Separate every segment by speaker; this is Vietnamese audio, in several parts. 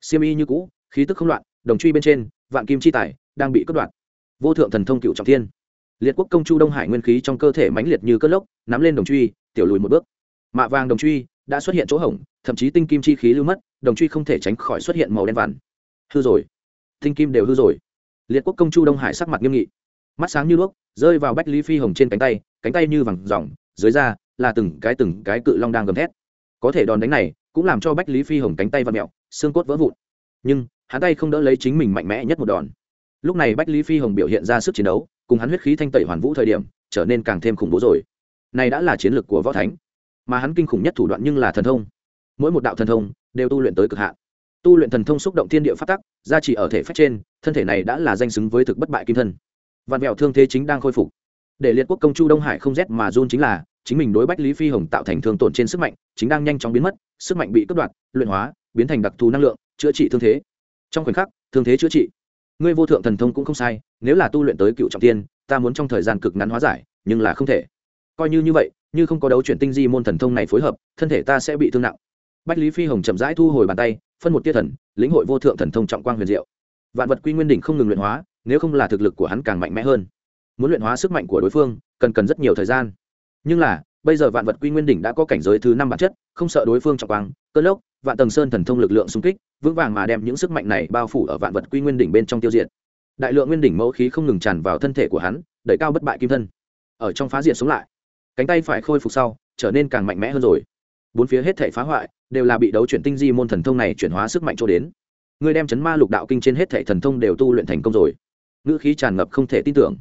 Speaker 1: siêm y như cũ, khí tức không loạn, đồng truy bên trên, vạn kim chi tài đang bị cất đoạn vô thượng thần thông cựu trọng thiên. Liệt quốc công chu đông hải nguyên khí trong cơ thể mãnh liệt như cất lốc, nắm lên đồng truy, tiểu lùi một bước. Mạ vàng đồng truy đã xuất hiện chỗ hỏng thậm chí tinh kim chi khí lưu mất, đồng truy không thể tránh khỏi xuất hiện màu đen vằn. Hư rồi. Tinh kim đều hư rồi. Liệt quốc công chu đông hải sắc mặt nghiêm nghị. Mắt sáng như đuốc, rơi vào bách lý phi hồng trên cánh tay cánh tay như vàng dòng dưới da là từng cái từng cái cự long đang gầm thét. Có thể đòn đánh này cũng làm cho bách lý phi hồng cánh tay và mẹo xương cốt vỡ vụn. Nhưng, hắn tay không đỡ lấy chính mình mạnh mẽ nhất một đòn. Lúc này bách lý phi hồng biểu hiện ra sức chiến đấu, cùng hắn huyết khí thanh tẩy hoàn vũ thời điểm, trở nên càng thêm khủng bố rồi. Này đã là chiến lược của võ thánh, mà hắn kinh khủng nhất thủ đoạn nhưng là thần thông. Mỗi một đạo thần thông đều tu luyện tới cực hạn. Tu luyện thần thông xúc động thiên địa phát tắc, gia trì ở thể phách trên, thân thể này đã là danh xứng với thực bất bại kim thân. Vạn mẹo thương thế chính đang khôi phục. Để liệt quốc công chu đông hải không rét mà run chính là, chính mình đối bách lý phi hồng tạo thành thương tổn trên sức mạnh, chính đang nhanh chóng biến mất, sức mạnh bị cướp đoạt, luyện hóa biến thành đặc thù năng lượng, chữa trị thương thế. Trong khoảnh khắc, thương thế chữa trị. Ngươi vô thượng thần thông cũng không sai, nếu là tu luyện tới cựu trọng tiên, ta muốn trong thời gian cực ngắn hóa giải, nhưng là không thể. Coi như như vậy, như không có đấu chuyển tinh di môn thần thông này phối hợp, thân thể ta sẽ bị thương nặng. Bách lý phi hồng chậm rãi thu hồi bàn tay, phân một tia thần, lĩnh hội vô thượng thần thông trọng quang huyền diệu. Vạn vật quy nguyên đỉnh không ngừng luyện hóa, nếu không là thực lực của hắn càng mạnh mẽ hơn. Muốn luyện hóa sức mạnh của đối phương, cần cần rất nhiều thời gian. Nhưng là bây giờ vạn vật quy nguyên đỉnh đã có cảnh giới thứ năm bản chất, không sợ đối phương trọng quang, cơn lốc, vạn tầng sơn thần thông lực lượng xung kích, vững vàng mà đem những sức mạnh này bao phủ ở vạn vật quy nguyên đỉnh bên trong tiêu diệt. Đại lượng nguyên đỉnh mẫu khí không ngừng tràn vào thân thể của hắn, đẩy cao bất bại kim thân. Ở trong phá diệt sống lại, cánh tay phải khôi phục sau, trở nên càng mạnh mẽ hơn rồi. Bốn phía hết thể phá hoại, đều là bị đấu chuyển tinh di môn thần thông này chuyển hóa sức mạnh cho đến. Người đem chấn ma lục đạo kinh trên hết thể thần thông đều tu luyện thành công rồi. Ngữ khí tràn ngập không thể tin tưởng.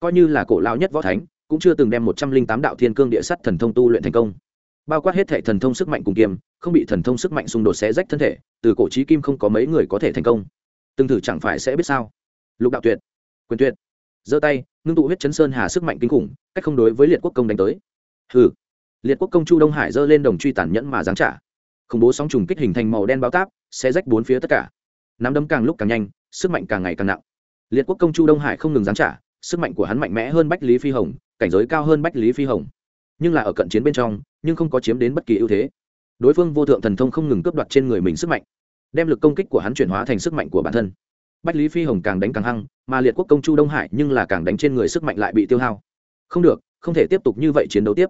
Speaker 1: Coi như là cổ lão nhất võ thánh cũng chưa từng đem một trăm linh tám đạo thiên cương địa sắt thần thông tu luyện thành công. Bao quát hết thể thần thông sức mạnh cùng kiêm không bị thần thông sức mạnh xung đột xé rách thân thể, từ cổ trí kim không có mấy người có thể thành công. Từng thử chẳng phải sẽ biết sao? Lục đạo tuyệt, quyền tuyệt, giơ tay, ngưng tụ huyết chấn sơn hà sức mạnh kinh khủng, cách không đối với liệt quốc công đánh tới. Hừ. Liệt quốc công chu đông hải giơ lên đồng truy tàn nhẫn mà giáng trả. Khủng bố sóng trùng kích hình thành màu đen báo táp sẽ rách bốn phía tất cả. Nắm đấm càng lúc càng nhanh, sức mạnh càng ngày càng nặng. Liệt quốc công chu đông hải không ngừng giáng trả, sức mạnh của hắn mạnh mẽ hơn bách lý phi hồng cảnh giới cao hơn bách lý phi hồng. Nhưng là ở cận chiến bên trong, nhưng không có chiếm đến bất kỳ ưu thế. Đối phương vô thượng thần thông không ngừng cướp đoạt trên người mình sức mạnh, đem lực công kích của hắn chuyển hóa thành sức mạnh của bản thân. Bách lý phi hồng càng đánh càng hăng, mà liệt quốc công chu đông hải nhưng là càng đánh trên người sức mạnh lại bị tiêu hao. Không được, không thể tiếp tục như vậy chiến đấu tiếp.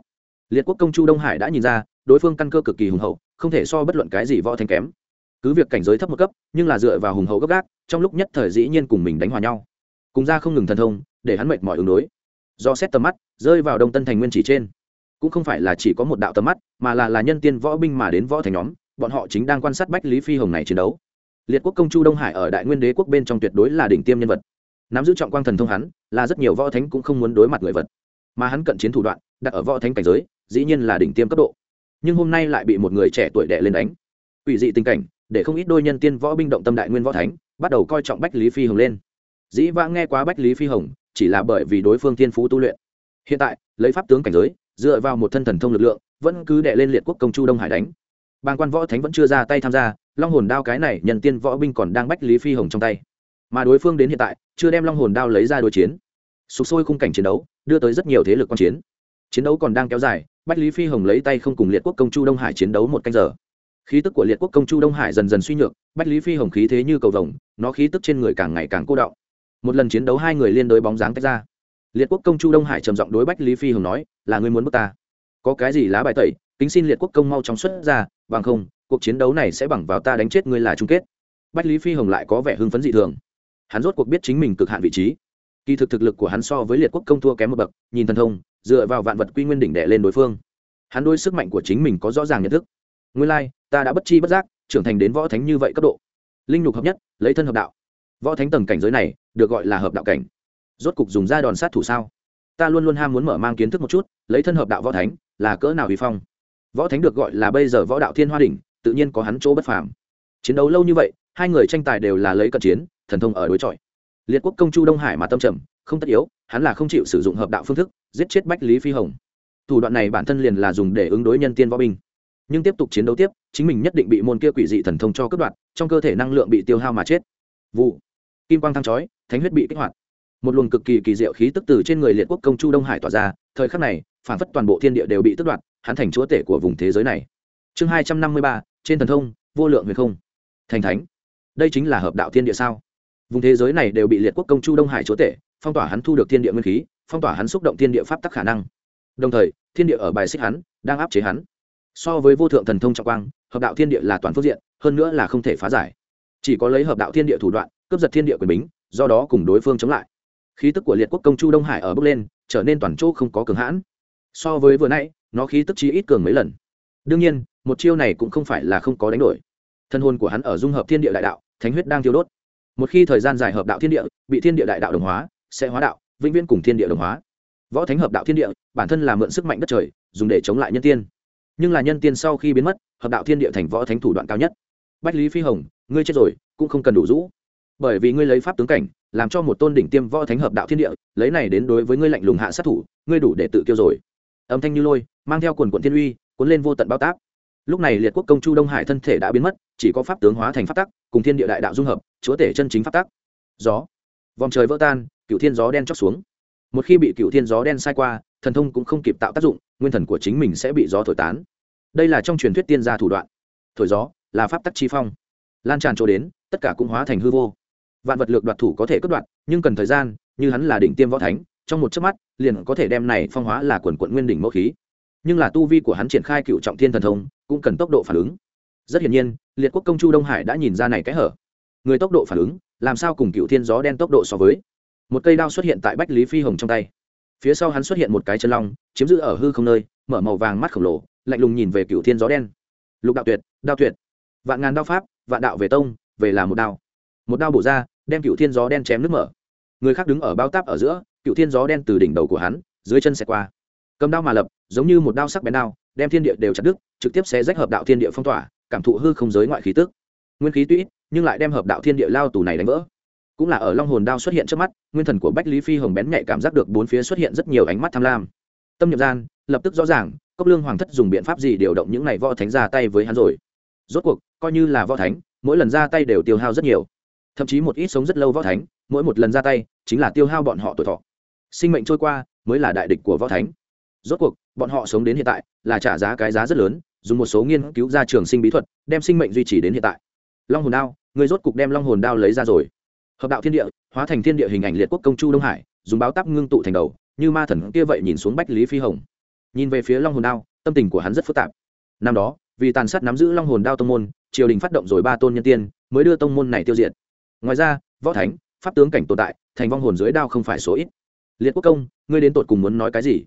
Speaker 1: Liệt quốc công chu đông hải đã nhìn ra, đối phương căn cơ cực kỳ hùng hậu, không thể so bất luận cái gì võ thanh kém. Cứ việc cảnh giới thấp một cấp, nhưng là dựa vào hùng hậu gấp gác, trong lúc nhất thời dĩ nhiên cùng mình đánh hòa nhau. Cùng ra không ngừng thần thông, để hắn mệt mỏi ứng đối do xét tầm mắt, rơi vào đông tân thành nguyên chỉ trên. Cũng không phải là chỉ có một đạo tầm mắt, mà là là nhân tiên võ binh mà đến võ thành nhóm, bọn họ chính đang quan sát bách lý phi hồng này chiến đấu. Liệt quốc công chu đông hải ở đại nguyên đế quốc bên trong tuyệt đối là đỉnh tiêm nhân vật. Nắm giữ trọng quang thần thông hắn, là rất nhiều võ thánh cũng không muốn đối mặt người vật. Mà hắn cận chiến thủ đoạn, đặt ở võ thánh cảnh giới, dĩ nhiên là đỉnh tiêm cấp độ. Nhưng hôm nay lại bị một người trẻ tuổi đệ lên đánh. Ủy dị tình cảnh, để không ít đôi nhân tiên võ binh động tâm đại nguyên võ thánh, bắt đầu coi trọng bách lý phi hồng lên. Dĩ vãng nghe quá bách lý phi hồng chỉ là bởi vì đối phương thiên phú tu luyện. Hiện tại, lấy pháp tướng cảnh giới, dựa vào một thân thần thông lực lượng, vẫn cứ đệ lên liệt quốc công chu đông hải đánh. Bang quan võ thánh vẫn chưa ra tay tham gia, long hồn đao cái này nhân tiên võ binh còn đang bách lý phi hồng trong tay. Mà đối phương đến hiện tại, chưa đem long hồn đao lấy ra đối chiến. Sụp sôi khung cảnh chiến đấu, đưa tới rất nhiều thế lực quan chiến. Chiến đấu còn đang kéo dài, bách lý phi hồng lấy tay không cùng liệt quốc công chu đông hải chiến đấu một canh giờ. Khí tức của liệt quốc công chu đông hải dần dần suy nhược, bách lý phi hồng khí thế như cầu vồng, nó khí tức trên người càng ngày càng cô đọng một lần chiến đấu hai người liên đối bóng dáng tách ra. Liệt quốc công chu đông hải trầm giọng đối bách lý phi hồng nói là ngươi muốn bước ta? Có cái gì lá bài tẩy kính xin liệt quốc công mau chóng xuất ra bằng không cuộc chiến đấu này sẽ bằng vào ta đánh chết ngươi là chung kết. Bách lý phi hồng lại có vẻ hưng phấn dị thường. Hắn rốt cuộc biết chính mình cực hạn vị trí. Kỳ thực thực lực của hắn so với liệt quốc công thua kém một bậc nhìn thần thông dựa vào vạn vật quy nguyên đỉnh đệ lên đối phương. Hắn đôi sức mạnh của chính mình có rõ ràng nhận thức. Nguyên lai、like, ta đã bất chi bất giác trưởng thành đến võ thánh như vậy cấp độ. Linh nhục hợp nhất lấy thân hợp đạo võ thánh tầng cảnh giới này, được gọi là hợp đạo cảnh. Rốt cục dùng ra đòn sát thủ sao? Ta luôn luôn ham muốn mở mang kiến thức một chút, lấy thân hợp đạo võ thánh, là cỡ nào huy phong? Võ thánh được gọi là bây giờ võ đạo thiên hoa đỉnh, tự nhiên có hắn chỗ bất phàm. Chiến đấu lâu như vậy, hai người tranh tài đều là lấy cận chiến, thần thông ở đối chọi. Liệt quốc công chu đông hải mà tâm trầm, không tất yếu, hắn là không chịu sử dụng hợp đạo phương thức, giết chết bách lý phi hồng. Thủ đoạn này bản thân liền là dùng để ứng đối nhân tiên võ binh. Nhưng tiếp tục chiến đấu tiếp, chính mình nhất định bị môn kia quỷ dị thần thông cho cướp đoạt, trong cơ thể năng lượng bị tiêu hao mà chết. Vụ kim quang thăng chói, thánh huyết bị kích hoạt. Một luồng cực kỳ kỳ diệu khí tức từ trên người liệt quốc công chu đông hải tỏa ra, thời khắc này phản phất toàn bộ thiên địa đều bị tước đoạt, hắn thành chúa tể của vùng thế giới này. Chương hai trăm năm mươi ba, trên thần thông, vô lượng huyền không. Thành thánh. Đây chính là hợp đạo thiên địa sao? Vùng thế giới này đều bị liệt quốc công chu đông hải chúa tể, phong tỏa hắn thu được thiên địa nguyên khí, phong tỏa hắn xúc động thiên địa pháp tắc khả năng. Đồng thời, thiên địa ở bài xích hắn, đang áp chế hắn. So với vô thượng thần thông trọng quang, hợp đạo thiên địa là toàn phương diện, hơn nữa là không thể phá giải. Chỉ có lấy hợp đạo thiên địa thủ đoạn cướp giật thiên địa quyền bính, do đó cùng đối phương chống lại. Khí tức của liệt quốc công chu đông hải ở bước lên, trở nên toàn chỗ không có cường hãn. So với vừa nãy, nó khí tức chí ít cường mấy lần. Đương nhiên, một chiêu này cũng không phải là không có đánh đổi. Thân hồn của hắn ở dung hợp thiên địa đại đạo, thánh huyết đang tiêu đốt. Một khi thời gian dài hợp đạo thiên địa, bị thiên địa đại đạo đồng hóa, sẽ hóa đạo, vĩnh viễn cùng thiên địa đồng hóa. Võ thánh hợp đạo thiên địa, bản thân là mượn sức mạnh đất trời, dùng để chống lại nhân tiên. Nhưng là nhân tiên sau khi biến mất, hợp đạo thiên địa thành võ thánh thủ đoạn cao nhất. Bách lý phi hồng, ngươi chết rồi, cũng không cần đủ rũ bởi vì ngươi lấy pháp tướng cảnh, làm cho một tôn đỉnh tiêm võ thánh hợp đạo thiên địa, lấy này đến đối với ngươi lạnh lùng hạ sát thủ, ngươi đủ để tự kiêu rồi. Âm thanh như lôi, mang theo quần quận thiên uy, cuốn lên vô tận bao tác. Lúc này liệt quốc công chu đông hải thân thể đã biến mất, chỉ có pháp tướng hóa thành pháp tắc, cùng thiên địa đại đạo dung hợp, chúa tể chân chính pháp tắc. Gió. Vòng trời vỡ tan cựu thiên gió đen chóc xuống. Một khi bị cựu thiên gió đen sai qua, thần thông cũng không kịp tạo tác dụng, nguyên thần của chính mình sẽ bị gió thổi tán. Đây là trong truyền thuyết tiên gia thủ đoạn. Thổi gió là pháp tắc chi phong. Lan tràn chỗ đến, tất cả cũng hóa thành hư vô vạn vật lược đoạt thủ có thể cất đoạt, nhưng cần thời gian, như hắn là đỉnh tiêm võ thánh, trong một chớp mắt, liền có thể đem này phong hóa là quần quận nguyên đỉnh mẫu khí. Nhưng là tu vi của hắn triển khai cựu trọng thiên thần thông, cũng cần tốc độ phản ứng. Rất hiển nhiên, liệt quốc công chu đông hải đã nhìn ra này cái hở. Người tốc độ phản ứng, làm sao cùng cựu thiên gió đen tốc độ so với? Một cây đao xuất hiện tại bách lý phi hồng trong tay. Phía sau hắn xuất hiện một cái chân long, chiếm giữ ở hư không nơi, mở màu vàng mắt khổng lồ, lạnh lùng nhìn về cựu thiên gió đen. Lục đạo tuyệt đao tuyệt. Vạn ngàn đao pháp, vạn đạo về tông, về là một đao một đao bổ ra, đem cựu thiên gió đen chém nước mở. Người khác đứng ở bao táp ở giữa cựu thiên gió đen từ đỉnh đầu của hắn, dưới chân xẹt qua. Cầm đao mà lập, giống như một đao sắc bén đao, đem thiên địa đều chặt đứt, trực tiếp sẽ rách hợp đạo thiên địa phong tỏa, cảm thụ hư không giới ngoại khí tức. Nguyên khí tuy nhưng lại đem hợp đạo thiên địa lao tù này đánh vỡ. Cũng là ở long hồn đao xuất hiện trước mắt, nguyên thần của bách lý phi hồng bén nhạy cảm giác được bốn phía xuất hiện rất nhiều ánh mắt tham lam. Tâm nhập gian, lập tức rõ ràng, cốc lương hoàng thất dùng biện pháp gì điều động những này võ thánh ra tay với hắn rồi. Rốt cuộc, coi như là võ thánh, mỗi lần ra tay đều tiêu hao rất nhiều thậm chí một ít sống rất lâu võ thánh, mỗi một lần ra tay, chính là tiêu hao bọn họ tuổi thọ. Sinh mệnh trôi qua, mới là đại địch của võ thánh. Rốt cuộc, bọn họ sống đến hiện tại, là trả giá cái giá rất lớn, dùng một số nghiên cứu ra trường sinh bí thuật, đem sinh mệnh duy trì đến hiện tại. Long hồn đao, người rốt cục đem long hồn đao lấy ra rồi. Hợp đạo thiên địa, hóa thành thiên địa hình ảnh liệt quốc công chu đông hải, dùng báo tắp ngưng tụ thành đầu, như ma thần kia vậy nhìn xuống bách lý phi hồng. Nhìn về phía long hồn đao, tâm tình của hắn rất phức tạp. Năm đó, vì tàn sát nắm giữ long hồn đao tông môn, triều đình phát động rồi ba tôn nhân tiên, mới đưa tông môn này tiêu diệt ngoài ra, võ thánh, pháp tướng cảnh tồn tại, thành vong hồn dưới đao không phải số ít. Liệt quốc công, ngươi đến tột cùng muốn nói cái gì?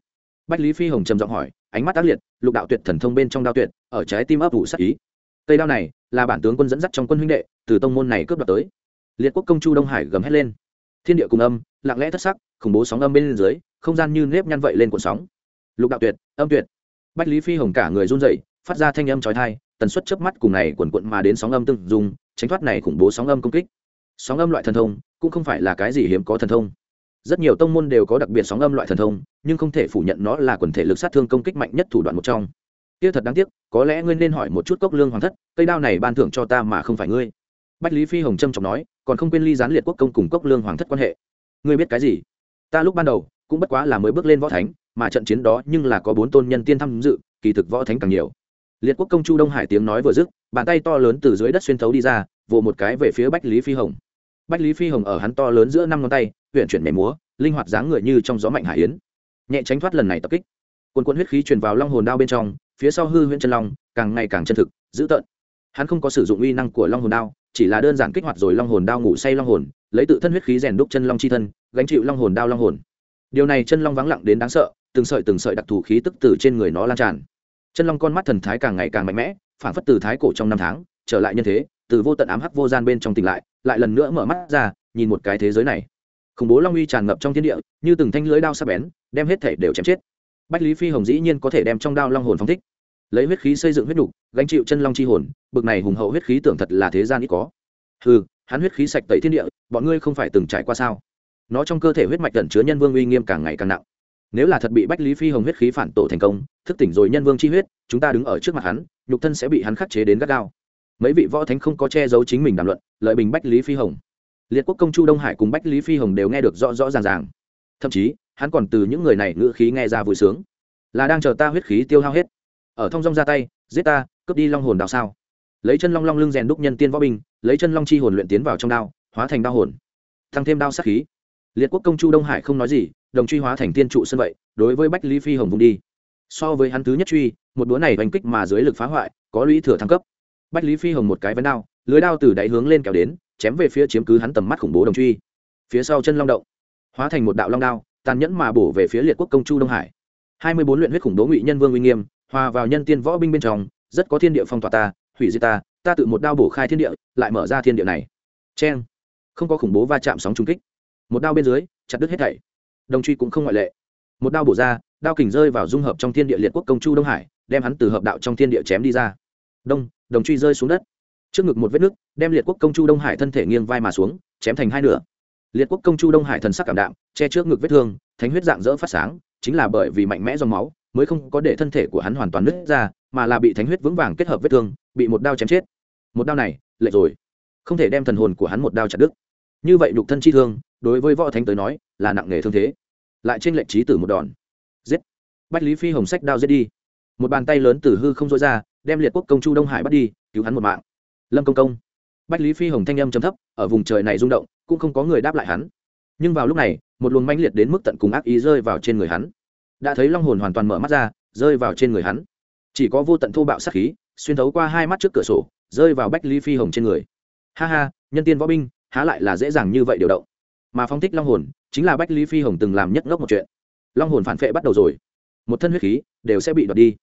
Speaker 1: Bách lý phi hồng trầm giọng hỏi, ánh mắt tác liệt, lục đạo tuyệt thần thông bên trong đao tuyệt, ở trái tim ấp ủ sắc ý. Cây đao này, là bản tướng quân dẫn dắt trong quân huynh đệ, từ tông môn này cướp đoạt tới. Liệt quốc công chu đông hải gầm hét lên. Thiên địa cùng âm, lặng lẽ thất sắc, khủng bố sóng âm bên dưới, không gian như nếp nhăn vậy lên cuộn sóng. Lục đạo tuyệt, âm tuyệt. Bách lý phi hồng cả người run dậy phát ra thanh âm trói thai tần suất chớp mắt cùng này quần quận mà đến sóng âm từng dùng, tránh thoát này khủng bố sóng âm công kích sóng âm loại thần thông cũng không phải là cái gì hiếm có thần thông. Rất nhiều tông môn đều có đặc biệt sóng âm loại thần thông, nhưng không thể phủ nhận nó là quần thể lực sát thương công kích mạnh nhất thủ đoạn một trong. Kia thật đáng tiếc, có lẽ ngươi nên hỏi một chút cốc lương hoàng thất, cây đao này ban thưởng cho ta mà không phải ngươi. Bách lý phi hồng trâm trọng nói, còn không quên ly gián liệt quốc công cùng cốc lương hoàng thất quan hệ. Ngươi biết cái gì? Ta lúc ban đầu cũng bất quá là mới bước lên võ thánh, mà trận chiến đó nhưng là có bốn tôn nhân tiên tham dự, kỳ thực võ thánh càng nhiều. Liệt quốc công chu đông hải tiếng nói vừa dứt, bàn tay to lớn từ dưới đất xuyên thấu đi ra, vồ một cái về phía bách lý phi hồng bách lý phi hồng ở hắn to lớn giữa năm ngón tay huyện chuyển mẻ múa, linh hoạt dáng người như trong gió mạnh hải yến. Nhẹ tránh thoát lần này tập kích. Quần quân huyết khí truyền vào long hồn đao bên trong, phía sau hư huyễn chân long, càng ngày càng chân thực, dữ tợn. Hắn không có sử dụng uy năng của long hồn đao, chỉ là đơn giản kích hoạt rồi long hồn đao ngủ say long hồn, lấy tự thân huyết khí rèn đúc chân long chi thân, gánh chịu long hồn đao long hồn. Điều này chân long vắng lặng đến đáng sợ, từng sợi từng sợi đặc thù khí tức từ trên người nó lan tràn. Chân long con mắt thần thái càng ngày càng mạnh mẽ phản phất từ thái cổ trong năm tháng, trở lại nhân thế từ vô tận ám hắc vô gian bên trong tỉnh lại lại lần nữa mở mắt ra, nhìn một cái thế giới này. Khủng bố long uy tràn ngập trong thiên địa, như từng thanh lưới đao sắc bén, đem hết thể đều chém chết. Bách lý phi hồng dĩ nhiên có thể đem trong đao long hồn phong thích. Lấy huyết khí xây dựng huyết đục gánh chịu chân long chi hồn, bực này hùng hậu huyết khí tưởng thật là thế gian ít có. Ừ hắn huyết khí sạch tẩy thiên địa, bọn ngươi không phải từng trải qua sao? Nó trong cơ thể huyết mạch tận chứa nhân vương uy nghiêm càng ngày càng nặng. Nếu là thật bị bách lý phi hồng huyết khí phản tổ thành công, thức tỉnh rồi nhân vương chi huyết, chúng ta đứng ở trước mặt hắn, nhục thân sẽ bị hắn khắc chế đến gắt gao mấy vị võ thánh không có che giấu chính mình đàm luận, lợi bình bách lý phi hồng. Liệt quốc công chu đông hải cùng bách lý phi hồng đều nghe được rõ rõ ràng ràng. Thậm chí, hắn còn từ những người này ngữ khí nghe ra vui sướng. Là đang chờ ta huyết khí tiêu hao hết. Ở thong dong ra tay, giết ta, cướp đi long hồn đào sao? Lấy chân long long lưng rèn đúc nhân tiên võ binh, lấy chân long chi hồn luyện tiến vào trong đao, hóa thành đao hồn. Tăng thêm đao sát khí. Liệt quốc công chu đông hải không nói gì, đồng truy hóa thành tiên trụ sân vậy, đối với bách lý phi hồng vùng đi. So với hắn thứ nhất truy, một đũa này oanh kích mà dưới lực phá hoại, có lũy thừa thăng cấp bách lý phi hồng một cái vấn đao, lưới đao từ đáy hướng lên kéo đến, chém về phía chiếm cứ hắn tầm mắt khủng bố đồng truy. Phía sau chân long động, hóa thành một đạo long đao, tàn nhẫn mà bổ về phía liệt quốc công chu đông hải. Hai mươi bốn luyện huyết khủng bố ngụy nhân vương uy nghiêm, hòa vào nhân tiên võ binh bên trong, rất có thiên địa phong tỏa ta, hủy diệt ta ta tự một đao bổ khai thiên địa, lại mở ra thiên địa này. Cheng. Không có khủng bố va chạm sóng trung kích. Một đao bên dưới, chặt đứt hết thảy. Đồng truy cũng không ngoại lệ. Một đao bổ ra, đao kình rơi vào dung hợp trong thiên địa liệt quốc công chu đông hải, đem hắn từ hợp đạo trong thiên địa chém đi ra. Đông đồng truy rơi xuống đất. Trước ngực một vết nứt, đem liệt quốc công chu đông hải thân thể nghiêng vai mà xuống, chém thành hai nửa. Liệt quốc công chu đông hải thần sắc cảm đạm, che trước ngực vết thương, thánh huyết dạng dỡ phát sáng, chính là bởi vì mạnh mẽ dòng máu mới không có để thân thể của hắn hoàn toàn nứt ra, mà là bị thánh huyết vững vàng kết hợp vết thương, bị một đao chém chết. Một đao này, lệ rồi. Không thể đem thần hồn của hắn một đao chặt đứt. Như vậy nhục thân chi thương, đối với võ thánh tới nói, là nặng nề thương thế. Lại trên lệnh trí tử một đòn. Giết. Bách lý phi hồng sách đao giết đi. Một bàn tay lớn từ hư không dối ra đem liệt quốc công chu đông hải bắt đi, cứu hắn một mạng. Lâm công công. Bách lý phi hồng thanh âm chấm thấp, ở vùng trời này rung động, cũng không có người đáp lại hắn. Nhưng vào lúc này, một luồng manh liệt đến mức tận cùng ác ý rơi vào trên người hắn. Đã thấy long hồn hoàn toàn mở mắt ra, rơi vào trên người hắn. Chỉ có vô tận thô bạo sát khí, xuyên thấu qua hai mắt trước cửa sổ, rơi vào bách lý phi hồng trên người. Ha ha, nhân tiên võ binh, há lại là dễ dàng như vậy điều động. Mà phong thích long hồn, chính là bách lý phi hồng từng làm nhất ngốc một chuyện. Long hồn phản phệ bắt đầu rồi. Một thân huyết khí đều sẽ bị đoạt đi.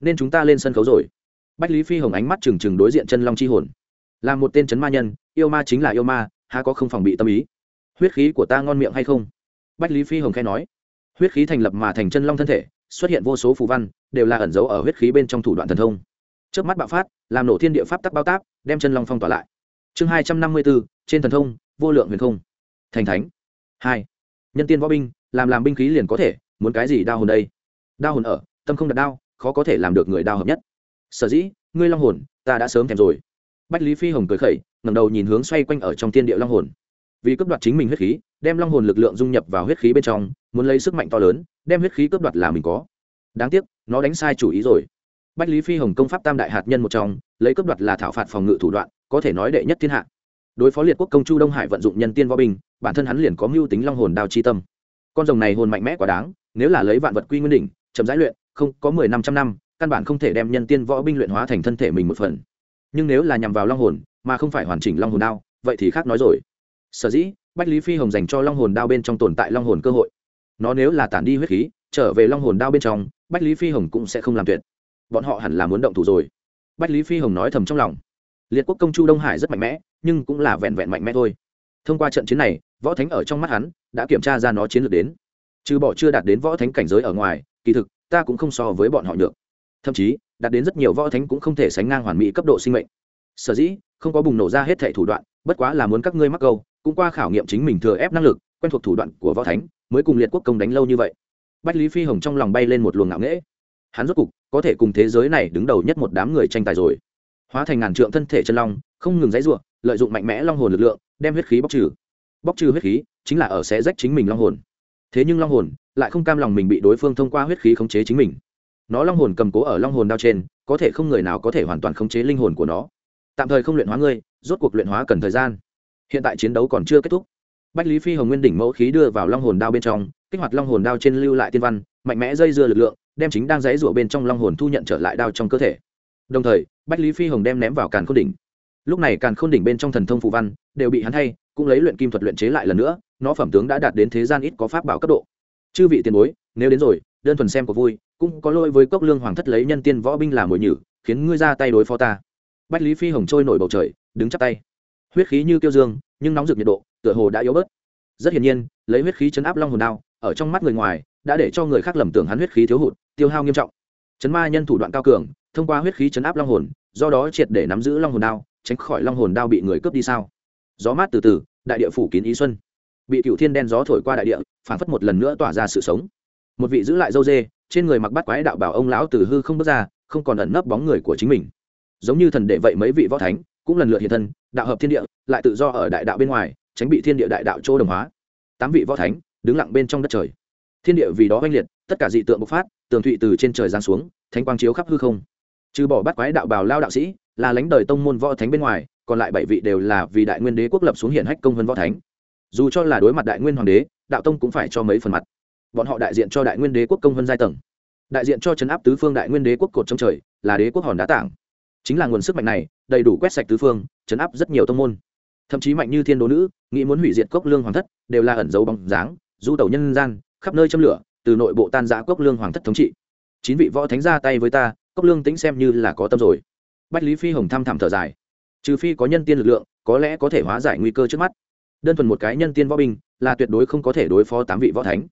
Speaker 1: Nên chúng ta lên sân khấu rồi bách lý phi hồng ánh mắt trừng trừng đối diện chân long chi hồn. Là một tên c ma nhân, yêu ma chính là yêu ma, há có không phòng bị tâm ý? Huyết khí của ta ngon miệng hay không? Bách lý phi hồng khai nói. Huyết khí thành lập mà thành chân long thân thể, xuất hiện vô số phù văn, đều là ẩn giấu ở huyết khí bên trong thủ đoạn thần thông. Trước mắt bạo phát, làm nổ thiên địa pháp tắc bao táp, đem chân long phong tỏa lại. Chương hai trăm năm mươi bốn trên thần thông, vô lượng huyền không. Thành thánh. Hai. Nhân tiên võ binh, làm làm binh khí liền có thể, muốn cái gì đao hồn đây? Đao hồn ở, tâm không đặt đao, khó có thể làm được người đao hợp nhất sở dĩ, ngươi long hồn, ta đã sớm thèm rồi. Bách lý phi hồng cười khẩy ngầm đầu nhìn hướng xoay quanh ở trong thiên địa long hồn. Vì cướp đoạt chính mình huyết khí, đem long hồn lực lượng dung nhập vào huyết khí bên trong, muốn lấy sức mạnh to lớn, đem huyết khí cướp đoạt là mình có. Đáng tiếc, nó đánh sai chủ ý rồi. Bách lý phi hồng công pháp tam đại hạt nhân một trong, lấy cướp đoạt là thảo phạt phòng ngự thủ đoạn, có thể nói đệ nhất thiên hạ. Đối phó liệt quốc công chu đông hải vận dụng nhân tiên võ binh bản thân hắn liền có mưu tính long hồn đao chi tâm. Con rồng này hồn mạnh mẽ quá đáng, nếu là lấy vạn vật quy nguyên đỉnh, chậm rãi luyện, không có mười năm trăm năm căn bản không thể đem nhân tiên võ binh luyện hóa thành thân thể mình một phần. Nhưng nếu là nhằm vào long hồn, mà không phải hoàn chỉnh long hồn đao, vậy thì khác nói rồi. Sở dĩ, bách lý phi hồng dành cho long hồn đao bên trong tồn tại long hồn cơ hội. Nó nếu là tản đi huyết khí, trở về long hồn đao bên trong, bách lý phi hồng cũng sẽ không làm tuyệt. Bọn họ hẳn là muốn động thủ rồi. Bách lý phi hồng nói thầm trong lòng. Liệt quốc công chu đông hải rất mạnh mẽ, nhưng cũng là vẹn vẹn mạnh mẽ thôi. Thông qua trận chiến này, võ thánh ở trong mắt hắn, đã kiểm tra ra nó chiến lược đến. Trừ bỏ chưa đạt đến võ thánh cảnh giới ở ngoài, kỳ thực, ta cũng không so với bọn họ nhược thậm chí, đạt đến rất nhiều võ thánh cũng không thể sánh ngang hoàn mỹ cấp độ sinh mệnh. Sở dĩ, không có bùng nổ ra hết thẻ thủ đoạn, bất quá là muốn các ngươi mắc câu, cũng qua khảo nghiệm chính mình thừa ép năng lực, quen thuộc thủ đoạn của võ thánh, mới cùng liệt quốc công đánh lâu như vậy. Bách lý phi hồng trong lòng bay lên một luồng ngạo nghễ. Hắn rốt cục, có thể cùng thế giới này đứng đầu nhất một đám người tranh tài rồi. Hóa thành ngàn trượng thân thể chân long, không ngừng dãy ruộng lợi dụng mạnh mẽ long hồn lực lượng, đem huyết khí bóc trừ. Bóc trừ huyết khí, chính là ở sẽ rách chính mình long hồn. Thế nhưng long hồn, lại không cam lòng mình bị đối phương thông qua huyết khí khống chế chính mình nó long hồn cầm cố ở long hồn đao trên, có thể không người nào có thể hoàn toàn khống chế linh hồn của nó. Tạm thời không luyện hóa ngươi, rốt cuộc luyện hóa cần thời gian. Hiện tại chiến đấu còn chưa kết thúc. Bách lý phi hồng nguyên đỉnh mẫu khí đưa vào long hồn đao bên trong, kích hoạt long hồn đao trên lưu lại tiên văn, mạnh mẽ dây dưa lực lượng, đem chính đang dãy rủa bên trong long hồn thu nhận trở lại đao trong cơ thể. Đồng thời, bách lý phi hồng đem ném vào càn khôn đỉnh. Lúc này càn khôn đỉnh bên trong thần thông phù văn đều bị hắn thay, cũng lấy luyện kim thuật luyện chế lại lần nữa, nó phẩm tướng đã đạt đến thế gian ít có pháp bảo cấp độ. Chư vị tiền bối, nếu đến rồi đơn thuần xem có vui, cũng có lỗi với cốc lương hoàng thất lấy nhân tiên võ binh làm mồi nhử, khiến ngươi ra tay đối phó ta. Bách lý phi hồng trôi nổi bầu trời, đứng chắp tay. Huyết khí như kiêu dương, nhưng nóng rực nhiệt độ, tựa hồ đã yếu bớt. Rất hiển nhiên, lấy huyết khí chấn áp long hồn đao, ở trong mắt người ngoài, đã để cho người khác lầm tưởng hắn huyết khí thiếu hụt, tiêu hao nghiêm trọng. Chấn ma nhân thủ đoạn cao cường, thông qua huyết khí chấn áp long hồn, do đó triệt để nắm giữ long hồn đao, tránh khỏi long hồn đao bị người cướp đi sao? Gió mát từ từ, đại địa phủ kín ý xuân. Bị cựu thiên đen gió thổi qua đại địa phản phất một lần nữa tỏa ra sự sống một vị giữ lại dâu dê, trên người mặc bắt quái đạo bảo ông lão từ hư không bước ra, không còn ẩn nấp bóng người của chính mình. Giống như thần đệ vậy mấy vị võ thánh cũng lần lượt hiện thân, đạo hợp thiên địa, lại tự do ở đại đạo bên ngoài, tránh bị thiên địa đại đạo chỗ đồng hóa. Tám vị võ thánh đứng lặng bên trong đất trời. Thiên địa vì đó oanh liệt, tất cả dị tượng bộc phát, tường thụy từ trên trời giáng xuống, thánh quang chiếu khắp hư không. Trừ bỏ bắt quái đạo bào lao đạo sĩ, là lãnh đời tông môn võ thánh bên ngoài, còn lại bảy vị đều là vì đại nguyên đế quốc lập xuống hiển hách công vân võ thánh. Dù cho là đối mặt đại nguyên hoàng đế, đạo tông cũng phải cho mấy phần mặt bọn họ đại diện cho đại nguyên đế quốc công vân giai tầng. Đại diện cho chấn áp tứ phương đại nguyên đế quốc cột trong trời là đế quốc hòn đá tảng. Chính là nguồn sức mạnh này, đầy đủ quét sạch tứ phương chấn áp rất nhiều tông môn. Thậm chí mạnh như thiên đố nữ, nghĩ muốn hủy diệt cốc lương hoàng thất, đều là ẩn dấu bóng dáng, du tẩu nhân gian, khắp nơi châm lửa, từ nội bộ tan giã cốc lương hoàng thất thống trị. Chín vị võ thánh ra tay với ta, cốc lương tính xem như là có tâm rồi. Bách lý phi hồng thăm thẳm thở dài. Trừ phi có nhân tiên lực lượng, có lẽ có thể hóa giải nguy cơ trước mắt. Đơn thuần một cái nhân tiên võ binh, là tuyệt đối không có thể đối phó tám vị võ thánh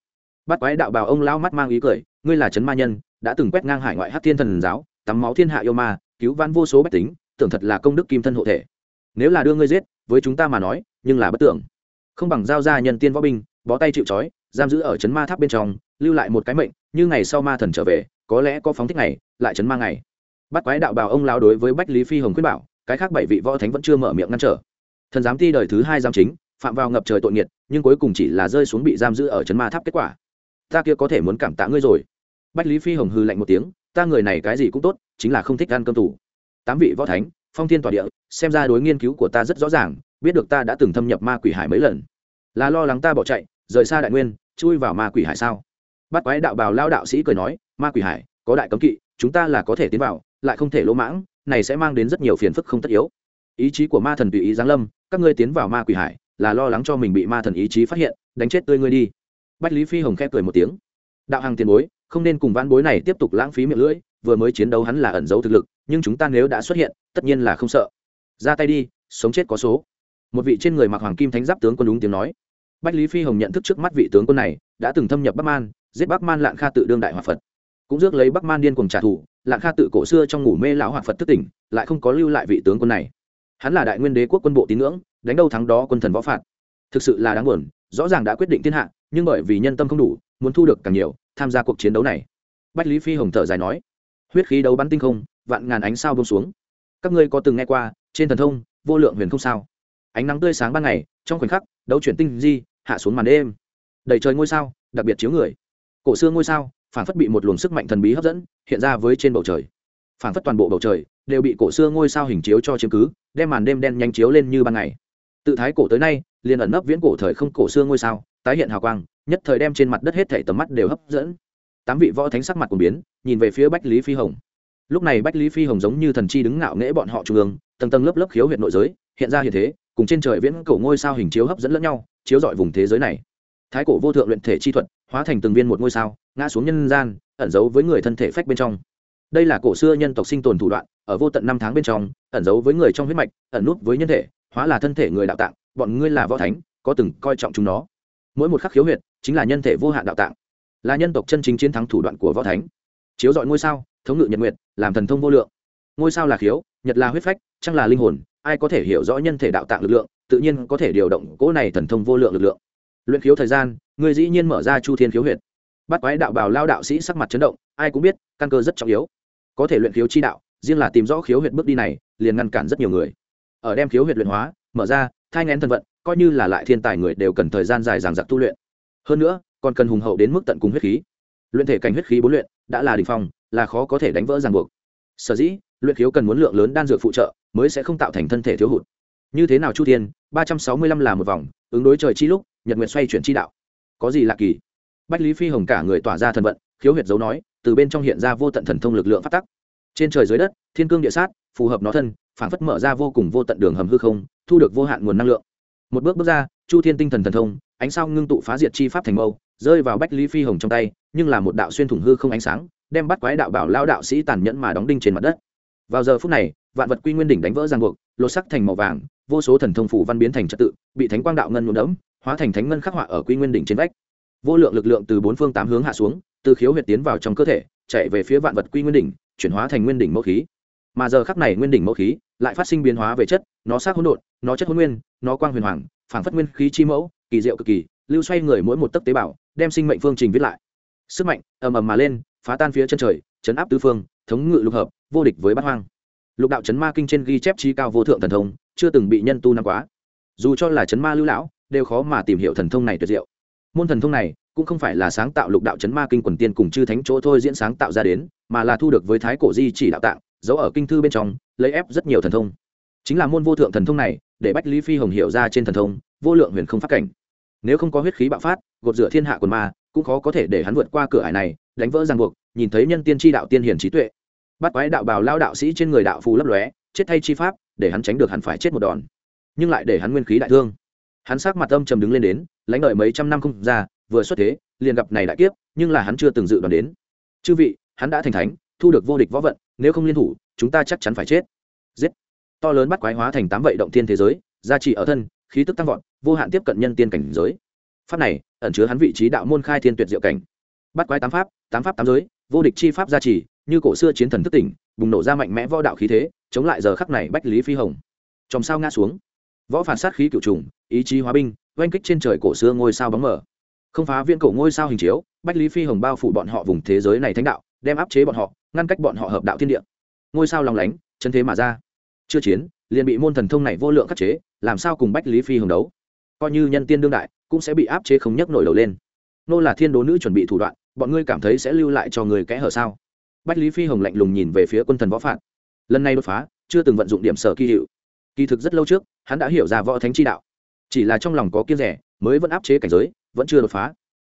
Speaker 1: bắt quái đạo bào ông lao mắt mang ý cười, ngươi là trấn ma nhân, đã từng quét ngang hải ngoại hát thiên thần giáo, tắm máu thiên hạ yêu ma, cứu vãn vô số bách tính, tưởng thật là công đức kim thân hộ thể. Nếu là đưa ngươi giết, với chúng ta mà nói, nhưng là bất tưởng. Không bằng giao ra nhân tiên võ binh, bó tay chịu trói, giam giữ ở trấn ma tháp bên trong, lưu lại một cái mệnh, như ngày sau ma thần trở về, có lẽ có phóng thích ngày, lại trấn ma ngày. Bắt quái đạo bào ông lao đối với bách lý phi hồng quyết bảo, cái khác bảy vị võ thánh vẫn chưa mở miệng ngăn trở. Thần giám ti đời thứ hai giam chính, phạm vào ngập trời tội nghiệt, nhưng cuối cùng chỉ là rơi xuống bị giam giữ ở trấn ma tháp kết quả ta kia có thể muốn cảm tạ ngươi rồi. Bách lý phi hồng hư lạnh một tiếng, ta người này cái gì cũng tốt, chính là không thích ăn cơm tủ. Tám vị võ thánh, phong thiên tỏa địa, xem ra đối nghiên cứu của ta rất rõ ràng, biết được ta đã từng thâm nhập ma quỷ hải mấy lần. Là lo lắng ta bỏ chạy, rời xa đại nguyên, chui vào ma quỷ hải sao? Bắt quái đạo bào lao đạo sĩ cười nói, ma quỷ hải, có đại cấm kỵ, chúng ta là có thể tiến vào, lại không thể lỗ mãng, này sẽ mang đến rất nhiều phiền phức không tất yếu. Ý chí của ma thần tùy ý giáng lâm, các ngươi tiến vào ma quỷ hải, là lo lắng cho mình bị ma thần ý chí phát hiện, đánh chết tươi ngươi đi bách lý phi hồng khẽ cười một tiếng. Đạo hàng tiền bối, không nên cùng vãn bối này tiếp tục lãng phí miệng lưỡi, vừa mới chiến đấu hắn là ẩn giấu thực lực, nhưng chúng ta nếu đã xuất hiện, tất nhiên là không sợ. Ra tay đi, sống chết có số. Một vị trên người mặc hoàng kim thánh giáp tướng quân đúng tiếng nói. Bách lý phi hồng nhận thức trước mắt vị tướng quân này, đã từng thâm nhập bắc man, giết bắc man lạng kha tự đương đại hòa phật. Cũng rước lấy bắc man điên cùng trả thù lạng kha tự cổ xưa trong ngủ mê lão hòa phật thức tỉnh, lại không có lưu lại vị tướng quân này. Hắn là đại nguyên đế quốc quân bộ tín ngưỡng, đánh đâu thắng đó quân thần võ phạt. Thực sự là đáng buồn, rõ ràng đã quyết định thiên hạ nhưng bởi vì nhân tâm không đủ, muốn thu được càng nhiều, tham gia cuộc chiến đấu này. Bách lý phi hồng thở dài nói, huyết khí đấu bắn tinh không, vạn ngàn ánh sao bông xuống. Các ngươi có từng nghe qua, trên thần thông, vô lượng huyền không sao? Ánh nắng tươi sáng ban ngày, trong khoảnh khắc, đấu chuyển tinh di, hạ xuống màn đêm. Đầy trời ngôi sao, đặc biệt chiếu người. Cổ xưa ngôi sao phản phất bị một luồng sức mạnh thần bí hấp dẫn, hiện ra với trên bầu trời. Phản phất toàn bộ bầu trời, đều bị cổ xưa ngôi sao hình chiếu cho chiếm cứ, đem màn đêm đen nhanh chiếu lên như ban ngày. Tự thái cổ tới nay, liền ẩn nấp viễn cổ thời không cổ xưa ngôi sao tái hiện hào quang, nhất thời đem trên mặt đất hết thảy tầm mắt đều hấp dẫn. Tám vị võ thánh sắc mặt cùng biến, nhìn về phía bách lý phi hồng. Lúc này bách lý phi hồng giống như thần chi đứng ngạo nghễ bọn họ trung ương, tầng tầng lớp lớp khiếu huyện nội giới, hiện ra hiện thế, cùng trên trời viễn cổ ngôi sao hình chiếu hấp dẫn lẫn nhau, chiếu dọi vùng thế giới này. Thái cổ vô thượng luyện thể chi thuật, hóa thành từng viên một ngôi sao, ngã xuống nhân gian, ẩn giấu với người thân thể phách bên trong. Đây là cổ xưa nhân tộc sinh tồn thủ đoạn, ở vô tận năm tháng bên trong, ẩn giấu với người trong huyết mạch, ẩn nút với nhân thể, hóa là thân thể người đạo tạng, bọn ngươi là võ thánh, có từng coi trọng chúng nó mỗi một khắc khiếu huyệt chính là nhân thể vô hạn đạo tạng, là nhân tộc chân chính chiến thắng thủ đoạn của võ thánh. Chiếu dọi ngôi sao, thống ngự nhật nguyệt, làm thần thông vô lượng. Ngôi sao là khiếu, nhật là huyết phách, trăng là linh hồn, ai có thể hiểu rõ nhân thể đạo tạng lực lượng, tự nhiên có thể điều động cỗ này thần thông vô lượng lực lượng. Luyện khiếu thời gian, người dĩ nhiên mở ra chu thiên khiếu huyệt. Bắt quái đạo bào lao đạo sĩ sắc mặt chấn động, ai cũng biết, căn cơ rất trọng yếu. Có thể luyện khiếu chi đạo, riêng là tìm rõ khiếu huyệt bước đi này, liền ngăn cản rất nhiều người. Ở đem khiếu huyệt luyện hóa, mở ra, thai ngén thần vận coi như là lại thiên tài người đều cần thời gian dài dàng dặc tu luyện. Hơn nữa, còn cần hùng hậu đến mức tận cùng huyết khí. Luyện thể cảnh huyết khí bốn luyện, đã là đình phong, là khó có thể đánh vỡ ràng buộc. Sở dĩ, luyện khiếu cần muốn lượng lớn đan dược phụ trợ, mới sẽ không tạo thành thân thể thiếu hụt. Như thế nào chu thiên, ba trăm sáu mươi lăm là một vòng, ứng đối trời chi lúc, nhật nguyện xoay chuyển chi đạo. Có gì lạ kỳ? Bách lý phi hồng cả người tỏa ra thần vận, khiếu huyệt dấu nói, từ bên trong hiện ra vô tận thần thông lực lượng phát tắc. Trên trời dưới đất, thiên cương địa sát, phù hợp nó thân phản phất mở ra vô cùng vô tận đường hầm hư không, thu được vô hạn nguồn năng lượng một bước bước ra, chu thiên tinh thần thần thông, ánh sao ngưng tụ phá diệt chi pháp thành mâu, rơi vào bách lý phi hồng trong tay, nhưng là một đạo xuyên thủng hư không ánh sáng, đem bắt quái đạo bảo lao đạo sĩ tàn nhẫn mà đóng đinh trên mặt đất. Vào giờ phút này, vạn vật quy nguyên đỉnh đánh vỡ ràng buộc, lột sắc thành màu vàng, vô số thần thông phủ văn biến thành trật tự, bị thánh quang đạo ngân nhuộm đẫm, hóa thành thánh ngân khắc họa ở quy nguyên đỉnh trên vách. Vô lượng lực lượng từ bốn phương tám hướng hạ xuống, từ khiếu huyệt tiến vào trong cơ thể, chạy về phía vạn vật quy nguyên đỉnh, chuyển hóa thành nguyên đỉnh mẫu khí mà giờ khắc này nguyên đỉnh mẫu khí lại phát sinh biến hóa về chất, nó sát hỗn độn, nó chất hỗn nguyên, nó quang huyền hoàng, phảng phất nguyên khí chi mẫu, kỳ diệu cực kỳ, lưu xoay người mỗi một tấc tế bào, đem sinh mệnh phương trình viết lại. Sức mạnh ầm ầm mà lên, phá tan phía chân trời, chấn áp tứ phương, thống ngự lục hợp, vô địch với bát hoang. Lục đạo chấn ma kinh trên ghi chép chi cao vô thượng thần thông, chưa từng bị nhân tu năm quá. Dù cho là chấn ma lưu lão, đều khó mà tìm hiểu thần thông này tuyệt diệu. Môn thần thông này cũng không phải là sáng tạo lục đạo chấn ma kinh quần tiên cùng chư thánh chỗ thôi diễn sáng tạo ra đến, mà là thu được với thái cổ di chỉ đạo tạng giấu ở kinh thư bên trong, lấy ép rất nhiều thần thông. Chính là môn vô thượng thần thông này, để bách lý phi hồng hiểu ra trên thần thông, vô lượng huyền không phát cảnh. Nếu không có huyết khí bạo phát, gột rửa thiên hạ quần ma, cũng khó có thể để hắn vượt qua cửa ải này, đánh vỡ ràng buộc, nhìn thấy nhân tiên tri đạo tiên hiển trí tuệ. Bắt quái đạo bào lao đạo sĩ trên người đạo phù lấp lóe, chết thay chi pháp, để hắn tránh được hắn phải chết một đòn. Nhưng lại để hắn nguyên khí đại thương. Hắn sắc mặt âm trầm đứng lên đến, lãnh đợi mấy trăm năm không ra, vừa xuất thế, liền gặp này đại kiếp, nhưng là hắn chưa từng dự đoán đến. Chư vị, hắn đã thành thánh thu được vô địch võ vận, nếu không liên thủ, chúng ta chắc chắn phải chết. Giết. To lớn bắt quái hóa thành tám vậy động thiên thế giới, gia trị ở thân, khí tức tăng vọt, vô hạn tiếp cận nhân tiên cảnh giới. Pháp này, ẩn chứa hắn vị trí đạo môn khai thiên tuyệt diệu cảnh. Bắt quái tám pháp tám pháp tám giới, vô địch chi pháp gia trì, như cổ xưa chiến thần thức tỉnh, bùng nổ ra mạnh mẽ võ đạo khí thế, chống lại giờ khắc này bách lý phi hồng. Trong sao ngã xuống. Võ phản sát khí cựu trùng, ý chí hóa binh, oanh kích trên trời cổ xưa ngôi sao bóng mở không phá viên cổ ngôi sao hình chiếu, bách lý phi hồng bao phủ bọn họ vùng thế giới này thánh đạo đem áp chế bọn họ, ngăn cách bọn họ hợp đạo thiên địa. Ngôi sao lòng lánh, chân thế mà ra. Chưa chiến, liền bị môn thần thông này vô lượng khắc chế, làm sao cùng bách lý phi hồng đấu? Coi như nhân tiên đương đại, cũng sẽ bị áp chế không nhấc nổi đầu lên. Nô là thiên đố nữ chuẩn bị thủ đoạn, bọn ngươi cảm thấy sẽ lưu lại cho người kẽ hở sao? Bách lý phi hồng lạnh lùng nhìn về phía quân thần võ phạt. Lần này đột phá, chưa từng vận dụng điểm sở kỳ hiệu. Kỳ thực rất lâu trước, hắn đã hiểu ra võ thánh chi đạo. Chỉ là trong lòng có kiên rẻ, mới vẫn áp chế cảnh giới, vẫn chưa đột phá.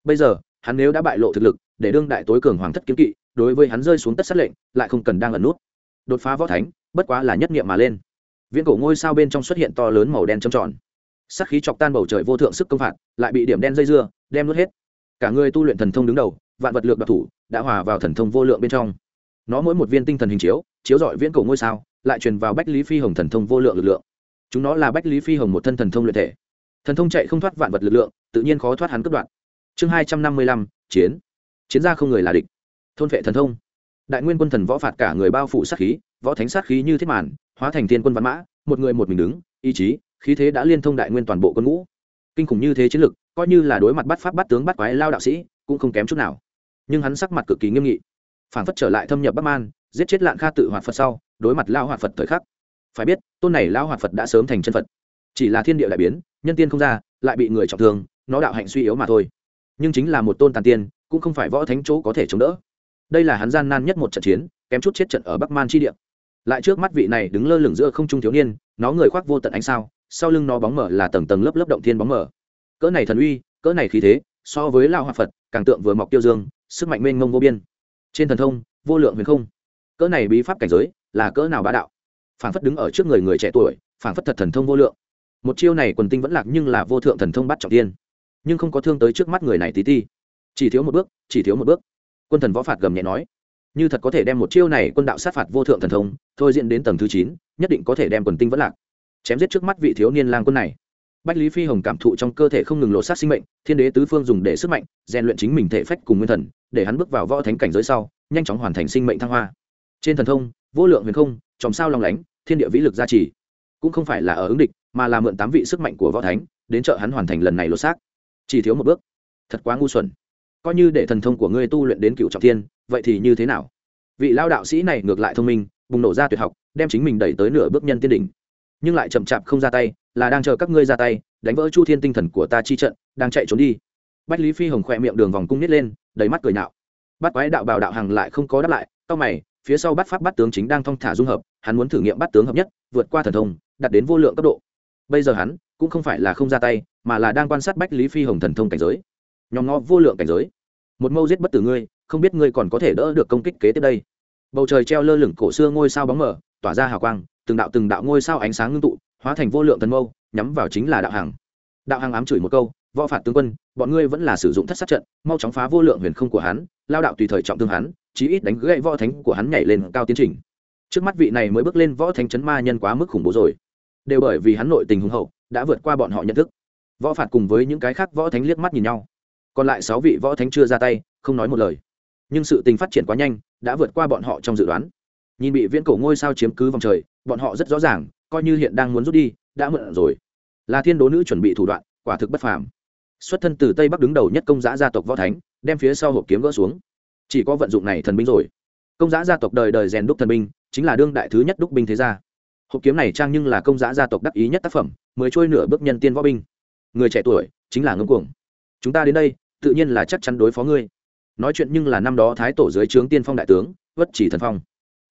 Speaker 1: Bây giờ, hắn nếu đã bại lộ thực lực, để đương đại tối cường hoàng thất kiếm kỵ đối với hắn rơi xuống tất sát lệnh, lại không cần đang ẩn nút. Đột phá võ thánh, bất quá là nhất nghiệm mà lên. Viễn cổ ngôi sao bên trong xuất hiện to lớn màu đen trầm tròn. Sắc khí chọc tan bầu trời vô thượng sức công phạt, lại bị điểm đen dây dưa, đem nuốt hết. Cả người tu luyện thần thông đứng đầu, vạn vật lược đặc thủ, đã hòa vào thần thông vô lượng bên trong. Nó mỗi một viên tinh thần hình chiếu chiếu dọi viễn cổ ngôi sao, lại truyền vào bách lý phi hồng thần thông vô lượng lực lượng. Chúng nó là bách lý phi hồng một thân thần thông luyện thể. Thần thông chạy không thoát vạn vật lực lượng, tự nhiên khó thoát hắn cất đoạn chương hai trăm năm mươi lăm, chiến. Chiến gia không người là địch thôn vệ thần thông. Đại nguyên quân thần võ phạt cả người bao phủ sát khí, võ thánh sát khí như thiết màn, hóa thành thiên quân văn mã, một người một mình đứng, ý chí, khí thế đã liên thông đại nguyên toàn bộ quân ngũ. Kinh khủng như thế chiến lực, coi như là đối mặt bắt pháp bắt tướng bắt quái lao đạo sĩ, cũng không kém chút nào. Nhưng hắn sắc mặt cực kỳ nghiêm nghị. Phản phất trở lại thâm nhập bắc man, giết chết lạng kha tự hoạt phật sau, đối mặt lao hoạt phật thời khắc. Phải biết, tôn này lao hoạt phật đã sớm thành chân phật. Chỉ là thiên địa đại biến, nhân tiên không ra, lại bị người trọng thương, nó đạo hạnh suy yếu mà thôi. Nhưng chính là một tôn tàn tiên, cũng không phải võ thánh chỗ có thể chống đỡ đây là hắn gian nan nhất một trận chiến, kém chút chết trận ở bắc man chi địa. Lại trước mắt vị này đứng lơ lửng giữa không trung thiếu niên, nó người khoác vô tận ánh sao, sau lưng nó bóng mở là tầng tầng lớp lớp động thiên bóng mở. Cỡ này thần uy, cỡ này khí thế, so với lao hòa phật, càng tượng vừa mọc tiêu dương, sức mạnh mênh mông vô biên. Trên thần thông, vô lượng huyền không. Cỡ này bí pháp cảnh giới, là cỡ nào bá đạo? Phản phất đứng ở trước người người trẻ tuổi, phản phất thật thần thông vô lượng. Một chiêu này quần tinh vẫn lạc nhưng là vô thượng thần thông bắt trọng tiên nhưng không có thương tới trước mắt người này tí ti. Chỉ thiếu một bước, chỉ thiếu một bước quân thần võ phạt gầm nhẹ nói, như thật có thể đem một chiêu này quân đạo sát phạt vô thượng thần thông, thôi diễn đến tầng thứ chín, nhất định có thể đem quần tinh vẫn lạc. Chém giết trước mắt vị thiếu niên lang quân này. Bách lý phi hồng cảm thụ trong cơ thể không ngừng lộ sát sinh mệnh, thiên đế tứ phương dùng để sức mạnh, rèn luyện chính mình thể phách cùng nguyên thần, để hắn bước vào võ thánh cảnh giới sau, nhanh chóng hoàn thành sinh mệnh thăng hoa. Trên thần thông, vô lượng huyền không, chòm sao lòng lánh, thiên địa vĩ lực gia trì. Cũng không phải là ở ứng địch, mà là mượn tám vị sức mạnh của võ thánh, đến trợ hắn hoàn thành lần này lột xác chỉ thiếu một bước. Thật quá ngu xuẩn coi như để thần thông của ngươi tu luyện đến cựu trọng thiên, vậy thì như thế nào? Vị lao đạo sĩ này ngược lại thông minh, bùng nổ ra tuyệt học, đem chính mình đẩy tới nửa bước nhân tiên đỉnh. Nhưng lại chậm chạp không ra tay, là đang chờ các ngươi ra tay, đánh vỡ chu thiên tinh thần của ta chi trận, đang chạy trốn đi. Bách lý phi hồng khỏe miệng đường vòng cung nít lên, đầy mắt cười nạo bắt quái đạo bảo đạo hằng lại không có đáp lại tao mày, phía sau bắt pháp bắt tướng chính đang thong thả dung hợp, hắn muốn thử nghiệm bắt tướng hợp nhất, vượt qua thần thông, đạt đến vô lượng cấp độ. Bây giờ hắn cũng không phải là không ra tay, mà là đang quan sát bách lý phi hồng thần thông cảnh giới. Nhóm ngó vô lượng cảnh giới một mâu giết bất tử ngươi, không biết ngươi còn có thể đỡ được công kích kế tiếp đây. Bầu trời treo lơ lửng cổ xưa ngôi sao bóng mở tỏa ra hào quang, từng đạo từng đạo ngôi sao ánh sáng ngưng tụ, hóa thành vô lượng thần mâu, nhắm vào chính là đạo hàng đạo hàng ám chửi một câu, võ phạt tướng quân, bọn ngươi vẫn là sử dụng thất sát trận, mau chóng phá vô lượng huyền không của hắn, lao đạo tùy thời trọng thương hắn, chí ít đánh gãy võ thánh của hắn nhảy lên cao tiến trình. Trước mắt vị này mới bước lên võ thánh chấn ma nhân quá mức khủng bố rồi. Đều bởi vì hắn nội tình hùng hậu, đã vượt qua bọn họ nhận thức. Võ phạt cùng với những cái khác võ thánh liếc mắt nhìn nhau còn lại sáu vị võ thánh chưa ra tay, không nói một lời. Nhưng sự tình phát triển quá nhanh, đã vượt qua bọn họ trong dự đoán. Nhìn bị viễn cổ ngôi sao chiếm cứ vòng trời, bọn họ rất rõ ràng, coi như hiện đang muốn rút đi, đã mượn rồi. Là thiên đố nữ chuẩn bị thủ đoạn, quả thực bất phàm. Xuất thân từ tây bắc đứng đầu nhất công giá gia tộc võ thánh, đem phía sau hộp kiếm gỡ xuống. Chỉ có vận dụng này thần binh rồi. Công giá gia tộc đời đời rèn đúc thần binh, chính là đương đại thứ nhất đúc binh thế gia. Hộp kiếm này trang nhưng là công giá gia tộc đắc ý nhất tác phẩm mới trôi nửa bước nhân tiên võ binh. Người trẻ tuổi, chính là ngưng cuồng. Chúng ta đến đây tự nhiên là chắc chắn đối phó ngươi. Nói chuyện nhưng là năm đó thái tổ dưới trướng tiên phong đại tướng, vất chỉ thần phong.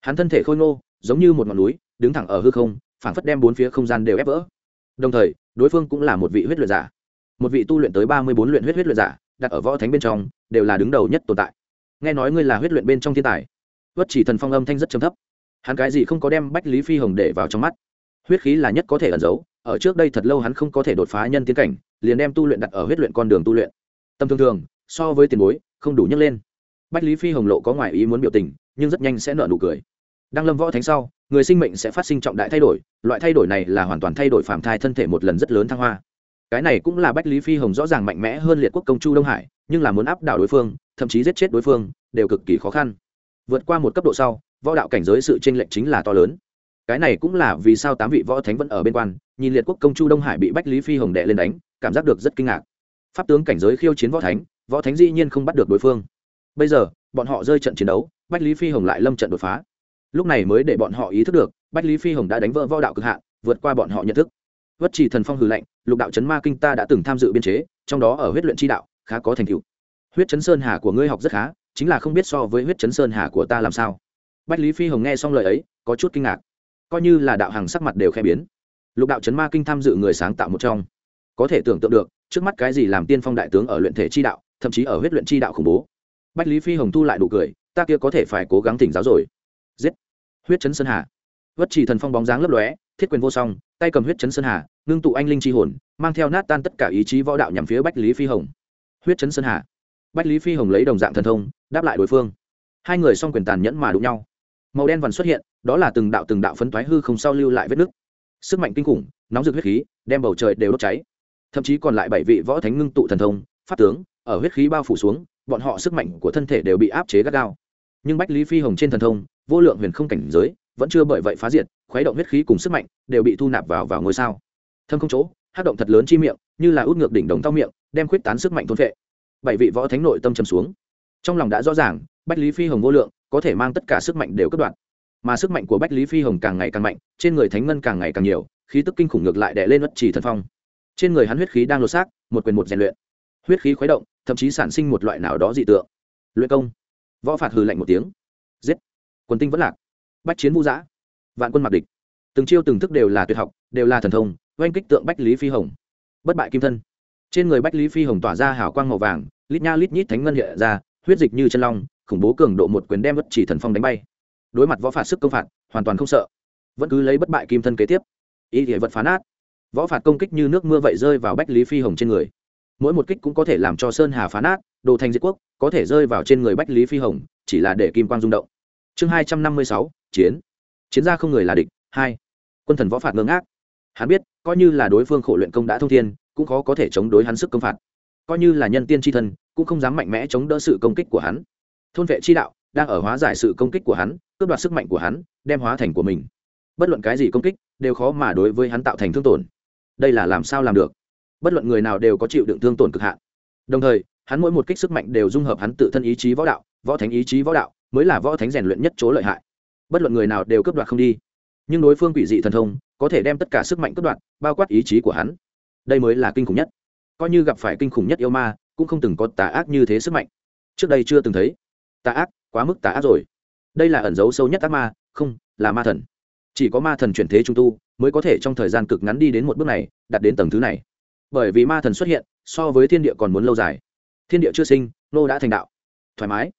Speaker 1: Hắn thân thể khôi ngô, giống như một ngọn núi, đứng thẳng ở hư không, phảng phất đem bốn phía không gian đều ép vỡ. Đồng thời, đối phương cũng là một vị huyết luyện giả. Một vị tu luyện tới ba mươi bốn luyện huyết huyết luyện giả, đặt ở võ thánh bên trong, đều là đứng đầu nhất tồn tại. Nghe nói ngươi là huyết luyện bên trong thiên tài. Vất chỉ thần phong âm thanh rất trầm thấp. Hắn cái gì không có đem bách lý phi hồng để vào trong mắt. Huyết khí là nhất có thể ẩn giấu, ở trước đây thật lâu hắn không có thể đột phá nhân tiến cảnh, liền đem tu luyện đặt ở huyết luyện con đường tu luyện tâm thường thường, so với tiền bối, không đủ nhấc lên. Bách lý phi hồng lộ có ngoài ý muốn biểu tình, nhưng rất nhanh sẽ nợ nụ cười. Đang lâm võ thánh sau, người sinh mệnh sẽ phát sinh trọng đại thay đổi, loại thay đổi này là hoàn toàn thay đổi phàm thai thân thể một lần rất lớn thăng hoa. Cái này cũng là bách lý phi hồng rõ ràng mạnh mẽ hơn liệt quốc công chu đông hải, nhưng là muốn áp đảo đối phương, thậm chí giết chết đối phương, đều cực kỳ khó khăn. Vượt qua một cấp độ sau, võ đạo cảnh giới sự tranh lệch chính là to lớn. Cái này cũng là vì sao tám vị võ thánh vẫn ở bên quan, nhìn liệt quốc công chu đông hải bị bách lý phi hồng đệ lên đánh, cảm giác được rất kinh ngạc pháp tướng cảnh giới khiêu chiến võ thánh võ thánh dĩ nhiên không bắt được đối phương. Bây giờ, bọn họ rơi trận chiến đấu, bách lý phi hồng lại lâm trận đột phá. Lúc này mới để bọn họ ý thức được, bách lý phi hồng đã đánh vỡ võ đạo cực hạn, vượt qua bọn họ nhận thức. Vất chỉ thần phong hư lệnh lục đạo chấn ma kinh ta đã từng tham dự biên chế, trong đó ở huyết luyện tri đạo, khá có thành tựu. Huyết chấn sơn hà của ngươi học rất khá, chính là không biết so với huyết chấn sơn hà của ta làm sao. Bách lý phi hồng nghe xong lời ấy, có chút kinh ngạc. Coi như là đạo hàng sắc mặt đều khẽ biến. Lục đạo chấn ma kinh tham dự người sáng tạo một trong. Có thể tưởng tượng được trước mắt cái gì làm tiên phong đại tướng ở luyện thể chi đạo, thậm chí ở huyết luyện chi đạo khủng bố. Bách lý phi hồng thu lại đủ cười, ta kia có thể phải cố gắng tỉnh giáo rồi. Giết! Huyết chấn sơn hà. Vất chỉ thần phong bóng dáng lấp lóe, thiết quyền vô song, tay cầm huyết chấn sơn hà, ngưng tụ anh linh chi hồn, mang theo nát tan tất cả ý chí võ đạo nhằm phía bách lý phi hồng. Huyết chấn sơn hà. Bách lý phi hồng lấy đồng dạng thần thông, đáp lại đối phương. Hai người song quyền tàn nhẫn mà đụng nhau. Màu đen vằn xuất hiện, đó là từng đạo từng đạo phấn thoái hư không sao lưu lại vết nứt. Sức mạnh kinh khủng, nóng rực huyết khí, đem bầu trời đều đốt cháy thậm chí còn lại bảy vị võ thánh ngưng tụ thần thông, pháp tướng, ở huyết khí bao phủ xuống, bọn họ sức mạnh của thân thể đều bị áp chế gắt gao. Nhưng bách lý phi hồng trên thần thông, vô lượng huyền không cảnh giới, vẫn chưa bởi vậy phá diệt, khuấy động huyết khí cùng sức mạnh, đều bị thu nạp vào vào ngôi sao. Thâm không chỗ, hát động thật lớn chi miệng, như là út ngược đỉnh đồng tao miệng, đem khuyết tán sức mạnh thôn vệ bảy vị võ thánh nội tâm trầm xuống. Trong lòng đã rõ ràng, bách lý phi hồng vô lượng, có thể mang tất cả sức mạnh đều cất đoạn. Mà sức mạnh của bách lý phi hồng càng ngày càng mạnh, trên người thánh ngân càng ngày càng nhiều, khí tức kinh khủng ngược lại đè lên ất chỉ thần phong trên người hắn huyết khí đang lột xác, một quyền một rèn luyện. Huyết khí khuấy động, thậm chí sản sinh một loại nào đó dị tượng. Luyện công. Võ phạt hừ lạnh một tiếng. Giết. Quân tinh vẫn lạc. Bách chiến vũ giã. Vạn quân mặc địch. Từng chiêu từng thức đều là tuyệt học, đều là thần thông, oanh kích tượng bách lý phi hồng. Bất bại kim thân. Trên người bách lý phi hồng tỏa ra hào quang màu vàng, lít nha lít nhít thánh ngân hiện ra, huyết dịch như chân long, khủng bố cường độ một quyền đem bất chỉ thần phong đánh bay. Đối mặt võ phạt sức công phạt, hoàn toàn không sợ. Vẫn cứ lấy bất bại kim thân kế tiếp. Ý thể vật phá nát võ phạt công kích như nước mưa vậy rơi vào bách lý phi hồng trên người. Mỗi một kích cũng có thể làm cho sơn hà phá nát, đồ thành diệt quốc, có thể rơi vào trên người bách lý phi hồng, chỉ là để kim quang rung động. Chương hai trăm năm mươi sáu, chiến. Chiến gia không người là địch, hai. Quân thần võ phạt ngơ ngác. Hắn biết, coi như là đối phương khổ luyện công đã thông thiên, cũng khó có thể chống đối hắn sức công phạt. Coi như là nhân tiên tri thân, cũng không dám mạnh mẽ chống đỡ sự công kích của hắn. Thôn vệ chi đạo, đang ở hóa giải sự công kích của hắn, cướp đoạt sức mạnh của hắn, đem hóa thành của mình. Bất luận cái gì công kích, đều khó mà đối với hắn tạo thành thương tổn đây là làm sao làm được? Bất luận người nào đều có chịu đựng thương tổn cực hạn. Đồng thời, hắn mỗi một kích sức mạnh đều dung hợp hắn tự thân ý chí võ đạo, võ thánh ý chí võ đạo mới là võ thánh rèn luyện nhất chỗ lợi hại. Bất luận người nào đều cướp đoạt không đi. Nhưng đối phương quỷ dị thần thông, có thể đem tất cả sức mạnh cướp đoạt, bao quát ý chí của hắn. Đây mới là kinh khủng nhất. Coi như gặp phải kinh khủng nhất yêu ma, cũng không từng có tà ác như thế sức mạnh. Trước đây chưa từng thấy. Tà ác, quá mức tà ác rồi. Đây là ẩn dấu sâu nhất ác ma, không, là ma thần. Chỉ có ma thần chuyển thế trung tu mới có thể trong thời gian cực ngắn đi đến một bước này, đạt đến tầng thứ này. Bởi vì ma thần xuất hiện, so với thiên địa còn muốn lâu dài. Thiên địa chưa sinh, nô đã thành đạo. Thoải mái.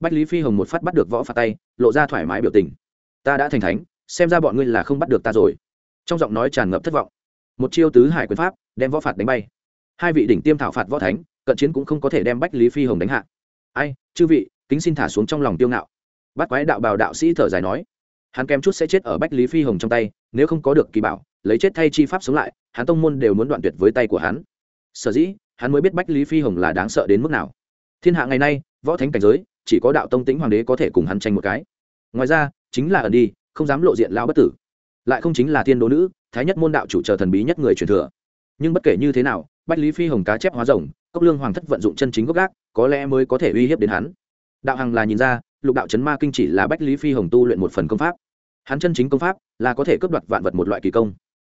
Speaker 1: Bách lý phi hồng một phát bắt được võ phạt tay, lộ ra thoải mái biểu tình. Ta đã thành thánh, xem ra bọn ngươi là không bắt được ta rồi. Trong giọng nói tràn ngập thất vọng. Một chiêu tứ hải quyền pháp, đem võ phạt đánh bay. Hai vị đỉnh tiêm thảo phạt võ thánh, cận chiến cũng không có thể đem bách lý phi hồng đánh hạ. Ai, chư vị, kính xin thả xuống trong lòng tiêu ngạo. Bắt quái đạo bào đạo sĩ thở dài nói hắn kém chút sẽ chết ở bách lý phi hồng trong tay, nếu không có được kỳ bảo, lấy chết thay chi pháp sống lại, hắn tông môn đều muốn đoạn tuyệt với tay của hắn. Sở dĩ, hắn mới biết bách lý phi hồng là đáng sợ đến mức nào. Thiên hạ ngày nay, võ thánh cảnh giới, chỉ có đạo tông tĩnh hoàng đế có thể cùng hắn tranh một cái. Ngoài ra, chính là ẩn đi, không dám lộ diện lao bất tử. Lại không chính là thiên đố nữ, thái nhất môn đạo chủ chờ thần bí nhất người truyền thừa. Nhưng bất kể như thế nào, bách lý phi hồng cá chép hóa rồng, cốc lương hoàng thất vận dụng chân chính gốc gác, có lẽ mới có thể uy hiếp đến hắn. Đạo hằng là nhìn ra lục đạo chấn ma kinh chỉ là bách lý phi hồng tu luyện một phần công pháp. Hắn chân chính công pháp là có thể cướp đoạt vạn vật một loại kỳ công.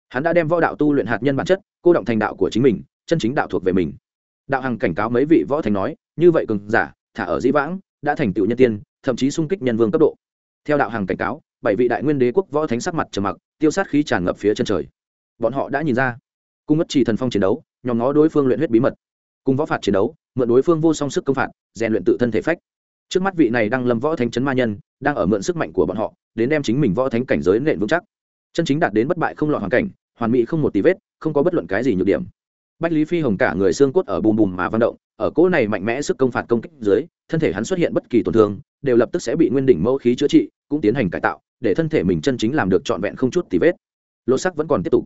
Speaker 1: Hắn đã đem võ đạo tu luyện hạt nhân bản chất, cô động thành đạo của chính mình, chân chính đạo thuộc về mình. Đạo hằng cảnh cáo mấy vị võ thành nói, như vậy cường giả, thả ở dĩ vãng, đã thành tựu nhân tiên, thậm chí sung kích nhân vương cấp độ. Theo đạo hàng cảnh cáo, bảy vị đại nguyên đế quốc võ thánh sắc mặt trầm mặc, tiêu sát khí tràn ngập phía chân trời. Bọn họ đã nhìn ra, cung mất chỉ thần phong chiến đấu nhóm nó đối phương luyện huyết bí mật. Cùng võ phạt chiến đấu, mượn đối phương vô song sức công phạt, rèn luyện tự thân thể phách trước mắt vị này đang lâm võ thánh chấn ma nhân, đang ở mượn sức mạnh của bọn họ, đến đem chính mình võ thánh cảnh giới nện vững chắc. Chân chính đạt đến bất bại không lọt hoàn cảnh, hoàn mỹ không một tí vết, không có bất luận cái gì nhược điểm. Bách lý phi hồng cả người xương cốt ở bùm bùm mà văn động, ở cỗ này mạnh mẽ sức công phạt công kích dưới, thân thể hắn xuất hiện bất kỳ tổn thương, đều lập tức sẽ bị nguyên đỉnh mẫu khí chữa trị, cũng tiến hành cải tạo, để thân thể mình chân chính làm được trọn vẹn không chút tí vết. Lỗ sắc vẫn còn tiếp tục.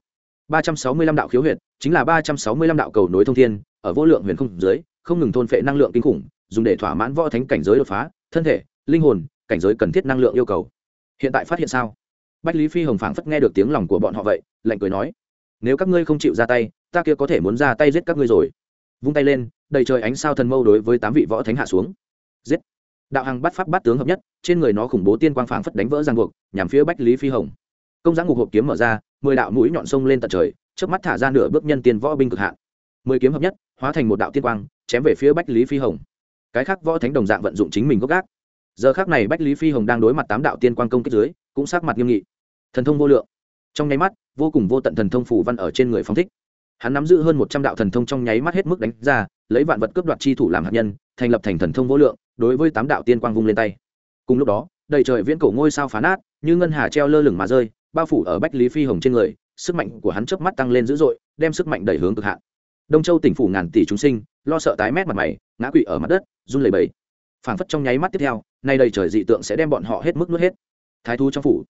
Speaker 1: ba trăm sáu mươi lăm đạo khiếu huyệt, chính là ba trăm sáu mươi lăm đạo cầu nối thông thiên, ở vô lượng huyền không dưới, không ngừng thôn phệ năng lượng kinh khủng dùng để thỏa mãn võ thánh cảnh giới đột phá, thân thể, linh hồn, cảnh giới cần thiết năng lượng yêu cầu. Hiện tại phát hiện sao? Bách lý phi hồng phảng phất nghe được tiếng lòng của bọn họ vậy, lạnh cười nói, nếu các ngươi không chịu ra tay, ta kia có thể muốn ra tay giết các ngươi rồi. Vung tay lên, đầy trời ánh sao thần mâu đối với tám vị võ thánh hạ xuống. Giết! Đạo hàng bắt pháp bắt tướng hợp nhất, trên người nó khủng bố tiên quang phảng phất đánh vỡ giang buộc, nhằm phía bách lý phi hồng. Công giã ngục hộp kiếm mở ra, mười đạo mũi nhọn sông lên tận trời trước mắt thả ra nửa bước nhân tiên võ binh cực hạn. Mười kiếm hợp nhất, hóa thành một đạo tiên quang, chém về phía bách lý phi hồng cái khác võ thánh đồng dạng vận dụng chính mình gốc gác. Giờ khác này bách lý phi hồng đang đối mặt tám đạo tiên quang công kích dưới, cũng sát mặt nghiêm nghị. Thần thông vô lượng. Trong nháy mắt, vô cùng vô tận thần thông phủ văn ở trên người phóng thích. Hắn nắm giữ hơn một trăm đạo thần thông trong nháy mắt hết mức đánh ra, lấy vạn vật cướp đoạt chi thủ làm hạt nhân, thành lập thành thần thông vô lượng, đối với tám đạo tiên quang vung lên tay. Cùng lúc đó, đầy trời viễn cổ ngôi sao phá nát, như ngân hà treo lơ lửng mà rơi, bao phủ ở bách lý phi hồng trên người, sức mạnh của hắn chớp mắt tăng lên dữ dội, đem sức mạnh đẩy hướng cực hạn. Đông châu tỉnh phủ ngàn tỷ chúng sinh lo sợ tái mét mặt mày, ngã quỵ ở mặt đất, run lẩy bẩy. Phảng phất trong nháy mắt tiếp theo, nay đầy trời dị tượng sẽ đem bọn họ hết mức nuốt hết. Thái thú trong phủ.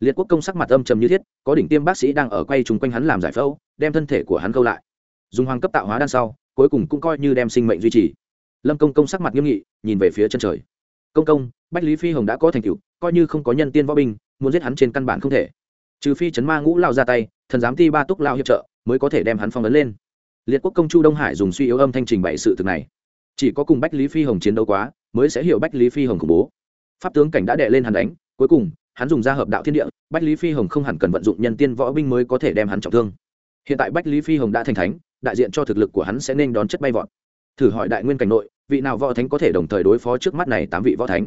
Speaker 1: Liệt quốc công sắc mặt âm trầm như thiết, có đỉnh tiêm bác sĩ đang ở quay chung quanh hắn làm giải phẫu, đem thân thể của hắn câu lại. Dùng hoàng cấp tạo hóa đan sau, cuối cùng cũng coi như đem sinh mệnh duy trì. Lâm công công sắc mặt nghiêm nghị, nhìn về phía chân trời. Công công, bách lý phi hồng đã có thành tựu, coi như không có nhân tiên võ binh, muốn giết hắn trên căn bản không thể. Trừ phi chấn ma ngũ lao ra tay, thần giám ti ba túc lao hiệp trợ, mới có thể đem hắn phong ấn lên liệt quốc công chu đông hải dùng suy yếu âm thanh trình bày sự thực này. Chỉ có cùng bách lý phi hồng chiến đấu quá, mới sẽ hiểu bách lý phi hồng khủng bố. Pháp tướng cảnh đã đệ lên hắn đánh, cuối cùng, hắn dùng ra hợp đạo thiên địa, bách lý phi hồng không hẳn cần vận dụng nhân tiên võ binh mới có thể đem hắn trọng thương. Hiện tại bách lý phi hồng đã thành thánh, đại diện cho thực lực của hắn sẽ nên đón chất bay vọt. Thử hỏi đại nguyên cảnh nội, vị nào võ thánh có thể đồng thời đối phó trước mắt này tám vị võ thánh?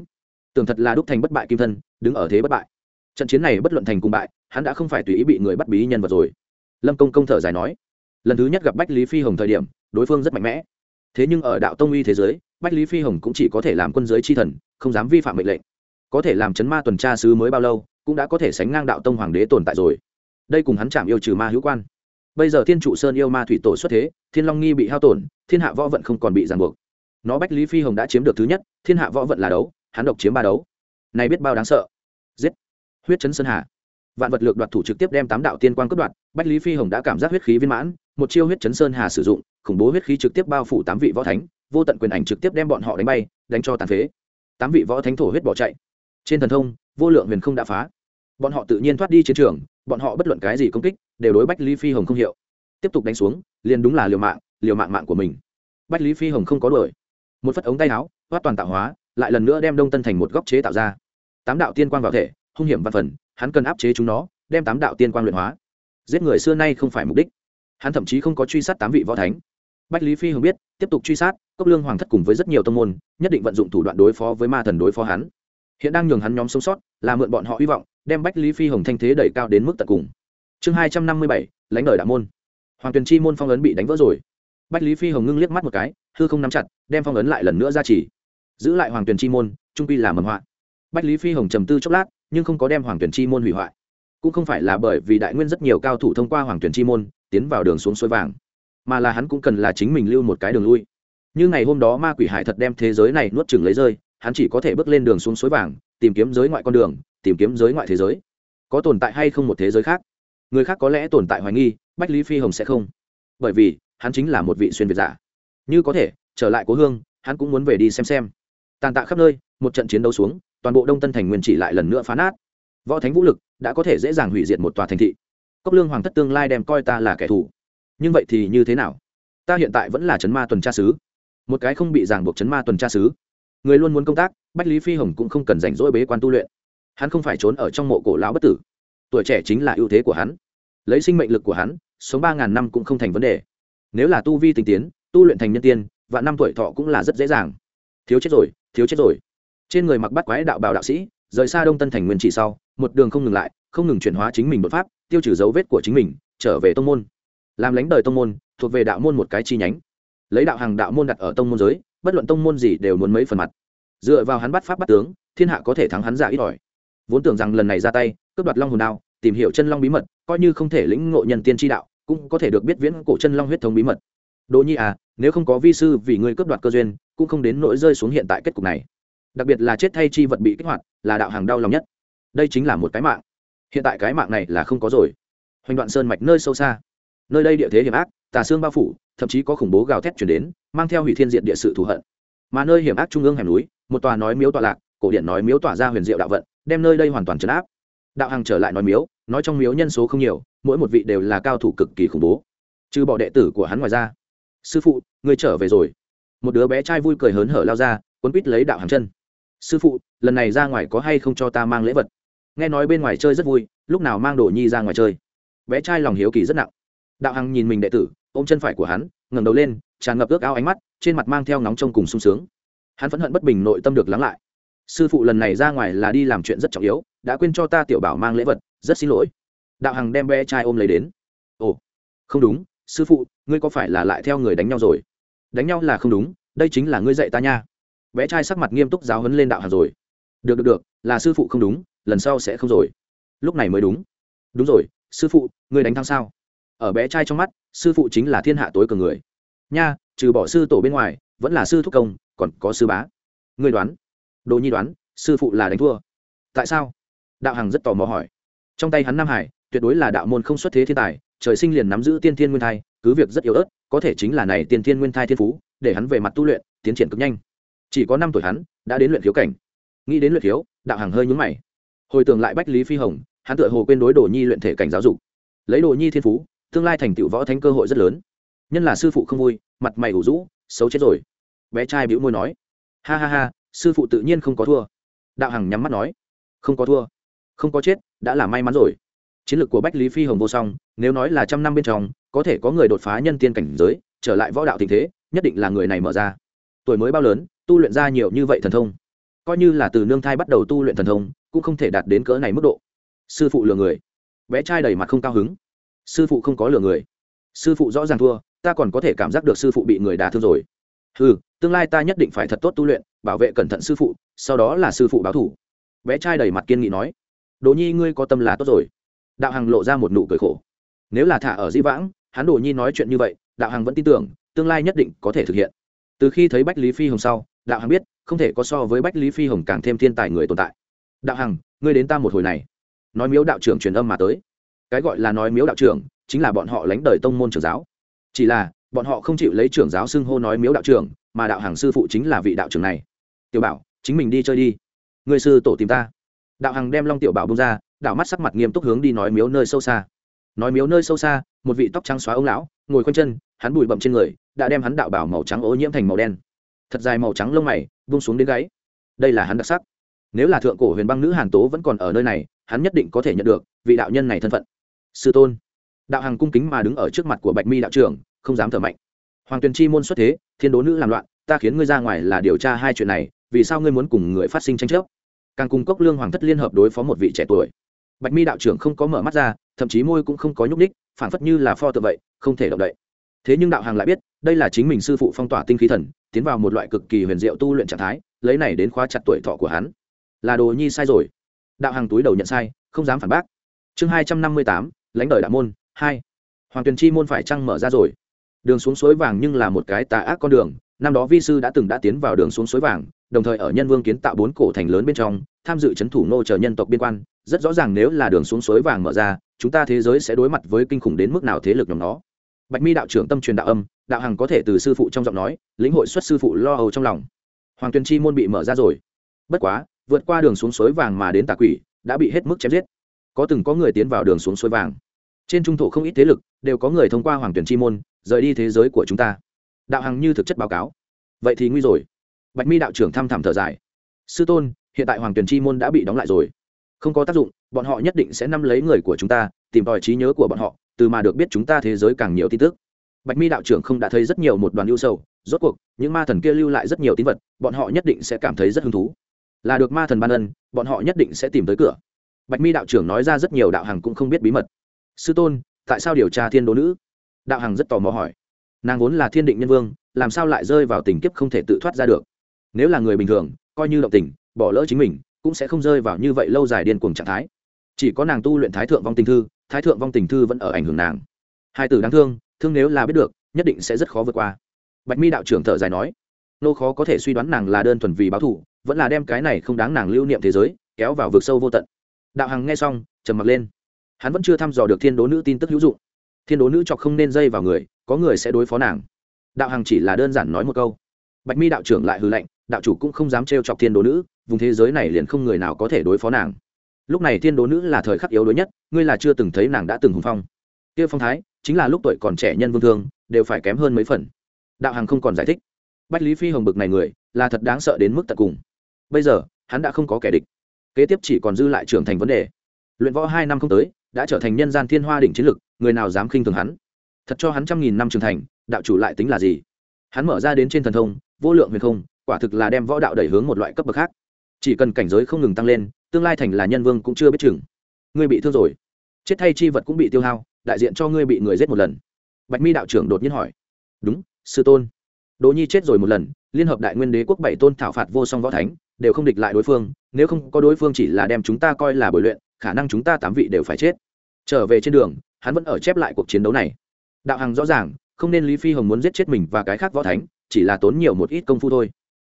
Speaker 1: Tưởng thật là đúc thành bất bại kim thân, đứng ở thế bất bại. Trận chiến này bất luận thành cùng bại, hắn đã không phải tùy ý bị người bắt bí nhân vật rồi. Lâm công công thở dài nói lần thứ nhất gặp bách lý phi hồng thời điểm, đối phương rất mạnh mẽ. Thế nhưng ở đạo tông uy thế giới, bách lý phi hồng cũng chỉ có thể làm quân giới chi thần, không dám vi phạm mệnh lệnh. Có thể làm chấn ma tuần tra sứ mới bao lâu, cũng đã có thể sánh ngang đạo tông hoàng đế tồn tại rồi. Đây cùng hắn chạm yêu trừ ma hữu quan. Bây giờ thiên trụ sơn yêu ma thủy tổ xuất thế, thiên long nghi bị hao tổn, thiên hạ võ vận không còn bị ràng buộc. Nó bách lý phi hồng đã chiếm được thứ nhất, thiên hạ võ vận là đấu, hắn độc chiếm ba đấu. Này biết bao đáng sợ. Giết. Huyết chấn sơn hà. Vạn vật lược đoạt thủ trực tiếp đem tám đạo tiên quang cướp đoạt, bách lý phi hồng đã cảm giác huyết khí viên mãn một chiêu huyết chấn sơn hà sử dụng, khủng bố huyết khí trực tiếp bao phủ tám vị võ thánh, vô tận quyền ảnh trực tiếp đem bọn họ đánh bay, đánh cho tàn phế. Tám vị võ thánh thổ huyết bỏ chạy. Trên thần thông, vô lượng huyền không đã phá. Bọn họ tự nhiên thoát đi chiến trường, bọn họ bất luận cái gì công kích, đều đối bách lý phi hồng không hiệu tiếp tục đánh xuống, liền đúng là liều mạng liều mạng mạng của mình. Bách lý phi hồng không có đuổi. Một phất ống tay áo thoát toàn tạo hóa, lại lần nữa đem đông tân thành một góc chế tạo ra. Tám đạo tiên quang vào thể, hung hiểm văn phần, hắn cần áp chế chúng nó, đem tám đạo tiên quang luyện hóa. Giết người xưa nay không phải mục đích hắn thậm chí không có truy sát tám vị võ thánh. Bách lý phi hưng biết, tiếp tục truy sát, cốc lương hoàng thất cùng với rất nhiều tông môn, nhất định vận dụng thủ đoạn đối phó với ma thần đối phó hắn. Hiện đang nhường hắn nhóm sống sót, là mượn bọn họ hy vọng, đem bách lý phi hồng thanh thế đẩy cao đến mức tận cùng. Chương hai trăm năm mươi bảy, lãnh đời đạo môn. Hoàng tuyền chi môn phong ấn bị đánh vỡ rồi. Bách lý phi hồng ngưng liếc mắt một cái, hư không nắm chặt, đem phong ấn lại lần nữa ra chỉ. Giữ lại hoàng tuyền chi môn, trung quy là mầm họa. Bách lý phi hồng trầm tư chốc lát, nhưng không có đem hoàng tuyền chi môn hủy hoại. Cũng không phải là bởi vì đại nguyên rất nhiều cao thủ thông qua hoàng tuyền chi môn tiến vào đường xuống suối vàng. Mà là hắn cũng cần là chính mình lưu một cái đường lui. Như ngày hôm đó ma quỷ hải thật đem thế giới này nuốt chừng lấy rơi, hắn chỉ có thể bước lên đường xuống suối vàng, tìm kiếm giới ngoại con đường, tìm kiếm giới ngoại thế giới. Có tồn tại hay không một thế giới khác? Người khác có lẽ tồn tại hoài nghi, bách lý phi hồng sẽ không. Bởi vì, hắn chính là một vị xuyên việt giả. Như có thể, trở lại cố hương, hắn cũng muốn về đi xem xem. Tàn tạ khắp nơi, một trận chiến đấu xuống, toàn bộ đông tân thành nguyên chỉ lại lần nữa phá nát. Võ thánh vũ lực đã có thể dễ dàng hủy diệt một tòa thành thị cốc lương hoàng thất tương lai đem coi ta là kẻ thù. Nhưng vậy thì như thế nào? Ta hiện tại vẫn là chấn ma tuần tra sứ. Một cái không bị ràng buộc chấn ma tuần tra sứ. Người luôn muốn công tác, bách lý phi hồng cũng không cần rảnh rỗi bế quan tu luyện. Hắn không phải trốn ở trong mộ cổ lão bất tử. Tuổi trẻ chính là ưu thế của hắn. Lấy sinh mệnh lực của hắn, sống ba ngàn năm cũng không thành vấn đề. Nếu là tu vi tinh tiến, tu luyện thành nhân tiên và năm tuổi thọ cũng là rất dễ dàng. Thiếu chết rồi, thiếu chết rồi. Trên người mặc bắt quái đạo bào đạo sĩ, rời xa đông tân thành nguyên trị sau, một đường không ngừng lại, không ngừng chuyển hóa chính mình đột pháp tiêu trừ dấu vết của chính mình, trở về tông môn. Làm lãnh đời tông môn, thuộc về đạo môn một cái chi nhánh. Lấy đạo hàng đạo môn đặt ở tông môn giới, bất luận tông môn gì đều muốn mấy phần mặt. Dựa vào hắn bắt pháp bắt tướng, thiên hạ có thể thắng hắn giả ít ỏi. Vốn tưởng rằng lần này ra tay, cướp đoạt long hồn đao, tìm hiểu chân long bí mật, coi như không thể lĩnh ngộ nhân tiên tri đạo, cũng có thể được biết viễn cổ chân long huyết thống bí mật. Đỗ nhi à nếu không có vi sư vì ngươi cướp đoạt cơ duyên, cũng không đến nỗi rơi xuống hiện tại kết cục này. Đặc biệt là chết thay chi vật bị kích hoạt, là đạo hàng đau lòng nhất. Đây chính là một cái mạng hiện tại cái mạng này là không có rồi. Hoành đoạn sơn mạch nơi sâu xa. Nơi đây địa thế hiểm ác, tà xương bao phủ, thậm chí có khủng bố gào thét chuyển đến, mang theo hủy thiên diện địa sự thù hận. Mà nơi hiểm ác trung ương hẻm núi, một tòa nói miếu tọa lạc, cổ điện nói miếu tỏa ra huyền diệu đạo vận, đem nơi đây hoàn toàn trấn áp. Đạo hằng trở lại nói miếu, nói trong miếu nhân số không nhiều, mỗi một vị đều là cao thủ cực kỳ khủng bố. Trừ bỏ đệ tử của hắn ngoài ra. Sư phụ người trở về rồi. Một đứa bé trai vui cười hớn hở lao ra quấn quít lấy đạo hàng chân. Sư phụ, lần này ra ngoài có hay không cho ta mang lễ vật? Nghe nói bên ngoài chơi rất vui, lúc nào mang đồ nhi ra ngoài chơi. Bé trai lòng hiếu kỳ rất nặng. Đạo hằng nhìn mình đệ tử, ôm chân phải của hắn, ngẩng đầu lên, tràn ngập ước ao ánh mắt, trên mặt mang theo nóng trông cùng sung sướng. Hắn phẫn hận bất bình nội tâm được lắng lại. Sư phụ lần này ra ngoài là đi làm chuyện rất trọng yếu, đã quên cho ta tiểu bảo mang lễ vật, rất xin lỗi. Đạo hằng đem bé trai ôm lấy đến. Ồ, không đúng, sư phụ, ngươi có phải là lại theo người đánh nhau rồi? Đánh nhau là không đúng, đây chính là ngươi dạy ta nha. Bé trai sắc mặt nghiêm túc giáo hấn lên đạo hằng rồi. Được được được, là sư phụ không đúng lần sau sẽ không rồi. Lúc này mới đúng. Đúng rồi, sư phụ, ngươi đánh thắng sao? Ở bé trai trong mắt, sư phụ chính là thiên hạ tối cường người. Nha, trừ bỏ sư tổ bên ngoài, vẫn là sư thúc công, còn có sư bá. Ngươi đoán. Đồ nhi đoán, sư phụ là đánh thua. Tại sao? Đạo hằng rất tò mò hỏi. Trong tay hắn nam hải, tuyệt đối là đạo môn không xuất thế thiên tài, trời sinh liền nắm giữ tiên thiên nguyên thai, cứ việc rất yếu ớt, có thể chính là này tiên thiên nguyên thai thiên phú, để hắn về mặt tu luyện, tiến triển cực nhanh. Chỉ có năm tuổi hắn, đã đến luyện thiếu cảnh. Nghĩ đến luyện thiếu đạo hằng hơi nhúng mày hồi tưởng lại bách lý phi hồng, hắn tựa hồ quên đối đồ nhi luyện thể cảnh giáo dục. Lấy đồ nhi thiên phú, tương lai thành tựu võ thánh cơ hội rất lớn. Nhân là sư phụ không vui, mặt mày ủ rũ, xấu chết rồi. Bé trai bĩu môi nói. Ha ha ha, sư phụ tự nhiên không có thua. Đạo hằng nhắm mắt nói. Không có thua. Không có chết, đã là may mắn rồi. Chiến lược của bách lý phi hồng vô song, nếu nói là trăm năm bên trong, có thể có người đột phá nhân tiên cảnh giới, trở lại võ đạo tình thế, nhất định là người này mở ra. Tuổi mới bao lớn, tu luyện ra nhiều như vậy thần thông. Coi như là từ nương thai bắt đầu tu luyện thần thông cũng không thể đạt đến cỡ này mức độ. Sư phụ lừa người. Bé trai đầy mặt không cao hứng. Sư phụ không có lừa người. Sư phụ rõ ràng thua, ta còn có thể cảm giác được sư phụ bị người đả thương rồi. Ừ tương lai ta nhất định phải thật tốt tu luyện, bảo vệ cẩn thận sư phụ, sau đó là sư phụ báo thủ. Bé trai đầy mặt kiên nghị nói. Đồ nhi, ngươi có tâm là tốt rồi. Đạo hằng lộ ra một nụ cười khổ. Nếu là thả ở di vãng, hắn đồ nhi nói chuyện như vậy, đạo hằng vẫn tin tưởng, tương lai nhất định có thể thực hiện. Từ khi thấy bách lý phi hồng sau, đạo hằng biết, không thể có so với bách lý phi hồng càng thêm thiên tài người tồn tại đạo hằng, ngươi đến ta một hồi này. Nói miếu đạo trưởng truyền âm mà tới. Cái gọi là nói miếu đạo trưởng, chính là bọn họ lánh đời tông môn trưởng giáo. Chỉ là, bọn họ không chịu lấy trưởng giáo xưng hô nói miếu đạo trưởng, mà đạo hàng sư phụ chính là vị đạo trưởng này. Tiểu bảo, chính mình đi chơi đi. Người sư tổ tìm ta. Đạo hằng đem long tiểu bảo bông ra, đạo mắt sắc mặt nghiêm túc hướng đi nói miếu nơi sâu xa. Nói miếu nơi sâu xa, một vị tóc trắng xóa ông lão, ngồi quanh chân, hắn bụi bậm trên người, đã đem hắn đạo bảo màu trắng ô nhiễm thành màu đen. Thật dài màu trắng lông mày bung xuống đến gáy. Đây là hắn đặc sắc nếu là thượng cổ huyền băng nữ hàn tố vẫn còn ở nơi này, hắn nhất định có thể nhận được vị đạo nhân này thân phận. Sư tôn. Đạo hằng cung kính mà đứng ở trước mặt của bạch mi đạo trưởng, không dám thở mạnh. Hoàng tuyền chi môn xuất thế, thiên đố nữ làm loạn, ta khiến ngươi ra ngoài là điều tra hai chuyện này, vì sao ngươi muốn cùng người phát sinh tranh chấp? Càng cùng cốc lương hoàng thất liên hợp đối phó một vị trẻ tuổi. Bạch mi đạo trưởng không có mở mắt ra, thậm chí môi cũng không có nhúc ních phản phất như là pho tự vậy, không thể động đậy. Thế nhưng đạo hàng lại biết, đây là chính mình sư phụ phong tỏa tinh khí thần, tiến vào một loại cực kỳ huyền diệu tu luyện trạng thái, lấy này đến khóa chặt tuổi thọ của hắn là đồ nhi sai rồi. Đạo hàng túi đầu nhận sai, không dám phản bác. Chương hai trăm năm mươi tám, lãnh đời đạo môn, hai. Hoàng tuyền chi môn phải trăng mở ra rồi? Đường xuống suối vàng nhưng là một cái tà ác con đường. Năm đó vi sư đã từng đã tiến vào đường xuống suối vàng, đồng thời ở nhân vương kiến tạo bốn cổ thành lớn bên trong, tham dự c h ấ n thủ nô chờ nhân tộc biên quan. Rất rõ ràng nếu là đường xuống suối vàng mở ra, chúng ta thế giới sẽ đối mặt với kinh khủng đến mức nào thế lực nhóm nó bạch mi đạo trưởng tâm truyền đạo âm, đạo hằng có thể từ sư phụ trong giọng nói, lĩnh hội xuất sư phụ lo âu trong lòng. Hoàng tuyền chi môn bị mở ra rồi. Bất quá vượt qua đường xuống suối vàng mà đến tà quỷ, đã bị hết mức chém giết. Có từng có người tiến vào đường xuống suối vàng. Trên trung thổ không ít thế lực đều có người thông qua hoàng tuyển chi môn, rời đi thế giới của chúng ta. Đạo hằng như thực chất báo cáo. Vậy thì nguy rồi. Bạch mi đạo trưởng thăm thẳm thở dài. Sư tôn, hiện tại hoàng tuyển chi môn đã bị đóng lại rồi. Không có tác dụng, bọn họ nhất định sẽ nắm lấy người của chúng ta, tìm tòi trí nhớ của bọn họ, từ mà được biết chúng ta thế giới càng nhiều tin tức. Bạch mi đạo trưởng không đã thấy rất nhiều một đoàn ưu sầu, rốt cuộc, những ma thần kia lưu lại rất nhiều tín vật, bọn họ nhất định sẽ cảm thấy rất hứng thú là được ma thần ban ân, bọn họ nhất định sẽ tìm tới cửa. Bạch mi đạo trưởng nói ra rất nhiều đạo hằng cũng không biết bí mật. Sư tôn, tại sao điều tra thiên đố nữ? Đạo hằng rất tò mò hỏi. Nàng vốn là thiên định nhân vương, làm sao lại rơi vào tình kiếp không thể tự thoát ra được? Nếu là người bình thường, coi như động tình, bỏ lỡ chính mình, cũng sẽ không rơi vào như vậy lâu dài điên cuồng trạng thái. Chỉ có nàng tu luyện thái thượng vong tình thư, thái thượng vong tình thư vẫn ở ảnh hưởng nàng. Hai từ đáng thương thương nếu là biết được, nhất định sẽ rất khó vượt qua. Bạch mi đạo trưởng thở dài nói, nô khó có thể suy đoán nàng là đơn thuần vì báo thù vẫn là đem cái này không đáng nàng lưu niệm thế giới kéo vào vực sâu vô tận. Đạo hằng nghe xong, trầm mặc lên. Hắn vẫn chưa thăm dò được thiên đố nữ tin tức hữu dụng. Thiên đố nữ chọc không nên dây vào người, có người sẽ đối phó nàng. Đạo hằng chỉ là đơn giản nói một câu. Bạch mi đạo trưởng lại hư lệnh đạo chủ cũng không dám trêu chọc thiên đố nữ, vùng thế giới này liền không người nào có thể đối phó nàng. Lúc này thiên đố nữ là thời khắc yếu đuối nhất, ngươi là chưa từng thấy nàng đã từng hùng phong. Kia phong thái, chính là lúc tuổi còn trẻ nhân vương thương, đều phải kém hơn mấy phần. Đạo hằng không còn giải thích. Bách lý phi hồng bực này người, là thật đáng sợ đến mức tận cùng bây giờ, hắn đã không có kẻ địch. Kế tiếp chỉ còn dư lại trưởng thành vấn đề. Luyện võ hai năm không tới, đã trở thành nhân gian thiên hoa đỉnh chiến lực người nào dám khinh thường hắn? Thật cho hắn trăm nghìn năm trưởng thành, đạo chủ lại tính là gì? Hắn mở ra đến trên thần thông, vô lượng huyền không, quả thực là đem võ đạo đẩy hướng một loại cấp bậc khác. Chỉ cần cảnh giới không ngừng tăng lên, tương lai thành là nhân vương cũng chưa biết chừng. Ngươi bị thương rồi. Chết thay chi vật cũng bị tiêu hao, đại diện cho ngươi bị người giết một lần. Bạch mi đạo trưởng đột nhiên hỏi. Đúng, sư tôn. Đỗ nhi chết rồi một lần, liên hợp đại nguyên đế quốc bảy tôn thảo phạt vô song võ thánh đều không địch lại đối phương, nếu không có đối phương chỉ là đem chúng ta coi là bồi luyện, khả năng chúng ta tám vị đều phải chết. Trở về trên đường, hắn vẫn ở chép lại cuộc chiến đấu này. Đạo hằng rõ ràng, không nên lý phi hồng muốn giết chết mình và cái khác võ thánh, chỉ là tốn nhiều một ít công phu thôi.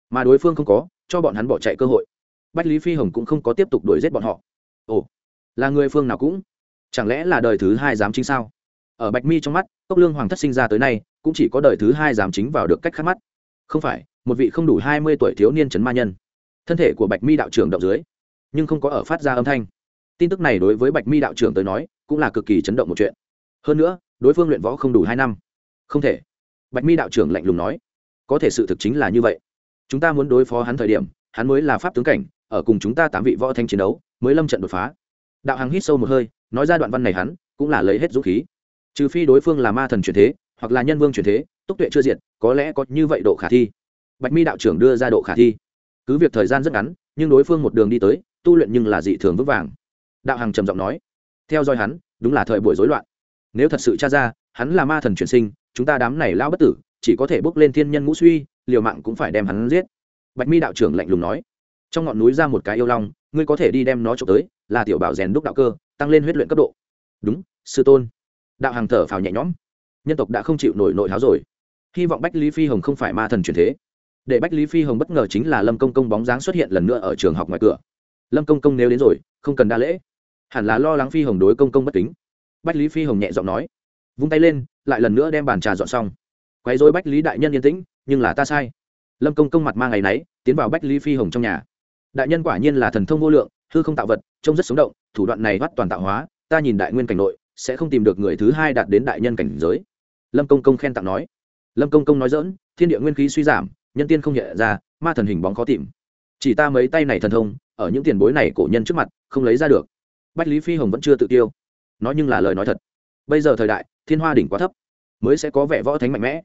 Speaker 1: Mà đối phương không có, cho bọn hắn bỏ chạy cơ hội. Bách lý phi hồng cũng không có tiếp tục đuổi giết bọn họ. Ồ, là người phương nào cũng? Chẳng lẽ là đời thứ hai dám chính sao? Ở bạch mi trong mắt, cốc lương hoàng thất sinh ra tới nay, cũng chỉ có đời thứ hai dám chính vào được cách khác mắt. Không phải, một vị không đủ hai mươi tuổi thiếu niên trấn ma nhân thân thể của bạch mi đạo trưởng động dưới nhưng không có ở phát ra âm thanh tin tức này đối với bạch mi đạo trưởng tới nói cũng là cực kỳ chấn động một chuyện hơn nữa đối phương luyện võ không đủ hai năm không thể bạch mi đạo trưởng lạnh lùng nói có thể sự thực chính là như vậy chúng ta muốn đối phó hắn thời điểm hắn mới là pháp tướng cảnh ở cùng chúng ta tám vị võ thanh chiến đấu mới lâm trận đột phá đạo hằng hít sâu một hơi nói ra đoạn văn này hắn cũng là lấy hết dũng khí trừ phi đối phương là ma thần truyền thế hoặc là nhân vương truyền thế túc tuệ chưa diệt có lẽ có như vậy độ khả thi bạch mi đạo trưởng đưa ra độ khả thi cứ việc thời gian rất ngắn, nhưng đối phương một đường đi tới, tu luyện nhưng là dị thường vững vàng. Đạo hằng trầm giọng nói, theo dõi hắn, đúng là thời buổi rối loạn. Nếu thật sự tra ra, hắn là ma thần chuyển sinh, chúng ta đám này lao bất tử, chỉ có thể bước lên thiên nhân ngũ suy, liều mạng cũng phải đem hắn giết. Bạch mi đạo trưởng lạnh lùng nói, trong ngọn núi ra một cái yêu long, ngươi có thể đi đem nó trộm tới, là tiểu bảo rèn đúc đạo cơ, tăng lên huyết luyện cấp độ. Đúng, sư tôn. Đạo hàng thở phào nhẹ nhõm. Nhân tộc đã không chịu nổi nội háo rồi. Hy vọng bách lý phi hồng không phải ma thần truyền thế để bách lý phi hồng bất ngờ chính là lâm công công bóng dáng xuất hiện lần nữa ở trường học ngoài cửa. Lâm công công nếu đến rồi, không cần đa lễ. Hẳn là lo lắng phi hồng đối công công bất kính. Bách lý phi hồng nhẹ giọng nói, vung tay lên, lại lần nữa đem bàn trà dọn xong. Quấy dối bách lý đại nhân yên tĩnh, nhưng là ta sai. Lâm công công mặt mang ngày náy tiến vào bách lý phi hồng trong nhà. Đại nhân quả nhiên là thần thông vô lượng, hư không tạo vật, trông rất sống động, thủ đoạn này bắt toàn tạo hóa, ta nhìn đại nguyên cảnh nội, sẽ không tìm được người thứ hai đạt đến đại nhân cảnh giới. Lâm công công khen tặng nói. Lâm công công nói dỡn thiên địa nguyên khí suy giảm nhân tiên không nhận ra, ma thần hình bóng khó tìm. Chỉ ta mấy tay này thần thông, ở những tiền bối này cổ nhân trước mặt, không lấy ra được. Bách lý phi hồng vẫn chưa tự tiêu. Nói nhưng là lời nói thật. Bây giờ thời đại, thiên hoa đỉnh quá thấp, mới sẽ có vẻ võ thánh mạnh mẽ.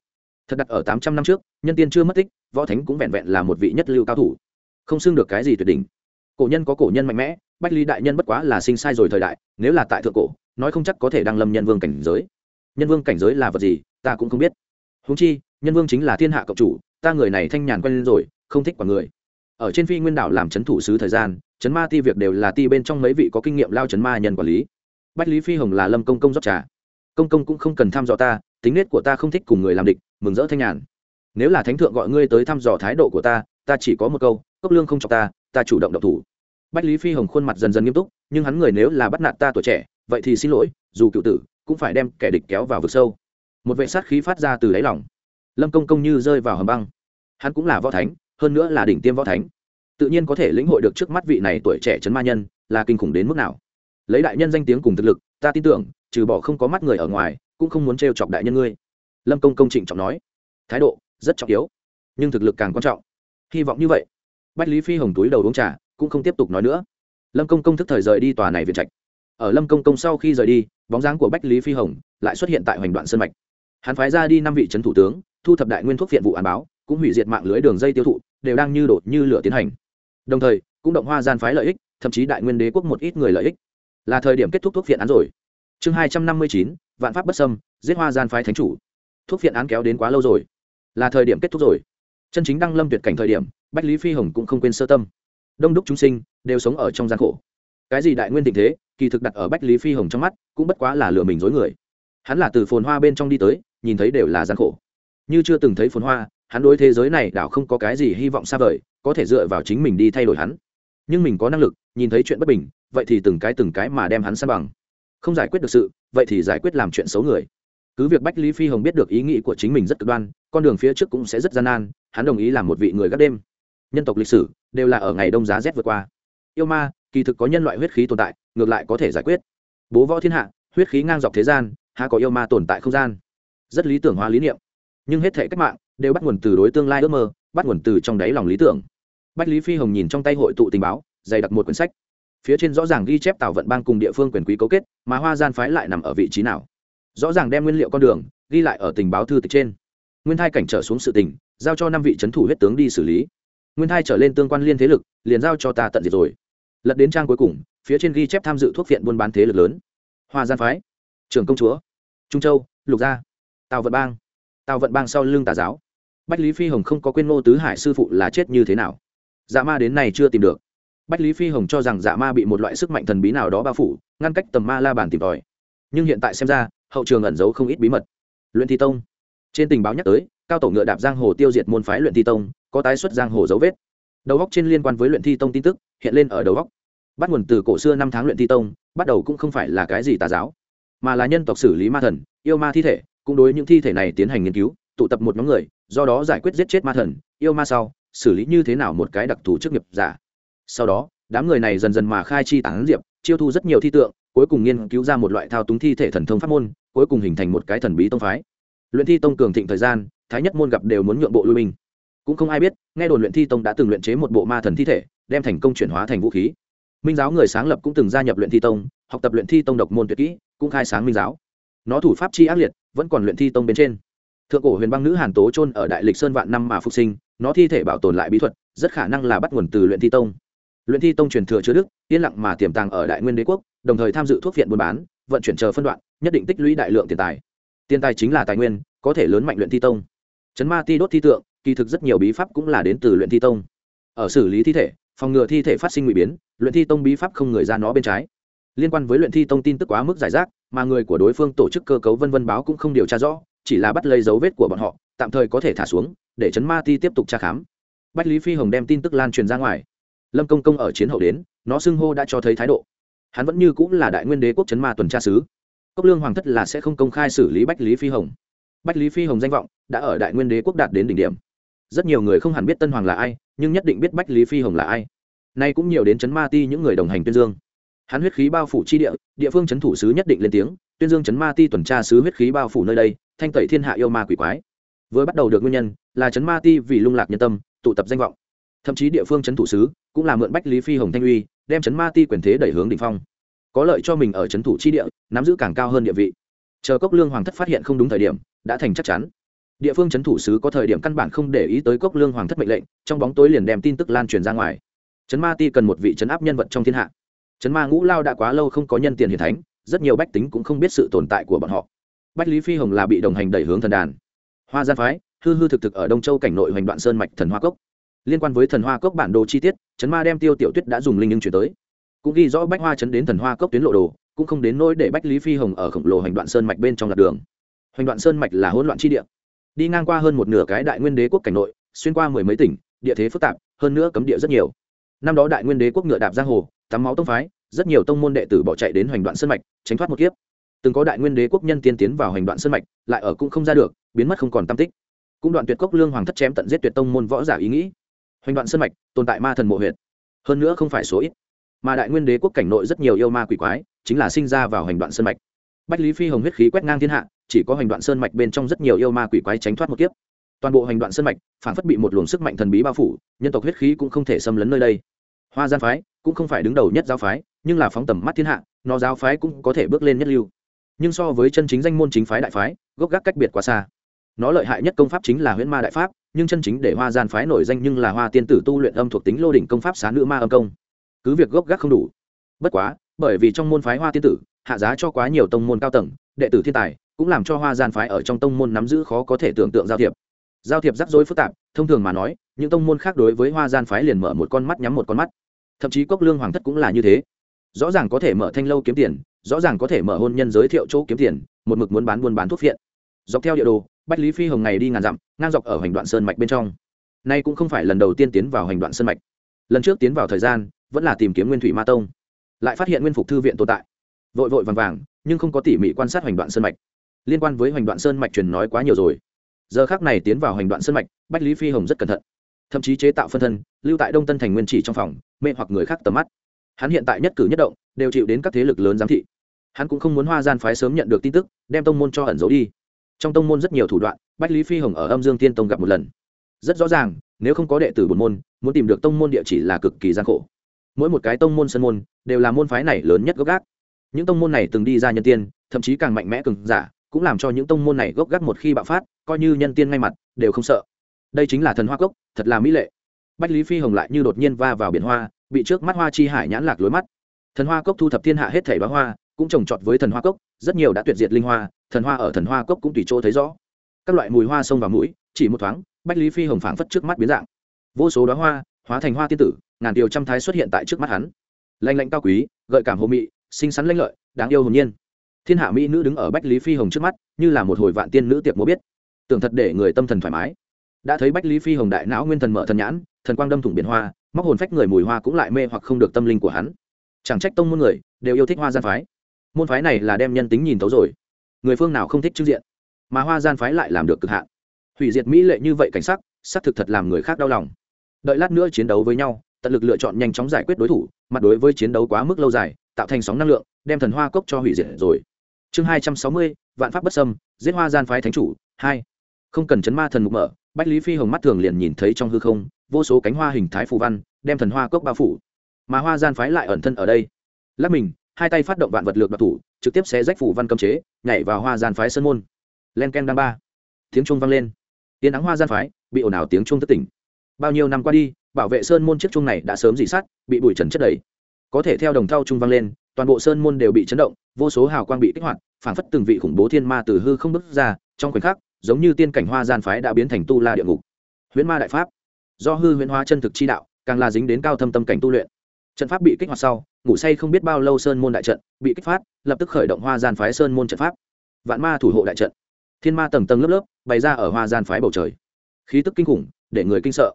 Speaker 1: Thật đặt ở tám trăm năm trước, nhân tiên chưa mất tích, võ thánh cũng vẹn vẹn là một vị nhất lưu cao thủ. Không xưng được cái gì tuyệt đỉnh. Cổ nhân có cổ nhân mạnh mẽ, bách lý đại nhân bất quá là sinh sai rồi thời đại, nếu là tại thượng cổ, nói không chắc có thể đăng lâm nhân vương cảnh giới. Nhân vương cảnh giới là vật gì, ta cũng không biết. Húng chi, nhân vương chính là thiên hạ cộng chủ ta người này thanh nhàn quen lên rồi, không thích quả người. Ở trên phi nguyên đảo làm c h ấ n thủ sứ thời gian c h ấ n ma ti việc đều là ti bên trong mấy vị có kinh nghiệm lao c h ấ n ma nhân quản lý. Bách lý phi hồng là lâm công công rót trà. Công công cũng không cần thăm dò ta, tính nết của ta không thích cùng người làm địch, mừng rỡ thanh nhàn. Nếu là thánh thượng gọi ngươi tới thăm dò thái độ của ta ta chỉ có một câu, cốc lương không cho ta ta chủ động độc thủ. Bách lý phi hồng khuôn mặt dần dần nghiêm túc, nhưng hắn người nếu là bắt nạt ta tuổi trẻ, vậy thì xin lỗi, dù cựu tử, cũng phải đem kẻ địch kéo vào vực sâu. Một vệ sát khí phát ra từ đáy lòng lâm công công như rơi vào hầm băng. Hắn cũng là võ thánh, hơn nữa là đỉnh tiêm võ thánh. Tự nhiên có thể lĩnh hội được trước mắt vị này tuổi trẻ chấn ma nhân, là kinh khủng đến mức nào. Lấy đại nhân danh tiếng cùng thực lực, ta tin tưởng, trừ bỏ không có mắt người ở ngoài, cũng không muốn trêu chọc đại nhân ngươi. Lâm công công trịnh trọng nói. Thái độ rất trọng yếu, nhưng thực lực càng quan trọng. Hy vọng như vậy. Bách lý phi hồng túi đầu uống trà, cũng không tiếp tục nói nữa. Lâm công công thức thời rời đi tòa này viện trạch. Ở lâm công công sau khi rời đi, bóng dáng của bách lý phi hồng lại xuất hiện tại hoành đoạn sân mạch. Hắn phái ra đi năm vị trấn thủ tướng thu thập đại nguyên thuốc viện vụ án báo, cũng hủy diệt mạng lưới đường dây tiêu thụ, đều đang như đột như lửa tiến hành. Đồng thời, cũng động hoa gian phái lợi ích, thậm chí đại nguyên đế quốc một ít người lợi ích. Là thời điểm kết thúc thuốc viện án rồi. Chương hai trăm năm mươi chín, vạn pháp bất sâm giết hoa gian phái thánh chủ. Thuốc viện án kéo đến quá lâu rồi. Là thời điểm kết thúc rồi. Chân chính đăng lâm tuyệt cảnh thời điểm, bách lý phi hồng cũng không quên sơ tâm. Đông đúc chúng sinh, đều sống ở trong gian khổ. Cái gì đại nguyên tình thế, kỳ thực đặt ở bách lý phi hồng trong mắt, cũng bất quá là lừa mình dối người. Hắn là từ phồn hoa bên trong đi tới, nhìn thấy đều là gian khổ như chưa từng thấy phồn hoa, hắn đối thế giới này đảo không có cái gì hy vọng xa vời, có thể dựa vào chính mình đi thay đổi hắn. Nhưng mình có năng lực, nhìn thấy chuyện bất bình, vậy thì từng cái từng cái mà đem hắn san bằng. Không giải quyết được sự, vậy thì giải quyết làm chuyện xấu người. Cứ việc bách lý phi hồng biết được ý nghĩ của chính mình rất cực đoan, con đường phía trước cũng sẽ rất gian nan, hắn đồng ý làm một vị người gác đêm. Nhân tộc lịch sử đều là ở ngày đông giá rét vượt qua. Yêu ma, kỳ thực có nhân loại huyết khí tồn tại, ngược lại có thể giải quyết. Bố võ thiên hạ, huyết khí ngang dọc thế gian, há có yêu ma tồn tại không gian? Rất lý tưởng hóa lý niệm nhưng hết thể cách mạng đều bắt nguồn từ đối tương lai ước mơ, bắt nguồn từ trong đáy lòng lý tưởng. Bách lý phi hồng nhìn trong tay hội tụ tình báo, dày đặt một quyển sách. Phía trên rõ ràng ghi chép tàu vận bang cùng địa phương quyền quý cấu kết, mà hoa gian phái lại nằm ở vị trí nào. Rõ ràng đem nguyên liệu con đường, ghi lại ở tình báo thư tịch trên. Nguyên thai cảnh trở xuống sự tình, giao cho năm vị c h ấ n thủ huyết tướng đi xử lý. Nguyên thai trở lên tương quan liên thế lực, liền giao cho ta tận diệt rồi. Lật đến trang cuối cùng, phía trên ghi chép tham dự thuốc viện buôn bán thế lực lớn. Hoa gian phái trường công chúa, trung châu, lục gia, tào vận bang tào vận bang sau lưng tà giáo. Bách lý phi hồng không có quên ngô tứ hải sư phụ là chết như thế nào. Dạ ma đến nay chưa tìm được. Bách lý phi hồng cho rằng dạ ma bị một loại sức mạnh thần bí nào đó bao phủ, ngăn cách tầm ma la bàn tìm tòi. Nhưng hiện tại xem ra, hậu trường ẩn giấu không ít bí mật. Luyện thi tông. Trên tình báo nhắc tới, cao tổ ngựa đạp giang hồ tiêu diệt môn phái luyện thi tông, có tái xuất giang hồ dấu vết. Đầu góc trên liên quan với luyện thi tông tin tức, hiện lên ở đầu góc bắt nguồn từ cổ xưa năm tháng luyện thi tông, bắt đầu cũng không phải là cái gì tà giáo, mà là nhân tộc xử lý ma thần, yêu ma thi thể cũng đối những thi thể này tiến hành nghiên cứu, tụ tập một nhóm người, do đó giải quyết giết chết ma thần, yêu ma sau, xử lý như thế nào một cái đặc thù chức nghiệp giả. Sau đó, đám người này dần dần mà khai chi tán diệp, chiêu thu rất nhiều thi tượng, cuối cùng nghiên cứu ra một loại thao túng thi thể thần thông pháp môn, cuối cùng hình thành một cái thần bí tông phái. Luyện thi tông cường thịnh thời gian, thái nhất môn gặp đều muốn nhượng bộ lui binh. Cũng không ai biết, nghe đồn luyện thi tông đã từng luyện chế một bộ ma thần thi thể, đem thành công chuyển hóa thành vũ khí. Minh giáo người sáng lập cũng từng gia nhập luyện thi tông, học tập luyện thi tông độc môn tuyệt kỹ, cũng khai sáng minh giáo nó thủ pháp chi ác liệt, vẫn còn luyện thi tông bên trên. Thượng cổ huyền băng nữ hàn tố trôn ở đại lịch sơn vạn năm mà phục sinh, nó thi thể bảo tồn lại bí thuật, rất khả năng là bắt nguồn từ luyện thi tông. Luyện thi tông truyền thừa chứa đức, yên lặng mà tiềm tàng ở đại nguyên đế quốc, đồng thời tham dự thuốc viện buôn bán, vận chuyển chờ phân đoạn, nhất định tích lũy đại lượng tiền tài. Tiền tài chính là tài nguyên, có thể lớn mạnh luyện thi tông. Chấn ma ti đốt thi tượng, kỳ thực rất nhiều bí pháp cũng là đến từ luyện thi tông. Ở xử lý thi thể, phòng ngừa thi thể phát sinh nguy biến, luyện thi tông bí pháp không người ra nó bên trái. Liên quan với luyện thi tông tin tức quá mức giải rác mà người của đối phương tổ chức cơ cấu vân vân báo cũng không điều tra rõ, chỉ là bắt lấy dấu vết của bọn họ, tạm thời có thể thả xuống, để chấn ma ti tiếp tục tra khám. Bách lý phi hồng đem tin tức lan truyền ra ngoài. Lâm công công ở chiến hậu đến, nó xưng hô đã cho thấy thái độ. Hắn vẫn như cũng là đại nguyên đế quốc chấn ma tuần tra sứ. Cốc lương hoàng thất là sẽ không công khai xử lý bách lý phi hồng. Bách lý phi hồng danh vọng đã ở đại nguyên đế quốc đạt đến đỉnh điểm. Rất nhiều người không hẳn biết tân hoàng là ai, nhưng nhất định biết bách lý phi hồng là ai. Nay cũng nhiều đến chấn ma ti những người đồng hành tuyên dương hắn huyết khí bao phủ chi địa địa phương chấn thủ sứ nhất định lên tiếng, tuyên dương chấn ma ti tuần tra sứ huyết khí bao phủ nơi đây, thanh tẩy thiên hạ yêu ma quỷ quái. Vừa bắt đầu được nguyên nhân, là chấn ma ti vì lung lạc nhân tâm, tụ tập danh vọng. Thậm chí địa phương chấn thủ sứ cũng là mượn bách lý phi hồng thanh uy, đem chấn ma ti quyền thế đẩy hướng đ ỉ n h phong. Có lợi cho mình ở chấn thủ chi địa, nắm giữ càng cao hơn địa vị. Chờ cốc lương hoàng thất phát hiện không đúng thời điểm, đã thành chắc chắn. Địa phương chấn thủ sứ có thời điểm căn bản không để ý tới cốc lương hoàng thất mệnh lệnh, trong bóng tối liền đem tin tức lan truyền ra ngoài. Chấn ma ti cần một vị chấn áp nhân vật trong thiên hạ chấn ma ngũ lao đã quá lâu không có nhân tiền hiền thánh, rất nhiều bách tính cũng không biết sự tồn tại của bọn họ. Bách lý phi hồng là bị đồng hành đẩy hướng thần đàn. Hoa gian phái, hư hư thực thực ở đông châu cảnh nội hoành đoạn sơn mạch thần hoa cốc. Liên quan với thần hoa cốc bản đồ chi tiết chấn ma đem tiêu tiểu tuyết đã dùng linh nhưng chuyển tới. Cũng ghi rõ bách hoa chấn đến thần hoa cốc tuyến lộ đồ, cũng không đến nỗi để bách lý phi hồng ở khổng lồ hành đoạn sơn mạch bên trong lạc đường. Hành đoạn sơn mạch là hỗn loạn chi địa. Đi ngang qua hơn một nửa cái đại nguyên đế quốc cảnh nội, xuyên qua mười mấy tỉnh, địa thế phức tạp, hơn nữa cấm địa rất nhiều. Năm đó đại nguyên đế quốc ngựa đạp giang hồ tắm máu tông phái, rất nhiều tông môn đệ tử bỏ chạy đến hoành đoạn sơn mạch, tránh thoát một kiếp. Từng có đại nguyên đế quốc nhân tiên tiến vào hoành đoạn sơn mạch, lại ở cũng không ra được, biến mất không còn tam tích. Cũng đoạn tuyệt cốc lương hoàng thất chém tận giết tuyệt tông môn võ giả ý nghĩ. Hoành đoạn sân mạch, tồn tại ma thần mộ huyệt. Hơn nữa không phải số ít. Mà đại nguyên đế quốc cảnh nội rất nhiều yêu ma quỷ quái, chính là sinh ra vào hoành đoạn sơn mạch. Bách lý phi hồng huyết khí quét ngang thiên hạ, chỉ có hoành đoạn sơn mạch bên trong rất nhiều yêu ma quỷ quái tránh thoát một kiếp. Toàn bộ hoành đoạn sơn mạch, phản phất bị một luồng sức mạnh thần bí bao phủ, nhân tộc huyết khí cũng không thể xâm lấn nơi đây hoa gian phái cũng không phải đứng đầu nhất giáo phái, nhưng là phóng tầm mắt thiên hạ, nó giáo phái cũng có thể bước lên nhất lưu. Nhưng so với chân chính danh môn chính phái đại phái, gốc gác cách biệt quá xa. Nó lợi hại nhất công pháp chính là huyễn ma đại pháp, nhưng chân chính để hoa gian phái nổi danh nhưng là hoa tiên tử tu luyện âm thuộc tính lô đỉnh công pháp xá nữ ma âm công. Cứ việc gốc gác không đủ. Bất quá, bởi vì trong môn phái hoa tiên tử, hạ giá cho quá nhiều tông môn cao tầng, đệ tử thiên tài, cũng làm cho hoa gian phái ở trong tông môn nắm giữ khó có thể tưởng tượng giao thiệp. Giao thiệp rắc rối phức tạp, thông thường mà nói, những tông môn khác đối với hoa gian phái liền mở một con mắt nhắm một con mắt thậm chí cốc lương hoàng thất cũng là như thế. Rõ ràng có thể mở thanh lâu kiếm tiền, rõ ràng có thể mở hôn nhân giới thiệu chỗ kiếm tiền, một mực muốn bán buôn bán thuốc phiện. Dọc theo địa đồ, bách lý phi hồng ngày đi ngàn dặm, ngang dọc ở hành đoạn sơn mạch bên trong. Nay cũng không phải lần đầu tiên tiến vào hành đoạn sơn mạch. Lần trước tiến vào thời gian, vẫn là tìm kiếm nguyên thủy ma tông. Lại phát hiện nguyên phục thư viện tồn tại. Vội vội vàng vàng, nhưng không có tỉ mỉ quan sát hành đoạn sơn mạch. Liên quan với hành đoạn sơn mạch truyền nói quá nhiều rồi. Giờ khác này tiến vào hành đoạn sơn mạch, bách lý phi hồng rất cẩn thận thậm chí chế tạo phân thân, lưu tại đông tân thành nguyên chỉ trong phòng, mê hoặc người khác tầm mắt. Hắn hiện tại nhất cử nhất động, đều chịu đến các thế lực lớn giám thị. Hắn cũng không muốn hoa gian phái sớm nhận được tin tức, đem tông môn cho ẩn giấu đi. Trong tông môn rất nhiều thủ đoạn, bách lý phi hồng ở âm dương tiên tông gặp một lần. Rất rõ ràng, nếu không có đệ tử bổn môn, muốn tìm được tông môn địa chỉ là cực kỳ gian khổ. Mỗi một cái tông môn sân môn, đều là môn phái này lớn nhất gốc gác. Những tông môn này từng đi ra nhân tiên, thậm chí càng mạnh mẽ cường giả, cũng làm cho những tông môn này gốc gác một khi bạo phát, coi như nhân tiên ngay mặt, đều không sợ đây chính là thần hoa cốc, thật là mỹ lệ. Bách lý phi hồng lại như đột nhiên va vào biển hoa, bị trước mắt hoa chi hải nhãn lạc lối mắt. Thần hoa cốc thu thập thiên hạ hết thảy bá hoa, cũng trồng trọt với thần hoa cốc, rất nhiều đã tuyệt diệt linh hoa, thần hoa ở thần hoa cốc cũng tùy chỗ thấy rõ. Các loại mùi hoa sông vào mũi, chỉ một thoáng, bách lý phi hồng phảng phất trước mắt biến dạng. Vô số đoá hoa, hóa thành hoa tiên tử, ngàn điều trăm thái xuất hiện tại trước mắt hắn. Lanh lạnh cao quý, gợi cảm hồ mị, xinh xắn lanh lợi, đáng yêu hồn nhiên. Thiên hạ mỹ nữ đứng ở bách lý phi hồng trước mắt, như là một hồi vạn tiên nữ tiệc múa biết. Tưởng thật để người tâm thần thoải mái đã thấy bách lý phi hồng đại não nguyên thần mở thần nhãn, thần quang đâm thủng biển hoa, móc hồn phách người mùi hoa cũng lại mê hoặc không được tâm linh của hắn. Chẳng trách tông môn người đều yêu thích hoa gian phái. Môn phái này là đem nhân tính nhìn tấu rồi. Người phương nào không thích trước diện? Mà hoa gian phái lại làm được cực hạn. Hủy diệt mỹ lệ như vậy cảnh sắc, xác thực thật làm người khác đau lòng. Đợi lát nữa chiến đấu với nhau, tận lực lựa chọn nhanh chóng giải quyết đối thủ, mặt đối với chiến đấu quá mức lâu dài, tạo thành sóng năng lượng, đem thần hoa cốc cho hủy diệt rồi. Chương hai trăm sáu mươi, vạn pháp bất sâm giết hoa gian phái thánh chủ, hai. Không cần chấn ma thần mục mở bách lý phi hồng mắt thường liền nhìn thấy trong hư không vô số cánh hoa hình thái phù văn đem thần hoa cốc bao phủ. Mà hoa gian phái lại ẩn thân ở đây. Lắc mình hai tay phát động vạn vật lược đặc thủ trực tiếp xé rách phủ văn cấm chế nhảy vào hoa gian phái sơn môn. Len ken đăng ba. Tiếng trung vang lên. Tiếng ắng hoa gian phái bị ồn ào tiếng trung thất tỉnh. Bao nhiêu năm qua đi bảo vệ sơn môn chiếc trung này đã sớm dị sát, bị bụi trần chất đầy. Có thể theo đồng thau trung vang lên toàn bộ sơn môn đều bị chấn động vô số hào quang bị kích hoạt phảng phất từng vị khủng bố thiên ma từ hư không bước ra trong khoảnh khắc giống như tiên cảnh hoa gian phái đã biến thành tu la địa ngục. Huyễn ma đại pháp, do hư huyễn hóa chân thực chi đạo, càng là dính đến cao thâm tâm cảnh tu luyện. Trận pháp bị kích hoạt sau, ngủ say không biết bao lâu sơn môn đại trận bị kích phát, lập tức khởi động hoa gian phái sơn môn trận pháp. Vạn ma thủ hộ đại trận. Thiên ma tầng tầng lớp lớp bày ra ở hoa gian phái bầu trời. Khí tức kinh khủng, để người kinh sợ.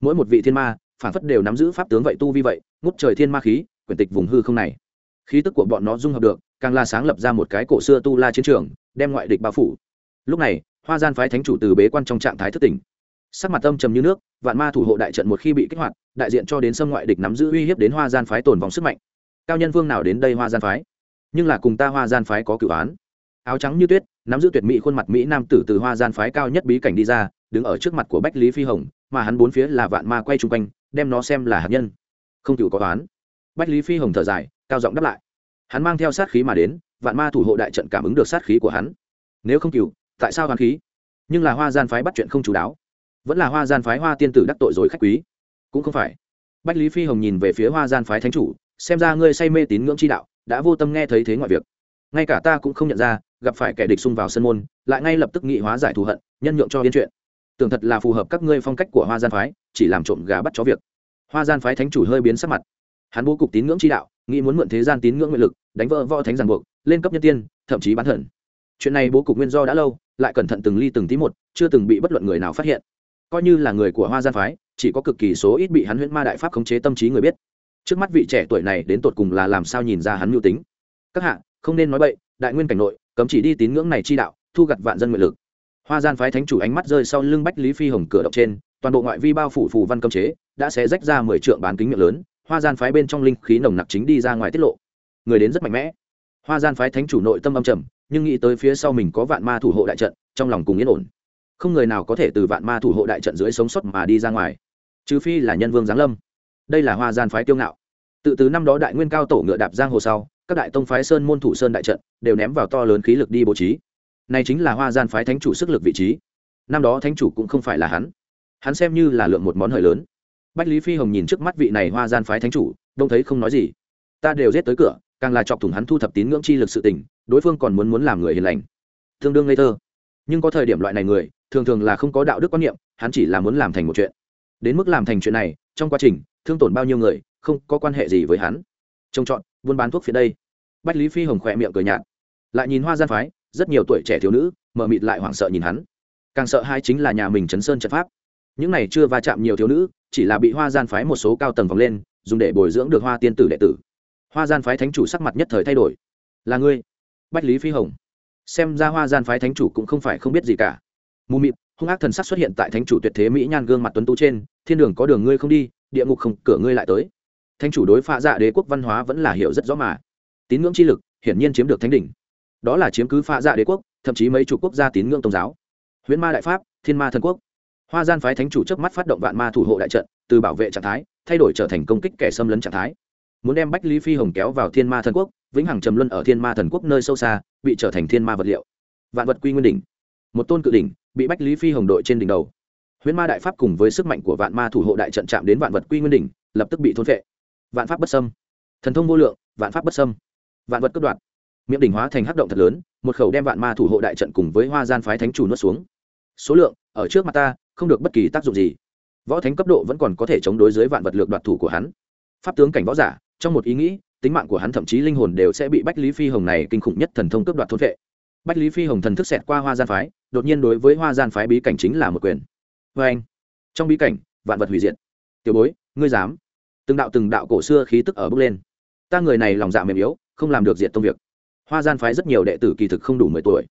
Speaker 1: Mỗi một vị thiên ma, phản phất đều nắm giữ pháp tướng vậy tu vi vậy, ngút trời thiên ma khí, quyển tịch vùng hư không này. Khí tức của bọn nó dung hợp được, càng la sáng lập ra một cái cổ xưa tu la chiến trường, đem ngoại địch bao phủ. Lúc này hoa gian phái thánh chủ từ bế quan trong trạng thái thất tỉnh. Sắc mặt âm trầm như nước, vạn ma thủ hộ đại trận một khi bị kích hoạt, đại diện cho đến sâm ngoại địch nắm giữ uy hiếp đến hoa gian phái tồn vòng sức mạnh. Cao nhân vương nào đến đây hoa gian phái? Nhưng là cùng ta hoa gian phái có cửu án. Áo trắng như tuyết, nắm giữ tuyệt mỹ khuôn mặt mỹ nam tử từ hoa gian phái cao nhất bí cảnh đi ra, đứng ở trước mặt của bách lý phi hồng, mà hắn bốn phía là vạn ma quay chung quanh, đem nó xem là hạt nhân. Không cựu có toán bách lý phi hồng thở dài, cao giọng đáp lại. Hắn mang theo sát khí mà đến, vạn ma thủ hộ đại trận cảm ứng được sát khí của hắn. Nếu không cựu tại sao hoàn khí? Nhưng là hoa gian phái bắt chuyện không chú đáo. Vẫn là hoa gian phái hoa tiên tử đắc tội rồi khách quý. Cũng không phải. Bách lý phi hồng nhìn về phía hoa gian phái thánh chủ, xem ra ngươi say mê tín ngưỡng chi đạo, đã vô tâm nghe thấy thế ngoại việc. Ngay cả ta cũng không nhận ra, gặp phải kẻ địch xung vào sân môn, lại ngay lập tức nghị hóa giải thù hận, nhân nhượng cho yên chuyện. Tưởng thật là phù hợp các ngươi phong cách của hoa gian phái, chỉ làm trộm gà bắt chó việc. Hoa gian phái thánh chủ hơi biến sắc mặt. Hắn bố cục tín ngưỡng chi đạo, nghĩ muốn mượn thế gian tín ngưỡng nguyện lực, đánh vỡ võ thánh giàn buộc, lên cấp nhân tiên, thậm chí bán thần. Chuyện này bố cục nguyên do đã lâu lại cẩn thận từng ly từng tí một, chưa từng bị bất luận người nào phát hiện. Coi như là người của hoa gian phái, chỉ có cực kỳ số ít bị hắn huyễn ma đại pháp khống chế tâm trí người biết. Trước mắt vị trẻ tuổi này đến tột cùng là làm sao nhìn ra hắn mưu tính. Các hạ, không nên nói bậy, đại nguyên cảnh nội, cấm chỉ đi tín ngưỡng này chi đạo, thu gặt vạn dân nguyện lực. Hoa gian phái thánh chủ ánh mắt rơi sau lưng bách lý phi hồng cửa động trên, toàn bộ ngoại vi bao phủ phù văn cấm chế, đã xé rách ra mười trượng bán kính miệng lớn, hoa gian phái bên trong linh khí nồng nặc chính đi ra ngoài tiết lộ. Người đến rất mạnh mẽ. Hoa gian phái thánh chủ nội tâm âm trầm nhưng nghĩ tới phía sau mình có vạn ma thủ hộ đại trận, trong lòng cùng yên ổn. Không người nào có thể từ vạn ma thủ hộ đại trận dưới sống sót mà đi ra ngoài, trừ phi là nhân vương giáng lâm. Đây là hoa gian phái tiêu ngạo. Tự từ năm đó đại nguyên cao tổ ngựa đạp giang hồ sau, các đại tông phái sơn môn thủ sơn đại trận đều ném vào to lớn khí lực đi bố trí. Này chính là hoa gian phái thánh chủ sức lực vị trí. Năm đó thánh chủ cũng không phải là hắn. Hắn xem như là lượng một món hời lớn. Bách lý phi hồng nhìn trước mắt vị này hoa gian phái thánh chủ, đông thấy không nói gì. Ta đều giết tới cửa càng là chọc thủng hắn thu thập tín ngưỡng chi lực sự tình, đối phương còn muốn muốn làm người hiền lành. Tương đương ngây thơ. Nhưng có thời điểm loại này người, thường thường là không có đạo đức quan niệm, hắn chỉ là muốn làm thành một chuyện. Đến mức làm thành chuyện này, trong quá trình, thương tổn bao nhiêu người, không có quan hệ gì với hắn. Trông chọn, buôn bán thuốc phía đây. Bách lý phi hồng khỏe miệng cười nhạt. Lại nhìn hoa gian phái, rất nhiều tuổi trẻ thiếu nữ, mờ mịt lại hoảng sợ nhìn hắn. Càng sợ hai chính là nhà mình chấn sơn trận pháp. Những này chưa va chạm nhiều thiếu nữ, chỉ là bị hoa gian phái một số cao tầng vòng lên, dùng để bồi dưỡng được hoa tiên tử đệ tử hoa gian phái thánh chủ sắc mặt nhất thời thay đổi. Là ngươi? Bách lý phi hồng. Xem ra hoa gian phái thánh chủ cũng không phải không biết gì cả. Mù mịt, hung ác thần sắc xuất hiện tại thánh chủ tuyệt thế mỹ nhan gương mặt tuấn tú trên, thiên đường có đường ngươi không đi, địa ngục không, cửa ngươi lại tới. Thánh chủ đối phạ dạ đế quốc văn hóa vẫn là hiểu rất rõ mà. Tín ngưỡng chi lực, hiển nhiên chiếm được thánh đỉnh. Đó là chiếm cứ phạ dạ đế quốc, thậm chí mấy chục quốc gia tín ngưỡng tôn giáo. Huyễn ma đại pháp, thiên ma thần quốc. Hoa gian phái thánh chủ trước mắt phát động vạn ma thủ hộ đại trận, từ bảo vệ trạng thái, thay đổi trở thành công kích kẻ xâm lấn trạng thái muốn đem bách lý phi hồng kéo vào thiên ma thần quốc, vĩnh hằng trầm luân ở thiên ma thần quốc nơi sâu xa, bị trở thành thiên ma vật liệu. Vạn vật quy nguyên đỉnh. Một tôn cự đỉnh bị bách lý phi hồng đội trên đỉnh đầu. Huyễn ma đại pháp cùng với sức mạnh của vạn ma thủ hộ đại trận chạm đến vạn vật quy nguyên đỉnh, lập tức bị thôn vệ vạn pháp bất sâm thần thông vô lượng, vạn pháp bất sâm vạn vật cướp đoạt miệng đỉnh hóa thành hắc động thật lớn, một khẩu đem vạn ma thủ hộ đại trận cùng với hoa gian phái thánh chủ nuốt xuống. Số lượng, ở trước mặt ta, không được bất kỳ tác dụng gì. Võ thánh cấp độ vẫn còn có thể chống đối dưới vạn vật lược đoạt thủ của hắn. Pháp tướng cảnh võ giả trong một ý nghĩ, tính mạng của hắn thậm chí linh hồn đều sẽ bị bách lý phi hồng này kinh khủng nhất thần thông cướp đoạt thôn vệ bách lý phi hồng thần thức xẹt qua hoa gian phái, đột nhiên đối với hoa gian phái bí cảnh chính là một quyền. Vê anh, trong bí cảnh, vạn vật hủy diệt. Tiểu bối, ngươi dám. Từng đạo từng đạo cổ xưa khí tức ở bước lên. Ta người này lòng dạ mềm yếu, không làm được diệt tông việc. Hoa gian phái rất nhiều đệ tử kỳ thực không đủ mười tuổi.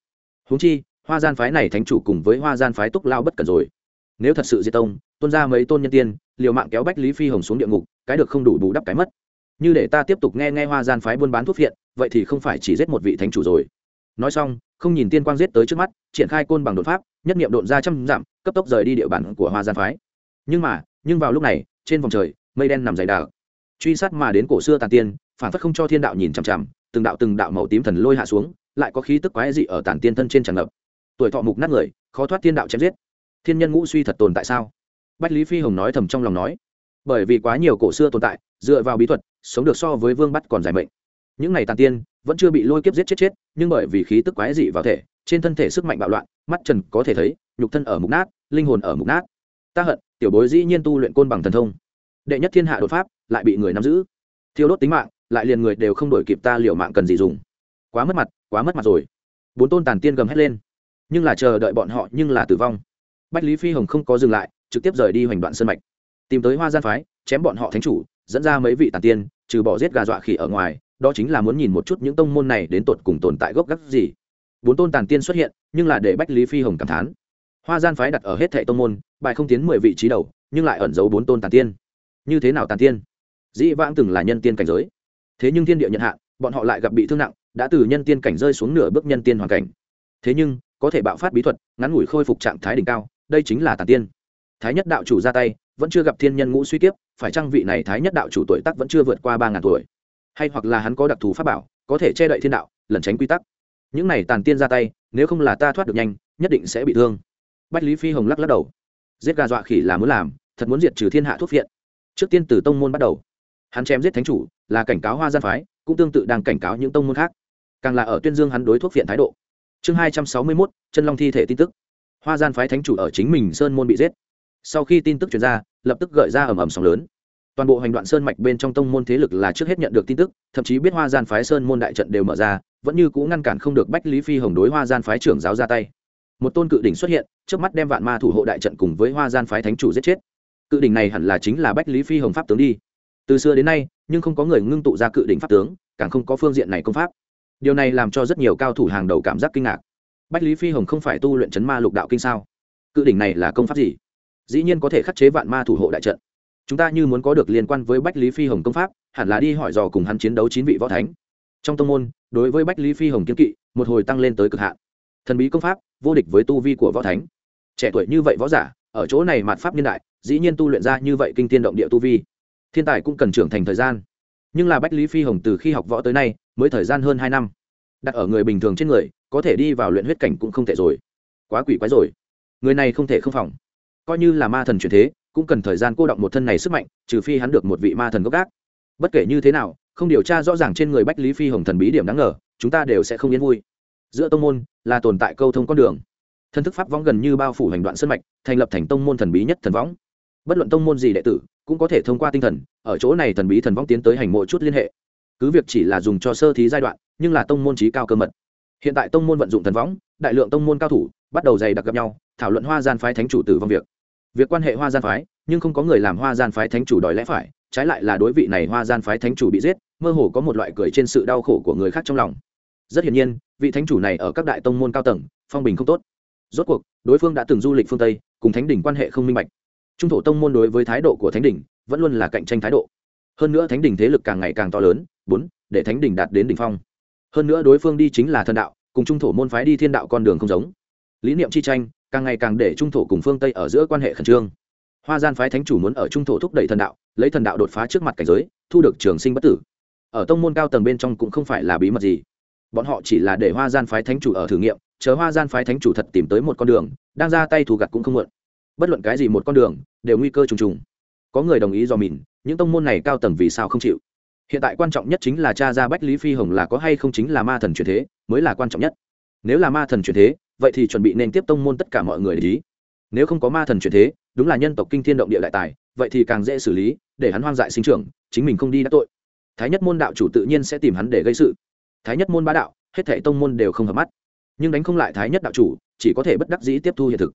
Speaker 1: Húng chi, hoa gian phái này thánh chủ cùng với hoa gian phái túc lao bất cần rồi. Nếu thật sự diệt tông tôn ra mấy tôn nhân tiên, liều mạng kéo bách lý phi hồng xuống địa ngục, cái được không đủ bù đắp cái mất như để ta tiếp tục nghe nghe hoa gian phái buôn bán thuốc viện vậy thì không phải chỉ giết một vị thánh chủ rồi. Nói xong, không nhìn tiên quang giết tới trước mắt, triển khai côn bằng đột pháp, nhất nghiệm độn ra trăm dặm, cấp tốc rời đi địa bàn của hoa gian phái. Nhưng mà, nhưng vào lúc này, trên vòng trời, mây đen nằm dày đặc. Truy sát mà đến cổ xưa tàn tiên, phản phất không cho thiên đạo nhìn chằm chằm, từng đạo từng đạo màu tím thần lôi hạ xuống, lại có khí tức quái dị ở tàn tiên thân trên tràn ngập. Tuổi thọ mục nát người, khó thoát thiên đạo chém giết. Thiên nhân ngũ suy thật tồn tại sao? Bách lý phi hồng nói thầm trong lòng nói bởi vì quá nhiều cổ xưa tồn tại, dựa vào bí thuật, sống được so với vương bắt còn dài mệnh. Những này tàn tiên, vẫn chưa bị lôi kiếp giết chết chết, nhưng bởi vì khí tức quái dị vào thể, trên thân thể sức mạnh bạo loạn, mắt trần có thể thấy, nhục thân ở mục nát, linh hồn ở mục nát. Ta hận, tiểu bối dĩ nhiên tu luyện côn bằng thần thông. Đệ nhất thiên hạ đột pháp, lại bị người nắm giữ. Thiêu đốt tính mạng, lại liền người đều không đổi kịp ta liệu mạng cần gì dùng. Quá mất mặt, quá mất mặt rồi. Bốn tôn tàn tiên gầm hét lên. Nhưng là chờ đợi bọn họ nhưng là tử vong. Bách lý phi hồng không có dừng lại, trực tiếp rời đi hoành đoạn sân mạch tìm tới hoa gian phái, chém bọn họ thánh chủ, dẫn ra mấy vị tàn tiên, trừ bỏ giết gà dọa khỉ ở ngoài, đó chính là muốn nhìn một chút những tông môn này đến tột cùng tồn tại gốc gác gì. Bốn tôn tàn tiên xuất hiện, nhưng là để bách lý phi hồng cảm thán. Hoa gian phái đặt ở hết thệ tông môn, bài không tiến mười vị trí đầu, nhưng lại ẩn giấu bốn tôn tàn tiên. Như thế nào tàn tiên? Dĩ vãng từng là nhân tiên cảnh giới. Thế nhưng thiên địa nhận hạn, bọn họ lại gặp bị thương nặng, đã từ nhân tiên cảnh rơi xuống nửa bước nhân tiên hoàn cảnh. Thế nhưng, có thể bạo phát bí thuật, ngắn ngủi khôi phục trạng thái đỉnh cao, đây chính là tàn tiên. Thái nhất đạo chủ ra tay vẫn chưa gặp thiên nhân ngũ suy kiếp, phải trang vị này thái nhất đạo chủ tuổi tác vẫn chưa vượt qua ba ngàn tuổi? Hay hoặc là hắn có đặc thù pháp bảo, có thể che đậy thiên đạo, lẩn tránh quy tắc? Những này tàn tiên ra tay, nếu không là ta thoát được nhanh, nhất định sẽ bị thương. Bách lý phi hồng lắc lắc đầu. Giết gà dọa khỉ là muốn làm, thật muốn diệt trừ thiên hạ thuốc viện trước tiên từ tông môn bắt đầu. Hắn chém giết thánh chủ, là cảnh cáo hoa gian phái, cũng tương tự đang cảnh cáo những tông môn khác. Càng là ở tuyên dương hắn đối thuốc viện thái độ. Chương hai trăm sáu mươi mốt, chân long thi thể tin tức. Hoa gian phái thánh chủ ở chính mình sơn môn bị giết sau khi tin tức chuyển ra, lập tức gợi ra ầm ầm sóng lớn. Toàn bộ hành đoạn sơn mạch bên trong tông môn thế lực là trước hết nhận được tin tức, thậm chí biết hoa gian phái sơn môn đại trận đều mở ra, vẫn như cũ ngăn cản không được bách lý phi hồng đối hoa gian phái trưởng giáo ra tay. Một tôn cự đỉnh xuất hiện trước mắt đem vạn ma thủ hộ đại trận cùng với hoa gian phái thánh chủ giết chết. Cự đỉnh này hẳn là chính là bách lý phi hồng pháp tướng đi. Từ xưa đến nay, nhưng không có người ngưng tụ ra cự đỉnh pháp tướng, càng không có phương diện này công pháp. Điều này làm cho rất nhiều cao thủ hàng đầu cảm giác kinh ngạc. Bách lý phi hồng không phải tu luyện chấn ma lục đạo kinh sao? Cự đỉnh này là công pháp gì? Dĩ nhiên có thể khắc chế vạn ma thủ hộ đại trận. Chúng ta như muốn có được liên quan với bách lý phi hồng công pháp, hẳn là đi hỏi dò cùng hắn chiến đấu chín vị võ thánh. Trong tông môn, đối với bách lý phi hồng kiếm kỵ, một hồi tăng lên tới cực hạn. Thần bí công pháp, vô địch với tu vi của võ thánh. Trẻ tuổi như vậy võ giả, ở chỗ này mạt pháp niên đại, dĩ nhiên tu luyện ra như vậy kinh tiên động địa tu vi. Thiên tài cũng cần trưởng thành thời gian. Nhưng là bách lý phi hồng từ khi học võ tới nay, mới thời gian hơn hai năm. Đặt ở người bình thường trên người, có thể đi vào luyện huyết cảnh cũng không thể rồi. Quá quỷ quái rồi. Người này không thể không phòng coi như là ma thần chuyển thế, cũng cần thời gian cô động một thân này sức mạnh, trừ phi hắn được một vị ma thần gốc gác. Bất kể như thế nào, không điều tra rõ ràng trên người bách lý phi hồng thần bí điểm đáng ngờ, chúng ta đều sẽ không yên vui. Giữa tông môn, là tồn tại câu thông con đường. Thân thức pháp võng gần như bao phủ hành đoạn sân mạch, thành lập thành tông môn thần bí nhất thần võng. Bất luận tông môn gì đệ tử, cũng có thể thông qua tinh thần, ở chỗ này thần bí thần võng tiến tới hành mộ chút liên hệ. Cứ việc chỉ là dùng cho sơ thí giai đoạn, nhưng là tông môn trí cao cơ mật. Hiện tại tông môn vận dụng thần võng, đại lượng tông môn cao thủ, bắt đầu dày đặc gặp nhau, thảo luận hoa gian phái thánh chủ tử vong việc việc quan hệ hoa gian phái, nhưng không có người làm hoa gian phái thánh chủ đòi lẽ phải, trái lại là đối vị này hoa gian phái thánh chủ bị giết, mơ hồ có một loại cười trên sự đau khổ của người khác trong lòng. Rất hiển nhiên, vị thánh chủ này ở các đại tông môn cao tầng, phong bình không tốt. Rốt cuộc, đối phương đã từng du lịch phương tây, cùng thánh đỉnh quan hệ không minh bạch. Trung thổ tông môn đối với thái độ của thánh đỉnh, vẫn luôn là cạnh tranh thái độ. Hơn nữa thánh đỉnh thế lực càng ngày càng to lớn, bốn, để thánh đỉnh đạt đến đỉnh phong. Hơn nữa đối phương đi chính là thần đạo, cùng trung thổ môn phái đi thiên đạo con đường không giống. Lý niệm chi tranh càng ngày càng để trung thổ cùng phương tây ở giữa quan hệ khẩn trương. Hoa gian phái thánh chủ muốn ở trung thổ thúc đẩy thần đạo, lấy thần đạo đột phá trước mặt cảnh giới, thu được trường sinh bất tử. Ở tông môn cao tầng bên trong cũng không phải là bí mật gì. Bọn họ chỉ là để hoa gian phái thánh chủ ở thử nghiệm, chờ hoa gian phái thánh chủ thật tìm tới một con đường, đang ra tay thù gặt cũng không muộn. Bất luận cái gì một con đường, đều nguy cơ trùng trùng. Có người đồng ý do mình, những tông môn này cao tầng vì sao không chịu? Hiện tại quan trọng nhất chính là cha ra bách lý phi hồng là có hay không chính là ma thần truyền thế, mới là quan trọng nhất. Nếu là ma thần truyền thế vậy thì chuẩn bị nên tiếp tông môn tất cả mọi người để ý. Nếu không có ma thần chuyển thế, đúng là nhân tộc kinh thiên động địa đại tài, vậy thì càng dễ xử lý, để hắn hoang dại sinh trưởng, chính mình không đi đắc tội. Thái nhất môn đạo chủ tự nhiên sẽ tìm hắn để gây sự. Thái nhất môn bá đạo, hết thệ tông môn đều không hợp mắt. Nhưng đánh không lại thái nhất đạo chủ, chỉ có thể bất đắc dĩ tiếp thu hiện thực.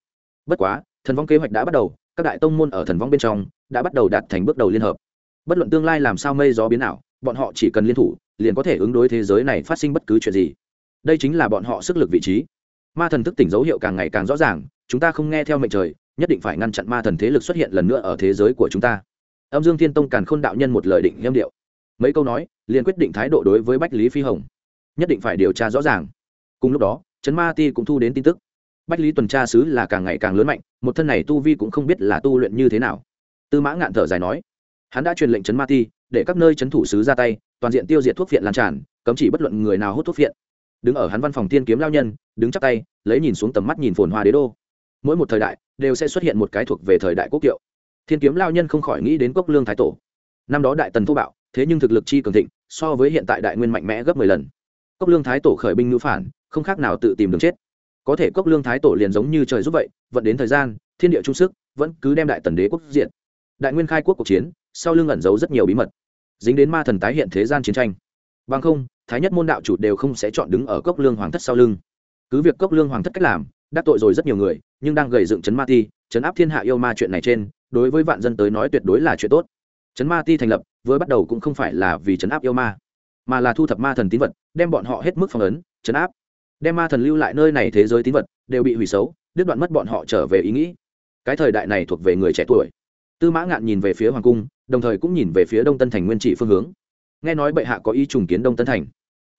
Speaker 1: Bất quá, thần vong kế hoạch đã bắt đầu, các đại tông môn ở thần vong bên trong, đã bắt đầu đạt thành bước đầu liên hợp. Bất luận tương lai làm sao mây gió biến ảo, bọn họ chỉ cần liên thủ, liền có thể ứng đối thế giới này phát sinh bất cứ chuyện gì. Đây chính là bọn họ sức lực vị trí ma thần thức tỉnh dấu hiệu càng ngày càng rõ ràng, chúng ta không nghe theo mệnh trời, nhất định phải ngăn chặn ma thần thế lực xuất hiện lần nữa ở thế giới của chúng ta. Âm dương thiên tông càn khôn đạo nhân một lời định nghiêm điệu. Mấy câu nói, liền quyết định thái độ đối với bách lý phi hồng. Nhất định phải điều tra rõ ràng. Cùng lúc đó, trấn ma ti cũng thu đến tin tức. Bách lý tuần tra sứ là càng ngày càng lớn mạnh, một thân này tu vi cũng không biết là tu luyện như thế nào. Tư mã ngạn thở dài nói, hắn đã truyền lệnh trấn ma ti, để các nơi trấn thủ sứ ra tay, toàn diện tiêu diệt thuốc viện lan tràn, cấm chỉ bất luận người nào hút thuốc viện đứng ở hắn văn phòng tiên kiếm lao nhân, đứng chắc tay, lấy nhìn xuống tầm mắt nhìn phồn hoa đế đô. Mỗi một thời đại đều sẽ xuất hiện một cái thuộc về thời đại quốc kiệu. Thiên kiếm lao nhân không khỏi nghĩ đến cốc lương thái tổ. Năm đó đại tần thô bạo, thế nhưng thực lực chi cường thịnh, so với hiện tại đại nguyên mạnh mẽ gấp mười lần. Cốc lương thái tổ khởi binh ngữ phản, không khác nào tự tìm đường chết. Có thể cốc lương thái tổ liền giống như trời giúp vậy vẫn đến thời gian, thiên địa trung sức, vẫn cứ đem đại tần đế quốc diện đại nguyên khai quốc cuộc chiến, sau lưng ẩn giấu rất nhiều bí mật, dính đến ma thần tái hiện thế gian chiến tranh. Bằng không thái nhất môn đạo chủ đều không sẽ chọn đứng ở cốc lương hoàng thất sau lưng. Cứ việc cốc lương hoàng thất cách làm đắc tội rồi rất nhiều người, nhưng đang gầy dựng chấn ma ti chấn áp thiên hạ yêu ma chuyện này trên, đối với vạn dân tới nói tuyệt đối là chuyện tốt. Chấn ma ti thành lập với bắt đầu cũng không phải là vì chấn áp yêu ma, mà là thu thập ma thần tín vật, đem bọn họ hết mức phong ấn chấn áp. Đem ma thần lưu lại nơi này thế giới tín vật, đều bị hủy xấu, đứt đoạn mất bọn họ trở về ý nghĩ. Cái thời đại này thuộc về người trẻ tuổi. Tư mã ngạn nhìn về phía hoàng cung, đồng thời cũng nhìn về phía đông tân thành nguyên trị phương hướng. Nghe nói bệ hạ có ý trùng kiến đông tân thành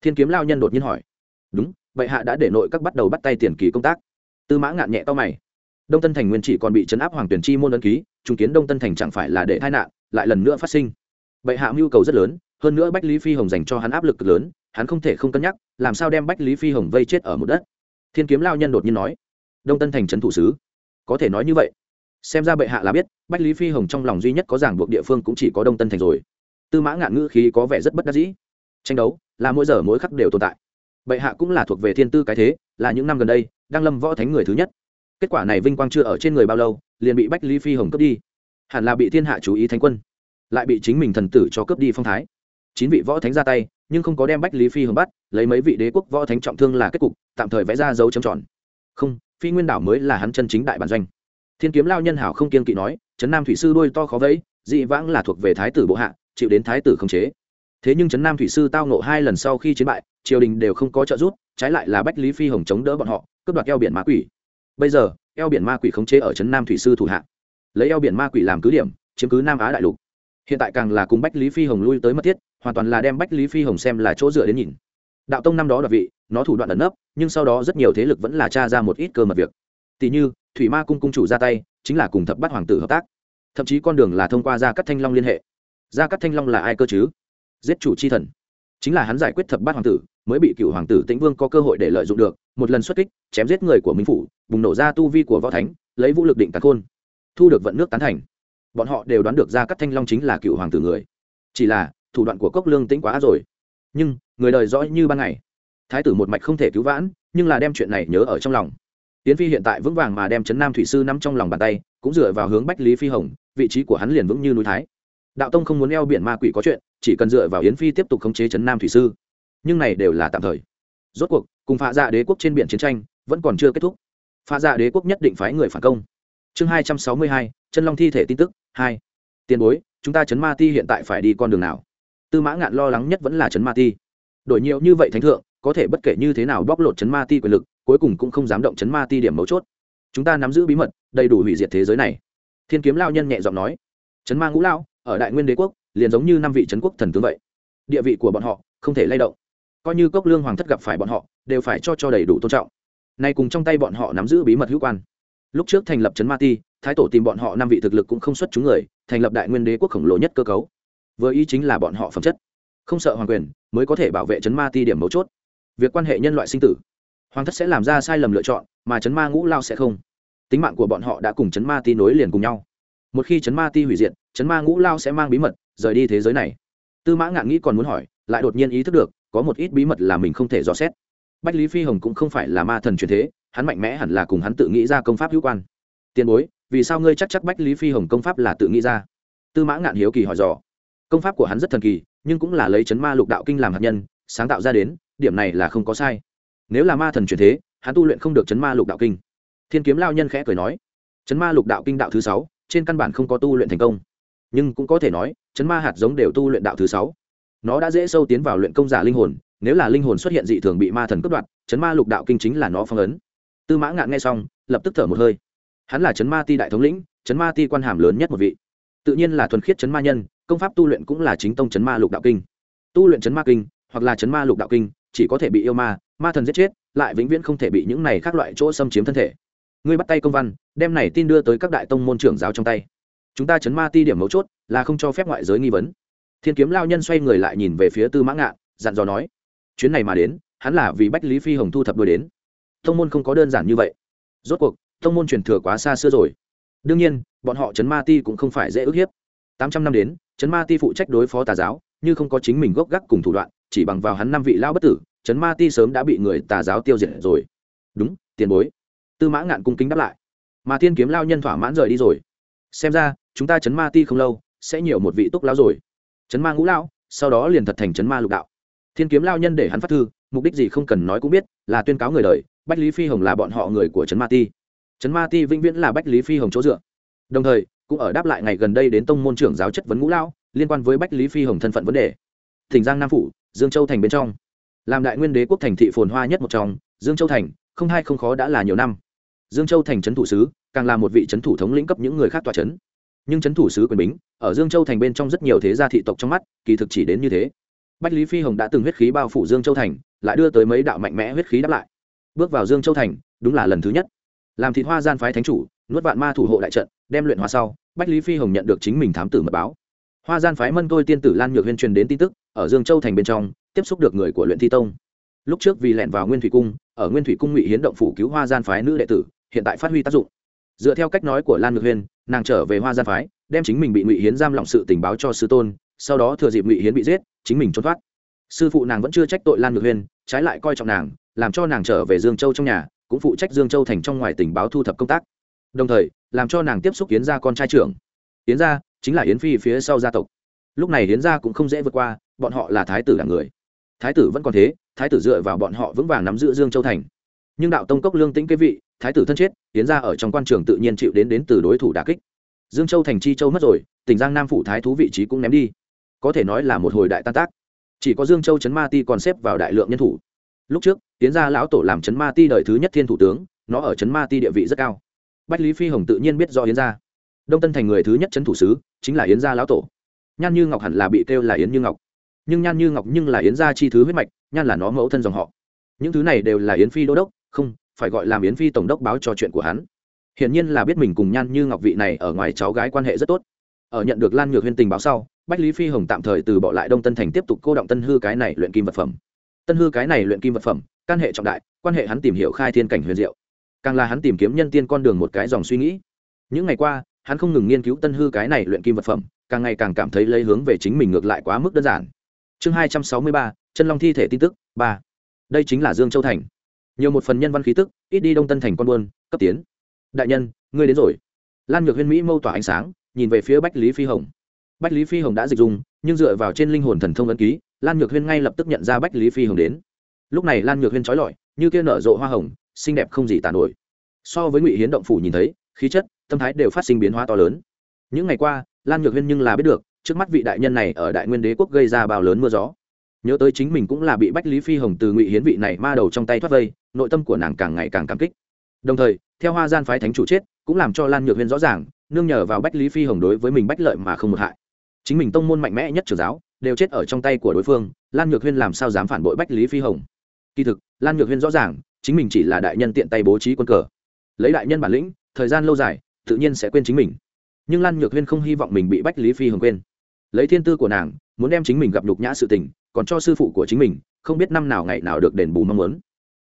Speaker 1: thiên kiếm lao nhân đột nhiên hỏi. Đúng bệ hạ đã để nội các bắt đầu bắt tay tiền kỳ công tác. Tư mã ngạn nhẹ to mày. Đông tân thành nguyên chỉ còn bị chấn áp hoàng tuyển chi môn ấn ký chứng kiến đông tân thành chẳng phải là để tai nạn, lại lần nữa phát sinh. Bệ hạ mưu cầu rất lớn, hơn nữa bách lý phi hồng dành cho hắn áp lực cực lớn, hắn không thể không cân nhắc, làm sao đem bách lý phi hồng vây chết ở một đất. Thiên kiếm lao nhân đột nhiên nói. Đông tân thành trấn thủ sứ. Có thể nói như vậy. Xem ra bệ hạ là biết, bách lý phi hồng trong lòng duy nhất có giảng buộc địa phương cũng chỉ có đông tân thành rồi. Tư mã ngạn ngữ khí có vẻ rất bất đắc dĩ. Tranh đấu là mỗi giờ mỗi khắc đều tồn tại. Bệ hạ cũng là thuộc về thiên tư cái thế, là những năm gần đây, đang lâm võ thánh người thứ nhất. Kết quả này vinh quang chưa ở trên người bao lâu, liền bị bách lý phi hồng cướp đi. Hẳn là bị thiên hạ chú ý thánh quân, lại bị chính mình thần tử cho cướp đi phong thái. Chín vị võ thánh ra tay, nhưng không có đem bách lý phi hồng bắt, lấy mấy vị đế quốc võ thánh trọng thương là kết cục, tạm thời vẽ ra dấu chấm tròn. Không, phi nguyên đảo mới là hắn chân chính đại bản doanh. Thiên kiếm lao nhân hảo không kiên kỵ nói, trấn nam thủy sư đôi to khó vẫy, dị vãng là thuộc về thái tử bộ hạ, chịu đến thái tử khống chế thế nhưng trấn nam thủy sư tao nộ hai lần sau khi chiến bại, triều đình đều không có trợ giúp, trái lại là bách lý phi hồng chống đỡ bọn họ, cướp đoạt eo biển ma quỷ. Bây giờ, eo biển ma quỷ khống chế ở trấn nam thủy sư thủ hạ. Lấy eo biển ma quỷ làm cứ điểm, chiếm cứ nam á đại lục. Hiện tại càng là cùng bách lý phi hồng lui tới mất thiết, hoàn toàn là đem bách lý phi hồng xem là chỗ dựa đến nhìn. Đạo tông năm đó đoạt vị, nó thủ đoạn ẩn nấp, nhưng sau đó rất nhiều thế lực vẫn là tra ra một ít cơ mật việc. Tỷ như, thủy ma cung cung chủ ra tay, chính là cùng thập bát hoàng tử hợp tác. Thậm chí con đường là thông qua gia cắt thanh long liên hệ. Gia cắt thanh long là ai cơ chứ? Giết chủ c h i thần. Chính là hắn giải quyết thập bát hoàng tử, mới bị cựu hoàng tử tĩnh vương có cơ hội để lợi dụng được, một lần xuất kích, chém giết người của minh phủ, bùng nổ ra tu vi của võ thánh, lấy vũ lực định tạc khôn, thu được vận nước tán thành. Bọn họ đều đoán được ra các thanh long chính là cựu hoàng tử người. Chỉ là, thủ đoạn của cốc lương tĩnh quá rồi. Nhưng, người đời rõ như ban ngày. Thái tử một mạch không thể cứu vãn, nhưng là đem chuyện này nhớ ở trong lòng. Tiến phi hiện tại vững vàng mà đem trấn nam thủy sư nắm trong lòng bàn tay, cũng dựa vào hướng bách lý phi hồng, vị trí của hắn liền vững như núi thái. Đạo tông không muốn eo biển ma quỷ có chuyện chỉ cần dựa vào yến phi tiếp tục khống chế trấn nam thủy sư. Nhưng này đều là tạm thời. Rốt cuộc, cùng phạ dạ đế quốc trên biển chiến tranh, vẫn còn chưa kết thúc. Phạ dạ đế quốc nhất định phái người phản công. Chương hai trăm sáu mươi hai, chân long thi thể tin tức, hai. Tiền bối, chúng ta chấn ma ti hiện tại phải đi con đường nào? Tư mã ngạn lo lắng nhất vẫn là chấn ma ti. Đổi nhiều như vậy thánh thượng, có thể bất kể như thế nào bóc lột chấn ma ti quyền lực, cuối cùng cũng không dám động chấn ma ti điểm mấu chốt. Chúng ta nắm giữ bí mật, đầy đủ hủy diệt thế giới này. Thiên kiếm lao nhân nhẹ giọng nói. Chấn ma ngũ lao, ở đại nguyên đế quốc liền giống như năm vị trấn quốc thần tướng vậy. Địa vị của bọn họ không thể lay động. Coi như cốc lương hoàng thất gặp phải bọn họ, đều phải cho cho đầy đủ tôn trọng. Nay cùng trong tay bọn họ nắm giữ bí mật hữu quan. Lúc trước thành lập trấn ma ti, thái tổ tìm bọn họ năm vị thực lực cũng không xuất chúng người, thành lập đại nguyên đế quốc khổng lồ nhất cơ cấu. Vừa ý chính là bọn họ phẩm chất. Không sợ hoàng quyền mới có thể bảo vệ trấn ma ti điểm mấu chốt. Việc quan hệ nhân loại sinh tử. Hoàng thất sẽ làm ra sai lầm lựa chọn, mà trấn ma ngũ lao sẽ không. Tính mạng của bọn họ đã cùng trấn ma ti nối liền cùng nhau. Một khi trấn ma ti hủy diệt, trấn ma ngũ lao sẽ mang bí mật rời đi thế giới này. Tư mã ngạn nghĩ còn muốn hỏi, lại đột nhiên ý thức được, có một ít bí mật là mình không thể dò xét. Bách lý phi hồng cũng không phải là ma thần truyền thế, hắn mạnh mẽ hẳn là cùng hắn tự nghĩ ra công pháp hữu quan. Tiền bối, vì sao ngươi chắc chắc bách lý phi hồng công pháp là tự nghĩ ra? Tư mã ngạn hiếu kỳ hỏi dò. Công pháp của hắn rất thần kỳ, nhưng cũng là lấy chấn ma lục đạo kinh làm hạt nhân, sáng tạo ra đến, điểm này là không có sai. Nếu là ma thần truyền thế, hắn tu luyện không được chấn ma lục đạo kinh. Thiên kiếm lao nhân khẽ cười nói. Chấn ma lục đạo kinh đạo thứ sáu, trên căn bản không có tu luyện thành công, nhưng cũng có thể nói chấn ma hạt giống đều tu luyện đạo thứ sáu. Nó đã dễ sâu tiến vào luyện công giả linh hồn, nếu là linh hồn xuất hiện dị thường bị ma thần cướp đoạt, chấn ma lục đạo kinh chính là nó phong ấn. Tư mã ngạn nghe xong, lập tức thở một hơi. Hắn là chấn ma ti đại thống lĩnh, chấn ma ti quan hàm lớn nhất một vị. Tự nhiên là thuần khiết chấn ma nhân, công pháp tu luyện cũng là chính tông chấn ma lục đạo kinh. Tu luyện chấn ma kinh, hoặc là chấn ma lục đạo kinh, chỉ có thể bị yêu ma ma thần giết chết, lại vĩnh viễn không thể bị những này khác loại chỗ xâm chiếm thân thể. Ngươi bắt tay công văn, đem này tin đưa tới các đại tông môn trưởng giáo trong tay chúng ta chấn ma ti điểm mấu chốt là không cho phép ngoại giới nghi vấn. Thiên kiếm lao nhân xoay người lại nhìn về phía tư mã ngạn, dặn dò nói, chuyến này mà đến, hắn là vì bách lý phi hồng thu thập đôi đến. Thông môn không có đơn giản như vậy. Rốt cuộc thông môn truyền thừa quá xa xưa rồi. Đương nhiên, bọn họ chấn ma ti cũng không phải dễ ức hiếp. Tám trăm năm đến, chấn ma ti phụ trách đối phó tà giáo, như không có chính mình gốc gác cùng thủ đoạn, chỉ bằng vào hắn năm vị lao bất tử, chấn ma ti sớm đã bị người tà giáo tiêu diệt rồi. Đúng, tiền bối. Tư mã ngạn cung kính đáp lại. Mà thiên kiếm lao nhân thỏa mãn rời đi rồi. Xem ra chúng ta chấn ma ti không lâu, sẽ nhiều một vị túc lão rồi. Chấn ma ngũ lão, sau đó liền thật thành chấn ma lục đạo. Thiên kiếm lao nhân để hắn phát thư, mục đích gì không cần nói cũng biết, là tuyên cáo người đời, bách lý phi hồng là bọn họ người của chấn ma ti. Chấn ma ti vĩnh viễn là bách lý phi hồng chỗ dựa. Đồng thời, cũng ở đáp lại ngày gần đây đến tông môn trưởng giáo chất vấn ngũ lao liên quan với bách lý phi hồng thân phận vấn đề. Thỉnh giang nam phủ, dương châu thành bên trong. Làm đại nguyên đế quốc thành thị phồn hoa nhất một trong, dương châu thành, không hai không khó đã là nhiều năm. Dương châu thành trấn thủ sứ, càng là một vị trấn thủ thống lĩnh cấp những người khác tòa trấn nhưng trấn thủ sứ quyền bính, ở dương châu thành bên trong rất nhiều thế gia thị tộc trong mắt, kỳ thực chỉ đến như thế. Bách lý phi hồng đã từng huyết khí bao phủ dương châu thành, lại đưa tới mấy đạo mạnh mẽ huyết khí đáp lại. Bước vào dương châu thành, đúng là lần thứ nhất. Làm thịt hoa gian phái thánh chủ, nuốt vạn ma thủ hộ đại trận, đem luyện hóa sau, bách lý phi hồng nhận được chính mình thám tử mật báo. Hoa gian phái mân tôi tiên tử lan nhược huyên truyền đến tin tức, ở dương châu thành bên trong, tiếp xúc được người của luyện thi tông. Lúc trước vì lẻn vào nguyên thủy cung, ở nguyên thủy cung ngụy hiến động phủ cứu hoa gian phái nữ đệ tử, hiện tại phát huy tác dụng dựa theo cách nói của lan ngược huyên, nàng trở về hoa gian phái, đem chính mình bị ngụy hiến giam lỏng sự tình báo cho sư tôn, sau đó thừa dịp ngụy hiến bị giết, chính mình trốn thoát. Sư phụ nàng vẫn chưa trách tội lan ngược huyên, trái lại coi trọng nàng, làm cho nàng trở về dương châu trong nhà, cũng phụ trách dương châu thành trong ngoài tình báo thu thập công tác. Đồng thời, làm cho nàng tiếp xúc yến gia con trai trưởng. Yến gia chính là yến phi phía sau gia tộc. Lúc này yến gia cũng không dễ vượt qua, bọn họ là thái tử đảng người. Thái tử vẫn còn thế, thái tử dựa vào bọn họ vững vàng nắm giữ dương châu thành nhưng đạo tông cốc lương tĩnh kế vị, thái tử thân chết yến gia ở trong quan trường tự nhiên chịu đến đến từ đối thủ đà kích. Dương châu thành chi châu mất rồi, tỉnh giang nam phủ thái thú vị trí cũng ném đi. Có thể nói là một hồi đại tan tác. Chỉ có dương châu trấn ma ti còn xếp vào đại lượng nhân thủ. Lúc trước, tiến gia lão tổ làm trấn ma ti đời thứ nhất thiên thủ tướng, nó ở trấn ma ti địa vị rất cao. Bách lý phi hồng tự nhiên biết do yến gia. Đông tân thành người thứ nhất trấn thủ sứ, chính là yến gia lão tổ. Nhan như ngọc hẳn là bị kêu là yến như ngọc. Nhưng nhan như ngọc nhưng là yến gia chi thứ huyết mạch, nhan là nó mẫu thân dòng họ. Những thứ này đều là yến phi đô đốc không, phải gọi làm yến phi tổng đốc báo cho chuyện của hắn. Hiển nhiên là biết mình cùng nhan như ngọc vị này ở ngoài cháu gái quan hệ rất tốt. Ở nhận được lan nhược huyên tình báo sau, bách lý phi hồng tạm thời từ bỏ lại đông tân thành tiếp tục cô động tân hư cái này luyện kim vật phẩm. Tân hư cái này luyện kim vật phẩm căn hệ trọng đại, quan hệ hắn tìm hiểu khai thiên cảnh huyền diệu. Càng là hắn tìm kiếm nhân tiên con đường một cái dòng suy nghĩ. Những ngày qua, hắn không ngừng nghiên cứu tân hư cái này luyện kim vật phẩm, càng ngày càng cảm thấy lấy hướng về chính mình ngược lại quá mức đơn giản. Chương hai trăm sáu mươi ba, chân long thi thể tin tức, ba. Đây chính là dương châu thành nhiều một phần nhân văn khí tức, ít đi đông tân thành con buôn, cấp tiến. Đại nhân, ngươi đến rồi. Lan nhược huyên mỹ mâu tỏa ánh sáng, nhìn về phía bách lý phi hồng. Bách lý phi hồng đã dịch dùng nhưng dựa vào trên linh hồn thần thông ấn ký, lan nhược huyên ngay lập tức nhận ra bách lý phi hồng đến. Lúc này lan nhược huyên trói lọi, như kia nở rộ hoa hồng, xinh đẹp không gì tàn nổi. So với ngụy hiến động phủ nhìn thấy, khí chất, tâm thái đều phát sinh biến hóa to lớn. Những ngày qua, lan nhược huyên nhưng là biết được, trước mắt vị đại nhân này ở đại nguyên đế quốc gây ra bao lớn mưa gió nhớ tới chính mình cũng là bị bách lý phi hồng từ ngụy hiến vị này ma đầu trong tay thoát vây, nội tâm của nàng càng ngày càng cảm kích. Đồng thời, theo hoa gian phái thánh chủ chết, cũng làm cho lan nhược huyên rõ ràng, nương nhờ vào bách lý phi hồng đối với mình bách lợi mà không một hại. Chính mình tông môn mạnh mẽ nhất trường giáo, đều chết ở trong tay của đối phương, lan nhược huyên làm sao dám phản bội bách lý phi hồng? Kỳ thực, lan nhược huyên rõ ràng, chính mình chỉ là đại nhân tiện tay bố trí quân cờ. Lấy đại nhân bản lĩnh, thời gian lâu dài, tự nhiên sẽ quên chính mình. Nhưng lan nhược huyên không hy vọng mình bị bách lý phi hồng quên. Lấy thiên tư của nàng, muốn đem chính mình gặp nhục nhã sự tình còn cho sư phụ của chính mình, không biết năm nào ngày nào được đền bù mong muốn.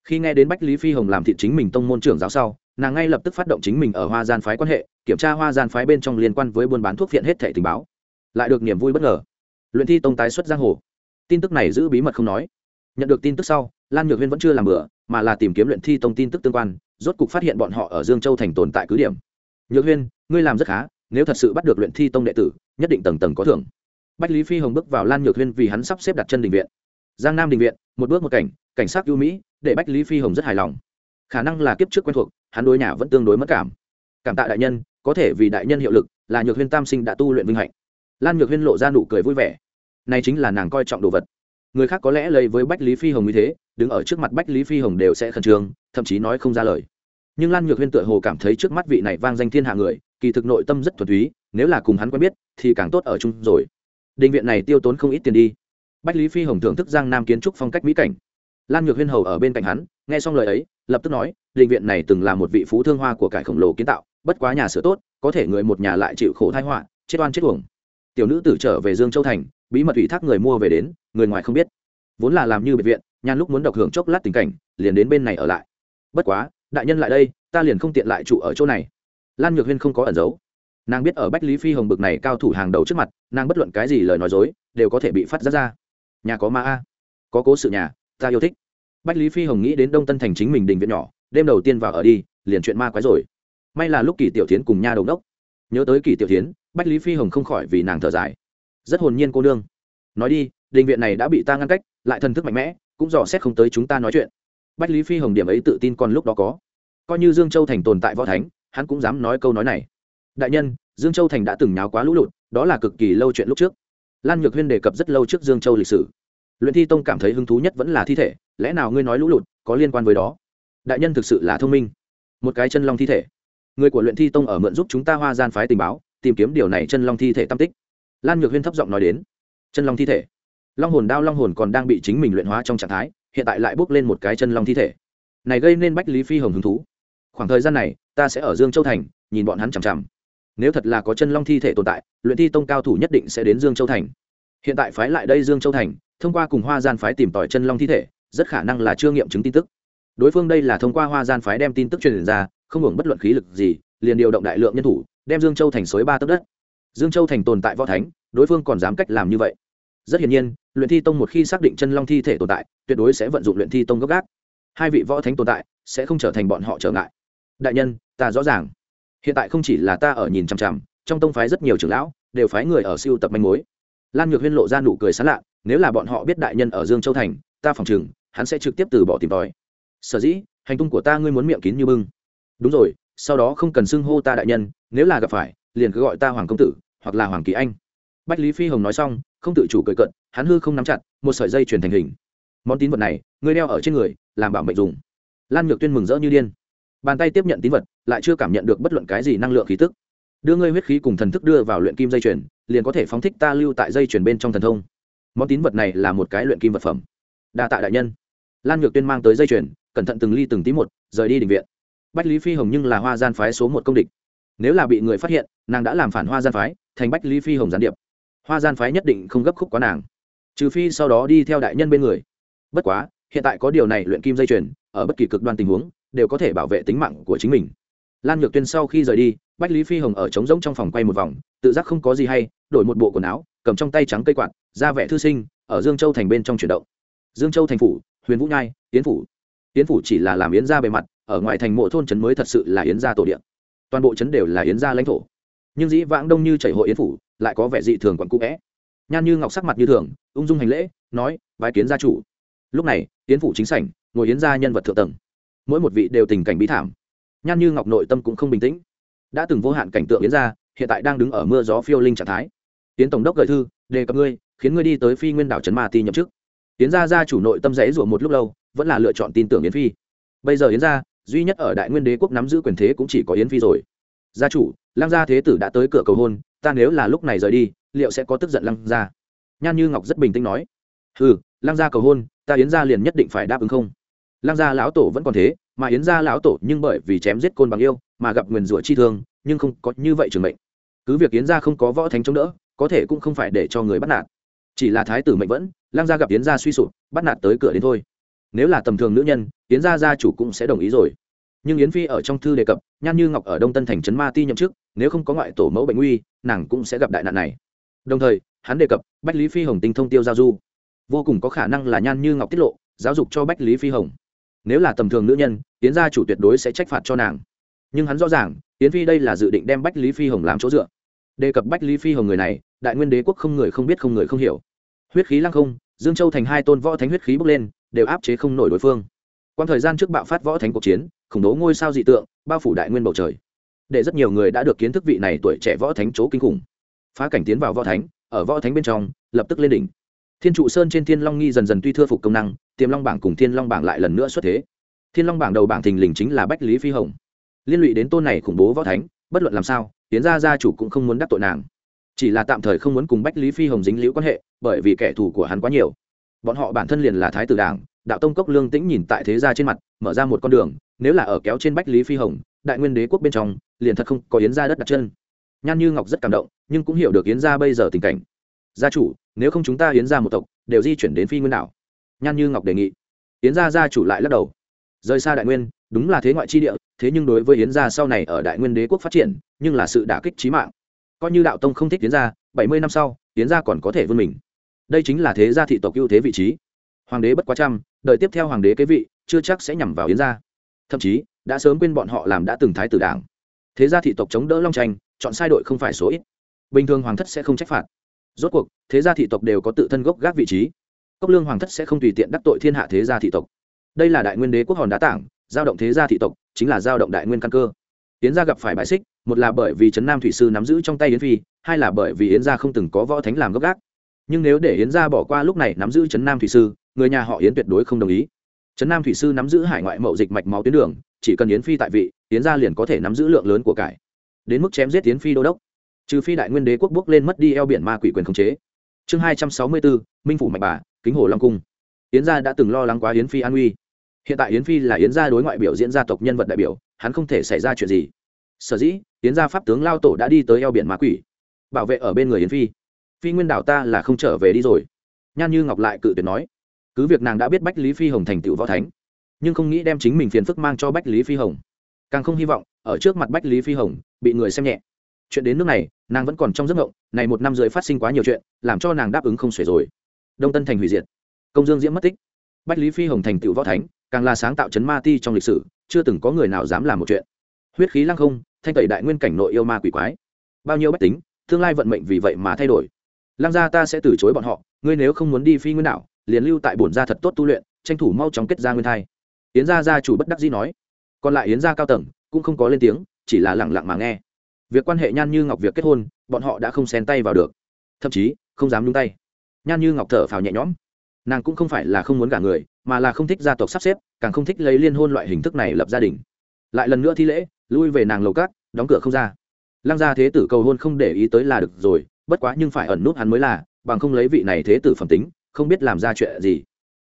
Speaker 1: Khi nghe đến bách lý phi hồng làm thị chính mình tông môn trưởng giáo sau, nàng ngay lập tức phát động chính mình ở hoa gian phái quan hệ, kiểm tra hoa gian phái bên trong liên quan với buôn bán thuốc viện hết thẻ tình báo. Lại được niềm vui bất ngờ. Luyện thi tông tái xuất giang hồ. Tin tức này giữ bí mật không nói. Nhận được tin tức sau, lan nhược huyên vẫn chưa làm bữa mà là tìm kiếm luyện thi tông tin tức tương quan, rốt cục phát hiện bọn họ ở dương châu thành tồn tại cứ điểm. Nhược huyên, ngươi làm rất khá, nếu thật sự bắt được luyện thi tông đệ tử, nhất định tầng tầng có thưởng bách lý phi hồng bước vào lan nhược huyên vì hắn sắp xếp đặt chân đình viện. Giang nam đình viện, một bước một cảnh cảnh sát ưu mỹ, để bách lý phi hồng rất hài lòng. Khả năng là kiếp trước quen thuộc, hắn đối nhà vẫn tương đối mất cảm. Cảm tạ đại nhân, có thể vì đại nhân hiệu lực, là nhược huyên tam sinh đã tu luyện vinh hạnh. Lan nhược huyên lộ ra nụ cười vui vẻ. Này chính là nàng coi trọng đồ vật. Người khác có lẽ lấy với bách lý phi hồng như thế, đứng ở trước mặt bách lý phi hồng đều sẽ khẩn trương, thậm chí nói không ra lời. Nhưng lan nhược huyên tựa hồ cảm thấy trước mắt vị này vang danh thiên hạ người, kỳ thực nội tâm rất thuần túy, nếu là cùng hắn quen biết, thì càng tốt ở chung rồi định viện này tiêu tốn không ít tiền đi. Bách lý phi hồng thưởng thức giang nam kiến trúc phong cách mỹ cảnh. Lan nhược huyên hầu ở bên cạnh hắn, nghe xong lời ấy, lập tức nói, định viện này từng là một vị phú thương hoa của cải khổng lồ kiến tạo, bất quá nhà sửa tốt, có thể người một nhà lại chịu khổ thai họa, chết oan chết uổng. Tiểu nữ tử trở về dương châu thành, bí mật ủy thác người mua về đến, người ngoài không biết. Vốn là làm như biệt viện nhan lúc muốn độc hưởng chốc lát tình cảnh, liền đến bên này ở lại. Bất quá, đại nhân lại đây, ta liền không tiện lại trụ ở chỗ này. Lan nhược huyên không có ẩn giấu nàng biết ở bách lý phi hồng bực này cao thủ hàng đầu trước mặt, nàng bất luận cái gì lời nói dối, đều có thể bị phát ra ra. Nhà có ma a, có cố sự nhà, ta yêu thích. Bách lý phi hồng nghĩ đến đông tân thành chính mình đình viện nhỏ, đêm đầu tiên vào ở đi, liền chuyện ma quái rồi. May là lúc kỳ tiểu tiến cùng nha đầu đốc. Nhớ tới kỳ tiểu tiến bách lý phi hồng không khỏi vì nàng thở dài. Rất hồn nhiên cô nương. Nói đi, đình viện này đã bị ta ngăn cách, lại thần thức mạnh mẽ, cũng dò xét không tới chúng ta nói chuyện. Bách lý phi hồng điểm ấy tự tin còn lúc đó có. Coi như dương châu thành tồn tại võ thánh, hắn cũng dám nói câu nói này đại nhân, dương châu thành đã từng nháo quá lũ lụt, đó là cực kỳ lâu chuyện lúc trước. Lan nhược huyên đề cập rất lâu trước dương châu lịch sử. Luyện thi tông cảm thấy hứng thú nhất vẫn là thi thể, lẽ nào ngươi nói lũ lụt có liên quan với đó? Đại nhân thực sự là thông minh. Một cái chân long thi thể. Người của luyện thi tông ở mượn giúp chúng ta hoa gian phái tình báo, tìm kiếm điều này chân long thi thể tam tích. Lan nhược huyên thấp giọng nói đến. Chân long thi thể. Long hồn đao long hồn còn đang bị chính mình luyện hóa trong trạng thái, hiện tại lại bước lên một cái chân long thi thể. Này gây nên bách lý phi hồng hứng thú. Khoảng thời gian này, ta sẽ ở dương châu thành, nhìn bọn hắn chằm chằm nếu thật là có chân long thi thể tồn tại, luyện thi tông cao thủ nhất định sẽ đến dương châu thành. Hiện tại phái lại đây dương châu thành, thông qua cùng hoa gian phái tìm tòi chân long thi thể, rất khả năng là chưa nghiệm chứng tin tức. Đối phương đây là thông qua hoa gian phái đem tin tức truyền ra, không hưởng bất luận khí lực gì, liền điều động đại lượng nhân thủ, đem dương châu thành xối ba tấc đất. Dương châu thành tồn tại võ thánh, đối phương còn dám cách làm như vậy. Rất hiển nhiên, luyện thi tông một khi xác định chân long thi thể tồn tại, tuyệt đối sẽ vận dụng luyện thi tông gấp gác. Hai vị võ thánh tồn tại, sẽ không trở thành bọn họ trở ngại. Đại nhân, ta rõ ràng hiện tại không chỉ là ta ở nhìn chằm chằm, trong tông phái rất nhiều trưởng lão đều phái người ở siêu tập manh mối. Lan nhược huyên lộ ra nụ cười sán lạ, nếu là bọn họ biết đại nhân ở dương châu thành, ta phòng chừng hắn sẽ trực tiếp từ bỏ tìm tòi. Sở dĩ, hành tung của ta ngươi muốn miệng kín như bưng. Đúng rồi, sau đó không cần xưng hô ta đại nhân, nếu là gặp phải, liền cứ gọi ta hoàng công tử, hoặc là hoàng kỳ anh. Bách lý phi hồng nói xong, không tự chủ cười cận hắn hư không nắm chặt, một sợi dây truyền thành hình. Món tín vật này, ngươi đeo ở trên người, làm bảo mệnh dùng. Lan nhược tuyên mừng rỡ như điên bàn tay tiếp nhận tín vật, lại chưa cảm nhận được bất luận cái gì năng lượng khí tức. Đưa ngươi huyết khí cùng thần thức đưa vào luyện kim dây chuyền, liền có thể phóng thích ta lưu tại dây chuyền bên trong thần thông. Món tín vật này là một cái luyện kim vật phẩm. Đa tạ đại nhân. Lan nhược tuyên mang tới dây chuyền, cẩn thận từng ly từng tí một, rời đi định viện. Bách lý phi hồng nhưng là hoa gian phái số một công địch. Nếu là bị người phát hiện, nàng đã làm phản hoa gian phái, thành bách lý phi hồng gián điệp. Hoa gian phái nhất định không gấp khúc quá nàng. Trừ phi sau đó đi theo đại nhân bên người. Bất quá, hiện tại có điều này luyện kim dây chuyền, ở bất kỳ cực đoan tình huống đều có thể bảo vệ tính mạng của chính mình. Lan nhược tuyên sau khi rời đi, bách lý phi hồng ở trống rỗng trong phòng quay một vòng, tự giác không có gì hay, đổi một bộ quần áo, cầm trong tay trắng cây quạt, ra vẻ thư sinh, ở dương châu thành bên trong chuyển động. Dương châu thành phủ, huyền vũ nhai, yến phủ. Yến phủ chỉ là làm yến gia bề mặt, ở ngoài thành mộ thôn trấn mới thật sự là yến gia tổ điện toàn bộ trấn đều là yến gia lãnh thổ. Nhưng dĩ vãng đông như chảy hội yến phủ, lại có vẻ dị thường quặn cũ vẽ. Nhan như ngọc sắc mặt như thường, ung dung hành lễ, nói, bái kiến gia chủ. Lúc này, yến phủ chính sảnh, ngồi yến gia nhân vật thượng tầng mỗi một vị đều tình cảnh bí thảm. Nhan như ngọc nội tâm cũng không bình tĩnh. Đã từng vô hạn cảnh tượng yến gia hiện tại đang đứng ở mưa gió phiêu linh trạng thái. Tiến tổng đốc gợi thư, đề cập ngươi, khiến ngươi đi tới phi nguyên đảo trấn ma ti nhậm chức. Yến gia gia chủ nội tâm rẽ rủa một lúc lâu, vẫn là lựa chọn tin tưởng yến phi. Bây giờ yến gia, duy nhất ở đại nguyên đế quốc nắm giữ quyền thế cũng chỉ có yến phi rồi. Gia chủ, lăng gia thế tử đã tới cửa cầu hôn, ta nếu là lúc này rời đi, liệu sẽ có tức giận lăng gia? Nhan như ngọc rất bình tĩnh nói. Ừ lăng gia cầu hôn, ta yến gia liền nhất định phải đáp ứng không? Lăng gia lão tổ vẫn còn thế, mà yến gia lão tổ nhưng bởi vì chém giết côn bằng yêu mà gặp nguyền rủa chi thương, nhưng không có như vậy trường mệnh. Cứ việc yến gia không có võ thánh chống đỡ, có thể cũng không phải để cho người bắt nạt. Chỉ là thái tử mệnh vẫn, lăng gia gặp yến gia suy sụp, bắt nạt tới cửa đến thôi. Nếu là tầm thường nữ nhân, yến gia gia chủ cũng sẽ đồng ý rồi. Nhưng yến phi ở trong thư đề cập, nhan như ngọc ở đông tân thành trấn ma ti nhậm chức, nếu không có ngoại tổ mẫu bệnh nguy, nàng cũng sẽ gặp đại nạn này. Đồng thời, hắn đề cập, bách lý phi hồng tinh thông tiêu giao du. Vô cùng có khả năng là nhan như ngọc tiết lộ, giáo dục cho bách lý phi hồng nếu là tầm thường nữ nhân tiến gia chủ tuyệt đối sẽ trách phạt cho nàng. Nhưng hắn rõ ràng tiến phi đây là dự định đem bách lý phi hồng làm chỗ dựa. Đề cập bách lý phi hồng người này, đại nguyên đế quốc không người không biết không người không hiểu. Huyết khí lăng không, dương châu thành hai tôn võ thánh huyết khí bốc lên, đều áp chế không nổi đối phương. Quan thời gian trước bạo phát võ thánh cuộc chiến, khủng bố ngôi sao dị tượng, bao phủ đại nguyên bầu trời. Để rất nhiều người đã được kiến thức vị này tuổi trẻ võ thánh chỗ kinh khủng. Phá cảnh tiến vào võ thánh, ở võ thánh bên trong, lập tức lên đỉnh. Thiên trụ sơn trên thiên long nghi dần dần tuy thưa phục công năng tiềm long bảng cùng thiên long bảng lại lần nữa xuất thế. Thiên long bảng đầu bảng thình lình chính là bách lý phi hồng. Liên lụy đến tôn này khủng bố võ thánh, bất luận làm sao tiến ra gia chủ cũng không muốn đắc tội nàng. Chỉ là tạm thời không muốn cùng bách lý phi hồng dính liễu quan hệ, bởi vì kẻ thù của hắn quá nhiều. Bọn họ bản thân liền là thái tử đảng, đạo tông cốc lương tĩnh nhìn tại thế gia trên mặt, mở ra một con đường, nếu là ở kéo trên bách lý phi hồng, đại nguyên đế quốc bên trong, liền thật không có yến gia đất đặt chân. Nhan như ngọc rất cảm động, nhưng cũng hiểu được yến gia bây giờ tình cảnh. Gia chủ, nếu không chúng ta yến gia một tộc, đều di chuyển đến phi nguyên đảo nhan như ngọc đề nghị. Yến gia gia chủ lại lắc đầu. Rời xa đại nguyên, đúng là thế ngoại chi địa, thế nhưng đối với yến gia sau này ở đại nguyên đế quốc phát triển, nhưng là sự đả kích trí mạng. Coi như đạo tông không thích yến gia, bảy mươi năm sau, yến gia còn có thể vươn mình. Đây chính là thế gia thị tộc ưu thế vị trí. Hoàng đế bất quá trăm đợi tiếp theo hoàng đế kế vị, chưa chắc sẽ nhằm vào yến gia. Thậm chí, đã sớm quên bọn họ làm đã từng thái tử đảng. Thế gia thị tộc chống đỡ long tranh, chọn sai đội không phải số ít. Bình thường hoàng thất sẽ không trách phạt. Rốt cuộc, thế gia thị tộc đều có tự thân gốc gác vị trí cốc lương hoàng thất sẽ không tùy tiện đắc tội thiên hạ thế gia thị tộc. Đây là đại nguyên đế quốc hòn đá tảng, giao động thế gia thị tộc, chính là giao động đại nguyên căn cơ. Yến gia gặp phải bài xích, một là bởi vì trấn nam thủy sư nắm giữ trong tay yến phi, hai là bởi vì yến gia không từng có võ thánh làm gốc gác. Nhưng nếu để yến gia bỏ qua lúc này nắm giữ trấn nam thủy sư, người nhà họ yến tuyệt đối không đồng ý. Trấn nam thủy sư nắm giữ hải ngoại mậu dịch mạch máu tuyến đường, chỉ cần yến phi tại vị, yến gia liền có thể nắm giữ lượng lớn của cải. Đến mức chém giết yến phi đô đốc. Trừ phi đại nguyên đế quốc bước lên mất đi eo biển ma quỷ quyền khống chế. Chương hai trăm sáu mươi bốn, minh phủ mạch bà kính hồ long cung. Yến gia đã từng lo lắng quá yến phi an uy. Hiện tại yến phi là yến gia đối ngoại biểu diễn gia tộc nhân vật đại biểu, hắn không thể xảy ra chuyện gì. Sở dĩ, yến gia pháp tướng lao tổ đã đi tới eo biển ma quỷ, bảo vệ ở bên người yến phi. Phi nguyên đảo ta là không trở về đi rồi. Nhan như ngọc lại cự tuyệt nói, cứ việc nàng đã biết bách lý phi hồng thành tựu võ thánh, nhưng không nghĩ đem chính mình phiền phức mang cho bách lý phi hồng. Càng không hy vọng, ở trước mặt bách lý phi hồng, bị người xem nhẹ. Chuyện đến nước này, nàng vẫn còn trong giấc ngộng này một năm rưỡi phát sinh quá nhiều chuyện, làm cho nàng đáp ứng không xuể rồi đông tân thành hủy diệt. Công dương diễm mất tích. Bách lý phi hồng thành tựu võ thánh, càng là sáng tạo chấn ma ti trong lịch sử, chưa từng có người nào dám làm một chuyện. Huyết khí lăng không, thanh tẩy đại nguyên cảnh nội yêu ma quỷ quái. Bao nhiêu bách tính, tương lai vận mệnh vì vậy mà thay đổi. Lăng gia ta sẽ từ chối bọn họ, ngươi nếu không muốn đi phi nguyên đảo, liền lưu tại bổn gia thật tốt tu luyện, tranh thủ mau chóng kết ra nguyên thai. Yến gia gia chủ bất đắc dĩ nói. Còn lại yến gia cao tầng, cũng không có lên tiếng, chỉ là lẳng lặng mà nghe. Việc quan hệ nhan như ngọc việc kết hôn, bọn họ đã không xen tay vào được. Thậm chí, không dám nhúng tay nhan như ngọc thở phào nhẹ nhõm. Nàng cũng không phải là không muốn gả người, mà là không thích gia tộc sắp xếp, càng không thích lấy liên hôn loại hình thức này lập gia đình. Lại lần nữa thi lễ, lui về nàng lầu cát đóng cửa không ra. Lăng gia thế tử cầu hôn không để ý tới là được rồi, bất quá nhưng phải ẩn nút hắn mới là, bằng không lấy vị này thế tử phẩm tính, không biết làm ra chuyện gì.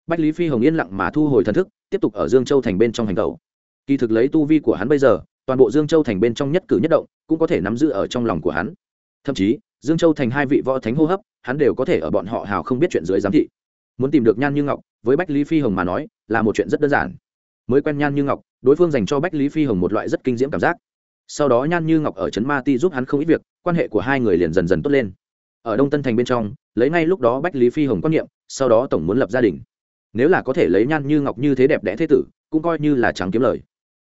Speaker 1: Bách lý phi hồng yên lặng mà thu hồi thần thức, tiếp tục ở dương châu thành bên trong hành tẩu. Kỳ thực lấy tu vi của hắn bây giờ, toàn bộ dương châu thành bên trong nhất cử nhất động, cũng có thể nắm giữ ở trong lòng của hắn. Thậm chí, dương châu thành hai vị võ thánh hô hấp hắn đều có thể ở bọn họ hào không biết chuyện dưới giám thị. Muốn tìm được nhan như ngọc, với bách lý phi hồng mà nói, là một chuyện rất đơn giản. Mới quen nhan như ngọc, đối phương dành cho bách lý phi hồng một loại rất kinh diễm cảm giác. Sau đó nhan như ngọc ở trấn ma ti giúp hắn không ít việc, quan hệ của hai người liền dần dần tốt lên. Ở đông tân thành bên trong, lấy ngay lúc đó bách lý phi hồng quan niệm, sau đó tổng muốn lập gia đình. Nếu là có thể lấy nhan như ngọc như thế đẹp đẽ thế tử, cũng coi như là trắng kiếm lời.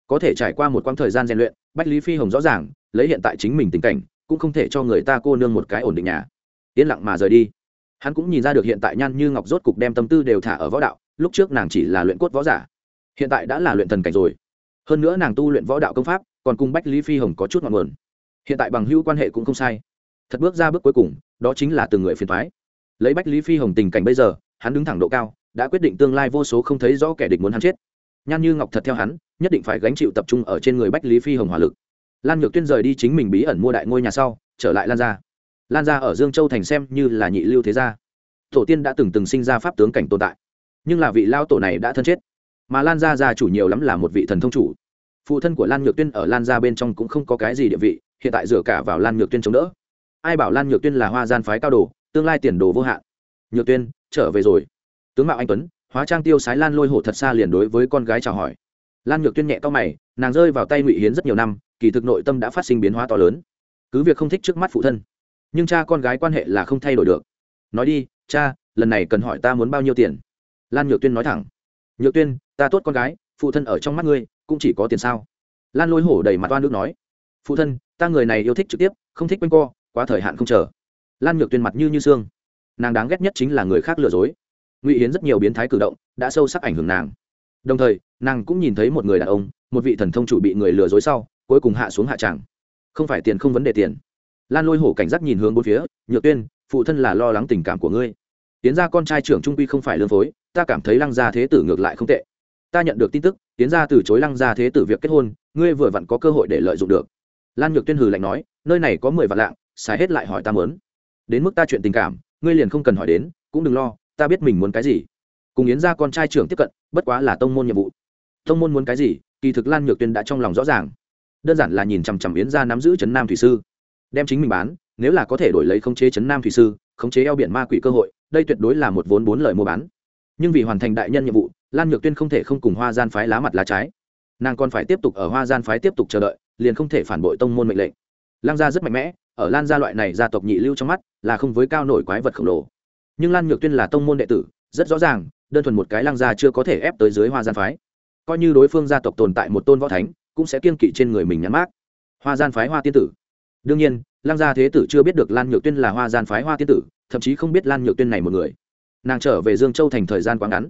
Speaker 1: Có thể trải qua một quãng thời gian rèn luyện, bách lý phi hồng rõ ràng, lấy hiện tại chính mình tình cảnh, cũng không thể cho người ta cô nương một cái ổn định nhà yên lặng mà rời đi. Hắn cũng nhìn ra được hiện tại nhan như ngọc rốt cục đem tâm tư đều thả ở võ đạo, lúc trước nàng chỉ là luyện cốt võ giả, hiện tại đã là luyện thần cảnh rồi. Hơn nữa nàng tu luyện võ đạo công pháp, còn cùng bách lý phi hồng có chút ngọn nguồn. Hiện tại bằng hữu quan hệ cũng không sai. Thật bước ra bước cuối cùng, đó chính là từng người phiền thoái lấy bách lý phi hồng tình cảnh bây giờ, hắn đứng thẳng độ cao, đã quyết định tương lai vô số không thấy rõ kẻ địch muốn hắn chết. Nhan như ngọc thật theo hắn, nhất định phải gánh chịu tập trung ở trên người bách lý phi hồng hỏa lực. Lan nhược tuyên rời đi chính mình bí ẩn mua đại ngôi nhà sau, trở lại lan ra lan gia ở dương châu thành xem như là nhị lưu thế gia. Tổ tiên đã từng từng sinh ra pháp tướng cảnh tồn tại, nhưng là vị lao tổ này đã thân chết. Mà lan gia gia chủ nhiều lắm là một vị thần thông chủ. Phụ thân của lan nhược tuyên ở lan gia bên trong cũng không có cái gì địa vị, hiện tại dựa cả vào lan nhược tuyên chống đỡ. Ai bảo lan nhược tuyên là hoa gian phái cao đồ, tương lai tiền đồ vô hạn. Nhược tuyên, trở về rồi. Tướng mạo anh tuấn, hóa trang tiêu sái lan lôi hổ thật xa liền đối với con gái chào hỏi. Lan nhược tuyên nhẹ to mày, nàng rơi vào tay ngụy hiến rất nhiều năm, kỳ thực nội tâm đã phát sinh biến hóa to lớn. Cứ việc không thích trước mắt phụ thân nhưng cha con gái quan hệ là không thay đổi được. Nói đi, cha, lần này cần hỏi ta muốn bao nhiêu tiền? Lan nhược tuyên nói thẳng. Nhược tuyên, ta tốt con gái, phụ thân ở trong mắt ngươi, cũng chỉ có tiền sao? Lan lôi hổ đầy mặt toan nước nói. Phụ thân, ta người này yêu thích trực tiếp, không thích quanh co, quá thời hạn không chờ. Lan nhược tuyên mặt như như xương. Nàng đáng ghét nhất chính là người khác lừa dối. Ngụy hiến rất nhiều biến thái cử động, đã sâu sắc ảnh hưởng nàng. Đồng thời, nàng cũng nhìn thấy một người đàn ông, một vị thần thông chủ bị người lừa dối sau, cuối cùng hạ xuống hạ tràng. Không phải tiền không vấn đề tiền lan lôi hổ cảnh giác nhìn hướng bốn phía, nhược tuyên, phụ thân là lo lắng tình cảm của ngươi. Tiến ra con trai trưởng trung quy không phải lương phối, ta cảm thấy lăng gia thế tử ngược lại không tệ. Ta nhận được tin tức, tiến ra từ chối lăng gia thế tử việc kết hôn, ngươi vừa vặn có cơ hội để lợi dụng được. Lan nhược tuyên hừ lạnh nói, nơi này có mười vạn lạng, xài hết lại hỏi ta mớn. Đến mức ta chuyện tình cảm, ngươi liền không cần hỏi đến, cũng đừng lo, ta biết mình muốn cái gì. Cùng yến ra con trai trưởng tiếp cận, bất quá là tông môn nhiệm vụ. Tông môn muốn cái gì, kỳ thực lan nhược tuyên đã trong lòng rõ ràng. Đơn giản là nhìn chằm chằm yến ra nắm giữ trấn nam thủy sư đem chính mình bán, nếu là có thể đổi lấy khống chế chấn nam thủy sư, khống chế eo biển ma quỷ cơ hội, đây tuyệt đối là một vốn bốn lời mua bán. Nhưng vì hoàn thành đại nhân nhiệm vụ, lan nhược tuyên không thể không cùng hoa gian phái lá mặt lá trái. Nàng còn phải tiếp tục ở hoa gian phái tiếp tục chờ đợi, liền không thể phản bội tông môn mệnh lệnh. Lan gia rất mạnh mẽ, ở lan gia loại này gia tộc nhị lưu trong mắt, là không với cao nổi quái vật khổng lồ. Nhưng lan nhược tuyên là tông môn đệ tử, rất rõ ràng, đơn thuần một cái lan gia chưa có thể ép tới dưới hoa gian phái. Coi như đối phương gia tộc tồn tại một tôn võ thánh, cũng sẽ kiên kỵ trên người mình nhắn mát hoa gian phái hoa tiên tử đương nhiên, lăng gia thế tử chưa biết được lan nhược tuyên là hoa gian phái hoa tiên tử, thậm chí không biết lan nhược tuyên này một người. Nàng trở về dương châu thành thời gian quá ngắn.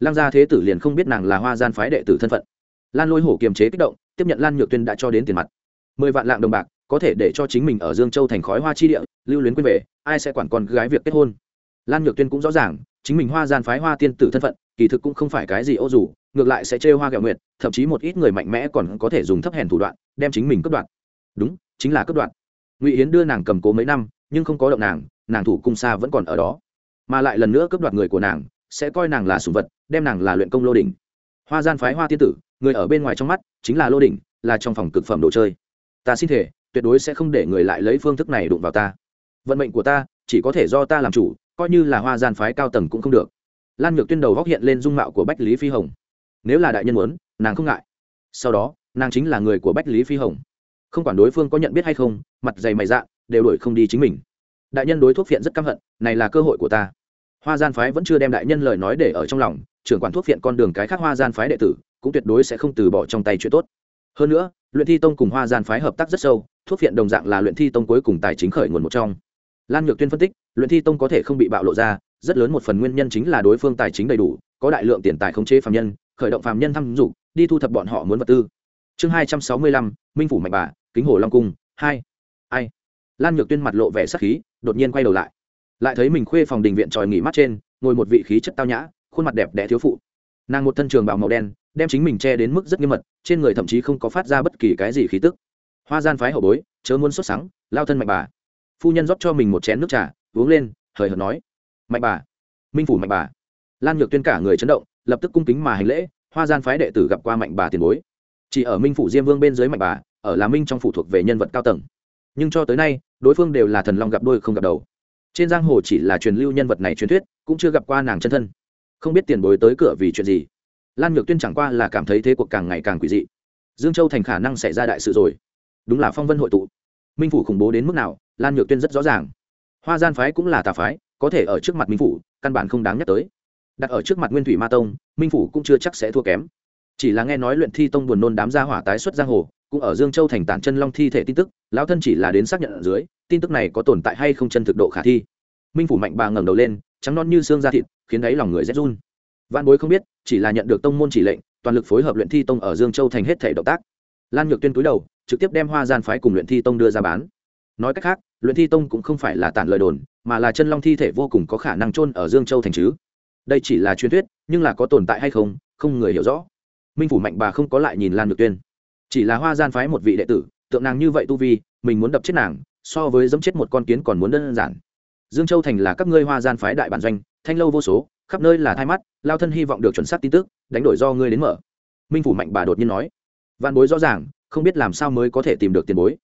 Speaker 1: Lăng gia thế tử liền không biết nàng là hoa gian phái đệ tử thân phận. Lan lôi hổ kiềm chế kích động, tiếp nhận lan nhược tuyên đã cho đến tiền mặt. Mười vạn lạng đồng bạc, có thể để cho chính mình ở dương châu thành khói hoa chi địa, lưu luyến quên về, ai sẽ quản con gái việc kết hôn. Lan nhược tuyên cũng rõ ràng, chính mình hoa gian phái hoa tiên tử thân phận, kỳ thực cũng không phải cái gì ô dù, ngược lại sẽ trêu hoa gạo nguyệt, thậm chí một ít người mạnh mẽ còn có thể dùng thấp hèn thủ đoạn, đem chính mình cướp đoạt. Đúng chính là cướp đoạt. Ngụy hiến đưa nàng cầm cố mấy năm, nhưng không có động nàng nàng thủ cung xa vẫn còn ở đó. Mà lại lần nữa cướp đoạt người của nàng, sẽ coi nàng là sùng vật, đem nàng là luyện công lô đỉnh. Hoa gian phái hoa tiên tử, người ở bên ngoài trong mắt, chính là lô đỉnh, là trong phòng cực phẩm đồ chơi. Ta xin thể tuyệt đối sẽ không để người lại lấy phương thức này đụng vào ta. Vận mệnh của ta, chỉ có thể do ta làm chủ, coi như là hoa gian phái cao tầng cũng không được. Lan nhược tuyên đầu góc hiện lên dung mạo của bách lý phi hồng. Nếu là đại nhân muốn, nàng không ngại. Sau đó, nàng chính là người của bách lý phi hồng không quản đối phương có nhận biết hay không, mặt dày mày dạ đều đổi không đi chính mình. Đại nhân đối thuốc phiện rất căm hận, này là cơ hội của ta. Hoa gian phái vẫn chưa đem đại nhân lời nói để ở trong lòng, trưởng quản thuốc phiện con đường cái khác hoa gian phái đệ tử, cũng tuyệt đối sẽ không từ bỏ trong tay chuyện tốt. Hơn nữa, luyện thi tông cùng hoa gian phái hợp tác rất sâu, thuốc phiện đồng dạng là luyện thi tông cuối cùng tài chính khởi nguồn một trong. Lan nhược tuyên phân tích, luyện thi tông có thể không bị bạo lộ ra, rất lớn một phần nguyên nhân chính là đối phương tài chính đầy đủ, có đại lượng tiền tài khống chế phạm nhân, khởi động phạm nhân thăm dục, đi thu thập bọn họ muốn vật tư. Chương hai trăm sáu mươi lăm, minh phủ mạnh bà kính hồ long cung, hai. Ai? Lan nhược tuyên mặt lộ vẻ sắc khí, đột nhiên quay đầu lại. Lại thấy mình khuê phòng đình viện tròi nghỉ mắt trên, ngồi một vị khí chất tao nhã, khuôn mặt đẹp đẽ thiếu phụ. Nàng một thân trường bào màu đen, đem chính mình che đến mức rất nghiêm mật, trên người thậm chí không có phát ra bất kỳ cái gì khí tức. Hoa gian phái hậu bối, chớ muốn xuất sáng lao thân mạnh bà. Phu nhân rót cho mình một chén nước trà, uống lên, hời hợt nói. Mạnh bà. Minh phủ mạnh bà. Lan nhược tuyên cả người chấn động, lập tức cung kính mà hành lễ, hoa gian phái đệ tử gặp qua mạnh bà tiền bối. Chỉ ở minh phủ diêm vương bên dưới mạnh bà ở là minh trong phụ thuộc về nhân vật cao tầng. Nhưng cho tới nay, đối phương đều là thần long gặp đôi không gặp đầu. Trên giang hồ chỉ là truyền lưu nhân vật này truyền thuyết, cũng chưa gặp qua nàng chân thân. Không biết tiền bối tới cửa vì chuyện gì. Lan nhược tuyên chẳng qua là cảm thấy thế cuộc càng ngày càng quỷ dị. Dương châu thành khả năng xảy ra đại sự rồi. Đúng là phong vân hội tụ. Minh phủ khủng bố đến mức nào, lan nhược tuyên rất rõ ràng. Hoa gian phái cũng là tà phái, có thể ở trước mặt minh phủ, căn bản không đáng nhắc tới. Đặt ở trước mặt nguyên thủy ma tông, minh phủ cũng chưa chắc sẽ thua kém. Chỉ là nghe nói luyện thi tông buồn nôn đám gia hỏa tái xuất giang hồ cũng ở dương châu thành tản chân long thi thể tin tức, lão thân chỉ là đến xác nhận ở dưới, tin tức này có tồn tại hay không chân thực độ khả thi. Minh phủ mạnh bà ngẩng đầu lên, trắng non như xương da thịt, khiến đáy lòng người rét run. Văn bối không biết, chỉ là nhận được tông môn chỉ lệnh, toàn lực phối hợp luyện thi tông ở dương châu thành hết thể động tác. Lan nhược tuyên cúi đầu, trực tiếp đem hoa gian phái cùng luyện thi tông đưa ra bán. Nói cách khác, luyện thi tông cũng không phải là tản lời đồn, mà là chân long thi thể vô cùng có khả năng chôn ở dương châu thành chứ. Đây chỉ là truyền thuyết, nhưng là có tồn tại hay không không người hiểu rõ. Minh phủ mạnh bà không có lại nhìn lan nhược tuyên chỉ là hoa gian phái một vị đệ tử, tượng nàng như vậy tu vi, mình muốn đập chết nàng, so với dẫm chết một con kiến còn muốn đơn giản. Dương châu thành là các ngươi hoa gian phái đại bản doanh, thanh lâu vô số, khắp nơi là thai mắt, lao thân hy vọng được chuẩn xác tin tức, đánh đổi do ngươi đến mở. Minh phủ mạnh bà đột nhiên nói. Văn bối rõ ràng, không biết làm sao mới có thể tìm được tiền bối.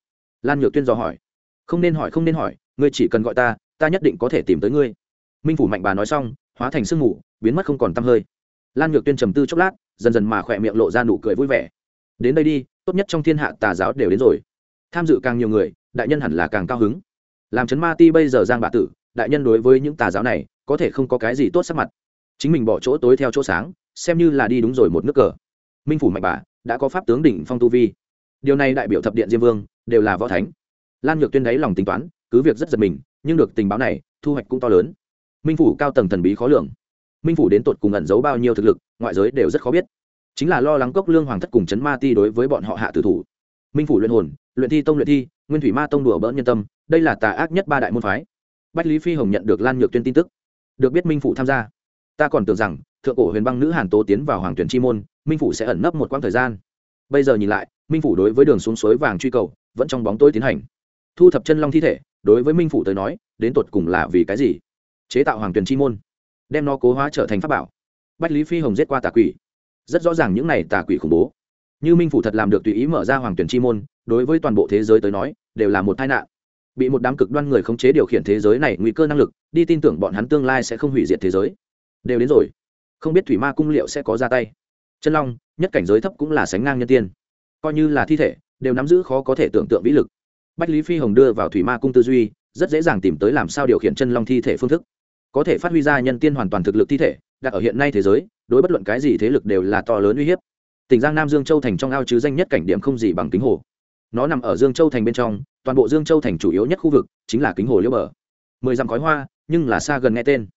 Speaker 1: Lan nhược tuyên dò hỏi. Không nên hỏi, không nên hỏi, ngươi chỉ cần gọi ta ta nhất định có thể tìm tới ngươi. Minh phủ mạnh bà nói xong, hóa thành sương mù, biến mất không còn t hơi. Lan nhược tuyên trầm tư chốc lát, dần dần mà khỏe miệng lộ ra nụ cười vui vẻ. Đến đây đi tốt nhất trong thiên hạ tà giáo đều đến rồi. Tham dự càng nhiều người, đại nhân hẳn là càng cao hứng. Làm chấn ma ti bây giờ giang bà tử, đại nhân đối với những tà giáo này, có thể không có cái gì tốt sắc mặt. Chính mình bỏ chỗ tối theo chỗ sáng, xem như là đi đúng rồi một nước cờ. Minh phủ mạnh bà, đã có pháp tướng đỉnh phong tu vi. Điều này đại biểu thập điện diêm vương, đều là võ thánh. Lan nhược tuyên đáy lòng tính toán, cứ việc rất giật mình, nhưng được tình báo này, thu hoạch cũng to lớn. Minh phủ cao tầng thần bí khó lường. Minh phủ đến tột cùng ẩn giấu bao nhiêu thực lực, ngoại giới đều rất khó biết chính là lo lắng cốc lương hoàng thất cùng chấn ma ti đối với bọn họ hạ tử thủ. Minh phủ luyện hồn, luyện thi tông luyện thi, nguyên thủy ma tông đùa bỡn nhân tâm, đây là tà ác nhất ba đại môn phái. Bách lý phi hồng nhận được lan nhược tuyên tin tức, được biết minh phủ tham gia. Ta còn tưởng rằng, thượng cổ huyền băng nữ hàn tố tiến vào hoàng tuyển chi môn, minh phủ sẽ ẩn nấp một quãng thời gian. Bây giờ nhìn lại, minh phủ đối với đường xuống suối vàng truy cầu, vẫn trong bóng tối tiến hành. Thu thập chân long thi thể, đối với minh phủ tới nói, đến tột cùng là vì cái gì? Chế tạo hoàng tuyển chi môn, đem nó cố hóa trở thành pháp bảo. Bách lý phi hồng giết qua tà quỷ rất rõ ràng những này tà quỷ khủng bố. Như minh phủ thật làm được tùy ý mở ra hoàng tuyển chi môn, đối với toàn bộ thế giới tới nói, đều là một tai nạn. Bị một đám cực đoan người khống chế điều khiển thế giới này nguy cơ năng lực, đi tin tưởng bọn hắn tương lai sẽ không hủy diệt thế giới. Đều đến rồi. Không biết thủy ma cung liệu sẽ có ra tay. Chân long, nhất cảnh giới thấp cũng là sánh ngang nhân tiên. Coi như là thi thể, đều nắm giữ khó có thể tưởng tượng vĩ lực. Bách lý phi hồng đưa vào thủy ma cung tư duy, rất dễ dàng tìm tới làm sao điều khiển chân long thi thể phương thức. Có thể phát huy ra nhân tiên hoàn toàn thực lực thi thể, đặt ở hiện nay thế giới đối bất luận cái gì thế lực đều là to lớn uy hiếp. Tỉnh giang nam dương châu thành trong ao chứ danh nhất cảnh điểm không gì bằng kính hồ. Nó nằm ở dương châu thành bên trong, toàn bộ dương châu thành chủ yếu nhất khu vực chính là kính hồ liễu bờ. Mười dặm khói hoa, nhưng là xa gần nghe tên.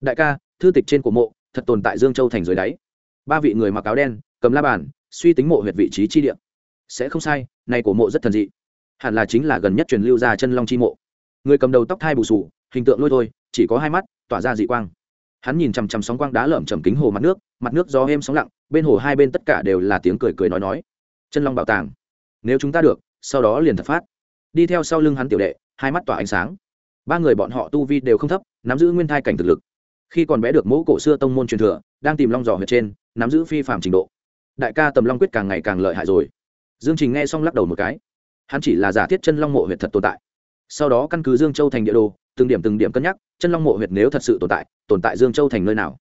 Speaker 1: Đại ca, thư tịch trên của mộ, thật tồn tại dương châu thành dưới đáy. Ba vị người mặc áo đen, cầm la bàn, suy tính mộ huyệt vị trí chi địa. Sẽ không sai, này của mộ rất thần dị. Hẳn là chính là gần nhất truyền lưu ra chân long chi mộ. Người cầm đầu tóc thai bù sù, hình tượng lôi thôi, chỉ có hai mắt, tỏa ra dị quang hắn nhìn chằm chằm sóng quang đá lởm chầm kính hồ mặt nước mặt nước gió êm sóng lặng, bên hồ hai bên tất cả đều là tiếng cười cười nói nói. Chân long bảo tàng, nếu chúng ta được, sau đó liền thật phát. Đi theo sau lưng hắn tiểu đệ, hai mắt tỏa ánh sáng. Ba người bọn họ tu vi đều không thấp, nắm giữ nguyên thai cảnh thực lực. Khi còn bé được mẫu cổ xưa tông môn truyền thừa, đang tìm long giò huyệt trên, nắm giữ phi phạm trình độ. Đại ca tầm long quyết càng ngày càng lợi hại rồi. Dương trình nghe xong lắc đầu một cái. Hắn chỉ là giả thiết chân long mộ huyệt thật tồn tại. Sau đó căn cứ dương châu thành địa đồ từng điểm từng điểm cân nhắc, chân long mộ huyệt nếu thật sự tồn tại tồn tại dương châu thành nơi nào?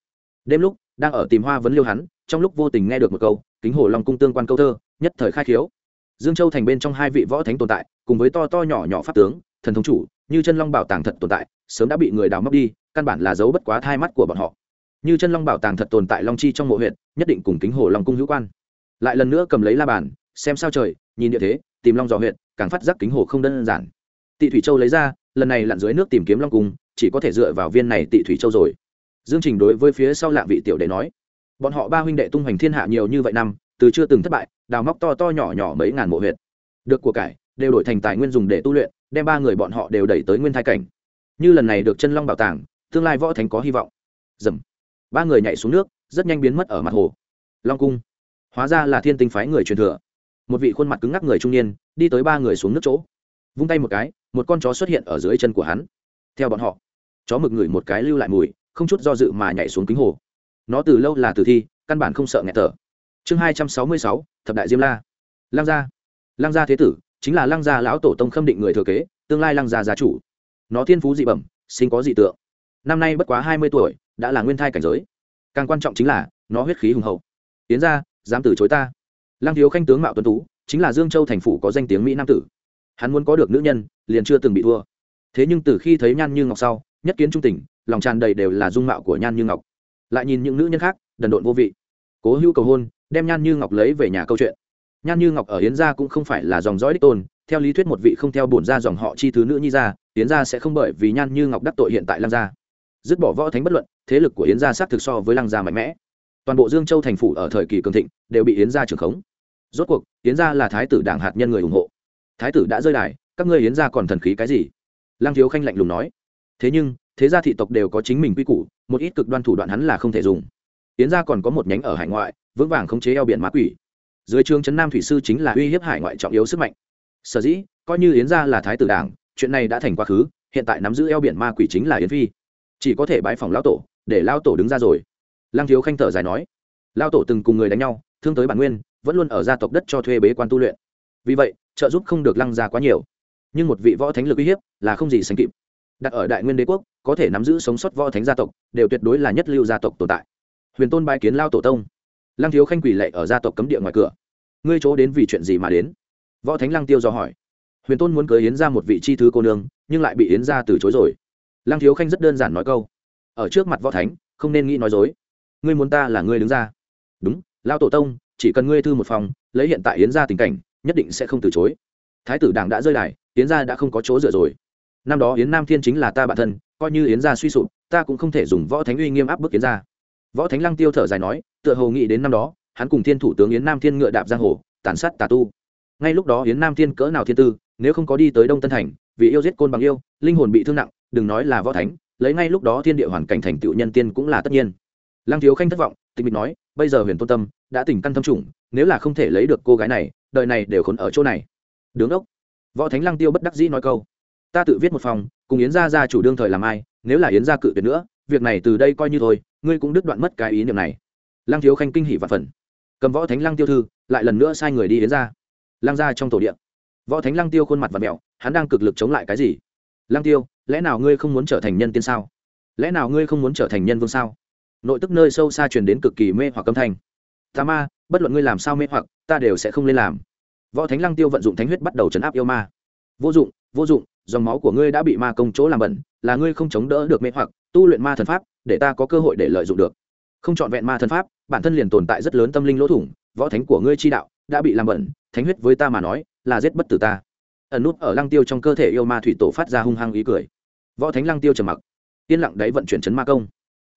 Speaker 1: Đêm lúc, đang ở tìm hoa vấn liêu hắn, trong lúc vô tình nghe được một câu, kính hồ long cung tương quan câu thơ, nhất thời khai khiếu. Dương châu thành bên trong hai vị võ thánh tồn tại, cùng với to to nhỏ nhỏ pháp tướng, thần thống chủ, như chân long bảo tàng thật tồn tại, sớm đã bị người đào móc đi, căn bản là dấu bất quá thai mắt của bọn họ. Như chân long bảo tàng thật tồn tại long chi trong mộ huyện nhất định cùng kính hồ long cung hữu quan. Lại lần nữa cầm lấy la bàn, xem sao trời, nhìn địa thế, tìm long dò huyện càng phát giác kính hồ không đơn giản. Tị thủy châu lấy ra lần này lặn dưới nước tìm kiếm long cung, chỉ có thể dựa vào viên này tị thủy châu rồi. Dương trình đối với phía sau lạ vị tiểu đệ nói, bọn họ ba huynh đệ tung hoành thiên hạ nhiều như vậy năm, từ chưa từng thất bại, đào móc to to nhỏ nhỏ mấy ngàn mộ huyệt. Được của cải, đều đổi thành tài nguyên dùng để tu luyện, đem ba người bọn họ đều đẩy tới nguyên thai cảnh. Như lần này được chân long bảo tàng, tương lai võ thánh có hy vọng. Dầm. Ba người nhảy xuống nước, rất nhanh biến mất ở mặt hồ. Long cung. Hóa ra là thiên tinh phái người truyền thừa. Một vị khuôn mặt cứng ngắc người trung niên, đi tới ba người xuống nước chỗ. Vung tay một cái một con chó xuất hiện ở dưới chân của hắn. Theo bọn họ, chó mực ngửi một cái lưu lại mùi, không chút do dự mà nhảy xuống kính hồ. Nó từ lâu là tử thi, căn bản không sợ nghẹt thở. Chương hai trăm sáu mươi sáu, thập đại diêm la. Lăng gia. Lăng gia thế tử, chính là lăng gia lão tổ tông khâm định người thừa kế, tương lai lăng gia gia chủ. Nó thiên phú dị bẩm, sinh có dị tượng. Năm nay bất quá hai mươi tuổi, đã là nguyên thai cảnh giới. Càng quan trọng chính là, nó huyết khí hùng hậu. Tiến ra, dám từ chối ta. Lăng thiếu khanh tướng mạo tuấn tú, chính là dương châu thành phủ có danh tiếng mỹ nam tử hắn muốn có được nữ nhân, liền chưa từng bị thua. Thế nhưng từ khi thấy nhan như ngọc sau, nhất kiến trung tình, lòng tràn đầy đều là dung mạo của nhan như ngọc. Lại nhìn những nữ nhân khác, đần độn vô vị. Cố hữu cầu hôn, đem nhan như ngọc lấy về nhà câu chuyện. Nhan như ngọc ở yến gia cũng không phải là dòng dõi đích tôn, theo lý thuyết một vị không theo bổn ra dòng họ chi thứ nữ nhi gia yến gia sẽ không bởi vì nhan như ngọc đắc tội hiện tại lăng gia. Dứt bỏ võ thánh bất luận, thế lực của yến gia xác thực so với lăng gia mạnh mẽ. Toàn bộ dương châu thành phủ ở thời kỳ cường thịnh, đều bị yến gia trưởng khống. Rốt cuộc, yến gia là thái tử đảng hạt nhân người ủng hộ thái tử đã rơi đài, các ngươi yến gia còn thần khí cái gì? Lăng thiếu khanh lạnh lùng nói. Thế nhưng, thế gia thị tộc đều có chính mình quy củ, một ít cực đoan thủ đoạn hắn là không thể dùng. Yến gia còn có một nhánh ở hải ngoại, vững vàng khống chế eo biển mã quỷ. Dưới trường trấn nam thủy sư chính là uy hiếp hải ngoại trọng yếu sức mạnh. Sở dĩ, coi như yến gia là thái tử đảng, chuyện này đã thành quá khứ, hiện tại nắm giữ eo biển ma quỷ chính là yến phi. Chỉ có thể bãi phòng lão tổ, để lao tổ đứng ra rồi. Lăng thiếu khanh thở dài nói. Lao tổ từng cùng người đánh nhau, thương tới bản nguyên, vẫn luôn ở gia tộc đất cho thuê bế quan tu luyện. Vì vậy trợ giúp không được lăng ra quá nhiều. Nhưng một vị võ thánh lực uy hiếp là không gì sánh kịp. Đặt ở đại nguyên đế quốc, có thể nắm giữ sống sót võ thánh gia tộc, đều tuyệt đối là nhất lưu gia tộc tồn tại. Huyền tôn bài kiến lao tổ tông. Lăng thiếu khanh quỷ lệ ở gia tộc cấm địa ngoài cửa. Ngươi chỗ đến vì chuyện gì mà đến? Võ thánh lăng tiêu do hỏi. Huyền tôn muốn cưới yến ra một vị chi thứ cô nương, nhưng lại bị yến ra từ chối rồi. Lăng thiếu khanh rất đơn giản nói câu. Ở trước mặt võ thánh, không nên nghĩ nói dối. Ngươi muốn ta là ngươi đứng ra. Đúng, lao tổ tông, chỉ cần ngươi thư một phòng, lấy hiện tại yến ra tình cảnh nhất định sẽ không từ chối. Thái tử đảng đã rơi đài, yến gia đã không có chỗ dựa rồi. Năm đó yến nam thiên chính là ta bản thân, coi như yến gia suy sụp, ta cũng không thể dùng võ thánh uy nghiêm áp bức yến gia. Võ thánh lăng tiêu thở dài nói, tựa hồ nghĩ đến năm đó, hắn cùng thiên thủ tướng yến nam thiên ngựa đạp giang hồ, tàn sát tà tu. Ngay lúc đó yến nam thiên cỡ nào thiên tư, nếu không có đi tới đông tân thành, vì yêu giết côn bằng yêu, linh hồn bị thương nặng, đừng nói là võ thánh, lấy ngay lúc đó thiên địa hoàn cảnh thành tựu nhân tiên cũng là tất nhiên. Lăng thiếu khanh thất vọng, tịch mịch nói, bây giờ huyền tôn tâm đã tỉnh căn thâm trùng, nếu là không thể lấy được cô gái này đời này đều khốn ở chỗ này. Đứng ốc võ thánh lăng tiêu bất đắc dĩ nói câu. Ta tự viết một phòng, cùng yến gia gia chủ đương thời làm ai, nếu là yến gia cự tuyệt nữa, việc này từ đây coi như thôi, ngươi cũng đứt đoạn mất cái ý niệm này. Lăng thiếu khanh kinh hỉ và phần. Cầm võ thánh lăng tiêu thư, lại lần nữa sai người đi yến gia. Lăng gia trong tổ điện võ thánh lăng tiêu khuôn mặt và mẹo hắn đang cực lực chống lại cái gì? Lăng tiêu, lẽ nào ngươi không muốn trở thành nhân tiên sao? Lẽ nào ngươi không muốn trở thành nhân vương sao? Nội tức nơi sâu xa truyền đến cực kỳ mê hoặc âm thanh. Tà ma, bất luận ngươi làm sao mê hoặc ta đều sẽ không lên làm. Võ thánh lăng tiêu vận dụng thánh huyết bắt đầu chấn áp yêu ma. Vô dụng vô dụng, dòng máu của ngươi đã bị ma công chỗ làm bẩn, là ngươi không chống đỡ được mê hoặc, tu luyện ma thần pháp, để ta có cơ hội để lợi dụng được. Không c h ọ n vẹn ma thần pháp, bản thân liền tồn tại rất lớn tâm linh lỗ thủng, võ thánh của ngươi chi đạo đã bị làm bẩn, thánh huyết với ta mà nói, là giết bất tử ta. Ẩn nút ở lăng tiêu trong cơ thể yêu ma thủy tổ phát ra hung hăng ý cười. Võ thánh lăng tiêu trầm mặc. Yên lặng đấy vận chuyển chấn ma công.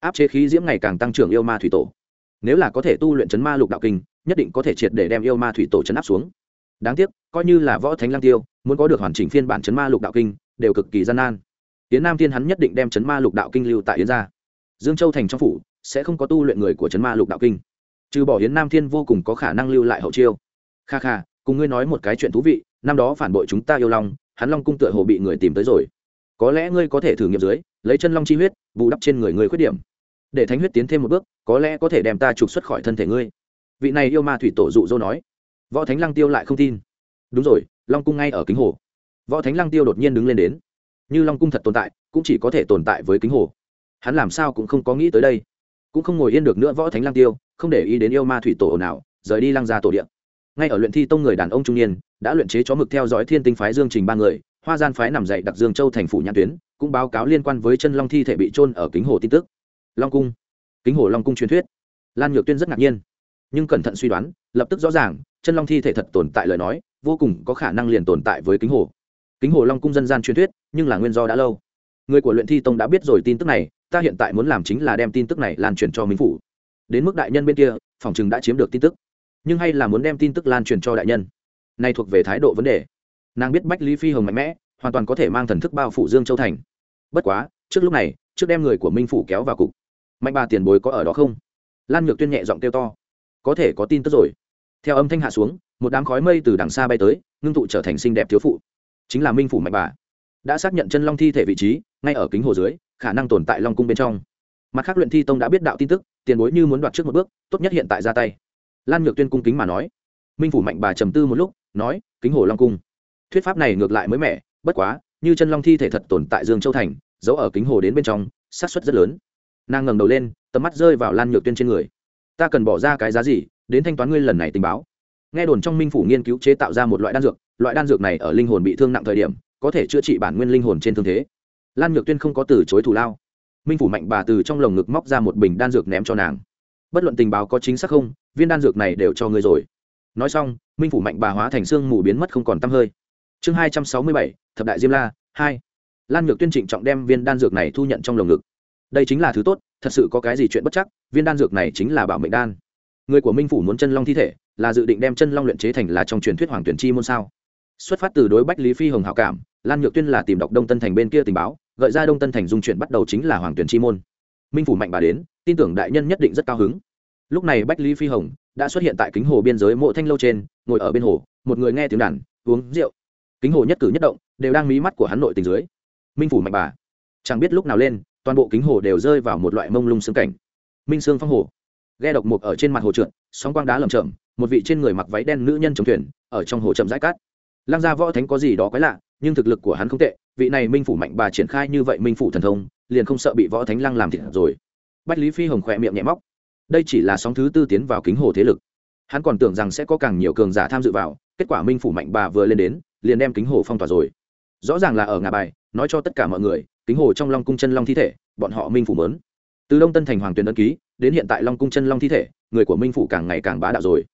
Speaker 1: Áp chế khí diễm ngày càng tăng trưởng yêu ma thủy tổ. Nếu là có thể tu luyện chấn ma lục đạo kinh nhất định có thể triệt để đem yêu ma thủy tổ chấn áp xuống. Đáng tiếc, coi như là võ thánh lang tiêu, muốn có được hoàn chỉnh phiên bản chấn ma lục đạo kinh, đều cực kỳ gian nan. Yến nam thiên hắn nhất định đem chấn ma lục đạo kinh lưu tại yến gia. Dương châu thành trong phủ, sẽ không có tu luyện người của chấn ma lục đạo kinh. Trừ bỏ yến nam thiên vô cùng có khả năng lưu lại hậu chiêu. Kha kha, cùng ngươi nói một cái chuyện thú vị, năm đó phản bội chúng ta yêu long, hắn long cung tựa hồ bị người tìm tới rồi. Có lẽ ngươi có thể thử nghiệm dưới, lấy chân long chi huyết, bù đắp trên người ngươi khuyết điểm. Để thánh huyết tiến thêm một bước, có lẽ có thể đem ta trục xuất khỏi thân thể ngươi vị này yêu ma thủy tổ dụ dỗ nói, võ thánh lăng tiêu lại không tin. Đúng rồi, long cung ngay ở kính hồ. Võ thánh lăng tiêu đột nhiên đứng lên đến. Như long cung thật tồn tại, cũng chỉ có thể tồn tại với kính hồ. Hắn làm sao cũng không có nghĩ tới đây. Cũng không ngồi yên được nữa võ thánh lăng tiêu, không để ý đến yêu ma thủy tổ nào rời đi lăng ra tổ điện. Ngay ở luyện thi tông người đàn ông trung niên, đã luyện chế chó mực theo dõi thiên tinh phái dương trình ba người, hoa gian phái nằm dậy đặc dương châu thành phủ nhãn tuyến, cũng báo cáo liên quan với chân long thi thể bị trôn ở kính hồ tin tức. Long cung. Kính hồ long cung truyền thuyết. Lan nhược tuyên rất ngạc nhiên nhưng cẩn thận suy đoán, lập tức rõ ràng, chân long thi thể thật tồn tại lời nói, vô cùng có khả năng liền tồn tại với kính hồ. Kính hồ long cung dân gian truyền thuyết, nhưng là nguyên do đã lâu. Người của luyện thi tông đã biết rồi tin tức này, ta hiện tại muốn làm chính là đem tin tức này lan truyền cho minh phủ. Đến mức đại nhân bên kia, phòng chừng đã chiếm được tin tức. Nhưng hay là muốn đem tin tức lan truyền cho đại nhân? Này thuộc về thái độ vấn đề. Nàng biết bách lý phi hồng mạnh mẽ, hoàn toàn có thể mang thần thức bao phủ dương châu thành. Bất quá, trước lúc này, trước đem người của minh phủ kéo vào cục. Mạnh bà tiền bối có ở đó không? Lan nhược tuyên nhẹ giọng kêu to có thể có tin tức rồi. Theo âm thanh hạ xuống, một đám khói mây từ đằng xa bay tới, ngưng tụ trở thành xinh đẹp thiếu phụ. Chính là minh phủ mạnh bà. Đã xác nhận chân long thi thể vị trí, ngay ở kính hồ dưới, khả năng tồn tại long cung bên trong. Mặt khác luyện thi tông đã biết đạo tin tức, tiền bối như muốn đoạt trước một bước, tốt nhất hiện tại ra tay. Lan nhược tuyên cung kính mà nói. Minh phủ mạnh bà trầm tư một lúc, nói, kính hồ long cung. Thuyết pháp này ngược lại mới mẻ, bất quá, như chân long thi thể thật tồn tại dương châu thành, giấu ở kính hồ đến bên trong, xác suất rất lớn. Nàng ngẩng đầu lên, tầm mắt rơi vào lan nhược tuyên trên người ta cần bỏ ra cái giá gì, đến thanh toán ngươi lần này tình báo. Nghe đồn trong minh phủ nghiên cứu chế tạo ra một loại đan dược, loại đan dược này ở linh hồn bị thương nặng thời điểm, có thể chữa trị bản nguyên linh hồn trên thương thế. Lan nhược tuyên không có từ chối thủ lao. Minh phủ mạnh bà từ trong lồng ngực móc ra một bình đan dược ném cho nàng. Bất luận tình báo có chính xác không, viên đan dược này đều cho ngươi rồi. Nói xong, minh phủ mạnh bà hóa thành xương mù biến mất không còn t hơi. Chương hai trăm sáu mươi bảy, thập đại diêm la, hai. Lan nhược tuyên trịnh trọng đem viên đan dược này thu nhận trong lồng ngực. Đây chính là thứ tốt, thật sự có cái gì chuyện bất chắc viên đan dược này chính là bảo mệnh đan. Người của minh phủ muốn chân long thi thể, là dự định đem chân long luyện chế thành là trong truyền thuyết hoàng tuyển chi môn sao? Xuất phát từ đối bách lý phi hồng hảo cảm, lan nhược tuyên là tìm đọc đông tân thành bên kia tình báo, gợi ra đông tân thành dung chuyển bắt đầu chính là hoàng tuyển chi môn. Minh phủ mạnh bà đến, tin tưởng đại nhân nhất định rất cao hứng. Lúc này bách lý phi hồng đã xuất hiện tại kính hồ biên giới mộ thanh lâu trên, ngồi ở bên hồ, một người nghe tiếng đàn, uống rượu. Kính hồ nhất cử nhất động, đều đang mí mắt của hắn nội tình dưới. Minh phủ mạnh bà, chẳng biết lúc nào lên, toàn bộ kính hồ đều rơi vào một loại mông lung xương cảnh minh sương phong hồ. Ghe độc mục ở trên mặt hồ trượt, sóng quang đá lầm chậm một vị trên người mặc váy đen nữ nhân chống thuyền, ở trong hồ chậm rãi cát. Lăng gia võ thánh có gì đó quái lạ, nhưng thực lực của hắn không tệ, vị này minh phủ mạnh bà triển khai như vậy minh phủ thần thông, liền không sợ bị võ thánh lăng làm thịt rồi. Bách lý phi hồng khỏe miệng nhẹ móc. Đây chỉ là sóng thứ tư tiến vào kính hồ thế lực. Hắn còn tưởng rằng sẽ có càng nhiều cường giả tham dự vào, kết quả minh phủ mạnh bà vừa lên đến, liền đem kính hồ phong tỏa rồi. Rõ ràng là ở ngà bài, nói cho tất cả mọi người, kính hồ trong long cung chân long thi thể, bọn họ minh phủ mớn từ đông tân thành hoàng tuyền ân ký, đến hiện tại long cung chân long thi thể, người của minh phủ càng ngày càng bá đạo rồi.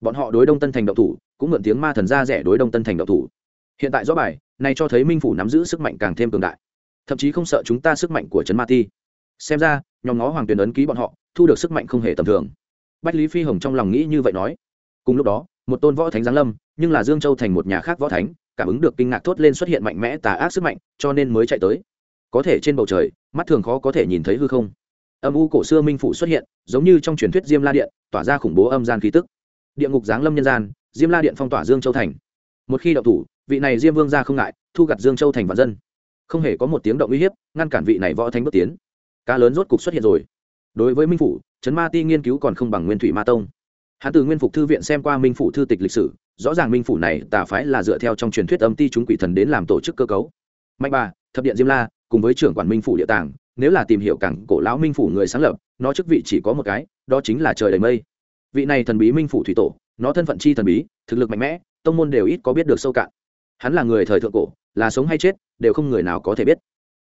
Speaker 1: Bọn họ đối đông tân thành đậu thủ, cũng mượn tiếng ma thần ra rẻ đối đông tân thành đậu thủ. Hiện tại rõ bài, này cho thấy minh phủ nắm giữ sức mạnh càng thêm cường đại. Thậm chí không sợ chúng ta sức mạnh của trấn ma ti. Xem ra, nhóm ngó hoàng tuyền ấn ký bọn họ, thu được sức mạnh không hề tầm thường. Bách lý phi hồng trong lòng nghĩ như vậy nói. Cùng lúc đó, một tôn võ thánh giáng lâm, nhưng là dương châu thành một nhà khác võ thánh, cảm ứng được kinh ngạc thốt lên xuất hiện mạnh mẽ tà ác sức mạnh, cho nên mới chạy tới. Có thể trên bầu trời, mắt thường khó có thể nhìn thấy hư không âm u cổ xưa minh phủ xuất hiện, giống như trong truyền thuyết diêm la điện, tỏa ra khủng bố âm gian khí tức. Địa ngục giáng lâm nhân gian, diêm la điện phong tỏa dương châu thành. Một khi đậu thủ, vị này diêm vương ra không ngại, thu gặt dương châu thành và dân. Không hề có một tiếng động uy hiếp, ngăn cản vị này võ thánh bước tiến. Cá lớn rốt cục xuất hiện rồi. Đối với minh phủ trấn ma ti nghiên cứu còn không bằng nguyên thủy ma tông. Hắn từ nguyên phục thư viện xem qua minh phủ thư tịch lịch sử, rõ ràng minh phủ này tà phái là dựa theo trong truyền thuyết âm ti chúng quỷ thần đến làm tổ chức cơ cấu. Mạnh bà, thập điện diêm la, cùng với trưởng quản minh phủ địa tàng nếu là tìm hiểu cảng cổ lão minh phủ người sáng lập, nó chức vị chỉ có một cái, đó chính là trời đầy mây. Vị này thần bí minh phủ thủy tổ, nó thân phận chi thần bí, thực lực mạnh mẽ, tông môn đều ít có biết được sâu cạn. Hắn là người thời thượng cổ, là sống hay chết, đều không người nào có thể biết.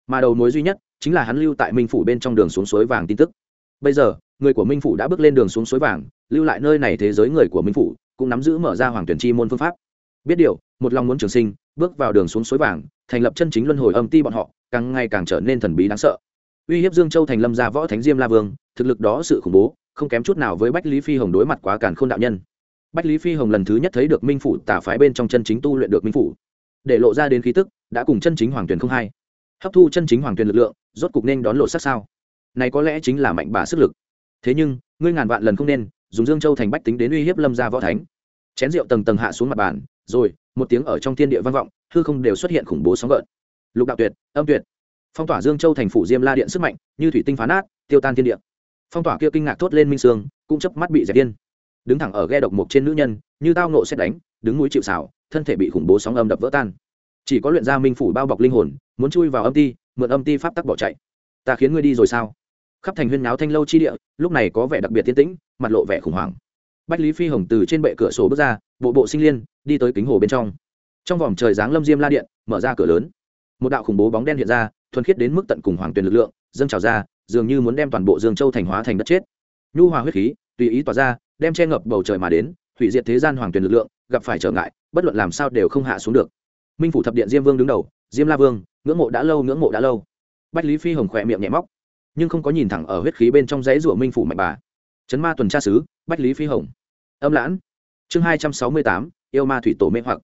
Speaker 1: Mà đầu mối duy nhất, chính là hắn lưu tại minh phủ bên trong đường xuống suối vàng tin tức. Bây giờ, người của minh phủ đã bước lên đường xuống suối vàng, lưu lại nơi này thế giới người của minh phủ, cũng nắm giữ mở ra hoàng tuyển chi môn phương pháp. Biết điều, một lòng muốn trường sinh, bước vào đường xuống suối vàng, thành lập chân chính luân hồi âm ti bọn họ, càng ngày càng trở nên thần bí đáng sợ uy hiếp dương châu thành lâm gia võ thánh diêm la vương, thực lực đó sự khủng bố, không kém chút nào với bách lý phi hồng đối mặt quá càn k h ô n đạo nhân. Bách lý phi hồng lần thứ nhất thấy được minh phủ tả phái bên trong chân chính tu luyện được minh phủ. Để lộ ra đến khí tức, đã cùng chân chính hoàng tuyền không hai hấp thu chân chính hoàng tuyền lực lượng, rốt cục nên đón lộ sát sao? Này có lẽ chính là mạnh bà sức lực. Thế nhưng, ngươi ngàn vạn lần không nên, dùng dương châu thành bách tính đến uy hiếp lâm gia võ thánh. Chén rượu tầng tầng hạ xuống mặt bàn, rồi, một tiếng ở trong thiên địa vang vọng, hư không đều xuất hiện khủng bố sóng gợn. Lục đạo tuyệt, âm tuyệt phong tỏa dương châu thành phủ diêm la điện sức mạnh, như thủy tinh phá nát, tiêu tan thiên địa. Phong tỏa kia kinh ngạc thốt lên minh sương, cũng chớp mắt bị dẹp điên. Đứng thẳng ở ghe độc mộc trên nữ nhân, như tao nộ xét đánh, đứng núi chịu xảo thân thể bị khủng bố sóng âm đập vỡ tan. Chỉ có luyện gia minh phủ bao bọc linh hồn, muốn chui vào âm ti, mượn âm ti pháp tắc bỏ chạy. Ta khiến ngươi đi rồi sao? Khắp thành huyên náo thanh lâu chi địa, lúc này có vẻ đặc biệt tiên tĩnh, mặt lộ vẻ khủng hoảng. Bách lý phi hồng từ trên bệ cửa sổ bước ra, bộ bộ sinh liên, đi tới kính hồ bên trong. Trong vòng trời giáng lâm diêm la điện, mở ra cửa lớn. Một đạo khủng bố bóng đen hiện ra thuần khiết đến mức tận cùng hoàng tuyền lực lượng, dâng trào ra, dường như muốn đem toàn bộ dương châu thành hóa thành đất chết. Nhu hòa huyết khí, tùy ý tỏa ra, đem che ngập bầu trời mà đến, hủy diệt thế gian hoàng tuyền lực lượng, gặp phải trở ngại, bất luận làm sao đều không hạ xuống được. Minh phủ thập điện diêm vương đứng đầu, diêm la vương, ngưỡng mộ đã lâu, ngưỡng mộ đã lâu. Bách lý phi hồng khỏe miệng nhẹ móc, nhưng không có nhìn thẳng ở huyết khí bên trong dãy rủa minh phủ mạnh bà. Chấn ma tuần tra sứ, bách lý phi hồng. Âm lãn. Chương hai trăm sáu mươi tám, yêu ma thủy tổ mê hoặc.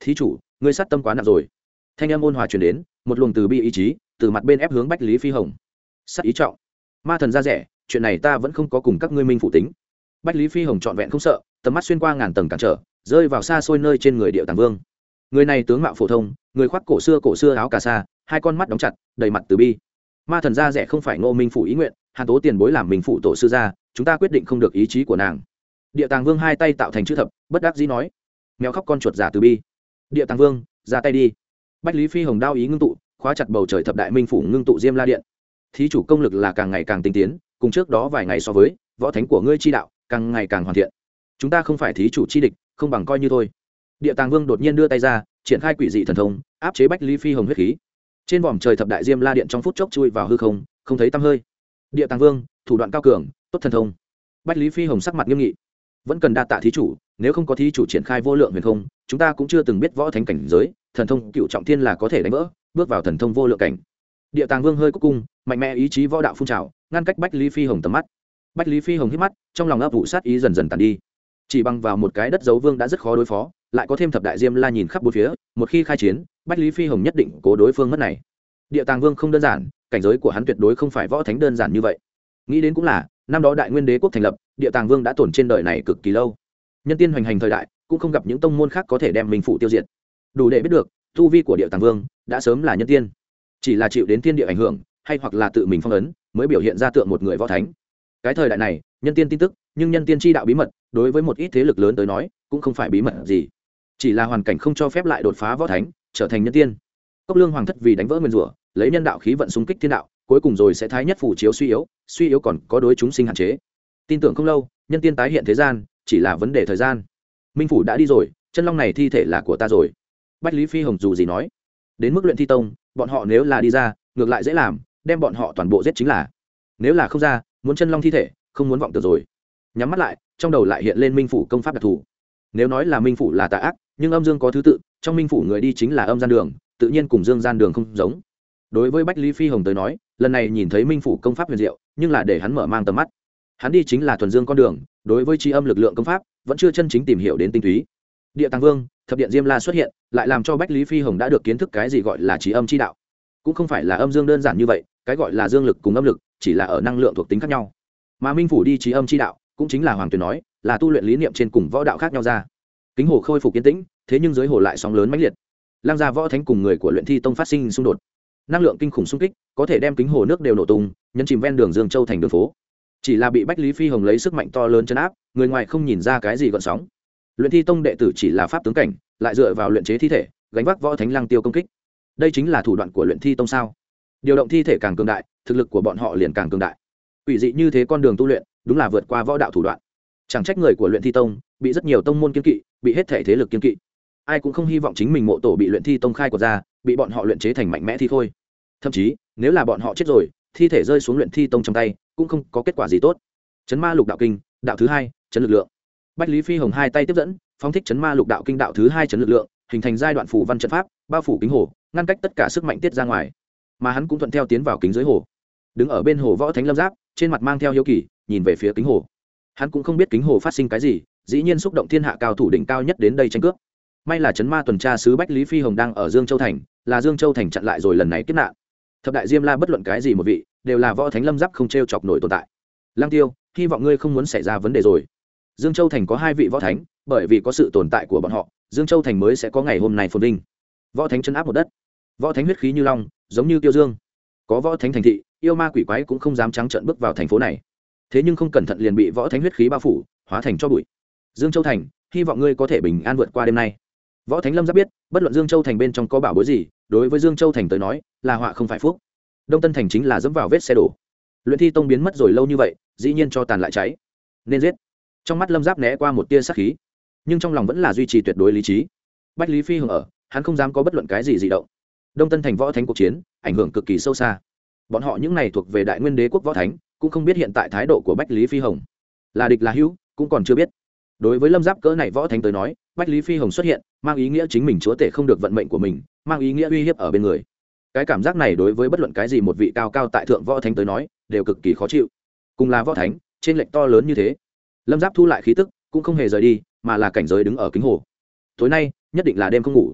Speaker 1: Thí chủ, ngươi sát tâm quá nặng rồi. Thanh âm ôn hòa truyền đến, một luồng từ bi ý chí từ mặt bên ép hướng bách lý phi hồng. Sắc ý trọng. Ma thần ra rẻ, chuyện này ta vẫn không có cùng các ngươi minh phụ tính. Bách lý phi hồng trọn vẹn không sợ, tầm mắt xuyên qua ngàn tầng cản trở, rơi vào xa xôi nơi trên người điệu tàng vương. Người này tướng mạo phổ thông, người khoác cổ xưa cổ xưa áo cà sa, hai con mắt đóng chặt, đầy mặt từ bi. Ma thần ra rẻ không phải ngô minh phủ ý nguyện, hàn tố tiền bối làm mình phụ tổ sư gia, chúng ta quyết định không được ý chí của nàng. Địa tàng vương hai tay tạo thành chữ thập, bất đắc dĩ nói. Mèo khóc con chuột giả từ bi. Địa tàng vương, ra tay đi. Bách lý phi hồng đao ý ngưng tụ khóa chặt bầu trời thập đại minh phủ ngưng tụ diêm la điện. Thí chủ công lực là càng ngày càng tinh tiến, cùng trước đó vài ngày so với, võ thánh của ngươi chi đạo càng ngày càng hoàn thiện. Chúng ta không phải thí chủ chi địch, không bằng coi như thôi. Địa tàng vương đột nhiên đưa tay ra, triển khai quỷ dị thần thông, áp chế bách lý phi hồng huyết khí. Trên vòm trời thập đại diêm la điện trong phút chốc chui vào hư không không thấy tăm hơi. Địa tàng vương, thủ đoạn cao cường, tốt thần thông. Bách lý phi hồng sắc mặt nghiêm nghị. Vẫn cần đa tạ thí chủ, nếu không có thí chủ triển khai vô lượng huyền không, chúng ta cũng chưa từng biết võ thánh cảnh giới, thần thông cựu trọng thiên là có thể đánh vỡ bước vào thần thông vô lượng cảnh. Địa tàng vương hơi cúc cung, mạnh mẽ ý chí võ đạo phun trào, ngăn cách bách lý phi hồng tầm mắt. Bách lý phi hồng hít mắt, trong lòng ấp vụ sát ý dần dần tàn đi. Chỉ bằng vào một cái đất dấu vương đã rất khó đối phó, lại có thêm thập đại diêm la nhìn khắp bốn phía, một khi khai chiến, bách lý phi hồng nhất định cố đối phương mất này. Địa tàng vương không đơn giản, cảnh giới của hắn tuyệt đối không phải võ thánh đơn giản như vậy. Nghĩ đến cũng là, năm đó đại nguyên đế quốc thành lập, địa tàng vương đã tổn trên đời này cực kỳ lâu. Nhân tiên hoành hành thời đại, cũng không gặp những tông môn khác có thể đem mình phụ tiêu diệt. Đủ để biết được, tu vi của địa tàng vương đã sớm là nhân tiên. Chỉ là chịu đến thiên địa ảnh hưởng, hay hoặc là tự mình phong ấn, mới biểu hiện ra tượng một người võ thánh. Cái thời đại này, nhân tiên tin tức, nhưng nhân tiên tri đạo bí mật, đối với một ít thế lực lớn tới nói, cũng không phải bí mật gì. Chỉ là hoàn cảnh không cho phép lại đột phá võ thánh, trở thành nhân tiên. Cốc lương hoàng thất vì đánh vỡ nguyên rủa, lấy nhân đạo khí vận xung kích thiên đạo, cuối cùng rồi sẽ thái nhất phủ chiếu suy yếu suy yếu còn có đối chúng sinh hạn chế. Tin tưởng không lâu, nhân tiên tái hiện thế gian, chỉ là vấn đề thời gian. Minh phủ đã đi rồi, chân long này thi thể là của ta rồi. Bách lý phi hồng dù gì nói đến mức luyện thi tông, bọn họ nếu là đi ra, ngược lại dễ làm, đem bọn họ toàn bộ giết chính là. Nếu là không ra, muốn chân long thi thể, không muốn vọng tưởng rồi. Nhắm mắt lại, trong đầu lại hiện lên minh phủ công pháp đặc thù. Nếu nói là minh phủ là tà ác, nhưng âm dương có thứ tự, trong minh phủ người đi chính là âm gian đường, tự nhiên cùng dương gian đường không giống. Đối với bách lý phi hồng tới nói, lần này nhìn thấy minh phủ công pháp huyền diệu, nhưng là để hắn mở mang tầm mắt. Hắn đi chính là thuần dương con đường, đối với tri âm lực lượng công pháp, vẫn chưa chân chính tìm hiểu đến tinh túy. Địa tàng vương thập điện diêm la xuất hiện, lại làm cho bách lý phi hồng đã được kiến thức cái gì gọi là trí âm chi đạo. Cũng không phải là âm dương đơn giản như vậy, cái gọi là dương lực cùng âm lực chỉ là ở năng lượng thuộc tính khác nhau. Mà minh phủ đi trí âm chi đạo, cũng chính là hoàng tuyền nói, là tu luyện lý niệm trên cùng võ đạo khác nhau ra. Kính hồ khôi phục kiến tĩnh, thế nhưng dưới hồ lại sóng lớn mãnh liệt. Lang gia võ thánh cùng người của luyện thi tông phát sinh xung đột. Năng lượng kinh khủng xung kích, có thể đem kính hồ nước đều nổ tung, nhấn chìm ven đường dương châu thành đường phố. Chỉ là bị bách lý phi hồng lấy sức mạnh to lớn chấn áp, người ngoài không nhìn ra cái gì gọn sóng luyện thi tông đệ tử chỉ là pháp tướng cảnh, lại dựa vào luyện chế thi thể, gánh vác võ thánh lăng tiêu công kích. Đây chính là thủ đoạn của luyện thi tông sao? Điều động thi thể càng cường đại, thực lực của bọn họ liền càng cường đại. Ủy dị như thế con đường tu luyện, đúng là vượt qua võ đạo thủ đoạn. Chẳng trách người của luyện thi tông bị rất nhiều tông môn kiên kỵ, bị hết thể thế lực kiên kỵ. Ai cũng không hy vọng chính mình mộ tổ bị luyện thi tông khai quật ra, bị bọn họ luyện chế thành mạnh mẽ thi thôi thậm chí, nếu là bọn họ chết rồi, thi thể rơi xuống luyện thi tông trong tay, cũng không có kết quả gì tốt. Chấn ma lục đạo kinh, đạo thứ hai, chấn lực lượng bách lý phi hồng hai tay tiếp dẫn, phóng thích chấn ma lục đạo kinh đạo thứ hai chấn lực lượng, hình thành giai đoạn phủ văn trận pháp, bao phủ kính hồ, ngăn cách tất cả sức mạnh tiết ra ngoài. Mà hắn cũng thuận theo tiến vào kính dưới hồ. Đứng ở bên hồ võ thánh lâm giáp, trên mặt mang theo hiếu kỳ, nhìn về phía kính hồ. Hắn cũng không biết kính hồ phát sinh cái gì, dĩ nhiên xúc động thiên hạ cao thủ đỉnh cao nhất đến đây tranh cướp. May là chấn ma tuần tra sứ bách lý phi hồng đang ở dương châu thành, là dương châu thành chặn lại rồi lần này kết nạn. Thập đại diêm la bất luận cái gì một vị, đều là võ thánh lâm giáp không t r e o chọc nổi tồn tại. Lang tiêu, hy vọng ngươi không muốn xảy ra vấn đề rồi dương châu thành có hai vị võ thánh, bởi vì có sự tồn tại của bọn họ, dương châu thành mới sẽ có ngày hôm nay phồn vinh. Võ thánh chân áp một đất. Võ thánh huyết khí như long, giống như tiêu dương. Có võ thánh thành thị, yêu ma quỷ quái cũng không dám trắng trợn bước vào thành phố này. Thế nhưng không cẩn thận liền bị võ thánh huyết khí bao phủ, hóa thành cho bụi. Dương châu thành, hy vọng ngươi có thể bình an vượt qua đêm nay. Võ thánh lâm giáp biết, bất luận dương châu thành bên trong có bảo bối gì, đối với dương châu thành tới nói, là họa không phải phúc. Đông tân thành chính là dẫm vào vết xe đổ. Luyện thi tông biến mất rồi lâu như vậy, dĩ nhiên cho tàn lại cháy. Nên giết trong mắt lâm giáp né qua một tia sắc khí nhưng trong lòng vẫn là duy trì tuyệt đối lý trí bách lý phi hưởng ở hắn không dám có bất luận cái gì dị động đông tân thành võ thánh cuộc chiến ảnh hưởng cực kỳ sâu xa bọn họ những này thuộc về đại nguyên đế quốc võ thánh cũng không biết hiện tại thái độ của bách lý phi hồng là địch là hữu cũng còn chưa biết đối với lâm giáp cỡ này võ thánh tới nói bách lý phi hồng xuất hiện mang ý nghĩa chính mình chúa tể không được vận mệnh của mình mang ý nghĩa uy hiếp ở bên người cái cảm giác này đối với bất luận cái gì một vị cao cao tại thượng võ thánh tới nói đều cực kỳ khó chịu cùng là võ thánh trên lệnh to lớn như thế lâm giáp thu lại khí tức, cũng không hề rời đi, mà là cảnh giới đứng ở kính hồ. Tối nay, nhất định là đêm không ngủ.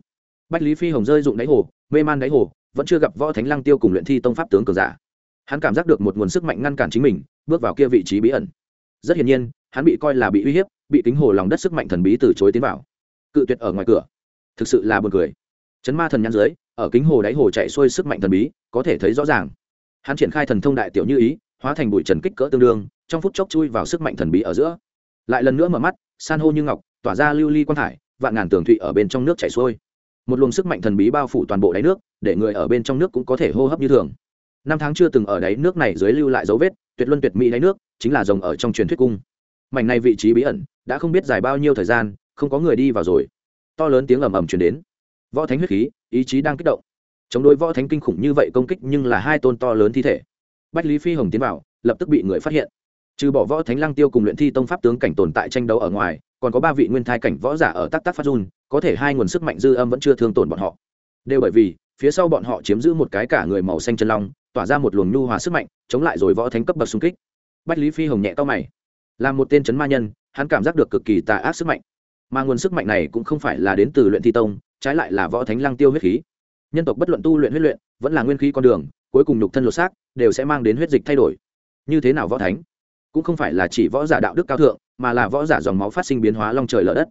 Speaker 1: Bách lý phi hồng rơi dụng đáy hồ, mê man đáy hồ, vẫn chưa gặp võ thánh lăng tiêu cùng luyện thi tông pháp tướng cường giả. Hắn cảm giác được một nguồn sức mạnh ngăn cản chính mình, bước vào kia vị trí bí ẩn. Rất hiển nhiên, hắn bị coi là bị uy hiếp, bị kính hồ lòng đất sức mạnh thần bí từ chối tiến vào. Cự tuyệt ở ngoài cửa. Thực sự là buồn cười. Chấn ma thần nhãn dưới, ở kính hồ đáy hồ chạy xuôi sức mạnh thần bí, có thể thấy rõ ràng. Hắn triển khai thần thông đại tiểu như ý, hóa thành bụi trần kích cỡ tương đương trong phút chốc chui vào sức mạnh thần bí ở giữa. Lại lần nữa mở mắt, san hô như ngọc, tỏa ra lưu ly li quang thải, vạn ngàn tường thụy ở bên trong nước chảy xuôi. Một luồng sức mạnh thần bí bao phủ toàn bộ đáy nước, để người ở bên trong nước cũng có thể hô hấp như thường. Năm tháng chưa từng ở đáy nước này dưới lưu lại dấu vết, tuyệt luân tuyệt mỹ đáy nước, chính là rồng ở trong truyền thuyết cung. Mảnh này vị trí bí ẩn, đã không biết dài bao nhiêu thời gian, không có người đi vào rồi. To lớn tiếng ầm ầm truyền đến. Võ thánh huyết khí, ý chí đang kích động. Chống đối võ thánh kinh khủng như vậy công kích nhưng là hai tôn to lớn thi thể. Bách lý phi hồng tiến vào, lập tức bị người phát hiện trừ bỏ võ thánh lăng tiêu cùng luyện thi tông pháp tướng cảnh tồn tại tranh đấu ở ngoài, còn có ba vị nguyên thai cảnh võ giả ở tắc tắc phát run, có thể hai nguồn sức mạnh dư âm vẫn chưa thương tổn bọn họ. Đều bởi vì, phía sau bọn họ chiếm giữ một cái cả người màu xanh chân long, tỏa ra một luồng nhu hòa sức mạnh, chống lại rồi võ thánh cấp bậc xung kích. Bách lý phi hồng nhẹ to mày. Là một tên chấn ma nhân, hắn cảm giác được cực kỳ tà ác sức mạnh. Mà nguồn sức mạnh này cũng không phải là đến từ luyện thi tông, trái lại là võ thánh lăng tiêu huyết khí. Nhân tộc bất luận tu luyện huyết luyện, vẫn là nguyên khí con đường, cuối cùng nhục thân lột xác, đều sẽ mang đến huyết dịch thay đổi. Như thế nào võ thánh? Cũng không phải là chỉ võ giả đạo đức cao thượng, mà là võ giả dòng máu phát sinh biến hóa long trời lở đất.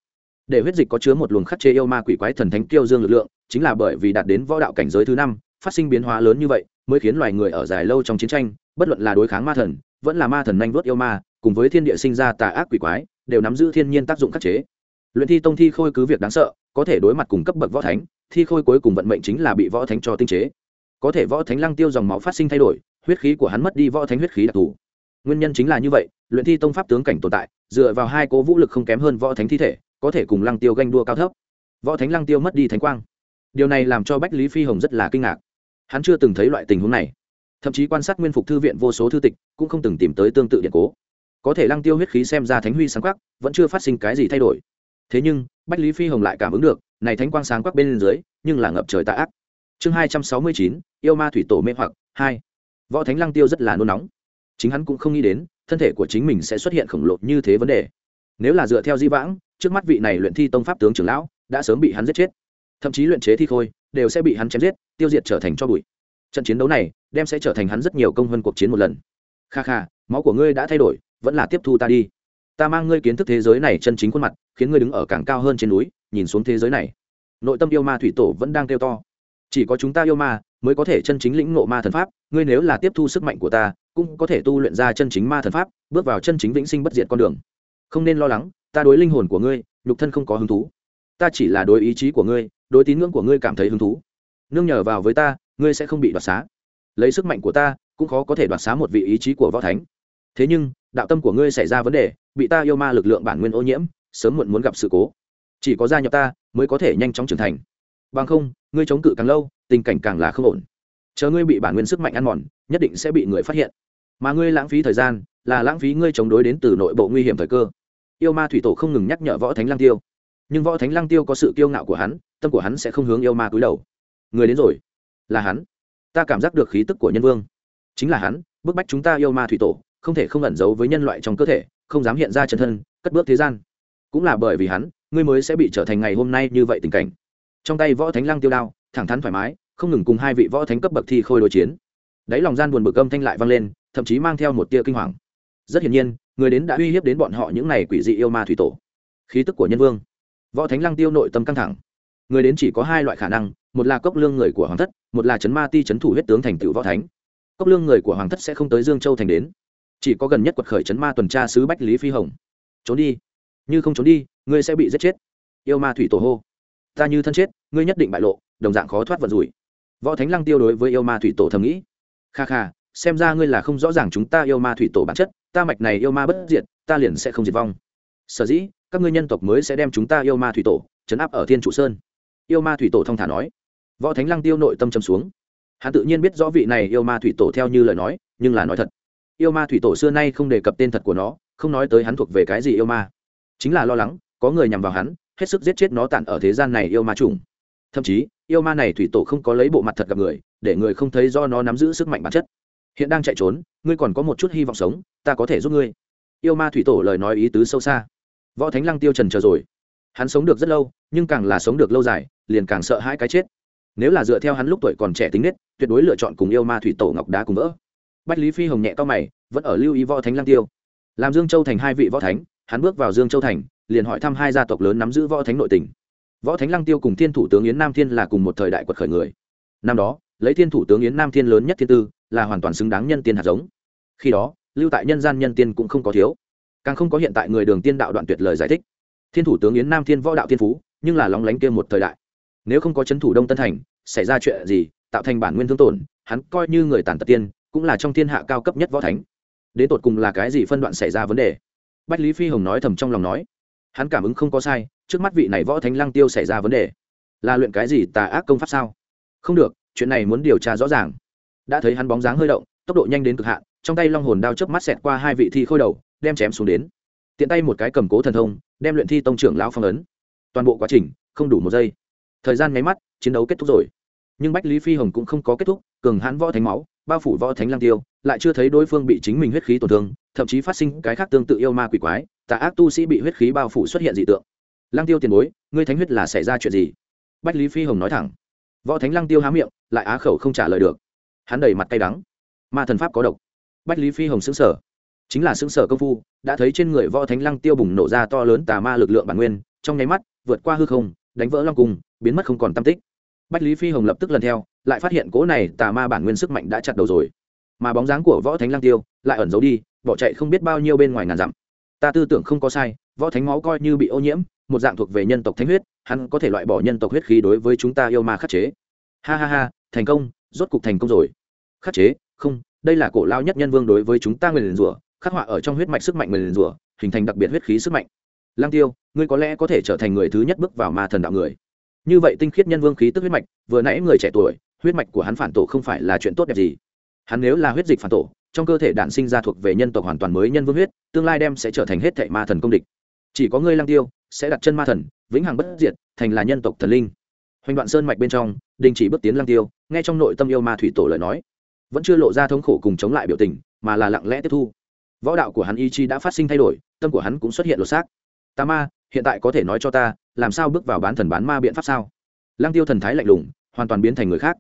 Speaker 1: Để huyết dịch có chứa một luồng khắc chế yêu ma quỷ quái thần thánh kiêu dương lực lượng, chính là bởi vì đạt đến võ đạo cảnh giới thứ năm, phát sinh biến hóa lớn như vậy, mới khiến loài người ở dài lâu trong chiến tranh, bất luận là đối kháng ma thần, vẫn là ma thần nhanh vớt yêu ma, cùng với thiên địa sinh ra tà ác quỷ quái, đều nắm giữ thiên nhiên tác dụng khắc chế. Luyện thi tông thi khôi cứ việc đáng sợ, có thể đối mặt cùng cấp bậc võ thánh, thi khôi cuối cùng vận mệnh chính là bị võ thánh cho tinh chế. Có thể võ thánh lăng tiêu dòng máu phát sinh thay đổi, huyết khí của hắn mất đi võ thánh huyết khí đặc thù nguyên nhân chính là như vậy, luyện thi tông pháp tướng cảnh tồn tại, dựa vào hai cố vũ lực không kém hơn võ thánh thi thể, có thể cùng lăng tiêu ganh đua cao thấp. Võ thánh lăng tiêu mất đi thánh quang. Điều này làm cho bách lý phi hồng rất là kinh ngạc. Hắn chưa từng thấy loại tình huống này. Thậm chí quan sát nguyên phục thư viện vô số thư tịch, cũng không từng tìm tới tương tự điện cố. Có thể lăng tiêu huyết khí xem ra thánh huy sáng quắc, vẫn chưa phát sinh cái gì thay đổi. Thế nhưng, bách lý phi hồng lại cảm ứng được, này thánh quang sáng quắc bên dưới, nhưng là ngập trời tạ ác. Chương hai trăm sáu mươi chín, yêu ma thủy tổ mê hoặc hai. Võ thánh lăng tiêu rất là nôn nóng chính hắn cũng không nghĩ đến, thân thể của chính mình sẽ xuất hiện khổng lồ như thế vấn đề. Nếu là dựa theo di vãng, trước mắt vị này luyện thi tông pháp tướng trưởng lão đã sớm bị hắn giết chết. Thậm chí luyện chế thi khôi đều sẽ bị hắn chém giết, tiêu diệt trở thành cho bụi. Trận chiến đấu này đem sẽ trở thành hắn rất nhiều công hơn cuộc chiến một lần. Kha kha, máu của ngươi đã thay đổi, vẫn là tiếp thu ta đi. Ta mang ngươi kiến thức thế giới này chân chính khuôn mặt, khiến ngươi đứng ở càng cao hơn trên núi, nhìn xuống thế giới này. Nội tâm yêu ma thủy tổ vẫn đang kêu to. Chỉ có chúng ta yêu ma mới có thể chân chính lĩnh ngộ ma thần pháp, ngươi nếu là tiếp thu sức mạnh của ta cũng có thể tu luyện ra chân chính ma thần pháp, bước vào chân chính vĩnh sinh bất diệt con đường. Không nên lo lắng, ta đối linh hồn của ngươi, nhục thân không có hứng thú. Ta chỉ là đối ý chí của ngươi, đối tín ngưỡng của ngươi cảm thấy hứng thú. Nương nhờ vào với ta, ngươi sẽ không bị đoạt xá. Lấy sức mạnh của ta, cũng khó có thể đoạt xá một vị ý chí của võ thánh. Thế nhưng, đạo tâm của ngươi xảy ra vấn đề, bị ta yêu ma lực lượng bản nguyên ô nhiễm, sớm muộn muốn gặp sự cố. Chỉ có gia nhập ta, mới có thể nhanh chóng trưởng thành. Bằng không, ngươi chống cự càng lâu, tình cảnh càng là không ổn chờ ngươi bị bản nguyên sức mạnh ăn mòn, nhất định sẽ bị người phát hiện. Mà ngươi lãng phí thời gian, là lãng phí ngươi chống đối đến từ nội bộ nguy hiểm thời cơ. Yêu ma thủy tổ không ngừng nhắc nhở võ thánh lăng tiêu. Nhưng võ thánh lăng tiêu có sự kiêu ngạo của hắn, tâm của hắn sẽ không hướng yêu ma cúi đầu. Người đến rồi. Là hắn. Ta cảm giác được khí tức của nhân vương. Chính là hắn, bức bách chúng ta yêu ma thủy tổ, không thể không ẩn giấu với nhân loại trong cơ thể, không dám hiện ra chân thân, cất bước thế gian. Cũng là bởi vì hắn, ngươi mới sẽ bị trở thành ngày hôm nay như vậy tình cảnh. Trong tay võ thánh lăng tiêu đao, thẳng thắn thoải mái không ngừng cùng hai vị võ thánh cấp bậc thi khôi đối chiến. Đáy lòng gian buồn bực âm thanh lại vang lên, thậm chí mang theo một tia kinh hoàng. Rất hiển nhiên, người đến đã uy hiếp đến bọn họ những này quỷ dị yêu ma thủy tổ. Khí tức của nhân vương. Võ thánh lăng tiêu nội tâm căng thẳng. Người đến chỉ có hai loại khả năng, một là cốc lương người của hoàng thất, một là chấn ma ti chấn thủ huyết tướng thành tựu võ thánh. Cốc lương người của hoàng thất sẽ không tới dương châu thành đến. Chỉ có gần nhất quật khởi chấn ma tuần tra sứ bách lý phi hồng. Trốn đi. Như không trốn đi, ngươi sẽ bị giết chết. Yêu ma thủy tổ hô. Ta như thân chết, ngươi nhất định bại lộ, đồng dạng khó thoát vận rủi võ thánh lăng tiêu đối với yêu ma thủy tổ thầm nghĩ. Kha kha, xem ra ngươi là không rõ ràng chúng ta yêu ma thủy tổ bản chất, ta mạch này yêu ma bất diệt, ta liền sẽ không diệt vong. Sở dĩ, các ngươi nhân tộc mới sẽ đem chúng ta yêu ma thủy tổ chấn áp ở thiên trụ sơn. Yêu ma thủy tổ thông thả nói. Võ thánh lăng tiêu nội tâm châm xuống. Hắn tự nhiên biết rõ vị này yêu ma thủy tổ theo như lời nói, nhưng là nói thật. Yêu ma thủy tổ xưa nay không đề cập tên thật của nó, không nói tới hắn thuộc về cái gì yêu ma. Chính là lo lắng, có người nhằm vào hắn, hết sức giết chết nó tản ở thế gian này yêu ma trùng thậm chí yêu ma này thủy tổ không có lấy bộ mặt thật gặp người, để người không thấy do nó nắm giữ sức mạnh bản chất. Hiện đang chạy trốn, ngươi còn có một chút hy vọng sống, ta có thể giúp ngươi. Yêu ma thủy tổ lời nói ý tứ sâu xa. Võ thánh lăng tiêu trần chờ rồi. Hắn sống được rất lâu, nhưng càng là sống được lâu dài, liền càng sợ hãi cái chết. Nếu là dựa theo hắn lúc tuổi còn trẻ tính nết, tuyệt đối lựa chọn cùng yêu ma thủy tổ ngọc đá cùng vỡ. Bách lý phi hồng nhẹ to mày, vẫn ở lưu ý võ thánh lăng tiêu. Làm dương châu thành hai vị võ thánh, hắn bước vào dương châu thành, liền hỏi thăm hai gia tộc lớn nắm giữ võ thánh nội tình võ thánh lăng tiêu cùng thiên thủ tướng yến nam thiên là cùng một thời đại quật khởi người. Năm đó, lấy thiên thủ tướng yến nam thiên lớn nhất thiên tư, là hoàn toàn xứng đáng nhân tiên hạt giống. Khi đó, lưu tại nhân gian nhân tiên cũng không có thiếu. Càng không có hiện tại người đường tiên đạo đoạn tuyệt lời giải thích. Thiên thủ tướng yến nam thiên võ đạo thiên phú, nhưng là lóng lánh kia một thời đại. Nếu không có c h ấ n thủ đông tân thành, xảy ra chuyện gì, tạo thành bản nguyên thương tổn, hắn coi như người tàn tật tiên, cũng là trong thiên hạ cao cấp nhất võ thánh. Đến tột cùng là cái gì phân đoạn xảy ra vấn đề? Bách lý phi hồng nói thầm trong lòng nói. Hắn cảm ứng không có sai trước mắt vị này võ thánh lăng tiêu xảy ra vấn đề. Là luyện cái gì tà ác công pháp sao? Không được, chuyện này muốn điều tra rõ ràng. Đã thấy hắn bóng dáng hơi động, tốc độ nhanh đến cực hạn, trong tay long hồn đao chớp mắt xẹt qua hai vị thi khôi đầu, đem chém xuống đến. Tiện tay một cái cầm cố thần thông, đem luyện thi tông trưởng lão phong ấn. Toàn bộ quá trình, không đủ một giây. Thời gian nháy mắt, chiến đấu kết thúc rồi. Nhưng bách lý phi hồng cũng không có kết thúc, cường hãn võ thánh máu, bao phủ võ thánh lang tiêu, lại chưa thấy đối phương bị chính mình huyết khí tổn thương, thậm chí phát sinh cái khác tương tự yêu ma quỷ quái, tà ác tu sĩ bị huyết khí bao phủ xuất hiện dị tượng lang tiêu tiền bối, ngươi thánh huyết là xảy ra chuyện gì? Bách lý phi hồng nói thẳng. Võ thánh lang tiêu há miệng, lại á khẩu không trả lời được. Hắn đầy mặt cay đắng. Ma thần pháp có độc. Bách lý phi hồng xứng sở chính là xứng sở công phu, đã thấy trên người võ thánh lăng tiêu bùng nổ ra to lớn tà ma lực lượng bản nguyên, trong nháy mắt, vượt qua hư không, đánh vỡ long cung, biến mất không còn tam tích. Bách lý phi hồng lập tức lần theo, lại phát hiện cỗ này tà ma bản nguyên sức mạnh đã chặt đầu rồi. Mà bóng dáng của võ thánh lăng tiêu lại ẩn giấu đi, bỏ chạy không biết bao nhiêu bên ngoài ngàn dặm. Ta tư tưởng không có sai võ thánh máu coi như bị ô nhiễm, một dạng thuộc về nhân tộc thánh huyết, hắn có thể loại bỏ nhân tộc huyết khí đối với chúng ta yêu ma khắc chế. Ha ha ha, thành công, rốt cục thành công rồi. Khắc chế, không, đây là cổ lao nhất nhân vương đối với chúng ta người liền rủa, khắc họa ở trong huyết mạch sức mạnh người liền rủa, hình thành đặc biệt huyết khí sức mạnh. Lang tiêu, ngươi có lẽ có thể trở thành người thứ nhất bước vào ma thần đạo người. Như vậy tinh khiết nhân vương khí tức huyết mạch, vừa nãy người trẻ tuổi, huyết mạch của hắn phản tổ không phải là chuyện tốt đẹp gì. Hắn nếu là huyết dịch phản tổ, trong cơ thể đạn sinh ra thuộc về nhân tộc hoàn toàn mới nhân vương huyết, tương lai đem sẽ trở thành hết thệ ma thần công địch chỉ có ngươi lang tiêu, sẽ đặt chân ma thần, vĩnh hằng bất diệt, thành là nhân tộc thần linh. Hoành đoạn sơn mạch bên trong, đình chỉ bước tiến lang tiêu, nghe trong nội tâm yêu ma thủy tổ lời nói. Vẫn chưa lộ ra thống khổ cùng chống lại biểu tình, mà là lặng lẽ tiếp thu. Võ đạo của hắn ý chí đã phát sinh thay đổi, tâm của hắn cũng xuất hiện lột xác. Ta ma, hiện tại có thể nói cho ta, làm sao bước vào bán thần bán ma biện pháp sao? Lang tiêu thần thái lạnh lùng, hoàn toàn biến thành người khác.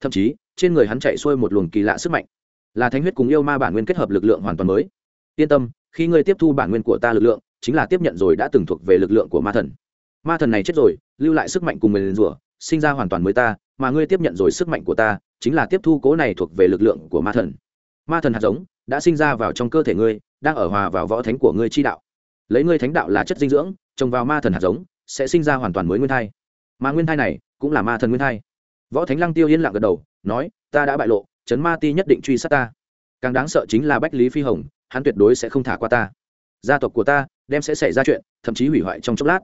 Speaker 1: Thậm chí, trên người hắn chạy xuôi một luồng kỳ lạ sức mạnh. Là thánh huyết cùng yêu ma bản nguyên kết hợp lực lượng hoàn toàn mới. Yên tâm, khi ngươi tiếp thu bản nguyên của ta lực lượng chính là tiếp nhận rồi đã từng thuộc về lực lượng của ma thần. Ma thần này chết rồi, lưu lại sức mạnh cùng mình rủa, sinh ra hoàn toàn mới ta, mà ngươi tiếp nhận rồi sức mạnh của ta, chính là tiếp thu cố này thuộc về lực lượng của ma thần. Ma thần hạt giống, đã sinh ra vào trong cơ thể ngươi, đang ở hòa vào võ thánh của ngươi chi đạo. Lấy ngươi thánh đạo là chất dinh dưỡng, trồng vào ma thần hạt giống, sẽ sinh ra hoàn toàn mới nguyên thai. Mà nguyên thai này, cũng là ma thần nguyên thai. Võ thánh lăng tiêu yên lặng gật đầu, nói, ta đã bại lộ, chấn ma ti nhất định truy sát ta. Càng đáng sợ chính là bách lý phi hồng, hắn tuyệt đối sẽ không thả qua ta. Gia tộc của ta đem sẽ xảy ra chuyện, thậm chí hủy hoại trong chốc lát.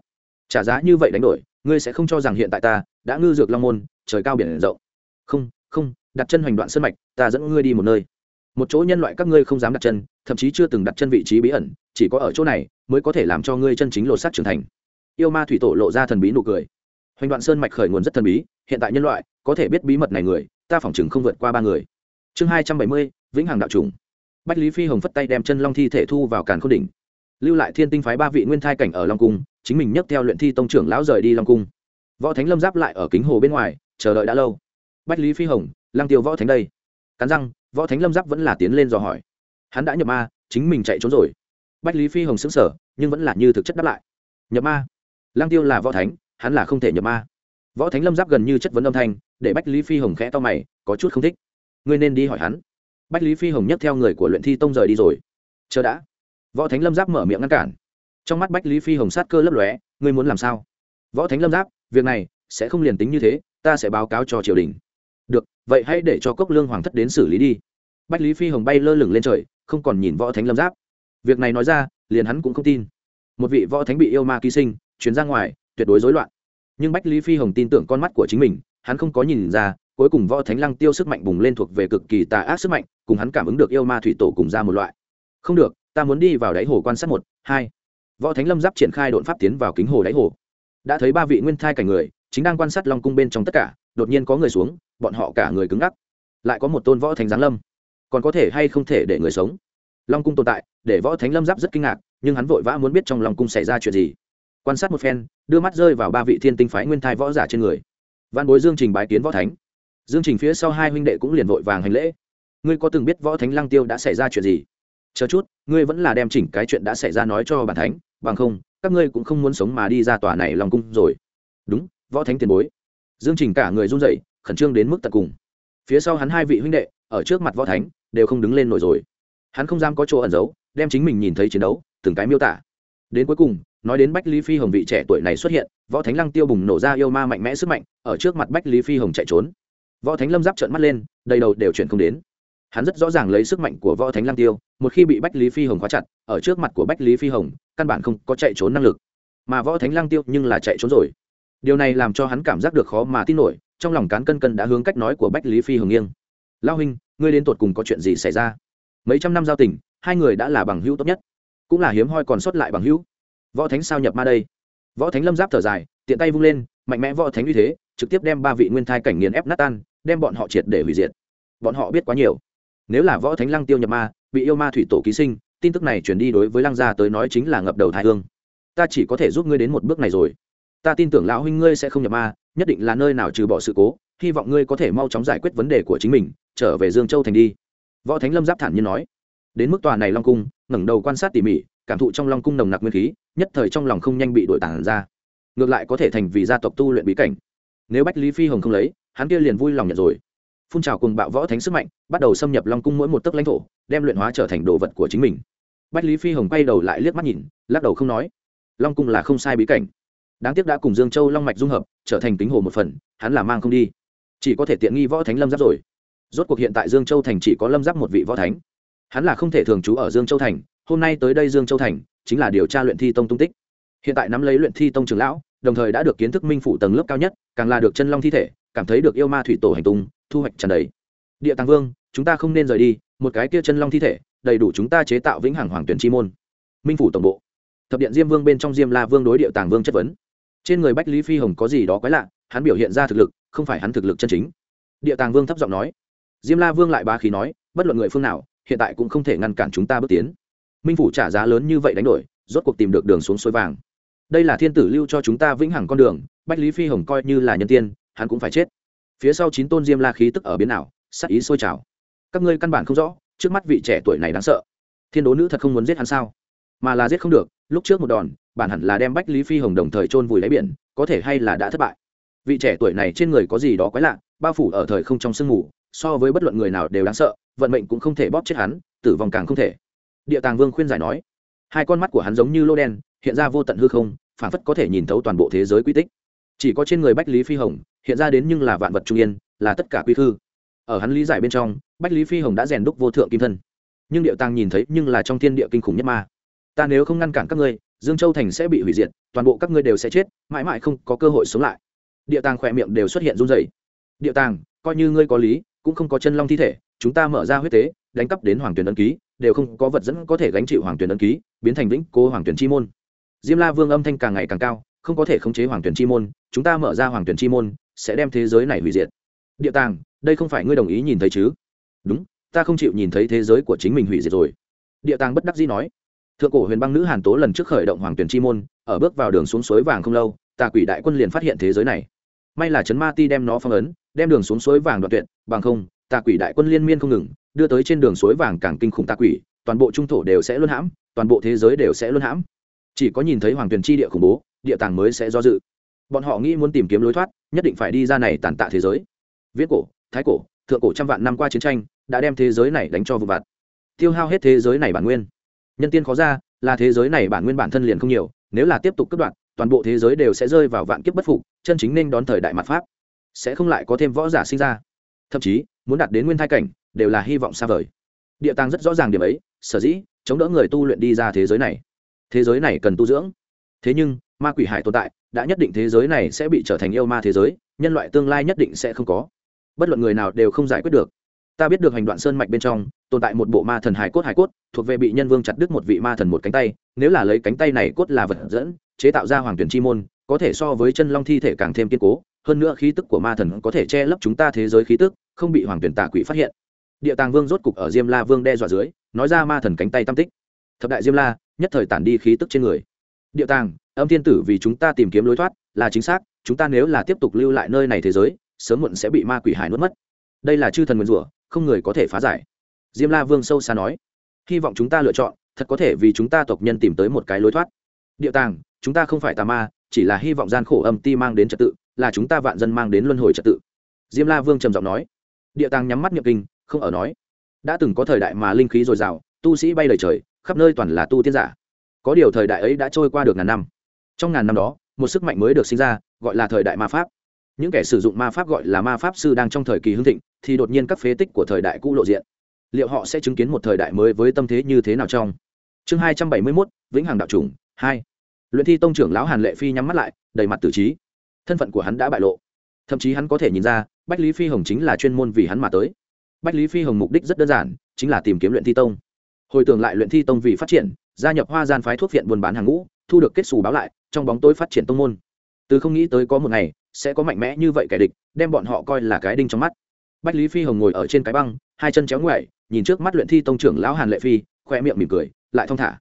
Speaker 1: Trả giá như vậy đánh đổi, ngươi sẽ không cho rằng hiện tại ta đã ngư dược long môn, trời cao biển rộng. Không không, đặt chân hoành đoạn sân mạch, ta dẫn ngươi đi một nơi. Một chỗ nhân loại các ngươi không dám đặt chân, thậm chí chưa từng đặt chân vị trí bí ẩn, chỉ có ở chỗ này mới có thể làm cho ngươi chân chính lột xác trưởng thành. Yêu ma thủy tổ lộ ra thần bí nụ cười. Hoành đoạn sơn mạch khởi nguồn rất thần bí, hiện tại nhân loại có thể biết bí mật này người, ta phỏng chừng không vượt qua ba người. Chương hai trăm bảy mươi, vĩnh hằng đạo trùng bách lý phi hồng phất tay đem chân long thi thể thu vào càn khôn đỉnh lưu lại thiên tinh phái ba vị nguyên thai cảnh ở long cung, chính mình nhấc theo luyện thi tông trưởng lão rời đi long cung. Võ thánh lâm giáp lại ở kính hồ bên ngoài, chờ đợi đã lâu. Bách lý phi hồng lang tiêu võ thánh đây. Cắn răng, võ thánh lâm giáp vẫn là tiến lên dò hỏi. Hắn đã nhập ma, chính mình chạy trốn rồi. Bách lý phi hồng xứng sở nhưng vẫn là như thực chất đáp lại. Nhập ma? Lang tiêu là võ thánh, hắn là không thể nhập ma. Võ thánh lâm giáp gần như chất vấn âm thanh, để bách lý phi hồng khẽ to mày, có chút không thích. Ngươi nên đi hỏi hắn. Bách lý phi hồng nhấc theo người của luyện thi tông rời đi rồi. Chờ đã võ thánh lâm giáp mở miệng ngăn cản. Trong mắt bách lý phi hồng sát cơ lấp lóe, ngươi muốn làm sao? Võ thánh lâm giáp, việc này sẽ không liền tính như thế, ta sẽ báo cáo cho triều đình. Được, vậy hãy để cho cốc lương hoàng thất đến xử lý đi. Bách lý phi hồng bay lơ lửng lên trời, không còn nhìn võ thánh lâm giáp. Việc này nói ra, liền hắn cũng không tin. Một vị võ thánh bị yêu ma ký sinh, chuyến ra ngoài, tuyệt đối rối loạn. Nhưng bách lý phi hồng tin tưởng con mắt của chính mình, hắn không có nhìn ra, cuối cùng võ thánh lăng tiêu sức mạnh bùng lên thuộc về cực kỳ tà ác sức mạnh, cùng hắn cảm ứng được yêu ma thủy tổ cùng ra một loại. Không được ta muốn đi vào đáy hồ quan sát một, hai. Võ thánh lâm giáp triển khai đột pháp tiến vào kính hồ đáy hồ. Đã thấy ba vị nguyên thai cảnh người, chính đang quan sát long cung bên trong tất cả, đột nhiên có người xuống, bọn họ cả người cứng ngắc. Lại có một tôn võ thánh giáng lâm. Còn có thể hay không thể để người sống? Long cung tồn tại, để võ thánh lâm giáp rất kinh ngạc, nhưng hắn vội vã muốn biết trong long cung xảy ra chuyện gì. Quan sát một phen, đưa mắt rơi vào ba vị thiên tinh phái nguyên thai võ giả trên người. Văn bối dương trình bái kiến võ thánh. Dương trình phía sau hai huynh đệ cũng liền vội vàng hành lễ. Ngươi có từng biết võ thánh lăng tiêu đã xảy ra chuyện gì? Chờ chút, ngươi vẫn là đem chỉnh cái chuyện đã xảy ra nói cho bản thánh, bằng không, các ngươi cũng không muốn sống mà đi ra tòa này lòng cung rồi. Đúng, võ thánh tiền bối. Dương trình cả người run rẩy, khẩn trương đến mức tận cùng. Phía sau hắn hai vị huynh đệ, ở trước mặt võ thánh, đều không đứng lên nổi rồi. Hắn không dám có chỗ ẩn giấu, đem chính mình nhìn thấy chiến đấu, từng cái miêu tả. Đến cuối cùng, nói đến bách lý phi hồng vị trẻ tuổi này xuất hiện, võ thánh lăng tiêu bùng nổ ra yêu ma mạnh mẽ sức mạnh, ở trước mặt bách lý phi hồng chạy trốn. Võ thánh lâm giáp trợn mắt lên, đầy đầu đều chuyển không đến hắn rất rõ ràng lấy sức mạnh của võ thánh lang tiêu, một khi bị bách lý phi hồng khóa chặt, ở trước mặt của bách lý phi hồng, căn bản không có chạy trốn năng lực. Mà võ thánh lang tiêu nhưng là chạy trốn rồi. Điều này làm cho hắn cảm giác được khó mà tin nổi, trong lòng cán cân cân đã hướng cách nói của bách lý phi hồng nghiêng. Lao huynh, ngươi đến tột cùng có chuyện gì xảy ra? Mấy trăm năm giao tình, hai người đã là bằng hữu tốt nhất, cũng là hiếm hoi còn sót lại bằng hữu. Võ thánh sao nhập ma đây? Võ thánh lâm giáp thở dài, tiện tay vung lên, mạnh mẽ võ thánh uy thế, trực tiếp đem ba vị nguyên thai cảnh nghiền ép nát tan, đem bọn họ triệt để hủy diệt. Bọn họ biết quá nhiều nếu là võ thánh lăng tiêu nhập ma, bị yêu ma thủy tổ ký sinh, tin tức này chuyển đi đối với lăng gia tới nói chính là ngập đầu thái hương. Ta chỉ có thể giúp ngươi đến một bước này rồi. Ta tin tưởng lão huynh ngươi sẽ không nhập ma, nhất định là nơi nào trừ bỏ sự cố, hy vọng ngươi có thể mau chóng giải quyết vấn đề của chính mình, trở về dương châu thành đi. Võ thánh lâm giáp thản nhiên nói. Đến mức tòa này long cung, ngẩng đầu quan sát tỉ mỉ, cảm thụ trong long cung nồng nặc nguyên khí, nhất thời trong lòng không nhanh bị đổi tản ra. Ngược lại có thể thành vì gia tộc tu luyện bí cảnh. Nếu bách lý phi hồng không lấy, hắn kia liền vui lòng nhận rồi phun trào cùng bạo võ thánh sức mạnh, bắt đầu xâm nhập long cung mỗi một tấc lãnh thổ, đem luyện hóa trở thành đồ vật của chính mình. Bách lý phi hồng quay đầu lại liếc mắt nhìn, lắc đầu không nói. Long cung là không sai bí cảnh. Đáng tiếc đã cùng dương châu long mạch dung hợp, trở thành tính hồ một phần, hắn là mang không đi. Chỉ có thể tiện nghi võ thánh lâm giáp rồi. Rốt cuộc hiện tại dương châu thành chỉ có lâm giáp một vị võ thánh. Hắn là không thể thường trú ở dương châu thành, hôm nay tới đây dương châu thành, chính là điều tra luyện thi tông tung tích. Hiện tại nắm lấy luyện thi tông trường lão, đồng thời đã được kiến thức minh phủ tầng lớp cao nhất, càng là được chân long thi thể, cảm thấy được yêu ma thủy tổ hành tung thu hoạch tràn đầy. Địa tàng vương, chúng ta không nên rời đi, một cái kia chân long thi thể, đầy đủ chúng ta chế tạo vĩnh hằng hoàng tuyển chi môn. Minh phủ tổng bộ. Thập điện diêm vương bên trong diêm la vương đối địa tàng vương chất vấn. Trên người bách lý phi hồng có gì đó quái lạ, hắn biểu hiện ra thực lực, không phải hắn thực lực chân chính. Địa tàng vương thấp giọng nói. Diêm la vương lại ba khí nói, bất luận người phương nào, hiện tại cũng không thể ngăn cản chúng ta bước tiến. Minh phủ trả giá lớn như vậy đánh đổi, rốt cuộc tìm được đường xuống suối vàng. Đây là thiên tử lưu cho chúng ta vĩnh hằng con đường, bách lý phi hồng coi như là nhân tiên, hắn cũng phải chết phía sau chín tôn diêm la khí tức ở biến nào sắc ý sôi trào. Các ngươi căn bản không rõ, trước mắt vị trẻ tuổi này đáng sợ. Thiên đố nữ thật không muốn giết hắn sao? Mà là giết không được, lúc trước một đòn, bản hẳn là đem bách lý phi hồng đồng thời chôn vùi lấy biển, có thể hay là đã thất bại. Vị trẻ tuổi này trên người có gì đó quái lạ, bao phủ ở thời không trong sương mù, so với bất luận người nào đều đáng sợ, vận mệnh cũng không thể bóp chết hắn, tử vong càng không thể. Địa tàng vương khuyên giải nói, hai con mắt của hắn giống như lô đen, hiện ra vô tận hư không phản phất có thể nhìn thấu toàn bộ thế giới quy tích. Chỉ có trên người bách lý phi hồng hiện ra đến nhưng là vạn vật trung yên, là tất cả quy khư. Ở hắn lý giải bên trong, bách lý phi hồng đã rèn đúc vô thượng kim thân. Nhưng điệu tàng nhìn thấy nhưng là trong thiên địa kinh khủng nhất ma. Ta nếu không ngăn cản các ngươi, dương châu thành sẽ bị hủy diệt, toàn bộ các ngươi đều sẽ chết, mãi mãi không có cơ hội sống lại. Địa tàng khỏe miệng đều xuất hiện run dày địa tàng, coi như ngươi có lý, cũng không có chân long thi thể, chúng ta mở ra huyết tế, đánh cắp đến hoàng tuyển ấn ký, đều không có vật dẫn có thể gánh chịu hoàng tuyển ấn ký, biến thành vĩnh cố hoàng tuyển chi môn. Diêm la vương âm thanh càng ngày càng cao, không có thể khống chế hoàng tuyển chi môn, chúng ta mở ra hoàng tuyển chi môn sẽ đem thế giới này hủy diệt. Địa tàng, đây không phải ngươi đồng ý nhìn thấy chứ? Đúng, ta không chịu nhìn thấy thế giới của chính mình hủy diệt rồi. Địa tàng bất đắc dĩ nói. Thượng cổ huyền băng nữ hàn tố lần trước khởi động hoàng tuyển chi môn, ở bước vào đường xuống suối vàng không lâu, tà quỷ đại quân liền phát hiện thế giới này. May là trấn ma ti đem nó phong ấn, đem đường xuống suối vàng đoạn tuyệt, bằng không, tà quỷ đại quân liên miên không ngừng, đưa tới trên đường suối vàng càng kinh khủng tà quỷ, toàn bộ trung thổ đều sẽ luân hãm, toàn bộ thế giới đều sẽ luân hãm. Chỉ có nhìn thấy hoàng tuyển chi địa khủng bố, địa tàng mới sẽ do dự bọn họ nghĩ muốn tìm kiếm lối thoát, nhất định phải đi ra này tàn tạ thế giới. Viễn cổ, thái cổ, thượng cổ trăm vạn năm qua chiến tranh, đã đem thế giới này đánh cho vụ vặt. Tiêu hao hết thế giới này bản nguyên. Nhân tiên khó ra, là thế giới này bản nguyên bản thân liền không nhiều, nếu là tiếp tục cất đoạn, toàn bộ thế giới đều sẽ rơi vào vạn kiếp bất phục, chân chính nên đón thời đại mặt pháp. Sẽ không lại có thêm võ giả sinh ra. Thậm chí, muốn đạt đến nguyên thai cảnh, đều là hy vọng xa vời. Địa tàng rất rõ ràng điểm ấy, sở dĩ, chống đỡ người tu luyện đi ra thế giới này. Thế giới này cần tu dưỡng. Thế nhưng ma quỷ hải tồn tại, đã nhất định thế giới này sẽ bị trở thành yêu ma thế giới, nhân loại tương lai nhất định sẽ không có. Bất luận người nào đều không giải quyết được. Ta biết được hành đoạn sơn mạch bên trong, tồn tại một bộ ma thần hải cốt hải cốt, thuộc về bị nhân vương chặt đứt một vị ma thần một cánh tay, nếu là lấy cánh tay này cốt là vật dẫn, chế tạo ra hoàng tuyển chi môn, có thể so với chân long thi thể càng thêm kiên cố, hơn nữa khí tức của ma thần có thể che lấp chúng ta thế giới khí tức, không bị hoàng tuyển tà quỷ phát hiện. Địa tàng vương rốt cục ở diêm la vương đe dọa dưới, nói ra ma thần cánh tay tam tích. Thập đại diêm la, nhất thời tản đi khí tức trên người. Địa tàng âm thiên tử vì chúng ta tìm kiếm lối thoát, là chính xác, chúng ta nếu là tiếp tục lưu lại nơi này thế giới, sớm muộn sẽ bị ma quỷ hải nuốt mất. Đây là chư thần nguyên rủa, không người có thể phá giải. Diêm la vương sâu xa nói. Hy vọng chúng ta lựa chọn, thật có thể vì chúng ta tộc nhân tìm tới một cái lối thoát. Địa tàng, chúng ta không phải tà ma, chỉ là hy vọng gian khổ âm ti mang đến trật tự, là chúng ta vạn dân mang đến luân hồi trật tự. Diêm la vương trầm giọng nói. Địa tàng nhắm mắt nhập kinh, không ở nói. Đã từng có thời đại mà linh khí dồi dào, tu sĩ bay lời trời, khắp nơi toàn là tu tiên giả. Có điều thời đại ấy đã trôi qua được ngàn năm trong ngàn năm đó, một sức mạnh mới được sinh ra, gọi là thời đại ma pháp. Những kẻ sử dụng ma pháp gọi là ma pháp sư đang trong thời kỳ hưng thịnh, thì đột nhiên các phế tích của thời đại cũ lộ diện. Liệu họ sẽ chứng kiến một thời đại mới với tâm thế như thế nào trong? Chương hai trăm bảy mươi mốt, vĩnh hằng đạo chủng, hai. Luyện thi tông trưởng lão hàn lệ phi nhắm mắt lại, đầy mặt tử trí. Thân phận của hắn đã bại lộ. Thậm chí hắn có thể nhìn ra, bách lý phi hồng chính là chuyên môn vì hắn mà tới. Bách lý phi hồng mục đích rất đơn giản, chính là tìm kiếm luyện thi tông. Hồi tưởng lại luyện thi tông vì phát triển, gia nhập hoa gian phái thuốc viện buôn bán hàng ngũ, thu được kết xù báo lại trong bóng tối phát triển tông môn. Từ không nghĩ tới có một ngày, sẽ có mạnh mẽ như vậy kẻ địch, đem bọn họ coi là cái đinh trong mắt. Bách lý phi hồng ngồi ở trên cái băng, hai chân chéo ngoại nhìn trước mắt luyện thi tông trưởng lão hàn lệ phi khoe miệng mỉm cười, lại thong thả.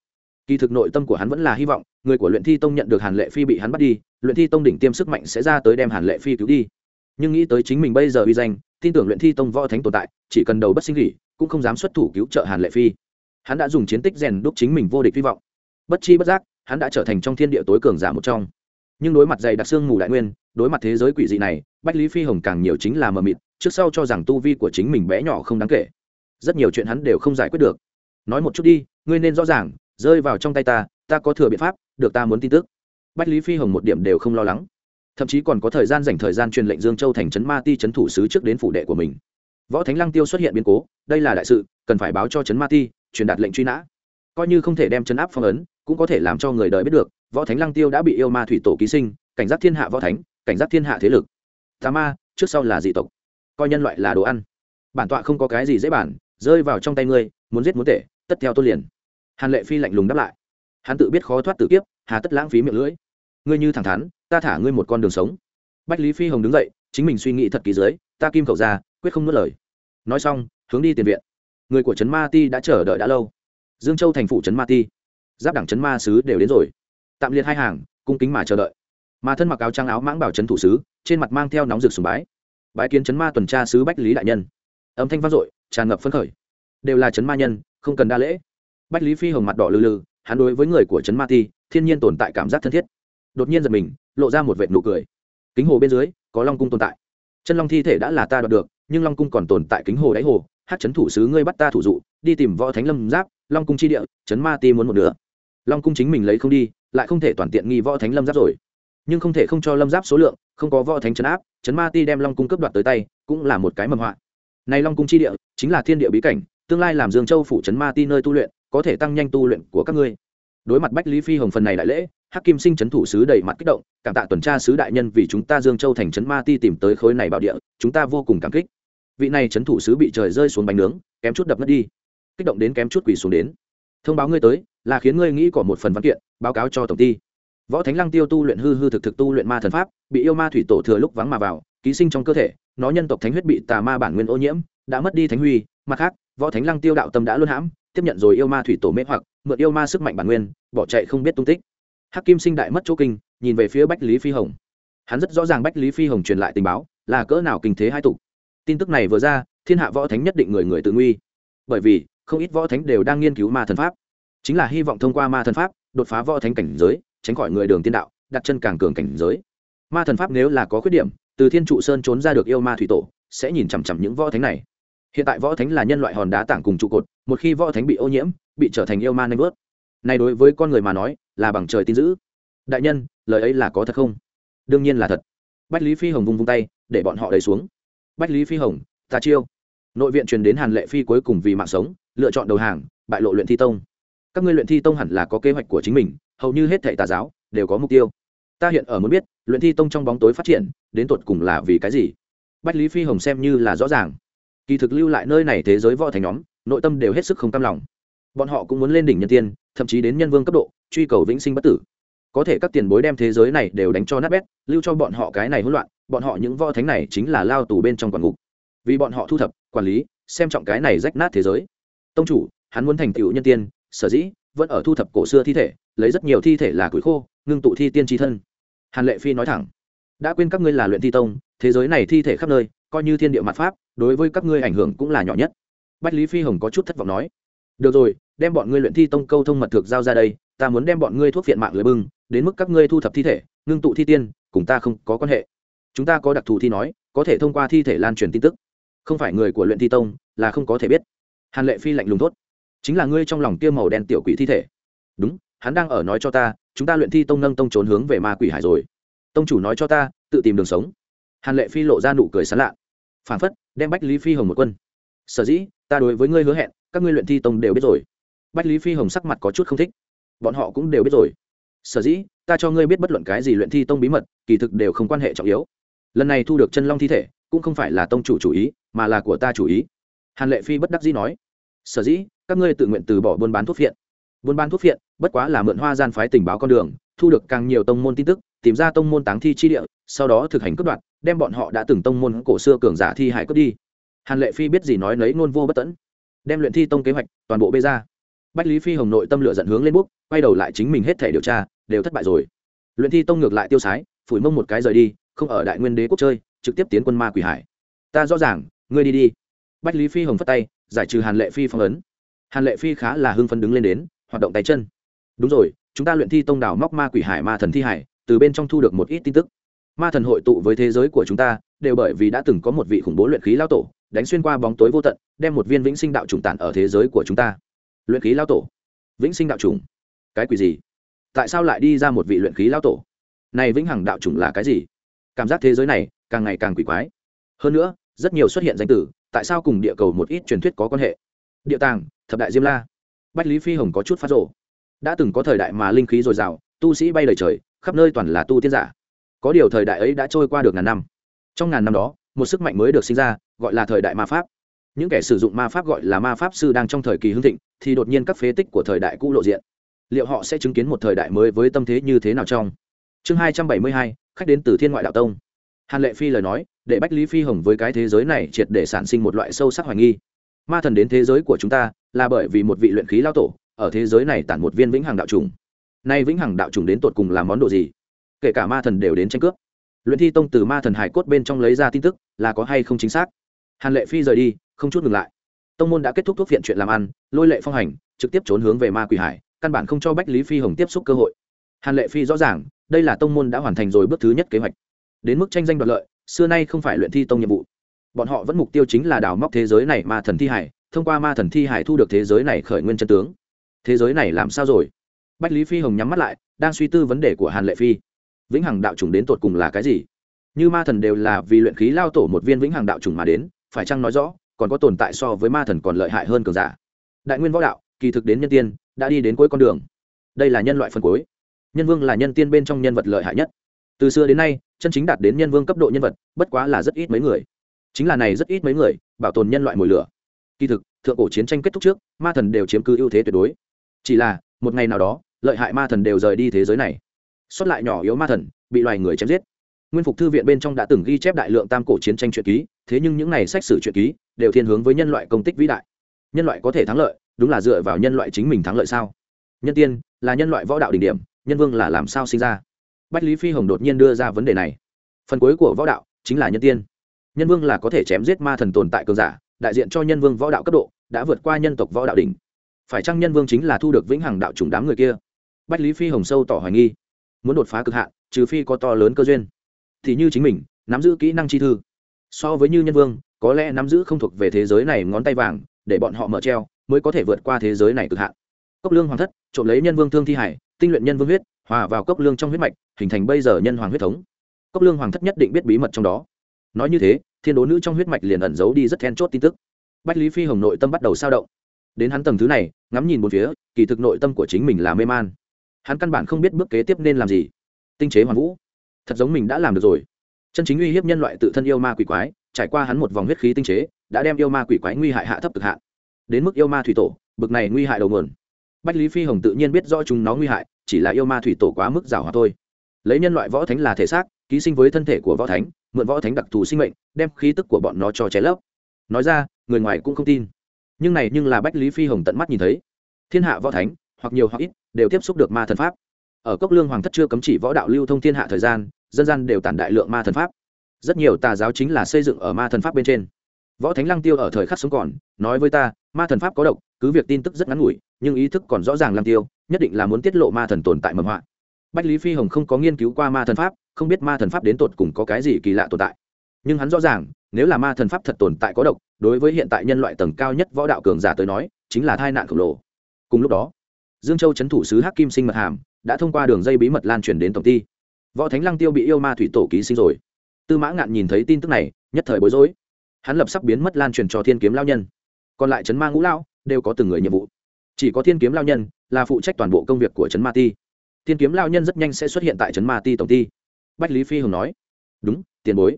Speaker 1: Kỳ thực nội tâm của hắn vẫn là hy vọng, người của luyện thi tông nhận được hàn lệ phi bị hắn bắt đi, luyện thi tông đỉnh tiêm sức mạnh sẽ ra tới đem hàn lệ phi cứu đi. Nhưng nghĩ tới chính mình bây giờ uy danh, tin tưởng luyện thi tông võ thánh tồn tại, chỉ cần đầu bất sinh nghỉ cũng không dám xuất thủ cứu trợ hàn lệ phi. Hắn đã dùng chiến tích rèn đúc chính mình vô địch hy vọng. Bất chi bất giác hắn đã trở thành trong thiên địa tối cường giả một trong. Nhưng đối mặt dày đặc xương mù đại nguyên, đối mặt thế giới quỷ dị này, bách lý phi hồng càng nhiều chính là mờ mịt, trước sau cho rằng tu vi của chính mình bé nhỏ không đáng kể. Rất nhiều chuyện hắn đều không giải quyết được. Nói một chút đi, ngươi nên rõ ràng, rơi vào trong tay ta ta có thừa biện pháp, được ta muốn tin tức. Bách lý phi hồng một điểm đều không lo lắng. Thậm chí còn có thời gian dành thời gian truyền lệnh dương châu thành trấn ma ti trấn thủ sứ trước đến phủ đệ của mình. Võ thánh lăng tiêu xuất hiện biến cố, đây là đại sự, cần phải báo cho trấn ma ti, truyền đạt lệnh truy nã. Coi như không thể đem trấn áp phong ấn cũng có thể làm cho người đời biết được, võ thánh lăng tiêu đã bị yêu ma thủy tổ ký sinh, cảnh giác thiên hạ võ thánh, cảnh giác thiên hạ thế lực. Tà ma, trước sau là dị tộc. Coi nhân loại là đồ ăn. Bản tọa không có cái gì dễ bản rơi vào trong tay ngươi, muốn giết muốn tể, tất theo tôn liền. Hàn lệ phi lạnh lùng đáp lại. Hắn tự biết khó thoát tử kiếp, hà tất lãng phí miệng lưỡi. Ngươi như thẳng thắn, ta thả ngươi một con đường sống. Bách lý phi hồng đứng dậy, chính mình suy nghĩ thật kỳ dưới, ta kim khẩu ra, quyết không nuốt lời. Nói xong, hướng đi tiền viện. Người của trấn ma ti đã chờ đợi đã lâu. Dương châu thành phủ trấn ma ti giáp đảng chấn ma sứ đều đến rồi. Tạm liệt hai hàng, cung kính mà chờ đợi. Mà thân mặc áo trang áo mãng bảo chấn thủ sứ, trên mặt mang theo nóng rực sùng bái. Bái kiến chấn ma tuần tra sứ bách lý đại nhân. Âm thanh vang dội, tràn ngập phấn khởi. Đều là chấn ma nhân, không cần đa lễ. Bách lý phi hồng mặt đỏ lư lư hắn đối với người của chấn ma ti, thiên nhiên tồn tại cảm giác thân thiết. Đột nhiên giật mình, lộ ra một vệt nụ cười. Kính hồ bên dưới, có long cung tồn tại. Chân long thi thể đã là ta đoạt được, nhưng long cung còn tồn tại kính hồ đáy hồ. Hát chấn thủ sứ ngươi bắt ta thủ dụ, đi tìm võ thánh lâm giáp, long cung chi địa, chấn ma ti muốn một nửa long cung chính mình lấy không đi, lại không thể toàn tiện nghi võ thánh lâm giáp rồi. Nhưng không thể không cho lâm giáp số lượng, không có võ thánh chấn áp chấn ma ti đem long cung cấp đoạt tới tay, cũng là một cái mầm họa. Này long cung chi địa, chính là thiên địa bí cảnh, tương lai làm dương châu phủ chấn ma ti nơi tu luyện, có thể tăng nhanh tu luyện của các ngươi. Đối mặt bách lý phi hồng phần này đại lễ, hắc kim sinh chấn thủ sứ đầy mặt kích động, cảm tạ tuần tra sứ đại nhân vì chúng ta dương châu thành chấn ma ti tìm tới khối này bảo địa, chúng ta vô cùng cảm kích. Vị này chấn thủ sứ bị trời rơi xuống bánh nướng, kém chút đập mất đi. Kích động đến kém chút quỳ xuống đến thông báo ngươi tới, là khiến ngươi nghĩ có một phần văn kiện, báo cáo cho tổng ty. Võ thánh lăng tiêu tu luyện hư hư thực thực tu luyện ma thần pháp, bị yêu ma thủy tổ thừa lúc vắng mà vào, ký sinh trong cơ thể, nó nhân tộc thánh huyết bị tà ma bản nguyên ô nhiễm, đã mất đi thánh huy. Mặt khác, võ thánh lăng tiêu đạo tâm đã luôn hãm, tiếp nhận rồi yêu ma thủy tổ mê hoặc, mượn yêu ma sức mạnh bản nguyên, bỏ chạy không biết tung tích. Hắc kim sinh đại mất chỗ kinh, nhìn về phía bách lý phi hồng. Hắn rất rõ ràng bách lý phi hồng truyền lại tình báo, là cỡ nào kinh thế hai tục tin tức này vừa ra, thiên hạ võ thánh nhất định người người tự nguy. Bởi vì không ít võ thánh đều đang nghiên cứu ma thần pháp. Chính là hy vọng thông qua ma thần pháp, đột phá võ thánh cảnh giới, tránh khỏi người đường tiên đạo, đặt chân càng cường cảnh giới. Ma thần pháp nếu là có khuyết điểm, từ thiên trụ sơn trốn ra được yêu ma thủy tổ, sẽ nhìn chằm chằm những võ thánh này. Hiện tại võ thánh là nhân loại hòn đá tảng cùng trụ cột, một khi võ thánh bị ô nhiễm, bị trở thành yêu ma nanh bớt này đối với con người mà nói, là bằng trời tin giữ đại nhân, lời ấy là có thật không? Đương nhiên là thật. Bách lý phi hồng vung vung tay, để bọn họ đẩy xuống. Bách lý phi hồng, ta chiêu. Nội viện truyền đến hàn lệ phi cuối cùng vì mạng sống lựa chọn đầu hàng, bại lộ luyện thi tông. Các ngươi luyện thi tông hẳn là có kế hoạch của chính mình, hầu như hết thệ tà giáo đều có mục tiêu. Ta hiện ở muốn biết, luyện thi tông trong bóng tối phát triển, đến tột cùng là vì cái gì? Bách lý phi hồng xem như là rõ ràng. Kỳ thực lưu lại nơi này thế giới võ thành nhóm, nội tâm đều hết sức không cam lòng. Bọn họ cũng muốn lên đỉnh nhân tiên, thậm chí đến nhân vương cấp độ, truy cầu vĩnh sinh bất tử. Có thể các tiền bối đem thế giới này đều đánh cho nát bét, lưu cho bọn họ cái này hỗn loạn, bọn họ những võ thánh này chính là lao tù bên trong quản ngục. Vì bọn họ thu thập, quản lý, xem trọng cái này rách nát thế giới tông chủ, hắn muốn thành tựu nhân tiên, sở dĩ, vẫn ở thu thập cổ xưa thi thể, lấy rất nhiều thi thể là củi khô, ngưng tụ thi tiên tri thân. Hàn lệ phi nói thẳng, đã quên các ngươi là luyện thi tông, thế giới này thi thể khắp nơi, coi như thiên địa mặt pháp, đối với các ngươi ảnh hưởng cũng là nhỏ nhất. Bách lý phi hồng có chút thất vọng nói, được rồi, đem bọn ngươi luyện thi tông câu thông mật thực giao ra đây, ta muốn đem bọn ngươi thuốc viện mạng lưới bưng, đến mức các ngươi thu thập thi thể, ngưng tụ thi tiên, cùng ta không có quan hệ. Chúng ta có đặc thù thi nói, có thể thông qua thi thể lan truyền tin tức. Không phải người của luyện thi tông, là không có thể biết hàn lệ phi lạnh lùng thốt, chính là ngươi trong lòng kia màu đen tiểu quỷ thi thể. Đúng, hắn đang ở nói cho ta, chúng ta luyện thi tông nâng tông trốn hướng về ma quỷ hải rồi. Tông chủ nói cho ta, tự tìm đường sống. Hàn lệ phi lộ ra nụ cười sán lạ phản phất đem bách lý phi hồng một quân. Sở dĩ, ta đối với ngươi hứa hẹn, các ngươi luyện thi tông đều biết rồi. Bách lý phi hồng sắc mặt có chút không thích, bọn họ cũng đều biết rồi. Sở dĩ, ta cho ngươi biết bất luận cái gì luyện thi tông bí mật, kỳ thực đều không quan hệ trọng yếu. Lần này thu được chân long thi thể, cũng không phải là tông chủ chủ ý, mà là của ta chủ ý hàn lệ phi bất đắc dĩ nói, sở dĩ, các ngươi tự nguyện từ bỏ buôn bán thuốc phiện. Buôn bán thuốc phiện, bất quá là mượn hoa gian phái tình báo con đường, thu được càng nhiều tông môn tin tức, tìm ra tông môn táng thi chi địa, sau đó thực hành cướp đoạt, đem bọn họ đã từng tông môn cổ xưa cường giả thi hải cướp đi. Hàn lệ phi biết gì nói nấy ngôn vô bất tẫn, đem luyện thi tông kế hoạch toàn bộ bê ra. Bách lý phi hồng nội tâm lửa dẫn hướng lên bút, quay đầu lại chính mình hết thể điều tra, đều thất bại rồi. Luyện thi tông ngược lại tiêu sái, phủi mông một cái rời đi, không ở đại nguyên đế quốc chơi, trực tiếp tiến quân ma quỷ hải. Ta rõ ràng, ngươi đi đi bách lý phi hồng phất tay, giải trừ hàn lệ phi phong ấn. Hàn lệ phi khá là hưng phấn đứng lên đến, hoạt động tay chân. Đúng rồi, chúng ta luyện thi tông đảo móc ma quỷ hải ma thần thi hải, từ bên trong thu được một ít tin tức. Ma thần hội tụ với thế giới của chúng ta, đều bởi vì đã từng có một vị khủng bố luyện khí lao tổ, đánh xuyên qua bóng tối vô tận, đem một viên vĩnh sinh đạo trùng tản ở thế giới của chúng ta. Luyện khí lao tổ. Vĩnh sinh đạo trùng cái quỷ gì? Tại sao lại đi ra một vị luyện khí lao tổ? Này vĩnh hằng đạo trùng là cái gì? Cảm giác thế giới này càng ngày càng quỷ quái. Hơn nữa, rất nhiều xuất hiện danh tử tại sao cùng địa cầu một ít truyền thuyết có quan hệ? Địa tàng, thập đại diêm la. Bách lý phi hồng có chút phát rộ đã từng có thời đại mà linh khí dồi dào, tu sĩ bay lời trời, khắp nơi toàn là tu tiên giả. Có điều thời đại ấy đã trôi qua được ngàn năm. Trong ngàn năm đó, một sức mạnh mới được sinh ra, gọi là thời đại ma pháp. Những kẻ sử dụng ma pháp gọi là ma pháp sư đang trong thời kỳ hưng thịnh, thì đột nhiên các phế tích của thời đại cũ lộ diện. Liệu họ sẽ chứng kiến một thời đại mới với tâm thế như thế nào trong chương hai trăm bảy mươi hai, khách đến từ thiên ngoại đạo tông. Hàn lệ phi lời nói để bách lý phi hồng với cái thế giới này triệt để sản sinh một loại sâu sắc hoài nghi. Ma thần đến thế giới của chúng ta là bởi vì một vị luyện khí lao tổ, ở thế giới này tản một viên vĩnh hằng đạo trùng. Nay vĩnh hằng đạo trùng đến tột cùng là món đồ gì? Kể cả ma thần đều đến tranh cướp. Luyện thi tông từ ma thần hải cốt bên trong lấy ra tin tức, là có hay không chính xác? Hàn lệ phi rời đi, không chút ngừng lại. Tông môn đã kết thúc thuốc viện chuyện làm ăn, lôi lệ phong hành, trực tiếp trốn hướng về ma quỷ hải, căn bản không cho bách lý phi hồng tiếp xúc cơ hội. Hàn lệ phi rõ ràng, đây là tông môn đã hoàn thành rồi bước thứ nhất kế hoạch. Đến mức tranh danh đoạt lợi xưa nay không phải luyện thi tông nhiệm vụ. Bọn họ vẫn mục tiêu chính là đào móc thế giới này ma thần thi hải, thông qua ma thần thi hải thu được thế giới này khởi nguyên chân tướng. Thế giới này làm sao rồi? Bách lý phi hồng nhắm mắt lại, đang suy tư vấn đề của hàn lệ phi. Vĩnh hằng đạo chủng đến tột cùng là cái gì? Như ma thần đều là vì luyện khí lao tổ một viên vĩnh hằng đạo chủng mà đến, phải chăng nói rõ, còn có tồn tại so với ma thần còn lợi hại hơn cường giả? Đại nguyên võ đạo, kỳ thực đến nhân tiên, đã đi đến cuối con đường. Đây là nhân loại phân cuối. Nhân vương là nhân tiên bên trong nhân vật lợi hại nhất. Từ xưa đến nay chân chính đạt đến nhân vương cấp độ nhân vật, bất quá là rất ít mấy người. Chính là này rất ít mấy người, bảo tồn nhân loại mồi lửa. Kỳ thực, thượng cổ chiến tranh kết thúc trước, ma thần đều chiếm cứ ưu thế tuyệt đối. Chỉ là, một ngày nào đó, lợi hại ma thần đều rời đi thế giới này. Xuất lại nhỏ yếu ma thần, bị loài người chém giết. Nguyên phục thư viện bên trong đã từng ghi chép đại lượng tam cổ chiến tranh truyện ký, thế nhưng những này sách sử truyện ký, đều thiên hướng với nhân loại công tích vĩ đại. Nhân loại có thể thắng lợi, đúng là dựa vào nhân loại chính mình thắng lợi sao? Nhân tiên, là nhân loại võ đạo đỉnh điểm, nhân vương là làm sao sinh ra? Bách lý phi hồng đột nhiên đưa ra vấn đề này. Phần cuối của võ đạo chính là nhân tiên. Nhân vương là có thể chém giết ma thần tồn tại cường giả, đại diện cho nhân vương võ đạo cấp độ, đã vượt qua nhân tộc võ đạo đỉnh. Phải chăng nhân vương chính là thu được vĩnh hằng đạo chủng đám người kia? Bách lý phi hồng sâu tỏ hoài nghi. Muốn đột phá cực hạn, trừ phi có to lớn cơ duyên. Thì như chính mình, nắm giữ kỹ năng chi thư. So với như nhân vương, có lẽ nắm giữ không thuộc về thế giới này ngón tay vàng, để bọn họ mở treo, mới có thể vượt qua thế giới này cực hạn. Cốc lương hoàng thất, trộm lấy nhân vương thương thi hải, tinh luyện nhân vương huyết hòa vào cốc lương trong huyết mạch, hình thành bây giờ nhân hoàng huyết thống. Cốc lương hoàng thất nhất định biết bí mật trong đó. Nói như thế, thiên đố nữ trong huyết mạch liền ẩn giấu đi rất then chốt tin tức. Bách lý phi hồng nội tâm bắt đầu sao động. Đến hắn tầng thứ này, ngắm nhìn một phía, kỳ thực nội tâm của chính mình là mê man. Hắn căn bản không biết bước kế tiếp nên làm gì. Tinh chế hoàn vũ. Thật giống mình đã làm được rồi. Chân chính uy hiếp nhân loại tự thân yêu ma quỷ quái, trải qua hắn một vòng huyết khí tinh chế, đã đem yêu ma quỷ quái nguy hại hạ thấp cực hạn. Đến mức yêu ma thủy tổ, bực này nguy hại đầu nguồn bách lý phi hồng tự nhiên biết rõ chúng nó nguy hại, chỉ là yêu ma thủy tổ quá mức giảo hòa thôi. Lấy nhân loại võ thánh là thể xác, ký sinh với thân thể của võ thánh, mượn võ thánh đặc thù sinh mệnh, đem khí tức của bọn nó cho cháy lấp. Nói ra, người ngoài cũng không tin. Nhưng này nhưng là bách lý phi hồng tận mắt nhìn thấy. Thiên hạ võ thánh, hoặc nhiều hoặc ít, đều tiếp xúc được ma thần pháp. Ở cốc lương hoàng thất chưa cấm chỉ võ đạo lưu thông thiên hạ thời gian, dân gian đều tản đại lượng ma thần pháp. Rất nhiều tà giáo chính là xây dựng ở ma thần pháp bên trên. Võ thánh lăng tiêu ở thời khắc sống còn, nói với ta ma thần pháp có độc, cứ việc tin tức rất ngắn ngủi, nhưng ý thức còn rõ ràng làm tiêu, nhất định là muốn tiết lộ ma thần tồn tại mầm họa. Bách lý phi hồng không có nghiên cứu qua ma thần pháp, không biết ma thần pháp đến tột cùng có cái gì kỳ lạ tồn tại. Nhưng hắn rõ ràng, nếu là ma thần pháp thật tồn tại có độc, đối với hiện tại nhân loại tầng cao nhất võ đạo cường giả tới nói, chính là tai nạn khổng lồ. Cùng lúc đó, dương châu c h ấ n thủ sứ hắc kim sinh mật hàm, đã thông qua đường dây bí mật lan truyền đến tổng ty. Võ thánh lăng tiêu bị yêu ma thủy tổ ký sinh rồi. Tư mã ngạn nhìn thấy tin tức này, nhất thời bối rối. Hắn lập sắp biến mất lan truyền cho thiên kiếm lao nhân còn lại trấn ma ngũ lao đều có từng người nhiệm vụ. Chỉ có thiên kiếm lao nhân là phụ trách toàn bộ công việc của trấn ma ti. Thiên kiếm lao nhân rất nhanh sẽ xuất hiện tại trấn ma ti tổng ti. Bách lý phi hùng nói, đúng, tiền bối.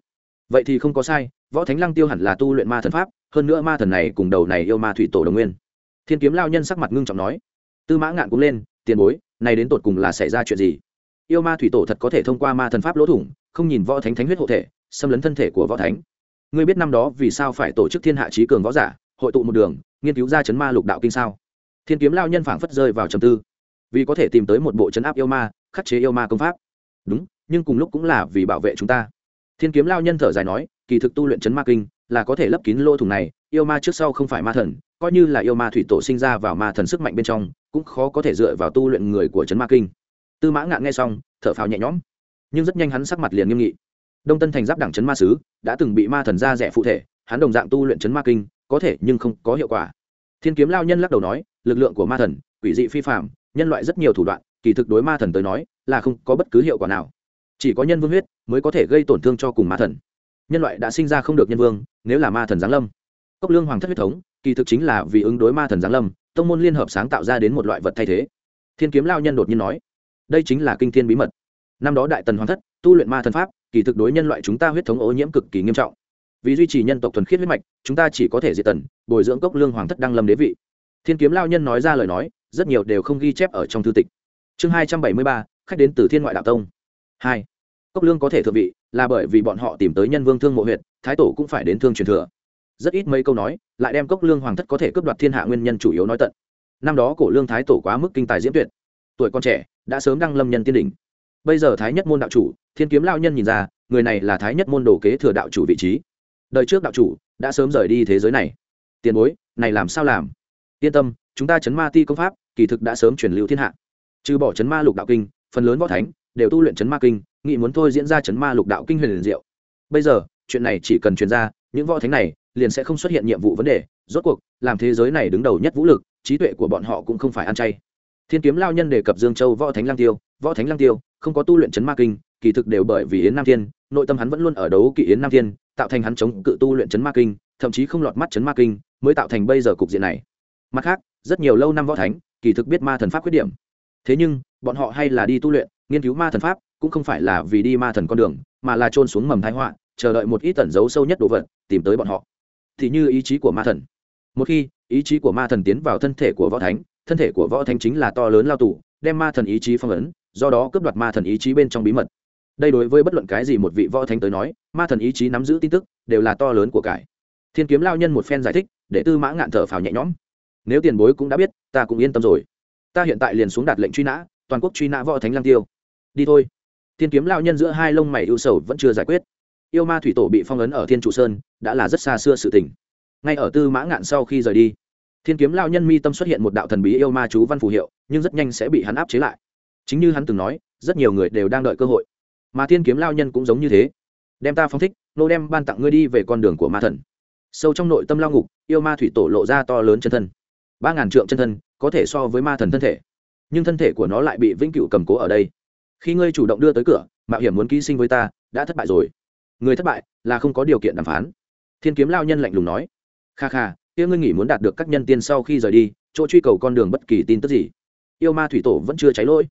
Speaker 1: Vậy thì không có sai, võ thánh lăng tiêu hẳn là tu luyện ma thần pháp, hơn nữa ma thần này cùng đầu này yêu ma thủy tổ đồng nguyên. Thiên kiếm lao nhân sắc mặt ngưng trọng nói, tư mã ngạn cũng lên, tiền bối, này đến tột cùng là xảy ra chuyện gì? Yêu ma thủy tổ thật có thể thông qua ma thần pháp lỗ thủng, không nhìn võ thánh thánh huyết hộ thể, xâm lấn thân thể của võ thánh. Ngươi biết năm đó vì sao phải tổ chức thiên hạ trí cường võ giả hội tụ một đường, nghiên cứu ra chấn ma lục đạo kinh sao. Thiên kiếm lao nhân phảng phất rơi vào trầm tư. Vì có thể tìm tới một bộ chấn áp yêu ma, khắc chế yêu ma công pháp. Đúng, nhưng cùng lúc cũng là vì bảo vệ chúng ta. Thiên kiếm lao nhân thở dài nói, kỳ thực tu luyện chấn ma kinh là có thể lấp kín lỗ thủng này, yêu ma trước sau không phải ma thần, coi như là yêu ma thủy tổ sinh ra vào ma thần sức mạnh bên trong, cũng khó có thể dựa vào tu luyện người của chấn ma kinh. Tư mã ngạn nghe xong, thở phào nhẹ nhõm. Nhưng rất nhanh hắn sắc mặt liền nghiêm nghị. Đông tân thành giáp đảng chấn ma sứ, đã từng bị ma thần ra rẻ phụ thể, hắn đồng dạng tu luyện chấn ma kinh có thể nhưng không có hiệu quả. Thiên kiếm lao nhân lắc đầu nói, lực lượng của ma thần, quỷ dị phi phạm nhân loại rất nhiều thủ đoạn, kỳ thực đối ma thần tới nói, là không có bất cứ hiệu quả nào. Chỉ có nhân vương huyết mới có thể gây tổn thương cho cùng ma thần. Nhân loại đã sinh ra không được nhân vương, nếu là ma thần giáng lâm. Cốc lương hoàng thất huyết thống, kỳ thực chính là vì ứng đối ma thần giáng lâm, tông môn liên hợp sáng tạo ra đến một loại vật thay thế. Thiên kiếm lao nhân đột nhiên nói, đây chính là kinh thiên bí mật. Năm đó đại tần hoàng thất, tu luyện ma thần pháp, kỳ thực đối nhân loại chúng ta huyết thống ô nhiễm cực kỳ nghiêm trọng vì duy trì nhân tộc thuần khiết huyết mạch, chúng ta chỉ có thể diệt tần, bồi dưỡng cốc lương hoàng thất đăng lâm đế vị. Thiên kiếm lao nhân nói ra lời nói, rất nhiều đều không ghi chép ở trong thư tịch. Chương hai trăm bảy mươi ba, khách đến từ thiên ngoại đạo tông. Hai, cốc lương có thể thượng vị, là bởi vì bọn họ tìm tới nhân vương thương mộ huyện thái tổ cũng phải đến thương truyền thừa. Rất ít mấy câu nói, lại đem cốc lương hoàng thất có thể cướp đoạt thiên hạ nguyên nhân chủ yếu nói tận. Năm đó cổ lương thái tổ quá mức kinh tài diễm tuyệt. Tuổi con trẻ, đã sớm đăng lâm nhân tiên đỉnh. Bây giờ thái nhất môn đạo chủ, thiên kiếm lao nhân nhìn ra, người này là thái nhất môn đồ kế thừa đạo chủ vị trí đời trước đạo chủ đã sớm rời đi thế giới này. Tiền bối, này làm sao làm? Yên tâm, chúng ta chấn ma ti công pháp, kỳ thực đã sớm truyền lưu thiên hạ. Trừ bỏ chấn ma lục đạo kinh, phần lớn võ thánh đều tu luyện chấn ma kinh nghị muốn thôi diễn ra chấn ma lục đạo kinh huyền liền diệu. Bây giờ, chuyện này chỉ cần truyền ra, những võ thánh này liền sẽ không xuất hiện nhiệm vụ vấn đề. Rốt cuộc, làm thế giới này đứng đầu nhất vũ lực, trí tuệ của bọn họ cũng không phải ăn chay. Thiên kiếm lao nhân đề cập dương châu võ thánh lang tiêu. Võ thánh lang tiêu không có tu luyện chấn ma kinh, kỳ thực đều bởi vì yến nam thiên, nội tâm hắn vẫn luôn ở đấu kỵ yến nam thiên tạo thành hắn chống cự tu luyện chấn ma kinh, thậm chí không lọt mắt chấn ma kinh, mới tạo thành bây giờ cục diện này. Mặt khác, rất nhiều lâu năm võ thánh, kỳ thực biết ma thần pháp khuyết điểm. Thế nhưng, bọn họ hay là đi tu luyện, nghiên cứu ma thần pháp, cũng không phải là vì đi ma thần con đường, mà là trôn xuống mầm thái họa, chờ đợi một ít tẩn giấu sâu nhất đồ vật, tìm tới bọn họ. Thì như ý chí của ma thần. Một khi, ý chí của ma thần tiến vào thân thể của võ thánh, thân thể của võ thánh chính là to lớn lao tù, đem ma thần ý chí phong ấn, do đó cướp đoạt ma thần ý chí bên trong bí mật đây đối với bất luận cái gì một vị võ thánh tới nói, ma thần ý chí nắm giữ tin tức, đều là to lớn của cải. Thiên kiếm lao nhân một phen giải thích, để tư mã ngạn thở phào nhẹ nhõm. Nếu tiền bối cũng đã biết, ta cũng yên tâm rồi. Ta hiện tại liền xuống đạt lệnh truy nã, toàn quốc truy nã võ thánh lang tiêu. Đi thôi. Thiên kiếm lao nhân giữa hai lông mày ưu sầu vẫn chưa giải quyết. Yêu ma thủy tổ bị phong ấn ở thiên trụ sơn, đã là rất xa xưa sự tình. Ngay ở tư mã ngạn sau khi rời đi, thiên kiếm lao nhân mi tâm xuất hiện một đạo thần bí yêu ma chú văn phù hiệu, nhưng rất nhanh sẽ bị hắn áp chế lại. Chính như hắn từng nói, rất nhiều người đều đang đợi cơ hội mà thiên kiếm lao nhân cũng giống như thế. Đem ta phong thích, nô đem ban tặng ngươi đi về con đường của ma thần. Sâu trong nội tâm lao ngục, yêu ma thủy tổ lộ ra to lớn chân thân. Ba ngàn trượng chân thân, có thể so với ma thần thân thể. Nhưng thân thể của nó lại bị vĩnh cửu cầm cố ở đây. Khi ngươi chủ động đưa tới cửa, mạo hiểm muốn ký sinh với ta, đã thất bại rồi. Người thất bại là không có điều kiện đàm phán. Thiên kiếm lao nhân lạnh lùng nói. Kha kha, kia ngươi nghĩ muốn đạt được các nhân tiên sau khi rời đi, chỗ truy cầu con đường bất kỳ tin tức gì. Yêu ma thủy tổ vẫn chưa cháy lỗi.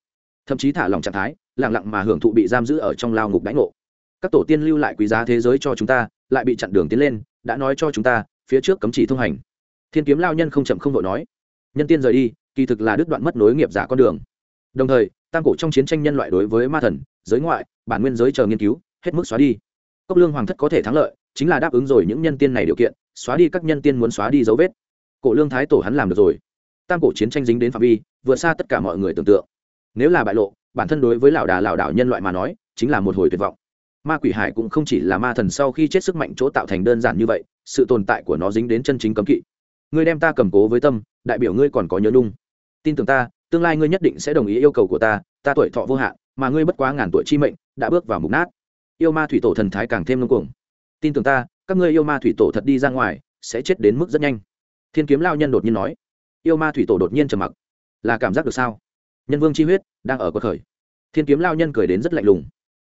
Speaker 1: Thậm chí thả lòng trạng thái lặng lặng mà hưởng thụ bị giam giữ ở trong lao ngục đánh ngộ. Các tổ tiên lưu lại quý giá thế giới cho chúng ta, lại bị chặn đường tiến lên, đã nói cho chúng ta, phía trước cấm chỉ thông hành. Thiên kiếm lao nhân không chậm không vội nói, nhân tiên rời đi, kỳ thực là đứt đoạn mất nối nghiệp giả con đường. Đồng thời, tam cổ trong chiến tranh nhân loại đối với ma thần, giới ngoại, bản nguyên giới chờ nghiên cứu, hết mức xóa đi. Cốc lương hoàng thất có thể thắng lợi, chính là đáp ứng rồi những nhân tiên này điều kiện, xóa đi các nhân tiên muốn xóa đi dấu vết. Cổ lương thái tổ hắn làm được rồi. Tam cổ chiến tranh dính đến phạm vi, vượt xa tất cả mọi người tưởng tượng. Nếu là bại lộ bản thân đối với lão đà lão đảo nhân loại mà nói, chính là một hồi tuyệt vọng. Ma quỷ hải cũng không chỉ là ma thần sau khi chết sức mạnh chỗ tạo thành đơn giản như vậy, sự tồn tại của nó dính đến chân chính cấm kỵ. Ngươi đem ta cầm cố với tâm, đại biểu ngươi còn có nhớ nung tin tưởng ta, tương lai ngươi nhất định sẽ đồng ý yêu cầu của ta ta tuổi thọ vô hạn, mà ngươi bất quá ngàn tuổi chi mệnh, đã bước vào mục nát. Yêu ma thủy tổ thần thái càng thêm ngông cuồng. Tin tưởng ta, các ngươi yêu ma thủy tổ thật đi ra ngoài, sẽ chết đến mức rất nhanh. Thiên kiếm lao nhân đột nhiên nói. Yêu ma thủy tổ đột nhiên trầm mặc. Là cảm giác được sao? Nhân vương chi huyết đang ở cuộc khởi. Thiên kiếm lao nhân cười đến rất lạnh lùng.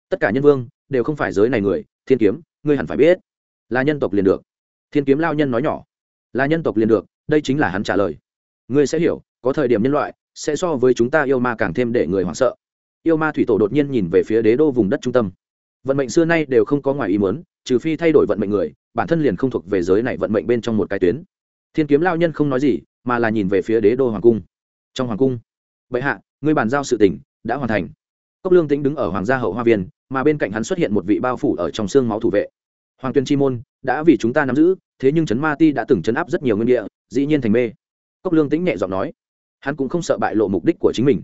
Speaker 1: Tất cả nhân vương đều không phải giới này người, thiên kiếm, ngươi hẳn phải biết. Là nhân tộc liền được. Thiên kiếm lao nhân nói nhỏ. Là nhân tộc liền được, đây chính là hắn trả lời. Ngươi sẽ hiểu, có thời điểm nhân loại sẽ so với chúng ta yêu ma càng thêm để người hoảng sợ. Yêu ma thủy tổ đột nhiên nhìn về phía đế đô vùng đất trung tâm. Vận mệnh xưa nay đều không có ngoài ý muốn, trừ phi thay đổi vận mệnh người, bản thân liền không thuộc về giới này vận mệnh bên trong một cái tuyến. Thiên kiếm lao nhân không nói gì, mà là nhìn về phía đế đô hoàng cung. Trong hoàng cung, bệ hạ người bàn giao sự tỉnh đã hoàn thành. Cốc lương tĩnh đứng ở hoàng gia hậu hoa viên, mà bên cạnh hắn xuất hiện một vị bao phủ ở trong xương máu thủ vệ. Hoàng tuyên chi môn, đã vì chúng ta nắm giữ, thế nhưng trấn ma ti đã từng chấn áp rất nhiều nguyên địa, dĩ nhiên thành mê. Cốc lương tĩnh nhẹ giọng nói, hắn cũng không sợ bại lộ mục đích của chính mình.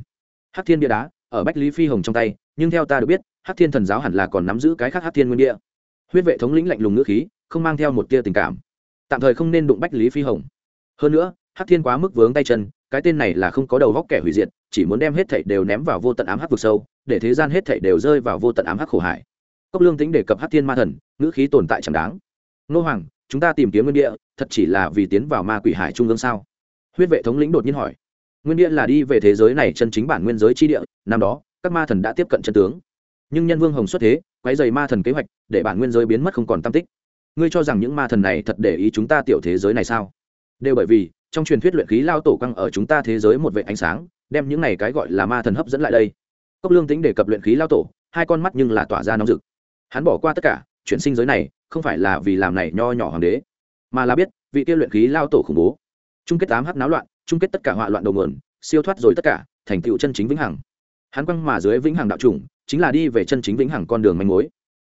Speaker 1: Hắc thiên bia đá, ở bách lý phi hồng trong tay, nhưng theo ta được biết, hắc thiên thần giáo hẳn là còn nắm giữ cái khác hắc thiên nguyên địa. Huyết vệ thống lĩnh lạnh lùng ngữ khí, không mang theo một tia tình cảm. Tạm thời không nên đụng bách lý phi hồng. Hơn nữa, hắc thiên quá mức vướng tay chân cái tên này là không có đầu góc kẻ hủy diệt, chỉ muốn đem hết thảy đều ném vào vô tận ám hắc vực sâu, để thế gian hết thảy đều rơi vào vô tận ám hắc khổ hải. Cốc lương tính đề cập hắc thiên ma thần, ngữ khí tồn tại chẳng đáng. Nô hoàng, chúng ta tìm kiếm nguyên địa, thật chỉ là vì tiến vào ma quỷ hải trung ương sao? Huyết vệ thống lĩnh đột nhiên hỏi. Nguyên địa là đi về thế giới này chân chính bản nguyên giới chi địa, năm đó, các ma thần đã tiếp cận chân tướng. Nhưng nhân vương hồng xuất thế, quấy dày ma thần kế hoạch, để bản nguyên giới biến mất không còn tam tích. Ngươi cho rằng những ma thần này thật để ý chúng ta tiểu thế giới này sao? Đều bởi vì trong truyền thuyết luyện khí lao tổ căng ở chúng ta thế giới một vệ ánh sáng, đem những này cái gọi là ma thần hấp dẫn lại đây. Cốc lương tính đề cập luyện khí lao tổ, hai con mắt nhưng là tỏa ra nóng rực. Hắn bỏ qua tất cả, chuyển sinh giới này, không phải là vì làm này nho nhỏ hoàng đế, mà là biết, vị kia luyện khí lao tổ khủng bố. Chung kết tám hắc náo loạn, chung kết tất cả họa loạn đầu nguồn, siêu thoát rồi tất cả, thành tựu chân chính vĩnh hằng. Hắn quăng mà dưới vĩnh hằng đạo chủng chính là đi về chân chính vĩnh hằng con đường manh mối.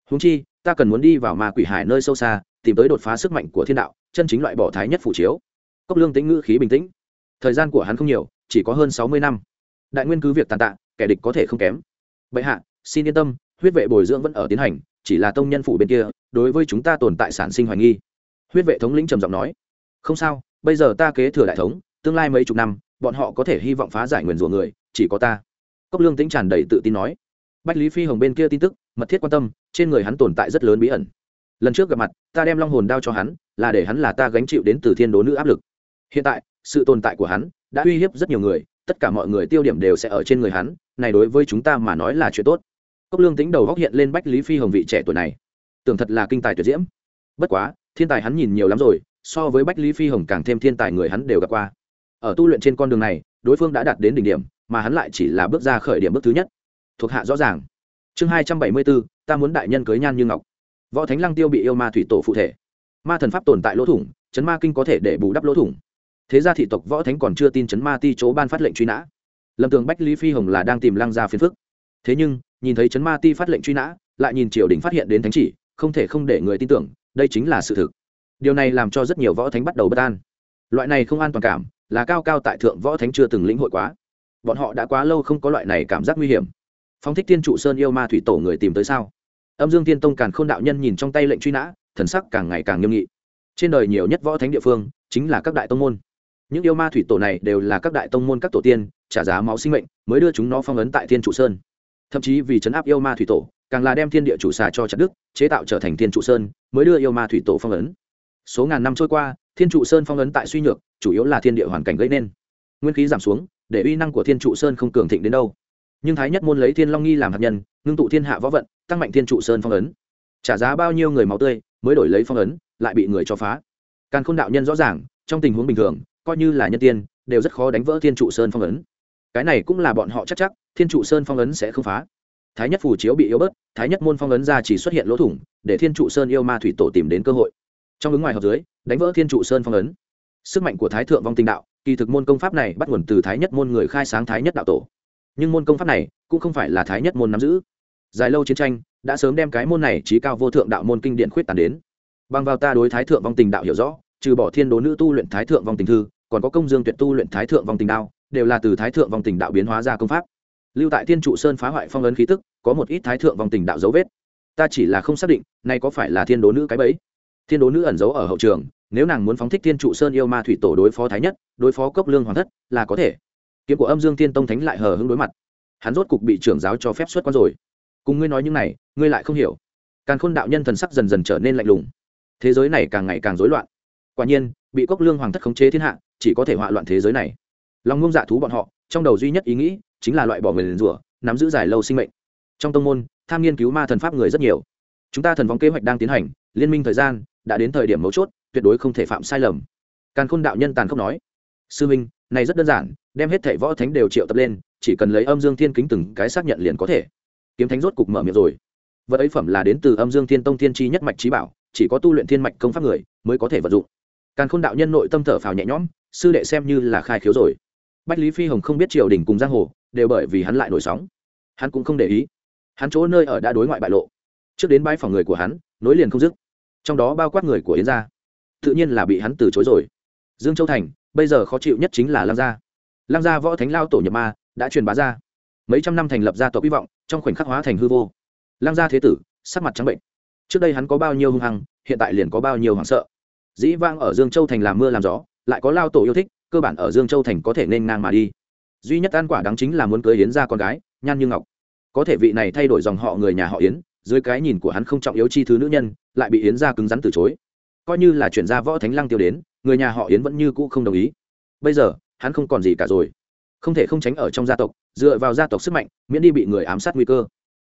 Speaker 1: Húng chi, ta cần muốn đi vào ma quỷ hải nơi sâu xa, tìm tới đột phá sức mạnh của thiên đạo, chân chính loại bỏ thái nhất phủ chiếu cốc lương tĩnh ngữ khí bình tĩnh. Thời gian của hắn không nhiều, chỉ có hơn sáu mươi năm. Đại nguyên cứ việc tàn tạ, kẻ địch có thể không kém. Bệ hạ, xin yên tâm, huyết vệ bồi dưỡng vẫn ở tiến hành, chỉ là tông nhân phủ bên kia, đối với chúng ta tồn tại sản sinh hoài nghi. Huyết vệ thống lĩnh trầm giọng nói. Không sao, bây giờ ta kế thừa đại thống, tương lai mấy chục năm, bọn họ có thể hy vọng phá giải nguyền rủa người, chỉ có ta. Cốc lương tĩnh tràn đầy tự tin nói. Bách lý phi hồng bên kia tin tức, mật thiết quan tâm, trên người hắn tồn tại rất lớn bí ẩn. Lần trước gặp mặt, ta đem long hồn đao cho hắn, là để hắn là ta gánh chịu đến từ thiên đố nữ áp lực hiện tại, sự tồn tại của hắn đã uy hiếp rất nhiều người, tất cả mọi người tiêu điểm đều sẽ ở trên người hắn, này đối với chúng ta mà nói là chuyện tốt. Cốc lương tính đầu góc hiện lên bách lý phi hồng vị trẻ tuổi này. Tưởng thật là kinh tài tuyệt diễm. Bất quá, thiên tài hắn nhìn nhiều lắm rồi, so với bách lý phi hồng càng thêm thiên tài người hắn đều gặp qua. Ở tu luyện trên con đường này, đối phương đã đạt đến đỉnh điểm, mà hắn lại chỉ là bước ra khởi điểm bước thứ nhất. Thuộc hạ rõ ràng. Chương hai trăm bảy mươi bốn ta muốn đại nhân cưới nhan như ngọc. Võ thánh lăng tiêu bị yêu ma thủy tổ phụ thể. Ma thần pháp tồn tại lỗ thủng, chấn ma kinh có thể để bù đắp lỗ thủng thế ra thị tộc võ thánh còn chưa tin chấn ma ti chỗ ban phát lệnh truy nã. Lầm tường bách lý phi hồng là đang tìm lăng gia phiền phức. Thế nhưng, nhìn thấy chấn ma ti phát lệnh truy nã, lại nhìn triều đình phát hiện đến thánh chỉ, không thể không để người tin tưởng, đây chính là sự thực. Điều này làm cho rất nhiều võ thánh bắt đầu bất an. Loại này không an toàn cảm, là cao cao tại thượng võ thánh chưa từng lĩnh hội quá. Bọn họ đã quá lâu không có loại này cảm giác nguy hiểm. Phong thích tiên trụ sơn yêu ma thủy tổ người tìm tới sao? Âm dương tiên tông càn k h ô n đạo nhân nhìn trong tay lệnh truy nã, thần sắc càng ngày càng nghiêm nghị. Trên đời nhiều nhất võ thánh địa phương, chính là các đại tông môn những yêu ma thủy tổ này đều là các đại tông môn các tổ tiên, trả giá máu sinh mệnh, mới đưa chúng nó phong ấn tại thiên trụ sơn. Thậm chí vì chấn áp yêu ma thủy tổ, càng là đem thiên địa chủ xà cho chặt đức chế tạo trở thành thiên trụ sơn, mới đưa yêu ma thủy tổ phong ấn. Số ngàn năm trôi qua, thiên trụ sơn phong ấn tại suy nhược, chủ yếu là thiên địa hoàn cảnh gây nên. Nguyên khí giảm xuống, để uy năng của thiên trụ sơn không cường thịnh đến đâu. Nhưng thái nhất môn lấy thiên long nghi làm hạt nhân, ngưng tụ thiên hạ võ vận, tăng mạnh thiên trụ sơn phong ấn. Trả giá bao nhiêu người máu tươi, mới đổi lấy phong ấn, lại bị người cho phá. Càn khôn đạo nhân rõ ràng, trong tình huống bình thường coi như là nhân tiên, đều rất khó đánh vỡ thiên trụ sơn phong ấn. Cái này cũng là bọn họ chắc chắc, thiên trụ sơn phong ấn sẽ không phá. Thái nhất phù chiếu bị yếu bớt, thái nhất môn phong ấn ra chỉ xuất hiện lỗ thủng, để thiên trụ sơn yêu ma thủy tổ tìm đến cơ hội. Trong ứng ngoài hợp dưới, đánh vỡ thiên trụ sơn phong ấn. Sức mạnh của thái thượng vong tinh đạo, kỳ thực môn công pháp này bắt nguồn từ thái nhất môn người khai sáng thái nhất đạo tổ. Nhưng môn công pháp này cũng không phải là thái nhất môn nắm giữ. Dài lâu chiến tranh, đã sớm đem cái môn này trí cao vô thượng đạo môn kinh điện khuyết tàn đến. Bằng vào ta đối thái thượng vong tình đạo hiểu rõ, trừ bỏ thiên đố nữ tu luyện thái thượng vong tình thư còn có công dương tuyệt tu luyện thái thượng vong tình đạo đều là từ thái thượng vong tình đạo biến hóa ra công pháp. Lưu tại thiên trụ sơn phá hoại phong ấn khí tức, có một ít thái thượng vong tình đạo dấu vết. Ta chỉ là không xác định nay có phải là thiên đố nữ cái bẫy? Thiên đố nữ ẩn giấu ở hậu trường, nếu nàng muốn phóng thích thiên trụ sơn yêu ma thủy tổ đối phó thái nhất, đối phó cốc lương hoàng thất, là có thể. Kiếm của âm dương thiên tông thánh lại hờ hững đối mặt. Hắn rốt cục bị trưởng giáo cho phép xuất quan rồi. Cùng ngươi nói những này, ngươi lại không hiểu. Càng khôn đạo nhân thần sắc dần dần trở nên lạnh lùng. Thế giới này càng ngày càng rối loạn quả nhiên, bị cốc lương hoàng thất khống chế thiên hạ, chỉ có thể họa loạn thế giới này. Lòng ngông dạ thú bọn họ, trong đầu duy nhất ý nghĩ chính là loại bỏ người liền rủa, nắm giữ dài lâu sinh mệnh. Trong tông môn, tham nghiên cứu ma thần pháp người rất nhiều. Chúng ta thần vong kế hoạch đang tiến hành, liên minh thời gian đã đến thời điểm mấu chốt, tuyệt đối không thể phạm sai lầm. Càn khôn đạo nhân tàn khốc nói, sư minh này rất đơn giản, đem hết thẻ võ thánh đều triệu tập lên, chỉ cần lấy âm dương thiên kính từng cái xác nhận liền có thể. Kiếm thánh rốt cục mở miệng rồi. Vật ấy phẩm là đến từ âm dương thiên tông thiên chi nhất mạch trí bảo, chỉ có tu luyện thiên mạch công pháp người mới có thể vận dụng càn khôn đạo nhân nội tâm thở phào nhẹ nhõm, sư đệ xem như là khai khiếu rồi. Bách lý phi hồng không biết triều đình cùng giang hồ, đều bởi vì hắn lại nổi sóng. Hắn cũng không để ý. Hắn chỗ nơi ở đã đối ngoại bại lộ. Trước đến bãi phòng người của hắn, nối liền không dứt. Trong đó bao quát người của yến gia. Tự nhiên là bị hắn từ chối rồi. Dương châu thành, bây giờ khó chịu nhất chính là lăng gia. Lăng gia võ thánh lao tổ nhập ma đã truyền bá ra. Mấy trăm năm thành lập gia tộc hy vọng, trong khoảnh khắc hóa thành hư vô. Lăng gia thế tử, sắc mặt trắng bệnh. Trước đây hắn có bao nhiêu hung hăng, hiện tại liền có bao nhiêu hoảng sợ dĩ vang ở dương châu thành làm mưa làm gió, lại có lao tổ yêu thích, cơ bản ở dương châu thành có thể nên ngang mà đi. Duy nhất ăn quả đáng chính là muốn cưới yến ra con gái, nhan như ngọc. Có thể vị này thay đổi dòng họ người nhà họ yến, dưới cái nhìn của hắn không trọng yếu chi thứ nữ nhân, lại bị yến ra cứng rắn từ chối. Coi như là chuyển gia võ thánh lăng tiêu đến, người nhà họ yến vẫn như cũ không đồng ý. Bây giờ, hắn không còn gì cả rồi. Không thể không tránh ở trong gia tộc, dựa vào gia tộc sức mạnh, miễn đi bị người ám sát nguy cơ.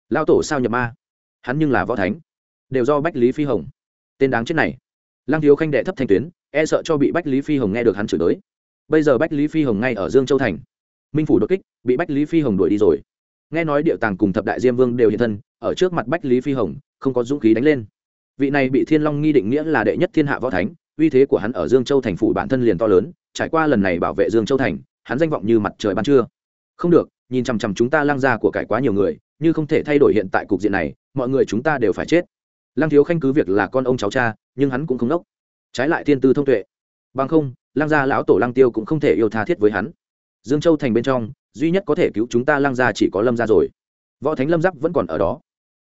Speaker 1: Lao tổ sao nhập ma? Hắn nhưng là võ thánh. Đều do bách lý phi hồng. Tên đáng chết này lăng thiếu khanh đệ thấp thanh tuyến e sợ cho bị bách lý phi hồng nghe được hắn chửi tới. Bây giờ bách lý phi hồng ngay ở dương châu thành. Minh phủ đột kích, bị bách lý phi hồng đuổi đi rồi. Nghe nói địa tàng cùng thập đại diêm vương đều hiện thân, ở trước mặt bách lý phi hồng, không có dũng khí đánh lên. Vị này bị thiên long nghi định nghĩa là đệ nhất thiên hạ võ thánh, uy thế của hắn ở dương châu thành phủ bản thân liền to lớn, trải qua lần này bảo vệ dương châu thành, hắn danh vọng như mặt trời ban trưa. Không được, nhìn chằm chằm chúng ta lăng ra của cải quá nhiều người, như không thể thay đổi hiện tại cục diện này, mọi người chúng ta đều phải chết lăng thiếu khanh cứ việc là con ông cháu cha, nhưng hắn cũng không nốc trái lại thiên tư thông tuệ. Bằng không, lăng gia lão tổ lăng tiêu cũng không thể yêu tha thiết với hắn. Dương châu thành bên trong, duy nhất có thể cứu chúng ta lăng gia chỉ có lâm gia rồi. Võ thánh lâm giáp vẫn còn ở đó.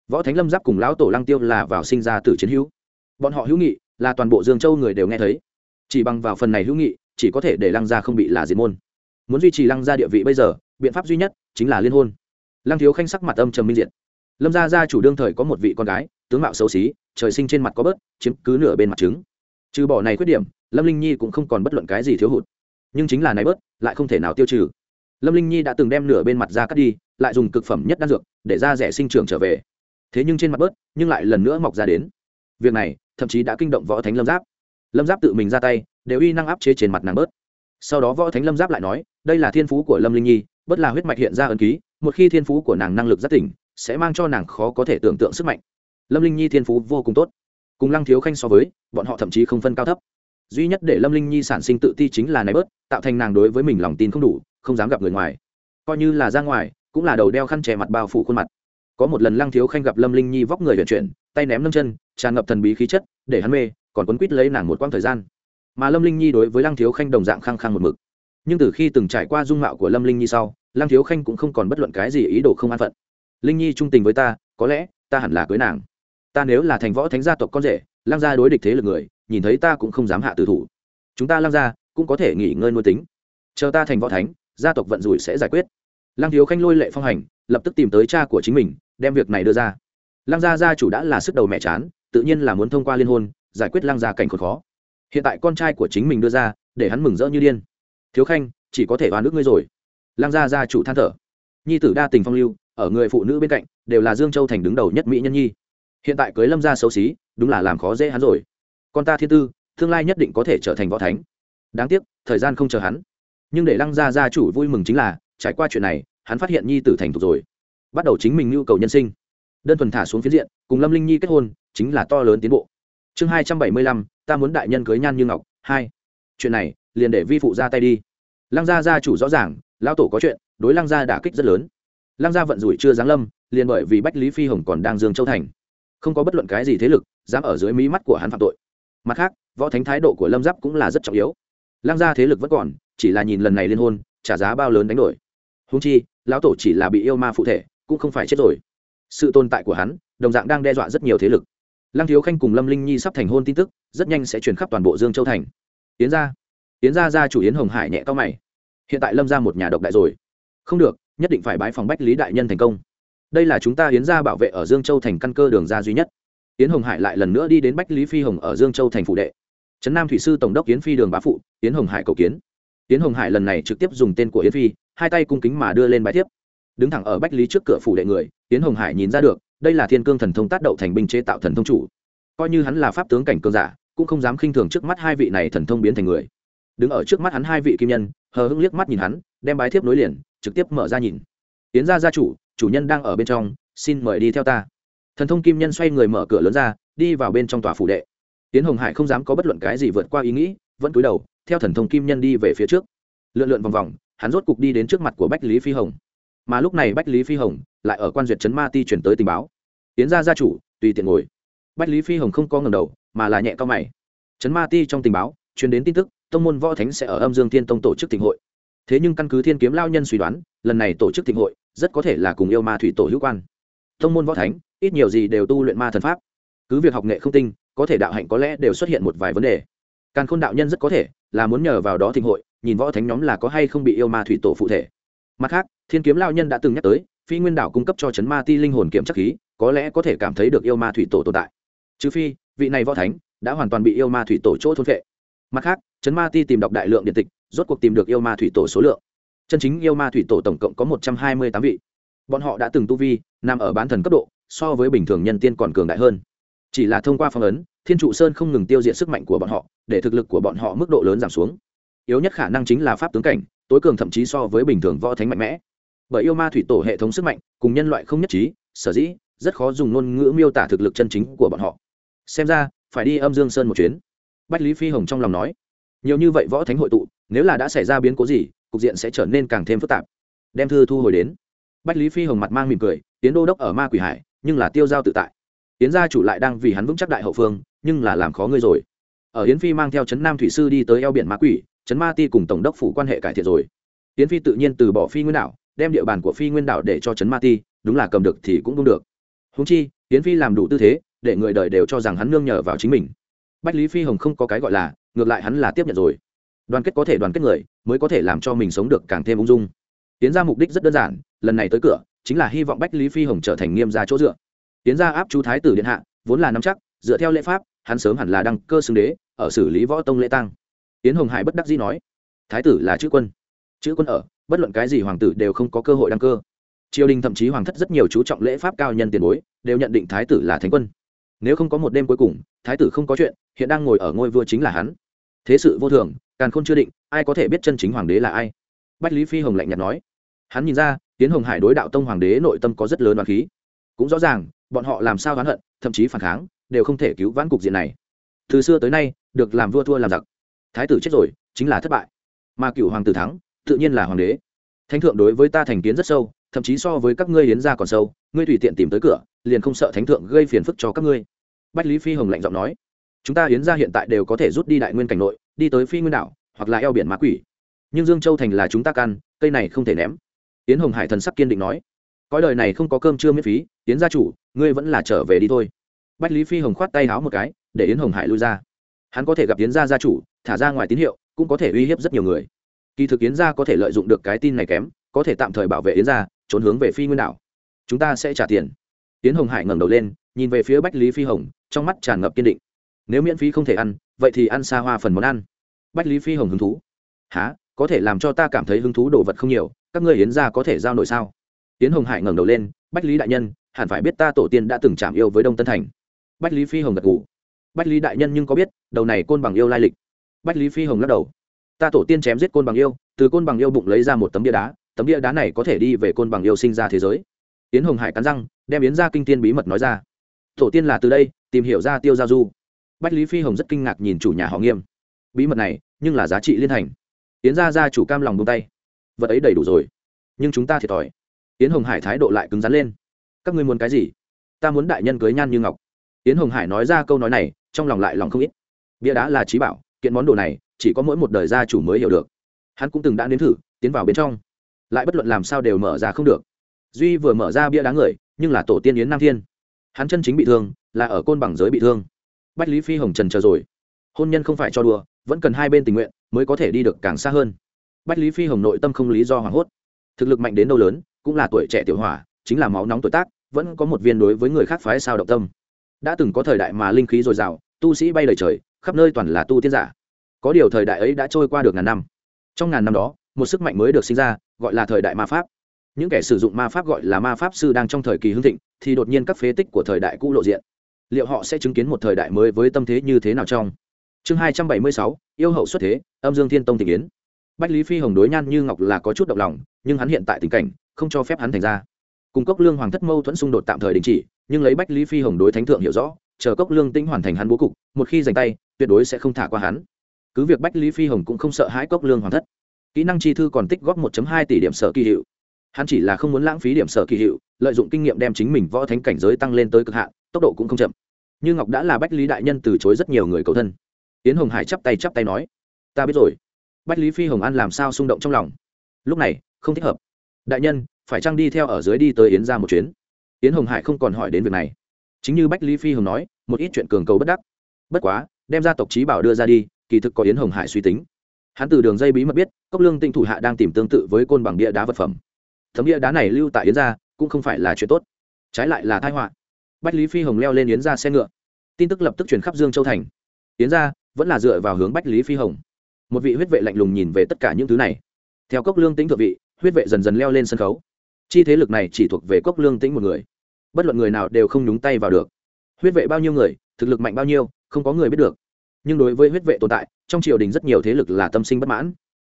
Speaker 1: Võ thánh lâm giáp cùng lão tổ lăng tiêu là vào sinh ra từ chiến hữu. Bọn họ hữu nghị, là toàn bộ dương châu người đều nghe thấy. Chỉ bằng vào phần này hữu nghị, chỉ có thể để lăng gia không bị là diệt môn. Muốn duy trì lăng gia địa vị bây giờ, biện pháp duy nhất chính là liên hôn. Lăng thiếu khanh sắc mặt âm trầm minh diện lâm gia gia chủ đương thời có một vị con gái tướng mạo xấu xí, trời sinh trên mặt có bớt, chiếm cứ nửa bên mặt trứng. Trừ bỏ này khuyết điểm, lâm linh nhi cũng không còn bất luận cái gì thiếu hụt. Nhưng chính là này bớt, lại không thể nào tiêu trừ. Lâm linh nhi đã từng đem nửa bên mặt ra cắt đi, lại dùng cực phẩm nhất đan dược, để ra rẻ sinh trưởng trở về. Thế nhưng trên mặt bớt, nhưng lại lần nữa mọc ra đến. Việc này, thậm chí đã kinh động võ thánh lâm giáp. Lâm giáp tự mình ra tay, đều uy năng áp chế trên mặt nàng bớt. Sau đó võ thánh lâm giáp lại nói, đây là thiên phú của lâm linh nhi, bớt là huyết mạch hiện ra ấn ký, một khi thiên phú của nàng năng lực rất tỉnh, sẽ mang cho nàng khó có thể tưởng tượng sức mạnh lâm linh nhi thiên phú vô cùng tốt. Cùng lăng thiếu khanh so với, bọn họ thậm chí không phân cao thấp. Duy nhất để lâm linh nhi sản sinh tự ti chính là này bớt, tạo thành nàng đối với mình lòng tin không đủ, không dám gặp người ngoài. Coi như là ra ngoài, cũng là đầu đeo khăn che mặt bao phủ khuôn mặt. Có một lần lăng thiếu khanh gặp lâm linh nhi vóc người vận chuyển, tay ném nâng chân, tràn ngập thần bí khí chất, để hắn mê, còn quấn quýt lấy nàng một quãng thời gian. Mà lâm linh nhi đối với lăng thiếu khanh đồng dạng khăng khăng một mực. Nhưng từ khi từng trải qua dung mạo của lâm linh nhi sau, lăng thiếu khanh cũng không còn bất luận cái gì ý đồ không an phận. Linh nhi trung tình với ta, có lẽ ta hẳn là cưới nàng ta nếu là thành võ thánh gia tộc con rể lang gia đối địch thế lực người, nhìn thấy ta cũng không dám hạ tử thủ. Chúng ta lang gia cũng có thể nghỉ ngơi nuôi tính. Chờ ta thành võ thánh, gia tộc vận rủi sẽ giải quyết. Lang thiếu khanh lôi lệ phong hành, lập tức tìm tới cha của chính mình, đem việc này đưa ra. Lang gia gia chủ đã là sức đầu mẹ chán, tự nhiên là muốn thông qua liên hôn, giải quyết lang gia cảnh khốn khó. Hiện tại con trai của chính mình đưa ra, để hắn mừng rỡ như điên. Thiếu khanh, chỉ có thể oan nước ngươi rồi. Lang gia gia chủ than thở. Nhi tử đa tình phong lưu, ở người phụ nữ bên cạnh, đều là dương châu thành đứng đầu nhất mỹ nhân nhi hiện tại cưới lâm gia xấu xí, đúng là làm khó dễ hắn rồi. Con ta thiên tư, tương lai nhất định có thể trở thành võ thánh. Đáng tiếc, thời gian không chờ hắn. Nhưng để lăng gia gia chủ vui mừng chính là, trải qua chuyện này, hắn phát hiện nhi tử thành thục rồi. Bắt đầu chính mình nhu cầu nhân sinh. Đơn thuần thả xuống phiến diện, cùng lâm linh nhi kết hôn, chính là to lớn tiến bộ. Chương hai trăm bảy mươi lăm, ta muốn đại nhân cưới nhan như ngọc, hai. Chuyện này, liền để vi phụ ra tay đi. Lăng gia gia chủ rõ ràng, lão tổ có chuyện, đối lăng gia đả kích rất lớn. Lăng gia vận rủi chưa giáng lâm, liền bởi vì bách lý phi hồng còn đang dương châu thành không có bất luận cái gì thế lực dám ở dưới mí mắt của hắn phạm tội. Mặt khác, võ thánh thái độ của lâm giáp cũng là rất trọng yếu. Lăng gia thế lực vẫn còn, chỉ là nhìn lần này liên hôn, trả giá bao lớn đánh đổi. Húng chi, lão tổ chỉ là bị yêu ma phụ thể, cũng không phải chết rồi. Sự tồn tại của hắn, đồng dạng đang đe dọa rất nhiều thế lực. Lăng thiếu khanh cùng lâm linh nhi sắp thành hôn tin tức, rất nhanh sẽ truyền khắp toàn bộ dương châu thành. Yến gia yến gia gia chủ yến hồng hải nhẹ to mày. Hiện tại lâm ra một nhà độc đại rồi. Không được, nhất định phải bái phòng bách lý đại nhân thành công đây là chúng ta hiến ra bảo vệ ở dương châu thành căn cơ đường ra duy nhất. Yến hồng hải lại lần nữa đi đến bách lý phi hồng ở dương châu thành phụ đệ. Trấn nam thủy sư tổng đốc yến phi đường bá phụ, yến hồng hải cầu kiến. Yến hồng hải lần này trực tiếp dùng tên của yến phi, hai tay cung kính mà đưa lên bài thiếp. Đứng thẳng ở bách lý trước cửa phủ đệ người, yến hồng hải nhìn ra được, đây là thiên cương thần thông tác đậu thành binh chế tạo thần thông chủ. Coi như hắn là pháp tướng cảnh cương giả, cũng không dám khinh thường trước mắt hai vị này thần thông biến thành người. Đứng ở trước mắt hắn hai vị kim nhân, hờ hững liếc mắt nhìn hắn, đem bái thiếp nối liền, trực tiếp mở ra nhìn tiến gia gia chủ chủ nhân đang ở bên trong, xin mời đi theo ta. Thần thông kim nhân xoay người mở cửa lớn ra, đi vào bên trong tòa phủ đệ. Tiến hồng hải không dám có bất luận cái gì vượt qua ý nghĩ, vẫn cúi đầu, theo thần thông kim nhân đi về phía trước. Lượn lượn vòng vòng, hắn rốt cục đi đến trước mặt của bách lý phi hồng. Mà lúc này bách lý phi hồng lại ở quan duyệt trấn ma ti chuyển tới tình báo. Tiến gia gia chủ, tùy tiện ngồi. Bách lý phi hồng không có ngầm đầu, mà là nhẹ cao mày. Trấn ma ti trong tình báo, truyền đến tin tức, tông môn võ thánh sẽ ở âm dương thiên tông tổ chức thịnh hội. Thế nhưng căn cứ thiên kiếm lao nhân suy đoán, lần này tổ chức thịnh hội rất có thể là cùng yêu ma thủy tổ hữu quan. Thông môn võ thánh, ít nhiều gì đều tu luyện ma thần pháp. Cứ việc học nghệ không tinh, có thể đạo hạnh có lẽ đều xuất hiện một vài vấn đề. Càn khôn đạo nhân rất có thể là muốn nhờ vào đó thịnh hội, nhìn võ thánh nhóm là có hay không bị yêu ma thủy tổ phụ thể. Mặt khác, thiên kiếm lao nhân đã từng nhắc tới, phi nguyên đảo cung cấp cho chấn ma ti linh hồn kiểm chắc khí, có lẽ có thể cảm thấy được yêu ma thủy tổ tồn tại. Trừ phi, vị này võ thánh đã hoàn toàn bị yêu ma thủy tổ chỗ thôn vệ mặt khác, chấn ma ti tìm đọc đại lượng điện tịch, rốt cuộc tìm được yêu ma thủy tổ số lượng chân chính yêu ma thủy tổ tổng cộng có một trăm hai mươi tám vị. Bọn họ đã từng tu vi, nằm ở bán thần cấp độ, so với bình thường nhân tiên còn cường đại hơn. Chỉ là thông qua phong ấn, thiên trụ sơn không ngừng tiêu diệt sức mạnh của bọn họ, để thực lực của bọn họ mức độ lớn giảm xuống. Yếu nhất khả năng chính là pháp tướng cảnh, tối cường thậm chí so với bình thường võ thánh mạnh mẽ. Bởi yêu ma thủy tổ hệ thống sức mạnh, cùng nhân loại không nhất trí, sở dĩ, rất khó dùng ngôn ngữ miêu tả thực lực chân chính của bọn họ. Xem ra, phải đi âm dương sơn một chuyến. Bách lý phi hồng trong lòng nói, nhiều như vậy võ thánh hội tụ, nếu là đã xảy ra biến cố gì cục diện sẽ trở nên càng thêm phức tạp. Đem thư thu hồi đến. Bách lý phi hồng mặt mang mỉm cười, tiến đô đốc ở ma quỷ hải, nhưng là tiêu giao tự tại. Tiến gia chủ lại đang vì hắn vững chắc đại hậu phương, nhưng là làm khó ngươi rồi. Ở hiến phi mang theo trấn nam thủy sư đi tới eo biển ma quỷ, trấn ma ti cùng tổng đốc phủ quan hệ cải thiện rồi. Hiến phi tự nhiên từ bỏ phi nguyên đảo, đem địa bàn của phi nguyên đảo để cho trấn ma ti, đúng là cầm được thì cũng đúng được. Húng chi hiến phi làm đủ tư thế, để người đời đều cho rằng hắn nương nhờ vào chính mình. Bách lý phi hồng không có cái gọi là, ngược lại hắn là tiếp nhận rồi. Đoàn kết có thể đoàn kết người mới có thể làm cho mình sống được càng thêm ung dung. Tiến ra mục đích rất đơn giản, lần này tới cửa, chính là hy vọng bách lý phi hồng trở thành nghiêm gia chỗ dựa. Tiến ra áp chú thái tử điện hạ, vốn là nắm chắc, dựa theo lễ pháp, hắn sớm hẳn là đăng cơ xưng đế, ở xử lý võ tông lễ tăng tiến hồng hải bất đắc dĩ nói, thái tử là chữ quân. Chữ quân ở, bất luận cái gì hoàng tử đều không có cơ hội đăng cơ. Triều đình thậm chí hoàng thất rất nhiều chú trọng lễ pháp cao nhân tiền bối, đều nhận định thái tử là thánh quân. Nếu không có một đêm cuối cùng, thái tử không có chuyện, hiện đang ngồi ở ngôi vua chính là hắn. Thế sự vô thường càn khôn chưa định, ai có thể biết chân chính hoàng đế là ai? Bách lý phi hồng lạnh nhạt nói. Hắn nhìn ra, tiến hồng hải đối đạo tông hoàng đế nội tâm có rất lớn đoàn khí. Cũng rõ ràng, bọn họ làm sao oán hận, thậm chí phản kháng, đều không thể cứu vãn cục diện này. Từ xưa tới nay, được làm vua thua làm giặc. Thái tử chết rồi, chính là thất bại. Mà cựu hoàng tử thắng, tự nhiên là hoàng đế. Thánh thượng đối với ta thành kiến rất sâu, thậm chí so với các ngươi hiến ra còn sâu, ngươi tùy tiện tìm tới cửa, liền không sợ thánh thượng gây phiền phức cho các ngươi. Bách lý phi hồng lạnh giọng nói chúng ta yến ra hiện tại đều có thể rút đi đại nguyên cảnh nội, đi tới phi nguyên đảo, hoặc là eo biển ma quỷ. Nhưng dương châu thành là chúng ta căn cây này không thể ném. Yến hồng hải thần sắc kiên định nói. Cõi đời này không có cơm chưa miễn phí, yến gia chủ, ngươi vẫn là trở về đi thôi. Bách lý phi hồng khoát tay háo một cái, để yến hồng hải lui ra. Hắn có thể gặp yến gia gia chủ, thả ra ngoài tín hiệu, cũng có thể uy hiếp rất nhiều người. Kỳ thực yến gia có thể lợi dụng được cái tin này kém, có thể tạm thời bảo vệ yến gia, trốn hướng về phi nguyên đảo. Chúng ta sẽ trả tiền. Yến hồng hải ngẩng đầu lên, nhìn về phía bách lý phi hồng, trong mắt tràn ngập kiên định nếu miễn phí không thể ăn, vậy thì ăn xa hoa phần món ăn. Bách lý phi hồng hứng thú. Há có thể làm cho ta cảm thấy hứng thú đồ vật không nhiều, các ngươi yến gia có thể giao nổi sao? Yến hồng hải ngẩng đầu lên, bách lý đại nhân, hẳn phải biết ta tổ tiên đã từng chạm yêu với đông tân thành. Bách lý phi hồng gật ngủ bách lý đại nhân nhưng có biết, đầu này côn bằng yêu lai lịch. Bách lý phi hồng lắc đầu. Ta tổ tiên chém giết côn bằng yêu, từ côn bằng yêu bụng lấy ra một tấm bia đá, tấm bia đá này có thể đi về côn bằng yêu sinh ra thế giới. Yến hồng hải cắn răng, đem yến ra kinh tiên bí mật nói ra. Tổ tiên là từ đây, tìm hiểu ra tiêu gia du bách lý phi hồng rất kinh ngạc nhìn chủ nhà họ nghiêm. Bí mật này, nhưng là giá trị liên thành yến ra ra chủ cam lòng buông tay. Vật ấy đầy đủ rồi, nhưng chúng ta thiệt thòi. Yến hồng hải thái độ lại cứng rắn lên. Các ngươi muốn cái gì? Ta muốn đại nhân cưới nhan như ngọc. Yến hồng hải nói ra câu nói này, trong lòng lại lòng không ít. Bia đá là trí bảo, kiện món đồ này, chỉ có mỗi một đời gia chủ mới hiểu được. Hắn cũng từng đã nếm thử, tiến vào bên trong. Lại bất luận làm sao đều mở ra không được. Duy vừa mở ra bia đá người, nhưng là tổ tiên yến nam thiên. Hắn chân chính bị thương, là ở côn bằng giới bị thương bách lý phi hồng trần chờ rồi. Hôn nhân không phải cho đùa, vẫn cần hai bên tình nguyện mới có thể đi được càng xa hơn. Bách lý phi hồng nội tâm không lý do hoảng hốt. Thực lực mạnh đến đâu lớn, cũng là tuổi trẻ tiểu hỏa, chính là máu nóng tuổi tác, vẫn có một viên đối với người khác phái sao động tâm. Đã từng có thời đại mà linh khí dồi dào, tu sĩ bay lời trời, khắp nơi toàn là tu tiên giả. Có điều thời đại ấy đã trôi qua được ngàn năm. Trong ngàn năm đó, một sức mạnh mới được sinh ra, gọi là thời đại ma pháp. Những kẻ sử dụng ma pháp gọi là ma pháp sư đang trong thời kỳ hưng thịnh, thì đột nhiên các phế tích của thời đại cũ lộ diện liệu họ sẽ chứng kiến một thời đại mới với tâm thế như thế nào trong? Chương hai trăm bảy mươi sáu, yêu hậu xuất thế, âm dương thiên tông thị kiến bách lý phi hồng đối nhan như ngọc là có chút động lòng, nhưng hắn hiện tại tình cảnh, không cho phép hắn thành ra. Cùng cốc lương hoàng thất mâu thuẫn xung đột tạm thời đình chỉ, nhưng lấy bách lý phi hồng đối thánh thượng hiểu rõ, chờ cốc lương tĩnh hoàn thành hắn bố cục, một khi giành tay, tuyệt đối sẽ không thả qua hắn. Cứ việc bách lý phi hồng cũng không sợ hãi cốc lương hoàng thất. Kỹ năng chi thư còn tích góp 1 hai tỷ điểm sở kỳ hiệu. Hắn chỉ là không muốn lãng phí điểm sở kỳ hiệu, lợi dụng kinh nghiệm đem chính mình võ thánh cảnh giới tăng lên tới cực hạn tốc độ cũng không chậm. Như ngọc đã là bách lý đại nhân từ chối rất nhiều người cầu thân. Yến hồng hải chắp tay chắp tay nói, ta biết rồi. Bách lý phi hồng an làm sao xung động trong lòng. Lúc này, không thích hợp. Đại nhân, phải chăng đi theo ở dưới đi tới yến ra một chuyến? Yến hồng hải không còn hỏi đến việc này. Chính như bách lý phi hồng nói, một ít chuyện cường cầu bất đắc. Bất quá, đem ra tộc trí bảo đưa ra đi, kỳ thực có yến hồng hải suy tính. Hắn từ đường dây bí mật biết, cốc lương tinh thủ hạ đang tìm tương tự với côn bằng bia đá vật phẩm. Thấm bia đá này lưu tại yến ra, cũng không phải là chuyện tốt. Trái lại là thái họa bách lý phi hồng leo lên yến ra xe ngựa. Tin tức lập tức chuyển khắp dương châu thành. Yến ra vẫn là dựa vào hướng bách lý phi hồng. Một vị huyết vệ lạnh lùng nhìn về tất cả những thứ này. Theo cốc lương tính thượng vị, huyết vệ dần dần leo lên sân khấu. Chi thế lực này chỉ thuộc về cốc lương tĩnh một người. Bất luận người nào đều không nhúng tay vào được. Huyết vệ bao nhiêu người, thực lực mạnh bao nhiêu, không có người biết được. Nhưng đối với huyết vệ tồn tại, trong triều đình rất nhiều thế lực là tâm sinh bất mãn.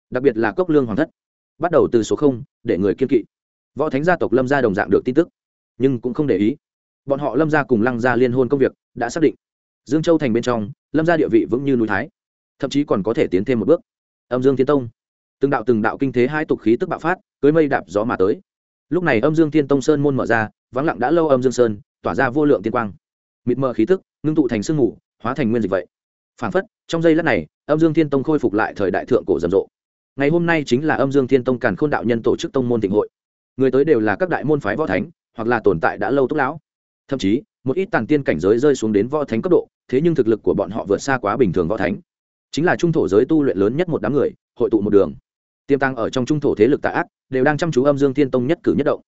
Speaker 1: Đặc biệt là cốc lương hoàng thất. Bắt đầu từ số không, để người kiên kỵ. Võ thánh gia tộc lâm gia đồng dạng được tin tức, nhưng cũng không để ý bọn họ lâm gia cùng lăng gia liên hôn công việc đã xác định. Dương châu thành bên trong, lâm gia địa vị vững như núi thái, thậm chí còn có thể tiến thêm một bước. Âm dương thiên tông, từng đạo từng đạo kinh thế hai tục khí tức bạo phát, cưới mây đạp gió mà tới. Lúc này âm dương thiên tông sơn môn mở ra, vắng lặng đã lâu âm dương sơn, tỏa ra vô lượng tiên quang. Mịt mờ khí tức, ngưng tụ thành sương mù, hóa thành nguyên dịch vậy. Phản phất, trong giây lát này, âm dương thiên tông khôi phục lại thời đại thượng cổ rầm rộ. Ngày hôm nay chính là âm dương thiên tông càn khôn đạo nhân tổ chức tông môn thịnh hội. Người tới đều là các đại môn phái võ thánh, hoặc là tồn tại đã lâu túc lão thậm chí, một ít tàng tiên cảnh giới rơi xuống đến võ thánh cấp độ, thế nhưng thực lực của bọn họ vượt xa quá bình thường võ thánh. Chính là trung thổ giới tu luyện lớn nhất một đám người, hội tụ một đường. Tiêm tăng ở trong trung thổ thế lực tạ ác, đều đang chăm chú âm dương thiên tông nhất cử nhất động.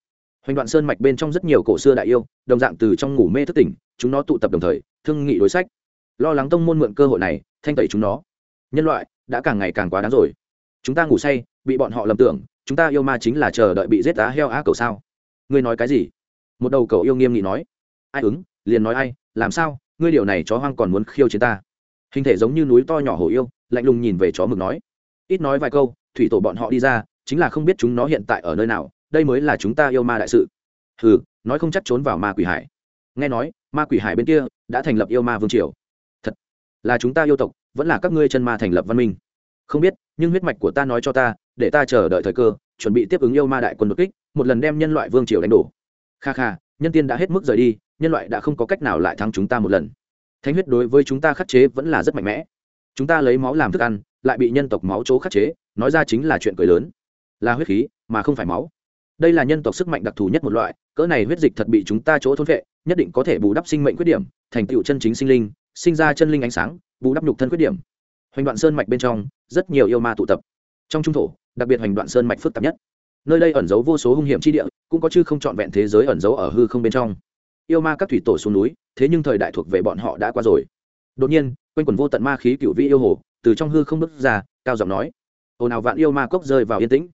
Speaker 1: Hoành đoạn sơn mạch bên trong rất nhiều cổ xưa đại yêu, đồng dạng từ trong ngủ mê thức tỉnh, chúng nó tụ tập đồng thời, thương nghị đối sách. Lo lắng tông môn mượn cơ hội này, thanh tẩy chúng nó. Nhân loại, đã càng ngày càng quá đáng rồi. Chúng ta ngủ say, bị bọn họ lầm tưởng, chúng ta yêu ma chính là chờ đợi bị giết á heo á cầu sao? Ngươi nói cái gì? Một đầu cầu yêu nghiêm nghị nói ai ứng, liền nói ai, làm sao, ngươi điều này chó hoang còn muốn khiêu chiến ta. Hình thể giống như núi to nhỏ hổ yêu, lạnh lùng nhìn về chó mực nói. Ít nói vài câu, thủy tổ bọn họ đi ra, chính là không biết chúng nó hiện tại ở nơi nào, đây mới là chúng ta yêu ma đại sự. Hừ, nói không chắc trốn vào ma quỷ hải. Nghe nói, ma quỷ hải bên kia đã thành lập yêu ma vương triều. Thật là chúng ta yêu tộc, vẫn là các ngươi chân ma thành lập văn minh. Không biết, nhưng huyết mạch của ta nói cho ta, để ta chờ đợi thời cơ, chuẩn bị tiếp ứng yêu ma đại quân đột kích, một lần đem nhân loại vương triều đánh đổ. Kha kha, nhân tiên đã hết mức rời đi nhân loại đã không có cách nào lại thắng chúng ta một lần. Thánh huyết đối với chúng ta khắc chế vẫn là rất mạnh mẽ. Chúng ta lấy máu làm thức ăn, lại bị nhân tộc máu chỗ khắc chế, nói ra chính là chuyện cười lớn. Là huyết khí, mà không phải máu. Đây là nhân tộc sức mạnh đặc thù nhất một loại, cỡ này huyết dịch thật bị chúng ta chỗ thôn vệ, nhất định có thể bù đắp sinh mệnh khuyết điểm, thành tựu chân chính sinh linh, sinh ra chân linh ánh sáng, bù đắp nhục thân khuyết điểm. Hoành đoạn sơn mạch bên trong, rất nhiều yêu ma tụ tập. Trong trung thổ, đặc biệt hoành đoạn sơn mạch phức tạp nhất. Nơi đây ẩn giấu vô số hung hiểm chi địa, cũng có chứ không trọn vẹn thế giới ẩn giấu ở hư không bên trong yêu ma các thủy tổ xuống núi, thế nhưng thời đại thuộc về bọn họ đã qua rồi. Đột nhiên, quanh quần vô tận ma khí cựu vị yêu hồ, từ trong hư không bước ra, cao giọng nói, ồn ào vạn yêu ma cốc rơi vào yên tĩnh.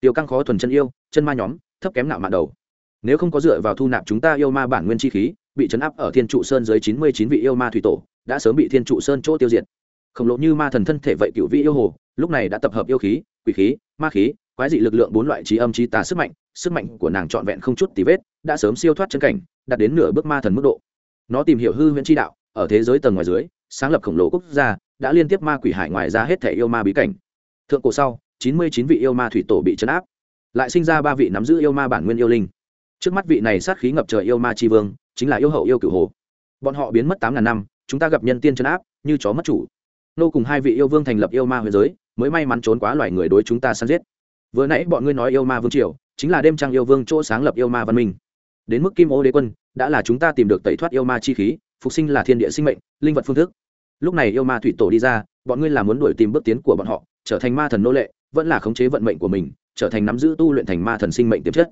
Speaker 1: Tiêu căng khó thuần chân yêu, chân ma nhóm, thấp kém nạo mạn đầu. Nếu không có dựa vào thu nạp chúng ta yêu ma bản nguyên chi khí, bị chấn áp ở thiên trụ sơn dưới chín mươi chín vị yêu ma thủy tổ, đã sớm bị thiên trụ sơn chỗ tiêu diệt. Khổng lộ như ma thần thân thể vậy cựu vị yêu hồ, lúc này đã tập hợp yêu khí, quỷ khí, ma khí, quái dị lực lượng bốn loại trí âm trí tà sức mạnh sức mạnh của nàng trọn vẹn không chút tí vết, đã sớm siêu thoát chân cảnh, đạt đến nửa bước ma thần mức độ. Nó tìm hiểu hư huyễn tri đạo, ở thế giới tầng ngoài dưới, sáng lập khổng lồ quốc gia, đã liên tiếp ma quỷ hải ngoài ra hết thể yêu ma bí cảnh. Thượng cổ sau, chín mươi chín vị yêu ma thủy tổ bị chấn áp. Lại sinh ra ba vị nắm giữ yêu ma bản nguyên yêu linh. Trước mắt vị này sát khí ngập trời yêu ma tri vương, chính là yêu hậu yêu cửu hồ. Bọn họ biến mất tám ngàn năm, chúng ta gặp nhân tiên chấn áp, như chó mất chủ. Nô cùng hai vị yêu vương thành lập yêu ma huyền giới, mới may mắn trốn quá loài người đối chúng ta săn giết vừa nãy bọn ngươi nói yêu ma vương triều, chính là đêm trăng yêu vương chỗ sáng lập yêu ma văn minh. Đến mức kim ô đế quân, đã là chúng ta tìm được tẩy thoát yêu ma chi khí, phục sinh là thiên địa sinh mệnh, linh vật phương thức. Lúc này yêu ma thủy tổ đi ra, bọn ngươi là muốn đuổi tìm bước tiến của bọn họ, trở thành ma thần nô lệ, vẫn là khống chế vận mệnh của mình, trở thành nắm giữ tu luyện thành ma thần sinh mệnh tiềm chất.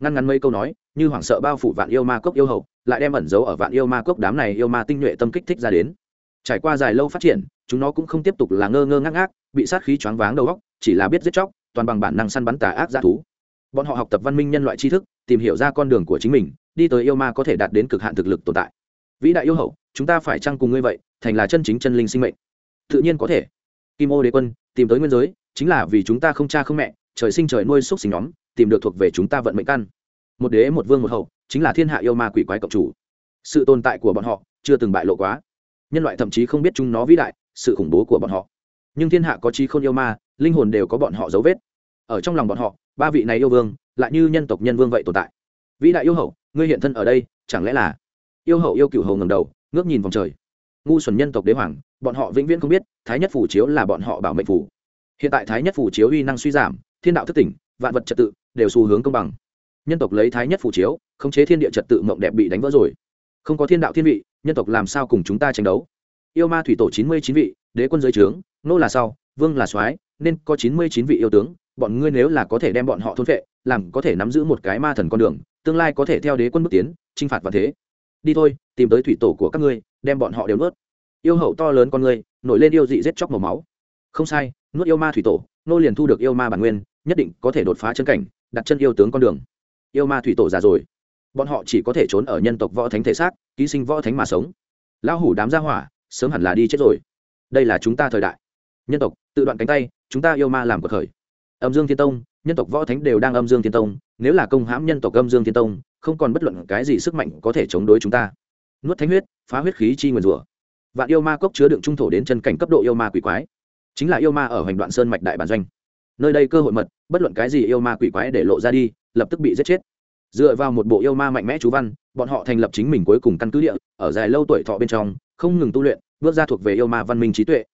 Speaker 1: Ngăn ngắn mấy câu nói, như hoảng sợ bao phủ vạn yêu ma cốc yêu hậu lại đem ẩn giấu ở vạn yêu ma cốc đám này yêu ma tinh nhuệ tâm kích thích ra đến. Trải qua dài lâu phát triển, chúng nó cũng không tiếp tục là ngơ ngơ ngác ngác, bị sát khí choáng váng đầu óc, chỉ là biết giết chóc toàn bằng bản năng săn bắn tà ác g thú. Bọn họ học tập văn minh nhân loại tri thức, tìm hiểu ra con đường của chính mình, đi tới yêu ma có thể đạt đến cực hạn thực lực tồn tại. Vĩ đại yêu hậu, chúng ta phải chăng cùng ngươi vậy, thành là chân chính chân linh sinh mệnh? Tự nhiên có thể. Kim ô đế quân, tìm tới nguyên giới, chính là vì chúng ta không cha không mẹ, trời sinh trời nuôi xúc sinh nhóm, tìm được thuộc về chúng ta vận mệnh căn. Một đế, một vương, một hậu, chính là thiên hạ yêu ma quỷ quái cộng chủ. Sự tồn tại của bọn họ, chưa từng bại lộ quá. Nhân loại thậm chí không biết chúng nó vĩ đại, sự khủng bố của bọn họ. Nhưng thiên hạ có trí không yêu ma linh hồn đều có bọn họ dấu vết. Ở trong lòng bọn họ, ba vị này yêu vương lại như nhân tộc nhân vương vậy tồn tại. Vĩ đại yêu hậu, ngươi hiện thân ở đây, chẳng lẽ là yêu hậu yêu cựu hầu ngầm đầu, ngước nhìn vòng trời. Ngu xuẩn nhân tộc đế hoàng, bọn họ vĩnh viễn không biết, thái nhất phủ chiếu là bọn họ bảo mệnh phủ hiện tại thái nhất phủ chiếu uy năng suy giảm, thiên đạo thất tỉnh, vạn vật trật tự đều xu hướng công bằng. Nhân tộc lấy thái nhất phủ chiếu, khống chế thiên địa trật tự mộng đẹp bị đánh vỡ rồi. Không có thiên đạo thiên vị, nhân tộc làm sao cùng chúng ta tranh đấu? Yêu ma thủy tổ chín mươi chín vị, đế quân giới trướng, nô là sau, vương là soái nên có chín mươi chín vị yêu tướng, bọn ngươi nếu là có thể đem bọn họ thôn vệ làm có thể nắm giữ một cái ma thần con đường, tương lai có thể theo đế quân bước tiến, chinh phạt và thế. Đi thôi, tìm tới thủy tổ của các ngươi, đem bọn họ đều nuốt. Yêu hậu to lớn con ngươi, nổi lên yêu dị giết chóc màu máu. Không sai, nuốt yêu ma thủy tổ, nô liền thu được yêu ma bản nguyên, nhất định có thể đột phá chân cảnh, đặt chân yêu tướng con đường. Yêu ma thủy tổ già rồi. Bọn họ chỉ có thể trốn ở nhân tộc võ thánh thể xác, ký sinh võ thánh mà sống. Lão hủ đám gia hỏa, sớm hẳn là đi chết rồi. Đây là chúng ta thời đại. Nhân tộc tự đoạn cánh tay, chúng ta yêu ma làm cuộc khởi. Âm dương thiên tông, nhân tộc võ thánh đều đang âm dương thiên tông, nếu là công hãm nhân tộc âm dương thiên tông, không còn bất luận cái gì sức mạnh có thể chống đối chúng ta. Nuốt thánh huyết, phá huyết khí chi nguyền rủa. Vạn yêu ma cốc chứa đựng trung thổ đến chân cảnh cấp độ yêu ma quỷ quái. Chính là yêu ma ở hoành đoạn sơn mạch đại bản doanh. Nơi đây cơ hội mật, bất luận cái gì yêu ma quỷ quái để lộ ra đi, lập tức bị giết chết. Dựa vào một bộ yêu ma mạnh mẽ chú văn, bọn họ thành lập chính mình cuối cùng căn cứ địa, ở dài lâu tuổi thọ bên trong, không ngừng tu luyện, bước ra thuộc về yêu ma văn minh trí tuệ.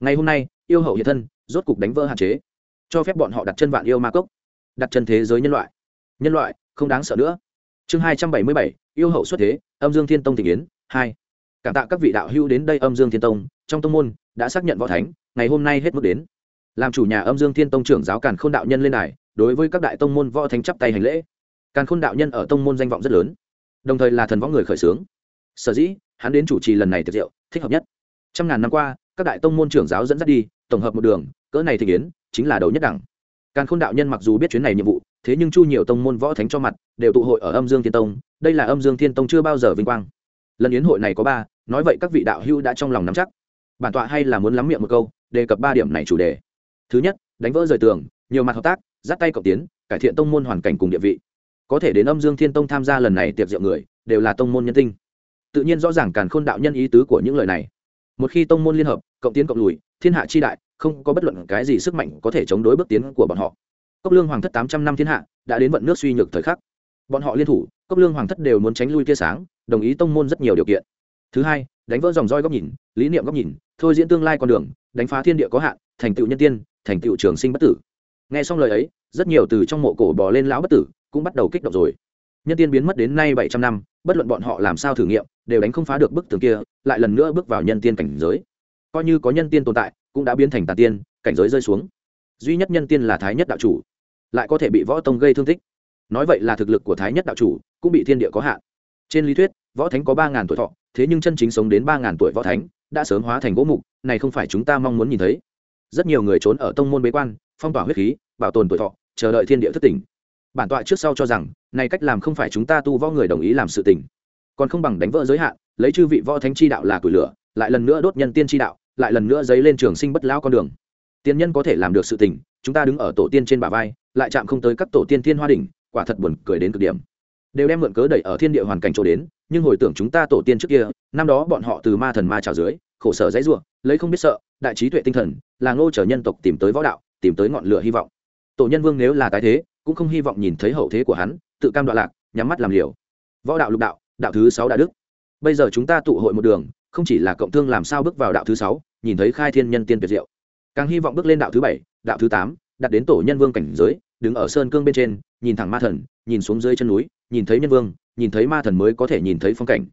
Speaker 1: Ngày hôm nay yêu hậu hiện thân, rốt cục đánh vỡ hạn chế, cho phép bọn họ đặt chân vạn yêu ma cốc, đặt chân thế giới nhân loại. Nhân loại, không đáng sợ nữa. Chương hai trăm bảy mươi bảy, yêu hậu xuất thế, âm dương thiên tông thị kiến hai. Cảm tạ các vị đạo hữu đến đây âm dương thiên tông, trong tông môn, đã xác nhận võ thánh, ngày hôm nay hết mức đến. Làm chủ nhà âm dương thiên tông trưởng giáo càn k h ô n đạo nhân lên này đối với các đại tông môn võ thánh chắp tay hành lễ. Càn khôn đạo nhân ở tông môn danh vọng rất lớn, đồng thời là thần võ người khởi xướng. Sở dĩ, hắn đến chủ trì lần này tiệc diệu thích hợp nhất. Trăm ngàn năm qua, các đại tông môn trưởng giáo dẫn dắt đi tổng hợp một đường, cỡ này thị kiến, chính là đầu nhất đẳng. Càn khôn đạo nhân mặc dù biết chuyến này nhiệm vụ, thế nhưng chu nhiều tông môn võ thánh cho mặt, đều tụ hội ở âm dương thiên tông, đây là âm dương thiên tông chưa bao giờ vinh quang. Lần yến hội này có ba, nói vậy các vị đạo hữu đã trong lòng nắm chắc. Bản tọa hay là muốn lắm miệng một câu, đề cập ba điểm này chủ đề. Thứ nhất, đánh vỡ rời tường, nhiều mặt hợp tác, dắt tay cộng tiến, cải thiện tông môn hoàn cảnh cùng địa vị. Có thể đến âm dương thiên tông tham gia lần này tiệc rượu người, đều là tông môn nhân tinh. Tự nhiên rõ ràng càn khôn đạo nhân ý tứ của những lời này. Một khi tông môn liên hợp, cộng tiến cộng lùi thiên hạ chi đại, không có bất luận cái gì sức mạnh có thể chống đối bước tiến của bọn họ. Cốc lương hoàng thất tám trăm năm thiên hạ, đã đến vận nước suy nhược thời khắc. Bọn họ liên thủ, cốc lương hoàng thất đều muốn tránh lui tia sáng, đồng ý tông môn rất nhiều điều kiện. Thứ hai, đánh vỡ dòng roi góc nhìn, lý niệm góc nhìn, thôi diễn tương lai con đường, đánh phá thiên địa có hạn, thành tựu nhân tiên, thành tựu trường sinh bất tử. Nghe xong lời ấy, rất nhiều từ trong mộ cổ bò lên lão bất tử, cũng bắt đầu kích động rồi. Nhân tiên biến mất đến nay bảy trăm năm, bất luận bọn họ làm sao thử nghiệm, đều đánh không phá được bức tường kia, lại lần nữa bước vào nhân tiên cảnh giới coi như có nhân tiên tồn tại, cũng đã biến thành tà tiên, cảnh giới rơi xuống. Duy nhất nhân tiên là thái nhất đạo chủ, lại có thể bị võ tông gây thương tích. Nói vậy là thực lực của thái nhất đạo chủ cũng bị thiên địa có hạn. Trên lý thuyết, võ thánh có ba ngàn tuổi thọ, thế nhưng chân chính sống đến ba ngàn tuổi võ thánh đã sớm hóa thành gỗ mục, này không phải chúng ta mong muốn nhìn thấy. Rất nhiều người trốn ở tông môn bế quan, phong tỏa huyết khí, bảo tồn tuổi thọ, chờ đợi thiên địa thất tỉnh. Bản tọa trước sau cho rằng, này cách làm không phải chúng ta tu võ người đồng ý làm sự tỉnh còn không bằng đánh vỡ giới hạn, lấy chư vị võ thánh chi đạo là củi lửa, lại lần nữa đốt nhân tiên chi đạo lại lần nữa dấy lên trường sinh bất lão con đường. Tiên nhân có thể làm được sự tình, chúng ta đứng ở tổ tiên trên bả vai, lại chạm không tới các tổ tiên thiên hoa đỉnh, quả thật buồn cười đến cực điểm. Đều đem mượn cớ đẩy ở thiên địa hoàn cảnh chỗ đến, nhưng hồi tưởng chúng ta tổ tiên trước kia, năm đó bọn họ từ ma thần ma trào dưới, khổ sở dãy ruộng, lấy không biết sợ, đại trí tuệ tinh thần, là ngô trở nhân tộc tìm tới võ đạo, tìm tới ngọn lửa hy vọng. Tổ nhân vương nếu là tái thế, cũng không hy vọng nhìn thấy hậu thế của hắn, tự cam đoạn lạc, nhắm mắt làm liều. Võ đạo lục đạo đạo thứ sáu đạo đức. Bây giờ chúng ta tụ hội một đường không chỉ là cộng thương làm sao bước vào đạo thứ sáu, nhìn thấy khai thiên nhân tiên tuyệt diệu. Càng hy vọng bước lên đạo thứ bảy, đạo thứ tám, đặt đến tổ nhân vương cảnh giới, đứng ở sơn cương bên trên, nhìn thẳng ma thần, nhìn xuống dưới chân núi, nhìn thấy nhân vương, nhìn thấy ma thần mới có thể nhìn thấy phong cảnh.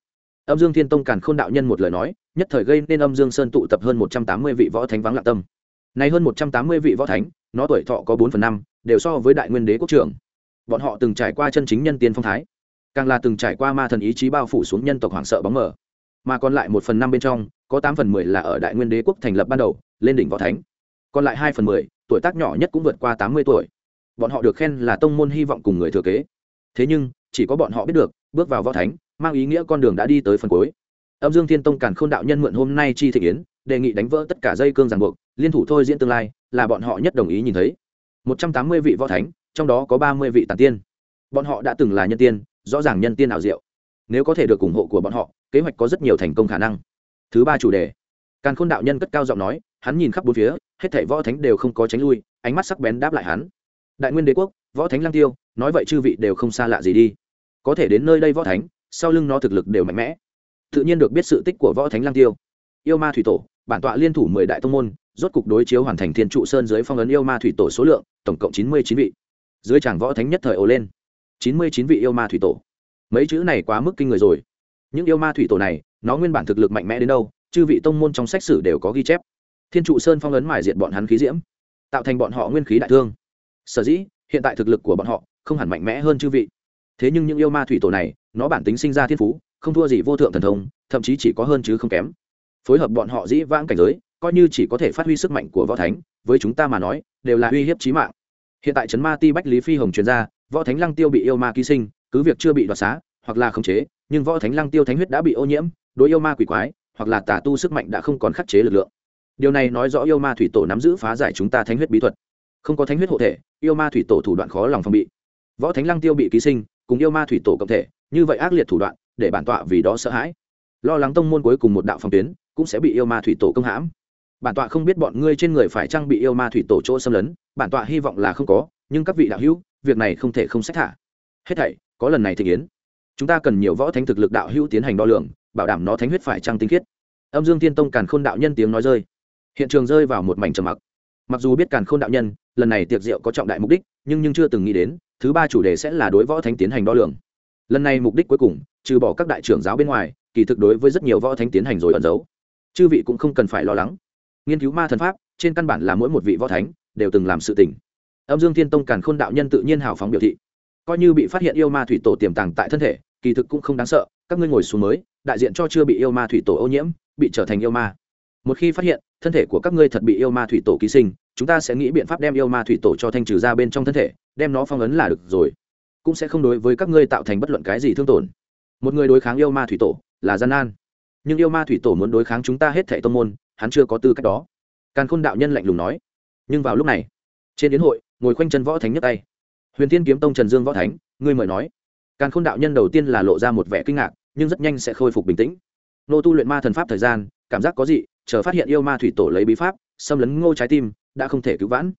Speaker 1: Âm dương thiên tông càn khôn đạo nhân một lời nói, nhất thời gây nên âm dương sơn tụ tập hơn một trăm tám mươi vị võ thánh vắng lặng tâm. Nay hơn một trăm tám mươi vị võ thánh, nó tuổi thọ có bốn phần năm, đều so với đại nguyên đế quốc trưởng. Bọn họ từng trải qua chân chính nhân tiên phong thái, càng là từng trải qua ma thần ý chí bao phủ xuống nhân tộc hoảng sợ bóng mờ mà còn lại một phần năm bên trong, có tám phần mười là ở đại nguyên đế quốc thành lập ban đầu, lên đỉnh võ thánh. Còn lại hai phần mười, tuổi tác nhỏ nhất cũng vượt qua tám mươi tuổi. Bọn họ được khen là tông môn hy vọng cùng người thừa kế. Thế nhưng, chỉ có bọn họ biết được, bước vào võ thánh, mang ý nghĩa con đường đã đi tới phần cuối. Âm dương thiên tông càn k h ô n đạo nhân mượn hôm nay chi thị kiến đề nghị đánh vỡ tất cả dây cương ràng buộc, liên thủ thôi diễn tương lai, là bọn họ nhất đồng ý nhìn thấy. Một trăm tám mươi vị võ thánh, trong đó có ba mươi vị tàn tiên. Bọn họ đã từng là nhân tiên, rõ ràng nhân tiên ảo diệu. Nếu có thể được ủng hộ của bọn họ kế hoạch có rất nhiều thành công khả năng. Thứ ba chủ đề. Càn khôn đạo nhân cất cao giọng nói, hắn nhìn khắp bốn phía, hết thảy võ thánh đều không có tránh lui, ánh mắt sắc bén đáp lại hắn. Đại nguyên đế quốc, võ thánh lang tiêu, nói vậy chư vị đều không xa lạ gì đi. Có thể đến nơi đây võ thánh, sau lưng nó thực lực đều mạnh mẽ. Tự nhiên được biết sự tích của võ thánh lang tiêu. Yêu ma thủy tổ, bản tọa liên thủ mười đại tông môn, rốt cục đối chiếu hoàn thành thiên trụ sơn dưới phong ấn yêu ma thủy tổ số lượng, tổng cộng chín mươi chín vị. Dưới tràng võ thánh nhất thời ồ lên. chín mươi chín vị yêu ma thủy tổ. Mấy chữ này quá mức kinh người rồi những yêu ma thủy tổ này, nó nguyên bản thực lực mạnh mẽ đến đâu, chư vị tông môn trong sách sử đều có ghi chép. Thiên trụ sơn phong ấn mài diệt bọn hắn khí diễm, tạo thành bọn họ nguyên khí đại thương. Sở dĩ, hiện tại thực lực của bọn họ không hẳn mạnh mẽ hơn chư vị. Thế nhưng những yêu ma thủy tổ này, nó bản tính sinh ra thiên phú, không thua gì vô thượng thần thông, thậm chí chỉ có hơn chứ không kém. Phối hợp bọn họ dĩ vãng cảnh giới, coi như chỉ có thể phát huy sức mạnh của võ thánh, với chúng ta mà nói, đều là uy hiếp chí mạng. Hiện tại trấn ma ti bách lý phi hồng chuyên gia võ thánh lăng tiêu bị yêu ma ký sinh, cứ việc chưa bị đoạt xá, hoặc là khống chế nhưng võ thánh lăng tiêu thánh huyết đã bị ô nhiễm, đối yêu ma quỷ quái, hoặc là tà tu sức mạnh đã không còn khắc chế lực lượng. Điều này nói rõ yêu ma thủy tổ nắm giữ phá giải chúng ta thánh huyết bí thuật. Không có thánh huyết hộ thể, yêu ma thủy tổ thủ đoạn khó lòng phòng bị. Võ thánh lăng tiêu bị ký sinh, cùng yêu ma thủy tổ cộng thể, như vậy ác liệt thủ đoạn, để bản tọa vì đó sợ hãi. Lo lắng tông môn cuối cùng một đạo phòng tuyến, cũng sẽ bị yêu ma thủy tổ công hãm. Bản tọa không biết bọn ngươi trên người phải trang bị yêu ma thủy tổ chỗ xâm lấn, bản tọa hy vọng là không có, nhưng các vị đạo hữu, việc này không thể không xét thả. Hết thảy, có lần này thị kiến chúng ta cần nhiều võ thánh thực lực đạo hữu tiến hành đo lường, bảo đảm nó thánh huyết phải trăng tinh khiết. Âm dương tiên tông càn khôn đạo nhân tiếng nói rơi. Hiện trường rơi vào một mảnh trầm mặc. Mặc dù biết càn khôn đạo nhân, lần này tiệc rượu có trọng đại mục đích, nhưng nhưng chưa từng nghĩ đến, thứ ba chủ đề sẽ là đối võ thánh tiến hành đo lường. Lần này mục đích cuối cùng, trừ bỏ các đại trưởng giáo bên ngoài, kỳ thực đối với rất nhiều võ thánh tiến hành rồi ẩn giấu. Chư vị cũng không cần phải lo lắng. Nghiên cứu ma thần pháp, trên căn bản là mỗi một vị võ thánh, đều từng làm sự tình. Âm dương thiên tông càn khôn đạo nhân tự nhiên hào phóng biểu thị. Coi như bị phát hiện yêu ma thủy tổ tiềm tàng tại thân thể kỳ thực cũng không đáng sợ, các ngươi ngồi xuống mới, đại diện cho chưa bị yêu ma thủy tổ ô nhiễm, bị trở thành yêu ma. Một khi phát hiện, thân thể của các ngươi thật bị yêu ma thủy tổ ký sinh, chúng ta sẽ nghĩ biện pháp đem yêu ma thủy tổ cho thanh trừ ra bên trong thân thể, đem nó phong ấn là được rồi. Cũng sẽ không đối với các ngươi tạo thành bất luận cái gì thương tổn. Một người đối kháng yêu ma thủy tổ là gian nan. Nhưng yêu ma thủy tổ muốn đối kháng chúng ta hết thệ tông môn, hắn chưa có tư cách đó. Càn khôn đạo nhân lạnh lùng nói. Nhưng vào lúc này, trên đến hội, ngồi khoanh chân võ thánh nhấc tay. Huyền Thiên kiếm tông trần dương võ thánh, ngươi mời nói càn khôn đạo nhân đầu tiên là lộ ra một vẻ kinh ngạc, nhưng rất nhanh sẽ khôi phục bình tĩnh. Nô tu luyện ma thần pháp thời gian, cảm giác có gì chờ phát hiện yêu ma thủy tổ lấy bí pháp, xâm lấn ngô trái tim, đã không thể cứu vãn.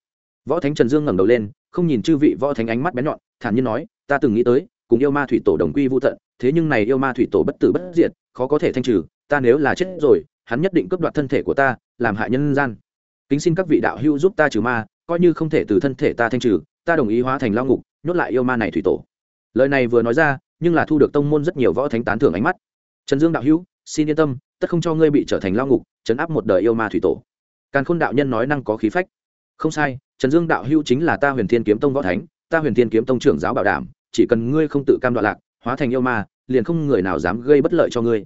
Speaker 1: Võ thánh trần dương ngẩng đầu lên, không nhìn chư vị võ thánh ánh mắt bén nhọn, thản nhiên nói, ta từng nghĩ tới, cùng yêu ma thủy tổ đồng quy vô tận, thế nhưng này yêu ma thủy tổ bất tử bất diệt, khó có thể thanh trừ, ta nếu là chết rồi, hắn nhất định cướp đoạt thân thể của ta, làm hại nhân gian. Kính xin các vị đạo hữu giúp ta trừ ma, coi như không thể từ thân thể ta thanh trừ, ta đồng ý hóa thành lao ngục, nhốt lại yêu ma này thủy tổ lời này vừa nói ra, nhưng là thu được tông môn rất nhiều võ thánh tán thưởng ánh mắt. Trần dương đạo hữu, xin yên tâm, tất không cho ngươi bị trở thành lao ngục chấn áp một đời yêu ma thủy tổ. Càn khôn đạo nhân nói năng có khí phách. Không sai, trần dương đạo hữu chính là ta huyền thiên kiếm tông võ thánh, ta huyền thiên kiếm tông trưởng giáo bảo đảm, chỉ cần ngươi không tự cam đoạn lạc, hóa thành yêu ma, liền không người nào dám gây bất lợi cho ngươi.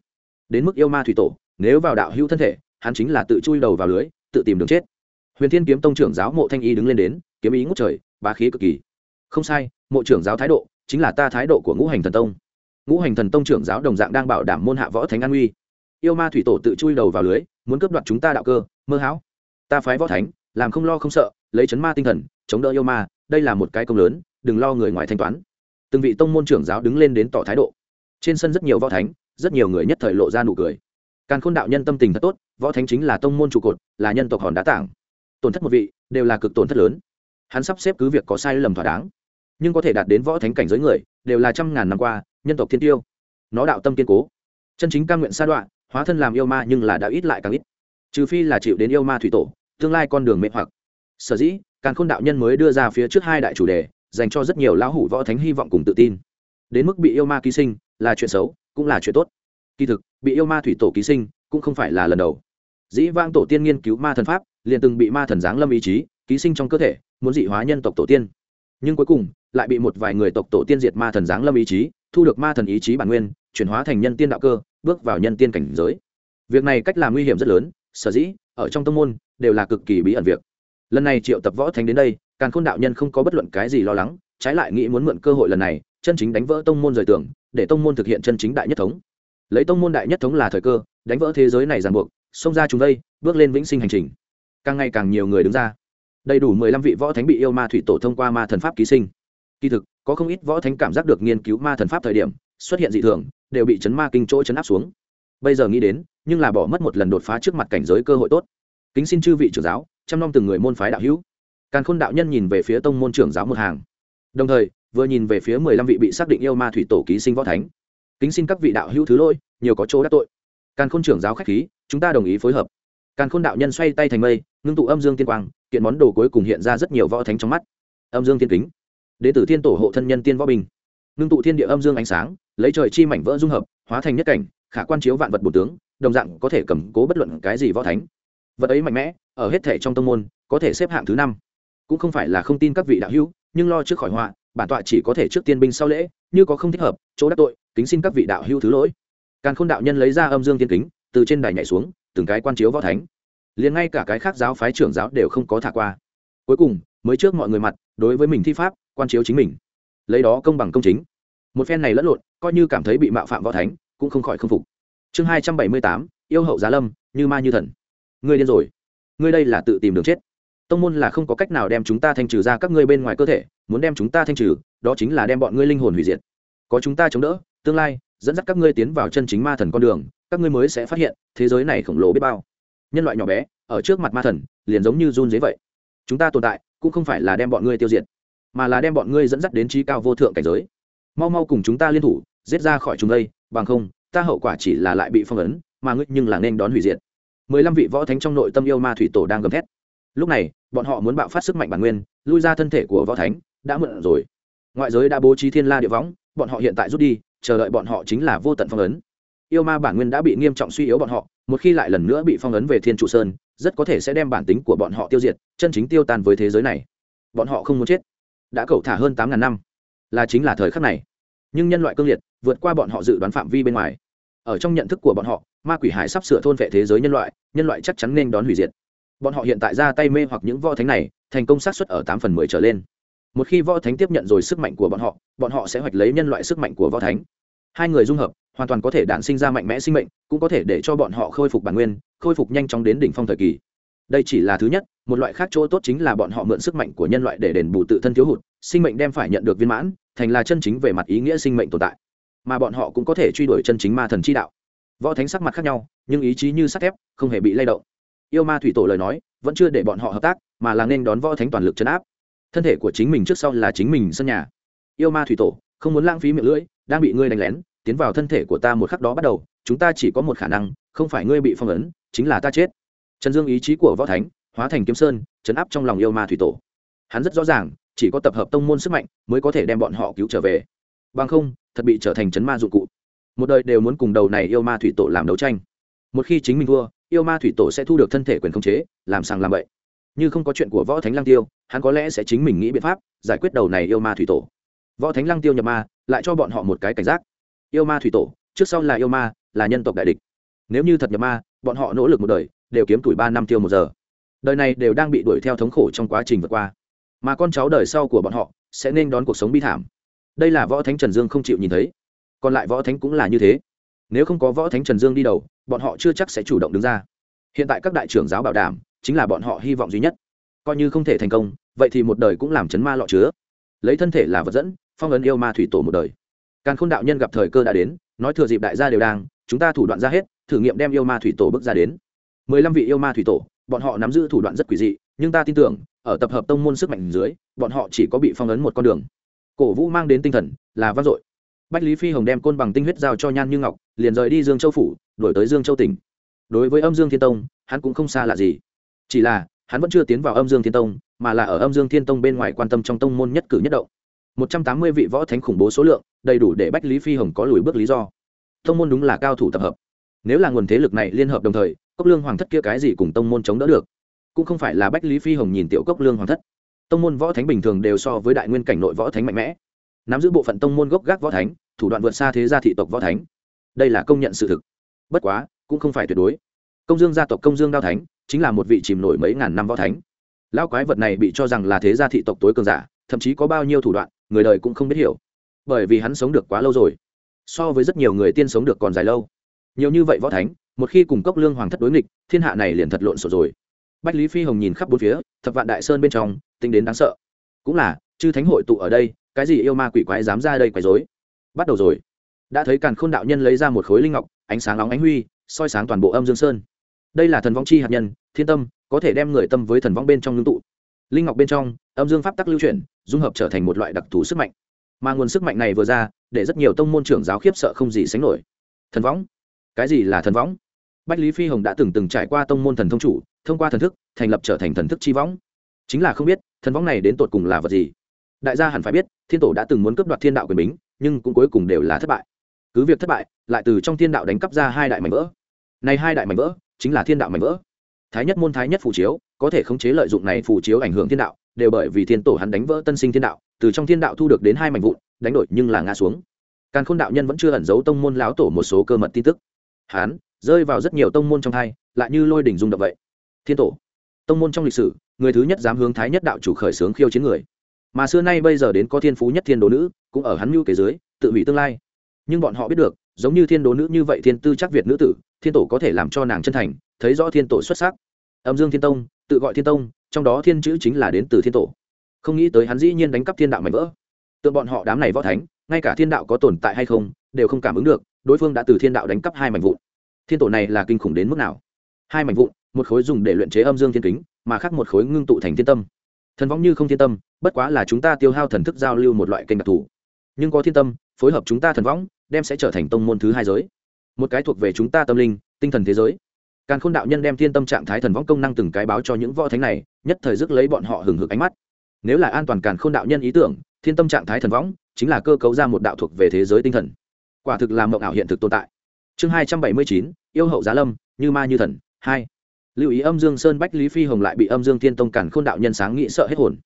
Speaker 1: Đến mức yêu ma thủy tổ, nếu vào đạo hữu thân thể, hắn chính là tự chui đầu vào lưới, tự tìm đường chết. Huyền thiên kiếm tông trưởng giáo mộ thanh y đứng lên đến, kiếm ý ngút trời, bá khí cực kỳ. Không sai, mộ trưởng giáo thái độ chính là ta thái độ của ngũ hành thần tông. Ngũ hành thần tông trưởng giáo đồng dạng đang bảo đảm môn hạ võ thánh an uy. Yêu ma thủy tổ tự chui đầu vào lưới, muốn cướp đoạt chúng ta đạo cơ, mơ hão. Ta phái võ thánh, làm không lo không sợ, lấy chấn ma tinh thần, chống đỡ yêu ma, đây là một cái công lớn, đừng lo người ngoài thanh toán. Từng vị tông môn trưởng giáo đứng lên đến tỏ thái độ. Trên sân rất nhiều võ thánh, rất nhiều người nhất thời lộ ra nụ cười. Càn khôn đạo nhân tâm tình thật tốt, võ thánh chính là tông môn trụ cột, là nhân tộc hòn đá tảng. Tổn thất một vị, đều là cực tổn thất lớn. Hắn sắp xếp cứ việc có sai lầm thỏa đáng nhưng có thể đạt đến võ thánh cảnh giới người, đều là trăm ngàn năm qua, nhân tộc thiên tiêu. Nó đạo tâm kiên cố. Chân chính ca nguyện sa đoạn hóa thân làm yêu ma nhưng là đã ít lại càng ít. Trừ phi là chịu đến yêu ma thủy tổ, tương lai con đường mệnh hoặc. Sở dĩ càng khôn đạo nhân mới đưa ra phía trước hai đại chủ đề, dành cho rất nhiều lão hủ võ thánh hy vọng cùng tự tin. Đến mức bị yêu ma ký sinh, là chuyện xấu, cũng là chuyện tốt. Kỳ thực, bị yêu ma thủy tổ ký sinh, cũng không phải là lần đầu. Dĩ vang tổ tiên nghiên cứu ma thần pháp, liền từng bị ma thần giáng lâm ý chí, ký sinh trong cơ thể, muốn dị hóa nhân tộc tổ tiên. Nhưng cuối cùng lại bị một vài người tộc tổ tiên diệt ma thần giáng lâm ý chí, thu được ma thần ý chí bản nguyên, chuyển hóa thành nhân tiên đạo cơ, bước vào nhân tiên cảnh giới. Việc này cách làm nguy hiểm rất lớn, sở dĩ, ở trong tông môn, đều là cực kỳ bí ẩn việc. Lần này triệu tập võ thánh đến đây, càn khôn đạo nhân không có bất luận cái gì lo lắng, trái lại nghĩ muốn mượn cơ hội lần này, chân chính đánh vỡ tông môn rời tưởng để tông môn thực hiện chân chính đại nhất thống. Lấy tông môn đại nhất thống là thời cơ, đánh vỡ thế giới này ràng buộc, xông ra chúng đây, bước lên vĩnh sinh hành trình. Càng ngày càng nhiều người đứng ra. Đầy đủ mười lăm vị võ thánh bị yêu ma thủy tổ thông qua ma thần pháp ký sinh kỳ thực, có không ít võ thánh cảm giác được nghiên cứu ma thần pháp thời điểm, xuất hiện dị thường, đều bị chấn ma kinh chỗ chấn áp xuống. Bây giờ nghĩ đến, nhưng là bỏ mất một lần đột phá trước mặt cảnh giới cơ hội tốt. Kính xin chư vị trưởng giáo, chăm nom từng người môn phái đạo hữu. Càn khôn đạo nhân nhìn về phía tông môn trưởng giáo một hàng. Đồng thời, vừa nhìn về phía mười lăm vị bị xác định yêu ma thủy tổ ký sinh võ thánh. Kính xin các vị đạo hữu thứ lỗi, nhiều có chỗ đắc tội. Càn khôn trưởng giáo khách khí, chúng ta đồng ý phối hợp. Càn khôn đạo nhân xoay tay thành mây, ngưng tụ âm dương tiên quang, kiện món đồ cuối cùng hiện ra rất nhiều võ thánh trong mắt. Âm dương tiên kính đế tử thiên tổ hộ thân nhân tiên võ bình ngưng tụ thiên địa âm dương ánh sáng, lấy trời chi mảnh vỡ dung hợp, hóa thành nhất cảnh, khả quan chiếu vạn vật bổ tướng, đồng dạng có thể cầm cố bất luận cái gì võ thánh. Vật ấy mạnh mẽ, ở hết thể trong tông môn, có thể xếp hạng thứ năm. Cũng không phải là không tin các vị đạo hữu, nhưng lo trước khỏi họa, bản tọa chỉ có thể trước tiên binh sau lễ, như có không thích hợp, chỗ đắc tội, kính xin các vị đạo hữu thứ lỗi. Càn khôn đạo nhân lấy ra âm dương tiên kính, từ trên đài nhảy xuống, từng cái quan chiếu võ thánh. Liền ngay cả cái khác giáo phái trưởng giáo đều không có thả qua. Cuối cùng, mới trước mọi người mặt, đối với mình thi pháp quan chiếu chính mình. Lấy đó công bằng công chính. Một phen này lẫn lộn, coi như cảm thấy bị mạo phạm võ thánh, cũng không khỏi k phục. Chương hai trăm bảy mươi tám, yêu hậu giá lâm, như ma như thần. Ngươi điên rồi. Ngươi đây là tự tìm đường chết. Tông môn là không có cách nào đem chúng ta thanh trừ ra các ngươi bên ngoài cơ thể, muốn đem chúng ta thanh trừ, đó chính là đem bọn ngươi linh hồn hủy diệt. Có chúng ta chống đỡ, tương lai, dẫn dắt các ngươi tiến vào chân chính ma thần con đường, các ngươi mới sẽ phát hiện, thế giới này khổng lồ biết bao. Nhân loại nhỏ bé, ở trước mặt ma thần, liền giống như run dế vậy. Chúng ta tồn tại, cũng không phải là đem bọn ngươi tiêu diệt mà là đem bọn ngươi dẫn dắt đến trí cao vô thượng cảnh giới. Mau mau cùng chúng ta liên thủ, giết ra khỏi chúng đây, bằng không, ta hậu quả chỉ là lại bị phong ấn, mà ngươi nhưng là nên đón hủy diệt. Mười lăm vị võ thánh trong nội tâm yêu ma thủy tổ đang gầm thét. Lúc này, bọn họ muốn bạo phát sức mạnh bản nguyên, lui ra thân thể của võ thánh, đã mượn rồi. Ngoại giới đã bố trí thiên la địa võng, bọn họ hiện tại rút đi, chờ đợi bọn họ chính là vô tận phong ấn. Yêu ma bản nguyên đã bị nghiêm trọng suy yếu bọn họ, một khi lại lần nữa bị phong ấn về thiên trụ sơn, rất có thể sẽ đem bản tính của bọn họ tiêu diệt, chân chính tiêu tan với thế giới này. Bọn họ không muốn chết đã cậu thả hơn tám ngàn năm. Là chính là thời khắc này. Nhưng nhân loại cương liệt, vượt qua bọn họ dự đoán phạm vi bên ngoài. Ở trong nhận thức của bọn họ, ma quỷ hải sắp sửa thôn vệ thế giới nhân loại nhân loại chắc chắn nên đón hủy diệt. Bọn họ hiện tại ra tay mê hoặc những võ thánh này, thành công xác suất ở tám phần mười trở lên. Một khi võ thánh tiếp nhận rồi sức mạnh của bọn họ bọn họ sẽ hoạch lấy nhân loại sức mạnh của võ thánh. Hai người dung hợp, hoàn toàn có thể đản sinh ra mạnh mẽ sinh mệnh, cũng có thể để cho bọn họ khôi phục bản nguyên, khôi phục nhanh chóng đến đỉnh phong thời kỳ đây chỉ là thứ nhất, một loại khác chỗ tốt chính là bọn họ mượn sức mạnh của nhân loại để đền bù tự thân thiếu hụt, sinh mệnh đem phải nhận được viên mãn, thành là chân chính về mặt ý nghĩa sinh mệnh tồn tại. Mà bọn họ cũng có thể truy đuổi chân chính ma thần chi đạo. Võ thánh sắc mặt khác nhau, nhưng ý chí như sắt thép, không hề bị lay động. Yêu ma thủy tổ lời nói, vẫn chưa để bọn họ hợp tác, mà là nên đón võ thánh toàn lực chấn áp. Thân thể của chính mình trước sau là chính mình sân nhà. Yêu ma thủy tổ, không muốn lãng phí miệng lưỡi, đang bị ngươi đánh lén, tiến vào thân thể của ta một khắc đó bắt đầu, chúng ta chỉ có một khả năng, không phải ngươi bị phong ấn, chính là ta chết trần dương ý chí của võ thánh, hóa thành kiếm sơn, chấn áp trong lòng yêu ma thủy tổ. Hắn rất rõ ràng, chỉ có tập hợp tông môn sức mạnh mới có thể đem bọn họ cứu trở về. Bằng không, thật bị trở thành chấn ma dụng cụ. Một đời đều muốn cùng đầu này yêu ma thủy tổ làm đấu tranh. Một khi chính mình thua, yêu ma thủy tổ sẽ thu được thân thể quyền khống chế, làm sàng làm bậy. Như không có chuyện của võ thánh lăng tiêu, hắn có lẽ sẽ chính mình nghĩ biện pháp giải quyết đầu này yêu ma thủy tổ. Võ thánh lăng tiêu nhập ma, lại cho bọn họ một cái cảnh giác. Yêu ma thủy tổ, trước sau là yêu ma, là nhân tộc đại địch. Nếu như thật nhập ma, bọn họ nỗ lực một đời đều kiếm tuổi ba năm tiêu một giờ. Đời này đều đang bị đuổi theo thống khổ trong quá trình vượt qua. Mà con cháu đời sau của bọn họ sẽ nên đón cuộc sống bi thảm. Đây là võ thánh trần dương không chịu nhìn thấy. Còn lại võ thánh cũng là như thế. Nếu không có võ thánh trần dương đi đầu, bọn họ chưa chắc sẽ chủ động đứng ra. Hiện tại các đại trưởng giáo bảo đảm, chính là bọn họ hy vọng duy nhất. Coi như không thể thành công, vậy thì một đời cũng làm chấn ma lọ chứa. Lấy thân thể là vật dẫn, phong ấn yêu ma thủy tổ một đời. Càn khôn đạo nhân gặp thời cơ đã đến, nói thừa dịp đại gia đều đang, chúng ta thủ đoạn ra hết, thử nghiệm đem yêu ma thủy tổ bước ra đến mười lăm vị yêu ma thủy tổ, bọn họ nắm giữ thủ đoạn rất quỷ dị, nhưng ta tin tưởng, ở tập hợp tông môn sức mạnh dưới, bọn họ chỉ có bị phong ấn một con đường. Cổ vũ mang đến tinh thần, là vang dội. Bách lý phi hồng đem côn bằng tinh huyết giao cho nhan như ngọc, liền rời đi dương châu phủ đổi tới dương châu tỉnh. Đối với âm dương thiên tông, hắn cũng không xa lạ gì. Chỉ là, hắn vẫn chưa tiến vào âm dương thiên tông, mà là ở âm dương thiên tông bên ngoài quan tâm trong tông môn nhất cử nhất động. Một trăm tám mươi vị võ thánh khủng bố số lượng, đầy đủ để bách lý phi hồng có lùi bước lý do. Tông môn đúng là cao thủ tập hợp. Nếu là nguồn thế lực này liên hợp đồng thời cốc lương hoàng thất kia cái gì cùng tông môn chống đỡ được? Cũng không phải là bách lý phi hồng nhìn tiểu cốc lương hoàng thất. Tông môn võ thánh bình thường đều so với đại nguyên cảnh nội võ thánh mạnh mẽ. Nắm giữ bộ phận tông môn gốc gác võ thánh, thủ đoạn vượt xa thế gia thị tộc võ thánh. Đây là công nhận sự thực. Bất quá, cũng không phải tuyệt đối. Công dương gia tộc công dương đao thánh, chính là một vị chìm nổi mấy ngàn năm võ thánh. Lao quái vật này bị cho rằng là thế gia thị tộc tối cường giả, thậm chí có bao nhiêu thủ đoạn, người đời cũng không biết hiểu. Bởi vì hắn sống được quá lâu rồi. So với rất nhiều người tiên sống được còn dài lâu. Nhiều như vậy võ thánh một khi cùng cốc lương hoàng thất đối nghịch, thiên hạ này liền thật lộn xộn rồi. Bách lý phi hồng nhìn khắp bốn phía, thập vạn đại sơn bên trong, tính đến đáng sợ. Cũng là, chư thánh hội tụ ở đây, cái gì yêu ma quỷ quái dám ra đây quấy dối bắt đầu rồi. Đã thấy càn khôn đạo nhân lấy ra một khối linh ngọc, ánh sáng nóng ánh huy, soi sáng toàn bộ âm dương sơn. Đây là thần vong chi hạt nhân, thiên tâm, có thể đem người tâm với thần vong bên trong ngưng tụ. Linh ngọc bên trong, âm dương pháp tắc lưu chuyển, dung hợp trở thành một loại đặc thù sức mạnh. Mà nguồn sức mạnh này vừa ra, để rất nhiều tông môn trưởng giáo khiếp sợ không gì sánh nổi. Thần võng cái gì là thần võng? Bách lý phi hồng đã từng từng trải qua tông môn thần thông chủ, thông qua thần thức, thành lập trở thành thần thức chi võng. Chính là không biết, thần võng này đến tột cùng là vật gì. Đại gia hẳn phải biết, thiên tổ đã từng muốn cướp đoạt thiên đạo quyền bính, nhưng cũng cuối cùng đều là thất bại. Cứ việc thất bại, lại từ trong thiên đạo đánh cắp ra hai đại mảnh vỡ. Này hai đại mảnh vỡ, chính là thiên đạo mảnh vỡ. Thái nhất môn, thái nhất phù chiếu, có thể khống chế lợi dụng này phù chiếu ảnh hưởng thiên đạo, đều bởi vì thiên tổ hắn đánh vỡ tân sinh thiên đạo, từ trong thiên đạo thu được đến hai mảnh vụn, đánh đổi nhưng là ngã xuống. Càn khôn đạo nhân vẫn chưa ẩn giấu tông môn láo tổ một số cơ mật tin tức hán, rơi vào rất nhiều tông môn trong hai lại như lôi đỉnh rung động vậy. Thiên tổ, tông môn trong lịch sử, người thứ nhất dám hướng thái nhất đạo chủ khởi xướng khiêu chiến người. Mà xưa nay bây giờ đến có thiên phú nhất thiên đồ nữ, cũng ở hắn mưu kế dưới, tự hủy tương lai. Nhưng bọn họ biết được, giống như thiên đồ nữ như vậy thiên tư chắc việt nữ tử, thiên tổ có thể làm cho nàng chân thành, thấy rõ thiên tổ xuất sắc. Âm dương thiên tông, tự gọi thiên tông, trong đó thiên chữ chính là đến từ thiên tổ. Không nghĩ tới hắn dĩ nhiên đánh cắp thiên đạo mạnh vỡ. Tượng bọn họ đám này võ thánh, ngay cả thiên đạo có tồn tại hay không đều không cảm ứng được, đối phương đã từ thiên đạo đánh cắp hai mảnh vụn. Thiên tổ này là kinh khủng đến mức nào? Hai mảnh vụn, một khối dùng để luyện chế âm dương thiên kính, mà khác một khối ngưng tụ thành thiên tâm. Thần võng như không thiên tâm, bất quá là chúng ta tiêu hao thần thức giao lưu một loại kênh đặc thù. Nhưng có thiên tâm, phối hợp chúng ta thần võng đem sẽ trở thành tông môn thứ hai giới. Một cái thuộc về chúng ta tâm linh, tinh thần thế giới. Càn khôn đạo nhân đem thiên tâm trạng thái thần võng công năng từng cái báo cho những võ thánh này, nhất thời dứt lấy bọn họ hừng hực ánh mắt. Nếu là an toàn càn khôn đạo nhân ý tưởng, thiên tâm trạng thái thần võng chính là cơ cấu ra một đạo thuộc về thế giới tinh thần quả thực làm mộng ảo hiện thực tồn tại. Chương hai trăm bảy mươi chín, yêu hậu giá lâm, như ma như thần, hai. Lưu ý âm dương sơn bách lý phi hồng lại bị âm dương thiên tông cản khôn đạo nhân sáng nghĩ sợ hết hồn.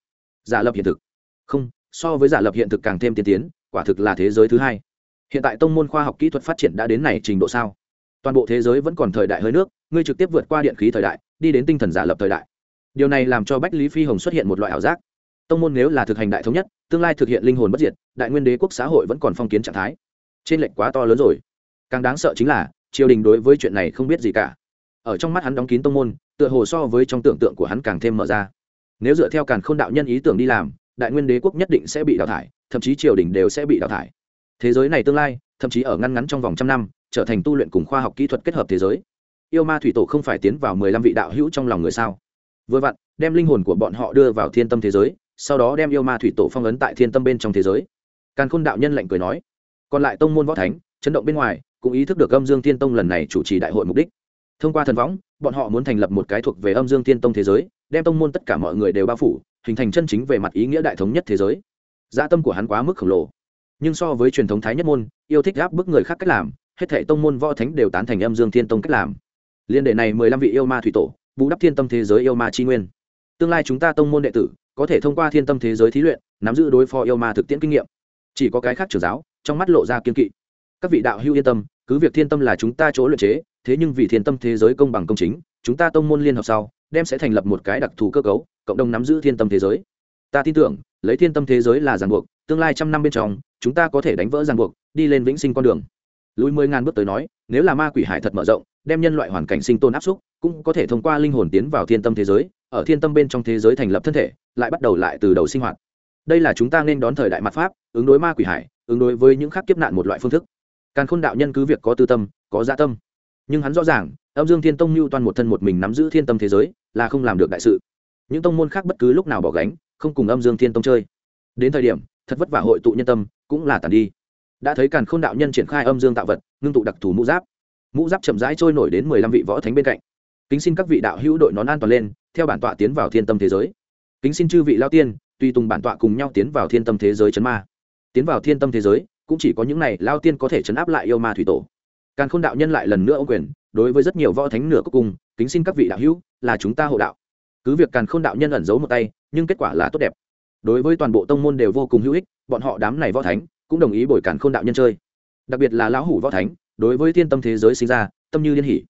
Speaker 1: Giả lập hiện thực. Không, so với giả lập hiện thực càng thêm tiên tiến, quả thực là thế giới thứ hai. Hiện tại tông môn khoa học kỹ thuật phát triển đã đến này trình độ sao? Toàn bộ thế giới vẫn còn thời đại hơi nước, ngươi trực tiếp vượt qua điện khí thời đại, đi đến tinh thần giả lập thời đại. Điều này làm cho bách lý phi hồng xuất hiện một loại ảo giác. Tông môn nếu là thực hành đại thống nhất, tương lai thực hiện linh hồn bất diệt, đại nguyên đế quốc xã hội vẫn còn phong kiến trạng thái trên lệnh quá to lớn rồi. Càng đáng sợ chính là, triều đình đối với chuyện này không biết gì cả. Ở trong mắt hắn đóng kín tông môn, tựa hồ so với trong tưởng tượng của hắn càng thêm mở ra. Nếu dựa theo càn k h ô n đạo nhân ý tưởng đi làm, đại nguyên đế quốc nhất định sẽ bị đào thải, thậm chí triều đình đều sẽ bị đào thải. Thế giới này tương lai, thậm chí ở ngăn ngắn trong vòng trăm năm, trở thành tu luyện cùng khoa học kỹ thuật kết hợp thế giới. Yêu ma thủy tổ không phải tiến vào mười lăm vị đạo hữu trong lòng người sao? Vừa vặn, đem linh hồn của bọn họ đưa vào thiên tâm thế giới, sau đó đem yêu ma thủy tổ phong ấn tại thiên tâm bên trong thế giới. Càn khôn đạo nhân lạnh cười nói còn lại tông môn võ thánh, chấn động bên ngoài, cũng ý thức được âm dương thiên tông lần này chủ trì đại hội mục đích. Thông qua thần võng, bọn họ muốn thành lập một cái thuộc về âm dương thiên tông thế giới, đem tông môn tất cả mọi người đều bao phủ, hình thành chân chính về mặt ý nghĩa đại thống nhất thế giới. Gia tâm của hắn quá mức khổng lồ. Nhưng so với truyền thống thái nhất môn, yêu thích gáp bức người khác cách làm, hết thể tông môn võ thánh đều tán thành âm dương thiên tông cách làm. Liên đệ này mười lăm vị yêu ma thủy tổ, bù đắp thiên tâm thế giới yêu ma tri nguyên. Tương lai chúng ta tông môn đệ tử, có thể thông qua thiên tâm thế giới thí luyện, nắm giữ đối phó yêu ma thực tiễn kinh nghiệm. Chỉ có cái khác trưởng giáo trong mắt lộ ra kiên kỵ. Các vị đạo hữu yên tâm, cứ việc thiên tâm là chúng ta chỗ luyện chế, thế nhưng vì thiên tâm thế giới công bằng công chính, chúng ta tông môn liên hợp sau, đem sẽ thành lập một cái đặc thù cơ cấu, cộng đồng nắm giữ thiên tâm thế giới. Ta tin tưởng, lấy thiên tâm thế giới là ràng buộc, tương lai trăm năm bên trong, chúng ta có thể đánh vỡ ràng buộc, đi lên vĩnh sinh con đường. Lùi mười ngàn bước tới nói, nếu là ma quỷ hải thật mở rộng, đem nhân loại hoàn cảnh sinh tồn áp xúc, cũng có thể thông qua linh hồn tiến vào thiên tâm thế giới, ở thiên tâm bên trong thế giới thành lập thân thể, lại bắt đầu lại từ đầu sinh hoạt. Đây là chúng ta nên đón thời đại mặt pháp, ứng đối ma quỷ hải ứng đối với những khác kiếp nạn một loại phương thức. Càn khôn đạo nhân cứ việc có tư tâm, có gia dạ tâm, nhưng hắn rõ ràng, âm dương thiên tông mưu toàn một thân một mình nắm giữ thiên tâm thế giới, là không làm được đại sự. Những tông môn khác bất cứ lúc nào bỏ gánh, không cùng âm dương thiên tông chơi. Đến thời điểm, thật vất vả hội tụ nhân tâm, cũng là tàn đi. Đã thấy càn khôn đạo nhân triển khai âm dương tạo vật, ngưng tụ đặc thù mũ giáp. Mũ giáp chậm rãi trôi nổi đến mười lăm vị võ thánh bên cạnh. Kính xin các vị đạo hữu đội nón an toàn lên, theo bản tọa tiến vào thiên tâm thế giới. Kính xin chư vị lao tiên, tùy tùng bản tọa cùng nhau tiến vào thiên tâm thế giới chấn ma tiến vào thiên tâm thế giới, cũng chỉ có những này lao tiên có thể chấn áp lại yêu ma thủy tổ. Càn khôn đạo nhân lại lần nữa ô quyền, đối với rất nhiều võ thánh nửa cuối cùng, kính xin các vị đạo hữu, là chúng ta hộ đạo. Cứ việc càn khôn đạo nhân ẩn giấu một tay, nhưng kết quả là tốt đẹp. Đối với toàn bộ tông môn đều vô cùng hữu ích, bọn họ đám này võ thánh, cũng đồng ý bồi càn khôn đạo nhân chơi. Đặc biệt là lão hủ võ thánh, đối với thiên tâm thế giới sinh ra, tâm như liên hỷ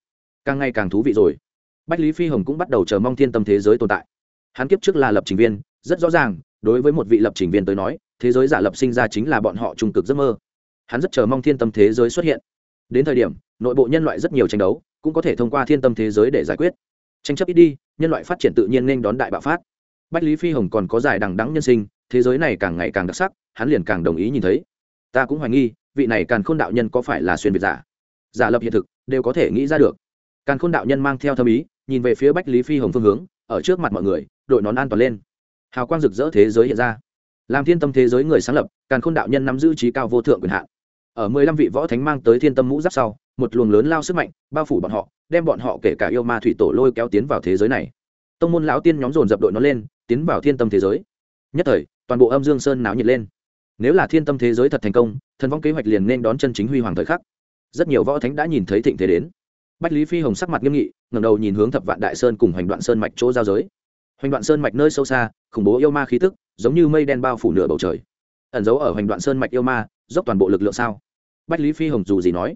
Speaker 1: càng ngày càng thú vị rồi. Bách lý phi hồng cũng bắt đầu chờ mong thiên tâm thế giới tồn tại. Hắn kiếp trước là lập trình viên, rất rõ ràng, đối với một vị lập trình viên tới nói thế giới giả lập sinh ra chính là bọn họ trung cực giấc mơ. Hắn rất chờ mong thiên tâm thế giới xuất hiện. Đến thời điểm, nội bộ nhân loại rất nhiều tranh đấu, cũng có thể thông qua thiên tâm thế giới để giải quyết. Tranh chấp ít đi, nhân loại phát triển tự nhiên nên đón đại bạo phát. Bách lý phi hồng còn có dài đằng đắng nhân sinh, thế giới này càng ngày càng đặc sắc, hắn liền càng đồng ý nhìn thấy. Ta cũng hoài nghi, vị này càng khôn đạo nhân có phải là xuyên việt giả? Giả lập hiện thực, đều có thể nghĩ ra được. Càng khôn đạo nhân mang theo thâm ý, nhìn về phía bách lý phi hồng phương hướng, ở trước mặt mọi người, đội nón an toàn lên. Hào quang rực rỡ thế giới hiện ra làm thiên tâm thế giới người sáng lập, Càn khôn đạo nhân nắm giữ trí cao vô thượng quyền hạn. Ở mười lăm vị võ thánh mang tới thiên tâm mũ giáp sau, một luồng lớn lao sức mạnh bao phủ bọn họ, đem bọn họ kể cả yêu ma thủy tổ lôi kéo tiến vào thế giới này. Tông môn lão tiên nhóm dồn dập đội nó lên, tiến vào thiên tâm thế giới. Nhất thời, toàn bộ âm dương sơn náo nhiệt lên. Nếu là thiên tâm thế giới thật thành công, thần vong kế hoạch liền nên đón chân chính huy hoàng thời khắc. Rất nhiều võ thánh đã nhìn thấy thịnh thế đến. Bách lý phi hồng sắc mặt nghiêm nghị ngầm đầu nhìn hướng thập vạn đại sơn cùng hoành đoạn sơn mạch chỗ giao giới. Hoành đoạn sơn mạch nơi sâu xa, khủng bố yêu ma khí tức giống như mây đen bao phủ nửa bầu trời. Ẩn giấu ở hoành đoạn sơn mạch yêu ma, dốc toàn bộ lực lượng sao? Bách lý phi hồng dù gì nói.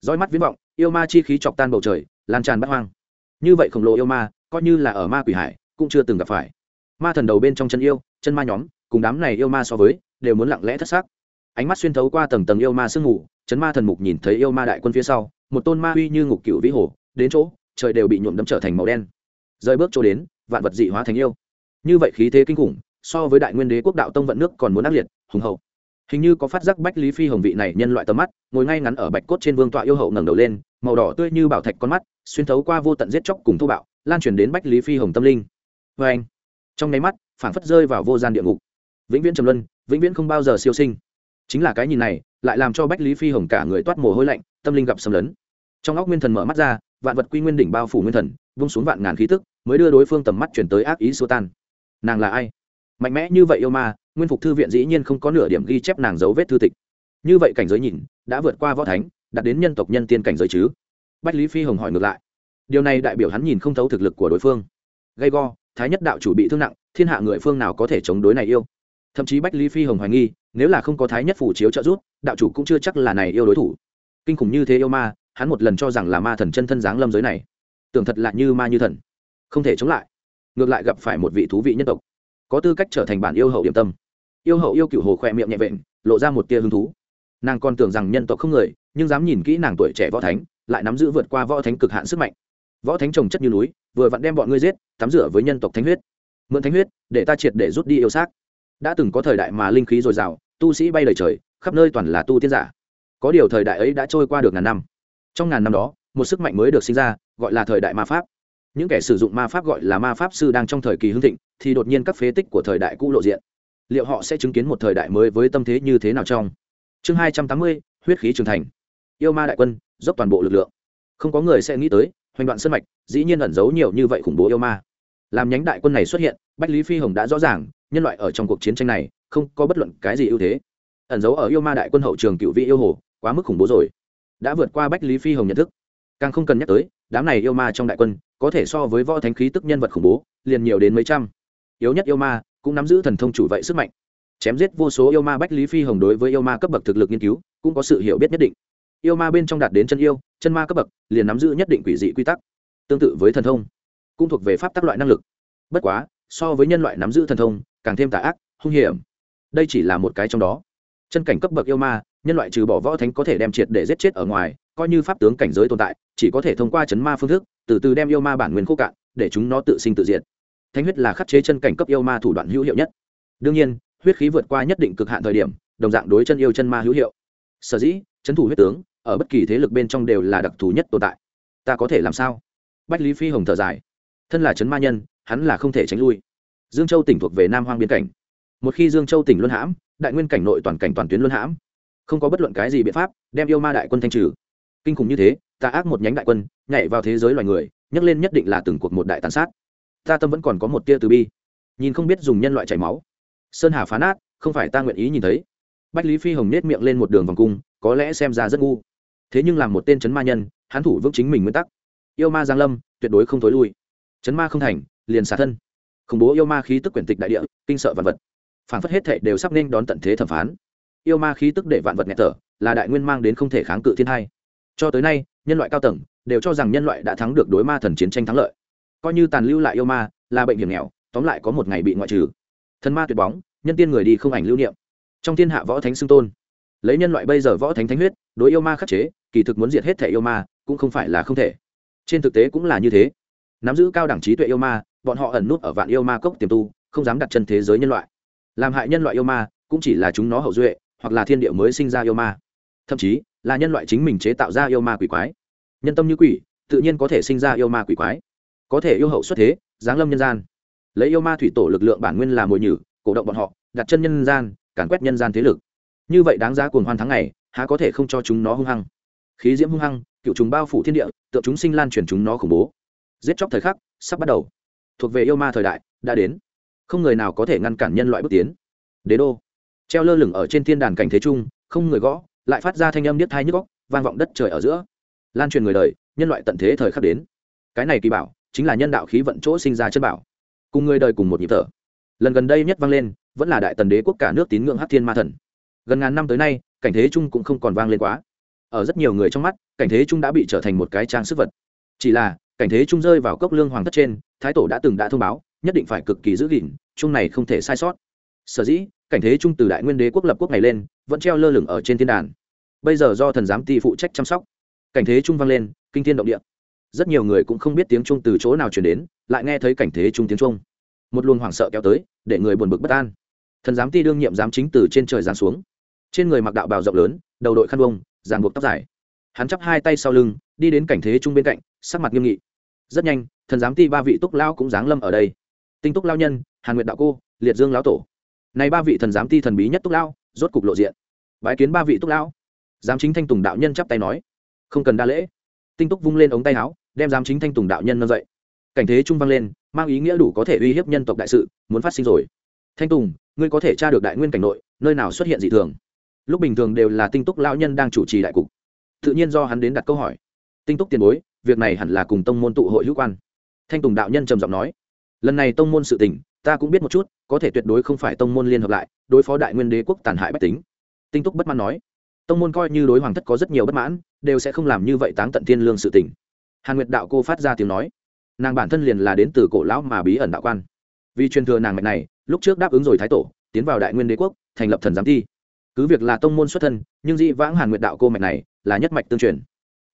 Speaker 1: Roi mắt viễn vọng, yêu ma chi khí chọc tan bầu trời, lan tràn bắt hoang. Như vậy khổng lồ yêu ma, coi như là ở ma quỷ hải, cũng chưa từng gặp phải. Ma thần đầu bên trong chân yêu, chân ma nhóm, cùng đám này yêu ma so với, đều muốn lặng lẽ thất xác. Ánh mắt xuyên thấu qua tầng tầng yêu ma sương ngủ chấn ma thần mục nhìn thấy yêu ma đại quân phía sau, một tôn ma uy như ngục cựu vĩ hồ, đến chỗ, trời đều bị nhuộm đấm trở thành màu đen. Rơi bước chỗ đến, vạn vật dị hóa thành yêu. Như vậy khí thế kinh khủng so với đại nguyên đế quốc đạo tông vận nước còn muốn ác liệt, hùng hậu. Hình như có phát giác bách lý phi hồng vị này nhân loại tầm mắt, ngồi ngay ngắn ở bạch cốt trên vương tọa yêu hậu ngẩng đầu lên, màu đỏ tươi như bảo thạch con mắt, xuyên thấu qua vô tận giết chóc cùng thô bạo, lan truyền đến bách lý phi hồng tâm linh. Vê anh, trong nháy mắt phản phất rơi vào vô gian địa ngục. Vĩnh viễn trầm luân, vĩnh viễn không bao giờ siêu sinh. Chính là cái nhìn này, lại làm cho bách lý phi hồng cả người toát mồ hôi lạnh, tâm linh gặp xâm lấn. Trong óc nguyên thần mở mắt ra, vạn vật quy nguyên đỉnh bao phủ nguyên thần vung xuống vạn ngàn khí tức, mới đưa đối phương tầm mắt chuyển tới ác ý xua tan. Nàng là ai? Mạnh mẽ như vậy yêu ma, nguyên phục thư viện dĩ nhiên không có nửa điểm ghi chép nàng dấu vết thư tịch. Như vậy cảnh giới nhìn, đã vượt qua võ thánh, đạt đến nhân tộc nhân tiên cảnh giới chứ? Bách lý phi hồng hỏi ngược lại. Điều này đại biểu hắn nhìn không thấu thực lực của đối phương. Gây go, thái nhất đạo chủ bị thương nặng, thiên hạ người phương nào có thể chống đối này yêu? Thậm chí bách lý phi hồng hoài nghi, nếu là không có thái nhất phủ chiếu trợ giúp, đạo chủ cũng chưa chắc là này yêu đối thủ. Kinh khủng như thế yêu ma, hắn một lần cho rằng là ma thần chân thân dáng lâm giới này. Tưởng thật là như ma như thần. Không thể chống lại. Ngược lại gặp phải một vị thú vị nhân tộc có tư cách trở thành bản yêu hậu điểm tâm. Yêu hậu yêu cựu hồ khỏe miệng nhẹ vện, lộ ra một tia hứng thú. Nàng còn tưởng rằng nhân tộc không người, nhưng dám nhìn kỹ nàng tuổi trẻ võ thánh, lại nắm giữ vượt qua võ thánh cực hạn sức mạnh. Võ thánh trồng chất như núi, vừa vặn đem bọn ngươi giết, tắm rửa với nhân tộc thánh huyết. Mượn thánh huyết, để ta triệt để rút đi yêu xác. Đã từng có thời đại mà linh khí dồi dào, tu sĩ bay lời trời, khắp nơi toàn là tu tiên giả. Có điều thời đại ấy đã trôi qua được ngàn năm. Trong ngàn năm đó, một sức mạnh mới được sinh ra, gọi là thời đại ma pháp những kẻ sử dụng ma pháp gọi là ma pháp sư đang trong thời kỳ hưng thịnh, thì đột nhiên các phế tích của thời đại cũ lộ diện. Liệu họ sẽ chứng kiến một thời đại mới với tâm thế như thế nào trong? Chương hai trăm tám mươi, huyết khí trưởng thành. Yêu ma đại quân, dốc toàn bộ lực lượng. Không có người sẽ nghĩ tới, hoành đoạn sân mạch, dĩ nhiên ẩn giấu nhiều như vậy khủng bố yêu ma. Làm nhánh đại quân này xuất hiện, bách lý phi hồng đã rõ ràng, nhân loại ở trong cuộc chiến tranh này, không có bất luận cái gì ưu thế. Ẩn giấu ở yêu ma đại quân hậu trường cựu vị yêu hồ, quá mức khủng bố rồi. Đã vượt qua bách lý phi hồng nhận thức. Càng không cần nhắc tới, đám này yêu ma trong đại quân có thể so với võ thánh khí tức nhân vật khủng bố, liền nhiều đến mấy trăm. Yếu nhất yêu ma, cũng nắm giữ thần thông chủ vậy sức mạnh. Chém giết vô số yêu ma bách lý phi hồng đối với yêu ma cấp bậc thực lực nghiên cứu, cũng có sự hiểu biết nhất định. Yêu ma bên trong đạt đến chân yêu, chân ma cấp bậc, liền nắm giữ nhất định quỷ dị quy tắc, tương tự với thần thông, cũng thuộc về pháp tác loại năng lực. Bất quá, so với nhân loại nắm giữ thần thông, càng thêm tà ác, hung hiểm. Đây chỉ là một cái trong đó. Chân cảnh cấp bậc yêu ma, nhân loại trừ bỏ võ thánh có thể đem triệt để giết chết ở ngoài, coi như pháp tướng cảnh giới tồn tại, chỉ có thể thông qua chấn ma phương thức từ từ đem yêu ma bản nguyên khô cạn, để chúng nó tự sinh tự diệt. Thánh huyết là khắc chế chân cảnh cấp yêu ma thủ đoạn hữu hiệu nhất. Đương nhiên, huyết khí vượt qua nhất định cực hạn thời điểm, đồng dạng đối chân yêu chân ma hữu hiệu. Sở dĩ, chấn thủ huyết tướng, ở bất kỳ thế lực bên trong đều là đặc thù nhất tồn tại. Ta có thể làm sao? Bách lý phi hồng thở dài. Thân là chấn ma nhân, hắn là không thể tránh lui. Dương châu tỉnh thuộc về nam hoang biên cảnh. Một khi dương châu tỉnh luân hãm, đại nguyên cảnh nội toàn cảnh toàn tuyến luân hãm. Không có bất luận cái gì biện pháp, đem yêu ma đại quân thanh trừ kinh khủng như thế ta ác một nhánh đại quân, nhảy vào thế giới loài người, nhấc lên nhất định là từng cuộc một đại tàn sát. Ta tâm vẫn còn có một tia từ bi. Nhìn không biết dùng nhân loại chảy máu. Sơn hà phá nát, không phải ta nguyện ý nhìn thấy. Bách lý phi hồng nết miệng lên một đường vòng cung, có lẽ xem ra rất ngu. Thế nhưng làm một tên chấn ma nhân, hắn thủ vững chính mình nguyên tắc. Yêu ma giang lâm, tuyệt đối không thối lui. Chấn ma không thành, liền xả thân. Khủng bố yêu ma khí tức quyển tịch đại địa, kinh sợ vạn vật. Phản phất hết thệ đều sắp nên đón tận thế thẩm phán. Yêu ma khí tức để vạn vật nghẹt thở, là đại nguyên mang đến không thể kháng cự thiên hai cho tới nay, nhân loại cao tầng đều cho rằng nhân loại đã thắng được đối ma thần chiến tranh thắng lợi. Coi như tàn lưu lại yêu ma, là bệnh hiểm nghèo, tóm lại có một ngày bị ngoại trừ. Thần ma tuyệt bóng, nhân tiên người đi không ảnh lưu niệm. Trong thiên hạ võ thánh xưng tôn. Lấy nhân loại bây giờ võ thánh thánh huyết, đối yêu ma khắc chế, kỳ thực muốn diệt hết thể yêu ma, cũng không phải là không thể. Trên thực tế cũng là như thế. Nắm giữ cao đẳng trí tuệ yêu ma, bọn họ ẩn nút ở vạn yêu ma cốc tiềm tu, không dám đặt chân thế giới nhân loại. Làm hại nhân loại yêu ma, cũng chỉ là chúng nó hậu duệ, hoặc là thiên địa mới sinh ra yêu ma. Thậm chí là nhân loại chính mình chế tạo ra yêu ma quỷ quái. Nhân tâm như quỷ, tự nhiên có thể sinh ra yêu ma quỷ quái. Có thể yêu hậu xuất thế, giáng lâm nhân gian. Lấy yêu ma thủy tổ lực lượng bản nguyên làm mồi nhử, cổ động bọn họ, đặt chân nhân gian, càn quét nhân gian thế lực. Như vậy đáng giá cuồng hoan tháng này há có thể không cho chúng nó hung hăng? Khí diễm hung hăng, cựu chúng bao phủ thiên địa, tượng chúng sinh lan truyền chúng nó khủng bố. Giết chóc thời khắc, sắp bắt đầu. Thuộc về yêu ma thời đại, đã đến. Không người nào có thể ngăn cản nhân loại bước tiến. Đế đô. Treo lơ lửng ở trên thiên đàn cảnh thế trung, không người gõ lại phát ra thanh âm điếc thai nhức góc, vang vọng đất trời ở giữa. Lan truyền người đời, nhân loại tận thế thời khắc đến. Cái này kỳ bảo, chính là nhân đạo khí vận chỗ sinh ra chân bảo. Cùng người đời cùng một nhịp thở. Lần gần đây nhất vang lên, vẫn là đại tần đế quốc cả nước tín ngưỡng hát thiên ma thần. Gần ngàn năm tới nay, cảnh thế trung cũng không còn vang lên quá. Ở rất nhiều người trong mắt, cảnh thế trung đã bị trở thành một cái trang sức vật. Chỉ là, cảnh thế trung rơi vào cốc lương hoàng thất trên, thái tổ đã từng đã thông báo, nhất định phải cực kỳ giữ gìn, chung này không thể sai sót. Sở dĩ, cảnh thế trung từ đại nguyên đế quốc lập quốc này lên vẫn treo lơ lửng ở trên thiên đàn. Bây giờ do thần giám ti phụ trách chăm sóc. Cảnh thế trung vang lên, kinh thiên động địa. Rất nhiều người cũng không biết tiếng trung từ chỗ nào chuyển đến, lại nghe thấy cảnh thế trung tiếng trung một luồng hoảng sợ kéo tới, để người buồn bực bất an. Thần giám ti đương nhiệm giám chính từ trên trời giáng xuống. Trên người mặc đạo bào rộng lớn, đầu đội khăn bông giàn buộc tóc dài. Hắn chắp hai tay sau lưng, đi đến cảnh thế trung bên cạnh, sắc mặt nghiêm nghị. Rất nhanh, thần giám ti ba vị túc lao cũng giáng lâm ở đây. Tinh túc lao nhân, hàn nguyệt đạo cô, liệt dương lão tổ. Này ba vị thần giám ti thần bí nhất túc lao rốt cục lộ diện. Bái kiến ba vị túc lão, giám chính thanh tùng đạo nhân chắp tay nói không cần đa lễ. Tinh túc vung lên ống tay áo đem giám chính thanh tùng đạo nhân nâng dậy. Cảnh thế trung vang lên mang ý nghĩa đủ có thể uy hiếp nhân tộc đại sự muốn phát sinh rồi. Thanh tùng ngươi có thể tra được đại nguyên cảnh nội nơi nào xuất hiện dị thường? Lúc bình thường đều là tinh túc lão nhân đang chủ trì đại cục. Tự nhiên do hắn đến đặt câu hỏi. Tinh túc tiền bối việc này hẳn là cùng tông môn tụ hội hữu quan. Thanh tùng đạo nhân trầm giọng nói lần này tông môn sự tình ta cũng biết một chút, có thể tuyệt đối không phải tông môn liên hợp lại, đối phó đại nguyên đế quốc tàn hại bách tính. Tinh túc bất mãn nói. Tông môn coi như đối hoàng thất có rất nhiều bất mãn, đều sẽ không làm như vậy táng tận thiên lương sự tình. Hàn nguyệt đạo cô phát ra tiếng nói. Nàng bản thân liền là đến từ cổ lão mà bí ẩn đạo quan. Vì truyền thừa nàng mạch này, lúc trước đáp ứng rồi thái tổ, tiến vào đại nguyên đế quốc, thành lập thần giám thi cứ việc là tông môn xuất thân, nhưng dĩ vãng hàn nguyệt đạo cô mạch này là nhất mạch tương truyền.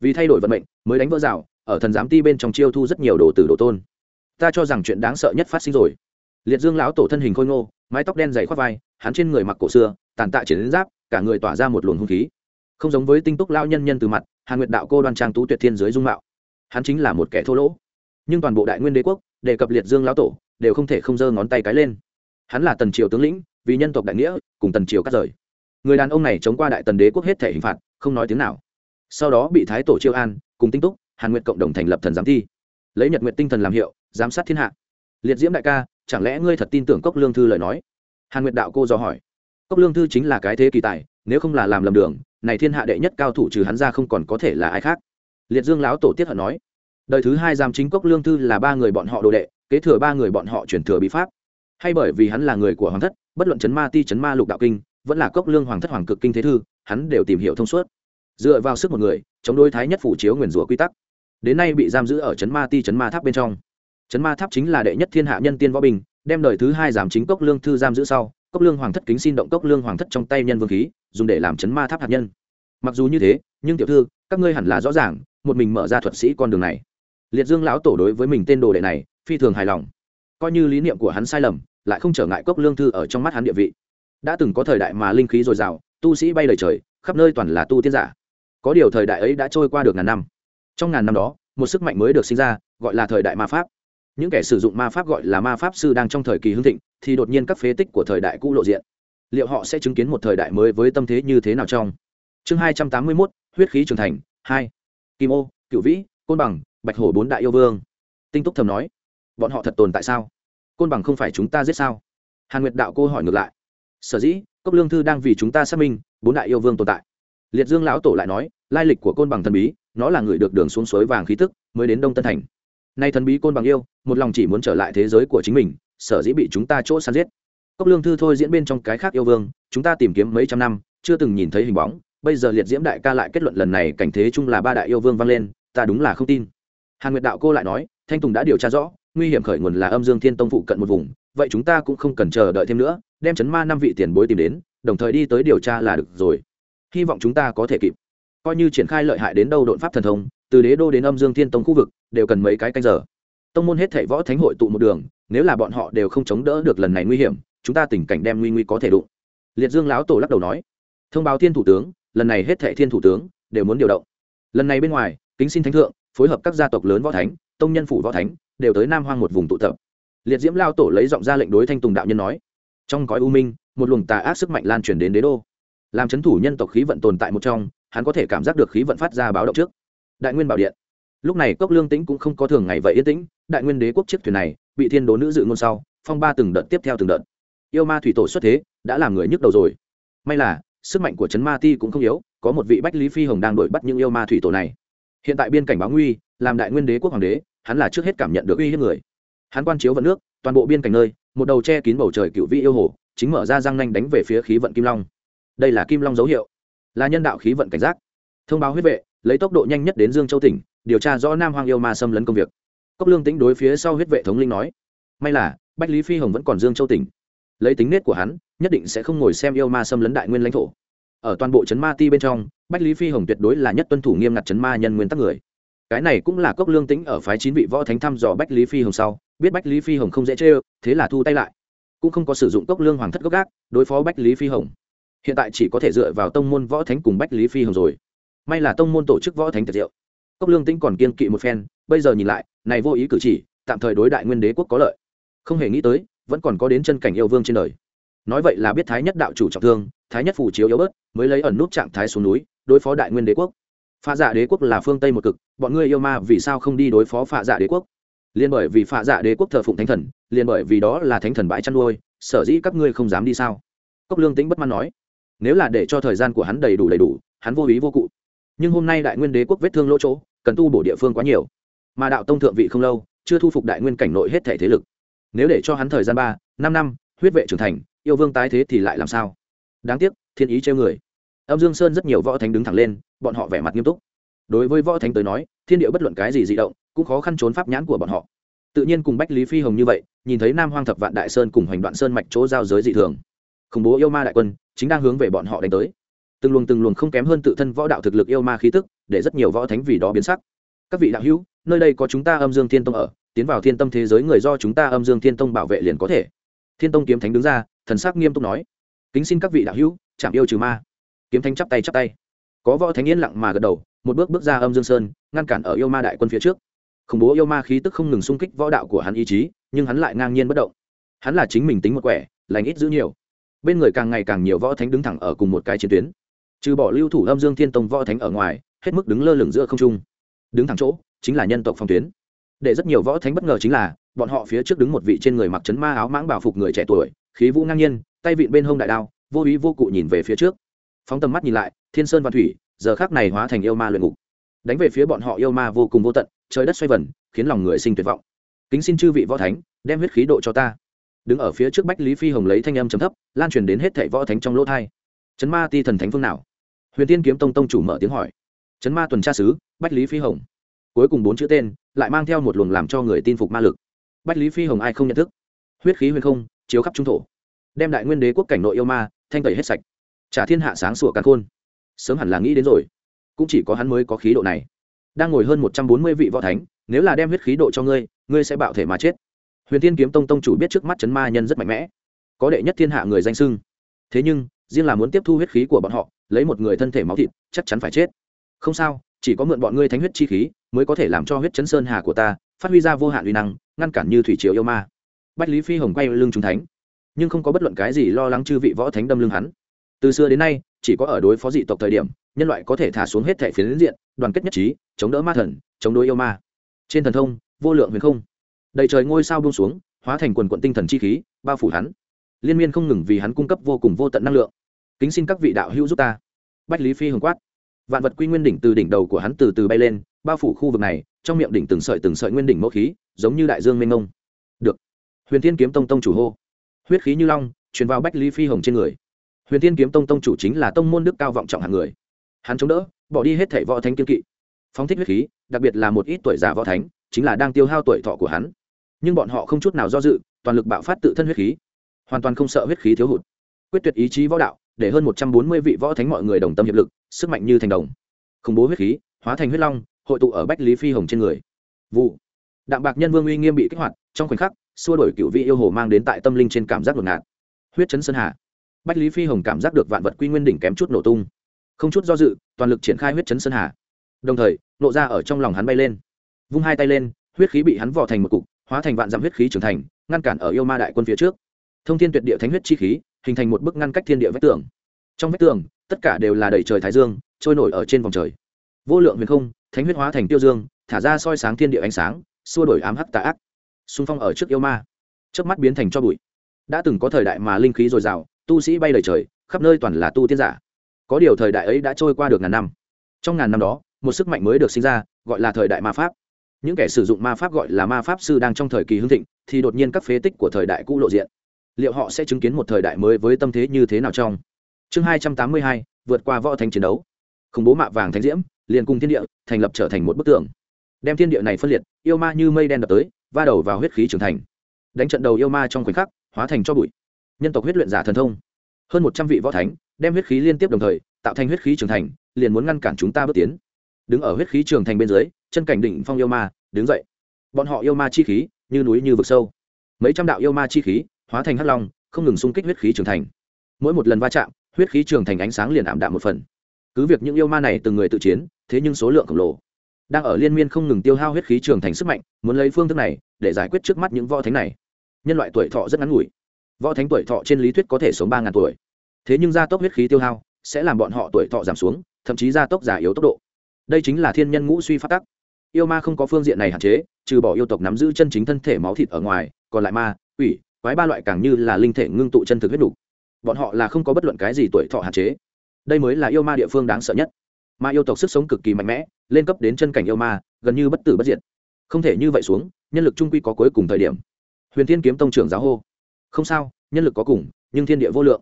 Speaker 1: Vì thay đổi vận mệnh, mới đánh vỡ rào, ở thần giám ti bên trong chiêu thu rất nhiều đồ tử đồ tôn. Ta cho rằng chuyện đáng sợ nhất phát sinh rồi liệt dương lão tổ thân hình khôi ngô, mái tóc đen dày khoác vai, hắn trên người mặc cổ xưa, tàn tạ chiến đến giáp, cả người tỏa ra một luồng hung khí. Không giống với tinh túc lao nhân nhân từ mặt, hàn nguyệt đạo cô đoan trang tú tuyệt thiên giới dung mạo. Hắn chính là một kẻ thô lỗ. Nhưng toàn bộ đại nguyên đế quốc, đề cập liệt dương lão tổ, đều không thể không giơ ngón tay cái lên. Hắn là tần triều tướng lĩnh, vì nhân tộc đại nghĩa, cùng tần triều cắt rời. Người đàn ông này chống qua đại tần đế quốc hết thể hình phạt, không nói tiếng nào. Sau đó bị thái tổ chiêu an, cùng tinh túc, hàn Nguyệt cộng đồng thành lập thần giám thi. Lấy nhật nguyện tinh thần làm hiệu, giám sát thiên hạ. Liệt diễm đại ca chẳng lẽ ngươi thật tin tưởng cốc lương thư lời nói? Hàn nguyệt đạo cô do hỏi. Cốc lương thư chính là cái thế kỳ tài, nếu không là làm lầm đường, này thiên hạ đệ nhất cao thủ trừ hắn ra không còn có thể là ai khác. Liệt dương lão tổ tiết hận nói. Đời thứ hai giam chính cốc lương thư là ba người bọn họ đồ đệ, kế thừa ba người bọn họ chuyển thừa bí pháp. Hay bởi vì hắn là người của hoàng thất, bất luận chấn ma ti, chấn ma lục đạo kinh, vẫn là cốc lương hoàng thất hoàng cực kinh thế thư, hắn đều tìm hiểu thông suốt. Dựa vào sức một người, chống đối thái nhất phủ chiếu nguyền rủa quy tắc. Đến nay bị giam giữ ở chấn ma ti, chấn ma tháp bên trong chấn ma tháp chính là đệ nhất thiên hạ nhân tiên võ bình đem đời thứ hai giảm chính cốc lương thư giam giữ sau, cốc lương hoàng thất kính xin động cốc lương hoàng thất trong tay nhân vương khí, dùng để làm chấn ma tháp hạt nhân. Mặc dù như thế, nhưng tiểu thư, các ngươi hẳn là rõ ràng, một mình mở ra thuật sĩ con đường này. Liệt dương lão tổ đối với mình tên đồ đệ này, phi thường hài lòng. Coi như lý niệm của hắn sai lầm, lại không trở ngại cốc lương thư ở trong mắt hắn địa vị. Đã từng có thời đại mà linh khí dồi dào, tu sĩ bay lời trời, khắp nơi toàn là tu tiên giả. Có điều thời đại ấy đã trôi qua được ngàn năm. Trong ngàn năm đó, một sức mạnh mới được sinh ra, gọi là thời đại ma pháp những kẻ sử dụng ma pháp gọi là ma pháp sư đang trong thời kỳ hưng thịnh, thì đột nhiên các phế tích của thời đại cũ lộ diện. Liệu họ sẽ chứng kiến một thời đại mới với tâm thế như thế nào trong? Chương hai trăm tám mươi mốt, huyết khí trưởng thành, hai. Kim ô cựu vĩ, côn bằng, bạch hổ bốn đại yêu vương. Tinh túc thầm nói, bọn họ thật tồn tại sao? Côn bằng không phải chúng ta giết sao? Hàn nguyệt đạo cô hỏi ngược lại, sở dĩ, cốc lương thư đang vì chúng ta xác minh bốn đại yêu vương tồn tại. Liệt dương lão tổ lại nói, lai lịch của côn bằng thần bí, nó là người được đường xuống suối vàng khí tức mới đến đông tân thành nay thần bí côn bằng yêu, một lòng chỉ muốn trở lại thế giới của chính mình, sở dĩ bị chúng ta chỗ săn giết. Cốc lương thư thôi diễn bên trong cái khác yêu vương, chúng ta tìm kiếm mấy trăm năm, chưa từng nhìn thấy hình bóng, bây giờ liệt diễm đại ca lại kết luận lần này cảnh thế chung là ba đại yêu vương vang lên, ta đúng là không tin. Hàn nguyệt đạo cô lại nói, thanh tùng đã điều tra rõ, nguy hiểm khởi nguồn là âm dương thiên tông phụ cận một vùng, vậy chúng ta cũng không cần chờ đợi thêm nữa, đem chấn ma năm vị tiền bối tìm đến, đồng thời đi tới điều tra là được rồi. Hy vọng chúng ta có thể kịp. Coi như triển khai lợi hại đến đâu đột pháp thần thông từ đế đô đến âm dương thiên tông khu vực, đều cần mấy cái canh giờ. Tông môn hết thảy võ thánh hội tụ một đường, nếu là bọn họ đều không chống đỡ được lần này nguy hiểm, chúng ta tình cảnh đem nguy nguy có thể đụng. Liệt dương lão tổ lắc đầu nói, thông báo thiên thủ tướng, lần này hết thảy thiên thủ tướng đều muốn điều động. Lần này bên ngoài, kính xin thánh thượng, phối hợp các gia tộc lớn võ thánh, tông nhân phủ võ thánh, đều tới nam hoang một vùng tụ tập. Liệt diễm lao tổ lấy giọng ra lệnh đối thanh tùng đạo nhân nói, trong cõi u minh, một luồng tà ác sức mạnh lan truyền đến đế đô. Làm c h ấ n thủ nhân tộc khí vận tồn tại một trong, hắn có thể cảm giác được khí vận phát ra báo động trước đại nguyên bảo điện. Lúc này cốc lương tĩnh cũng không có thường ngày vậy yên tĩnh, đại nguyên đế quốc chiếc thuyền này bị thiên đố nữ dự ngôn sau, phong ba từng đợt tiếp theo từng đợt. Yêu ma thủy tổ xuất thế, đã làm người nhức đầu rồi. May là, sức mạnh của trấn ma ti cũng không yếu, có một vị bách lý phi hồng đang đổi bắt những yêu ma thủy tổ này. Hiện tại biên cảnh báo nguy, làm đại nguyên đế quốc hoàng đế, hắn là trước hết cảm nhận được uy hiếp người. Hắn quan chiếu vận nước, toàn bộ biên cảnh nơi, một đầu che kín bầu trời cựu vị yêu hồ, chính mở ra răng nanh đánh về phía khí vận kim long. Đây là kim long dấu hiệu, là nhân đạo khí vận cảnh giác. Thông báo huyết vệ lấy tốc độ nhanh nhất đến dương châu tỉnh, điều tra rõ nam hoang yêu ma xâm lấn công việc. Cốc lương tính đối phía sau huyết vệ thống linh nói, may là, bách lý phi hồng vẫn còn dương châu tỉnh. Lấy tính nết của hắn, nhất định sẽ không ngồi xem yêu ma xâm lấn đại nguyên lãnh thổ. Ở toàn bộ trấn ma ti bên trong, bách lý phi hồng tuyệt đối là nhất tuân thủ nghiêm ngặt trấn ma nhân nguyên tắc người. Cái này cũng là cốc lương tính ở phái chín vị võ thánh thăm dò bách lý phi hồng sau, biết bách lý phi hồng không dễ chê ơ, thế là thu tay lại. Cũng không có sử dụng cốc lương hoàng thất gốc gác, đối phó bách lý phi hồng. Hiện tại chỉ có thể dựa vào tông môn võ thánh cùng bách lý phi hồng rồi may là tông môn tổ chức võ thánh thật diệu. Cốc lương tĩnh còn kiên kỵ một phen, bây giờ nhìn lại, này vô ý cử chỉ, tạm thời đối đại nguyên đế quốc có lợi. Không hề nghĩ tới, vẫn còn có đến chân cảnh yêu vương trên đời. Nói vậy là biết thái nhất đạo chủ trọng thương, thái nhất phủ chiếu yếu bớt, mới lấy ẩn nút trạng thái xuống núi, đối phó đại nguyên đế quốc. Pha dạ đế quốc là phương tây một cực, bọn ngươi yêu ma vì sao không đi đối phó pha dạ đế quốc? Liên bởi vì pha dạ đế quốc thờ phụng thánh thần, liên bởi vì đó là thánh thần bãi chăn nuôi, sở dĩ các ngươi không dám đi sao? Cốc lương tính bất mãn nói. Nếu là để cho thời gian của hắn đầy đủ đầy đủ, hắn vô ý vô cụ nhưng hôm nay đại nguyên đế quốc vết thương lỗ chỗ, cần tu bổ địa phương quá nhiều. Mà đạo tông thượng vị không lâu, chưa thu phục đại nguyên cảnh nội hết thể thế lực. Nếu để cho hắn thời gian ba, năm năm, huyết vệ trưởng thành, yêu vương tái thế thì lại làm sao? Đáng tiếc, thiên ý treo người. Âm dương sơn rất nhiều võ thánh đứng thẳng lên, bọn họ vẻ mặt nghiêm túc. Đối với võ thánh tới nói, thiên địa bất luận cái gì di động, cũng khó khăn trốn pháp nhãn của bọn họ. Tự nhiên cùng bách lý phi hồng như vậy, nhìn thấy nam hoang thập vạn đại sơn cùng hoành đoạn sơn mạch chỗ giao giới dị thường. Khủng bố yêu ma đại quân, chính đang hướng về bọn họ đánh tới từng luồng từng luồng không kém hơn tự thân võ đạo thực lực yêu ma khí tức, để rất nhiều võ thánh vì đó biến sắc. Các vị đạo hữu, nơi đây có chúng ta âm dương thiên tông ở, tiến vào thiên tâm thế giới người do chúng ta âm dương thiên tông bảo vệ liền có thể. Thiên tông kiếm thánh đứng ra, thần sắc nghiêm túc nói, kính xin các vị đạo hữu, chạm yêu trừ ma. Kiếm thánh chắp tay chắp tay. Có võ thánh yên lặng mà gật đầu, một bước bước ra âm dương sơn, ngăn cản ở yêu ma đại quân phía trước. Khủng bố yêu ma khí tức không ngừng xung kích võ đạo của hắn ý chí, nhưng hắn lại ngang nhiên bất động. Hắn là chính mình tính một quẻ, lành ít giữ nhiều. Bên người càng ngày càng nhiều võ thánh đứng thẳng ở cùng một cái chiến tuyến trừ bỏ lưu thủ âm dương thiên tông võ thánh ở ngoài, hết mức đứng lơ lửng giữa không trung. Đứng thẳng chỗ, chính là nhân tộc phong tuyến. Để rất nhiều võ thánh bất ngờ chính là, bọn họ phía trước đứng một vị trên người mặc chấn ma áo mãng bảo phục người trẻ tuổi, khí vũ ngang nhiên, tay vịn bên hông đại đao, vô ý vô cụ nhìn về phía trước. Phóng tầm mắt nhìn lại, thiên sơn văn thủy, giờ khác này hóa thành yêu ma luyện ngục. Đánh về phía bọn họ yêu ma vô cùng vô tận, trời đất xoay vần, khiến lòng người sinh tuyệt vọng. Kính xin chư vị võ thánh, đem huyết khí độ cho ta. Đứng ở phía trước bách lý phi hồng lấy thanh âm chấm thấp, lan truyền đến hết thảy võ thánh trong lỗ thai. Chấn ma ti thần thánh phương nào? Huyền tiên kiếm tông tông chủ mở tiếng hỏi. Chấn ma tuần tra sứ, bách lý phi hồng. Cuối cùng bốn chữ tên, lại mang theo một luồng làm cho người tin phục ma lực. Bách lý phi hồng ai không nhận thức? Huyết khí huyền không, chiếu khắp trung thổ. Đem đại nguyên đế quốc cảnh nội yêu ma, thanh tẩy hết sạch. Trả thiên hạ sáng sủa càn khôn. Sớm hẳn là nghĩ đến rồi. Cũng chỉ có hắn mới có khí độ này. Đang ngồi hơn một trăm bốn mươi vị võ thánh, nếu là đem huyết khí độ cho ngươi ngươi sẽ bạo thể mà chết. Huyền thiên kiếm tông tông chủ biết trước mắt chấn ma nhân rất mạnh mẽ. Có đệ nhất thiên hạ người danh sưng thế nhưng, riêng là muốn tiếp thu huyết khí của bọn họ lấy một người thân thể máu thịt, chắc chắn phải chết. Không sao, chỉ có mượn bọn ngươi thánh huyết chi khí mới có thể làm cho huyết chấn sơn hà của ta phát huy ra vô hạn uy năng, ngăn cản như thủy triều yêu ma. Bách lý phi hồng quay lưng trung thánh, nhưng không có bất luận cái gì lo lắng chư vị võ thánh đâm lưng hắn. Từ xưa đến nay, chỉ có ở đối phó dị tộc thời điểm, nhân loại có thể thả xuống hết thẻ phiến diện, đoàn kết nhất trí, chống đỡ ma thần, chống đối yêu ma. Trên thần thông, vô lượng huyền không. Đầy trời ngôi sao buông xuống, hóa thành quần quận tinh thần chi khí, bao phủ hắn. Liên miên không ngừng vì hắn cung cấp vô cùng vô tận năng lượng kính xin các vị đạo hữu giúp ta. Bách lý phi hồng quát. Vạn vật quy nguyên đỉnh từ đỉnh đầu của hắn từ từ bay lên, bao phủ khu vực này, trong miệng đỉnh từng sợi từng sợi nguyên đỉnh mẫu khí, giống như đại dương mênh mông. Được. Huyền thiên kiếm tông tông chủ hô. Huyết khí như long, truyền vào bách lý phi hồng trên người. Huyền thiên kiếm tông tông chủ chính là tông môn đức cao vọng trọng hạng người. Hắn chống đỡ, bỏ đi hết thảy võ thánh kiên kỵ. Phóng thích huyết khí, đặc biệt là một ít tuổi già võ thánh, chính là đang tiêu hao tuổi thọ của hắn. Nhưng bọn họ không chút nào do dự, toàn lực bạo phát tự thân huyết khí. Hoàn toàn không sợ huyết khí thiếu hụt. Quyết tuyệt ý chí võ đạo để hơn một trăm bốn mươi vị võ thánh mọi người đồng tâm hiệp lực, sức mạnh như thành đồng. Khủng bố huyết khí, hóa thành huyết long, hội tụ ở bách lý phi hồng trên người. Vụ. Đạm bạc nhân vương uy nghiêm bị kích hoạt, trong khoảnh khắc, xua đổi cựu vị yêu hồ mang đến tại tâm linh trên cảm giác ngột ngạt. Huyết chấn sơn hà. Bách lý phi hồng cảm giác được vạn vật quy nguyên đỉnh kém chút nổ tung. Không chút do dự, toàn lực triển khai huyết chấn sơn hà. Đồng thời, nộ ra ở trong lòng hắn bay lên. Vung hai tay lên, huyết khí bị hắn vò thành một cục, hóa thành vạn dặm huyết khí trưởng thành, ngăn cản ở yêu ma đại quân phía trước. Thông thiên tuyệt địa thánh huyết chi khí hình thành một bức ngăn cách thiên địa vách tường. Trong vách tường, tất cả đều là đầy trời thái dương, trôi nổi ở trên vòng trời. Vô lượng huyền không, thánh huyết hóa thành tiêu dương, thả ra soi sáng thiên địa ánh sáng, xua đổi ám hắc tà ác. Xung phong ở trước yêu ma. Trước mắt biến thành cho bụi. Đã từng có thời đại mà linh khí dồi dào, tu sĩ bay đầy trời, khắp nơi toàn là tu tiên giả. Có điều thời đại ấy đã trôi qua được ngàn năm. Trong ngàn năm đó, một sức mạnh mới được sinh ra, gọi là thời đại ma pháp. Những kẻ sử dụng ma pháp gọi là ma pháp sư đang trong thời kỳ hưng thịnh, thì đột nhiên các phế tích của thời đại cũ lộ diện liệu họ sẽ chứng kiến một thời đại mới với tâm thế như thế nào trong? Chương hai trăm tám mươi hai, vượt qua võ thánh chiến đấu. Khủng bố mạ vàng thánh diễm, liền cùng thiên địa, thành lập trở thành một bức tường. Đem thiên địa này phân liệt, yêu ma như mây đen đập tới, va đầu vào huyết khí trưởng thành. Đánh trận đầu yêu ma trong khoảnh khắc, hóa thành cho bụi. Nhân tộc huyết luyện giả thần thông. Hơn một trăm vị võ thánh, đem huyết khí liên tiếp đồng thời, tạo thành huyết khí trưởng thành, liền muốn ngăn cản chúng ta bước tiến. Đứng ở huyết khí trường thành bên dưới, chân cảnh đỉnh phong yêu ma, đứng dậy. Bọn họ yêu ma chi khí, như núi như vực sâu. Mấy trăm đạo yêu ma chi khí hóa thành hắc long, không ngừng xung kích huyết khí trường thành. Mỗi một lần va chạm, huyết khí trường thành ánh sáng liền ảm đạm một phần. Cứ việc những yêu ma này từng người tự chiến, thế nhưng số lượng khổng lồ. Đang ở liên miên không ngừng tiêu hao huyết khí trường thành sức mạnh, muốn lấy phương thức này để giải quyết trước mắt những võ thánh này. Nhân loại tuổi thọ rất ngắn ngủi. Võ thánh tuổi thọ trên lý thuyết có thể sống ba ngàn tuổi. Thế nhưng gia tốc huyết khí tiêu hao sẽ làm bọn họ tuổi thọ giảm xuống, thậm chí gia tốc giả yếu tốc độ. Đây chính là thiên nhân ngũ suy phát tắc. Yêu ma không có phương diện này hạn chế, trừ bỏ yêu tộc nắm giữ chân chính thân thể máu thịt ở ngoài, còn lại ma, quỷ quái ba loại càng như là linh thể ngưng tụ chân thực huyết đủ. bọn họ là không có bất luận cái gì tuổi thọ hạn chế. Đây mới là yêu ma địa phương đáng sợ nhất. Ma yêu tộc sức sống cực kỳ mạnh mẽ, lên cấp đến chân cảnh yêu ma, gần như bất tử bất diệt. Không thể như vậy xuống, nhân lực trung quy có cuối cùng thời điểm. Huyền thiên kiếm tông trưởng giáo hô. Không sao, nhân lực có cùng, nhưng thiên địa vô lượng.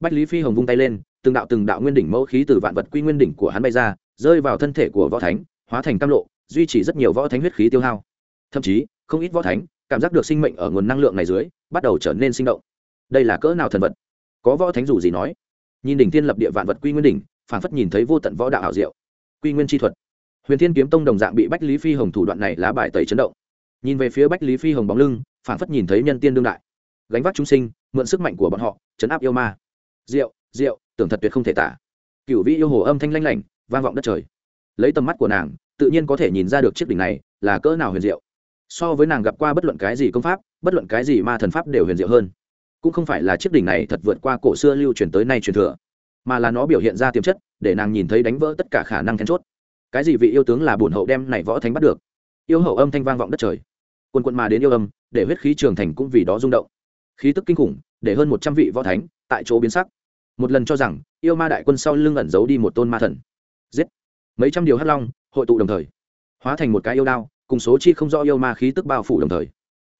Speaker 1: Bách lý phi hồng vung tay lên, từng đạo từng đạo nguyên đỉnh mẫu khí từ vạn vật quy nguyên đỉnh của hắn bay ra, rơi vào thân thể của võ thánh, hóa thành tam lộ, duy trì rất nhiều võ thánh huyết khí tiêu hao. Thậm chí, không ít võ thánh cảm giác được sinh mệnh ở nguồn năng lượng này dưới, bắt đầu trở nên sinh động. Đây là cỡ nào thần vật? Có võ thánh dù gì nói. Nhìn đỉnh thiên lập địa vạn vật quy nguyên đỉnh phản phất nhìn thấy vô tận võ đạo hảo diệu. Quy nguyên chi thuật. Huyền thiên kiếm tông đồng dạng bị bách lý phi hồng thủ đoạn này lá bài tẩy chấn động. Nhìn về phía bách lý phi hồng bóng lưng phản phất nhìn thấy nhân tiên đương đại. Gánh vác chúng sinh, mượn sức mạnh của bọn họ, chấn áp yêu ma. Diệu diệu, tưởng thật tuyệt không thể tả. Cựu vị yêu hồ âm thanh lanh lảnh, vang vọng đất trời. Lấy tầm mắt của nàng, tự nhiên có thể nhìn ra được chiếc đỉnh này là cỡ nào huyền diệu so với nàng gặp qua bất luận cái gì công pháp, bất luận cái gì ma thần pháp đều huyền diệu hơn. Cũng không phải là chiếc đỉnh này thật vượt qua cổ xưa lưu truyền tới nay truyền thừa, mà là nó biểu hiện ra tiềm chất, để nàng nhìn thấy đánh vỡ tất cả khả năng then chốt. Cái gì vị yêu tướng là bổn hậu đem này võ thánh bắt được? Yêu hậu âm thanh vang vọng đất trời. Quân quân mà đến yêu âm, để huyết khí trường thành cũng vì đó rung động. Khí tức kinh khủng, để hơn một trăm vị võ thánh tại chỗ biến sắc. Một lần cho rằng, yêu ma đại quân sau lưng ẩn giấu đi một tôn ma thần. Giết. Mấy trăm điều hắc long hội tụ đồng thời, hóa thành một cái yêu đao cùng số chi không rõ yêu ma khí tức bao phủ đồng thời.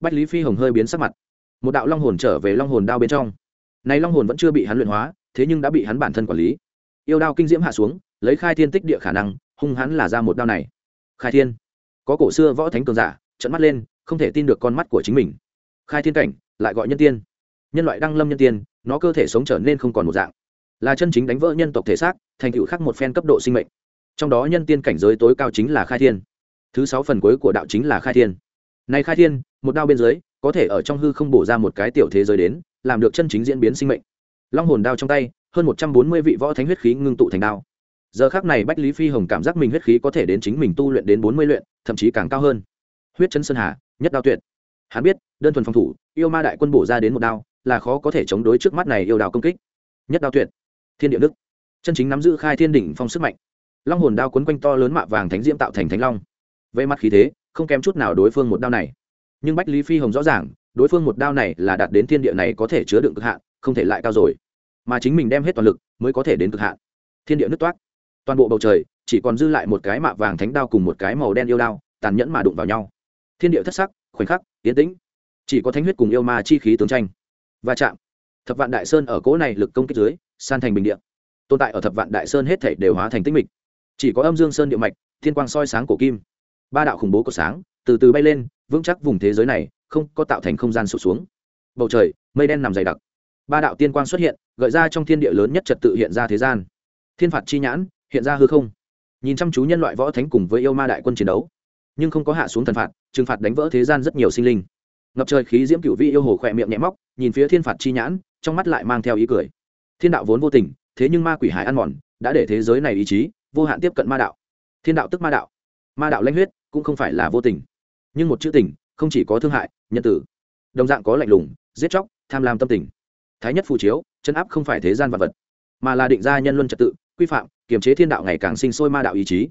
Speaker 1: Bách lý phi hồng hơi biến sắc mặt. Một đạo long hồn trở về long hồn đao bên trong. Này long hồn vẫn chưa bị hắn luyện hóa, thế nhưng đã bị hắn bản thân quản lý. Yêu đao kinh diễm hạ xuống, lấy khai thiên tích địa khả năng, hung hắn là ra một đao này. Khai thiên. Có cổ xưa võ thánh cường giả trận mắt lên, không thể tin được con mắt của chính mình. Khai thiên cảnh, lại gọi nhân tiên. Nhân loại đăng lâm nhân tiên, nó cơ thể sống trở nên không còn một dạng. Là chân chính đánh vỡ nhân tộc thể xác, thành tựu khắc một phen cấp độ sinh mệnh. Trong đó nhân tiên cảnh giới tối cao chính là khai thiên thứ sáu phần cuối của đạo chính là khai thiên. Này khai thiên, một đao bên dưới, có thể ở trong hư không bổ ra một cái tiểu thế giới đến, làm được chân chính diễn biến sinh mệnh. Long hồn đao trong tay, hơn một trăm bốn mươi vị võ thánh huyết khí ngưng tụ thành đao. Giờ khác này bách lý phi hồng cảm giác mình huyết khí có thể đến chính mình tu luyện đến bốn mươi luyện, thậm chí càng cao hơn. Huyết chân sơn hà, nhất đao tuyệt. Hắn biết, đơn thuần phòng thủ, yêu ma đại quân bổ ra đến một đao, là khó có thể chống đối trước mắt này yêu đao công kích. Nhất đao tuyệt. Thiên địa đức chân chính nắm giữ khai thiên đỉnh phong sức mạnh. Long hồn đao quấn quanh to lớn mạ vàng thánh diễm tạo thành thánh long về mặt khí thế, không kém chút nào đối phương một đao này. Nhưng bách lý phi hồng rõ ràng, đối phương một đao này là đạt đến thiên địa này có thể chứa đựng cực hạn, không thể lại cao rồi. Mà chính mình đem hết toàn lực mới có thể đến cực hạn. Thiên địa nứt toát toàn bộ bầu trời chỉ còn dư lại một cái mạ vàng thánh đao cùng một cái màu đen yêu đao, tàn nhẫn mà đụng vào nhau. Thiên địa thất sắc, khoảnh khắc tiến tĩnh. Chỉ có thánh huyết cùng yêu ma chi khí tướng tranh. Va chạm. Thập vạn đại sơn ở cỗ này lực công kích dưới, san thành bình địa. Tồn tại ở thập vạn đại sơn hết thể đều hóa thành tích mịch. Chỉ có âm dương sơn địa mạch, thiên quang soi sáng cổ kim ba đạo khủng bố có sáng từ từ bay lên, vững chắc vùng thế giới này, không có tạo thành không gian sụt xuống. Bầu trời, mây đen nằm dày đặc. Ba đạo tiên quang xuất hiện, gợi ra trong thiên địa lớn nhất trật tự hiện ra thế gian. Thiên phạt chi nhãn, hiện ra hư không. Nhìn chăm chú nhân loại võ thánh cùng với yêu ma đại quân chiến đấu, nhưng không có hạ xuống thần phạt, trừng phạt đánh vỡ thế gian rất nhiều sinh linh. Ngập trời khí diễm cựu vị yêu hồ khỏe miệng nhẹ móc, nhìn phía thiên phạt chi nhãn, trong mắt lại mang theo ý cười. Thiên đạo vốn vô tình, thế nhưng ma quỷ hải ăn mòn, đã để thế giới này ý chí vô hạn tiếp cận ma đạo. Thiên đạo tức ma đạo ma đạo lanh huyết cũng không phải là vô tình. Nhưng một chữ tình không chỉ có thương hại, nhân tử. Đồng dạng có lạnh lùng, giết chóc, tham lam tâm tình. Thái nhất phù chiếu, chân áp không phải thế gian vật vật, mà là định ra nhân luân trật tự, quy phạm, kiềm chế thiên đạo ngày càng sinh sôi ma đạo ý chí.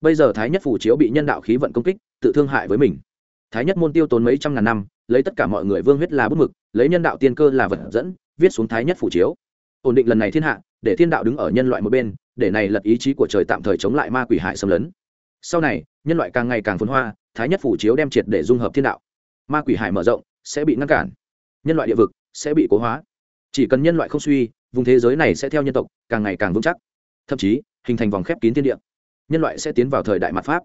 Speaker 1: Bây giờ thái nhất phù chiếu bị nhân đạo khí vận công kích, tự thương hại với mình. Thái nhất môn tiêu tốn mấy trăm ngàn năm, lấy tất cả mọi người vương huyết là bút mực, lấy nhân đạo tiên cơ là vật dẫn, viết xuống thái nhất phù chiếu. Ổn định lần này thiên hạ, để thiên đạo đứng ở nhân loại một bên, để này lật ý chí của trời tạm thời chống lại ma quỷ hại xâm lấn. Sau này nhân loại càng ngày càng phồn hoa, thái nhất phủ chiếu đem triệt để dung hợp thiên đạo. Ma quỷ hải mở rộng, sẽ bị ngăn cản. Nhân loại địa vực sẽ bị cố hóa. Chỉ cần nhân loại không suy, vùng thế giới này sẽ theo nhân tộc càng ngày càng vững chắc. Thậm chí, hình thành vòng khép kín thiên địa. Nhân loại sẽ tiến vào thời đại mặt pháp.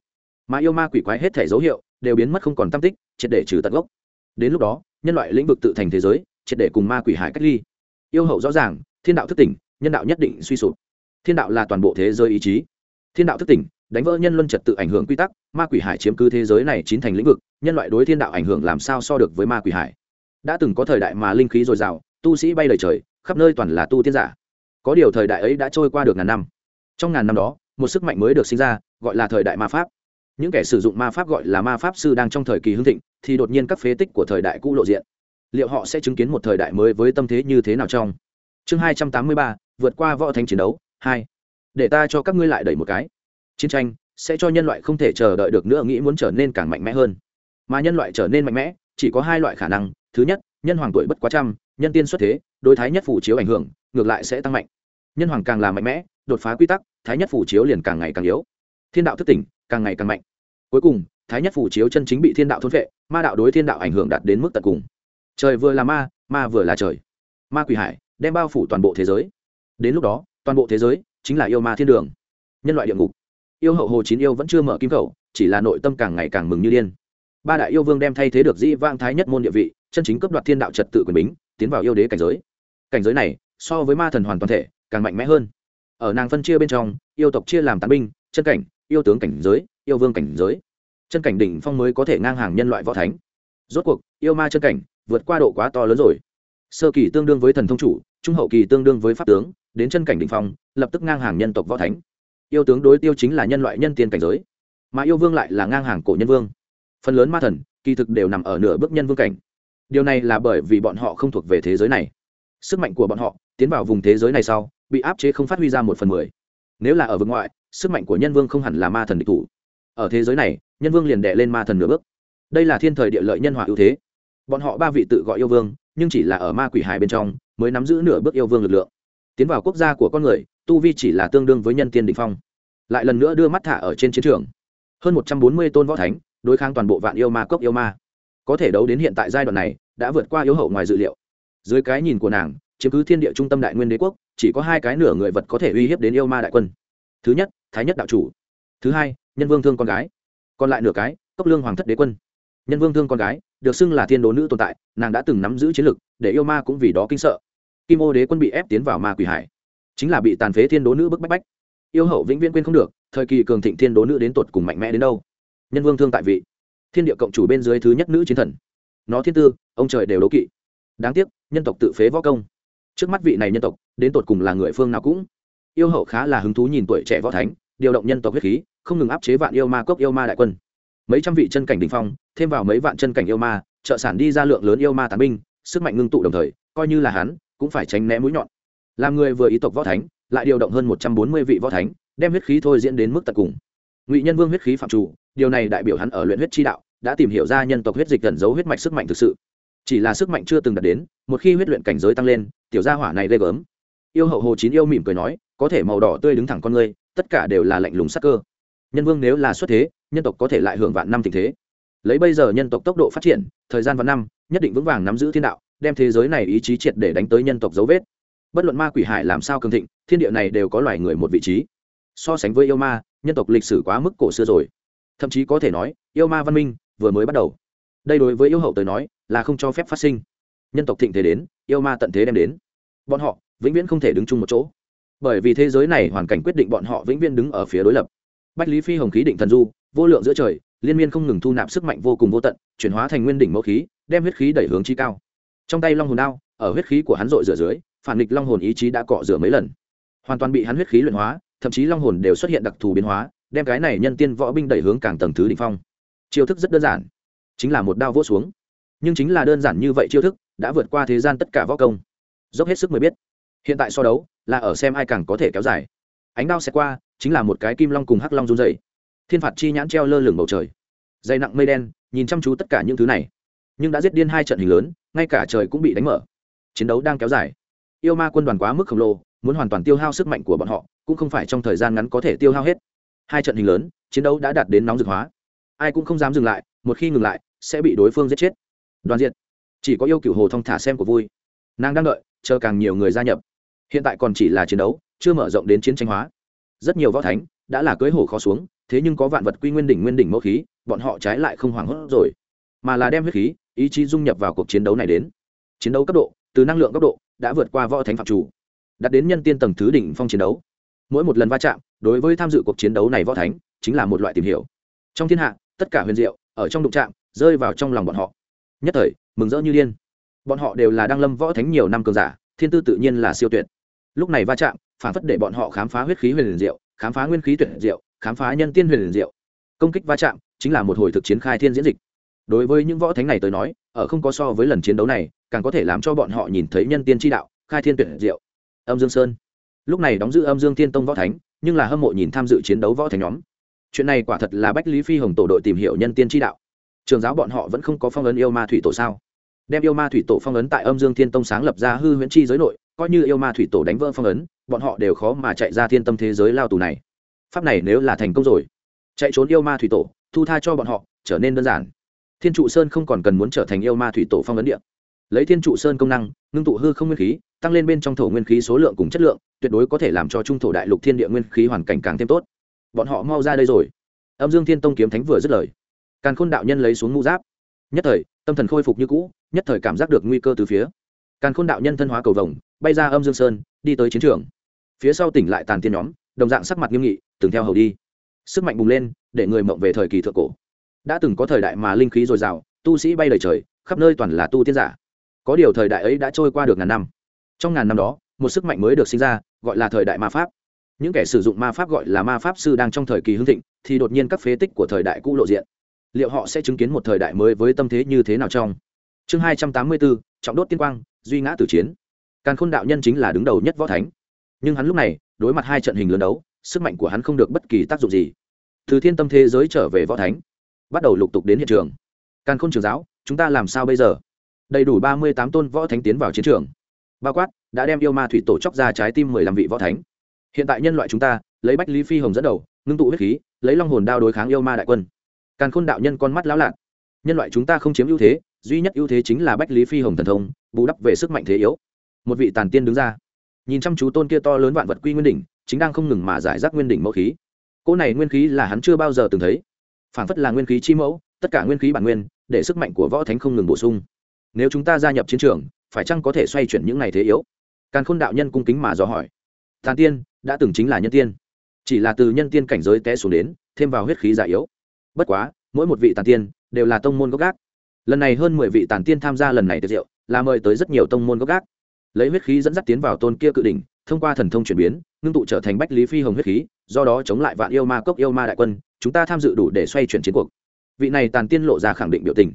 Speaker 1: Mà yêu ma quỷ quái hết thể dấu hiệu đều biến mất không còn tam tích, triệt để trừ tận gốc. Đến lúc đó, nhân loại lĩnh vực tự thành thế giới, triệt để cùng ma quỷ hải cách ly. Yêu hậu rõ ràng, thiên đạo thức tỉnh, nhân đạo nhất định suy sụp. Thiên đạo là toàn bộ thế giới ý chí. Thiên đạo thức tỉnh đánh vỡ nhân luân trật tự ảnh hưởng quy tắc, ma quỷ hải chiếm cứ thế giới này chín thành lĩnh vực, nhân loại đối thiên đạo ảnh hưởng làm sao so được với ma quỷ hải? Đã từng có thời đại mà linh khí dồi dào, tu sĩ bay lời trời, khắp nơi toàn là tu tiên giả. Có điều thời đại ấy đã trôi qua được ngàn năm. Trong ngàn năm đó, một sức mạnh mới được sinh ra, gọi là thời đại ma pháp. Những kẻ sử dụng ma pháp gọi là ma pháp sư đang trong thời kỳ hưng thịnh, thì đột nhiên các phế tích của thời đại cũ lộ diện. Liệu họ sẽ chứng kiến một thời đại mới với tâm thế như thế nào trong? Chương hai trăm tám mươi ba, vượt qua võ thánh chiến đấu, hai. Để ta cho các ngươi lại đẩy một cái chiến tranh sẽ cho nhân loại không thể chờ đợi được nữa, nghĩ muốn trở nên càng mạnh mẽ hơn. Mà nhân loại trở nên mạnh mẽ, chỉ có hai loại khả năng. Thứ nhất, nhân hoàng tuổi bất quá trăm, nhân tiên xuất thế, đối thái nhất phủ chiếu ảnh hưởng, ngược lại sẽ tăng mạnh. Nhân hoàng càng là mạnh mẽ, đột phá quy tắc, thái nhất phủ chiếu liền càng ngày càng yếu. Thiên đạo thức tỉnh, càng ngày càng mạnh. Cuối cùng, thái nhất phủ chiếu chân chính bị thiên đạo thôn vệ, ma đạo đối thiên đạo ảnh hưởng đạt đến mức tận cùng. Trời vừa là ma ma vừa là trời. Ma quỷ hải, đem bao phủ toàn bộ thế giới. Đến lúc đó, toàn bộ thế giới chính là yêu ma thiên đường. Nhân loại địa ngục yêu hậu hồ chín yêu vẫn chưa mở kim khẩu, chỉ là nội tâm càng ngày càng mừng như điên. Ba đại yêu vương đem thay thế được dĩ vang thái nhất môn địa vị, chân chính cấp đoạt thiên đạo trật tự quyền bính, tiến vào yêu đế cảnh giới. Cảnh giới này, so với ma thần hoàn toàn thể, càng mạnh mẽ hơn. Ở nàng phân chia bên trong, yêu tộc chia làm tán binh, chân cảnh, yêu tướng cảnh giới, yêu vương cảnh giới. Chân cảnh đỉnh phong mới có thể ngang hàng nhân loại võ thánh. Rốt cuộc, yêu ma chân cảnh vượt qua độ quá to lớn rồi. Sơ kỳ tương đương với thần thông chủ, trung hậu kỳ tương đương với pháp tướng, đến chân cảnh đỉnh phong, lập tức ngang hàng nhân tộc võ thánh yêu tướng đối tiêu chính là nhân loại nhân tiên cảnh giới, mà yêu vương lại là ngang hàng cổ nhân vương. Phần lớn ma thần, kỳ thực đều nằm ở nửa bước nhân vương cảnh. Điều này là bởi vì bọn họ không thuộc về thế giới này. Sức mạnh của bọn họ, tiến vào vùng thế giới này sau, bị áp chế không phát huy ra một phần mười. Nếu là ở vực ngoại, sức mạnh của nhân vương không hẳn là ma thần địch thủ. Ở thế giới này, nhân vương liền đệ lên ma thần nửa bước. Đây là thiên thời địa lợi nhân hòa ưu thế. Bọn họ ba vị tự gọi yêu vương, nhưng chỉ là ở ma quỷ hải bên trong, mới nắm giữ nửa bước yêu vương lực lượng. Tiến vào quốc gia của con người tu vi chỉ là tương đương với nhân tiên định phong, lại lần nữa đưa mắt thả ở trên chiến trường. Hơn một trăm bốn mươi tôn võ thánh, đối kháng toàn bộ vạn yêu ma cốc yêu ma. Có thể đấu đến hiện tại giai đoạn này, đã vượt qua yếu hậu ngoài dự liệu. Dưới cái nhìn của nàng, chiếm cứ thiên địa trung tâm đại nguyên đế quốc, chỉ có hai cái nửa người vật có thể uy hiếp đến yêu ma đại quân. Thứ nhất, thái nhất đạo chủ. Thứ hai, nhân vương thương con gái. Còn lại nửa cái, cốc lương hoàng thất đế quân. Nhân vương thương con gái, được xưng là thiên đố nữ tồn tại, nàng đã từng nắm giữ chiến lực, để yêu ma cũng vì đó kinh sợ. Kim ô đế quân bị ép tiến vào ma quỷ hải chính là bị tàn phế thiên đố nữ bức bách bách. Yêu hậu vĩnh viễn quên không được, thời kỳ cường thịnh thiên đố nữ đến tột cùng mạnh mẽ đến đâu? Nhân vương thương tại vị. Thiên địa cộng chủ bên dưới thứ nhất nữ chiến thần. Nó thiên tư, ông trời đều đố kỵ. Đáng tiếc, nhân tộc tự phế võ công. Trước mắt vị này nhân tộc, đến tột cùng là người phương nào cũng. Yêu hậu khá là hứng thú nhìn tuổi trẻ võ thánh, điều động nhân tộc huyết khí, không ngừng áp chế vạn yêu ma cốc yêu ma đại quân. Mấy trăm vị chân cảnh đình phong, thêm vào mấy vạn chân cảnh yêu ma, trợ sản đi ra lượng lớn yêu ma tàn binh, sức mạnh ngưng tụ đồng thời, coi như là hắn, cũng phải tránh né mũi nhọn làm người vừa ý tộc võ thánh, lại điều động hơn một trăm bốn mươi vị võ thánh, đem huyết khí thôi diễn đến mức tận cùng. Ngụy nhân vương huyết khí phạm chủ, điều này đại biểu hắn ở luyện huyết chi đạo, đã tìm hiểu ra nhân tộc huyết dịch gần giấu huyết mạch sức mạnh thực sự. Chỉ là sức mạnh chưa từng đạt đến, một khi huyết luyện cảnh giới tăng lên, tiểu gia hỏa này ghê gớm. Yêu hậu hồ chín yêu mỉm cười nói, có thể màu đỏ tươi đứng thẳng con ngươi, tất cả đều là lạnh lùng sắc cơ. Nhân vương nếu là xuất thế, nhân tộc có thể lại hưởng vạn năm tình thế. Lấy bây giờ nhân tộc tốc độ phát triển, thời gian vạn năm, nhất định vững vàng nắm giữ thiên đạo, đem thế giới này ý chí triệt để đánh tới nhân tộc dấu vết bất luận ma quỷ hải làm sao cường thịnh, thiên địa này đều có loài người một vị trí. So sánh với yêu ma, nhân tộc lịch sử quá mức cổ xưa rồi. Thậm chí có thể nói, yêu ma văn minh vừa mới bắt đầu. Đây đối với yêu hậu tới nói là không cho phép phát sinh. Nhân tộc thịnh thế đến, yêu ma tận thế đem đến. Bọn họ vĩnh viễn không thể đứng chung một chỗ. Bởi vì thế giới này hoàn cảnh quyết định bọn họ vĩnh viễn đứng ở phía đối lập. Bách lý phi hồng khí định thần du, vô lượng giữa trời, liên miên không ngừng thu nạp sức mạnh vô cùng vô tận, chuyển hóa thành nguyên đỉnh mẫu khí, đem huyết khí đẩy hướng chi cao. Trong tay long hồn đao, ở huyết khí của hắn rội rửa dưới phản nghịch long hồn ý chí đã cọ rửa mấy lần. Hoàn toàn bị hắn huyết khí luyện hóa, thậm chí long hồn đều xuất hiện đặc thù biến hóa, đem cái này nhân tiên võ binh đẩy hướng càng tầng thứ đỉnh phong. Chiêu thức rất đơn giản, chính là một đao vỗ xuống. Nhưng chính là đơn giản như vậy chiêu thức đã vượt qua thế gian tất cả võ công. Dốc hết sức mới biết, hiện tại so đấu là ở xem ai càng có thể kéo dài. Ánh đao sẽ qua, chính là một cái kim long cùng hắc long run dày thiên phạt chi nhãn treo lơ lửng bầu trời. Dày nặng mây đen, nhìn chăm chú tất cả những thứ này. Nhưng đã giết điên hai trận hình lớn, ngay cả trời cũng bị đánh mở. Chiến đấu đang kéo dài yêu ma quân đoàn quá mức khổng lồ, muốn hoàn toàn tiêu hao sức mạnh của bọn họ, cũng không phải trong thời gian ngắn có thể tiêu hao hết. Hai trận hình lớn, chiến đấu đã đạt đến nóng rực hóa. Ai cũng không dám dừng lại, một khi ngừng lại, sẽ bị đối phương giết chết. Đoàn diện chỉ có yêu cựu hồ thông thả xem của vui. Nàng đang đợi, chờ càng nhiều người gia nhập. Hiện tại còn chỉ là chiến đấu, chưa mở rộng đến chiến tranh hóa. Rất nhiều võ thánh đã là cưới hồ khó xuống, thế nhưng có vạn vật quy nguyên đỉnh nguyên đỉnh mẫu khí, bọn họ trái lại không hoảng hốt rồi, mà là đem huyết khí, ý chí dung nhập vào cuộc chiến đấu này đến. Chiến đấu cấp độ, từ năng lượng cấp độ đã vượt qua võ thánh phạm chủ đặt đến nhân tiên tầng thứ đỉnh phong chiến đấu. Mỗi một lần va chạm, đối với tham dự cuộc chiến đấu này võ thánh, chính là một loại tìm hiểu. Trong thiên hạ, tất cả huyền diệu, ở trong đụng trạm rơi vào trong lòng bọn họ. Nhất thời, mừng rỡ như điên. Bọn họ đều là đăng lâm võ thánh nhiều năm cường giả, thiên tư tự nhiên là siêu tuyệt. Lúc này va chạm, phản phất để bọn họ khám phá huyết khí huyền liền diệu, khám phá nguyên khí tuyệt diệu, khám phá nhân tiên huyền liền diệu. Công kích va chạm, chính là một hồi thực chiến khai thiên diễn dịch. Đối với những võ thánh này tới nói, ở không có so với lần chiến đấu này càng có thể làm cho bọn họ nhìn thấy nhân tiên tri đạo, khai thiên tuyệt diệu. Âm dương sơn. Lúc này đóng giữ âm dương thiên tông võ thánh, nhưng là hâm mộ nhìn tham dự chiến đấu võ thánh nhóm. Chuyện này quả thật là bách lý phi hồng tổ đội tìm hiểu nhân tiên tri đạo. Trường giáo bọn họ vẫn không có phong ấn yêu ma thủy tổ sao? Đem yêu ma thủy tổ phong ấn tại âm dương thiên tông sáng lập ra hư huyễn chi giới nội, coi như yêu ma thủy tổ đánh vỡ phong ấn, bọn họ đều khó mà chạy ra thiên tâm thế giới lao tù này. Pháp này nếu là thành công rồi, chạy trốn yêu ma thủy tổ, thu tha cho bọn họ, trở nên đơn giản. Thiên trụ sơn không còn cần muốn trở thành yêu ma thủy tổ phong ấn địa lấy thiên trụ sơn công năng, ngưng tụ hư không nguyên khí, tăng lên bên trong thổ nguyên khí số lượng cùng chất lượng, tuyệt đối có thể làm cho trung thổ đại lục thiên địa nguyên khí hoàn cảnh càng thêm tốt. Bọn họ mau ra đây rồi. Âm dương thiên tông kiếm thánh vừa dứt lời, càn khôn đạo nhân lấy xuống mũ giáp. Nhất thời, tâm thần khôi phục như cũ, nhất thời cảm giác được nguy cơ từ phía. Càn khôn đạo nhân thân hóa cầu vồng, bay ra âm dương sơn, đi tới chiến trường. Phía sau tỉnh lại tàn tiên nhóm, đồng dạng sắc mặt nghiêm nghị, từng theo hầu đi. Sức mạnh bùng lên, để người mộng về thời kỳ thượng cổ. Đã từng có thời đại mà linh khí dồi dào, tu sĩ bay lời trời, khắp nơi toàn là tu tiên giả có điều thời đại ấy đã trôi qua được ngàn năm. Trong ngàn năm đó, một sức mạnh mới được sinh ra, gọi là thời đại ma pháp. Những kẻ sử dụng ma pháp gọi là ma pháp sư đang trong thời kỳ hưng thịnh, thì đột nhiên các phế tích của thời đại cũ lộ diện. Liệu họ sẽ chứng kiến một thời đại mới với tâm thế như thế nào trong? Chương hai trăm tám mươi bốn trọng đốt tiên quang, duy ngã tử chiến. Càn khôn đạo nhân chính là đứng đầu nhất võ thánh. Nhưng hắn lúc này, đối mặt hai trận hình lớn đấu, sức mạnh của hắn không được bất kỳ tác dụng gì. Từ thiên tâm thế giới trở về võ thánh, bắt đầu lục tục đến hiện trường. Càn khôn trường giáo, chúng ta làm sao bây giờ? Đầy đủ ba mươi tám tôn võ thánh tiến vào chiến trường. Bao quát, đã đem yêu ma thủy tổ chóc ra trái tim mười lăm vị võ thánh. Hiện tại nhân loại chúng ta, lấy bách lý phi hồng dẫn đầu, ngưng tụ huyết khí, lấy long hồn đao đối kháng yêu ma đại quân. Càn khôn đạo nhân con mắt lão lạc nhân loại chúng ta không chiếm ưu thế, duy nhất ưu thế chính là bách lý phi hồng thần thông, bù đắp về sức mạnh thế yếu. Một vị tàn tiên đứng ra, nhìn chăm chú tôn kia to lớn vạn vật quy nguyên đỉnh, chính đang không ngừng mà giải rác nguyên đỉnh mẫu khí. Cỗ này nguyên khí là hắn chưa bao giờ từng thấy. Phản phất là nguyên khí chi mẫu, tất cả nguyên khí bản nguyên, để sức mạnh của võ thánh không ngừng bổ sung nếu chúng ta gia nhập chiến trường, phải chăng có thể xoay chuyển những ngày thế yếu? Càn khôn đạo nhân cung kính mà dò hỏi. Tàn tiên, đã từng chính là nhân tiên. Chỉ là từ nhân tiên cảnh giới té xuống đến, thêm vào huyết khí giả yếu. Bất quá, mỗi một vị tàn tiên, đều là tông môn gốc gác. Lần này hơn mười vị tàn tiên tham gia lần này tiệc rượu, là mời tới rất nhiều tông môn gốc gác. Lấy huyết khí dẫn dắt tiến vào tôn kia cự đỉnh, thông qua thần thông chuyển biến, ngưng tụ trở thành bách lý phi hồng huyết khí, do đó chống lại vạn yêu ma cốc yêu ma đại quân, chúng ta tham dự đủ để xoay chuyển chiến cuộc. Vị này tàn tiên lộ ra khẳng định biểu tình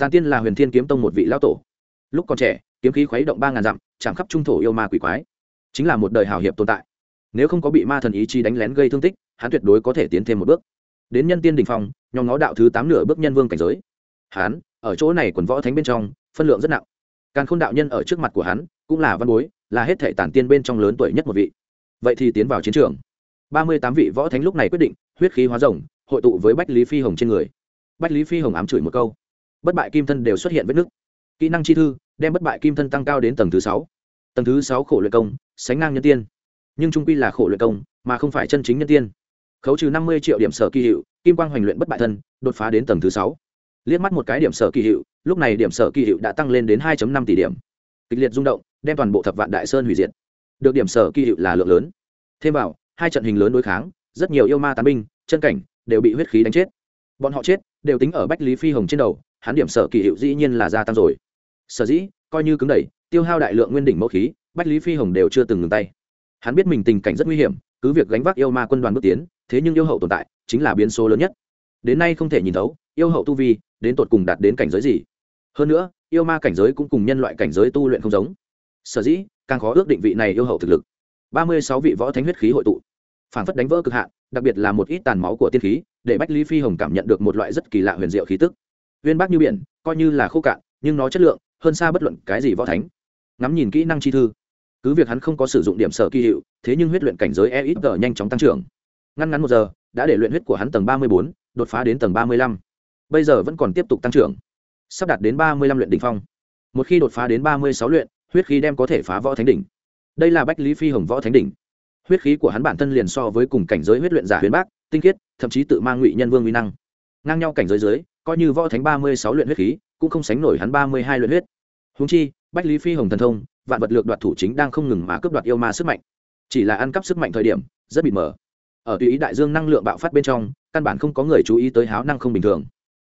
Speaker 1: tàn tiên là huyền thiên kiếm tông một vị lão tổ. Lúc còn trẻ, kiếm khí khuấy động ba ngàn dặm, chạm khắp trung thổ yêu ma quỷ quái. Chính là một đời hào hiệp tồn tại. Nếu không có bị ma thần ý chí đánh lén gây thương tích, hắn tuyệt đối có thể tiến thêm một bước. Đến nhân tiên đình phong, nhóm ngó đạo thứ tám nửa bước nhân vương cảnh giới. Hắn, ở chỗ này quần võ thánh bên trong, phân lượng rất nặng. Càng khôn đạo nhân ở trước mặt của hắn, cũng là văn bối, là hết thể tản tiên bên trong lớn tuổi nhất một vị. Vậy thì tiến vào chiến trường. Ba mươi tám vị võ thánh lúc này quyết định, huyết khí hóa rồng, hội tụ với bách lý phi hồng trên người. Bách lý phi hồng ám chửi một câu bất bại kim thân đều xuất hiện vết nứt. Kỹ năng chi thư, đem bất bại kim thân tăng cao đến tầng thứ sáu. Tầng thứ sáu khổ luyện công, sánh ngang nhân tiên. Nhưng trung quy là khổ luyện công, mà không phải chân chính nhân tiên. Khấu trừ năm mươi triệu điểm sở kỳ hiệu kim quang hoành luyện bất bại thân, đột phá đến tầng thứ sáu. Liếc mắt một cái điểm sở kỳ hiệu lúc này điểm sở kỳ hiệu đã tăng lên đến 2 năm tỷ điểm. Kịch liệt rung động, đem toàn bộ thập vạn đại sơn hủy diệt. Được điểm sở kỳ hiệu là lượng lớn. Thêm vào, hai trận hình lớn đối kháng, rất nhiều yêu ma tán binh, chân cảnh đều bị huyết khí đánh chết. Bọn họ chết, đều tính ở bách lý phi hồng trên đầu hắn điểm sở kỳ hiệu dĩ nhiên là gia tăng rồi. Sở dĩ, coi như cứng đẩy, tiêu hao đại lượng nguyên đỉnh mẫu khí, bách lý phi hồng đều chưa từng ngừng tay. Hắn biết mình tình cảnh rất nguy hiểm, cứ việc gánh vác yêu ma quân đoàn bước tiến, thế nhưng yêu hậu tồn tại, chính là biến số lớn nhất. Đến nay không thể nhìn thấu, yêu hậu tu vi, đến tột cùng đạt đến cảnh giới gì. Hơn nữa, yêu ma cảnh giới cũng cùng nhân loại cảnh giới tu luyện không giống. Sở dĩ, càng khó ước định vị này yêu hậu thực lực. Ba mươi sáu vị võ thánh huyết khí hội tụ. Phản phất đánh vỡ cực hạn, đặc biệt là một ít tàn máu của tiên khí, để bách lý phi hồng cảm nhận được một loại rất kỳ lạ huyền diệu khí tức uyên bác như biển, coi như là khô cạn, nhưng nó chất lượng, hơn xa bất luận cái gì võ thánh. Ngắm nhìn kỹ năng chi thư. Cứ việc hắn không có sử dụng điểm sở kỳ hiệu, thế nhưng huyết luyện cảnh giới e ít g nhanh chóng tăng trưởng. Ngăn ngắn một giờ, đã để luyện huyết của hắn tầng ba mươi bốn, đột phá đến tầng ba mươi lăm. Bây giờ vẫn còn tiếp tục tăng trưởng. Sắp đạt đến ba mươi lăm luyện đ ỉ n h phong. Một khi đột phá đến ba mươi sáu luyện, huyết khí đem có thể phá võ thánh đỉnh. Đây là bách lý phi hồng võ thánh đỉnh. Huyết khí của hắn bản thân liền so với cùng cảnh giới huyết luyện giả huyền bác, tinh khiết, thậm chí tự mang ngụy nhân vương uy năng. Ngang nhau cảnh giới dưới coi như võ thánh ba mươi sáu luyện huyết khí, cũng không sánh nổi hắn ba mươi hai luyện huyết. Húng chi, bách lý phi hồng thần thông, vạn vật lược đoạt thủ chính đang không ngừng mà cướp đoạt yêu ma sức mạnh. Chỉ là ăn cắp sức mạnh thời điểm, rất bị mở ở tùy ý đại dương năng lượng bạo phát bên trong, căn bản không có người chú ý tới háo năng không bình thường.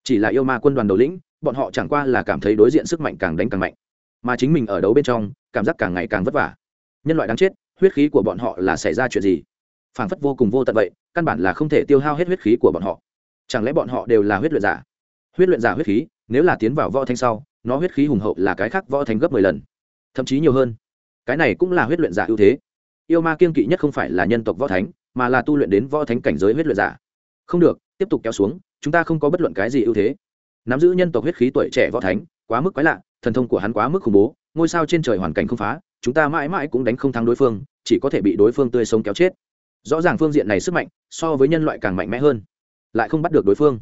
Speaker 1: Chỉ là yêu ma quân đoàn đầu lĩnh, bọn họ chẳng qua là cảm thấy đối diện sức mạnh càng đánh càng mạnh. Mà chính mình ở đấu bên trong, cảm giác càng ngày càng vất vả. Nhân loại đáng chết, huyết khí của bọn họ là xảy ra chuyện gì? Phảng phất vô cùng vô tận vậy, căn bản là không thể tiêu hao hết huyết khí của bọn họ. Chẳng lẽ bọn họ đều là huyết luyện giả? Huyết luyện giả huyết khí, nếu là tiến vào võ thanh sau, nó huyết khí hùng hậu là cái khác võ thanh gấp mười lần, thậm chí nhiều hơn. Cái này cũng là huyết luyện giả ưu thế. Yêu ma kiên kỵ nhất không phải là nhân tộc võ thánh, mà là tu luyện đến võ thánh cảnh giới huyết luyện giả. Không được, tiếp tục kéo xuống, chúng ta không có bất luận cái gì ưu thế. Nắm giữ nhân tộc huyết khí tuổi trẻ võ thánh, quá mức quái lạ, thần thông của hắn quá mức khủng bố, ngôi sao trên trời hoàn cảnh không phá, chúng ta mãi mãi cũng đánh không thắng đối phương, chỉ có thể bị đối phương tươi sống kéo chết. Rõ ràng phương diện này sức mạnh, so với nhân loại càng mạnh mẽ hơn, lại không bắt được đối phương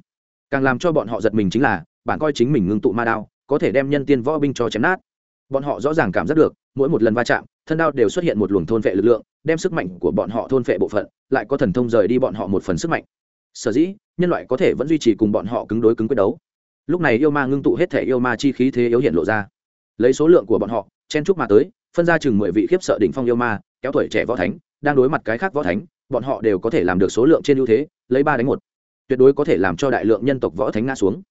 Speaker 1: càng làm cho bọn họ giật mình chính là, bản coi chính mình ngưng tụ ma đao, có thể đem nhân tiên võ binh cho chém nát. Bọn họ rõ ràng cảm giác được, mỗi một lần va chạm, thân đao đều xuất hiện một luồng thôn vệ lực lượng, đem sức mạnh của bọn họ thôn vệ bộ phận, lại có thần thông rời đi bọn họ một phần sức mạnh. Sở dĩ, nhân loại có thể vẫn duy trì cùng bọn họ cứng đối cứng quyết đấu. Lúc này yêu ma ngưng tụ hết thể yêu ma chi khí thế yếu hiện lộ ra. Lấy số lượng của bọn họ, chen chúc mà tới, phân ra chừng mười vị khiếp sợ đỉnh phong yêu ma, kéo tuổi trẻ võ thánh, đang đối mặt cái khác võ thánh, bọn họ đều có thể làm được số lượng trên ưu thế, lấy ba đánh một tuyệt đối có thể làm cho đại lượng nhân tộc võ thánh ngã xuống.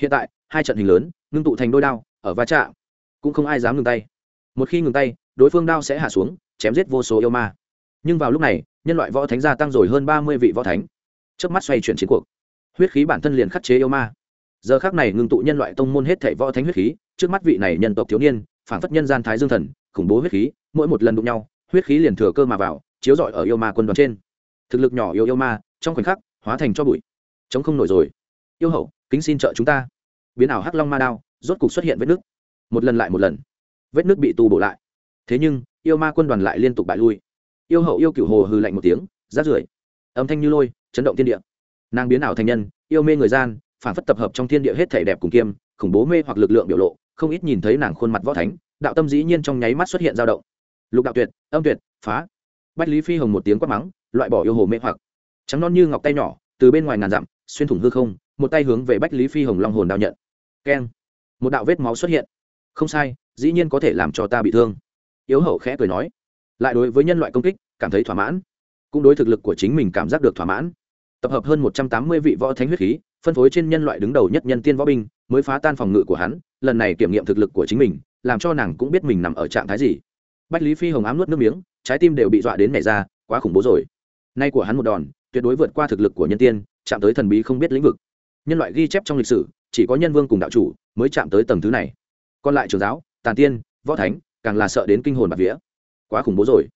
Speaker 1: Hiện tại, hai trận hình lớn, ngưng tụ thành đôi đao, ở va chạm, cũng không ai dám ngừng tay. Một khi ngừng tay, đối phương đao sẽ hạ xuống, chém giết vô số yêu ma. Nhưng vào lúc này, nhân loại võ thánh gia tăng rồi hơn ba mươi vị võ thánh. Trước mắt xoay chuyển chiến cuộc. Huyết khí bản thân liền khắc chế yêu ma. Giờ khác này ngưng tụ nhân loại tông môn hết thảy võ thánh huyết khí, trước mắt vị này nhân tộc thiếu niên phản phất nhân gian thái dương thần, khủng bố huyết khí, mỗi một lần đụng nhau, huyết khí liền thừa cơ mà vào, chiếu rọi ở yêu ma quân đoàn trên. Thực lực nhỏ yêu yêu ma, trong khoảnh khắc, hóa thành cho bụi chống không nổi rồi. Yêu hậu, kính xin trợ chúng ta. Biến ảo hắc long ma đao, rốt cục xuất hiện vết nước. Một lần lại một lần. Vết nước bị tu bổ lại. Thế nhưng, yêu ma quân đoàn lại liên tục bại lui. Yêu hậu yêu cửu hồ hư lạnh một tiếng, rát rưởi. Âm thanh như lôi, chấn động thiên địa. Nàng biến ảo thành nhân, yêu mê người gian, phản phất tập hợp trong thiên địa hết thể đẹp cùng kiêm, khủng bố mê hoặc lực lượng biểu lộ, không ít nhìn thấy nàng khuôn mặt võ thánh, đạo tâm dĩ nhiên trong nháy mắt xuất hiện dao động. Lục đạo tuyệt, âm tuyệt, phá. Bách lý phi hồng một tiếng quát mắng, loại bỏ yêu hồ mê hoặc. Trắng non như ngọc tay nhỏ, từ bên ngoài ngàn dặm xuyên thủng hư không, một tay hướng về bách lý phi hồng long hồn đao nhận. Keng! Một đạo vết máu xuất hiện. Không sai, dĩ nhiên có thể làm cho ta bị thương. Yếu hậu khẽ cười nói. Lại đối với nhân loại công kích, cảm thấy thỏa mãn. Cũng đối thực lực của chính mình cảm giác được thỏa mãn. Tập hợp hơn một trăm tám mươi vị võ thánh huyết khí, phân phối trên nhân loại đứng đầu nhất nhân tiên võ binh, mới phá tan phòng ngự của hắn, lần này kiểm nghiệm thực lực của chính mình, làm cho nàng cũng biết mình nằm ở trạng thái gì. Bách lý phi hồng ám nuốt nước miếng, trái tim đều bị dọa đến mẹ ra, quá khủng bố rồi. Nay của hắn một đòn, tuyệt đối vượt qua thực lực của nhân tiên chạm tới thần bí không biết lĩnh vực. Nhân loại ghi chép trong lịch sử, chỉ có nhân vương cùng đạo chủ mới chạm tới tầng thứ này. Còn lại trường giáo, tàn tiên, võ thánh, càng là sợ đến kinh hồn bạc vía. Quá khủng bố rồi.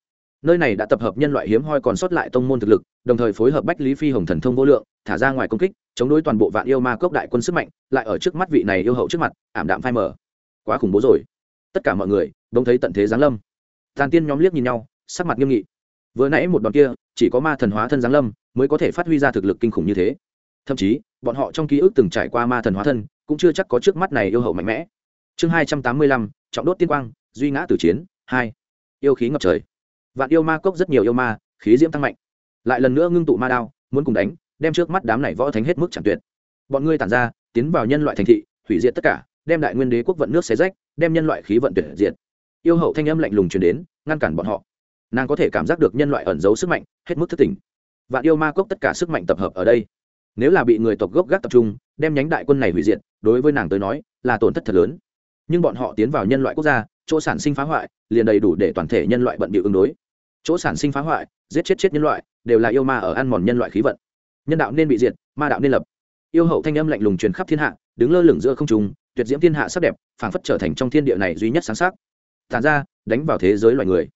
Speaker 1: Nơi này đã tập hợp nhân loại hiếm hoi còn sót lại tông môn thực lực, đồng thời phối hợp bách lý phi hồng thần thông vô lượng, thả ra ngoài công kích, chống đối toàn bộ vạn yêu ma cốc đại quân sức mạnh, lại ở trước mắt vị này yêu hậu trước mặt, ảm đạm phai mờ. quá khủng bố rồi. Tất cả mọi người đông thấy tận thế giáng lâm. Tàn tiên nhóm liếc nhìn nhau, sắc mặt nghiêm nghị. Vừa nãy một đoạn kia, chỉ có ma thần hóa thân giáng lâm mới có thể phát huy ra thực lực kinh khủng như thế. Thậm chí, bọn họ trong ký ức từng trải qua ma thần hóa thân, cũng chưa chắc có trước mắt này yêu hậu mạnh mẽ. Chương hai trăm tám mươi lăm, trọng đốt tiên quang, duy ngã tử chiến, hai. Yêu khí ngập trời. Vạn yêu ma cốc rất nhiều yêu ma, khí diễm tăng mạnh. Lại lần nữa ngưng tụ ma đao, muốn cùng đánh, đem trước mắt đám này võ thánh hết mức chẳng tuyệt. Bọn ngươi tản ra, tiến vào nhân loại thành thị, hủy diệt tất cả, đem đại nguyên đế quốc vận nước xé rách, đem nhân loại khí vận tuyệt diệt. Yêu hậu thanh âm lạnh lùng truyền đến, ngăn cản bọn họ. Nàng có thể cảm giác được nhân loại ẩn giấu sức mạnh, hết mức thất tình vạn yêu ma cốc tất cả sức mạnh tập hợp ở đây. Nếu là bị người tộc gốc gác tập trung, đem nhánh đại quân này hủy diệt, đối với nàng tới nói, là tổn thất thật lớn. Nhưng bọn họ tiến vào nhân loại quốc gia, chỗ sản sinh phá hoại, liền đầy đủ để toàn thể nhân loại bận bịu ứng đối. Chỗ sản sinh phá hoại, giết chết chết nhân loại, đều là yêu ma ở ăn mòn nhân loại khí vận. Nhân đạo nên bị diệt, ma đạo nên lập. Yêu hậu thanh âm lạnh lùng truyền khắp thiên hạ, đứng lơ lửng giữa không trung, tuyệt diễm thiên hạ sắc đẹp, phảng phất trở thành trong thiên địa này duy nhất sáng sắc. Tàn ra, đánh vào thế giới loài người.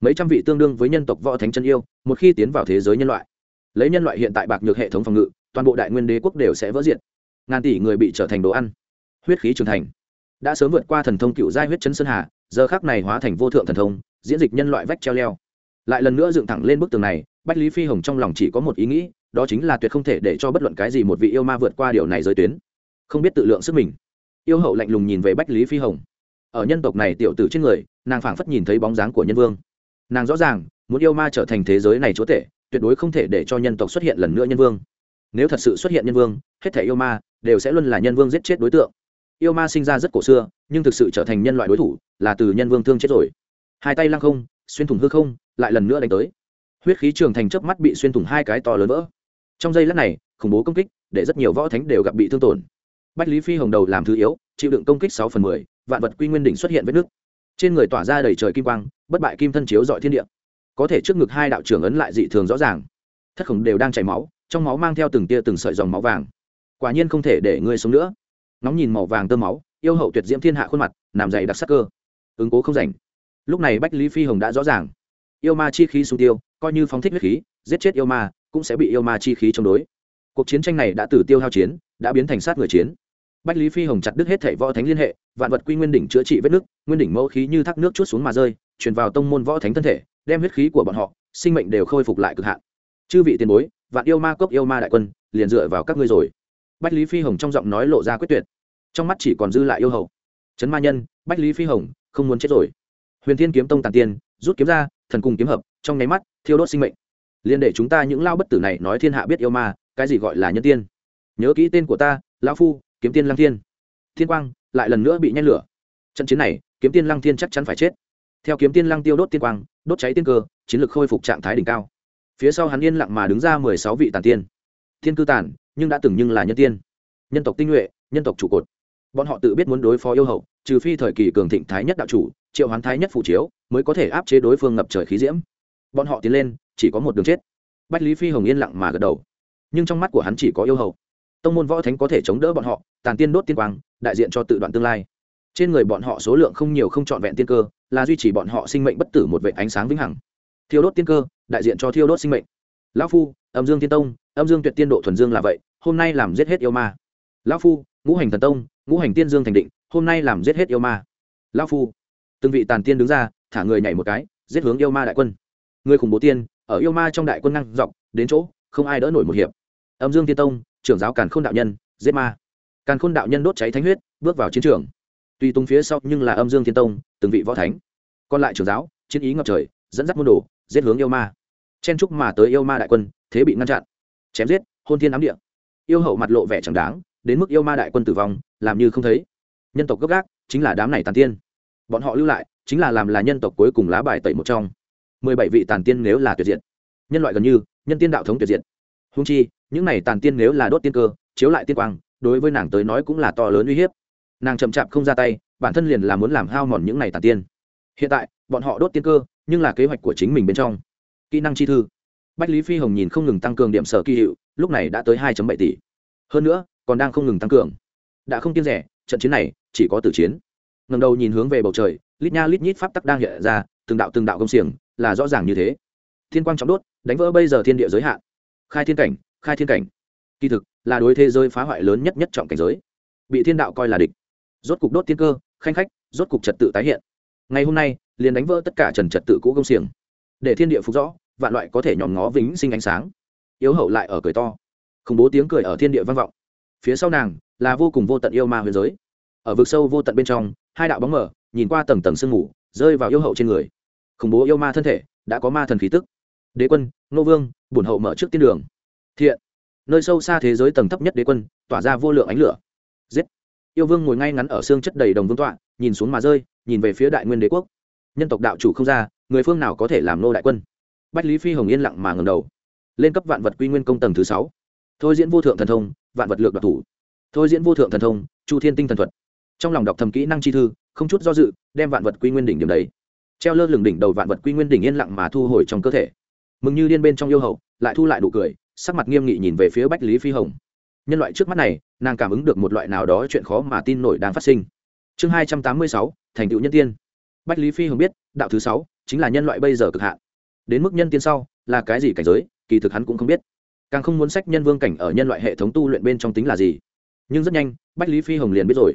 Speaker 1: Mấy trăm vị tương đương với nhân tộc võ thánh chân yêu, một khi tiến vào thế giới nhân loại lấy nhân loại hiện tại bạc nhược hệ thống phòng ngự, toàn bộ đại nguyên đế quốc đều sẽ vỡ diện ngàn tỷ người bị trở thành đồ ăn. Huyết khí trưởng thành. Đã sớm vượt qua thần thông cựu giai huyết chấn sơn hà, giờ khác này hóa thành vô thượng thần thông, diễn dịch nhân loại vách treo leo. Lại lần nữa dựng thẳng lên bức tường này, bách lý phi hồng trong lòng chỉ có một ý nghĩ, đó chính là tuyệt không thể để cho bất luận cái gì một vị yêu ma vượt qua điều này giới tuyến. Không biết tự lượng sức mình. Yêu hậu lạnh lùng nhìn về bách lý phi hồng. Ở nhân tộc này tiểu tử trên người, nàng phảng phất nhìn thấy bóng dáng của nhân vương. Nàng rõ ràng, muốn yêu ma trở thành thế giới này chúa tể tuyệt đối không thể để cho nhân tộc xuất hiện lần nữa nhân vương. Nếu thật sự xuất hiện nhân vương, hết thể yêu ma đều sẽ luôn là nhân vương giết chết đối tượng. Yêu ma sinh ra rất cổ xưa, nhưng thực sự trở thành nhân loại đối thủ là từ nhân vương thương chết rồi. Hai tay lăng không, xuyên thủng hư không, lại lần nữa đánh tới. Huyết khí trường thành chớp mắt bị xuyên thủng hai cái to lớn vỡ. Trong giây lát này, khủng bố công kích để rất nhiều võ thánh đều gặp bị thương tổn. Bách lý phi hồng đầu làm thứ yếu, chịu đựng công kích sáu phần mười, vạn vật quy nguyên đỉnh xuất hiện vết nước trên người tỏa ra đầy trời kim quang, bất bại kim thân chiếu dọi thiên địa có thể trước ngực hai đạo trưởng ấn lại dị thường rõ ràng. Thất khổng đều đang chảy máu, trong máu mang theo từng tia từng sợi dòng máu vàng. Quả nhiên không thể để ngươi sống nữa. Nóng nhìn màu vàng tơ máu, yêu hậu tuyệt diễm thiên hạ khuôn mặt làm dày đặc sắc cơ. Ứng cố không rảnh. Lúc này bách lý phi hồng đã rõ ràng. Yêu ma chi khí sung tiêu, coi như phóng thích huyết khí, giết chết yêu ma, cũng sẽ bị yêu ma chi khí chống đối. Cuộc chiến tranh này đã từ tiêu hao chiến, đã biến thành sát người chiến. Bách lý phi hồng chặt đứt hết thảy võ thánh liên hệ, vạn vật quy nguyên đỉnh chữa trị vết nước nguyên đỉnh mẫu khí như thác nước chút xuống mà rơi, truyền vào tông môn võ thánh thân thể đem huyết khí của bọn họ, sinh mệnh đều khôi phục lại cực hạn. Chư vị tiền bối, vạn yêu ma cốc yêu ma đại quân, liền dựa vào các ngươi rồi. Bách lý phi hồng trong giọng nói lộ ra quyết tuyệt. Trong mắt chỉ còn dư lại yêu hậu trấn ma nhân, bách lý phi hồng, không muốn chết rồi. Huyền thiên kiếm tông tàn tiên, rút kiếm ra, thần cùng kiếm hợp, trong nháy mắt, thiêu đốt sinh mệnh. Liền để chúng ta những lao bất tử này nói thiên hạ biết yêu ma, cái gì gọi là nhân tiên? Nhớ kỹ tên của ta, lão phu, kiếm tiên lăng thiên. Thiên quang, lại lần nữa bị nhen lửa. Trận chiến này, kiếm tiên lăng thiên chắc chắn phải chết theo kiếm tiên lăng tiêu đốt tiên quang, đốt cháy tiên cơ, chiến lược khôi phục trạng thái đỉnh cao. Phía sau hắn yên lặng mà đứng ra mười sáu vị tàn tiên. Thiên cư tàn, nhưng đã từng nhưng là nhân tiên. Nhân tộc tinh nhuệ, nhân tộc trụ cột. Bọn họ tự biết muốn đối phó yêu hậu, trừ phi thời kỳ cường thịnh thái nhất đạo chủ, triệu hoán thái nhất phụ chiếu, mới có thể áp chế đối phương ngập trời khí diễm. Bọn họ tiến lên, chỉ có một đường chết. Bách lý phi hồng yên lặng mà gật đầu. Nhưng trong mắt của hắn chỉ có yêu hậu. Tông môn võ thánh có thể chống đỡ bọn họ, tàn tiên đốt tiên quang, đại diện cho tự đoạn tương lai. Trên người bọn họ số lượng không nhiều không trọn vẹn tiên cơ là duy trì bọn họ sinh mệnh bất tử một vệ ánh sáng vĩnh hằng. Thiêu đốt tiên cơ, đại diện cho thiêu đốt sinh mệnh. Lão phu, âm dương tiên tông, âm dương tuyệt tiên độ thuần dương là vậy, hôm nay làm giết hết yêu ma. Lão phu, ngũ hành thần tông, ngũ hành tiên dương thành định, hôm nay làm giết hết yêu ma. Lão phu, từng vị tàn tiên đứng ra, thả người nhảy một cái, giết hướng yêu ma đại quân. Người khủng bố tiên, ở yêu ma trong đại quân năng dọc, đến chỗ, không ai đỡ nổi một hiệp. Âm dương tiên tông, trưởng giáo càn khôn đạo nhân, giết ma. Càn khôn đạo nhân đốt cháy thánh huyết, bước vào chiến trường tuy tung phía sau nhưng là âm dương thiên tông, từng vị võ thánh. Còn lại trưởng giáo, chiến ý ngập trời, dẫn dắt môn đồ, giết hướng yêu ma. Chen trúc mà tới yêu ma đại quân, thế bị ngăn chặn. Chém giết, hôn thiên ám địa. Yêu hậu mặt lộ vẻ chẳng đáng, đến mức yêu ma đại quân tử vong, làm như không thấy. Nhân tộc gốc gác, chính là đám này tàn tiên. Bọn họ lưu lại, chính là làm là nhân tộc cuối cùng lá bài tẩy một trong. Mười bảy vị tàn tiên nếu là tuyệt diệt. Nhân loại gần như, nhân tiên đạo thống tuyệt diệt. Húng chi, những này tàn tiên nếu là đốt tiên cơ, chiếu lại tiên quang, đối với nàng tới nói cũng là to lớn uy hiếp nàng chậm chạp không ra tay, bản thân liền là muốn làm hao mòn những này tàn tiên. Hiện tại, bọn họ đốt tiên cơ, nhưng là kế hoạch của chính mình bên trong. Kỹ năng chi thư. Bách lý phi hồng nhìn không ngừng tăng cường điểm sở kỳ hiệu, lúc này đã tới hai bảy tỷ. Hơn nữa, còn đang không ngừng tăng cường. Đã không kiên rẻ, trận chiến này chỉ có tử chiến. Ngầm đầu nhìn hướng về bầu trời, lít nha lít nhít pháp tắc đang hiện ra, từng đạo từng đạo công xiềng, là rõ ràng như thế. Thiên quang trọng đốt, đánh vỡ bây giờ thiên địa giới hạn. Khai thiên cảnh, khai thiên cảnh. Kỳ thực, là đối thế giới phá hoại lớn nhất nhất trọng cảnh giới. Bị thiên đạo coi là địch rốt cục đốt thiên cơ, khanh khách, rốt cục trật tự tái hiện. Ngày hôm nay, liền đánh vỡ tất cả trần trật tự cũ công xiềng. Để thiên địa phục rõ, vạn loại có thể nhòm ngó vĩnh sinh ánh sáng. Yếu hậu lại ở cười to. Khủng bố tiếng cười ở thiên địa vang vọng. Phía sau nàng, là vô cùng vô tận yêu ma huyền giới. Ở vực sâu vô tận bên trong, hai đạo bóng mở nhìn qua tầng tầng sương mù, rơi vào yêu hậu trên người. Khủng bố yêu ma thân thể, đã có ma thần khí tức. Đế quân nô vương bùn hậu mở trước tiên đường. Thiện. Nơi sâu xa thế giới tầng thấp nhất đế quân, tỏa ra vô lượng ánh lửa yêu vương ngồi ngay ngắn ở xương chất đầy đồng vương tọa, nhìn xuống mà rơi, nhìn về phía đại nguyên đế quốc. Nhân tộc đạo chủ không ra, người phương nào có thể làm nô đại quân? Bách lý phi hồng yên lặng mà ngầm đầu. Lên cấp vạn vật quy nguyên công tầng thứ sáu. Thôi diễn vô thượng thần thông, vạn vật lược đoạt thủ. Thôi diễn vô thượng thần thông, chu thiên tinh thần thuật. Trong lòng đọc thầm kỹ năng chi thư, không chút do dự, đem vạn vật quy nguyên đỉnh điểm đấy. Treo lơ lửng đỉnh đầu vạn vật quy nguyên đỉnh yên lặng mà thu hồi trong cơ thể. Mừng như điên bên trong yêu hậu, lại thu lại đủ cười, sắc mặt nghiêm nghị nhìn về phía bách lý phi hồng. Nhân loại trước mắt này nàng cảm ứng được một loại nào đó chuyện khó mà tin nổi đang phát sinh. Chương hai trăm tám mươi sáu, thành tựu nhân tiên. Bách lý phi hồng biết, đạo thứ sáu chính là nhân loại bây giờ cực hạn. Đến mức nhân tiên sau, là cái gì cảnh giới, kỳ thực hắn cũng không biết. Càng không muốn sách nhân vương cảnh ở nhân loại hệ thống tu luyện bên trong tính là gì. Nhưng rất nhanh, bách lý phi hồng liền biết rồi.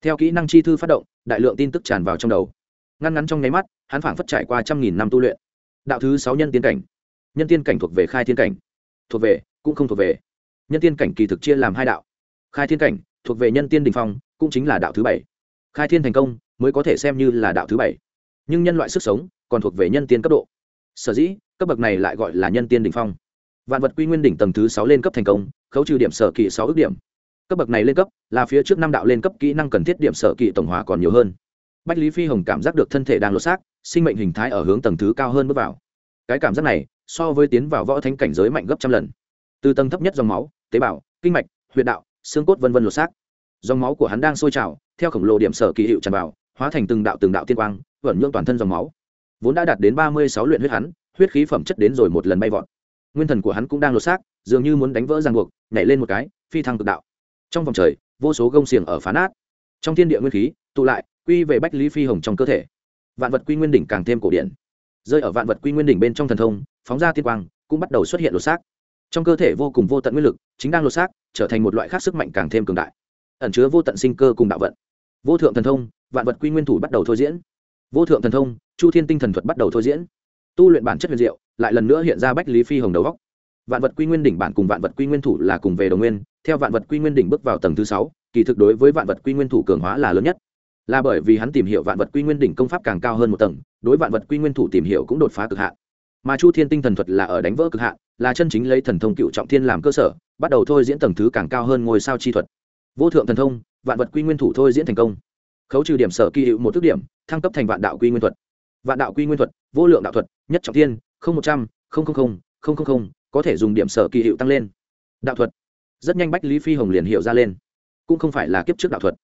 Speaker 1: Theo kỹ năng chi thư phát động, đại lượng tin tức tràn vào trong đầu. Ngăn ngắn trong nháy mắt, hắn phảng phất trải qua trăm nghìn năm tu luyện. Đạo thứ sáu nhân tiên cảnh. Nhân tiên cảnh thuộc về khai thiên cảnh. Thuộc về, cũng không thuộc về. Nhân tiên cảnh kỳ thực chia làm hai đạo khai thiên cảnh, thuộc về nhân tiên đình phong, cũng chính là đạo thứ bảy. Khai thiên thành công, mới có thể xem như là đạo thứ bảy. Nhưng nhân loại sức sống, còn thuộc về nhân tiên cấp độ. Sở dĩ, cấp bậc này lại gọi là nhân tiên đỉnh phong. Vạn vật quy nguyên đỉnh tầng thứ sáu lên cấp thành công, khấu trừ điểm sở kỵ sáu ước điểm. Cấp bậc này lên cấp, là phía trước năm đạo lên cấp kỹ năng cần thiết điểm sở kỵ tổng hòa còn nhiều hơn. Bách lý phi hồng cảm giác được thân thể đang lột xác, sinh mệnh hình thái ở hướng tầng thứ cao hơn bước vào. Cái cảm giác này, so với tiến vào võ thánh cảnh giới mạnh gấp trăm lần. Từ tầng thấp nhất dòng máu, tế bào, kinh mạch, huyệt đạo xương cốt vân vân lột xác. Dòng máu của hắn đang sôi trào, theo khổng lồ điểm sở kỳ hiệu tràn vào, hóa thành từng đạo từng đạo tiên quang vẩn nhuộm toàn thân dòng máu. Vốn đã đạt đến ba mươi sáu luyện huyết hắn, huyết khí phẩm chất đến rồi một lần bay vọt. Nguyên thần của hắn cũng đang lột xác, dường như muốn đánh vỡ ràng buộc, nhảy lên một cái, phi thăng cực đạo. Trong vòng trời, vô số gông xiềng ở phá nát. Trong thiên địa nguyên khí, tụ lại, quy về bách lý phi hồng trong cơ thể. Vạn vật quy nguyên đỉnh càng thêm cổ điển. Rơi ở vạn vật quy nguyên đỉnh bên trong thần thông, phóng ra tiên quang, cũng bắt đầu xuất hiện lột xác trong cơ thể vô cùng vô tận nguyên lực, chính đang lột xác, trở thành một loại khác sức mạnh càng thêm cường đại. Ẩn chứa vô tận sinh cơ cùng đạo vận. Vô thượng thần thông, vạn vật quy nguyên thủ bắt đầu thôi diễn. Vô thượng thần thông, chu thiên tinh thần thuật bắt đầu thôi diễn. Tu luyện bản chất huyền diệu, lại lần nữa hiện ra bách lý phi hồng đầu góc. Vạn vật quy nguyên đỉnh bản cùng vạn vật quy nguyên thủ là cùng về đồng nguyên, theo vạn vật quy nguyên đỉnh bước vào tầng thứ sáu, kỳ thực đối với vạn vật quy nguyên thủ cường hóa là lớn nhất. Là bởi vì hắn tìm hiểu vạn vật quy nguyên đỉnh công pháp càng cao hơn một tầng, đối vạn vật quy nguyên thủ tìm hiểu cũng đột phá cực hạn mà chu thiên tinh thần thuật là ở đánh vỡ cực hạn, là chân chính lấy thần thông cựu trọng thiên làm cơ sở, bắt đầu thôi diễn tầng thứ càng cao hơn ngôi sao chi thuật. Vô thượng thần thông, vạn vật quy nguyên thủ thôi diễn thành công. Khấu trừ điểm sở kỳ hiệu một thức điểm, thăng cấp thành vạn đạo quy nguyên thuật. Vạn đạo quy nguyên thuật, vô lượng đạo thuật, nhất trọng thiên, không một trăm linh có thể dùng điểm sở kỳ hiệu tăng lên. Đạo thuật. Rất nhanh bách lý phi hồng liền hiểu ra lên. Cũng không phải là kiếp trước đạo thuật.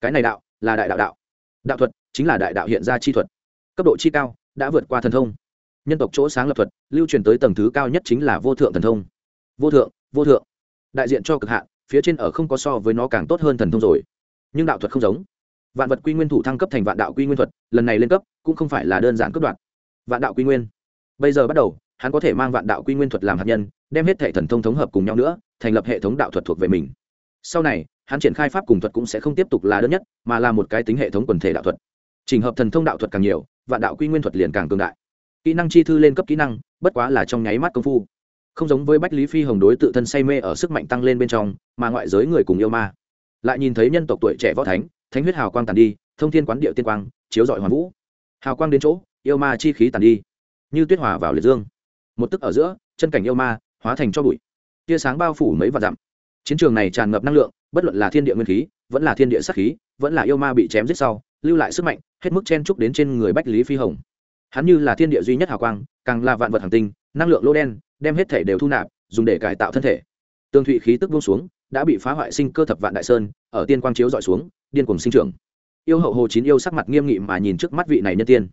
Speaker 1: Cái này đạo là đại đạo đạo. Đạo thuật chính là đại đạo hiện ra chi thuật. Cấp độ chi cao, đã vượt qua thần thông nhân tộc chỗ sáng lập thuật, lưu truyền tới tầng thứ cao nhất chính là vô thượng thần thông. Vô thượng vô thượng. Đại diện cho cực hạn, phía trên ở không có so với nó càng tốt hơn thần thông rồi. Nhưng đạo thuật không giống. Vạn vật quy nguyên thủ thăng cấp thành vạn đạo quy nguyên thuật, lần này lên cấp, cũng không phải là đơn giản cấp đoạt. Vạn đạo quy nguyên. Bây giờ bắt đầu, hắn có thể mang vạn đạo quy nguyên thuật làm hạt nhân, đem hết hệ thần thông thống hợp cùng nhau nữa, thành lập hệ thống đạo thuật thuộc về mình. Sau này, hắn triển khai pháp cùng thuật cũng sẽ không tiếp tục là đơn nhất, mà là một cái tính hệ thống quần thể đạo thuật. Trình hợp thần thông đạo thuật càng nhiều, vạn đạo quy nguyên thuật liền càng cường đại kỹ năng chi thư lên cấp kỹ năng, bất quá là trong nháy mắt công phu. Không giống với bách lý phi hồng đối tự thân say mê ở sức mạnh tăng lên bên trong, mà ngoại giới người cùng yêu ma. Lại nhìn thấy nhân tộc tuổi trẻ võ thánh thánh huyết hào quang tàn đi, thông thiên quán điệu tiên quang, chiếu dọi hoàn vũ. Hào quang đến chỗ, yêu ma chi khí tàn đi, như tuyết hòa vào liệt dương. Một tức ở giữa, chân cảnh yêu ma, hóa thành cho bụi. Tia sáng bao phủ mấy vạn dặm. Chiến trường này tràn ngập năng lượng, bất luận là thiên địa nguyên khí, vẫn là thiên địa sắc khí, vẫn là yêu ma bị chém giết sau, lưu lại sức mạnh, hết mức chen trúc đến trên người bách lý phi hồng hắn như là thiên địa duy nhất hào quang, càng là vạn vật hàng tinh, năng lượng lô đen, đem hết thể đều thu nạp, dùng để cải tạo thân thể. Tương thụy khí tức buông xuống, đã bị phá hoại sinh cơ thập vạn đại sơn, ở tiên quang chiếu dọi xuống, điên cùng sinh trưởng. Yêu hậu hồ chín yêu sắc mặt nghiêm nghị mà nhìn trước mắt vị này nhân tiên.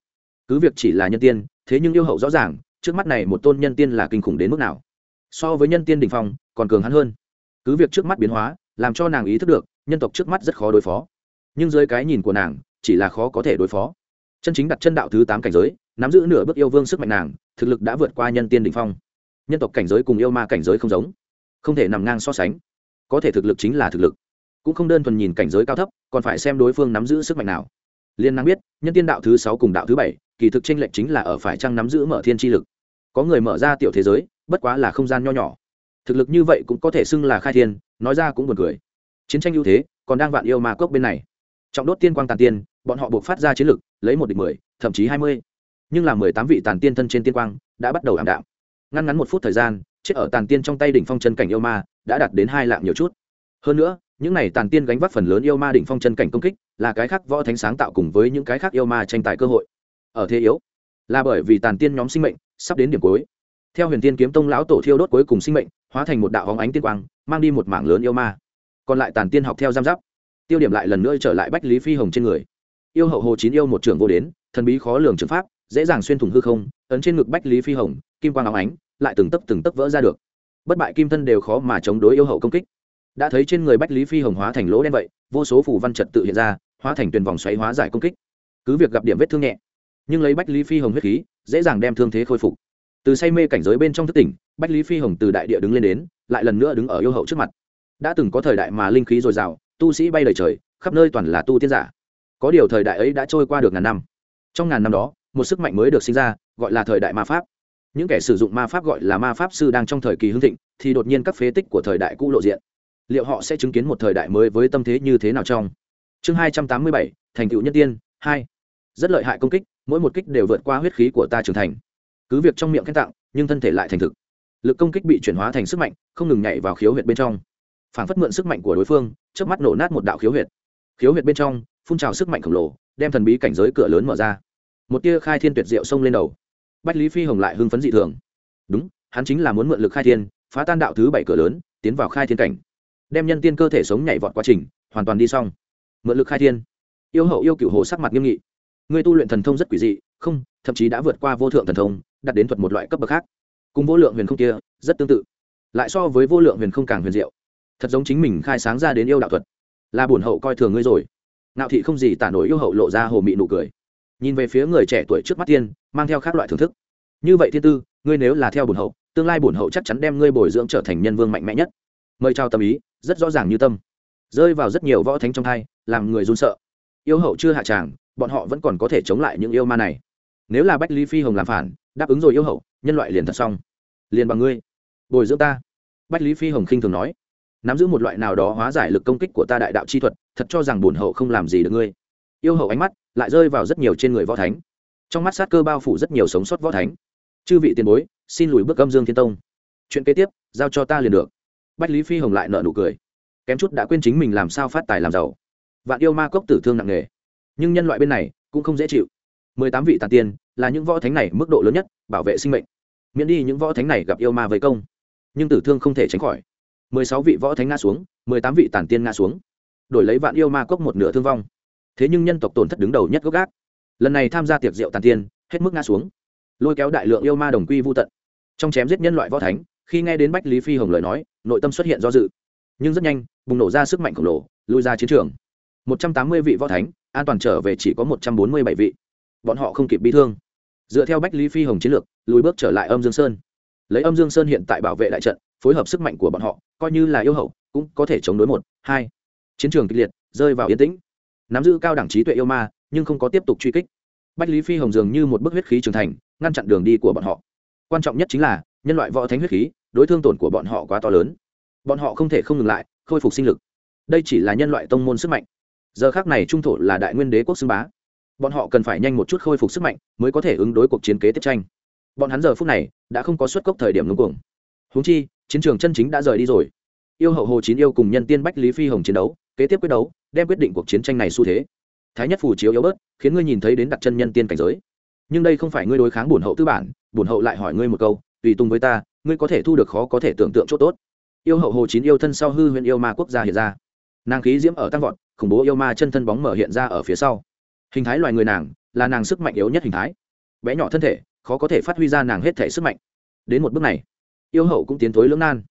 Speaker 1: Cứ việc chỉ là nhân tiên, thế nhưng yêu hậu rõ ràng, trước mắt này một tôn nhân tiên là kinh khủng đến mức nào. So với nhân tiên đình phong, còn cường hắn hơn. Cứ việc trước mắt biến hóa, làm cho nàng ý thức được, nhân tộc trước mắt rất khó đối phó. Nhưng dưới cái nhìn của nàng, chỉ là khó có thể đối phó chân chính đặt chân đạo thứ tám cảnh giới, nắm giữ nửa bước yêu vương sức mạnh nàng, thực lực đã vượt qua nhân tiên đình phong. Nhân tộc cảnh giới cùng yêu ma cảnh giới không giống, không thể nằm ngang so sánh. Có thể thực lực chính là thực lực, cũng không đơn thuần nhìn cảnh giới cao thấp, còn phải xem đối phương nắm giữ sức mạnh nào. Liên năng biết, nhân tiên đạo thứ sáu cùng đạo thứ bảy, kỳ thực tranh lệch chính là ở phải trăng nắm giữ mở thiên tri lực. Có người mở ra tiểu thế giới, bất quá là không gian nho nhỏ. Thực lực như vậy cũng có thể xưng là khai thiên, nói ra cũng buồn cười. Chiến tranh ưu thế, còn đang vạn yêu ma cốc bên này. Trọng đốt tiên quang tàn tiên bọn họ buộc phát ra chiến lực, lấy một địch mười, thậm chí hai mươi. Nhưng là mười tám vị tàn tiên thân trên tiên quang đã bắt đầu ảm đạm. Ngăn ngắn một phút thời gian, chết ở tàn tiên trong tay đỉnh phong chân cảnh yêu ma đã đạt đến hai lạng nhiều chút. Hơn nữa, những này tàn tiên gánh vác phần lớn yêu ma đỉnh phong chân cảnh công kích, là cái khác võ thánh sáng tạo cùng với những cái khác yêu ma tranh tài cơ hội. Ở thế yếu, là bởi vì tàn tiên nhóm sinh mệnh sắp đến điểm cuối. Theo huyền tiên kiếm tông lão tổ thiêu đốt cuối cùng sinh mệnh, hóa thành một đạo hóng ánh tiên quang, mang đi một mảng lớn yêu ma. Còn lại tàn tiên học theo giam giáp. Tiêu điểm lại lần nữa trở lại bách lý phi hồng trên người yêu hậu hồ chín yêu một trưởng vô đến, thần bí khó lường trường pháp, dễ dàng xuyên thủng hư không, ấn trên ngực bách lý phi hồng, kim quang áo ánh, lại từng tấc từng tấc vỡ ra được. Bất bại kim thân đều khó mà chống đối yêu hậu công kích. Đã thấy trên người bách lý phi hồng hóa thành lỗ đen vậy, vô số phủ văn trật tự hiện ra, hóa thành tuyền vòng xoáy hóa giải công kích. Cứ việc gặp điểm vết thương nhẹ, nhưng lấy bách lý phi hồng huyết khí, dễ dàng đem thương thế khôi phục. Từ say mê cảnh giới bên trong thất tỉnh, bách lý phi hồng từ đại địa đứng lên đến, lại lần nữa đứng ở yêu hậu trước mặt. Đã từng có thời đại mà linh khí dồi dào, tu sĩ bay lời trời, khắp nơi toàn là tu tiên giả có điều thời đại ấy đã trôi qua được ngàn năm. Trong ngàn năm đó, một sức mạnh mới được sinh ra, gọi là thời đại ma pháp. Những kẻ sử dụng ma pháp gọi là ma pháp sư đang trong thời kỳ hưng thịnh, thì đột nhiên các phế tích của thời đại cũ lộ diện. Liệu họ sẽ chứng kiến một thời đại mới với tâm thế như thế nào trong? Chương hai trăm tám mươi bảy, thành tựu nhân tiên, hai. Rất lợi hại công kích, mỗi một kích đều vượt qua huyết khí của ta trưởng thành. Cứ việc trong miệng khen tặng, nhưng thân thể lại thành thực. Lực công kích bị chuyển hóa thành sức mạnh, không ngừng nhảy vào khiếu huyệt bên trong. Phản phất mượn sức mạnh của đối phương trước mắt nổ nát một đạo khiếu huyệt. Khiếu huyệt bên trong phun trào sức mạnh khổng lồ, đem thần bí cảnh giới cửa lớn mở ra. Một tia khai thiên tuyệt diệu xông lên đầu. Bách lý phi hồng lại hưng phấn dị thường. Đúng, hắn chính là muốn mượn lực khai thiên, phá tan đạo thứ bảy cửa lớn, tiến vào khai thiên cảnh. Đem nhân tiên cơ thể sống nhảy vọt quá trình, hoàn toàn đi xong. Mượn lực khai thiên. Yêu hậu yêu cựu hồ sắc mặt nghiêm nghị. Người tu luyện thần thông rất quỷ dị, không, thậm chí đã vượt qua vô thượng thần thông đặt đến thuật một loại cấp bậc khác. Cùng vô lượng huyền không kia, rất tương tự. Lại so với vô lượng huyền không càng huyền diệu. Thật giống chính mình khai sáng ra đến yêu đạo thuật. Là bổn hậu coi thường ngươi rồi nạo thị không gì tả nổi yêu hậu lộ ra hồ mị nụ cười. Nhìn về phía người trẻ tuổi trước mắt tiên, mang theo các loại thưởng thức. Như vậy thiên tư, ngươi nếu là theo bổn hậu, tương lai bổn hậu chắc chắn đem ngươi bồi dưỡng trở thành nhân vương mạnh mẽ nhất. Mời trao tâm ý, rất rõ ràng như tâm. Rơi vào rất nhiều võ thánh trong thai, làm người run sợ. Yêu hậu chưa hạ tràng, bọn họ vẫn còn có thể chống lại những yêu ma này. Nếu là bách ly phi hồng làm phản, đáp ứng rồi yêu hậu, nhân loại liền thật xong. Liền bằng ngươi. Bồi dưỡng ta. Bách lý phi hồng khinh thường nói. Nắm giữ một loại nào đó hóa giải lực công kích của ta đại đạo chi thuật thật cho rằng bổn hậu không làm gì được ngươi. Yêu hậu ánh mắt lại rơi vào rất nhiều trên người võ thánh. Trong mắt sát cơ bao phủ rất nhiều sống sót võ thánh. Chư vị tiền bối, xin lùi bước âm dương thiên tông. Chuyện kế tiếp, giao cho ta liền được. Bách lý phi hồng lại nợ nụ cười. Kém chút đã quên chính mình làm sao phát tài làm giàu. Vạn yêu ma cốc tử thương nặng nề. Nhưng nhân loại bên này cũng không dễ chịu. Mười tám vị tàn tiên là những võ thánh này mức độ lớn nhất, bảo vệ sinh mệnh. Miễn đi những võ thánh này gặp yêu ma với công. Nhưng tử thương không thể tránh khỏi. Mười sáu vị võ thánh ngã xuống, mười tám vị tàn tiên ngã xuống đổi lấy vạn yêu ma cốc một nửa thương vong. Thế nhưng nhân tộc tổn thất đứng đầu nhất gốc gác. Lần này tham gia tiệc rượu tàn tiên hết mức ngã xuống. Lôi kéo đại lượng yêu ma đồng quy vô tận. Trong chém giết nhân loại võ thánh, khi nghe đến bách lý phi hồng lời nói, nội tâm xuất hiện do dự. Nhưng rất nhanh, bùng nổ ra sức mạnh khổng lồ, lui ra chiến trường. Một trăm tám mươi vị võ thánh, an toàn trở về chỉ có một trăm bốn mươi bảy vị. Bọn họ không kịp bị thương. Dựa theo bách lý phi hồng chiến lược, lùi bước trở lại âm dương sơn. Lấy âm dương sơn hiện tại bảo vệ đại trận, phối hợp sức mạnh của bọn họ, coi như là yêu hậu, cũng có thể chống đối một, hai chiến trường kịch liệt, rơi vào yên tĩnh. Nắm giữ cao đẳng trí tuệ yêu ma, nhưng không có tiếp tục truy kích. Bách lý phi hồng dường như một bức huyết khí trưởng thành, ngăn chặn đường đi của bọn họ. Quan trọng nhất chính là, nhân loại võ thánh huyết khí, đối thương tổn của bọn họ quá to lớn. Bọn họ không thể không ngừng lại, khôi phục sinh lực. Đây chỉ là nhân loại tông môn sức mạnh. Giờ khác này trung thổ là đại nguyên đế quốc xưng bá. Bọn họ cần phải nhanh một chút khôi phục sức mạnh mới có thể ứng đối cuộc chiến kế tiếp tranh. Bọn hắn giờ phút này đã không có xuất cốc thời điểm ngưng cuồng. Húng chi, chiến trường chân chính đã rời đi rồi. Yêu hậu hồ chín yêu cùng nhân tiên bách lý phi hồng chiến đấu kế tiếp quyết đấu, đem quyết định cuộc chiến tranh này xu thế. Thái nhất phủ chiếu yếu bớt, khiến ngươi nhìn thấy đến đặt chân nhân tiên cảnh giới. Nhưng đây không phải ngươi đối kháng bổn hậu tư bản, bổn hậu lại hỏi ngươi một câu, tùy tung với ta, ngươi có thể thu được khó có thể tưởng tượng chỗ tốt. Yêu hậu hồ chín yêu thân sau hư huyện yêu ma quốc gia hiện ra. Nàng khí diễm ở tăng vọt, khủng bố yêu ma chân thân bóng mở hiện ra ở phía sau. Hình thái loài người nàng, là nàng sức mạnh yếu nhất hình thái. Bé nhỏ thân thể, khó có thể phát huy ra nàng hết thể sức mạnh. Đến một bước này, yêu hậu cũng tiến thối lưỡng nan.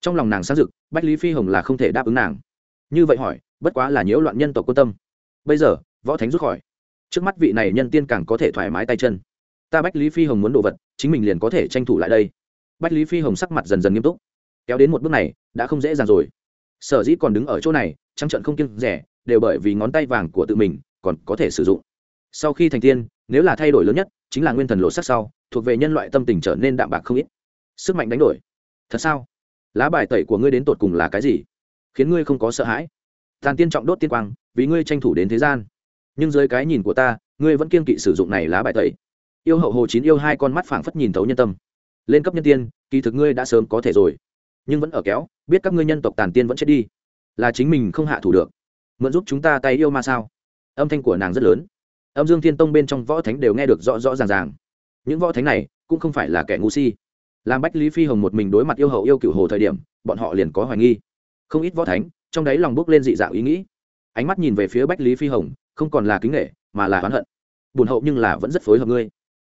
Speaker 1: Trong lòng nàng sáng dực bách lý phi hồng là không thể đáp ứng nàng như vậy hỏi, bất quá là nhiễu loạn nhân tộc quan tâm. Bây giờ, võ thánh rút khỏi. Trước mắt vị này nhân tiên càng có thể thoải mái tay chân. Ta bách lý phi hồng muốn đồ vật, chính mình liền có thể tranh thủ lại đây. Bách lý phi hồng sắc mặt dần dần nghiêm túc. Kéo đến một bước này, đã không dễ dàng rồi. Sở dĩ còn đứng ở chỗ này trăng trận không kiêng rẻ, đều bởi vì ngón tay vàng của tự mình còn có thể sử dụng. Sau khi thành tiên, nếu là thay đổi lớn nhất, chính là nguyên thần lộ sắc sau, thuộc về nhân loại tâm tình trở nên đạm bạc không ít. Sức mạnh đánh đổi. Thật sao? Lá bài tẩy của ngươi đến tột cùng là cái gì? Khiến ngươi không có sợ hãi. Tàn tiên trọng đốt tiên quang, vì ngươi tranh thủ đến thế gian. Nhưng dưới cái nhìn của ta, ngươi vẫn kiên kỵ sử dụng này lá bài tẩy. Yêu hậu hồ chín yêu hai con mắt phảng phất nhìn thấu nhân tâm. Lên cấp nhân tiên, kỳ thực ngươi đã sớm có thể rồi. Nhưng vẫn ở kéo, biết các ngươi nhân tộc tàn tiên vẫn chết đi, là chính mình không hạ thủ được. Mượn giúp chúng ta tay yêu ma sao? Âm thanh của nàng rất lớn. Âm dương thiên tông bên trong võ thánh đều nghe được rõ rõ ràng ràng. Những võ thánh này cũng không phải là kẻ ngu si. Làm bách lý phi hồng một mình đối mặt yêu hậu yêu cựu hồ thời điểm, bọn họ liền có hoài nghi không ít võ thánh, trong đáy lòng bước lên dị dạng ý nghĩ. Ánh mắt nhìn về phía bách lý phi hồng, không còn là kính nghệ mà là oán hận. Buồn hậu nhưng là vẫn rất phối hợp ngươi.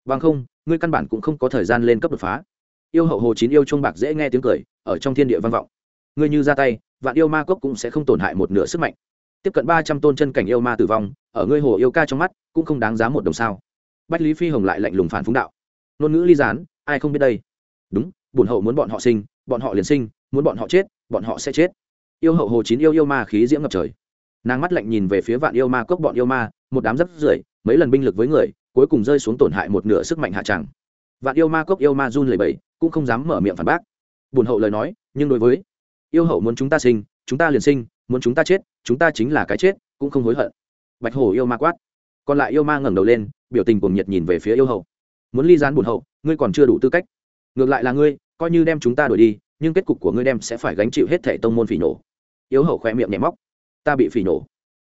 Speaker 1: Bằng không, ngươi căn bản cũng không có thời gian lên cấp đột phá. Yêu hậu hồ chín yêu trung bạc dễ nghe tiếng cười, ở trong thiên địa vang vọng. Ngươi như ra tay, vạn yêu ma cốc cũng sẽ không tổn hại một nửa sức mạnh. Tiếp cận ba trăm tôn chân cảnh yêu ma tử vong, ở ngươi hồ yêu ca trong mắt, cũng không đáng giá một đồng sao. Bách lý phi hồng lại lạnh lùng phản phúng đạo. Ngôn ngữ ly gián, ai không biết đây? Đúng bùn hậu muốn bọn họ sinh, bọn họ liền sinh, muốn bọn họ chết, bọn họ sẽ chết yêu hậu hồ chín yêu yêu ma khí diễm ngập trời. Nàng mắt lạnh nhìn về phía vạn yêu ma cốc bọn yêu ma một đám rất rưởi mấy lần binh lực với người cuối cùng rơi xuống tổn hại một nửa sức mạnh hạ tràng. Vạn yêu ma cốc yêu ma run lẩy bẩy, cũng không dám mở miệng phản bác. Bùn hậu lời nói nhưng đối với yêu hậu muốn chúng ta sinh chúng ta liền sinh muốn chúng ta chết chúng ta chính là cái chết cũng không hối hận. Bạch hổ yêu ma quát. Còn lại yêu ma ngẩng đầu lên biểu tình cuồng nhiệt nhìn về phía yêu hậu. Muốn ly gián bùn hậu ngươi còn chưa đủ tư cách. Ngược lại là ngươi coi như đem chúng ta đuổi đi nhưng kết cục của ngươi đem sẽ phải gánh chịu hết thẻ tông môn phỉ nổ yếu hậu khoe miệng nhẹ móc. Ta bị phỉ nổ.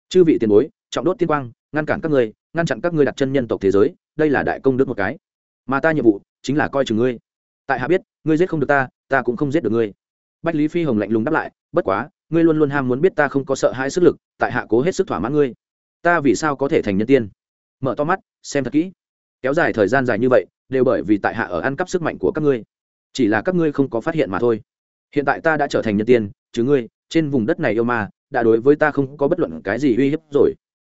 Speaker 1: Chư vị tiền bối, trọng đốt tiên quang, ngăn cản các ngươi, ngăn chặn các ngươi đặt chân nhân tộc thế giới, đây là đại công đức một cái. Mà ta nhiệm vụ chính là coi chừng ngươi. Tại hạ biết, ngươi giết không được ta ta cũng không giết được ngươi. Bách lý phi hồng lạnh lùng đáp lại, bất quá, ngươi luôn luôn ham muốn biết ta không có sợ hãi sức lực, tại hạ cố hết sức thỏa mãn ngươi. Ta vì sao có thể thành nhân tiên? Mở to mắt, xem thật kỹ. Kéo dài thời gian dài như vậy, đều bởi vì tại hạ ở ăn cắp sức mạnh của các ngươi. Chỉ là các ngươi không có phát hiện mà thôi. Hiện tại ta đã trở thành nhân tiên, chứ ngươi trên vùng đất này yêu ma, đã đối với ta không có bất luận cái gì uy hiếp rồi.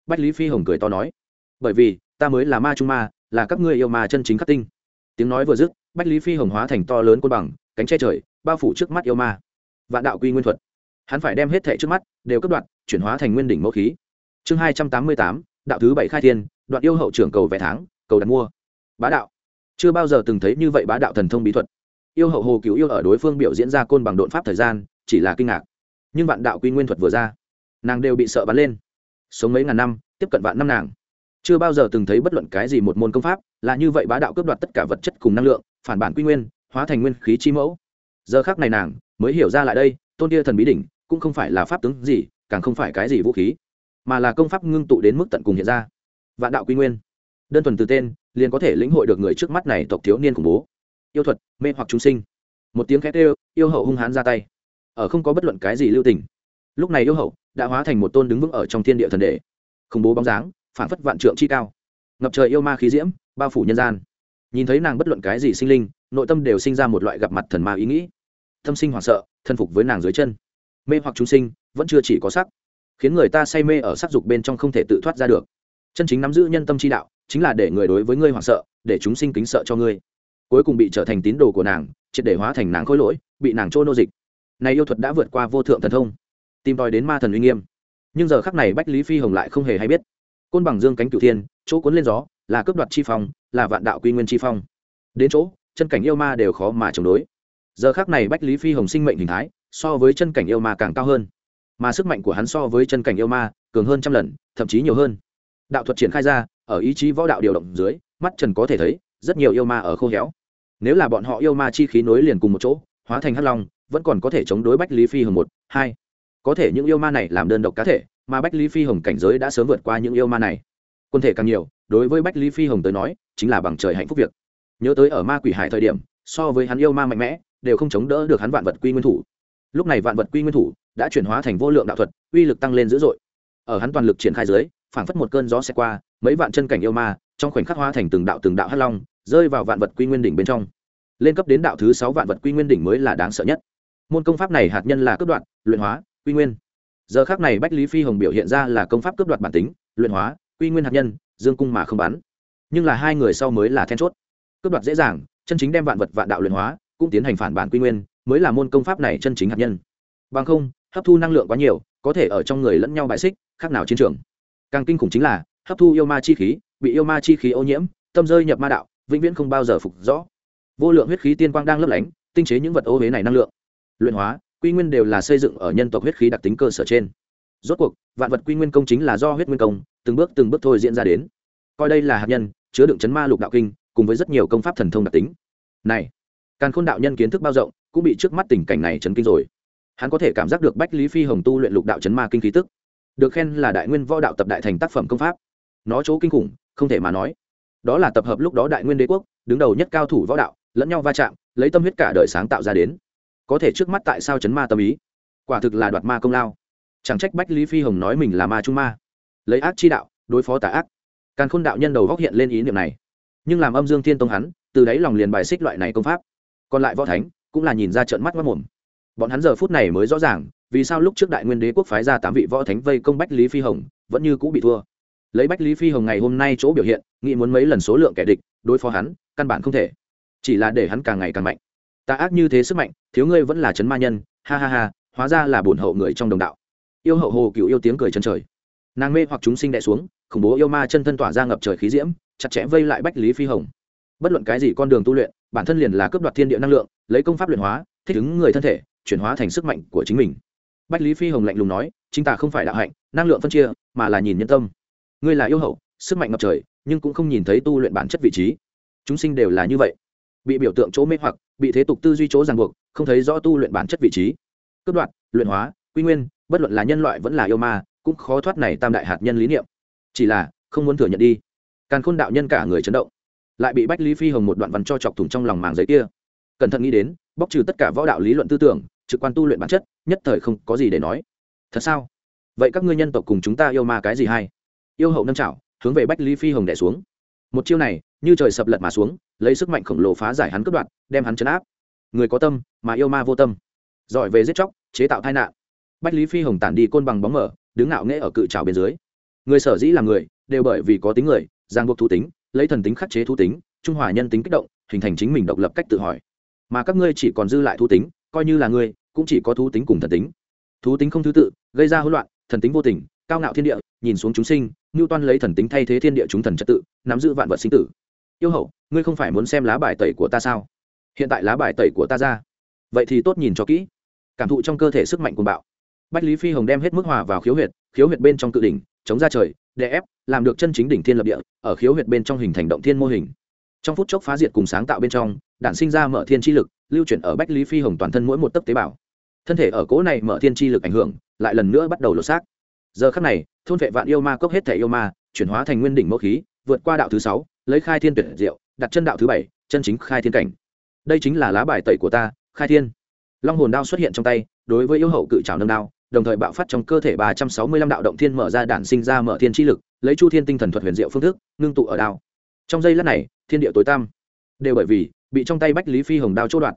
Speaker 1: Bách lý phi hồng cười to nói, bởi vì, ta mới là ma trung ma, là các ngươi yêu ma chân chính khắc tinh. Tiếng nói vừa dứt, bách lý phi hồng hóa thành to lớn côn bằng, cánh che trời, bao phủ trước mắt yêu ma. Vạn đạo quy nguyên thuật. Hắn phải đem hết thệ trước mắt, đều cấp đoạn, chuyển hóa thành nguyên đỉnh mẫu khí. Chương hai trăm tám mươi tám, đạo thứ bảy khai thiên, đoạn yêu hậu trưởng cầu vẻ tháng, cầu đặt mua. Bá đạo. Chưa bao giờ từng thấy như vậy bá đạo thần thông bí thuật. Yêu hậu hồ cứu yêu ở đối phương biểu diễn ra côn bằng đột pháp thời gian, chỉ là kinh ngạc nhưng vạn đạo quy nguyên thuật vừa ra, nàng đều bị sợ bắn lên. Sống mấy ngàn năm, tiếp cận vạn năm nàng. Chưa bao giờ từng thấy bất luận cái gì một môn công pháp là như vậy bá đạo cướp đoạt tất cả vật chất cùng năng lượng, phản bản quy nguyên, hóa thành nguyên khí chi mẫu. Giờ khác này nàng mới hiểu ra lại đây, tôn tia thần bí đỉnh cũng không phải là pháp tướng gì, càng không phải cái gì vũ khí, mà là công pháp ngưng tụ đến mức tận cùng hiện ra. Vạn đạo quy nguyên. Đơn thuần từ tên, liền có thể lĩnh hội được người trước mắt này tộc thiếu niên khủng bố. Yêu thuật, mê hoặc chúng sinh. Một tiếng khét ê yêu hậu hung hãn ra tay ở không có bất luận cái gì lưu tình. Lúc này yêu hậu đã hóa thành một tôn đứng vững ở trong thiên địa thần đệ khủng bố bóng dáng phản phất vạn trượng chi cao. Ngập trời yêu ma khí diễm, bao phủ nhân gian. Nhìn thấy nàng bất luận cái gì sinh linh, nội tâm đều sinh ra một loại gặp mặt thần ma ý nghĩ. Tâm sinh hoảng sợ, thân phục với nàng dưới chân. Mê hoặc chúng sinh, vẫn chưa chỉ có sắc. Khiến người ta say mê ở sắc dục bên trong không thể tự thoát ra được. Chân chính nắm giữ nhân tâm chi đạo, chính là để người đối với ngươi hoảng sợ, để chúng sinh kính sợ cho ngươi. Cuối cùng bị trở thành tín đồ của nàng, triệt để hóa thành nàng khối lỗi, bị nàng trôi nô dịch này yêu thuật đã vượt qua vô thượng thần thông, tìm tòi đến ma thần uy nghiêm. Nhưng giờ khắc này bách lý phi hồng lại không hề hay biết. Côn bằng dương cánh cửu thiên, chỗ cuốn lên gió, là cướp đoạt chi phong, là vạn đạo quy nguyên chi phong. Đến chỗ, chân cảnh yêu ma đều khó mà chống đối. Giờ khắc này bách lý phi hồng sinh mệnh hình thái, so với chân cảnh yêu ma càng cao hơn. Mà sức mạnh của hắn so với chân cảnh yêu ma, cường hơn trăm lần, thậm chí nhiều hơn. Đạo thuật triển khai ra, ở ý chí võ đạo điều động dưới, mắt trần có thể thấy, rất nhiều yêu ma ở khô héo. Nếu là bọn họ yêu ma chi khí nối liền cùng một chỗ, hóa thành hắc long vẫn còn có thể chống đối bách lý phi hồng một, hai. Có thể những yêu ma này làm đơn độc cá thể, mà bách lý phi hồng cảnh giới đã sớm vượt qua những yêu ma này. Quân thể càng nhiều, đối với bách lý phi hồng tới nói, chính là bằng trời hạnh phúc việc. Nhớ tới ở ma quỷ hải thời điểm, so với hắn yêu ma mạnh mẽ, đều không chống đỡ được hắn vạn vật quy nguyên thủ. Lúc này vạn vật quy nguyên thủ đã chuyển hóa thành vô lượng đạo thuật, uy lực tăng lên dữ dội. Ở hắn toàn lực triển khai dưới, phảng phất một cơn gió xe qua, mấy vạn chân cảnh yêu ma trong khoảnh khắc hóa thành từng đạo từng đạo hắc long, rơi vào vạn vật quy nguyên đỉnh bên trong. Lên cấp đến đạo thứ sáu vạn vật quy nguyên đỉnh mới là đáng sợ nhất môn công pháp này hạt nhân là cấp đoạn luyện hóa, quy nguyên. Giờ khác này bách lý phi hồng biểu hiện ra là công pháp cấp đoạt bản tính, luyện hóa, quy nguyên hạt nhân, dương cung mà không bắn. Nhưng là hai người sau mới là then chốt. Cấp đoạt dễ dàng, chân chính đem vạn vật vạn đạo luyện hóa, cũng tiến hành phản bản quy nguyên, mới là môn công pháp này chân chính hạt nhân. Bằng không, hấp thu năng lượng quá nhiều, có thể ở trong người lẫn nhau bại xích, khác nào chiến trường. Càng kinh khủng chính là, hấp thu yêu ma chi khí, bị yêu ma chi khí ô nhiễm, tâm rơi nhập ma đạo, vĩnh viễn không bao giờ phục rõ. Vô lượng huyết khí tiên quang đang lấp lánh, tinh chế những vật ô huế này năng lượng luyện hóa, quy nguyên đều là xây dựng ở nhân tộc huyết khí đặc tính cơ sở trên. Rốt cuộc, vạn vật quy nguyên công chính là do huyết nguyên công, từng bước từng bước thôi diễn ra đến. Coi đây là hạt nhân, chứa đựng chấn ma lục đạo kinh, cùng với rất nhiều công pháp thần thông đặc tính. Này, càn khôn đạo nhân kiến thức bao rộng, cũng bị trước mắt tình cảnh này chấn kinh rồi. Hắn có thể cảm giác được bách lý phi hồng tu luyện lục đạo chấn ma kinh khí tức. Được khen là đại nguyên võ đạo tập đại thành tác phẩm công pháp. Nó chỗ kinh khủng, không thể mà nói. Đó là tập hợp lúc đó đại nguyên đế quốc, đứng đầu nhất cao thủ võ đạo, lẫn nhau va chạm, lấy tâm huyết cả đời sáng tạo ra đến có thể trước mắt tại sao chấn ma tâm ý? Quả thực là đoạt ma công lao. Chẳng trách bách lý phi hồng nói mình là ma trung ma. Lấy ác chi đạo, đối phó tà ác. Càn khôn đạo nhân đầu góc hiện lên ý niệm này. Nhưng làm âm dương thiên tông hắn, từ đấy lòng liền bài xích loại này công pháp. Còn lại võ thánh, cũng là nhìn ra trận mắt mất mồm bọn hắn giờ phút này mới rõ ràng, vì sao lúc trước đại nguyên đế quốc phái ra tám vị võ thánh vây công bách lý phi hồng, vẫn như cũ bị thua. Lấy bách lý phi hồng ngày hôm nay chỗ biểu hiện, nghĩ muốn mấy lần số lượng kẻ địch, đối phó hắn, căn bản không thể. Chỉ là để hắn càng ngày càng mạnh tà ác như thế sức mạnh, thiếu ngươi vẫn là chấn ma nhân, ha ha ha, hóa ra là bổn hậu người trong đồng đạo. Yêu hậu hồ cựu yêu tiếng cười chân trời. Nàng mê hoặc chúng sinh đẻ xuống, khủng bố yêu ma chân thân tỏa ra ngập trời khí diễm, chặt chẽ vây lại bách lý phi hồng. Bất luận cái gì con đường tu luyện, bản thân liền là cướp đoạt thiên địa năng lượng, lấy công pháp luyện hóa, thích ứng người thân thể, chuyển hóa thành sức mạnh của chính mình. Bách lý phi hồng lạnh lùng nói, chính ta không phải đạo hạnh, năng lượng phân chia, mà là nhìn nhân tâm. Ngươi là yêu hậu, sức mạnh ngập trời, nhưng cũng không nhìn thấy tu luyện bản chất vị trí. Chúng sinh đều là như vậy bị biểu tượng chỗ mê hoặc, bị thế tục tư duy chỗ ràng buộc, không thấy rõ tu luyện bản chất vị trí. Cướp đoạt, luyện hóa, quy nguyên, bất luận là nhân loại vẫn là yêu ma, cũng khó thoát này tam đại hạt nhân lý niệm. Chỉ là, không muốn thừa nhận đi. Càn khôn đạo nhân cả người chấn động, lại bị bách lý phi hồng một đoạn văn cho chọc thủng trong lòng màng giấy kia. Cẩn thận nghĩ đến, bóc trừ tất cả võ đạo lý luận tư tưởng, trực quan tu luyện bản chất, nhất thời không có gì để nói. Thật sao? Vậy các ngươi nhân tộc cùng chúng ta yêu ma cái gì hay? Yêu hậu nâng trảo hướng về bách lý phi hồng đẻ xuống. Một chiêu này như trời sập lật mà xuống, lấy sức mạnh khổng lồ phá giải hắn cướp đoạt, đem hắn chấn áp. Người có tâm, mà yêu ma vô tâm. Giỏi về giết chóc, chế tạo tai nạn. Bách lý phi hồng tản đi côn bằng bóng mở, đứng ngạo nghễ ở cự trào bên dưới. Người sở dĩ là người, đều bởi vì có tính người giang buộc thú tính, lấy thần tính khắc chế thú tính, trung hòa nhân tính kích động, hình thành chính mình độc lập cách tự hỏi. Mà các ngươi chỉ còn dư lại thú tính, coi như là ngươi cũng chỉ có thú tính cùng thần tính. Thú tính không thứ tự, gây ra hỗn loạn, thần tính vô tình, cao ngạo thiên địa, nhìn xuống chúng sinh ngưu toan lấy thần tính thay thế thiên địa chúng thần trật tự, nắm giữ vạn vật sinh tử yêu hậu, ngươi không phải muốn xem lá bài tẩy của ta sao? Hiện tại lá bài tẩy của ta ra. Vậy thì tốt nhìn cho kỹ. Cảm thụ trong cơ thể sức mạnh của bạo. Bách lý phi hồng đem hết mức hòa vào khiếu huyệt khiếu huyệt bên trong cự đỉnh, chống ra trời, đè ép, làm được chân chính đỉnh thiên lập địa, ở khiếu huyệt bên trong hình thành động thiên mô hình. Trong phút chốc phá diệt cùng sáng tạo bên trong, đản sinh ra mở thiên chi lực, lưu chuyển ở bách lý phi hồng toàn thân mỗi một tấc tế bào. Thân thể ở cố này mở thiên chi lực ảnh hưởng, lại lần nữa bắt đầu lột xác. Giờ khắc này, thôn vệ vạn yêu ma cốc hết thể yêu ma, chuyển hóa thành nguyên đỉnh mẫu khí, vượt qua đạo thứ sáu lấy khai thiên tuyệt diệu, đặt chân đạo thứ bảy, chân chính khai thiên cảnh. Đây chính là lá bài tẩy của ta, khai thiên. Long hồn đao xuất hiện trong tay, đối với yêu hậu cự trào nâng đao, đồng thời bạo phát trong cơ thể ba trăm sáu mươi lăm đạo động thiên mở ra đản sinh ra mở thiên chi lực, lấy chu thiên tinh thần thuật huyền diệu phương thức, ngưng tụ ở đao. Trong giây lát này, thiên địa tối tăm. Đều bởi vì, bị trong tay bách lý phi hồng đao chốt đoạn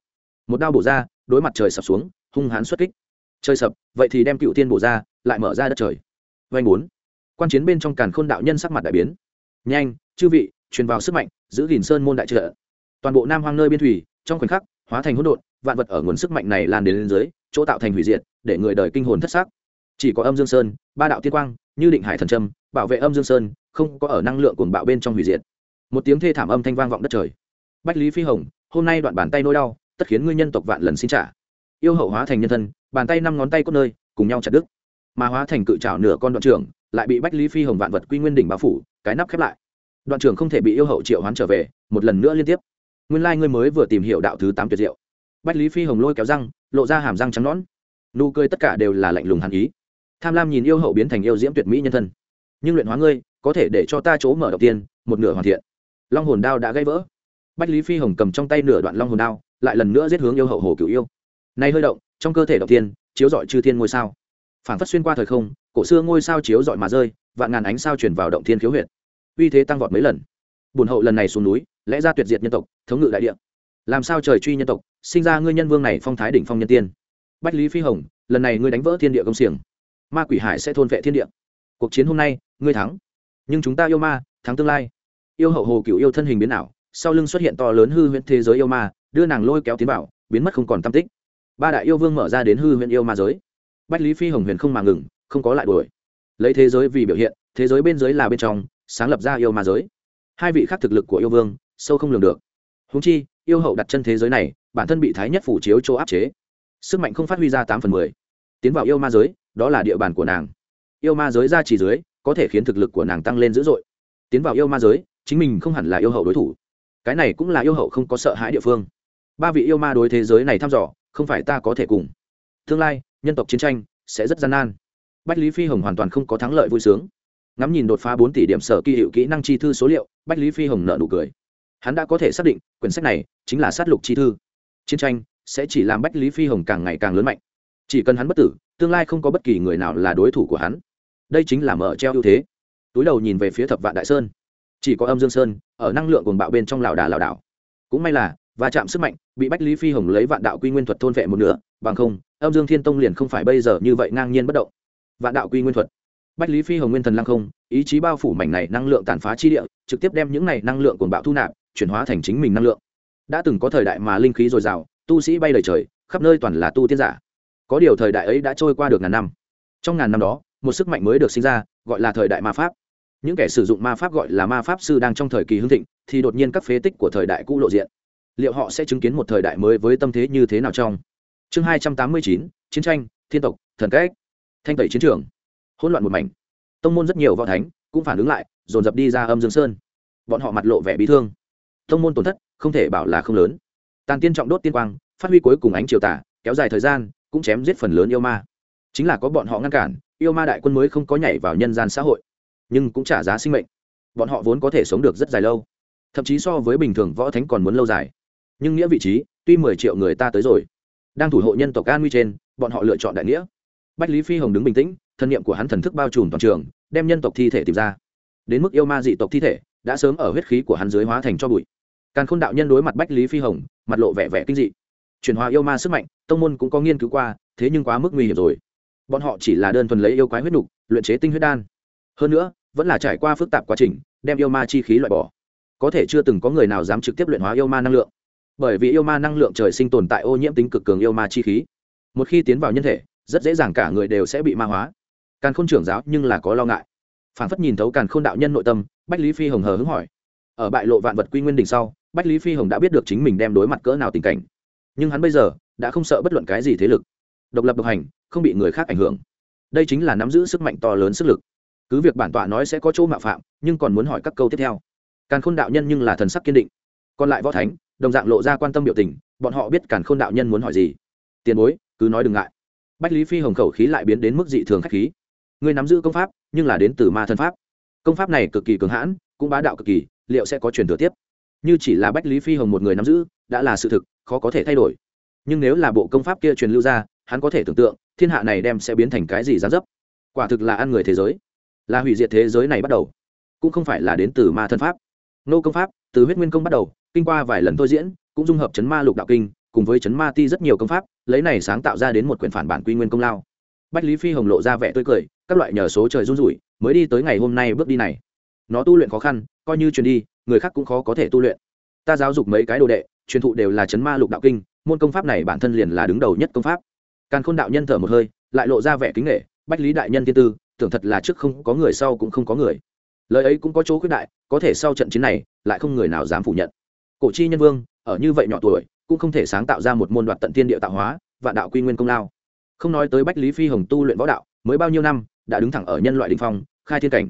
Speaker 1: một đao bổ ra, đối mặt trời sập xuống, hung hãn xuất kích. Trời sập, vậy thì đem cựu thiên bổ ra, lại mở ra đất trời. Vanh bốn. Quan chiến bên trong càn khôn đạo nhân sắc mặt đại biến. Nhanh, chư vị truyền vào sức mạnh, giữ gìn sơn môn đại trợ. Toàn bộ nam hoang nơi biên thủy, trong khoảnh khắc, hóa thành hỗn độn, vạn vật ở nguồn sức mạnh này lan đến lên dưới, chỗ tạo thành hủy diệt, để người đời kinh hồn thất xác. Chỉ có âm dương sơn, ba đạo tiên quang, như định hải thần trâm bảo vệ âm dương sơn, không có ở năng lượng cuồng bạo bên trong hủy diệt. Một tiếng thê thảm âm thanh vang vọng đất trời. Bách lý phi hồng, hôm nay đoạn bàn tay nỗi đau, tất khiến ngươi nhân tộc vạn lần xin trả. Yêu hậu hóa thành nhân thân, bàn tay năm ngón tay cốt nơi, cùng nhau chặt đứt. Mà hóa thành cự trảo nửa con đoạn trưởng, lại bị bách lý phi hồng vạn vật quy nguyên đỉnh bao phủ, cái nắp khép lại đoạn trưởng không thể bị yêu hậu triệu hoán trở về, một lần nữa liên tiếp. Nguyên lai mới vừa tìm hiểu đạo thứ tám tuyệt diệu. Bách lý phi hồng lôi kéo răng, lộ ra hàm răng trắng nón nụ cười tất cả đều là lạnh lùng hàn ý. Tham lam nhìn yêu hậu biến thành yêu diễm tuyệt mỹ nhân thân. Nhưng luyện hóa ngươi, có thể để cho ta chỗ mở đầu tiên, một nửa hoàn thiện. Long hồn đao đã gây vỡ. Bách lý phi hồng cầm trong tay nửa đoạn long hồn đao, lại lần nữa giết hướng yêu hậu hồ cựu yêu. Nay hơi động, trong cơ thể đầu tiên, chiếu dọi chư thiên ngôi sao. Phản phất xuyên qua thời không, cổ xưa ngôi sao chiếu dọi mà rơi, vạn ngàn ánh sao chuyển vào động thiên khiếu huyệt uy thế tăng vọt mấy lần. Bùn hậu lần này xuống núi, lẽ ra tuyệt diệt nhân tộc, thống ngự đại địa. Làm sao trời truy nhân tộc, sinh ra ngươi nhân vương này phong thái đỉnh phong nhân tiên? Bách lý phi hồng, lần này ngươi đánh vỡ thiên địa công xiềng. Ma quỷ hải sẽ thôn vệ thiên địa. Cuộc chiến hôm nay, ngươi thắng. Nhưng chúng ta yêu ma, thắng tương lai. Yêu hậu hồ cựu yêu thân hình biến ảo, sau lưng xuất hiện to lớn hư huyễn thế giới yêu ma, đưa nàng lôi kéo tiến bảo biến mất không còn tam tích. Ba đại yêu vương mở ra đến hư huyễn yêu ma giới. Bách lý phi hồng huyền không mà ngừng, không có lại đuổi. Lấy thế giới vì biểu hiện, thế giới bên dưới là bên trong sáng lập ra yêu ma giới. Hai vị khác thực lực của yêu vương, sâu không lường được. Húng chi, yêu hậu đặt chân thế giới này, bản thân bị thái nhất phủ chiếu chỗ áp chế. Sức mạnh không phát huy ra tám phần mười. Tiến vào yêu ma giới, đó là địa bàn của nàng. Yêu ma giới ra chỉ dưới, có thể khiến thực lực của nàng tăng lên dữ dội. Tiến vào yêu ma giới, chính mình không hẳn là yêu hậu đối thủ. Cái này cũng là yêu hậu không có sợ hãi địa phương. Ba vị yêu ma đối thế giới này thăm dò, không phải ta có thể cùng. Tương lai, nhân tộc chiến tranh sẽ rất gian nan. Bách lý phi hồng hoàn toàn không có thắng lợi vui sướng ngắm nhìn đột phá bốn tỷ điểm sở kỳ hiệu kỹ năng chi thư số liệu, bách lý phi hồng nợ nụ cười. Hắn đã có thể xác định, quyển sách này chính là sát lục chi thư. Chiến tranh sẽ chỉ làm bách lý phi hồng càng ngày càng lớn mạnh. Chỉ cần hắn bất tử, tương lai không có bất kỳ người nào là đối thủ của hắn. Đây chính là mở treo ưu thế. Túi đầu nhìn về phía thập vạn đại sơn. Chỉ có âm dương sơn, ở năng lượng cuồng bạo bên trong lảo đà lảo đảo. Cũng may là, va chạm sức mạnh, bị bách lý phi hồng lấy vạn đạo quy nguyên thuật thôn vệ một nửa, bằng không, âm dương thiên tông liền không phải bây giờ như vậy ngang nhiên bất động. Vạn đạo quy nguyên thuật bách lý phi hồng nguyên thần lăng không, ý chí bao phủ mảnh này năng lượng tàn phá chi địa, trực tiếp đem những này năng lượng cồn bạo thu nạp, chuyển hóa thành chính mình năng lượng. Đã từng có thời đại mà linh khí dồi dào, tu sĩ bay lời trời, khắp nơi toàn là tu tiên giả. Có điều thời đại ấy đã trôi qua được ngàn năm. Trong ngàn năm đó, một sức mạnh mới được sinh ra, gọi là thời đại ma pháp. Những kẻ sử dụng ma pháp gọi là ma pháp sư đang trong thời kỳ hưng thịnh, thì đột nhiên các phế tích của thời đại cũ lộ diện. Liệu họ sẽ chứng kiến một thời đại mới với tâm thế như thế nào trong? Chương hai trăm tám mươi chín, chiến tranh, thiên tộc, thần cách. Thanh tẩy chiến trường hỗn loạn một mảnh. Tông môn rất nhiều võ thánh cũng phản ứng lại, dồn dập đi ra âm dương sơn. Bọn họ mặt lộ vẻ bị thương. Tông môn tổn thất không thể bảo là không lớn. Tàn tiên trọng đốt tiên quang, phát huy cuối cùng ánh triều tả kéo dài thời gian, cũng chém giết phần lớn yêu ma. Chính là có bọn họ ngăn cản, yêu ma đại quân mới không có nhảy vào nhân gian xã hội, nhưng cũng trả giá sinh mệnh. Bọn họ vốn có thể sống được rất dài lâu, thậm chí so với bình thường võ thánh còn muốn lâu dài. Nhưng nghĩa vị trí, tuy mười triệu người ta tới rồi, đang thủ hộ nhân tộc an nguy trên, bọn họ lựa chọn đại nghĩa. Bách lý phi hồng đứng bình tĩnh thân nhiệm của hắn thần thức bao trùm toàn trường, đem nhân tộc thi thể tìm ra. Đến mức yêu ma dị tộc thi thể đã sớm ở huyết khí của hắn dưới hóa thành cho bụi. Càn khôn đạo nhân đối mặt bách lý phi hồng, mặt lộ vẻ vẻ kinh dị. Chuyển hóa yêu ma sức mạnh, tông môn cũng có nghiên cứu qua, thế nhưng quá mức nguy hiểm rồi. Bọn họ chỉ là đơn thuần lấy yêu quái huyết nục, luyện chế tinh huyết đan. Hơn nữa, vẫn là trải qua phức tạp quá trình, đem yêu ma chi khí loại bỏ. Có thể chưa từng có người nào dám trực tiếp luyện hóa yêu ma năng lượng. Bởi vì yêu ma năng lượng trời sinh tồn tại ô nhiễm tính cực cường yêu ma chi khí. Một khi tiến vào nhân thể, rất dễ dàng cả người đều sẽ bị ma hóa càn khôn trưởng giáo nhưng là có lo ngại. Phản phất nhìn thấu càn khôn đạo nhân nội tâm, bách lý phi hồng hờ hứng hỏi. Ở bại lộ vạn vật quy nguyên đỉnh sau, bách lý phi hồng đã biết được chính mình đem đối mặt cỡ nào tình cảnh. Nhưng hắn bây giờ đã không sợ bất luận cái gì thế lực. Độc lập độc hành, không bị người khác ảnh hưởng. Đây chính là nắm giữ sức mạnh to lớn sức lực. Cứ việc bản tọa nói sẽ có chỗ mạo phạm, nhưng còn muốn hỏi các câu tiếp theo. Càn khôn đạo nhân nhưng là thần sắc kiên định. Còn lại võ thánh, đồng dạng lộ ra quan tâm biểu tình, bọn họ biết càn khôn đạo nhân muốn hỏi gì. Tiền bối, cứ nói đừng ngại. Bách lý phi hồng khẩu khí lại biến đến mức dị thường k h á c h khí ngươi nắm giữ công pháp, nhưng là đến từ ma thân pháp. Công pháp này cực kỳ cường hãn, cũng bá đạo cực kỳ, liệu sẽ có truyền thừa tiếp? Như chỉ là bách lý phi hồng một người nắm giữ, đã là sự thực, khó có thể thay đổi. Nhưng nếu là bộ công pháp kia truyền lưu ra, hắn có thể tưởng tượng, thiên hạ này đem sẽ biến thành cái gì gián dấp. Quả thực là ăn người thế giới. Là hủy diệt thế giới này bắt đầu. Cũng không phải là đến từ ma thân pháp. Nô công pháp, từ huyết nguyên công bắt đầu, kinh qua vài lần tôi diễn, cũng dung hợp chấn ma lục đạo kinh, cùng với chấn ma ti rất nhiều công pháp, lấy này sáng tạo ra đến một quyển phản bản quy nguyên công lao. Bách lý phi hồng lộ ra vẻ tươi cười các loại nhờ số trời run rủi, mới đi tới ngày hôm nay bước đi này. Nó tu luyện khó khăn, coi như truyền đi, người khác cũng khó có thể tu luyện. Ta giáo dục mấy cái đồ đệ, truyền thụ đều là chấn ma lục đạo kinh, môn công pháp này bản thân liền là đứng đầu nhất công pháp. Càn khôn đạo nhân thở một hơi, lại lộ ra vẻ kính nghệ bách lý đại nhân tiên tư, tưởng thật là trước không có người sau cũng không có người. Lời ấy cũng có chỗ khuyết đại, có thể sau trận chiến này, lại không người nào dám phủ nhận. Cổ chi nhân vương, ở như vậy nhỏ tuổi, cũng không thể sáng tạo ra một môn đoạt tận thiên địa tạo hóa và đạo quy nguyên công lao. Không nói tới bách lý phi hồng tu luyện võ đạo, mới bao nhiêu năm đã đứng thẳng ở nhân loại đình phong, khai thiên cảnh.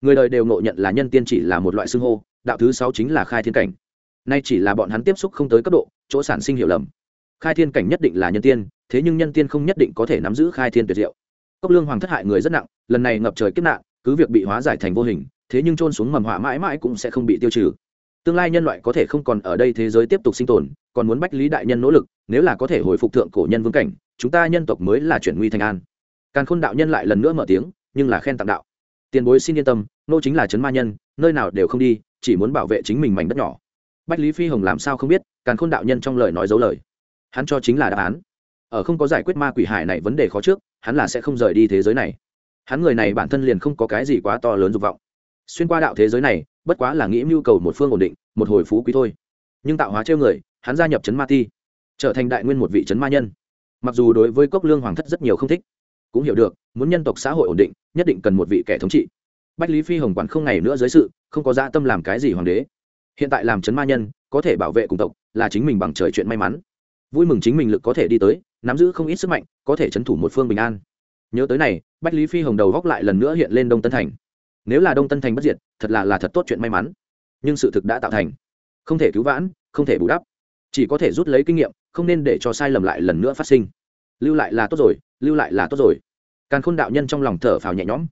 Speaker 1: Người đời đều ngộ nhận là nhân tiên chỉ là một loại xưng hô, đạo thứ sáu chính là khai thiên cảnh. Nay chỉ là bọn hắn tiếp xúc không tới cấp độ, chỗ sản sinh hiểu lầm. Khai thiên cảnh nhất định là nhân tiên, thế nhưng nhân tiên không nhất định có thể nắm giữ khai thiên tuyệt diệu. Cốc lương hoàng thất hại người rất nặng, lần này ngập trời kiếp nạn, cứ việc bị hóa giải thành vô hình, thế nhưng trôn xuống mầm họa mãi mãi cũng sẽ không bị tiêu trừ. Tương lai nhân loại có thể không còn ở đây thế giới tiếp tục sinh tồn, còn muốn bách lý đại nhân nỗ lực, nếu là có thể hồi phục thượng cổ nhân vương cảnh, chúng ta nhân tộc mới là chuyển nguy thành an càn khôn đạo nhân lại lần nữa mở tiếng, nhưng là khen tặng đạo. Tiền bối xin yên tâm, nô chính là trấn ma nhân, nơi nào đều không đi, chỉ muốn bảo vệ chính mình mảnh đất nhỏ. Bách lý phi hồng làm sao không biết, càn khôn đạo nhân trong lời nói dấu lời. Hắn cho chính là đáp án. Ở không có giải quyết ma quỷ hải này vấn đề khó trước, hắn là sẽ không rời đi thế giới này. Hắn người này bản thân liền không có cái gì quá to lớn dục vọng. Xuyên qua đạo thế giới này, bất quá là nghĩ mưu cầu một phương ổn định, một hồi phú quý thôi. Nhưng tạo hóa trêu người, hắn gia nhập trấn ma ti, trở thành đại nguyên một vị trấn ma nhân. Mặc dù đối với cốc lương hoàng thất rất nhiều không thích cũng hiểu được, muốn nhân tộc xã hội ổn định, nhất định cần một vị kẻ thống trị. Bách lý phi hồng quản không ngày nữa dưới sự, không có dã tâm làm cái gì hoàng đế. Hiện tại làm chấn ma nhân, có thể bảo vệ cùng tộc, là chính mình bằng trời chuyện may mắn. Vui mừng chính mình lực có thể đi tới, nắm giữ không ít sức mạnh, có thể chấn thủ một phương bình an. Nhớ tới này, bách lý phi hồng đầu góc lại lần nữa hiện lên đông tân thành. Nếu là đông tân thành bất diệt, thật là là thật tốt chuyện may mắn. Nhưng sự thực đã tạo thành. Không thể cứu vãn, không thể bù đắp. Chỉ có thể rút lấy kinh nghiệm, không nên để cho sai lầm lại lần nữa phát sinh lưu lại là tốt rồi, lưu lại là tốt rồi. Càn khôn đạo nhân trong lòng thở phào nhẹ nhõm.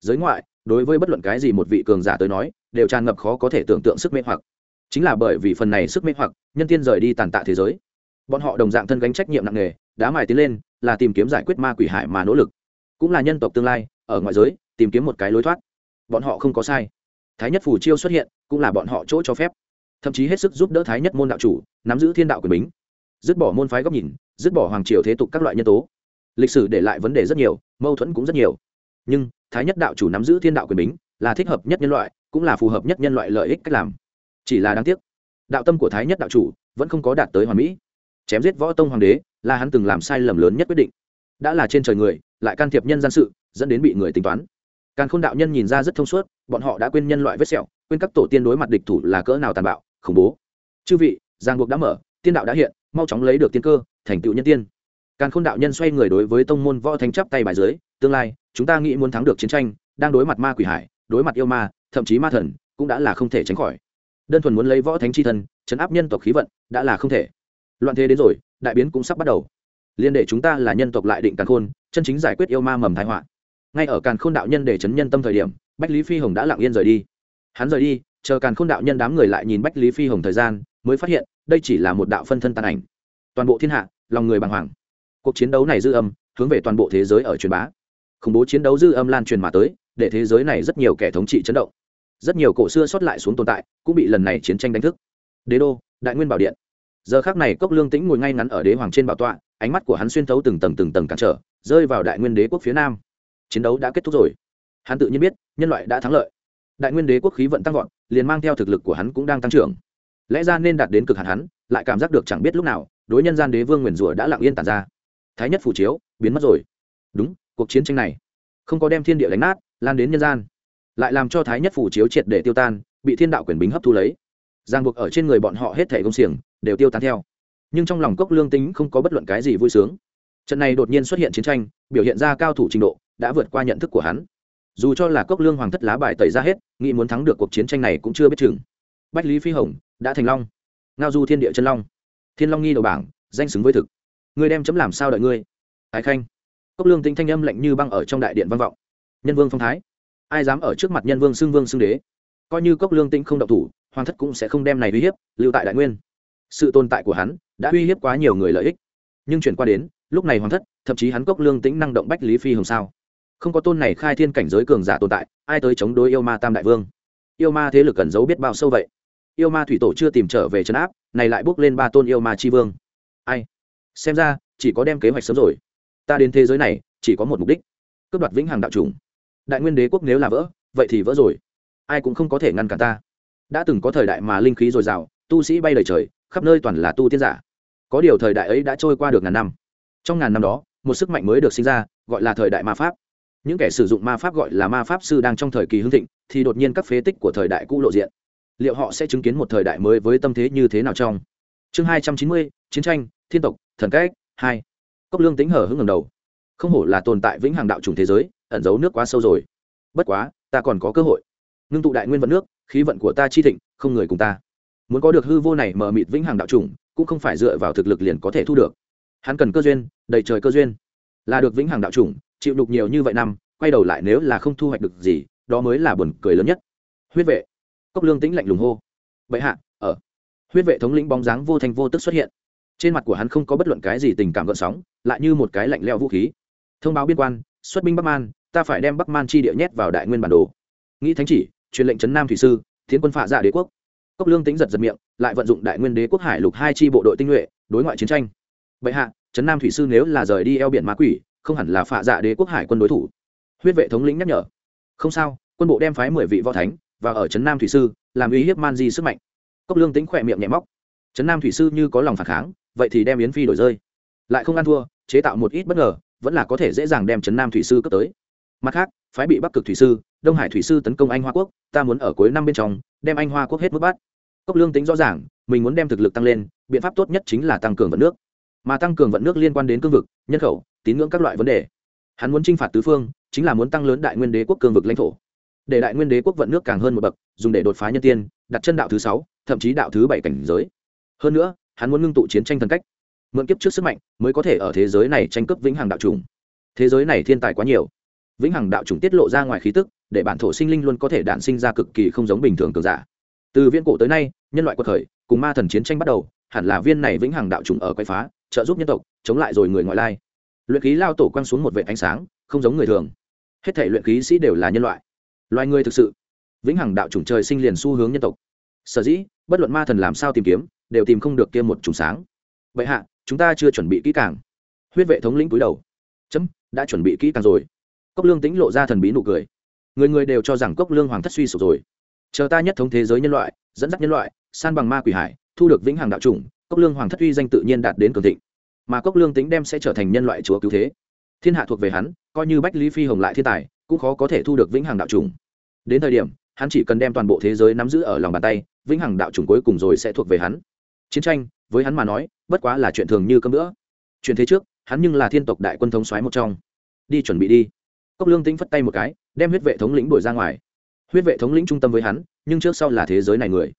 Speaker 1: Giới ngoại, đối với bất luận cái gì một vị cường giả tới nói, đều tràn ngập khó có thể tưởng tượng sức mê hoặc. Chính là bởi vì phần này sức mê hoặc, nhân tiên rời đi tàn tạ thế giới. Bọn họ đồng dạng thân gánh trách nhiệm nặng nề, đá mài tiến lên, là tìm kiếm giải quyết ma quỷ hại mà nỗ lực. Cũng là nhân tộc tương lai, ở ngoại giới, tìm kiếm một cái lối thoát. Bọn họ không có sai. Thái nhất phủ chiêu xuất hiện, cũng là bọn họ chỗ cho phép. Thậm chí hết sức giúp đỡ thái nhất môn đạo chủ, nắm giữ thiên đạo quyền bính dứt bỏ môn phái góc nhìn, dứt bỏ hoàng triều thế tục các loại nhân tố. Lịch sử để lại vấn đề rất nhiều, mâu thuẫn cũng rất nhiều. Nhưng, thái nhất đạo chủ nắm giữ thiên đạo quyền bính, là thích hợp nhất nhân loại, cũng là phù hợp nhất nhân loại lợi ích cách làm. Chỉ là đáng tiếc, đạo tâm của thái nhất đạo chủ vẫn không có đạt tới hoàn mỹ. Chém giết võ tông hoàng đế là hắn từng làm sai lầm lớn nhất quyết định. Đã là trên trời người, lại can thiệp nhân gian sự, dẫn đến bị người tính toán. Càng khôn đạo nhân nhìn ra rất thông suốt, bọn họ đã quên nhân loại vết sẹo, quên các tổ tiên đối mặt địch thủ là cỡ nào tàn bạo, khủng bố. Chư vị, giang buộc đã mở, tiên đạo đã hiện mau chóng lấy được tiên cơ, thành tựu nhân tiên. Càn khôn đạo nhân xoay người đối với tông môn võ thánh chắp tay bài dưới, tương lai, chúng ta nghĩ muốn thắng được chiến tranh, đang đối mặt ma quỷ hải, đối mặt yêu ma, thậm chí ma thần, cũng đã là không thể tránh khỏi. Đơn thuần muốn lấy võ thánh chi thân, chấn áp nhân tộc khí vận, đã là không thể. Loạn thế đến rồi, đại biến cũng sắp bắt đầu. Liên đệ chúng ta là nhân tộc lại định càn khôn, chân chính giải quyết yêu ma mầm thái họa. Ngay ở càn khôn đạo nhân để chấn nhân tâm thời điểm, bách lý phi hồng đã lặng yên rời đi. Hắn rời đi, chờ càn khôn đạo nhân đám người lại nhìn bách lý phi hồng thời gian mới phát hiện, đây chỉ là một đạo phân thân tàn ảnh. Toàn bộ thiên hạ, lòng người bàng hoàng. Cuộc chiến đấu này dư âm, hướng về toàn bộ thế giới ở truyền bá. Khủng bố chiến đấu dư âm lan truyền mà tới, để thế giới này rất nhiều kẻ thống trị chấn động. Rất nhiều cổ xưa sót lại xuống tồn tại, cũng bị lần này chiến tranh đánh thức. Đế đô, đại nguyên bảo điện. Giờ khác này cốc lương tĩnh ngồi ngay ngắn ở đế hoàng trên bảo tọa, ánh mắt của hắn xuyên thấu từng tầng từng tầng cản trở, rơi vào đại nguyên đế quốc phía nam. Chiến đấu đã kết thúc rồi. Hắn tự nhiên biết, nhân loại đã thắng lợi. Đại nguyên đế quốc khí vận tăng vọt, liền mang theo thực lực của hắn cũng đang tăng trưởng lẽ ra nên đạt đến cực hạn hắn, lại cảm giác được chẳng biết lúc nào, đối nhân gian đế vương nguyền rủa đã lặng yên tàn ra. Thái nhất phủ chiếu, biến mất rồi. Đúng, cuộc chiến tranh này. Không có đem thiên địa đánh nát, lan đến nhân gian. Lại làm cho thái nhất phủ chiếu triệt để tiêu tan, bị thiên đạo quyền bính hấp thu lấy. Giang buộc ở trên người bọn họ hết thẻ công xiềng, đều tiêu tan theo. Nhưng trong lòng cốc lương tính không có bất luận cái gì vui sướng. Trận này đột nhiên xuất hiện chiến tranh, biểu hiện ra cao thủ trình độ, đã vượt qua nhận thức của hắn. Dù cho là cốc lương hoàng thất lá bài tẩy ra hết, nghĩ muốn thắng được cuộc chiến tranh này cũng chưa biết chừng bách lý phi hồng, đã thành long. Ngao du thiên địa chân long. Thiên long nghi đầu bảng, danh xứng với thực. Người đem chấm làm sao đợi ngươi? Ái khanh. Cốc lương tính thanh âm lạnh như băng ở trong đại điện văn vọng. Nhân vương phong thái. Ai dám ở trước mặt nhân vương xưng vương xưng đế? Coi như cốc lương tĩnh không độc thủ, hoàng thất cũng sẽ không đem này uy hiếp lưu tại đại nguyên. Sự tồn tại của hắn đã uy hiếp quá nhiều người lợi ích. Nhưng chuyển qua đến, lúc này hoàng thất, thậm chí hắn cốc lương tĩnh năng động bách lý phi hồng sao? Không có tôn này khai thiên cảnh giới cường giả tồn tại, ai tới chống đối yêu ma tam đại vương? Yêu ma thế lực cần giấu biết bao sâu vậy? Yêu ma thủy tổ chưa tìm trở về trấn áp, này lại bước lên ba tôn yêu ma chi vương. Ai? Xem ra, chỉ có đem kế hoạch sớm rồi. Ta đến thế giới này, chỉ có một mục đích. Cướp đoạt vĩnh hằng đạo trùng đại nguyên đế quốc nếu là vỡ, vậy thì vỡ rồi. Ai cũng không có thể ngăn cản ta. Đã từng có thời đại mà linh khí dồi dào, tu sĩ bay lời trời, khắp nơi toàn là tu tiên giả. Có điều thời đại ấy đã trôi qua được ngàn năm. Trong ngàn năm đó, một sức mạnh mới được sinh ra, gọi là thời đại ma pháp. Những kẻ sử dụng ma pháp gọi là ma pháp sư đang trong thời kỳ hưng thịnh, thì đột nhiên các phế tích của thời đại cũ lộ diện liệu họ sẽ chứng kiến một thời đại mới với tâm thế như thế nào trong? Chương hai trăm chín mươi, chiến tranh, thiên tộc, thần cách, hai. Cốc lương tính hở hứng ngầm đầu. Không hổ là tồn tại vĩnh hằng đạo trùng thế giới, ẩn giấu nước quá sâu rồi. Bất quá, ta còn có cơ hội. Ngưng tụ đại nguyên vận nước, khí vận của ta chi thịnh, không người cùng ta. Muốn có được hư vô này mờ mịt vĩnh hằng đạo trùng cũng không phải dựa vào thực lực liền có thể thu được. Hắn cần cơ duyên, đầy trời cơ duyên. Là được vĩnh hằng đạo trùng chịu đục nhiều như vậy năm, quay đầu lại nếu là không thu hoạch được gì, đó mới là buồn cười lớn nhất. Huyết vệ cốc lương tĩnh lạnh lùng hô. Bệ hạ, ở. Huyết vệ thống lĩnh bóng dáng vô thành vô tức xuất hiện. Trên mặt của hắn không có bất luận cái gì tình cảm gợn sóng, lại như một cái lạnh leo vũ khí. Thông báo biên quan, xuất binh bắc man, ta phải đem bắc man chi địa nhét vào đại nguyên bản đồ. Nghĩ thánh chỉ, truyền lệnh trấn nam thủy sư tiến quân phạ dạ đế quốc. Cốc lương tính giật giật miệng, lại vận dụng đại nguyên đế quốc hải lục hai chi bộ đội tinh nhuệ, đối ngoại chiến tranh. Bệ hạ, trấn nam thủy sư nếu là rời đi eo biển ma quỷ, không hẳn là phạ dạ đế quốc hải quân đối thủ. Huyết vệ thống lĩnh nhắc nhở. Không sao, quân bộ đem phái mười vị võ thánh và ở trấn nam thủy sư, làm uy hiếp man di sức mạnh. Cốc lương tính khỏe miệng nhẹ móc. Trấn nam thủy sư như có lòng phản kháng, vậy thì đem yến phi đổi rơi. Lại không ăn thua, chế tạo một ít bất ngờ, vẫn là có thể dễ dàng đem trấn nam thủy sư cấp tới. Mặt khác, phái bị bắc cực thủy sư, đông hải thủy sư tấn công anh hoa quốc, ta muốn ở cuối năm bên trong, đem anh hoa quốc hết mức bắt. Cốc lương tính rõ ràng, mình muốn đem thực lực tăng lên, biện pháp tốt nhất chính là tăng cường vận nước. Mà tăng cường vận nước liên quan đến cương vực, nhân khẩu, tín ngưỡng các loại vấn đề. Hắn muốn t r i n h phạt tứ phương, chính là muốn tăng lớn đại nguyên đế quốc cương vực lãnh thổ để đại nguyên đế quốc vận nước càng hơn một bậc, dùng để đột phá nhân tiên, đặt chân đạo thứ sáu, thậm chí đạo thứ bảy cảnh giới. Hơn nữa, hắn muốn ngưng tụ chiến tranh thần cách, mượn kiếp trước sức mạnh mới có thể ở thế giới này tranh cướp vĩnh hằng đạo trùng thế giới này thiên tài quá nhiều, vĩnh hằng đạo trùng tiết lộ ra ngoài khí tức, để bản thổ sinh linh luôn có thể đản sinh ra cực kỳ không giống bình thường cường giả. Từ viễn cổ tới nay, nhân loại quật khởi, cùng ma thần chiến tranh bắt đầu, hẳn là viên này vĩnh hằng đạo trùng ở quay phá, trợ giúp nhân tộc, chống lại rồi người ngoại lai. Luyện khí lao tổ quăng xuống một vệ ánh sáng, không giống người thường. Hết thể luyện khí sĩ đều là nhân loại loài người thực sự. Vĩnh hằng đạo chủng trời sinh liền xu hướng nhân tộc. Sở dĩ, bất luận ma thần làm sao tìm kiếm, đều tìm không được kia một chùm sáng. Vậy hạ, chúng ta chưa chuẩn bị kỹ càng. Huyết vệ thống lĩnh cúi đầu. Chấm, đã chuẩn bị kỹ càng rồi. Cốc lương tính lộ ra thần bí nụ cười. Người người đều cho rằng cốc lương hoàng thất suy sụp rồi. Chờ ta nhất thống thế giới nhân loại, dẫn dắt nhân loại, san bằng ma quỷ hải, thu được vĩnh hằng đạo chủng, cốc lương hoàng thất uy danh tự nhiên đạt đến cường thịnh. Mà cốc lương tính đem sẽ trở thành nhân loại chúa cứu thế. Thiên hạ thuộc về hắn, coi như bách lý phi hồng lại thiên tài cũng khó có thể thu được vĩnh hằng đạo trùng. đến thời điểm, hắn chỉ cần đem toàn bộ thế giới nắm giữ ở lòng bàn tay, vĩnh hằng đạo trùng cuối cùng rồi sẽ thuộc về hắn. Chiến tranh, với hắn mà nói, bất quá là chuyện thường như cơm nữa chuyện thế trước, hắn nhưng là thiên tộc đại quân thống xoáy một trong. Đi chuẩn bị đi. Cốc lương tĩnh phất tay một cái, đem huyết vệ thống lĩnh đuổi ra ngoài. Huyết vệ thống lĩnh trung tâm với hắn, nhưng trước sau là thế giới này người.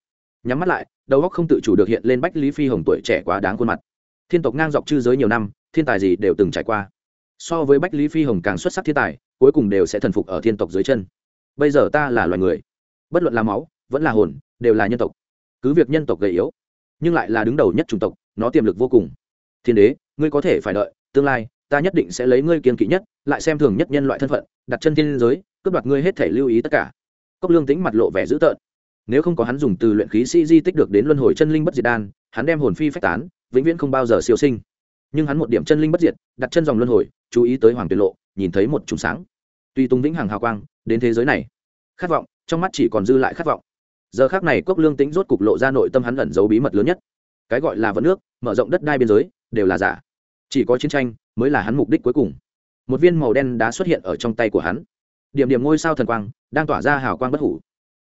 Speaker 1: Nhắm mắt lại, đầu óc không tự chủ được hiện lên bách lý phi hồng tuổi trẻ quá đáng khuôn mặt. Thiên tộc ngang dọc chư giới nhiều năm, thiên tài gì đều từng trải qua. So với bách lý phi hồng càng xuất sắc thiên tài cuối cùng đều sẽ thần phục ở thiên tộc dưới chân. Bây giờ ta là loài người. Bất luận là máu, vẫn là hồn, đều là nhân tộc. Cứ việc nhân tộc gầy yếu, nhưng lại là đứng đầu nhất chủng tộc, nó tiềm lực vô cùng. Thiên đế, ngươi có thể phải đợi, tương lai, ta nhất định sẽ lấy ngươi kiên kỵ nhất, lại xem thường nhất nhân loại thân phận, đặt chân thiên giới, cướp đoạt ngươi hết thể lưu ý tất cả. Cốc lương tính mặt lộ vẻ dữ tợn. Nếu không có hắn dùng từ luyện khí sĩ di tích được đến luân hồi chân linh bất diệt đan, hắn đem hồn phi phách tán, vĩnh viễn không bao giờ siêu sinh. Nhưng hắn một điểm chân linh bất diệt, đặt chân dòng luân hồi, chú ý tới hoàng tuyệt lộ nhìn thấy một chùm sáng. Tuy tung vĩnh hằng hào quang đến thế giới này, khát vọng trong mắt chỉ còn dư lại khát vọng. Giờ khác này cốc lương tính rốt cục lộ ra nội tâm hắn ẩn giấu bí mật lớn nhất. Cái gọi là vận nước, mở rộng đất đai biên giới, đều là giả. Chỉ có chiến tranh mới là hắn mục đích cuối cùng. Một viên màu đen đá xuất hiện ở trong tay của hắn. Điểm điểm ngôi sao thần quang đang tỏa ra hào quang bất hủ.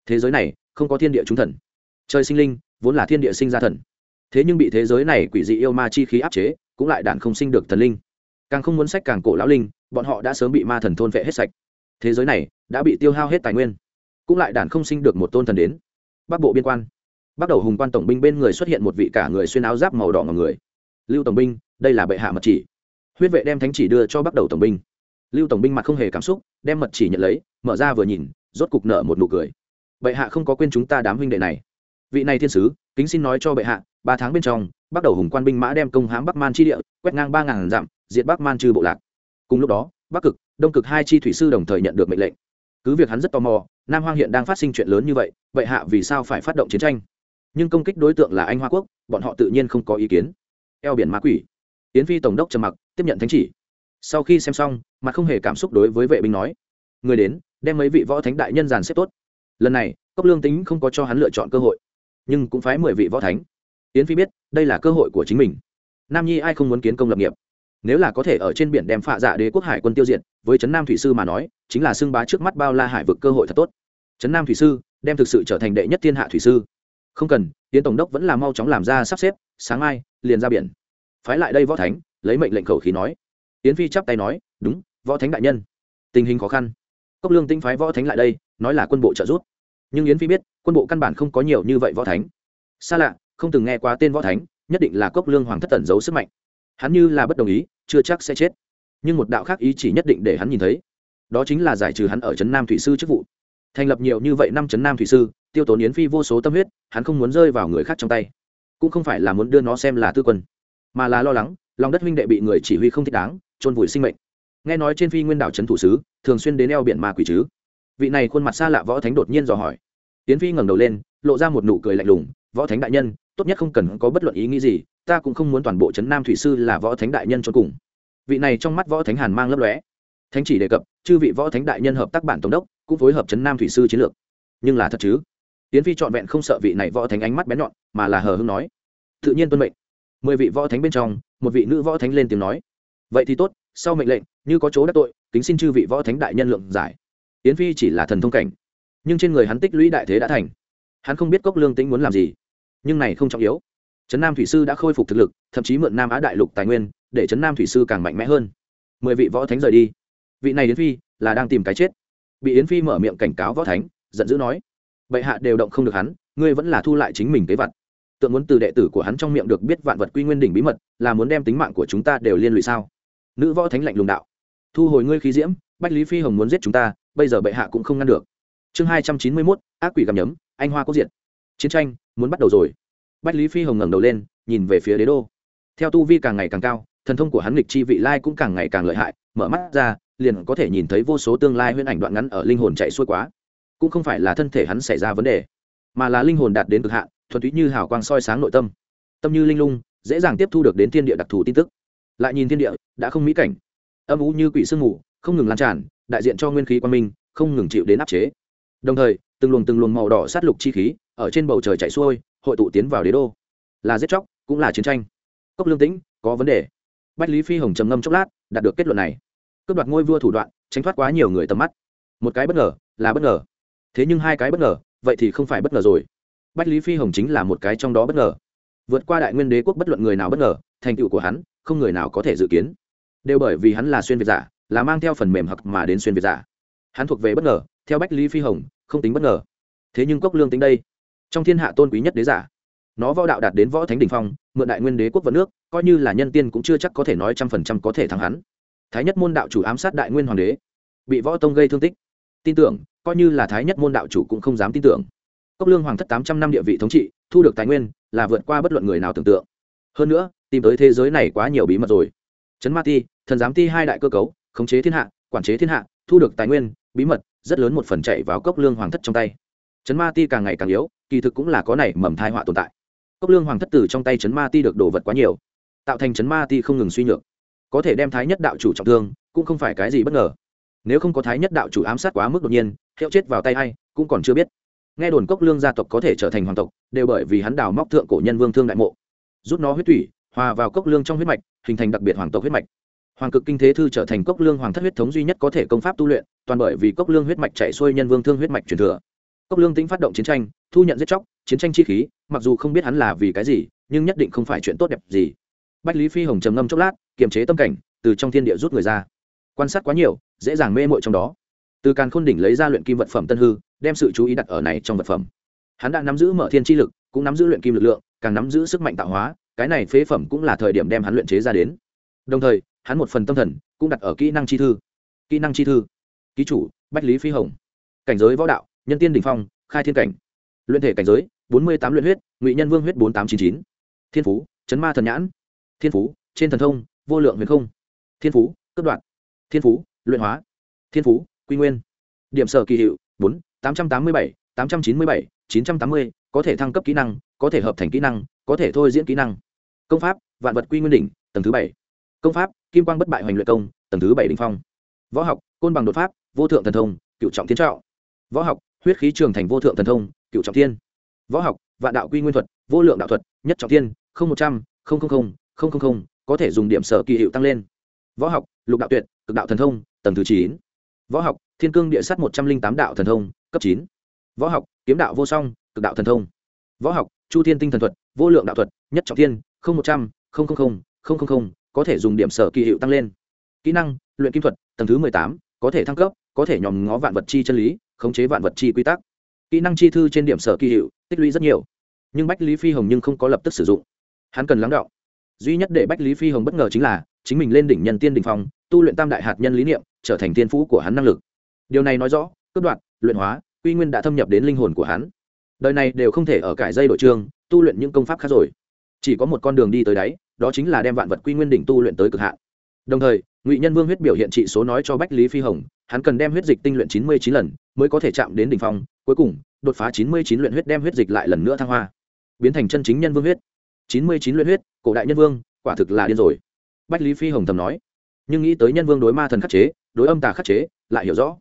Speaker 1: Thế giới này không có thiên địa chúng thần. Trời sinh linh vốn là thiên địa sinh ra thần. Thế nhưng bị thế giới này quỷ dị yêu ma chi khí áp chế, cũng lại đạn không sinh được thần linh càng không muốn sách càng cổ lão linh, bọn họ đã sớm bị ma thần thôn vệ hết sạch. Thế giới này đã bị tiêu hao hết tài nguyên, cũng lại đản không sinh được một tôn thần đến. Bắc bộ biên quan. Bắt đầu hùng quan tổng binh bên người xuất hiện một vị cả người xuyên áo giáp màu đỏ ngầm người. Lưu tổng binh, đây là bệ hạ mật chỉ. Huyết vệ đem thánh chỉ đưa cho bắt đầu tổng binh. Lưu tổng binh mặt không hề cảm xúc, đem mật chỉ nhận lấy, mở ra vừa nhìn, rốt cục nợ một nụ cười. Bệ hạ không có quên chúng ta đám huynh đệ này. Vị này thiên sứ, kính xin nói cho bệ hạ, ba tháng bên trong, bắt đầu hùng quan binh mã đem công hãm bắc man chi địa, quét ngang ba ngàn dặm diệt bắc man chư bộ lạc. Cùng lúc đó, bắc cực, đông cực hai chi thủy sư đồng thời nhận được mệnh lệnh. Cứ việc hắn rất tò mò, nam hoang hiện đang phát sinh chuyện lớn như vậy vậy hạ vì sao phải phát động chiến tranh? Nhưng công kích đối tượng là anh hoa quốc, bọn họ tự nhiên không có ý kiến. Eo biển ma quỷ. Yến phi tổng đốc trầm mặc, tiếp nhận thánh chỉ. Sau khi xem xong, mặt không hề cảm xúc đối với vệ binh nói, người đến, đem mấy vị võ thánh đại nhân dàn xếp tốt. Lần này, cốc lương tính không có cho hắn lựa chọn cơ hội, nhưng cũng phái mười vị võ thánh. Yến phi biết, đây là cơ hội của chính mình. Nam nhi ai không muốn kiến công lập nghiệp? Nếu là có thể ở trên biển đem phạ dạ đế quốc hải quân tiêu diệt, với trấn nam thủy sư mà nói, chính là xưng bá trước mắt bao la hải vực cơ hội thật tốt. Trấn nam thủy sư, đem thực sự trở thành đệ nhất thiên hạ thủy sư. Không cần tiến tổng đốc vẫn là mau chóng làm ra sắp xếp, sáng mai, liền ra biển. Phái lại đây võ thánh, lấy mệnh lệnh khẩu khí nói. Yến phi chắp tay nói, đúng, võ thánh đại nhân. Tình hình khó khăn. Cốc lương tinh phái võ thánh lại đây, nói là quân bộ trợ giúp. Nhưng yến phi biết, quân bộ căn bản không có nhiều như vậy võ thánh. Xa lạ, không từng nghe qua tên võ thánh, nhất định là cốc lương hoàng thất tẩn giấu sức mạnh hắn như là bất đồng ý, chưa chắc sẽ chết. Nhưng một đạo khác ý chỉ nhất định để hắn nhìn thấy. Đó chính là giải trừ hắn ở trấn nam thủy sư chức vụ. Thành lập nhiều như vậy năm trấn nam thủy sư, tiêu tốn yến phi vô số tâm huyết, hắn không muốn rơi vào người khác trong tay. Cũng không phải là muốn đưa nó xem là tư quân, mà là lo lắng, lòng đất huynh đệ bị người chỉ huy không thích đáng trôn vùi sinh mệnh. Nghe nói trên phi nguyên đảo trấn thủ sứ, thường xuyên đến eo biển ma quỷ chứ. Vị này khuôn mặt xa lạ võ thánh đột nhiên dò hỏi. Tiến phi ngẩng đầu lên, lộ ra một nụ cười lạnh lùng, võ thánh đại nhân, tốt nhất không cần có bất luận ý nghĩ gì ta cũng không muốn toàn bộ trấn nam thủy sư là võ thánh đại nhân cho cùng. Vị này trong mắt võ thánh hàn mang lấp lóe. Thánh chỉ đề cập, chư vị võ thánh đại nhân hợp tác bản tổng đốc, cũng phối hợp trấn nam thủy sư chiến lược. Nhưng là thật chứ? Tiến phi trọn vẹn không sợ vị này võ thánh ánh mắt bén nhọn, mà là hờ hưng nói. Tự nhiên tuân mệnh. Mười vị võ thánh bên trong, một vị nữ võ thánh lên tiếng nói. Vậy thì tốt, sau mệnh lệnh, như có chỗ đắc tội, kính xin chư vị võ thánh đại nhân lượng giải. Yến phi chỉ là thần thông cảnh. Nhưng trên người hắn tích lũy đại thế đã thành. Hắn không biết cốc lương tĩnh muốn làm gì. Nhưng này không trọng yếu trấn nam thủy sư đã khôi phục thực lực, thậm chí mượn nam á đại lục tài nguyên, để trấn nam thủy sư càng mạnh mẽ hơn. Mười vị võ thánh rời đi. Vị này yến phi là đang tìm cái chết. Bị yến phi mở miệng cảnh cáo võ thánh, giận dữ nói, bệ hạ đều động không được hắn, ngươi vẫn là thu lại chính mình kế vật. Tượng muốn từ đệ tử của hắn trong miệng được biết vạn vật quy nguyên đỉnh bí mật, là muốn đem tính mạng của chúng ta đều liên lụy sao? Nữ võ thánh lạnh lùng đạo, thu hồi ngươi khí diễm, bách lý phi hồng muốn giết chúng ta, bây giờ bệ hạ cũng không ngăn được. Chương hai trăm chín mươi mốt, ác quỷ gặm nhấm, anh hoa quốc diện chiến tranh muốn bắt đầu rồi bách lý phi hồng ngẩng đầu lên, nhìn về phía đế đô. Theo tu vi càng ngày càng cao, thần thông của hắn lịch chi vị lai cũng càng ngày càng lợi hại, mở mắt ra, liền có thể nhìn thấy vô số tương lai huyễn ảnh đoạn ngắn ở linh hồn chạy xuôi quá. Cũng không phải là thân thể hắn xảy ra vấn đề, mà là linh hồn đạt đến cực hạn, thuần túy như hào quang soi sáng nội tâm. Tâm như linh lung, dễ dàng tiếp thu được đến thiên địa đặc thù tin tức. Lại nhìn thiên địa, đã không mỹ cảnh. Âm ú như quỷ sương mù, không ngừng lan tràn, đại diện cho nguyên khí quan minh, không ngừng chịu đến áp chế. Đồng thời, từng luồng từng luồng màu đỏ sát lục chi khí ở trên bầu trời chạy xuôi hội tụ tiến vào đế đô. Là giết chóc, cũng là chiến tranh. Cốc lương tĩnh, có vấn đề. Bách lý phi hồng trầm ngâm chốc lát, đạt được kết luận này. Cướp đoạt ngôi vua thủ đoạn, tránh thoát quá nhiều người tầm mắt. Một cái bất ngờ, là bất ngờ. Thế nhưng hai cái bất ngờ, vậy thì không phải bất ngờ rồi. Bách lý phi hồng chính là một cái trong đó bất ngờ. Vượt qua đại nguyên đế quốc bất luận người nào bất ngờ, thành tựu của hắn, không người nào có thể dự kiến. Đều bởi vì hắn là xuyên việt giả, là mang theo phần mềm hoặc mà đến xuyên việt giả. Hắn thuộc về bất ngờ, theo bách lý phi hồng, không tính bất ngờ. Thế nhưng cốc lương tính đây trong thiên hạ tôn quý nhất đế giả, nó võ đạo đạt đến võ thánh đình phong, mượn đại nguyên đế quốc vận nước, coi như là nhân tiên cũng chưa chắc có thể nói trăm phần trăm có thể thắng hắn. Thái nhất môn đạo chủ ám sát đại nguyên hoàng đế, bị võ tông gây thương tích. Tin tưởng, coi như là thái nhất môn đạo chủ cũng không dám tin tưởng. Cốc lương hoàng thất tám trăm năm địa vị thống trị, thu được tài nguyên, là vượt qua bất luận người nào tưởng tượng. Hơn nữa, tìm tới thế giới này quá nhiều bí mật rồi. Trấn ma ti, thần giám ti hai đại cơ cấu, khống chế thiên hạ, quản chế thiên hạ, thu được tài nguyên, bí mật, rất lớn một phần chạy vào cốc lương hoàng thất trong tay. Trấn ma ti càng ngày càng yếu kỳ thực cũng là có này mầm thai họa tồn tại. Cốc lương hoàng thất tử trong tay chấn ma ti được đồ vật quá nhiều, tạo thành chấn ma ti không ngừng suy nhược. Có thể đem thái nhất đạo chủ trọng thương, cũng không phải cái gì bất ngờ. Nếu không có thái nhất đạo chủ ám sát quá mức đột nhiên, hiệu chết vào tay hay cũng còn chưa biết. Nghe đồn cốc lương gia tộc có thể trở thành hoàng tộc, đều bởi vì hắn đào móc thượng cổ nhân vương thương đại mộ. Rút nó huyết thủy, hòa vào cốc lương trong huyết mạch, hình thành đặc biệt hoàng tộc huyết mạch. Hoàng cực kinh thế thư trở thành cốc lương hoàng thất huyết thống duy nhất có thể công pháp tu luyện, toàn bởi vì cốc lương huyết mạch chạy xuôi nhân vương thương huyết mạch truyền thừa cốc lương tĩnh phát động chiến tranh, thu nhận giết chóc, chiến tranh chi khí, mặc dù không biết hắn là vì cái gì, nhưng nhất định không phải chuyện tốt đẹp gì. Bách lý phi hồng trầm ngâm chốc lát, kiềm chế tâm cảnh, từ trong thiên địa rút người ra. Quan sát quá nhiều, dễ dàng mê mội trong đó. Từ càn khôn đỉnh lấy ra luyện kim vật phẩm tân hư, đem sự chú ý đặt ở này trong vật phẩm. Hắn đã nắm giữ mở thiên chi lực, cũng nắm giữ luyện kim lực lượng, càng nắm giữ sức mạnh tạo hóa, cái này phế phẩm cũng là thời điểm đem hắn luyện chế ra đến. Đồng thời, hắn một phần tâm thần cũng đặt ở kỹ năng chi thư. Kỹ năng chi thư. Ký chủ, bách lý phi hồng. Cảnh giới võ đạo nhân tiên đình phong khai thiên cảnh. Luyện thể cảnh giới bốn mươi tám luyện huyết ngụy nhân vương huyết bốn tám chín chín. Thiên phú chấn ma thần nhãn. Thiên phú trên thần thông vô lượng huyền không. Thiên phú cấp đoạn. Thiên phú luyện hóa. Thiên phú quy nguyên. Điểm sở kỳ hiệu bốn tám trăm tám mươi bảy tám trăm chín mươi bảy chín trăm tám mươi. Có thể thăng cấp kỹ năng có thể hợp thành kỹ năng có thể thôi diễn kỹ năng. Công pháp vạn vật quy nguyên đỉnh tầng thứ bảy. Công pháp kim quang bất bại hoành luyện công tầng thứ bảy đình phong. Võ học côn bằng đột pháp vô thượng thần thông cựu trọng thiên trọng, võ học huyết khí trường thành vô thượng thần thông, cựu trọng thiên. Võ học, vạn đạo quy nguyên thuật, vô lượng đạo thuật, nhất trọng thiên, không một trăm linh có thể dùng điểm sở kỳ hiệu tăng lên. Võ học, lục đạo tuyệt, cực đạo thần thông, tầng thứ chín. Võ học, thiên cương địa sát một trăm linh tám đạo thần thông, cấp chín. Võ học, kiếm đạo vô song, cực đạo thần thông. Võ học, chu thiên tinh thần thuật, vô lượng đạo thuật, nhất trọng thiên, không một trăm linh có thể dùng điểm sở kỳ hiệu tăng lên. Kỹ năng, luyện kim thuật, tầng thứ mười tám, có thể thăng cấp có thể nhòm ngó vạn vật chi chân lý, khống chế vạn vật chi quy tắc. Kỹ năng chi thư trên điểm sở kỳ hiệu, tích lũy rất nhiều. Nhưng bách lý phi hồng nhưng không có lập tức sử dụng. Hắn cần lắng đọng. Duy nhất để bách lý phi hồng bất ngờ chính là, chính mình lên đỉnh nhân tiên đình phong, tu luyện tam đại hạt nhân lý niệm, trở thành tiên phú của hắn năng lực. Điều này nói rõ, cướp đoạt, luyện hóa, quy nguyên đã thâm nhập đến linh hồn của hắn. Đời này đều không thể ở cải dây đội trường tu luyện những công pháp khác rồi. Chỉ có một con đường đi tới đáy, đó chính là đem vạn vật quy nguyên đỉnh tu luyện tới cực hạn. Đồng thời ngụy nhân vương huyết biểu hiện trị số nói cho bách lý phi hồng, hắn cần đem huyết dịch tinh luyện chín mươi chín lần, mới có thể chạm đến đỉnh phong, cuối cùng, đột phá chín mươi chín luyện huyết đem huyết dịch lại lần nữa thăng hoa. Biến thành chân chính nhân vương huyết. chín mươi chín luyện huyết, cổ đại nhân vương, quả thực là điên rồi. Bách lý phi hồng thầm nói. Nhưng nghĩ tới nhân vương đối ma thần khắc chế, đối âm tà khắc chế, lại hiểu rõ.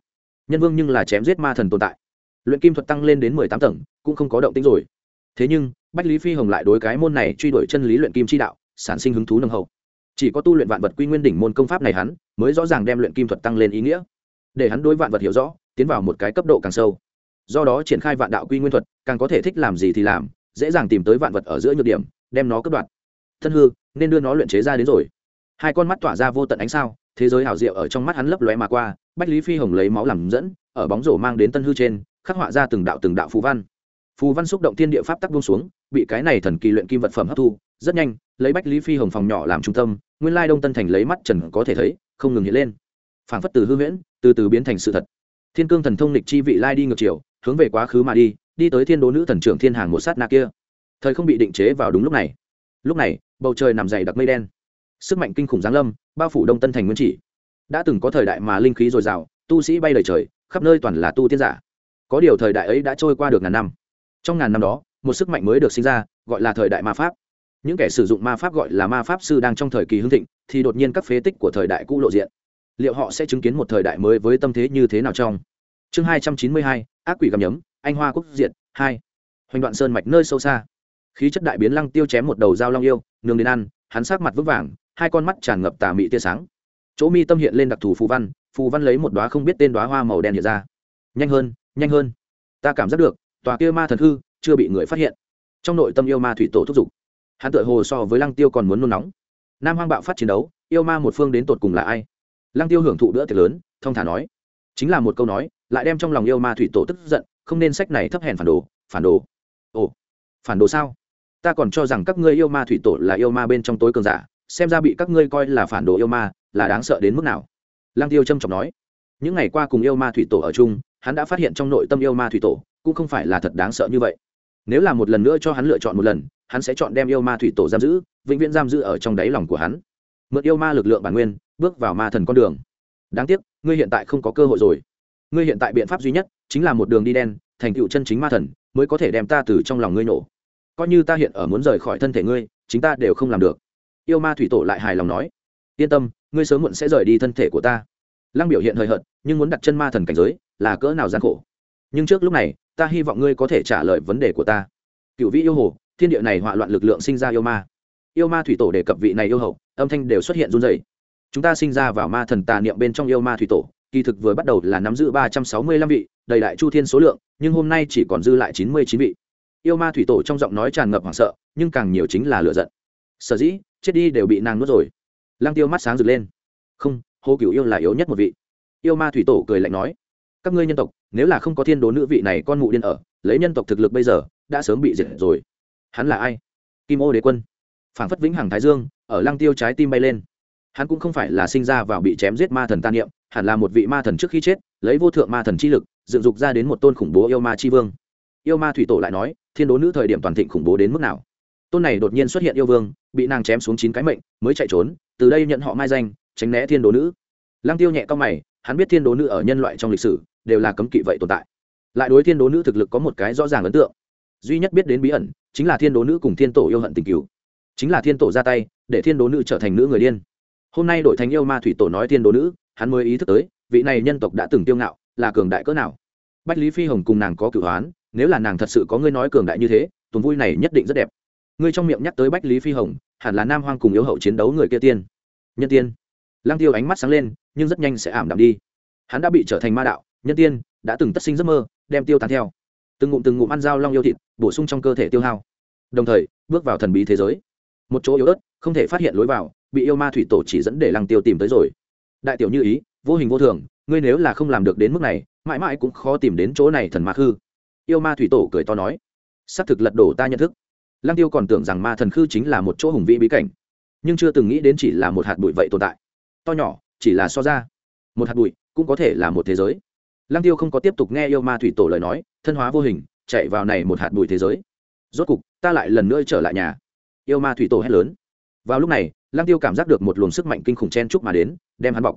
Speaker 1: Nhân vương nhưng là chém giết ma thần tồn tại. Luyện kim thuật tăng lên đến mười tám tầng, cũng không có động tính rồi. Thế nhưng, bách lý phi hồng lại đối cái môn này truy đuổi chân lý luyện kim chi đạo, sản sinh hứng thú nâng hậu chỉ có tu luyện vạn vật quy nguyên đỉnh môn công pháp này hắn, mới rõ ràng đem luyện kim thuật tăng lên ý nghĩa. Để hắn đối vạn vật hiểu rõ, tiến vào một cái cấp độ càng sâu. Do đó triển khai vạn đạo quy nguyên thuật, càng có thể thích làm gì thì làm, dễ dàng tìm tới vạn vật ở giữa nhược điểm, đem nó cất đoạt. Thân hư, nên đưa nó luyện chế ra đến rồi. Hai con mắt tỏa ra vô tận ánh sao, thế giới hảo diệu ở trong mắt hắn lấp lóe mà qua, bách lý phi hồng lấy máu làm dẫn, ở bóng rổ mang đến tân hư trên, khắc họa ra từng đạo từng đạo phù văn phù văn xúc động thiên địa pháp tắc buông xuống, bị cái này thần kỳ luyện kim vật phẩm hấp thu, rất nhanh, lấy bách lý phi hồng phòng nhỏ làm trung tâm, nguyên lai đông tân thành lấy mắt trần có thể thấy, không ngừng hiện lên. Phảng phất từ hư huyễn từ từ biến thành sự thật. Thiên cương thần thông lịch chi vị lai đi ngược chiều, hướng về quá khứ mà đi đi tới thiên đố nữ thần trưởng thiên hàng một sát na kia. Thời không bị định chế vào đúng lúc này. Lúc này, bầu trời nằm dày đặc mây đen. Sức mạnh kinh khủng giáng lâm, bao phủ đông tân thành nguyên chỉ. Đã từng có thời đại mà linh khí dồi dào, tu sĩ bay lời trời, khắp nơi toàn là tu tiên giả. Có điều thời đại ấy đã trôi qua được ngàn năm trong ngàn năm đó, một sức mạnh mới được sinh ra, gọi là thời đại ma pháp. Những kẻ sử dụng ma pháp gọi là ma pháp sư đang trong thời kỳ hưng thịnh, thì đột nhiên các phế tích của thời đại cũ lộ diện. Liệu họ sẽ chứng kiến một thời đại mới với tâm thế như thế nào trong? Chương hai trăm chín mươi hai, ác quỷ gầm nhấm, anh hoa quốc diện hai. Hoành đoạn sơn mạch nơi sâu xa. Khí chất đại biến lăng tiêu chém một đầu dao long yêu, nương đến ăn, hắn sát mặt vững vàng, hai con mắt tràn ngập tà mị tia sáng. Chỗ mi tâm hiện lên đặc thù phù văn phù văn lấy một đoá không biết tên đoá hoa màu đen hiện ra. Nhanh hơn nhanh hơn. Ta cảm giác được tòa kia ma thần hư chưa bị người phát hiện. Trong nội tâm yêu ma thủy tổ thúc giục, hắn tự hồ so với lăng tiêu còn muốn nôn nóng. Nam hoang bạo phát chiến đấu, yêu ma một phương đến tột cùng là ai? Lăng tiêu hưởng thụ bữa tiệc lớn, thông thả nói. Chính là một câu nói, lại đem trong lòng yêu ma thủy tổ tức giận, không nên sách này thấp hèn phản đồ phản đồ. Ồ, phản đồ sao? Ta còn cho rằng các ngươi yêu ma thủy tổ là yêu ma bên trong tối cường giả, xem ra bị các ngươi coi là phản đồ yêu ma, là đáng sợ đến mức nào? Lăng tiêu trâm trọng nói. Những ngày qua cùng yêu ma thủy tổ ở chung, hắn đã phát hiện trong nội tâm yêu ma thủy tổ cũng không phải là thật đáng sợ như vậy. Nếu là một lần nữa cho hắn lựa chọn một lần, hắn sẽ chọn đem yêu ma thủy tổ giam giữ, vĩnh viễn giam giữ ở trong đáy lòng của hắn. Mượn yêu ma lực lượng bản nguyên, bước vào ma thần con đường. Đáng tiếc, ngươi hiện tại không có cơ hội rồi. Ngươi hiện tại biện pháp duy nhất chính là một đường đi đen, thành tựu chân chính ma thần, mới có thể đem ta từ trong lòng ngươi nổ. Coi như ta hiện ở muốn rời khỏi thân thể ngươi, chính ta đều không làm được. Yêu ma thủy tổ lại hài lòng nói. Yên tâm, ngươi sớm muộn sẽ rời đi thân thể của ta. Lăng biểu hiện hời hợt, nhưng muốn đặt chân ma thần cảnh giới là cỡ nào gian khổ. Nhưng trước lúc này ta hy vọng ngươi có thể trả lời vấn đề của ta. Cựu vị yêu hồ, thiên địa này họa loạn lực lượng sinh ra yêu ma. Yêu ma thủy tổ đề cập vị này yêu hậu, âm thanh đều xuất hiện run dày chúng ta sinh ra vào ma thần tà niệm bên trong yêu ma thủy tổ, kỳ thực vừa bắt đầu là nắm giữ ba trăm sáu mươi lăm vị, đầy đại chu thiên số lượng, nhưng hôm nay chỉ còn dư lại chín mươi chín vị. Yêu ma thủy tổ trong giọng nói tràn ngập hoảng sợ, nhưng càng nhiều chính là lựa giận. Sở dĩ, chết đi đều bị nàng nuốt rồi. Lăng tiêu mắt sáng rực lên. Không hô cửu yêu là yếu nhất một vị. Yêu ma thủy tổ cười lạnh nói. Các ngươi nhân tộc nếu là không có thiên đố nữ vị này con mụ điên ở, lấy nhân tộc thực lực bây giờ, đã sớm bị diệt rồi. Hắn là ai? Kim ô đế quân. Phảng phất vĩnh hằng thái dương, ở lăng tiêu trái tim bay lên. Hắn cũng không phải là sinh ra vào bị chém giết ma thần tan niệm, hẳn là một vị ma thần trước khi chết, lấy vô thượng ma thần chi lực, dựng dục ra đến một tôn khủng bố yêu ma chi vương. Yêu ma thủy tổ lại nói, thiên đố nữ thời điểm toàn thịnh khủng bố đến mức nào? Tôn này đột nhiên xuất hiện yêu vương, bị nàng chém xuống chín cái mệnh, mới chạy trốn, từ đây nhận họ mai danh, tránh né thiên đố nữ. Lăng tiêu nhẹ cao mày, hắn biết thiên đố nữ ở nhân loại trong lịch sử đều là cấm kỵ vậy tồn tại. Lại đối thiên đố nữ thực lực có một cái rõ ràng ấn tượng. Duy nhất biết đến bí ẩn, chính là thiên đố nữ cùng thiên tổ yêu hận tình cứu. Chính là thiên tổ ra tay, để thiên đố nữ trở thành nữ người điên. Hôm nay đổi thành yêu ma thủy tổ nói thiên đố nữ, hắn mới ý thức tới, vị này nhân tộc đã từng tiêu ngạo, là cường đại cỡ nào. Bách lý phi hồng cùng nàng có cửu hoán nếu là nàng thật sự có ngươi nói cường đại như thế, tuần vui này nhất định rất đẹp. Ngươi trong miệng nhắc tới bách lý phi hồng, hẳn là nam hoang cùng yếu hậu chiến đấu người kia tiên. Nhân tiên. Lăng tiêu ánh mắt sáng lên, nhưng rất nhanh sẽ ảm đạm đi. Hắn đã bị trở thành ma đạo nhân tiên, đã từng tất sinh giấc mơ, đem tiêu tán theo. Từng ngụm từng ngụm ăn dao long yêu thịt, bổ sung trong cơ thể tiêu hao. Đồng thời, bước vào thần bí thế giới. Một chỗ yếu ớt, không thể phát hiện lối vào, bị yêu ma thủy tổ chỉ dẫn để lăng tiêu tìm tới rồi. Đại tiểu như ý, vô hình vô thường, ngươi nếu là không làm được đến mức này, mãi mãi cũng khó tìm đến chỗ này thần ma khư. Yêu ma thủy tổ cười to nói xác thực lật đổ ta nhận thức. Lăng tiêu còn tưởng rằng ma thần khư chính là một chỗ hùng vĩ bí cảnh, nhưng chưa từng nghĩ đến chỉ là một hạt bụi vậy tồn tại. To nhỏ, chỉ là so ra. Một hạt bụi cũng có thể là một thế giới lăng tiêu không có tiếp tục nghe yêu ma thủy tổ lời nói, thân hóa vô hình, chạy vào này một hạt bụi thế giới. Rốt cục, ta lại lần nữa trở lại nhà. Yêu ma thủy tổ hét lớn. Vào lúc này, lăng tiêu cảm giác được một luồng sức mạnh kinh khủng chen chúc mà đến, đem hắn bọc.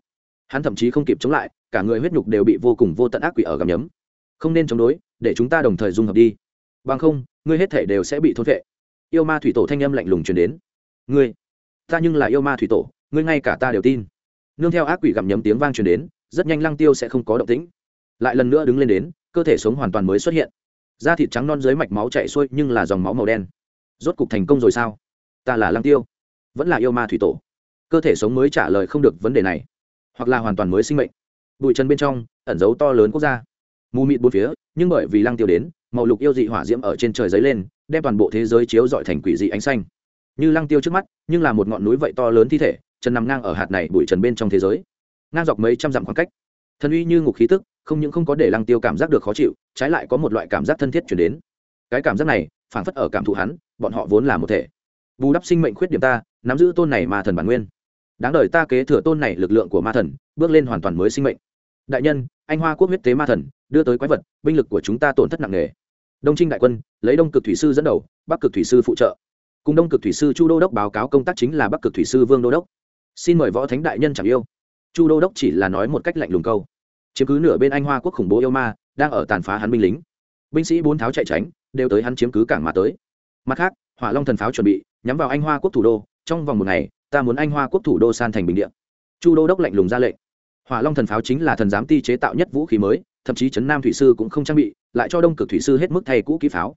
Speaker 1: Hắn thậm chí không kịp chống lại, cả người huyết nhục đều bị vô cùng vô tận ác quỷ ở gầm nhấm. Không nên chống đối, để chúng ta đồng thời dung hợp đi. Bằng không, ngươi hết thể đều sẽ bị thốt vệ. Yêu ma thủy tổ thanh âm lạnh lùng truyền đến. Ngươi, ta nhưng là yêu ma thủy tổ, ngươi ngay cả ta đều tin. Nương theo ác quỷ gặm nhấm tiếng vang truyền đến, rất nhanh lăng tiêu sẽ không có động tĩnh lại lần nữa đứng lên đến, cơ thể sống hoàn toàn mới xuất hiện. Da thịt trắng non dưới mạch máu chạy xuôi nhưng là dòng máu màu đen. Rốt cục thành công rồi sao? Ta là lăng tiêu, vẫn là yêu ma thủy tổ. Cơ thể sống mới trả lời không được vấn đề này, hoặc là hoàn toàn mới sinh mệnh. Bụi chân bên trong, ẩn dấu to lớn quốc gia. Mù mịt bốn phía, nhưng bởi vì lăng tiêu đến, màu lục yêu dị hỏa diễm ở trên trời dấy lên, đem toàn bộ thế giới chiếu dọi thành quỷ dị ánh xanh. Như lăng tiêu trước mắt, nhưng là một ngọn núi vậy to lớn thi thể, chân nằm ngang ở hạt này bụi trần bên trong thế giới. Ngang dọc mấy trăm dặm khoảng cách thần uy như ngục khí tức, không những không có để lăng tiêu cảm giác được khó chịu, trái lại có một loại cảm giác thân thiết chuyển đến. Cái cảm giác này, phảng phất ở cảm thụ hắn, bọn họ vốn là một thể. Bù đắp sinh mệnh khuyết điểm ta, nắm giữ tôn này mà thần bản nguyên. Đáng đời ta kế thừa tôn này lực lượng của ma thần, bước lên hoàn toàn mới sinh mệnh. Đại nhân, anh hoa quốc huyết tế ma thần, đưa tới quái vật, binh lực của chúng ta tổn thất nặng nề. Đông trinh đại quân, lấy đông cực thủy sư dẫn đầu, bắc cực thủy sư phụ trợ. Cùng đông cực thủy sư chu đô đốc báo cáo công tác chính là bắc cực thủy sư vương đô đốc. Xin mời võ thánh đại nhân chẳng yêu chu đô đốc chỉ là nói một cách lạnh lùng câu. Chiếm cứ nửa bên anh hoa quốc khủng bố yêu ma, đang ở tàn phá hắn binh lính. Binh sĩ bốn tháo chạy tránh, đều tới hắn chiếm cứ cảng mà tới. Mặt khác, hỏa long thần pháo chuẩn bị, nhắm vào anh hoa quốc thủ đô, trong vòng một ngày, ta muốn anh hoa quốc thủ đô san thành bình điện chu đô đốc lạnh lùng ra lệnh. Hỏa long thần pháo chính là thần giám ti chế tạo nhất vũ khí mới, thậm chí trấn nam thủy sư cũng không trang bị, lại cho đông cực thủy sư hết mức thay cũ kỹ pháo.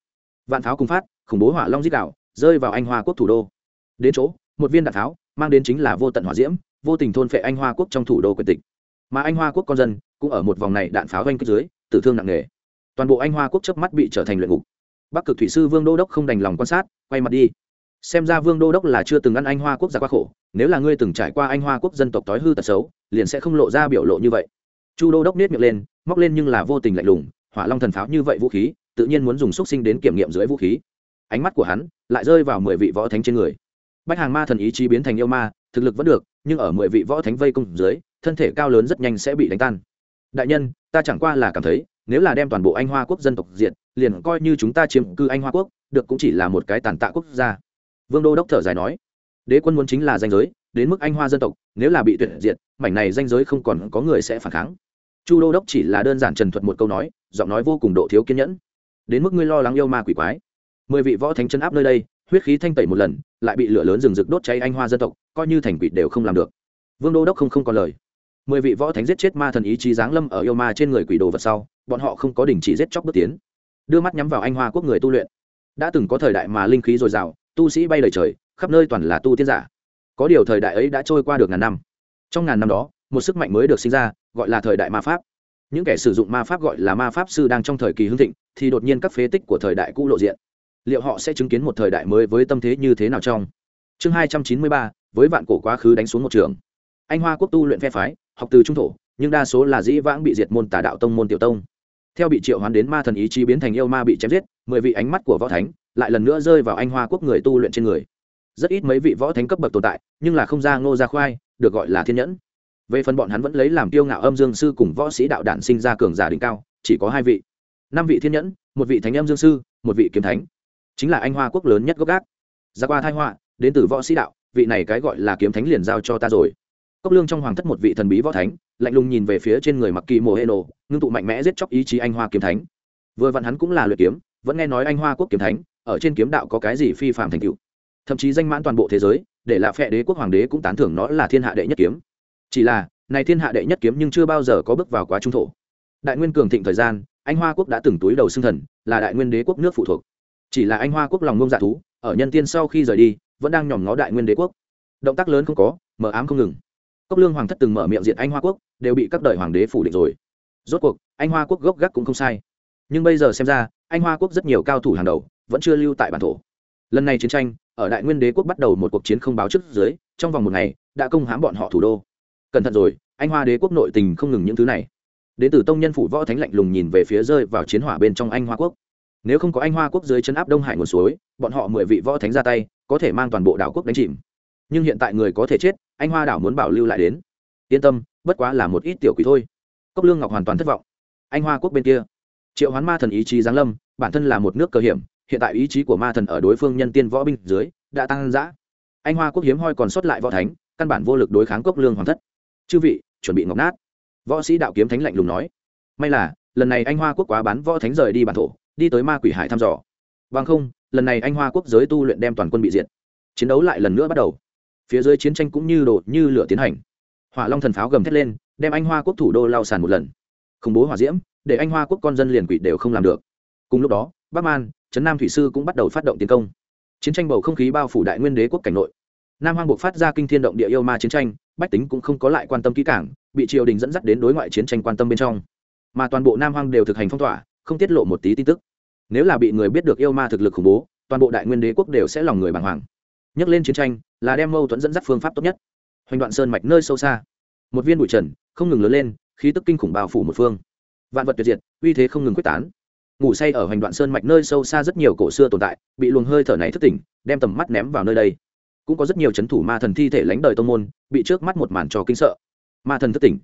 Speaker 1: Vạn pháo cùng phát, khủng bố hỏa long dích đạo rơi vào anh hoa quốc thủ đô. Đến chỗ, một viên đạn pháo, mang đến chính là vô tận hỏa diễm vô tình thôn phệ anh hoa quốc trong thủ đô quyền tịch. Mà anh hoa quốc con dân cũng ở một vòng này đạn pháo doanh dưới, tử thương nặng nề. Toàn bộ anh hoa quốc chớp mắt bị trở thành luyện ngục. Bắc cực thủy sư vương đô đốc không đành lòng quan sát, quay mặt đi. Xem ra vương đô đốc là chưa từng ăn anh hoa quốc gia qua khổ, nếu là ngươi từng trải qua anh hoa quốc dân tộc tối hư tật xấu, liền sẽ không lộ ra biểu lộ như vậy. Chu đô đốc nết miệng lên, móc lên nhưng là vô tình lạnh lùng, hỏa long thần pháo như vậy vũ khí, tự nhiên muốn dùng xúc sinh đến kiểm nghiệm dưới vũ khí. Ánh mắt của hắn lại rơi vào mười vị võ thánh trên người. Bách hàng ma thần ý chí biến thành yêu ma, thực lực vẫn được nhưng ở mười vị võ thánh vây công dưới, thân thể cao lớn rất nhanh sẽ bị đánh tan. Đại nhân, ta chẳng qua là cảm thấy, nếu là đem toàn bộ anh hoa quốc dân tộc diệt, liền coi như chúng ta chiếm cư anh hoa quốc, được cũng chỉ là một cái tàn tạ quốc gia. Vương đô đốc thở dài nói, đế quân muốn chính là danh giới, đến mức anh hoa dân tộc, nếu là bị tuyệt diệt, mảnh này danh giới không còn có người sẽ phản kháng. Chu đô đốc chỉ là đơn giản trần thuật một câu nói, giọng nói vô cùng độ thiếu kiên nhẫn. Đến mức ngươi lo lắng yêu ma quỷ quái. Mười vị võ thánh chân áp nơi đây huyết khí thanh tẩy một lần, lại bị lửa lớn rừng rực đốt cháy anh hoa dân tộc, coi như thành quỷ đều không làm được. Vương đô đốc không không còn lời. Mười vị võ thánh giết chết ma thần ý chí giáng lâm ở yêu ma trên người quỷ đồ vật sau, bọn họ không có đình chỉ giết chóc bước tiến. Đưa mắt nhắm vào anh hoa quốc người tu luyện. Đã từng có thời đại mà linh khí dồi dào, tu sĩ bay lời trời, khắp nơi toàn là tu tiên giả. Có điều thời đại ấy đã trôi qua được ngàn năm. Trong ngàn năm đó, một sức mạnh mới được sinh ra, gọi là thời đại ma pháp. Những kẻ sử dụng ma pháp gọi là ma pháp sư đang trong thời kỳ hưng thịnh, thì đột nhiên các phế tích của thời đại cũ lộ diện liệu họ sẽ chứng kiến một thời đại mới với tâm thế như thế nào trong? Chương hai trăm chín mươi ba, với vạn cổ quá khứ đánh xuống một trường. Anh hoa quốc tu luyện phe phái, học từ trung thổ, nhưng đa số là dĩ vãng bị diệt môn tà đạo tông môn tiểu tông. Theo bị triệu hoán đến ma thần ý chí biến thành yêu ma bị chém giết, mười vị ánh mắt của võ thánh lại lần nữa rơi vào anh hoa quốc người tu luyện trên người. Rất ít mấy vị võ thánh cấp bậc tồn tại, nhưng là không ra ngô ra khoai, được gọi là thiên nhẫn. Về phần bọn hắn vẫn lấy làm tiêu ngạo âm dương sư cùng võ sĩ đạo đản sinh ra cường giả đỉnh cao, chỉ có hai vị. Năm vị thiên nhẫn, một vị thánh âm dương sư, một vị kiếm thánh chính là anh hoa quốc lớn nhất gốc gác. Ra qua thái họa, đến từ võ sĩ đạo, vị này cái gọi là kiếm thánh liền giao cho ta rồi. Cốc lương trong hoàng thất một vị thần bí võ thánh, lạnh lùng nhìn về phía trên người mặc kỳ mồ hệ nổ ngưng tụ mạnh mẽ giết chóc ý chí anh hoa kiếm thánh. Vừa vặn hắn cũng là luyện kiếm, vẫn nghe nói anh hoa quốc kiếm thánh, ở trên kiếm đạo có cái gì phi phạm thành cựu thậm chí danh mãn toàn bộ thế giới, để lạ phệ đế quốc hoàng đế cũng tán thưởng nó là thiên hạ đệ nhất kiếm. Chỉ là, này thiên hạ đệ nhất kiếm nhưng chưa bao giờ có bước vào quá trung thổ. Đại nguyên cường thịnh thời gian, anh hoa quốc đã từng túi đầu xưng thần, là đại nguyên đế quốc nước phụ thuộc chỉ là anh hoa quốc lòng ngông dạ thú, ở nhân tiên sau khi rời đi, vẫn đang nhòm ngó đại nguyên đế quốc. Động tác lớn không có mở ám không ngừng. Cốc lương hoàng thất từng mở miệng diện anh hoa quốc, đều bị các đời hoàng đế phủ định rồi. Rốt cuộc, anh hoa quốc gốc gác cũng không sai. Nhưng bây giờ xem ra, anh hoa quốc rất nhiều cao thủ hàng đầu, vẫn chưa lưu tại bản thổ. Lần này chiến tranh, ở đại nguyên đế quốc bắt đầu một cuộc chiến không báo trước dưới, trong vòng một ngày, đã công hãm bọn họ thủ đô. Cẩn thận rồi, anh hoa đế quốc nội tình không ngừng những thứ này. Đến từ tông nhân phủ võ thánh lạnh lùng nhìn về phía rơi vào chiến hỏa bên trong anh hoa quốc nếu không có anh hoa quốc dưới chân áp đông hải nguồn suối, bọn họ mười vị võ thánh ra tay, có thể mang toàn bộ đảo quốc đánh chìm. Nhưng hiện tại người có thể chết, anh hoa đảo muốn bảo lưu lại đến. Yên tâm, bất quá là một ít tiểu quỷ thôi. Cốc lương ngọc hoàn toàn thất vọng. Anh hoa quốc bên kia. Triệu hoán ma thần ý chí giáng lâm, bản thân là một nước cơ hiểm, hiện tại ý chí của ma thần ở đối phương nhân tiên võ binh dưới, đã tăng giã anh hoa quốc hiếm hoi còn sót lại võ thánh, căn bản vô lực đối kháng cốc lương hoàng thất. Chư vị, chuẩn bị ngọc nát. Võ sĩ đạo kiếm thánh lạnh lùng nói. May là, lần này anh hoa quốc quá bán võ thánh rời đi bản thổ đi tới ma quỷ hải thăm dò. Bằng không, lần này anh hoa quốc giới tu luyện đem toàn quân bị diệt. Chiến đấu lại lần nữa bắt đầu. Phía dưới chiến tranh cũng như đổ như lửa tiến hành. Hỏa long thần pháo gầm thét lên, đem anh hoa quốc thủ đô lao sàn một lần. Khủng bố hỏa diễm, để anh hoa quốc con dân liền quỷ đều không làm được. Cùng lúc đó, bắc man, trấn nam thủy sư cũng bắt đầu phát động tiến công. Chiến tranh bầu không khí bao phủ đại nguyên đế quốc cảnh nội. Nam hoang buộc phát ra kinh thiên động địa yêu ma chiến tranh, bách tính cũng không có lại quan tâm kỹ cảng bị triều đình dẫn dắt đến đối ngoại chiến tranh quan tâm bên trong. Mà toàn bộ nam hoang đều thực hành phong tỏa không tiết lộ một tí tin tức. Nếu là bị người biết được yêu ma thực lực khủng bố, toàn bộ đại nguyên đế quốc đều sẽ lòng người bàng hoàng. Nhắc lên chiến tranh, là đem mâu thuẫn dẫn dắt phương pháp tốt nhất. Hoành đoạn sơn mạch nơi sâu xa. Một viên bụi trần, không ngừng lớn lên, khí tức kinh khủng bao phủ một phương. Vạn vật tuyệt diệt, uy thế không ngừng quyết tán. Ngủ say ở hoành đoạn sơn mạch nơi sâu xa rất nhiều cổ xưa tồn tại, bị luồng hơi thở này thức tỉnh, đem tầm mắt ném vào nơi đây. Cũng có rất nhiều c h ấ n thủ ma thần thi thể lánh đời tông môn, bị trước mắt một màn trò kinh sợ. Ma thần thức tỉnh.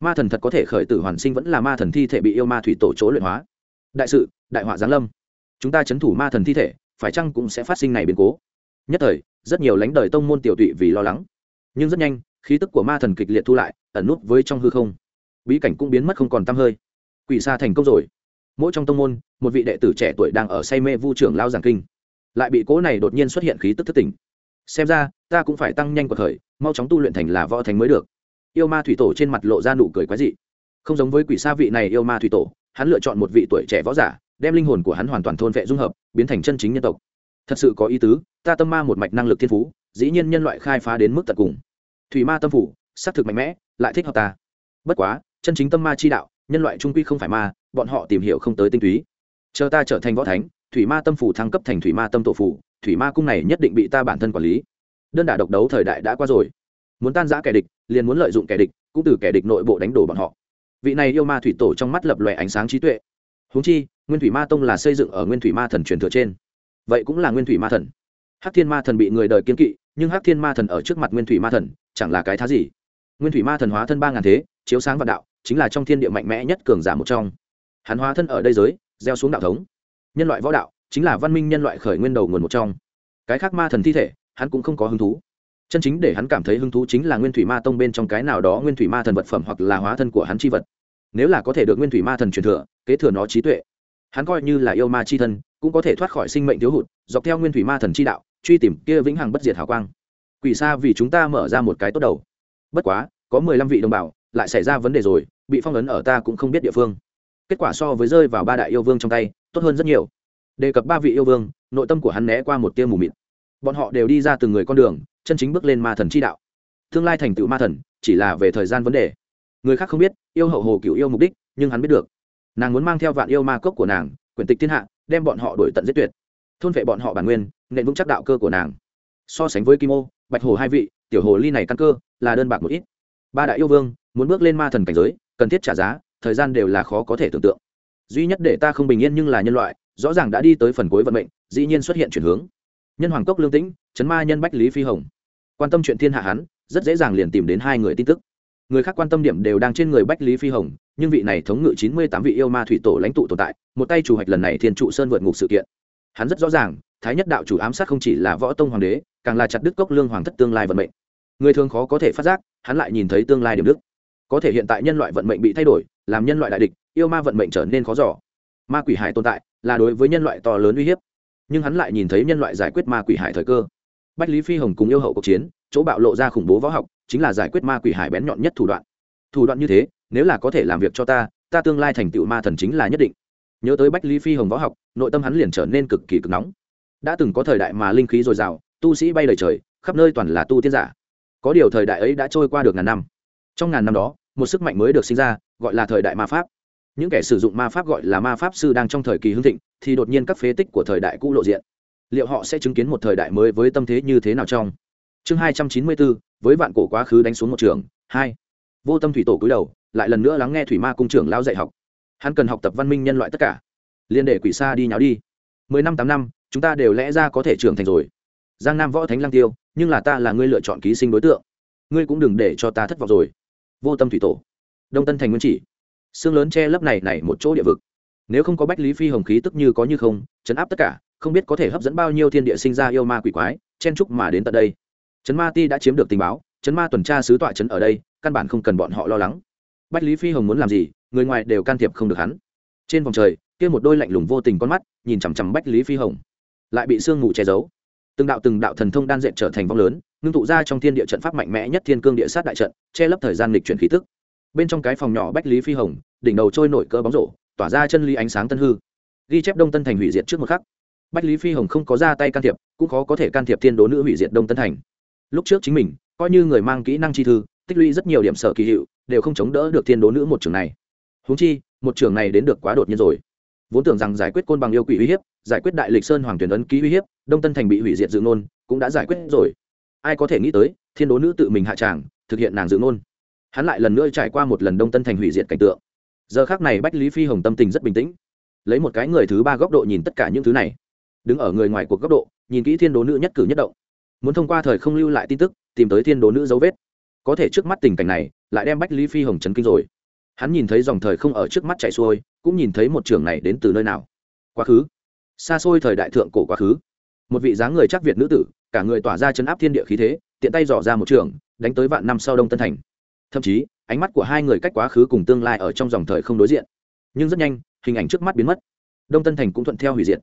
Speaker 1: Ma thần thật có thể khởi tử hoàn sinh vẫn là ma thần thi thể bị yêu ma thủy tổ chỗ luyện hóa đại sự, đại họa giáng lâm. Chúng ta chấn thủ ma thần thi thể, phải chăng cũng sẽ phát sinh này biến cố? Nhất thời, rất nhiều lãnh đời tông môn tiểu tụy vì lo lắng. Nhưng rất nhanh, khí tức của ma thần kịch liệt thu lại, ẩn nút với trong hư không. Bí cảnh cũng biến mất không còn t hơi. Quỷ xa thành công rồi. Mỗi trong tông môn, một vị đệ tử trẻ tuổi đang ở say mê vu trưởng lao giảng kinh. Lại bị cố này đột nhiên xuất hiện khí tức thất tỉnh xem ra, ta cũng phải tăng nhanh cuộc khởi, mau chóng tu luyện thành là võ thành mới được. Yêu ma thủy tổ trên mặt lộ ra nụ cười quái dị. Không giống với quỷ sa vị này yêu ma thủy tổ hắn lựa chọn một vị tuổi trẻ võ giả, đem linh hồn của hắn hoàn toàn thôn vệ dung hợp, biến thành chân chính nhân tộc. Thật sự có ý tứ, ta tâm ma một mạch năng lực thiên phú, dĩ nhiên nhân loại khai phá đến mức tận cùng. Thủy ma tâm phủ xác thực mạnh mẽ, lại thích hợp ta. Bất quá, chân chính tâm ma chi đạo, nhân loại trung quy không phải ma, bọn họ tìm hiểu không tới tinh túy. Chờ ta trở thành võ thánh, thủy ma tâm phủ thăng cấp thành thủy ma tâm tổ phủ, thủy ma cung này nhất định bị ta bản thân quản lý. Đơn đả độc đấu thời đại đã qua rồi. Muốn tan giã kẻ địch, liền muốn lợi dụng kẻ địch, cũng từ kẻ địch nội bộ đánh đổ bọn họ vị này yêu ma thủy tổ trong mắt lập lòe ánh sáng trí tuệ. Húng chi, nguyên thủy ma tông là xây dựng ở nguyên thủy ma thần truyền thừa trên. Vậy cũng là nguyên thủy ma thần. Hắc thiên ma thần bị người đời kiên kỵ, nhưng hắc thiên ma thần ở trước mặt nguyên thủy ma thần, chẳng là cái thá gì. Nguyên thủy ma thần hóa thân ba ngàn thế, chiếu sáng vạn đạo, chính là trong thiên địa mạnh mẽ nhất cường giả một trong. Hắn hóa thân ở đây giới, gieo xuống đạo thống. Nhân loại võ đạo, chính là văn minh nhân loại khởi nguyên đầu nguồn một trong. Cái khác ma thần thi thể, hắn cũng không có hứng thú. Chân chính để hắn cảm thấy hứng thú chính là nguyên thủy ma tông bên trong cái nào đó nguyên thủy ma thần vật phẩm hoặc là hóa thân của hắn c h i vật nếu là có thể được nguyên thủy ma thần truyền thừa, kế thừa nó trí tuệ. Hắn coi như là yêu ma c h i thân, cũng có thể thoát khỏi sinh mệnh thiếu hụt, dọc theo nguyên thủy ma thần c h i đạo, truy tìm kia vĩnh hằng bất diệt hào quang. Quỷ xa vì chúng ta mở ra một cái tốt đầu. Bất quá, có mười lăm vị đồng bào, lại xảy ra vấn đề rồi, bị phong ấn ở ta cũng không biết địa phương. Kết quả so với rơi vào ba đại yêu vương trong tay, tốt hơn rất nhiều. Đề cập ba vị yêu vương, nội tâm của hắn né qua một tiêu mù mịt. Bọn họ đều đi ra từng người con đường, chân chính bước lên ma thần chi đạo. Tương lai thành tựu ma thần, chỉ là về thời gian vấn đề người khác không biết, yêu hậu hồ cựu yêu mục đích, nhưng hắn biết được. Nàng muốn mang theo vạn yêu ma cốc của nàng, quyển tịch thiên hạ, đem bọn họ đổi tận giết tuyệt. Thôn vệ bọn họ bản nguyên, nện vững chắc đạo cơ của nàng. So sánh với kim ô, bạch hồ hai vị, tiểu hồ ly này căn cơ, là đơn bạc một ít. Ba đại yêu vương, muốn bước lên ma thần cảnh giới, cần thiết trả giá, thời gian đều là khó có thể tưởng tượng. Duy nhất để ta không bình yên nhưng là nhân loại, rõ ràng đã đi tới phần cuối vận mệnh, dĩ nhiên xuất hiện chuyển hướng. Nhân hoàng cốc lương tĩnh, chấn ma nhân bách lý phi hồng. Quan tâm chuyện thiên hạ hắn, rất dễ dàng liền tìm đến hai người tin tức người khác quan tâm điểm đều đang trên người bách lý phi hồng, nhưng vị này thống ngự chín mươi tám vị yêu ma thủy tổ lãnh tụ tồn tại, một tay chủ hoạch lần này thiên trụ sơn vượt ngục sự kiện. Hắn rất rõ ràng, thái nhất đạo chủ ám sát không chỉ là võ tông hoàng đế, càng là chặt đức cốc lương hoàng thất tương lai vận mệnh. Người thường khó có thể phát giác, hắn lại nhìn thấy tương lai điểm đức. Có thể hiện tại nhân loại vận mệnh bị thay đổi, làm nhân loại đại địch, yêu ma vận mệnh trở nên khó giỏ ma quỷ hải tồn tại, là đối với nhân loại to lớn uy hiếp. Nhưng hắn lại nhìn thấy nhân loại giải quyết ma quỷ hải thời cơ. Bách lý phi hồng cùng yêu hậu cuộc chiến, chỗ bạo lộ ra khủng bố võ học chính là giải quyết ma quỷ hải bén nhọn nhất thủ đoạn. Thủ đoạn như thế, nếu là có thể làm việc cho ta ta tương lai thành tựu ma thần chính là nhất định. Nhớ tới bách lý phi hồng võ học, nội tâm hắn liền trở nên cực kỳ cực nóng. Đã từng có thời đại mà linh khí dồi dào, tu sĩ bay lời trời, khắp nơi toàn là tu tiên giả. Có điều thời đại ấy đã trôi qua được ngàn năm. Trong ngàn năm đó, một sức mạnh mới được sinh ra, gọi là thời đại ma pháp. Những kẻ sử dụng ma pháp gọi là ma pháp sư đang trong thời kỳ hưng thịnh, thì đột nhiên các phế tích của thời đại cũ lộ diện. Liệu họ sẽ chứng kiến một thời đại mới với tâm thế như thế nào trong? Chương hai trăm chín mươi bốn với vạn cổ quá khứ đánh xuống một trường, hai. Vô tâm thủy tổ cúi đầu, lại lần nữa lắng nghe thủy ma cung trưởng lao dạy học. Hắn cần học tập văn minh nhân loại tất cả. Liên để quỷ xa đi nháo đi. Mười năm tám năm, chúng ta đều lẽ ra có thể trưởng thành rồi. Giang nam võ thánh lang tiêu, nhưng là ta là ngươi lựa chọn ký sinh đối tượng. Ngươi cũng đừng để cho ta thất vọng rồi. Vô tâm thủy tổ. Đông tân thành nguyên chỉ. Xương lớn che lấp này này một chỗ địa vực. Nếu không có bách lý phi hồng khí tức như có như không, chấn áp tất cả, không biết có thể hấp dẫn bao nhiêu thiên địa sinh ra yêu ma quỷ quái, chen trúc mà đến tận đây trấn ma ti đã chiếm được tình báo, trấn ma tuần tra sứ tọa trấn ở đây, căn bản không cần bọn họ lo lắng. Bách lý phi hồng muốn làm gì, người ngoài đều can thiệp không được hắn. Trên vòng trời, kia một đôi lạnh lùng vô tình con mắt, nhìn chằm chằm bách lý phi hồng. Lại bị sương mù che giấu. Từng đạo từng đạo thần thông đan dệt trở thành vong lớn, ngưng tụ ra trong thiên địa trận pháp mạnh mẽ nhất thiên cương địa sát đại trận, che lấp thời gian lịch chuyển khí tức. Bên trong cái phòng nhỏ bách lý phi hồng, đỉnh đầu trôi nổi cỡ bóng rổ, tỏa ra chân lý ánh sáng tân hư. Ghi chép đông tân thành hủy diệt trước một khắc. Bách lý phi hồng không có ra tay can thiệp, cũng khó có thể can thiệp thiên đố nữ hủy diệt đông tân thành lúc trước chính mình, coi như người mang kỹ năng chi thư, tích lũy rất nhiều điểm sở kỳ hiệu, đều không chống đỡ được thiên đố nữ một trường này. Húng chi, một trường này đến được quá đột nhiên rồi. Vốn tưởng rằng giải quyết côn bằng yêu quỷ uy hiếp, giải quyết đại lịch sơn hoàng tuyển ấn ký uy hiếp, đông tân thành bị hủy diệt dự ngôn, cũng đã giải quyết rồi. Ai có thể nghĩ tới, thiên đố nữ tự mình hạ tràng, thực hiện nàng dự ngôn. Hắn lại lần nữa trải qua một lần đông tân thành hủy diệt cảnh tượng. Giờ khác này bách lý phi hồng tâm tình rất bình tĩnh. Lấy một cái người thứ ba góc độ nhìn tất cả những thứ này. Đứng ở người ngoài cuộc góc độ, nhìn kỹ thiên đố nữ nhất cử nhất động muốn thông qua thời không lưu lại tin tức, tìm tới thiên đố nữ dấu vết. Có thể trước mắt tình cảnh này, lại đem bách lý phi hồng chấn kinh rồi. Hắn nhìn thấy dòng thời không ở trước mắt chạy xuôi, cũng nhìn thấy một trường này đến từ nơi nào. Quá khứ. Xa xôi thời đại thượng cổ quá khứ. Một vị dáng người chắc việt nữ tử, cả người tỏa ra chấn áp thiên địa khí thế, tiện tay dò ra một trường, đánh tới vạn năm sau đông tân thành. Thậm chí, ánh mắt của hai người cách quá khứ cùng tương lai ở trong dòng thời không đối diện. Nhưng rất nhanh, hình ảnh trước mắt biến mất. Đông tân thành cũng thuận theo hủy diệt.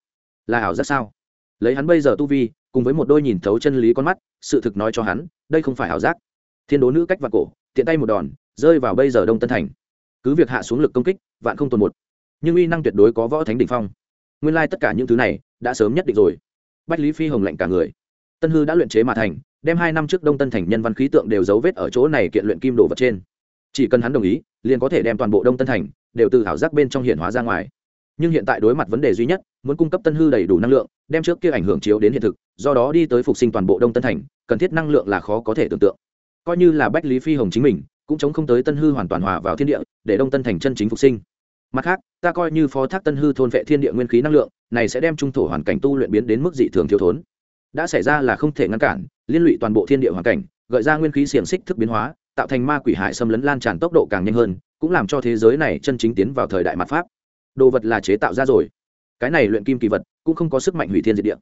Speaker 1: Là ảo ra sao? Lấy hắn bây giờ tu vi cùng với một đôi nhìn thấu chân lý con mắt, sự thực nói cho hắn, đây không phải ảo giác. Thiên đố nữ cách và cổ, tiện tay một đòn, rơi vào bây giờ đông tân thành. Cứ việc hạ xuống lực công kích, vạn không tồn một. Nhưng uy năng tuyệt đối có võ thánh đỉnh phong. Nguyên lai tất cả những thứ này, đã sớm nhất định rồi. Bách lý phi hồng lạnh cả người. Tân hư đã luyện chế mà thành, đem hai năm trước đông tân thành nhân văn khí tượng đều dấu vết ở chỗ này kiện luyện kim đồ vật trên. Chỉ cần hắn đồng ý, liền có thể đem toàn bộ đông tân thành đều từ ảo giác bên trong hiện hóa ra ngoài nhưng hiện tại đối mặt vấn đề duy nhất, muốn cung cấp tân hư đầy đủ năng lượng, đem trước kia ảnh hưởng chiếu đến hiện thực, do đó đi tới phục sinh toàn bộ đông tân thành, cần thiết năng lượng là khó có thể tưởng tượng. Coi như là bách lý phi hồng chính mình, cũng chống không tới tân hư hoàn toàn hòa vào thiên địa, để đông tân thành chân chính phục sinh. Mặt khác, ta coi như phó thác tân hư thôn vệ thiên địa nguyên khí năng lượng, này sẽ đem trung thổ hoàn cảnh tu luyện biến đến mức dị thường thiếu thốn. Đã xảy ra là không thể ngăn cản, liên lụy toàn bộ thiên địa hoàn cảnh, gợi ra nguyên khí xiềng xích thức biến hóa, tạo thành ma quỷ hại xâm lấn lan tràn tốc độ càng nhanh hơn, cũng làm cho thế giới này chân chính tiến vào thời đại mặt pháp đồ vật là chế tạo ra rồi. Cái này luyện kim kỳ vật cũng không có sức mạnh hủy thiên diệt địa,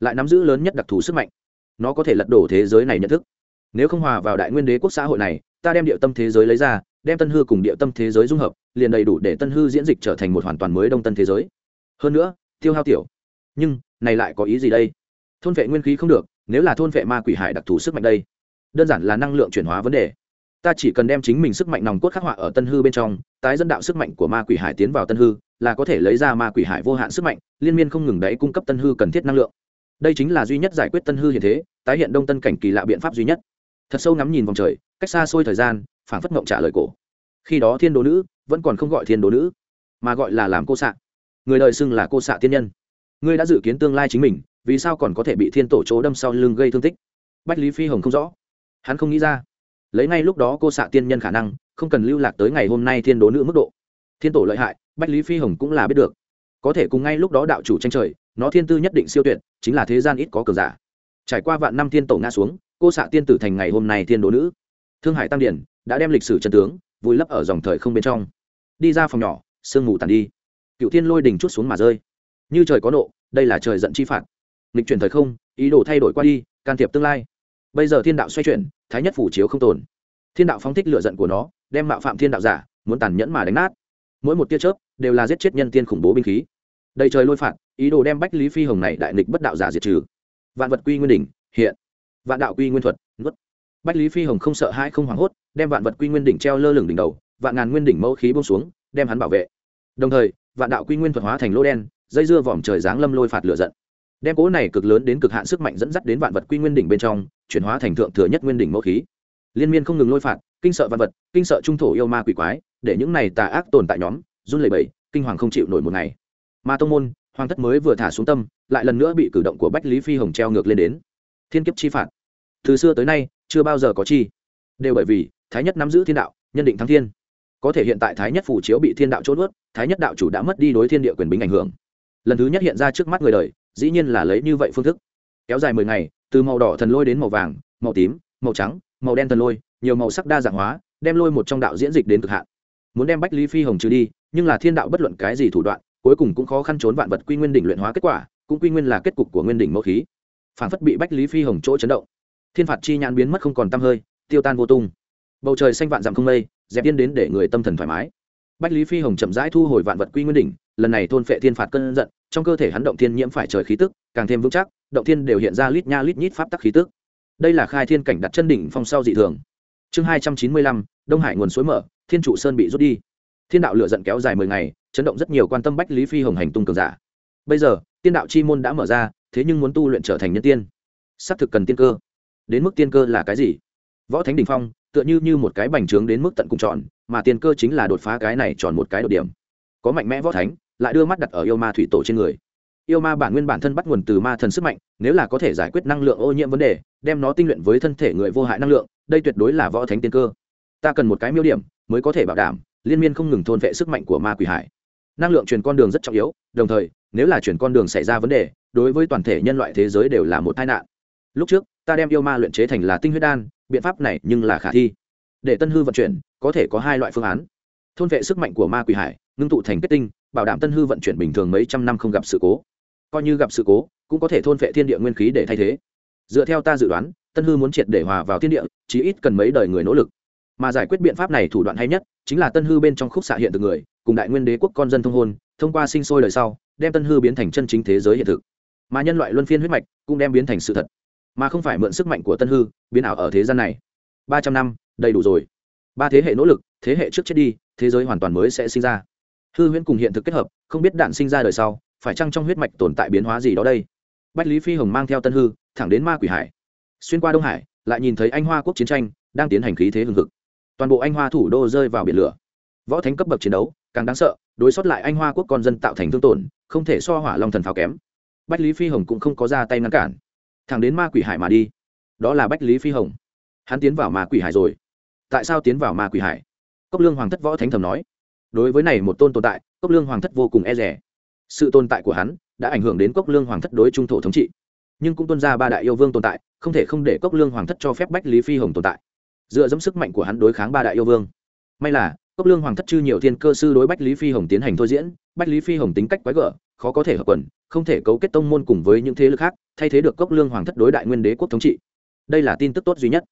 Speaker 1: lại nắm giữ lớn nhất đặc thù sức mạnh. Nó có thể lật đổ thế giới này nhận thức. Nếu không hòa vào đại nguyên đế quốc xã hội này, ta đem địa tâm thế giới lấy ra, đem tân hư cùng địa tâm thế giới dung hợp, liền đầy đủ để tân hư diễn dịch trở thành một hoàn toàn mới đông tân thế giới. Hơn nữa, tiêu hao tiểu. Nhưng, này lại có ý gì đây? Thôn vệ nguyên khí không được, nếu là thôn vệ ma quỷ hải đặc thù sức mạnh đây, đơn giản là năng lượng chuyển hóa vấn đề ta chỉ cần đem chính mình sức mạnh nòng cốt khắc họa ở tân hư bên trong, tái dẫn đạo sức mạnh của ma quỷ hải tiến vào tân hư, là có thể lấy ra ma quỷ hải vô hạn sức mạnh, liên miên không ngừng đấy cung cấp tân hư cần thiết năng lượng. Đây chính là duy nhất giải quyết tân hư hiện thế, tái hiện đông tân cảnh kỳ lạ biện pháp duy nhất. Thật sâu ngắm nhìn vòng trời, cách xa xôi thời gian, phảng phất mộng trả lời cổ. Khi đó thiên đồ nữ, vẫn còn không gọi thiên đồ nữ, mà gọi là làm cô xạ. Người đời xưng là cô xạ tiên nhân. Ngươi đã dự kiến tương lai chính mình, vì sao còn có thể bị thiên tổ chỗ đâm sau lưng gây thương tích? Bách lý phi hồng không rõ. Hắn không nghĩ ra lấy ngay lúc đó cô xạ tiên nhân khả năng, không cần lưu lạc tới ngày hôm nay thiên đố nữ mức độ. Thiên tổ lợi hại, bách lý phi hồng cũng là biết được. Có thể cùng ngay lúc đó đạo chủ tranh trời, nó thiên tư nhất định siêu tuyệt, chính là thế gian ít có cờ giả. Trải qua vạn năm thiên tổ nga xuống, cô xạ tiên tử thành ngày hôm nay thiên đố nữ. Thương hải tăng điển đã đem lịch sử chân tướng, vùi lấp ở dòng thời không bên trong. Đi ra phòng nhỏ, sương mù tàn đi. Cựu thiên lôi đình chút xuống mà rơi. Như trời có nộ, đây là trời giận chi phạt. Nghịch chuyển thời không, ý đồ thay đổi qua đi, can thiệp tương lai. Bây giờ thiên đạo xoay chuyển thái nhất phủ chiếu không tồn. Thiên đạo phóng thích lựa giận của nó, đem mạo phạm thiên đạo giả, muốn tàn nhẫn mà đánh nát. Mỗi một tia chớp, đều là giết chết nhân tiên khủng bố binh khí. Đầy trời lôi phạt, ý đồ đem bách lý phi hồng này đại nghịch bất đạo giả diệt trừ. Vạn vật quy nguyên đỉnh, hiện. Vạn đạo quy nguyên thuật, nuốt. Bách lý phi hồng không sợ hãi, không hoảng hốt, đem vạn vật quy nguyên đỉnh treo lơ lửng đỉnh đầu, vạn ngàn nguyên đỉnh mẫu khí bông xuống, đem hắn bảo vệ. Đồng thời, vạn đạo quy nguyên thuật hóa thành lô đen, dây dưa vòm trời giáng lâm lôi phạt lửa giận đem cỗ này cực lớn đến cực hạn sức mạnh dẫn dắt đến vạn vật quy nguyên đỉnh bên trong, chuyển hóa thành thượng thừa nhất nguyên đỉnh mẫu khí. Liên miên không ngừng lôi phạt, kinh sợ vạn vật, kinh sợ trung thổ yêu ma quỷ quái, để những này tà ác tồn tại nhóm, run lẩy bẩy, kinh hoàng không chịu nổi một ngày. Ma tông môn, hoàng thất mới vừa thả xuống tâm, lại lần nữa bị cử động của bách lý phi hồng treo ngược lên đến. Thiên kiếp chi phạt. Từ xưa tới nay, chưa bao giờ có chi. Đều bởi vì, thái nhất nắm giữ thiên đạo, nhân định thắng thiên. Có thể hiện tại thái nhất phủ chiếu bị thiên đạo trốn ướt thái nhất đạo chủ đã mất đi đối thiên địa quyền bính ảnh hưởng. Lần thứ nhất hiện ra trước mắt người đời dĩ nhiên là lấy như vậy phương thức. Kéo dài mười ngày, từ màu đỏ thần lôi đến màu vàng, màu tím, màu trắng, màu đen thần lôi, nhiều màu sắc đa dạng hóa, đem lôi một trong đạo diễn dịch đến cực hạn. Muốn đem bách lý phi hồng trừ đi, nhưng là thiên đạo bất luận cái gì thủ đoạn, cuối cùng cũng khó khăn trốn vạn vật quy nguyên đỉnh luyện hóa kết quả, cũng quy nguyên là kết cục của nguyên đỉnh mẫu khí. Phản phất bị bách lý phi hồng chỗ chấn động. Thiên phạt chi nhãn biến mất không còn tăm hơi, tiêu tan vô tung. Bầu trời xanh vạn dặm không mây, dẹp yên đến để người tâm thần thoải mái. Bách lý phi hồng chậm rãi thu hồi vạn vật quy nguyên đỉnh, lần này thôn phệ thiên phạt cơn giận trong cơ thể hắn động thiên nhiễm phải trời khí tức, càng thêm vững chắc, động thiên đều hiện ra lít nha lít nhít pháp tắc khí tức. Đây là khai thiên cảnh đặt chân đỉnh phong sau dị thường. Chương hai trăm chín mươi lăm, đông hải nguồn suối mở, thiên trụ sơn bị rút đi. Thiên đạo lựa giận kéo dài mười ngày, chấn động rất nhiều quan tâm bách lý phi hồng hành tung cường giả. Bây giờ, tiên đạo chi môn đã mở ra, thế nhưng muốn tu luyện trở thành nhân tiên. Xác thực cần tiên cơ. Đến mức tiên cơ là cái gì? Võ thánh đình phong, tựa như như một cái bành trướng đến mức tận cùng tròn, mà tiên cơ chính là đột phá cái này tròn một cái đột điểm có mạnh mẽ võ thánh, lại đưa mắt đặt ở yêu ma thủy tổ trên người. Yêu ma bản nguyên bản thân bắt nguồn từ ma thần sức mạnh, nếu là có thể giải quyết năng lượng ô nhiễm vấn đề, đem nó tinh luyện với thân thể người vô hại năng lượng, đây tuyệt đối là võ thánh tiên cơ. Ta cần một cái miêu điểm, mới có thể bảo đảm, liên miên không ngừng thôn vệ sức mạnh của ma quỷ hải. Năng lượng truyền con đường rất trọng yếu, đồng thời, nếu là chuyển con đường xảy ra vấn đề, đối với toàn thể nhân loại thế giới đều là một tai nạn. Lúc trước, ta đem yêu ma luyện chế thành là tinh huyết đan, biện pháp này nhưng là khả thi. Để tân hư vận chuyển, có thể có hai loại phương án. Thôn vệ sức mạnh của ma quỷ hải ngưng tụ thành kết tinh, bảo đảm tân hư vận chuyển bình thường mấy trăm năm không gặp sự cố. Coi như gặp sự cố, cũng có thể thôn phệ thiên địa nguyên khí để thay thế. Dựa theo ta dự đoán, tân hư muốn triệt để hòa vào thiên địa, chí ít cần mấy đời người nỗ lực. Mà giải quyết biện pháp này thủ đoạn hay nhất, chính là tân hư bên trong khúc xạ hiện thực người, cùng đại nguyên đế quốc con dân thông hôn, thông qua sinh sôi đời sau, đem tân hư biến thành chân chính thế giới hiện thực. Mà nhân loại luân phiên huyết mạch, cũng đem biến thành sự thật. Mà không phải mượn sức mạnh của tân hư, biến ảo ở thế gian này. Ba trăm năm, đầy đủ rồi. Ba thế hệ nỗ lực, thế hệ trước chết đi, thế giới hoàn toàn mới sẽ sinh ra hư huyễn cùng hiện thực kết hợp, không biết đạn sinh ra đời sau, phải chăng trong huyết mạch tồn tại biến hóa gì đó đây? Bách lý phi hồng mang theo tân hư, thẳng đến ma quỷ hải. Xuyên qua đông hải, lại nhìn thấy anh hoa quốc chiến tranh, đang tiến hành khí thế hừng hực. Toàn bộ anh hoa thủ đô rơi vào biển lửa. Võ thánh cấp bậc chiến đấu, càng đáng sợ, đối xót lại anh hoa quốc con dân tạo thành thương tổn, không thể so hỏa long thần pháo kém. Bách lý phi hồng cũng không có ra tay ngăn cản. Thẳng đến ma quỷ hải mà đi. Đó là bách lý phi hồng. Hắn tiến vào ma quỷ hải rồi. Tại sao tiến vào ma quỷ hải? Cốc lương hoàng thất võ thánh thầm nói đối với này một tôn tồn tại, cốc lương hoàng thất vô cùng e rẻ sự tồn tại của hắn đã ảnh hưởng đến cốc lương hoàng thất đối trung thổ thống trị. Nhưng cũng tuân ra ba đại yêu vương tồn tại, không thể không để cốc lương hoàng thất cho phép bách lý phi hồng tồn tại. Dựa dẫm sức mạnh của hắn đối kháng ba đại yêu vương. May là, cốc lương hoàng thất chư nhiều thiên cơ sư đối bách lý phi hồng tiến hành thôi diễn, bách lý phi hồng tính cách quái gở, khó có thể hợp quần, không thể cấu kết tông môn cùng với những thế lực khác, thay thế được cốc lương hoàng thất đối đại nguyên đế quốc thống trị. Đây là tin tức tốt duy nhất.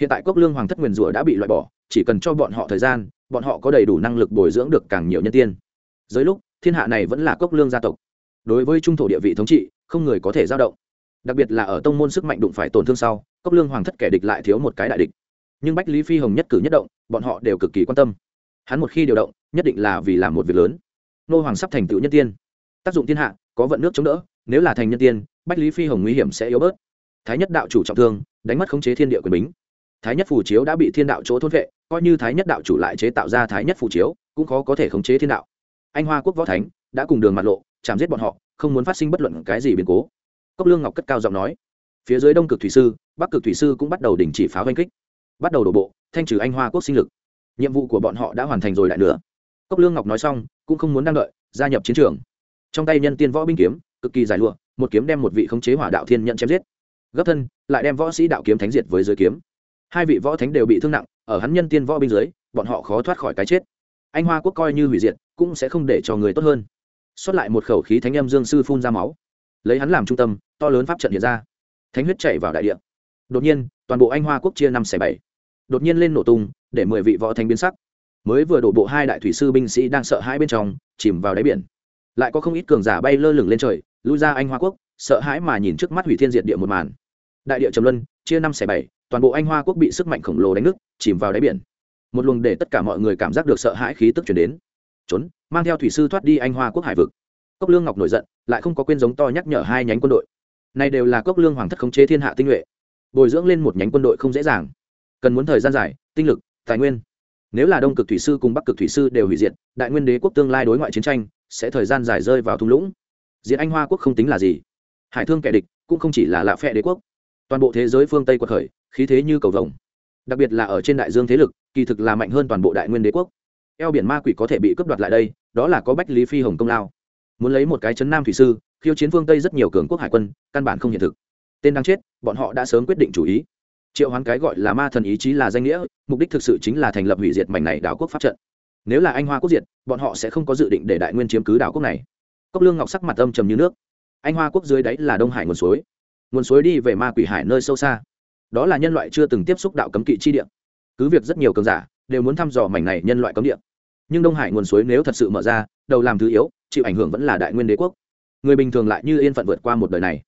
Speaker 1: Hiện tại cốc lương hoàng thất nguyền rủa đã bị loại bỏ chỉ cần cho bọn họ thời gian, bọn họ có đầy đủ năng lực bồi dưỡng được càng nhiều nhân tiên. Dưới lúc, thiên hạ này vẫn là cốc lương gia tộc. Đối với trung thổ địa vị thống trị, không người có thể giao động. Đặc biệt là ở tông môn sức mạnh đụng phải tổn thương sau, cốc lương hoàng thất kẻ địch lại thiếu một cái đại địch. Nhưng bách lý phi hồng nhất cử nhất động, bọn họ đều cực kỳ quan tâm. Hắn một khi điều động, nhất định là vì làm một việc lớn. Nô hoàng sắp thành tựu nhân tiên. Tác dụng thiên hạ, có vận nước chống đỡ, nếu là thành nhân tiên, bách lý phi hồng nguy hiểm sẽ yếu bớt. Thái nhất đạo chủ trọng thương, đánh mất khống chế thiên địa quyền bính thái nhất phù chiếu đã bị thiên đạo chỗ thôn vệ, coi như thái nhất đạo chủ lại chế tạo ra thái nhất phù chiếu, cũng khó có thể khống chế thiên đạo. Anh hoa quốc võ thánh đã cùng đường mặt lộ, chạm giết bọn họ, không muốn phát sinh bất luận cái gì biến cố. Cốc lương ngọc cất cao giọng nói, phía dưới đông cực thủy sư, bắc cực thủy sư cũng bắt đầu đình chỉ pháo oanh kích, bắt đầu đổ bộ, thanh trừ anh hoa quốc sinh lực. Nhiệm vụ của bọn họ đã hoàn thành rồi lại nữa cốc lương ngọc nói xong, cũng không muốn đang đợi, gia nhập chiến trường. Trong tay nhân tiên võ binh kiếm, cực kỳ dài lụa, một kiếm đem một vị khống chế hỏa đạo thiên nhận chém giết. Gấp thân, lại đem võ sĩ đạo kiếm thánh diệt với dưới kiếm hai vị võ thánh đều bị thương nặng, ở hắn nhân tiên võ binh dưới, bọn họ khó thoát khỏi cái chết. Anh hoa quốc coi như hủy diệt, cũng sẽ không để cho người tốt hơn. Xuất lại một khẩu khí thánh âm dương sư phun ra máu. Lấy hắn làm trung tâm, to lớn pháp trận hiện ra. Thánh huyết chạy vào đại địa. Đột nhiên, toàn bộ anh hoa quốc chia năm xẻ bảy. Đột nhiên lên nổ tung, để mười vị võ thánh biến sắc. Mới vừa đổ bộ hai đại thủy sư binh sĩ đang sợ hãi bên trong, chìm vào đáy biển. Lại có không ít cường giả bay lơ lửng lên trời, lui ra anh hoa quốc, sợ hãi mà nhìn trước mắt hủy thiên diệt địa một màn. Đại địa trầm luân, chia năm xẻ bảy toàn bộ anh hoa quốc bị sức mạnh khổng lồ đánh nước chìm vào đáy biển. Một luồng để tất cả mọi người cảm giác được sợ hãi khí tức chuyển đến. Trốn, mang theo thủy sư thoát đi anh hoa quốc hải vực. Cốc lương ngọc nổi giận, lại không có quên giống to nhắc nhở hai nhánh quân đội. Này đều là cốc lương hoàng thất khống chế thiên hạ tinh nhuệ. Bồi dưỡng lên một nhánh quân đội không dễ dàng. Cần muốn thời gian dài, tinh lực, tài nguyên. Nếu là đông cực thủy sư cùng bắc cực thủy sư đều hủy diệt, đại nguyên đế quốc tương lai đối ngoại chiến tranh sẽ thời gian dài rơi vào thung lũng. Diện anh hoa quốc không tính là gì. Hải thương kẻ địch cũng không chỉ là lạ phe đế quốc. Toàn bộ thế giới phương tây quật khởi khí thế như cầu vồng. Đặc biệt là ở trên đại dương thế lực, kỳ thực là mạnh hơn toàn bộ đại nguyên đế quốc. Eo biển ma quỷ có thể bị cướp đoạt lại đây, đó là có bách lý phi hồng công lao. Muốn lấy một cái chấn nam thủy sư, khiêu chiến phương tây rất nhiều cường quốc hải quân, căn bản không hiện thực. Tên đang chết, bọn họ đã sớm quyết định chủ ý. Triệu hoán cái gọi là ma thần ý chí là danh nghĩa, mục đích thực sự chính là thành lập hủy diệt mảnh này đảo quốc pháp trận. Nếu là anh hoa quốc diệt, bọn họ sẽ không có dự định để đại nguyên chiếm cứ đảo quốc này. Cốc lương ngọc sắc mặt âm trầm như nước. Anh hoa quốc dưới đáy là đông hải nguồn suối. Nguồn suối đi về ma quỷ hải nơi sâu xa đó là nhân loại chưa từng tiếp xúc đạo cấm kỵ chi địa. Cứ việc rất nhiều cường giả đều muốn thăm dò mảnh này nhân loại cấm địa. Nhưng đông hải nguồn suối nếu thật sự mở ra đầu làm thứ yếu chịu ảnh hưởng vẫn là đại nguyên đế quốc. Người bình thường lại như yên phận vượt qua một đời này.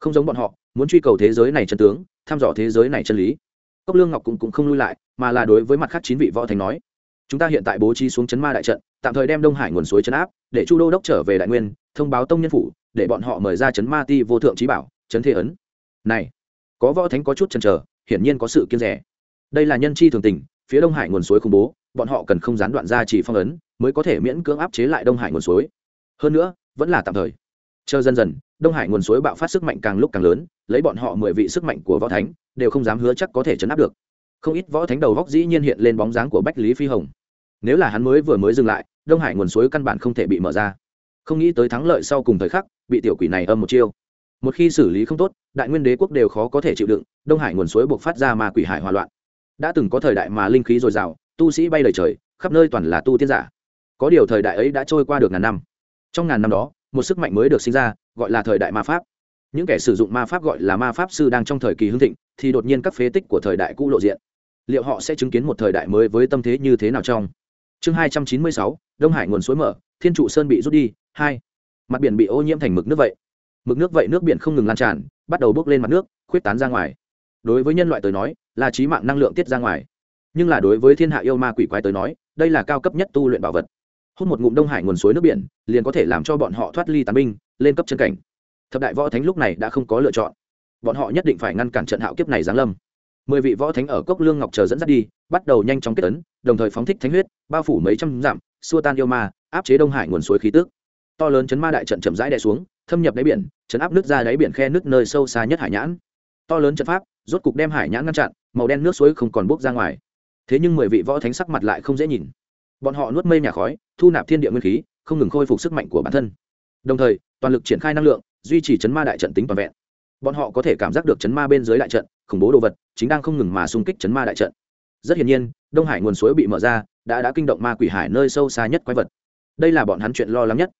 Speaker 1: Không giống bọn họ muốn truy cầu thế giới này chân tướng thăm dò thế giới này chân lý. Cốc lương ngọc cũng, cũng không lui lại mà là đối với mặt khác chín vị võ thành nói chúng ta hiện tại bố trí xuống chấn ma đại trận tạm thời đem đông hải nguồn suối chấn áp để chu đô đốc trở về đại nguyên thông báo tông nhân phủ để bọn họ mời ra chấn ma ti vô thượng trí bảo chấn thế ấn. Này có võ thánh có chút chần chờ, hiển nhiên có sự kiên rẻ. Đây là nhân chi thường tình, phía đông hải nguồn suối khủng bố, bọn họ cần không gián đoạn ra chỉ phong ấn, mới có thể miễn cưỡng áp chế lại đông hải nguồn suối. Hơn nữa, vẫn là tạm thời. Chờ dần dần, đông hải nguồn suối bạo phát sức mạnh càng lúc càng lớn, lấy bọn họ mười vị sức mạnh của võ thánh, đều không dám hứa chắc có thể chấn áp được. Không ít võ thánh đầu góc dĩ nhiên hiện lên bóng dáng của bách lý phi hồng. Nếu là hắn mới vừa mới dừng lại, đông hải nguồn suối căn bản không thể bị mở ra. Không nghĩ tới thắng lợi sau cùng thời khắc, bị tiểu quỷ này âm một chiêu một khi xử lý không tốt, đại nguyên đế quốc đều khó có thể chịu đựng, đông hải nguồn suối buộc phát ra mà quỷ hải hòa loạn. Đã từng có thời đại mà linh khí dồi dào, tu sĩ bay lời trời, khắp nơi toàn là tu tiên giả. Có điều thời đại ấy đã trôi qua được ngàn năm. Trong ngàn năm đó, một sức mạnh mới được sinh ra, gọi là thời đại ma pháp. Những kẻ sử dụng ma pháp gọi là ma pháp sư đang trong thời kỳ hưng thịnh, thì đột nhiên các phế tích của thời đại cũ lộ diện. Liệu họ sẽ chứng kiến một thời đại mới với tâm thế như thế nào trong? Chương hai trăm chín mươi sáu, đông hải nguồn suối mở, thiên trụ sơn bị rút đi, hai. Mặt biển bị ô nhiễm thành mực nước vậy mực nước vậy nước biển không ngừng lan tràn, bắt đầu bốc lên mặt nước, khuyết tán ra ngoài. Đối với nhân loại tới nói, là trí mạng năng lượng tiết ra ngoài. Nhưng là đối với thiên hạ yêu ma quỷ quái tới nói, đây là cao cấp nhất tu luyện bảo vật. Hút một ngụm đông hải nguồn suối nước biển, liền có thể làm cho bọn họ thoát ly tàn binh, lên cấp chân cảnh. Thập đại võ thánh lúc này đã không có lựa chọn. Bọn họ nhất định phải ngăn cản trận hạo kiếp này giáng lâm. Mười vị võ thánh ở cốc lương ngọc chờ dẫn dắt đi, bắt đầu nhanh chóng kết tấn, đồng thời phóng thích thánh huyết, bao phủ mấy trăm dặm, xua tan yêu ma, áp chế đông hải nguồn suối khí tước to lớn chấn ma đại trận chậm rãi đè xuống thâm nhập đáy biển, chấn áp nước ra đáy biển khe nước nơi sâu xa nhất hải nhãn. To lớn trận pháp, rốt cục đem hải nhãn ngăn chặn, màu đen nước suối không còn bốc ra ngoài. Thế nhưng mười vị võ thánh sắc mặt lại không dễ nhìn. Bọn họ nuốt mây nhà khói, thu nạp thiên địa nguyên khí, không ngừng khôi phục sức mạnh của bản thân. Đồng thời, toàn lực triển khai năng lượng, duy trì chấn ma đại trận tính toàn vẹn. Bọn họ có thể cảm giác được chấn ma bên dưới đại trận, khủng bố đồ vật, chính đang không ngừng mà xung kích chấn ma đại trận. Rất hiển nhiên, đông hải nguồn suối bị mở ra, đã đã kinh động ma quỷ hải nơi sâu xa nhất quái vật. Đây là bọn hắn chuyện lo lắng nhất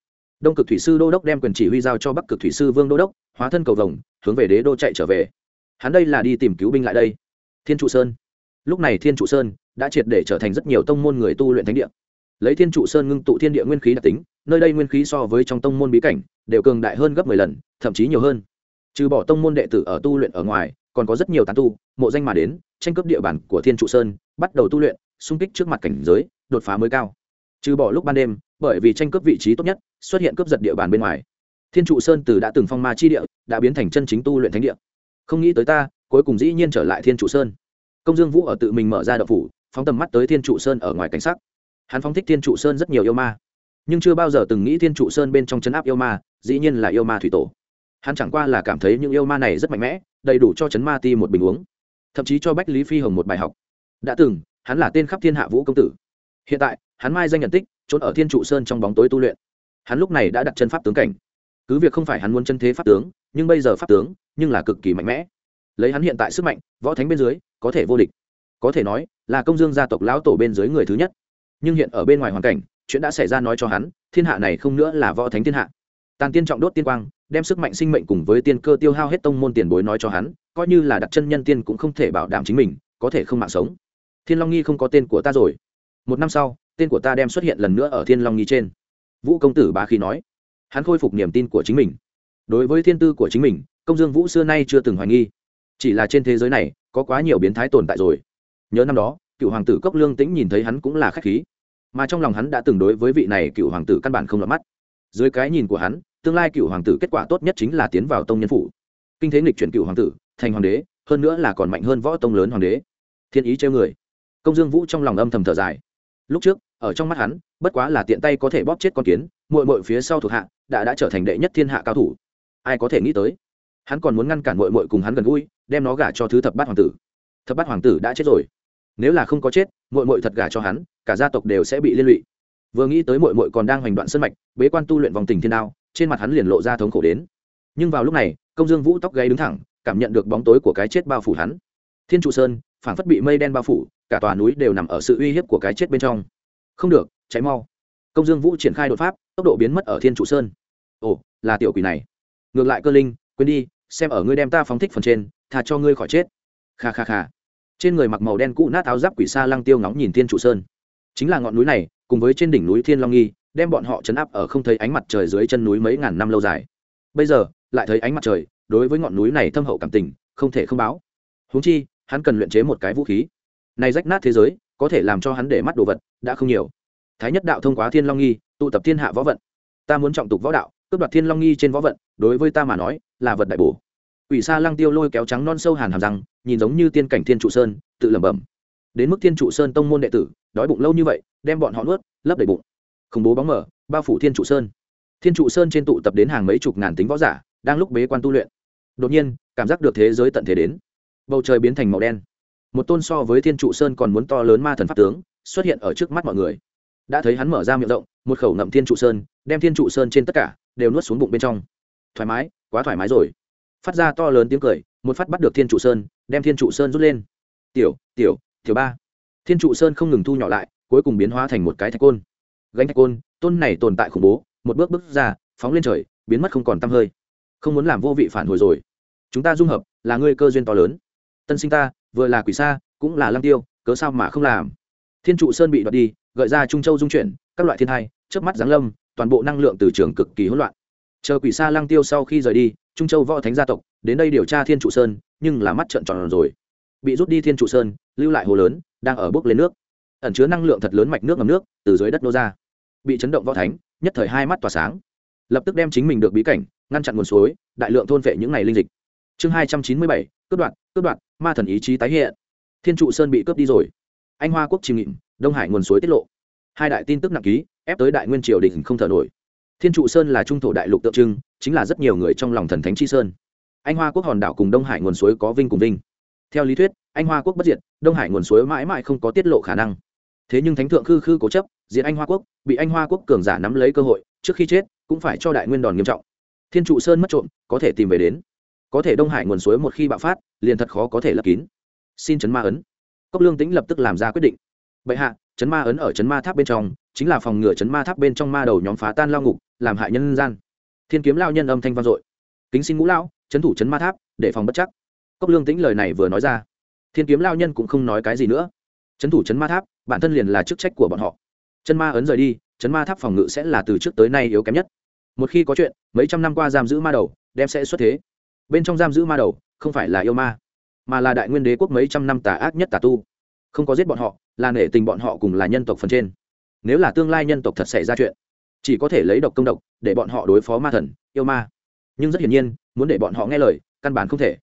Speaker 1: đông cực thủy sư đô đốc đem quyền chỉ huy giao cho bắc cực thủy sư vương đô đốc, hóa thân cầu vồng, hướng về đế đô chạy trở về. Hắn đây là đi tìm cứu binh lại đây. Thiên trụ sơn. Lúc này thiên trụ sơn đã triệt để trở thành rất nhiều tông môn người tu luyện thánh địa. Lấy thiên trụ sơn ngưng tụ thiên địa nguyên khí đặc tính, nơi đây nguyên khí so với trong tông môn bí cảnh đều cường đại hơn gấp mười lần, thậm chí nhiều hơn. Trừ bỏ tông môn đệ tử ở tu luyện ở ngoài, còn có rất nhiều tán tu, mộ danh mà đến, tranh cướp địa bàn của thiên trụ sơn, bắt đầu tu luyện, xung kích trước mặt cảnh giới, đột phá mới cao. Trừ bỏ lúc ban đêm bởi vì tranh cướp vị trí tốt nhất, xuất hiện cướp giật địa bàn bên ngoài. Thiên trụ sơn từ đã từng phong ma chi địa, đã biến thành chân chính tu luyện thánh địa. Không nghĩ tới ta, cuối cùng dĩ nhiên trở lại thiên trụ sơn. Công dương vũ ở tự mình mở ra đậu phủ, phóng tầm mắt tới thiên trụ sơn ở ngoài cảnh sắc. Hắn phóng thích thiên trụ sơn rất nhiều yêu ma, nhưng chưa bao giờ từng nghĩ thiên trụ sơn bên trong chấn áp yêu ma, dĩ nhiên là yêu ma thủy tổ. Hắn chẳng qua là cảm thấy những yêu ma này rất mạnh mẽ, đầy đủ cho chấn ma ti một bình uống. Thậm chí cho bách lý phi hồng một bài học. Đã từng, hắn là tên khắp thiên hạ vũ công tử hiện tại, hắn mai danh nhận tích, trốn ở thiên trụ sơn trong bóng tối tu luyện. Hắn lúc này đã đặt chân pháp tướng cảnh. Cứ việc không phải hắn muốn chân thế pháp tướng, nhưng bây giờ pháp tướng, nhưng là cực kỳ mạnh mẽ. Lấy hắn hiện tại sức mạnh, võ thánh bên dưới, có thể vô địch. Có thể nói, là công dương gia tộc lão tổ bên dưới người thứ nhất. Nhưng hiện ở bên ngoài hoàn cảnh, chuyện đã xảy ra nói cho hắn, thiên hạ này không nữa là võ thánh thiên hạ. Tàn tiên trọng đốt tiên quang, đem sức mạnh sinh mệnh cùng với tiên cơ tiêu hao hết tông môn tiền bối nói cho hắn, coi như là đặt chân nhân tiên cũng không thể bảo đảm chính mình, có thể không mạng sống. Thiên long nghi không có tên của ta rồi một năm sau, tên của ta đem xuất hiện lần nữa ở thiên long nghi trên. Vũ công tử bá khí nói. Hắn khôi phục niềm tin của chính mình. Đối với thiên tư của chính mình, công dương vũ xưa nay chưa từng hoài nghi. Chỉ là trên thế giới này, có quá nhiều biến thái tồn tại rồi. Nhớ năm đó, cựu hoàng tử cốc lương tĩnh nhìn thấy hắn cũng là k h á c h khí. Mà trong lòng hắn đã từng đối với vị này cựu hoàng tử căn bản không lọt mắt. Dưới cái nhìn của hắn, tương lai cựu hoàng tử kết quả tốt nhất chính là tiến vào tông nhân phủ. Kinh thế nghịch chuyển cựu hoàng tử, thành hoàng đế, hơn nữa là còn mạnh hơn võ tông lớn hoàng đế. Thiên ý treo người. Công dương vũ trong lòng âm thầm thở dài lúc trước, ở trong mắt hắn, bất quá là tiện tay có thể bóp chết con kiến mội mội phía sau thuộc hạ đã đã trở thành đệ nhất thiên hạ cao thủ. Ai có thể nghĩ tới, hắn còn muốn ngăn cản mội mội cùng hắn gần gũi, đem nó gả cho thứ thập bát hoàng tử. Thập bát hoàng tử đã chết rồi. Nếu là không có chết mội mội thật gả cho hắn, cả gia tộc đều sẽ bị liên lụy. Vừa nghĩ tới mội mội còn đang hoành đoạn sân mạch, bế quan tu luyện vòng tình thiên đao, trên mặt hắn liền lộ ra thống khổ đến. Nhưng vào lúc này, công dương vũ tóc gáy đứng thẳng, cảm nhận được bóng tối của cái chết bao phủ hắn. Thiên trụ sơn phảng phất bị mây đen bao phủ, cả tòa núi đều nằm ở sự uy hiếp của cái chết bên trong. Không được cháy mau. Công dương vũ triển khai đột pháp, tốc độ biến mất ở thiên trụ sơn. Ồ, là tiểu quỷ này. Ngược lại cơ linh, quên đi, xem ở ngươi đem ta phóng thích phần trên thà cho ngươi khỏi chết. Kha kha kha. Trên người mặc màu đen cũ nát áo giáp quỷ xa lăng tiêu ngóng nhìn thiên trụ sơn. Chính là ngọn núi này, cùng với trên đỉnh núi thiên long nghi, đem bọn họ chấn áp ở không thấy ánh mặt trời dưới chân núi mấy ngàn năm lâu dài. Bây giờ, lại thấy ánh mặt trời, đối với ngọn núi này thâm hậu cảm tình, không thể không báo. Huống chi hắn cần luyện chế một cái vũ khí. Này rách nát thế giới, có thể làm cho hắn để mắt đồ vật, đã không nhiều. Thái nhất đạo thông qua thiên long nghi, tụ tập thiên hạ võ vận. Ta muốn trọng tục võ đạo, cướp đoạt thiên long nghi trên võ vận, đối với ta mà nói, là vật đại bổ. Ủy sa lăng tiêu lôi kéo trắng non sâu hàn hàm răng, nhìn giống như tiên cảnh thiên trụ sơn, tự lẩm bẩm. Đến mức thiên trụ sơn tông môn đệ tử, đói bụng lâu như vậy, đem bọn họ nuốt, lấp đầy bụng. Khủng bố bóng mở, bao phủ thiên trụ sơn. Thiên trụ sơn trên tụ tập đến hàng mấy chục ngàn tính võ giả, đang lúc bế quan tu luyện. Đột nhiên, cảm giác được thế giới tận thế đến bầu trời biến thành màu đen. Một tôn so với thiên trụ sơn còn muốn to lớn ma thần pháp tướng xuất hiện ở trước mắt mọi người. Đã thấy hắn mở ra miệng rộng, một khẩu ngậm thiên trụ sơn, đem thiên trụ sơn trên tất cả đều nuốt xuống bụng bên trong. Thoải mái, quá thoải mái rồi. Phát ra to lớn tiếng cười, một phát bắt được thiên trụ sơn, đem thiên trụ sơn rút lên. Tiểu tiểu tiểu ba. Thiên trụ sơn không ngừng thu nhỏ lại, cuối cùng biến hóa thành một cái thạch côn. Gánh thạch côn, tôn này tồn tại khủng bố, một bước bước ra, phóng lên trời, biến mất không còn t hơi. Không muốn làm vô vị phản hồi rồi. Chúng ta dung hợp, là ngươi cơ duyên to lớn tân sinh ta, vừa là quỷ xa cũng là lăng tiêu, cớ sao mà không làm? Thiên trụ sơn bị đoạt đi, gợi ra trung châu dung chuyển, các loại thiên hai trước mắt giáng lâm, toàn bộ năng lượng từ trường cực kỳ hỗn loạn. Chờ quỷ xa lăng tiêu sau khi rời đi, trung châu võ thánh gia tộc, đến đây điều tra thiên trụ sơn, nhưng là mắt trợn tròn rồi. Bị rút đi thiên trụ sơn, lưu lại hồ lớn, đang ở bước lên nước. Ẩn chứa năng lượng thật lớn mạch nước ngầm nước, từ dưới đất nô ra. Bị chấn động võ thánh, nhất thời hai mắt tỏa sáng. Lập tức đem chính mình được bí cảnh, ngăn chặn nguồn suối, đại lượng thôn vệ những ngày linh dịch. Chương hai trăm chín mươi bảy cướp đoạt, cướp đoạt, ma thần ý chí tái hiện. Thiên trụ sơn bị cướp đi rồi. Anh hoa quốc chìm nghịm đông hải nguồn suối tiết lộ. Hai đại tin tức nặng ký ép tới đại nguyên triều đình không thở nổi. Thiên trụ sơn là trung thổ đại lục tượng trưng chính là rất nhiều người trong lòng thần thánh chi sơn. Anh hoa quốc hòn đảo cùng đông hải nguồn suối có vinh cùng vinh. Theo lý thuyết anh hoa quốc bất diệt đông hải nguồn suối mãi mãi không có tiết lộ khả năng. Thế nhưng thánh thượng khư khư cố chấp diệt anh hoa quốc bị anh hoa quốc cường giả nắm lấy cơ hội trước khi chết cũng phải cho đại nguyên đòn nghiêm trọng. Thiên trụ sơn mất trộm có thể tìm về đến có thể đông hải nguồn suối một khi bạo phát, liền thật khó có thể lấp kín. Xin chấn ma ấn. Cốc lương tĩnh lập tức làm ra quyết định. Bệ hạ, chấn ma ấn ở chấn ma tháp bên trong, chính là phòng ngừa chấn ma tháp bên trong ma đầu nhóm phá tan lao ngục, làm hại nhân gian. Thiên kiếm lao nhân âm thanh vang dội. Kính xin ngũ lao chấn thủ chấn ma tháp, để phòng bất chắc. Cốc lương tĩnh lời này vừa nói ra. Thiên kiếm lao nhân cũng không nói cái gì nữa. Chấn thủ chấn ma tháp, bản thân liền là chức trách của bọn họ. Chân ma ấn rời đi, chấn ma tháp phòng ngự sẽ là từ trước tới nay yếu kém nhất. Một khi có chuyện, mấy trăm năm qua giam giữ ma đầu, đem sẽ xuất thế bên trong giam giữ ma đầu, không phải là yêu ma, mà là đại nguyên đế quốc mấy trăm năm tà ác nhất tà tu. Không có giết bọn họ, là nể tình bọn họ cùng là nhân tộc phần trên. Nếu là tương lai nhân tộc thật xảy ra chuyện, chỉ có thể lấy độc công độc, để bọn họ đối phó ma thần, yêu ma. Nhưng rất hiển nhiên, muốn để bọn họ nghe lời, căn bản không thể.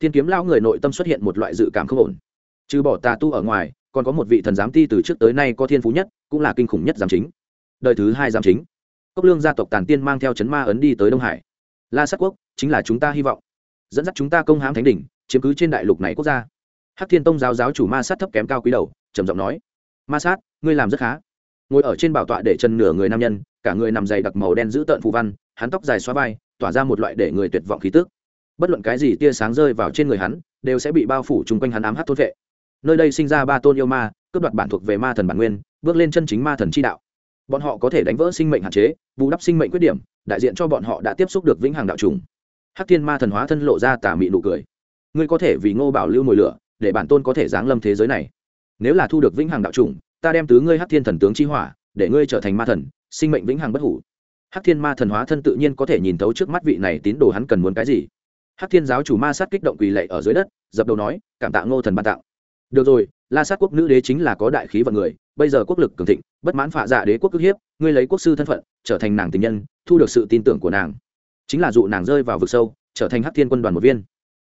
Speaker 1: Thiên kiếm lao người nội tâm xuất hiện một loại dự cảm không ổn. Trừ bỏ tà tu ở ngoài, còn có một vị thần giám ti từ trước tới nay có thiên phú nhất, cũng là kinh khủng nhất giám chính. Đời thứ hai giám chính. Cốc lương gia tộc tàn tiên mang theo chấn ma ấn đi tới đông hải la sát quốc, chính là chúng ta hy vọng. Dẫn dắt chúng ta công hãm thánh đỉnh, chiếm cứ trên đại lục này quốc gia. Hắc thiên tông giáo giáo chủ ma sát thấp kém cao quý đầu, trầm giọng nói, ma sát, ngươi làm rất khá. Ngồi ở trên bảo tọa để chân nửa người nam nhân, cả người nằm dày đặc màu đen giữ tợn phù văn, hắn tóc dài xóa vai, tỏa ra một loại để người tuyệt vọng khí tức. Bất luận cái gì tia sáng rơi vào trên người hắn, đều sẽ bị bao phủ chung quanh hắn ám hát thôn vệ. Nơi đây sinh ra ba tôn yêu ma, cướp đoạt bản thuộc về ma thần bản nguyên, bước lên chân chính ma thần chi đạo bọn họ có thể đánh vỡ sinh mệnh hạn chế, bù đắp sinh mệnh khuyết điểm, đại diện cho bọn họ đã tiếp xúc được vĩnh hằng đạo trùng. Hắc thiên ma thần hóa thân lộ ra tà mị nụ cười. Ngươi có thể vì ngô bảo lưu mồi lửa, để bản tôn có thể giáng lâm thế giới này. Nếu là thu được vĩnh hằng đạo trùng, ta đem tứ ngươi hắc thiên thần tướng chi hỏa, để ngươi trở thành ma thần, sinh mệnh vĩnh hằng bất hủ. Hắc thiên ma thần hóa thân tự nhiên có thể nhìn thấu trước mắt vị này tín đồ hắn cần muốn cái gì. Hắc thiên giáo chủ ma sát kích động quỳ lệ ở dưới đất, dập đầu nói, cảm tạ ngô thần ban tạo được rồi, la sát quốc nữ đế chính là có đại khí vận người bây giờ quốc lực cường thịnh, bất mãn phạ dạ đế quốc ức hiếp, ngươi lấy quốc sư thân phận, trở thành nàng tình nhân, thu được sự tin tưởng của nàng. Chính là dụ nàng rơi vào vực sâu, trở thành hắc thiên quân đoàn một viên.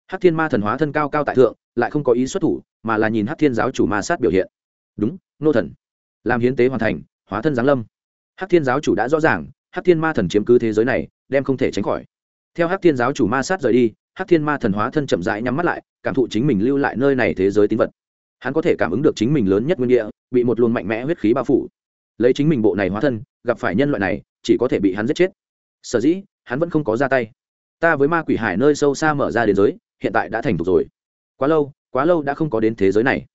Speaker 1: Hắc thiên ma thần hóa thân cao cao tại thượng, lại không có ý xuất thủ, mà là nhìn hắc thiên giáo chủ ma sát biểu hiện. Đúng, nô thần. Làm hiến tế hoàn thành, hóa thân giáng lâm. Hắc thiên giáo chủ đã rõ ràng, hắc thiên ma thần chiếm cứ thế giới này, đem không thể tránh khỏi. Theo hắc thiên giáo chủ ma sát rời đi, hắc thiên ma thần hóa thân chậm rãi nhắm mắt lại, cảm thụ chính mình lưu lại nơi này thế giới tín vật hắn có thể cảm ứng được chính mình lớn nhất nguyên địa, bị một luồng mạnh mẽ huyết khí bao phủ. Lấy chính mình bộ này hóa thân, gặp phải nhân loại này, chỉ có thể bị hắn giết chết. Sở dĩ, hắn vẫn không có ra tay. Ta với ma quỷ hải nơi sâu xa mở ra đến giới, hiện tại đã thành thục rồi. Quá lâu quá lâu đã không có đến thế giới này.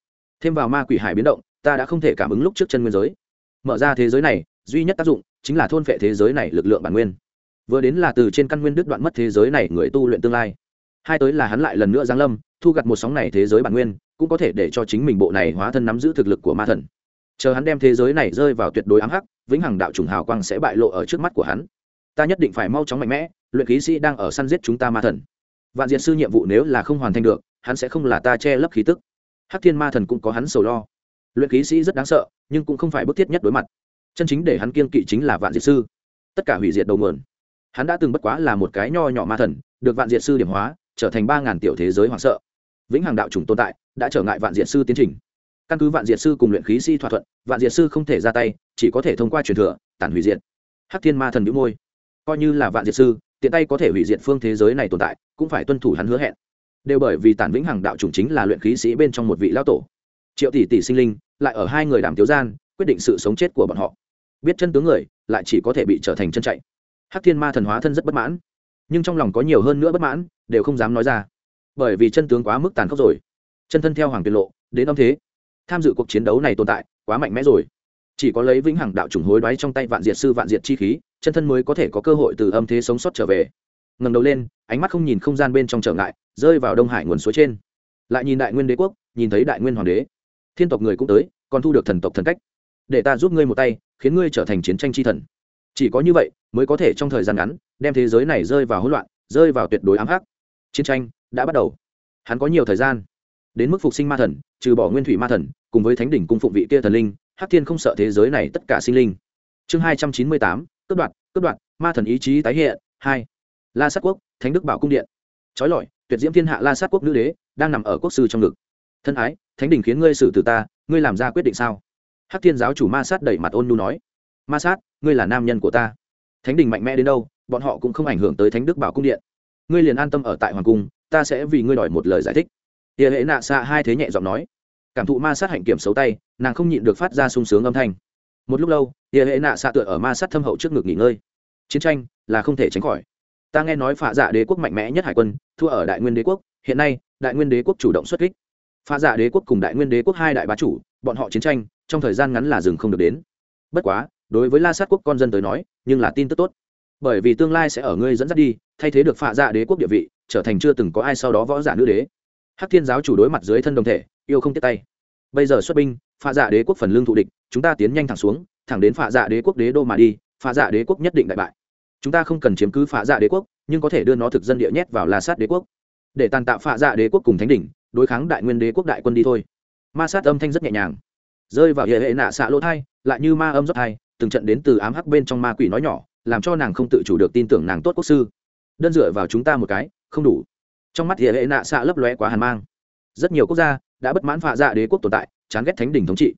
Speaker 1: Thêm vào ma quỷ hải biến động, ta đã không thể cảm ứng lúc trước chân nguyên giới. Mở ra thế giới này, duy nhất tác dụng chính là thôn phệ thế giới này lực lượng bản nguyên. Vừa đến là từ trên căn nguyên đứt đoạn mất thế giới này người tu luyện tương lai. Hai tới là hắn lại lần nữa giáng lâm, thu gặt một sóng này thế giới bản nguyên cũng có thể để cho chính mình bộ này hóa thân nắm giữ thực lực của ma thần. Chờ hắn đem thế giới này rơi vào tuyệt đối ám hắc, vĩnh hằng đạo trùng hào quang sẽ bại lộ ở trước mắt của hắn. Ta nhất định phải mau chóng mạnh mẽ, luyện khí sĩ đang ở săn giết chúng ta ma thần. Vạn diện sư nhiệm vụ nếu là không hoàn thành được, hắn sẽ không là ta che lấp khí tức. Hắc thiên ma thần cũng có hắn sầu lo. Luyện khí sĩ rất đáng sợ, nhưng cũng không phải bức thiết nhất đối mặt. Chân chính để hắn kiên kỵ chính là vạn diệt sư. Tất cả hủy diệt đầu nguồn. Hắn đã từng bất quá là một cái nho nhỏ ma thần, được vạn diệt sư điểm hóa, trở thành ba ngàn tiểu thế giới hoảng sợ vĩnh hằng đạo chủng tồn tại, đã trở ngại vạn diệt sư tiến trình. Căn cứ vạn diệt sư cùng luyện khí sĩ thỏa thuận, vạn diệt sư không thể ra tay, chỉ có thể thông qua truyền thừa, tản hủy diệt. Hắc thiên ma thần đĩu môi. Coi như là vạn diệt sư, tiện tay có thể hủy diệt phương thế giới này tồn tại, cũng phải tuân thủ hắn hứa hẹn. Đều bởi vì tản vĩnh hằng đạo chủng chính là luyện khí sĩ bên trong một vị lao tổ. Triệu tỷ tỷ sinh linh, lại ở hai người đàm tiếu gian, quyết định sự sống chết của bọn họ. Biết chân tướng người, lại chỉ có thể bị trở thành chân chạy. Hắc thiên ma thần hóa thân rất bất mãn. Nhưng trong lòng có nhiều hơn nữa bất mãn, đều không dám nói ra bởi vì chân tướng quá mức tàn khốc rồi. Chân thân theo hoàng tiên lộ, đến âm thế. Tham dự cuộc chiến đấu này tồn tại, quá mạnh mẽ rồi. Chỉ có lấy vĩnh hằng đạo chủng hối đoái trong tay vạn diệt sư vạn diệt chi khí, chân thân mới có thể có cơ hội từ âm thế sống sót trở về. Ngầm đầu lên, ánh mắt không nhìn không gian bên trong trở ngại, rơi vào đông hải nguồn suối trên. Lại nhìn đại nguyên đế quốc, nhìn thấy đại nguyên hoàng đế. Thiên tộc người cũng tới, còn thu được thần tộc thần cách. Để ta giúp ngươi một tay, khiến ngươi trở thành chiến tranh chi thần. Chỉ có như vậy, mới có thể trong thời gian ngắn, đem thế giới này rơi vào hỗn loạn, rơi vào tuyệt đối ám hắc. Chiến tranh đã bắt đầu. Hắn có nhiều thời gian. Đến mức phục sinh ma thần, trừ bỏ nguyên thủy ma thần, cùng với thánh đỉnh cung phụng vị kia thần linh, hắc thiên không sợ thế giới này tất cả sinh linh. Chương hai trăm chín mươi tám, cướp đoạt cướp đoạt, ma thần ý chí tái hiện, hai. La sát quốc, thánh đức bảo cung điện. Trói lọi, tuyệt diễm thiên hạ la sát quốc nữ đế, đang nằm ở quốc sư trong ngực. Thân ái, thánh đình khiến ngươi xử từ ta, ngươi làm ra quyết định sao? Hắc thiên giáo chủ ma sát đẩy mặt ôn nhu nói. Ma sát, ngươi là nam nhân của ta. Thánh đình mạnh mẽ đến đâu, bọn họ cũng không ảnh hưởng tới thánh đức bảo cung điện. Ngươi liền an tâm ở tại hoàng cung ta sẽ vì ngươi đòi một lời giải thích. Địa hệ nạ xạ hai thế nhẹ giọng nói. Cảm thụ ma sát hạnh kiểm xấu tay, nàng không nhịn được phát ra sung sướng âm thanh. Một lúc lâu địa hệ nạ xạ tựa ở ma sát thâm hậu trước ngực nghỉ ngơi. Chiến tranh là không thể tránh khỏi. Ta nghe nói phạ dạ đế quốc mạnh mẽ nhất hải quân, thua ở đại nguyên đế quốc, hiện nay, đại nguyên đế quốc chủ động xuất kích. Phạ dạ đế quốc cùng đại nguyên đế quốc hai đại bá chủ, bọn họ chiến tranh, trong thời gian ngắn là dừng không được đến. Bất quá, đối với la sát quốc con dân tới nói, nhưng là tin tức tốt. Bởi vì tương lai sẽ ở ngươi dẫn dắt đi, thay thế được phạ dạ đế quốc địa vị trở thành chưa từng có ai sau đó võ giả nữ đế. Hắc thiên giáo chủ đối mặt dưới thân đồng thể, yêu không tiếp tay. Bây giờ xuất binh, phạ dạ đế quốc phần lương thụ địch, chúng ta tiến nhanh thẳng xuống, thẳng đến phạ dạ đế quốc đế đô mà đi, phạ dạ đế quốc nhất định đại bại. Chúng ta không cần chiếm cứ phạ dạ đế quốc, nhưng có thể đưa nó thực dân địa nhét vào la sát đế quốc. Để tàn tạo phạ dạ đế quốc cùng thánh đỉnh, đối kháng đại nguyên đế quốc đại quân đi thôi. Ma sát âm thanh rất nhẹ nhàng. Rơi vào hệ hệ nạ xạ lỗ thai, lại như ma âm dốc thai, từng trận đến từ ám hắc bên trong ma quỷ nói nhỏ, làm cho nàng không tự chủ được tin tưởng nàng tốt quốc sư. Đơn dựa vào chúng ta một cái không đủ. Trong mắt thì hệ nạ xạ lấp lóe quá hàn mang. Rất nhiều quốc gia đã bất mãn phạ dạ đế quốc tồn tại, chán ghét thánh đỉnh thống trị.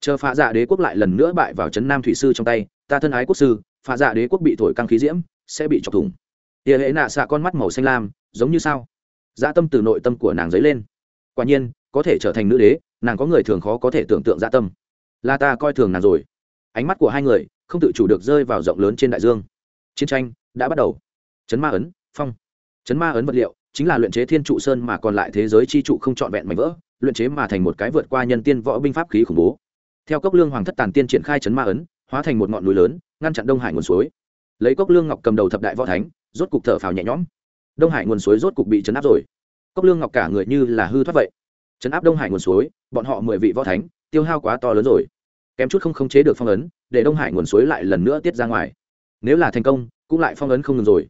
Speaker 1: Chờ phạ dạ đế quốc lại lần nữa bại vào trấn nam thủy sư trong tay, ta thân ái quốc sư, phạ dạ đế quốc bị thổi căng khí diễm, sẽ bị chọc thủng. Hệ hệ nạ xạ con mắt màu xanh lam, giống như sao? Dạ tâm từ nội tâm của nàng dấy lên. Quả nhiên, có thể trở thành nữ đế, nàng có người thường khó có thể tưởng tượng dạ tâm. Là ta coi thường nàng rồi. Ánh mắt của hai người không tự chủ được rơi vào rộng lớn trên đại dương. Chiến tranh đã bắt đầu. Chấn ma ấn, phong chấn ma ấn vật liệu, chính là luyện chế thiên trụ sơn mà còn lại thế giới chi trụ không trọn vẹn mảnh vỡ, luyện chế mà thành một cái vượt qua nhân tiên võ binh pháp khí khủng bố. Theo cốc lương hoàng thất tàn tiên triển khai chấn ma ấn, hóa thành một ngọn núi lớn, ngăn chặn đông hải nguồn suối. Lấy cốc lương ngọc cầm đầu thập đại võ thánh, rốt cục thở phào nhẹ nhõm. Đông hải nguồn suối rốt cục bị chấn áp rồi. Cốc lương ngọc cả người như là hư thoát vậy. Chấn áp đông hải nguồn suối, bọn họ mười vị võ thánh, tiêu hao quá to lớn rồi. Kém chút không khống chế được phong ấn, để đông hải nguồn suối lại lần nữa tiết ra ngoài. Nếu là thành công, cũng lại phong ấn không ngừng rồi.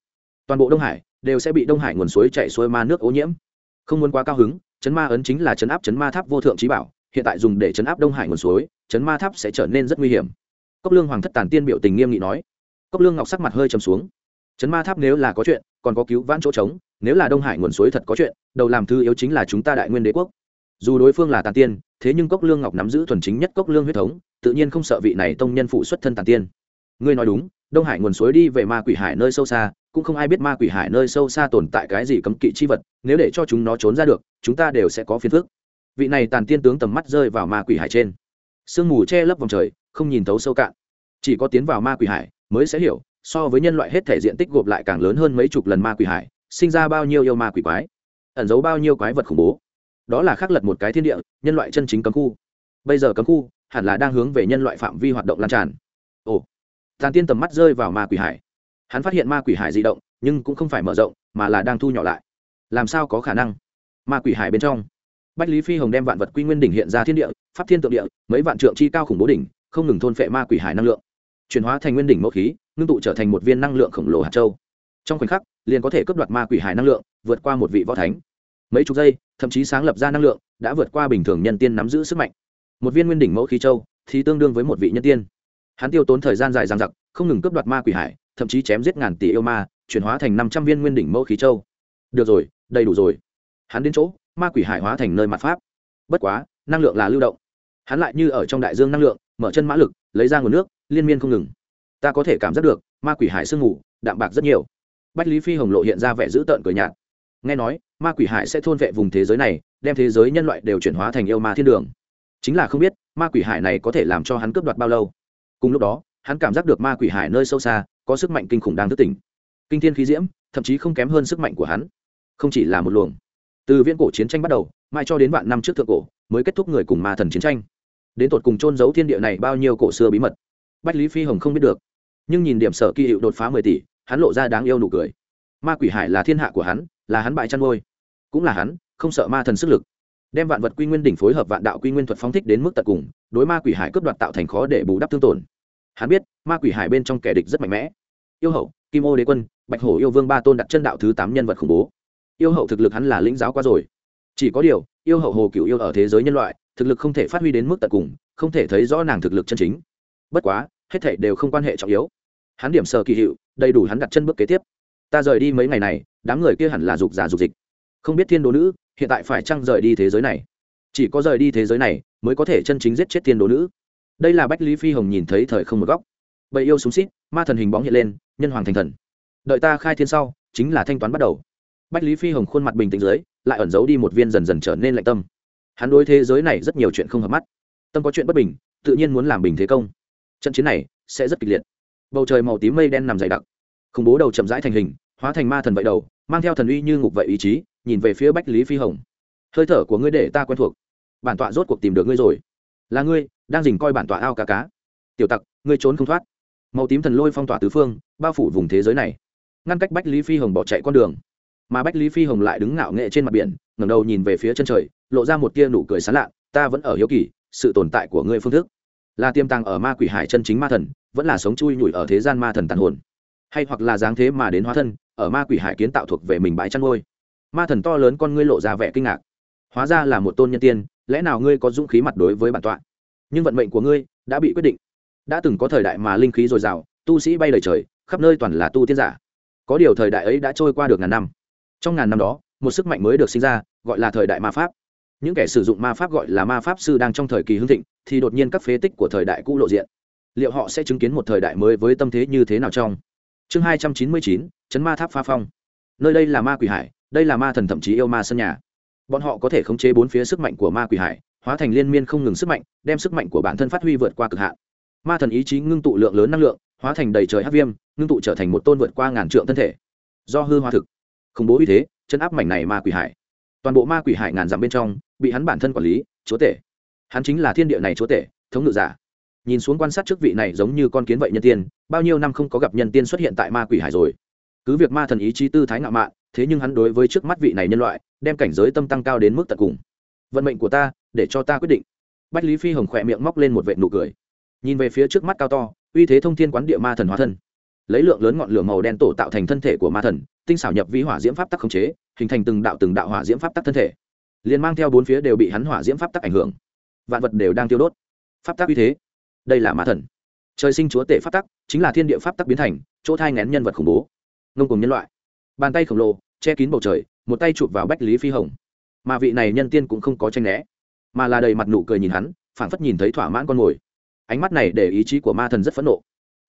Speaker 1: Toàn bộ đông hải đều sẽ bị đông hải nguồn suối chạy xuôi ma nước ô nhiễm. Không muốn quá cao hứng, chấn ma ấn chính là chấn áp chấn ma tháp vô thượng trí bảo, hiện tại dùng để chấn áp đông hải nguồn suối, chấn ma tháp sẽ trở nên rất nguy hiểm. Cốc lương hoàng thất tàn tiên biểu tình nghiêm nghị nói. Cốc lương ngọc sắc mặt hơi trầm xuống. Chấn ma tháp nếu là có chuyện, còn có cứu vãn chỗ trống, nếu là đông hải nguồn suối thật có chuyện, đầu làm thư yếu chính là chúng ta đại nguyên đế quốc. Dù đối phương là tàn tiên, thế nhưng cốc lương ngọc nắm giữ thuần chính nhất cốc lương huyết thống, tự nhiên không sợ vị này tông nhân phụ xuất thân tàn tiên. Ngươi nói đúng đông hải nguồn suối đi về ma quỷ hải nơi sâu xa, cũng không ai biết ma quỷ hải nơi sâu xa tồn tại cái gì cấm kỵ chi vật, nếu để cho chúng nó trốn ra được, chúng ta đều sẽ có phiền phức. Vị này tàn tiên tướng tầm mắt rơi vào ma quỷ hải trên. Sương mù che lấp vòng trời, không nhìn thấu sâu cạn. Chỉ có tiến vào ma quỷ hải mới sẽ hiểu, so với nhân loại hết thể diện tích gộp lại càng lớn hơn mấy chục lần ma quỷ hải, sinh ra bao nhiêu yêu ma quỷ quái, ẩn giấu bao nhiêu quái vật khủng bố. Đó là khắc lật một cái thiên địa, nhân loại chân chính cấm khu. Bây giờ cấm khu hẳn là đang hướng về nhân loại phạm vi hoạt động lan tràn. Ồ tàn tiên tầm mắt rơi vào ma quỷ hải. Hắn phát hiện ma quỷ hải di động, nhưng cũng không phải mở rộng, mà là đang thu nhỏ lại. Làm sao có khả năng? Ma quỷ hải bên trong. Bách lý phi hồng đem vạn vật quy nguyên đỉnh hiện ra thiên địa, pháp thiên tượng địa, mấy vạn trượng chi cao khủng bố đỉnh, không ngừng thôn phệ ma quỷ hải năng lượng. Chuyển hóa thành nguyên đỉnh mẫu khí, ngưng tụ trở thành một viên năng lượng khổng lồ hạt châu. Trong khoảnh khắc, liền có thể cướp đoạt ma quỷ hải năng lượng, vượt qua một vị võ thánh. Mấy chục giây, thậm chí sáng lập ra năng lượng, đã vượt qua bình thường nhân tiên nắm giữ sức mạnh. Một viên nguyên đỉnh mẫu khí châu, thì tương đương với một vị nhân tiên hắn tiêu tốn thời gian dài dằng dặc, không ngừng cướp đoạt ma quỷ hải, thậm chí chém giết ngàn tỷ yêu ma, chuyển hóa thành năm trăm viên nguyên đỉnh mẫu khí châu. Được rồi, đầy đủ rồi. Hắn đến chỗ, ma quỷ hải hóa thành nơi mặt pháp. Bất quá, năng lượng là lưu động. Hắn lại như ở trong đại dương năng lượng, mở chân mã lực, lấy ra nguồn nước, liên miên không ngừng. Ta có thể cảm giác được, ma quỷ hải sương ngủ đạm bạc rất nhiều. Bách lý phi hồng lộ hiện ra vẻ dữ tợn cười nhạt. Nghe nói, ma quỷ hải sẽ thôn vệ vùng thế giới này, đem thế giới nhân loại đều chuyển hóa thành yêu ma thiên đường. Chính là không biết, ma quỷ hải này có thể làm cho hắn cướp đoạt bao lâu cùng lúc đó, hắn cảm giác được ma quỷ hải nơi sâu xa, có sức mạnh kinh khủng đang thức tỉnh. Kinh thiên khí diễm, thậm chí không kém hơn sức mạnh của hắn. Không chỉ là một luồng. Từ viễn cổ chiến tranh bắt đầu mai cho đến vạn năm trước thượng cổ, mới kết thúc người cùng ma thần chiến tranh. Đến tột cùng trôn giấu thiên địa này bao nhiêu cổ xưa bí mật? Bách lý phi hồng không biết được. Nhưng nhìn điểm sở kỳ hiệu đột phá mười tỷ, hắn lộ ra đáng yêu nụ cười. Ma quỷ hải là thiên hạ của hắn, là hắn bại chăn ngôi cũng là hắn, không sợ ma thần sức lực đem vạn vật quy nguyên đỉnh phối hợp vạn đạo quy nguyên thuật phóng thích đến mức tận cùng, đối ma quỷ hải cướp đoạt tạo thành khó để bù đắp thương tổn. Hắn biết, ma quỷ hải bên trong kẻ địch rất mạnh mẽ. Yêu hậu, kim ô đế quân, bạch hổ yêu vương ba tôn đặt chân đạo thứ tám nhân vật khủng bố. Yêu hậu thực lực hắn là lĩnh giáo qua rồi. Chỉ có điều, yêu hậu hồ cựu yêu ở thế giới nhân loại, thực lực không thể phát huy đến mức tận cùng, không thể thấy rõ nàng thực lực chân chính. Bất quá, hết thể đều không quan hệ trọng yếu. Hắn điểm sờ kỳ hiệu, đầy đủ hắn đặt chân bước kế tiếp. Ta rời đi mấy ngày này, đám người kia hẳn là dục giả dục dịch. Không biết thiên đố nữ hiện tại phải chăng rời đi thế giới này? Chỉ có rời đi thế giới này mới có thể chân chính giết chết tiên đố nữ. Đây là bách lý phi hồng nhìn thấy thời không một góc. Bầy yêu súng xít, ma thần hình bóng hiện lên, nhân hoàng thành thần. Đợi ta khai thiên sau, chính là thanh toán bắt đầu. Bách lý phi hồng khuôn mặt bình tĩnh dưới, lại ẩn giấu đi một viên dần dần trở nên lạnh tâm. Hắn đối thế giới này rất nhiều chuyện không hợp mắt. Tâm có chuyện bất bình, tự nhiên muốn làm bình thế công. Trận chiến này sẽ rất kịch liệt. Bầu trời màu tím mây đen nằm dày đặc. Khủng bố đầu chậm rãi thành hình, hóa thành ma thần vậy đầu, mang theo thần uy như ngục vậy ý chí nhìn về phía bách lý phi hồng. Hơi thở của ngươi để ta quen thuộc. Bản tọa rốt cuộc tìm được ngươi rồi. Là ngươi, đang dình coi bản tọa ao cá cá. Tiểu tặc, ngươi trốn không thoát. Màu tím thần lôi phong tỏa tứ phương, bao phủ vùng thế giới này. Ngăn cách bách lý phi hồng bỏ chạy con đường. Mà bách lý phi hồng lại đứng ngạo nghệ trên mặt biển, ngẩng đầu nhìn về phía chân trời, lộ ra một tia nụ cười sán lạ, ta vẫn ở hiếu kỳ, sự tồn tại của ngươi phương thức. Là tiềm tàng ở ma quỷ hải chân chính ma thần, vẫn là sống chui nhủi ở thế gian ma thần tàn hồn. Hay hoặc là dáng thế mà đến hóa thân, ở ma quỷ hải kiến tạo thuộc về mình bãi chăn ngôi ma thần to lớn con ngươi lộ ra vẻ kinh ngạc. Hóa ra là một tôn nhân tiên, lẽ nào ngươi có dũng khí mặt đối với bản tọa? Nhưng vận mệnh của ngươi đã bị quyết định. Đã từng có thời đại mà linh khí dồi dào, tu sĩ bay lời trời, khắp nơi toàn là tu tiên giả. Có điều thời đại ấy đã trôi qua được ngàn năm. Trong ngàn năm đó, một sức mạnh mới được sinh ra, gọi là thời đại ma pháp. Những kẻ sử dụng ma pháp gọi là ma pháp sư đang trong thời kỳ hưng thịnh, thì đột nhiên các phế tích của thời đại cũ lộ diện. Liệu họ sẽ chứng kiến một thời đại mới với tâm thế như thế nào trong? Chương hai trăm chín mươi chín, chấn ma tháp pha phong. Nơi đây là ma quỷ hải đây là ma thần thậm chí yêu ma sân nhà. Bọn họ có thể khống chế bốn phía sức mạnh của ma quỷ hải, hóa thành liên miên không ngừng sức mạnh, đem sức mạnh của bản thân phát huy vượt qua cực hạn. Ma thần ý chí ngưng tụ lượng lớn năng lượng, hóa thành đầy trời hát viêm, ngưng tụ trở thành một tôn vượt qua ngàn trượng thân thể. Do hư hoa thực. Khủng bố uy thế, chân áp mảnh này ma quỷ hải. Toàn bộ ma quỷ hải ngàn dặm bên trong, bị hắn bản thân quản lý, chúa tể. Hắn chính là thiên địa này chúa tể, thống ngự giả. Nhìn xuống quan sát trước vị này giống như con kiến vậy nhân tiên, bao nhiêu năm không có gặp nhân tiên xuất hiện tại ma quỷ hải rồi. Cứ việc ma thần ý chí tư thái ngạo mạn thế nhưng hắn đối với trước mắt vị này nhân loại, đem cảnh giới tâm tăng cao đến mức tận cùng. Vận mệnh của ta, để cho ta quyết định. Bách lý phi hồng khỏe miệng móc lên một vệ nụ cười. Nhìn về phía trước mắt cao to, uy thế thông thiên quán địa ma thần hóa thân. Lấy lượng lớn ngọn lửa màu đen tổ tạo thành thân thể của ma thần, tinh xảo nhập vi hỏa diễm pháp tắc khống chế, hình thành từng đạo từng đạo hỏa diễm pháp tắc thân thể. Liền mang theo bốn phía đều bị hắn hỏa diễm pháp tắc ảnh hưởng. Vạn vật đều đang tiêu đốt. Pháp tắc uy thế. Đây là ma thần. Trời sinh chúa tể pháp tắc, chính là thiên địa pháp tắc biến thành, chỗ thai ngén nhân vật khủng bố. Ngông cùng nhân loại bàn tay khổng lồ, che kín bầu trời, một tay chụp vào bách lý phi hồng. Mà vị này nhân tiên cũng không có tranh né, mà là đầy mặt nụ cười nhìn hắn, phảng phất nhìn thấy thỏa mãn con mồi ánh mắt này để ý chí của ma thần rất phẫn nộ.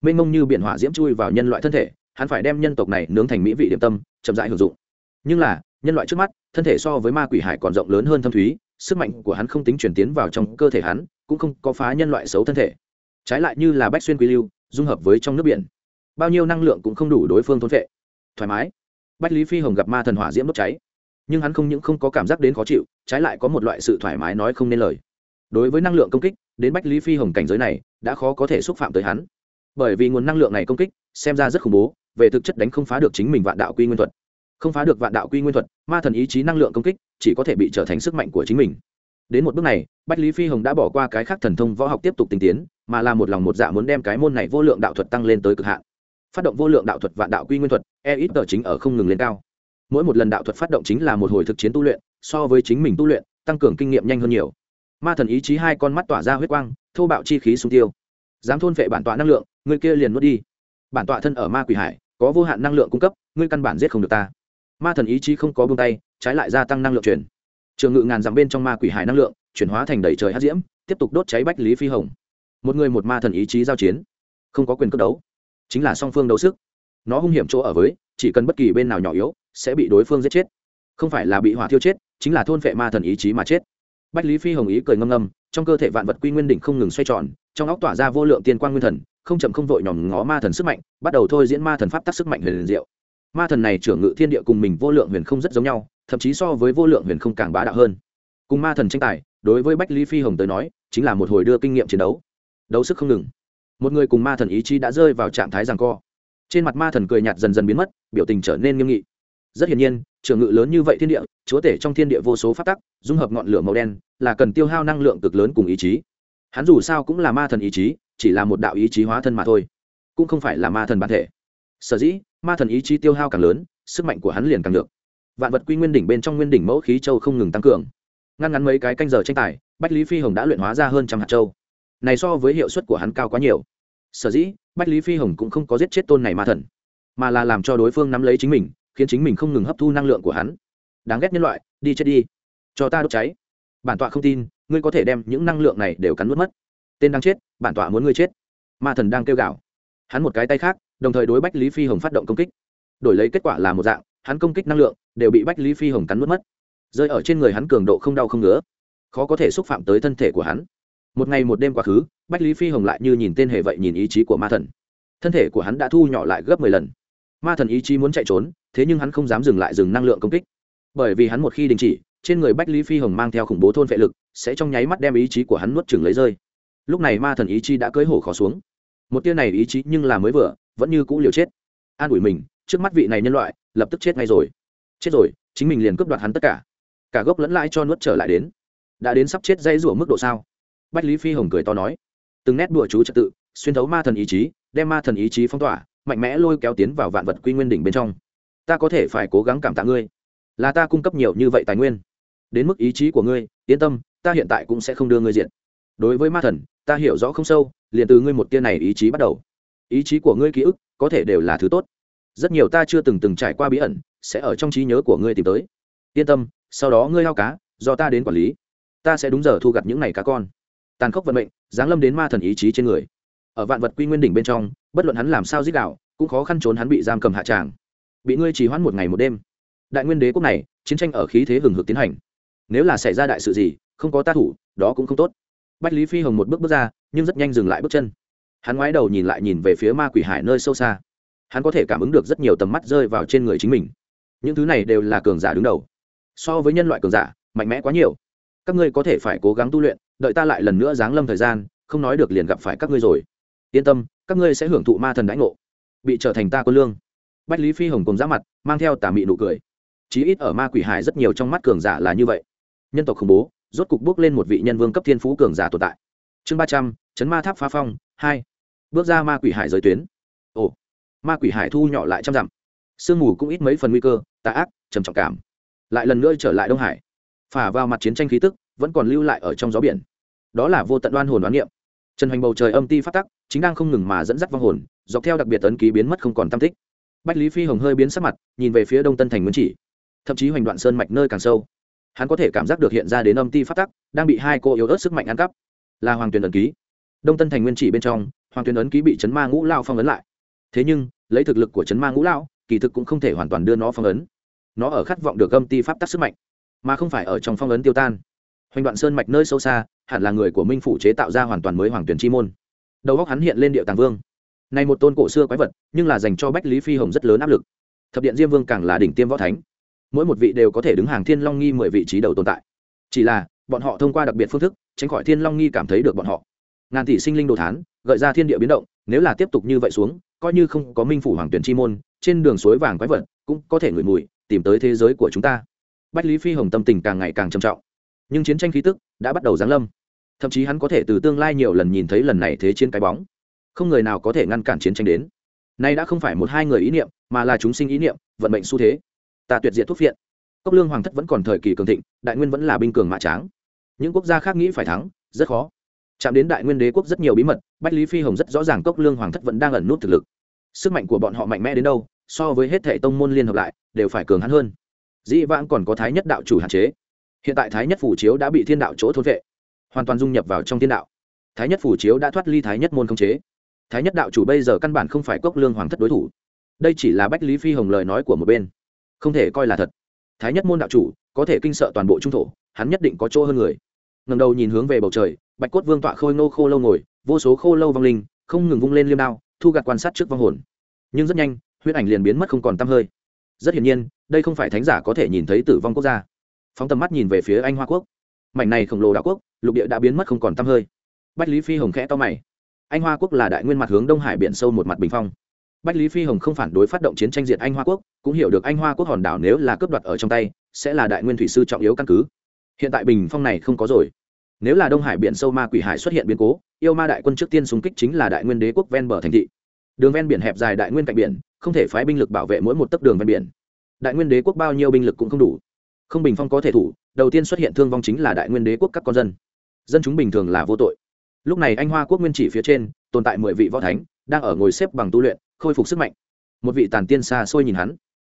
Speaker 1: Mênh mông như biển hỏa diễm chui vào nhân loại thân thể, hắn phải đem nhân tộc này nướng thành mỹ vị điểm tâm, chậm rãi hưởng dụng. Nhưng là, nhân loại trước mắt, thân thể so với ma quỷ hải còn rộng lớn hơn thâm thúy, sức mạnh của hắn không tính chuyển tiến vào trong cơ thể hắn, cũng không có phá nhân loại xấu thân thể. Trái lại như là bách xuyên quy lưu, dung hợp với trong nước biển. Bao nhiêu năng lượng cũng không đủ đối phương thôn vệ thoải mái bách lý phi hồng gặp ma thần hỏa diễm đốt cháy. Nhưng hắn không những không có cảm giác đến khó chịu, trái lại có một loại sự thoải mái nói không nên lời. Đối với năng lượng công kích, đến bách lý phi hồng cảnh giới này, đã khó có thể xúc phạm tới hắn. Bởi vì nguồn năng lượng này công kích, xem ra rất khủng bố, về thực chất đánh không phá được chính mình vạn đạo quy nguyên thuật. Không phá được vạn đạo quy nguyên thuật, ma thần ý chí năng lượng công kích, chỉ có thể bị trở thành sức mạnh của chính mình. Đến một bước này, bách lý phi hồng đã bỏ qua cái khác thần thông võ học tiếp tục tinh tiến, mà là một lòng một dạ muốn đem cái môn này vô lượng đạo thuật tăng lên tới cực hạn phát động vô lượng đạo thuật vạn đạo quy nguyên thuật e ít tờ chính ở không ngừng lên cao. Mỗi một lần đạo thuật phát động chính là một hồi thực chiến tu luyện, so với chính mình tu luyện, tăng cường kinh nghiệm nhanh hơn nhiều. Ma thần ý chí hai con mắt tỏa ra huyết quang, thô bạo chi khí sung tiêu. Dám thôn vệ bản tọa năng lượng, người kia liền nuốt đi. Bản tọa thân ở ma quỷ hải, có vô hạn năng lượng cung cấp, ngươi căn bản giết không được ta. Ma thần ý chí không có buông tay, trái lại gia tăng năng lượng truyền. Trường ngự ngàn dặm bên trong ma quỷ hải năng lượng, chuyển hóa thành đầy trời hát diễm, tiếp tục đốt cháy bách lý phi hồng. Một người một ma thần ý chí giao chiến, không có quyền cất đấu chính là song phương đấu sức. Nó hung hiểm chỗ ở với, chỉ cần bất kỳ bên nào nhỏ yếu, sẽ bị đối phương giết chết. Không phải là bị hỏa thiêu chết, chính là thôn vệ ma thần ý chí mà chết. Bách lý phi hồng ý cười ngâm ngâm, trong cơ thể vạn vật quy nguyên đỉnh không ngừng xoay tròn, trong óc tỏa ra vô lượng tiên quang nguyên thần, không chậm không vội nhòm ngó ma thần sức mạnh, bắt đầu thôi diễn ma thần pháp tắc sức mạnh huyền liền diệu. Ma thần này trưởng ngự thiên địa cùng mình vô lượng huyền không rất giống nhau, thậm chí so với vô lượng huyền không càng bá đạo hơn. Cùng ma thần tranh tài, đối với bách lý phi hồng tới nói, chính là một hồi đưa kinh nghiệm chiến đấu. Đấu sức không ngừng một người cùng ma thần ý chí đã rơi vào trạng thái rằng co. Trên mặt ma thần cười nhạt dần dần biến mất, biểu tình trở nên nghiêm nghị. Rất hiển nhiên trường ngự lớn như vậy thiên địa, chúa tể trong thiên địa vô số phát tắc, dung hợp ngọn lửa màu đen, là cần tiêu hao năng lượng cực lớn cùng ý chí. Hắn dù sao cũng là ma thần ý chí, chỉ là một đạo ý chí hóa thân mà thôi, cũng không phải là ma thần bản thể. Sở dĩ, ma thần ý chí tiêu hao càng lớn, sức mạnh của hắn liền càng được. Vạn vật quy nguyên đỉnh bên trong nguyên đỉnh mẫu khí châu không ngừng tăng cường. Ngăn ngắn mấy cái canh giờ tranh tài, bách lý phi hồng đã luyện hóa ra hơn trăm hạt châu này so với hiệu suất của hắn cao quá nhiều. Sở dĩ, bách lý phi hồng cũng không có giết chết tôn này ma thần, mà là làm cho đối phương nắm lấy chính mình, khiến chính mình không ngừng hấp thu năng lượng của hắn. Đáng ghét nhân loại, đi chết đi. Cho ta đốt cháy. Bản tọa không tin, ngươi có thể đem những năng lượng này đều cắn nuốt mất. Tên đang chết, bản tọa muốn ngươi chết. Ma thần đang kêu gào. Hắn một cái tay khác, đồng thời đối bách lý phi hồng phát động công kích. Đổi lấy kết quả là một dạng, hắn công kích năng lượng đều bị bách lý phi hồng cắn nuốt mất. Rơi ở trên người hắn cường độ không đau không ngứa, khó có thể xúc phạm tới thân thể của hắn một ngày một đêm quá khứ, bách lý phi hồng lại như nhìn tên hề vậy nhìn ý chí của ma thần. Thân thể của hắn đã thu nhỏ lại gấp mười lần. Ma thần ý chí muốn chạy trốn, thế nhưng hắn không dám dừng lại dừng năng lượng công kích. Bởi vì hắn một khi đình chỉ, trên người bách lý phi hồng mang theo khủng bố thôn vệ lực, sẽ trong nháy mắt đem ý chí của hắn nuốt chừng lấy rơi. Lúc này ma thần ý chí đã cưới hổ khó xuống. Một tia này ý chí nhưng là mới vừa, vẫn như cũ liều chết. An ủi mình, trước mắt vị này nhân loại, lập tức chết ngay rồi. Chết rồi, chính mình liền cướp đoạt hắn tất cả. Cả gốc lẫn lãi cho nuốt trở lại đến. Đã đến sắp chết dây rủa mức độ sao? Bách lý phi hồng cười to nói, từng nét đùa chú trật tự, xuyên thấu ma thần ý chí, đem ma thần ý chí phong tỏa, mạnh mẽ lôi kéo tiến vào vạn vật quy nguyên đỉnh bên trong. Ta có thể phải cố gắng cảm tạ ngươi. Là ta cung cấp nhiều như vậy tài nguyên. Đến mức ý chí của ngươi, yên tâm, ta hiện tại cũng sẽ không đưa ngươi diện đối với ma thần, ta hiểu rõ không sâu, liền từ ngươi một tia này ý chí bắt đầu. Ý chí của ngươi ký ức, có thể đều là thứ tốt. Rất nhiều ta chưa từng từng trải qua bí ẩn, sẽ ở trong trí nhớ của ngươi tìm tới. Yên tâm, sau đó ngươi hao cá, do ta đến quản lý. Ta sẽ đúng giờ thu gặt những này cá con tàn khốc vận mệnh, giáng lâm đến ma thần ý chí trên người. Ở vạn vật quy nguyên đỉnh bên trong, bất luận hắn làm sao giết đạo cũng khó khăn trốn hắn bị giam cầm hạ tràng. Bị ngươi trì hoãn một ngày một đêm. Đại nguyên đế quốc này, chiến tranh ở khí thế hừng hực tiến hành. Nếu là xảy ra đại sự gì, không có ta thủ, đó cũng không tốt. Bách lý phi hồng một bước bước ra, nhưng rất nhanh dừng lại bước chân. Hắn ngoái đầu nhìn lại nhìn về phía ma quỷ hải nơi sâu xa. Hắn có thể cảm ứng được rất nhiều tầm mắt rơi vào trên người chính mình. Những thứ này đều là cường giả đứng đầu. So với nhân loại cường giả, mạnh mẽ quá nhiều. Các ngươi có thể phải cố gắng tu luyện đợi ta lại lần nữa giáng lâm thời gian, không nói được liền gặp phải các ngươi rồi. Yên tâm, các ngươi sẽ hưởng thụ ma thần đãi ngộ. Bị trở thành ta quân lương. Bách lý phi hồng cùng giã mặt, mang theo tà mị nụ cười. Chí ít ở ma quỷ hải rất nhiều trong mắt cường giả là như vậy. Nhân tộc khủng bố, rốt cục bước lên một vị nhân vương cấp thiên phú cường giả tồn tại. Chương ba trăm, chấn ma tháp phá phong, hai. Bước ra ma quỷ hải giới tuyến. Ồ. Ma quỷ hải thu nhỏ lại trăm dặm. Sương mù cũng ít mấy phần nguy cơ, tà ác, trầm trọng cảm. Lại lần nữa trở lại đông hải. Phả vào mặt chiến tranh khí tức vẫn còn lưu lại ở trong gió biển. Đó là vô tận đoan hồn đoán niệm. Trần hoành bầu trời âm ti phát tắc, chính đang không ngừng mà dẫn dắt vong hồn, dọc theo đặc biệt tấn ký biến mất không còn tam tích. Bách lý phi hồng hơi biến sắc mặt, nhìn về phía đông tân thành nguyên chỉ. Thậm chí hoành đoạn sơn mạch nơi càng sâu, hắn có thể cảm giác được hiện ra đến âm ti phát tắc, đang bị hai cô yếu ớt sức mạnh ăn cắp. Là hoàng tuyền ấn ký. Đông tân thành nguyên chỉ bên trong, hoàng tuyền ấn ký bị chấn ma ngũ lao phong ấn lại. Thế nhưng, lấy thực lực của chấn ma ngũ lao kỳ thực cũng không thể hoàn toàn đưa nó phong ấn. Nó ở khát vọng được âm ti pháp tắc sức mạnh, mà không phải ở trong phong ấn tiêu tan hoành đoạn sơn mạch nơi sâu xa, hẳn là người của minh phủ chế tạo ra hoàn toàn mới hoàng tuyển chi môn. Đầu góc hắn hiện lên địa tàng vương. Này một tôn cổ xưa quái vật, nhưng là dành cho bách lý phi hồng rất lớn áp lực. Thập điện diêm vương càng là đỉnh tiêm võ thánh. Mỗi một vị đều có thể đứng hàng thiên long nghi mười vị trí đầu tồn tại. Chỉ là, bọn họ thông qua đặc biệt phương thức, tránh khỏi thiên long nghi cảm thấy được bọn họ. Ngàn tỷ sinh linh đồ thán, gợi ra thiên địa biến động, nếu là tiếp tục như vậy xuống, coi như không có minh phủ hoàng tuyển chi môn, trên đường suối vàng quái vật cũng có thể ngửi mùi, tìm tới thế giới của chúng ta. Bách lý phi hồng tâm tình càng ngày càng trầm trọng nhưng chiến tranh khí tức đã bắt đầu giáng lâm. Thậm chí hắn có thể từ tương lai nhiều lần nhìn thấy lần này thế chiến cái bóng. Không người nào có thể ngăn cản chiến tranh đến. Nay đã không phải một hai người ý niệm, mà là chúng sinh ý niệm, vận mệnh xu thế. Ta tuyệt diệt thuốc viện cốc lương hoàng thất vẫn còn thời kỳ cường thịnh, đại nguyên vẫn là binh cường mã tráng. Những quốc gia khác nghĩ phải thắng, rất khó. Chạm đến đại nguyên đế quốc rất nhiều bí mật, bách lý phi hồng rất rõ ràng cốc lương hoàng thất vẫn đang ẩn nút thực lực. Sức mạnh của bọn họ mạnh mẽ đến đâu, so với hết thệ tông môn liên hợp lại, đều phải cường hắn hơn. Dĩ vãng còn có thái nhất đạo chủ hạn chế hiện tại thái nhất phủ chiếu đã bị thiên đạo chỗ thôn vệ, hoàn toàn dung nhập vào trong thiên đạo. Thái nhất phủ chiếu đã thoát ly thái nhất môn không chế. Thái nhất đạo chủ bây giờ căn bản không phải cốc lương hoàng thất đối thủ. Đây chỉ là bách lý phi hồng lời nói của một bên. Không thể coi là thật. Thái nhất môn đạo chủ có thể kinh sợ toàn bộ trung thổ, hắn nhất định có chỗ hơn người. Ngầm đầu nhìn hướng về bầu trời, bạch cốt vương tọa khôi nô khô lâu ngồi, vô số khô lâu vong linh, không ngừng vung lên liêm đao, thu gạt quan sát trước vong hồn. Nhưng rất nhanh, huyết ảnh liền biến mất không còn t hơi. Rất hiển nhiên, đây không phải thánh giả có thể nhìn thấy tử vong quốc gia phóng tầm mắt nhìn về phía anh hoa quốc. Mảnh này khổng lồ đảo quốc, lục địa đã biến mất không còn t hơi. Bách lý phi hồng khẽ to mày. Anh hoa quốc là đại nguyên mặt hướng đông hải biển sâu một mặt bình phong. Bách lý phi hồng không phản đối phát động chiến tranh diệt anh hoa quốc, cũng hiểu được anh hoa quốc hòn đảo nếu là cướp đoạt ở trong tay, sẽ là đại nguyên thủy sư trọng yếu căn cứ. Hiện tại bình phong này không có rồi. Nếu là đông hải biển sâu ma quỷ hải xuất hiện biến cố, yêu ma đại quân trước tiên xung kích chính là đại nguyên đế quốc ven bờ thành thị. Đường ven biển hẹp dài đại nguyên cạnh biển, không thể phái binh lực bảo vệ mỗi một tấc đường ven biển. Đại nguyên đế quốc bao nhiêu binh lực cũng không đủ không bình phong có thể thủ, đầu tiên xuất hiện thương vong chính là đại nguyên đế quốc các con dân. Dân chúng bình thường là vô tội. Lúc này anh hoa quốc nguyên chỉ phía trên, tồn tại mười vị võ thánh, đang ở ngồi xếp bằng tu luyện, khôi phục sức mạnh. Một vị tàn tiên xa xôi nhìn hắn.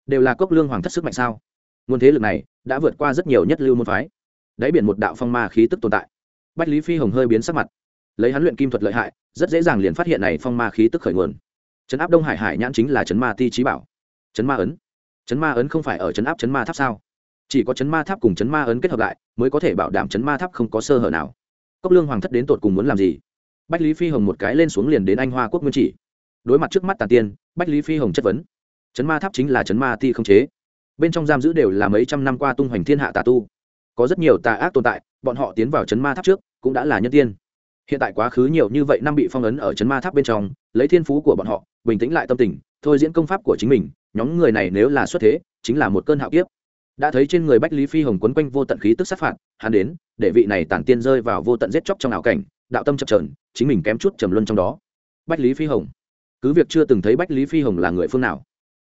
Speaker 1: Đều là cốc lương hoàng thất sức mạnh sao? Nguồn thế lực này đã vượt qua rất nhiều nhất lưu môn phái. Đáy biển một đạo phong ma khí tức tồn tại. Bách lý phi hồng hơi biến sắc mặt. Lấy hắn luyện kim thuật lợi hại, rất dễ dàng liền phát hiện này phong ma khí tức khởi nguồn. Trấn áp đông hải hải nhãn chính là trấn ma ti trí bảo. Trấn ma ấn. Trấn ma ấn không phải ở trấn áp trấn ma tháp sao? Chỉ có chấn ma tháp cùng chấn ma ấn kết hợp lại mới có thể bảo đảm chấn ma tháp không có sơ hở nào. Cốc lương hoàng thất đến tột cùng muốn làm gì? Bách lý phi hồng một cái lên xuống liền đến anh hoa quốc nguyên chỉ. Đối mặt trước mắt tàn tiên, bách lý phi hồng chất vấn. Chấn ma tháp chính là chấn ma ti không chế. Bên trong giam giữ đều là mấy trăm năm qua tung hoành thiên hạ tà tu. Có rất nhiều tà ác tồn tại, bọn họ tiến vào chấn ma tháp trước cũng đã là nhân tiên. Hiện tại quá khứ nhiều như vậy năm bị phong ấn ở chấn ma tháp bên trong, lấy thiên phú của bọn họ, bình tĩnh lại tâm tình, thôi diễn công pháp của chính mình, nhóm người này nếu là xuất thế, chính là một cơn hạo kiếp đã thấy trên người bách lý phi hồng quấn quanh vô tận khí tức sát phạt, hắn đến, để vị này tản tiên rơi vào vô tận giết chóc trong ảo cảnh, đạo tâm chập trờn chính mình kém chút trầm luân trong đó. Bách lý phi hồng. Cứ việc chưa từng thấy bách lý phi hồng là người phương nào.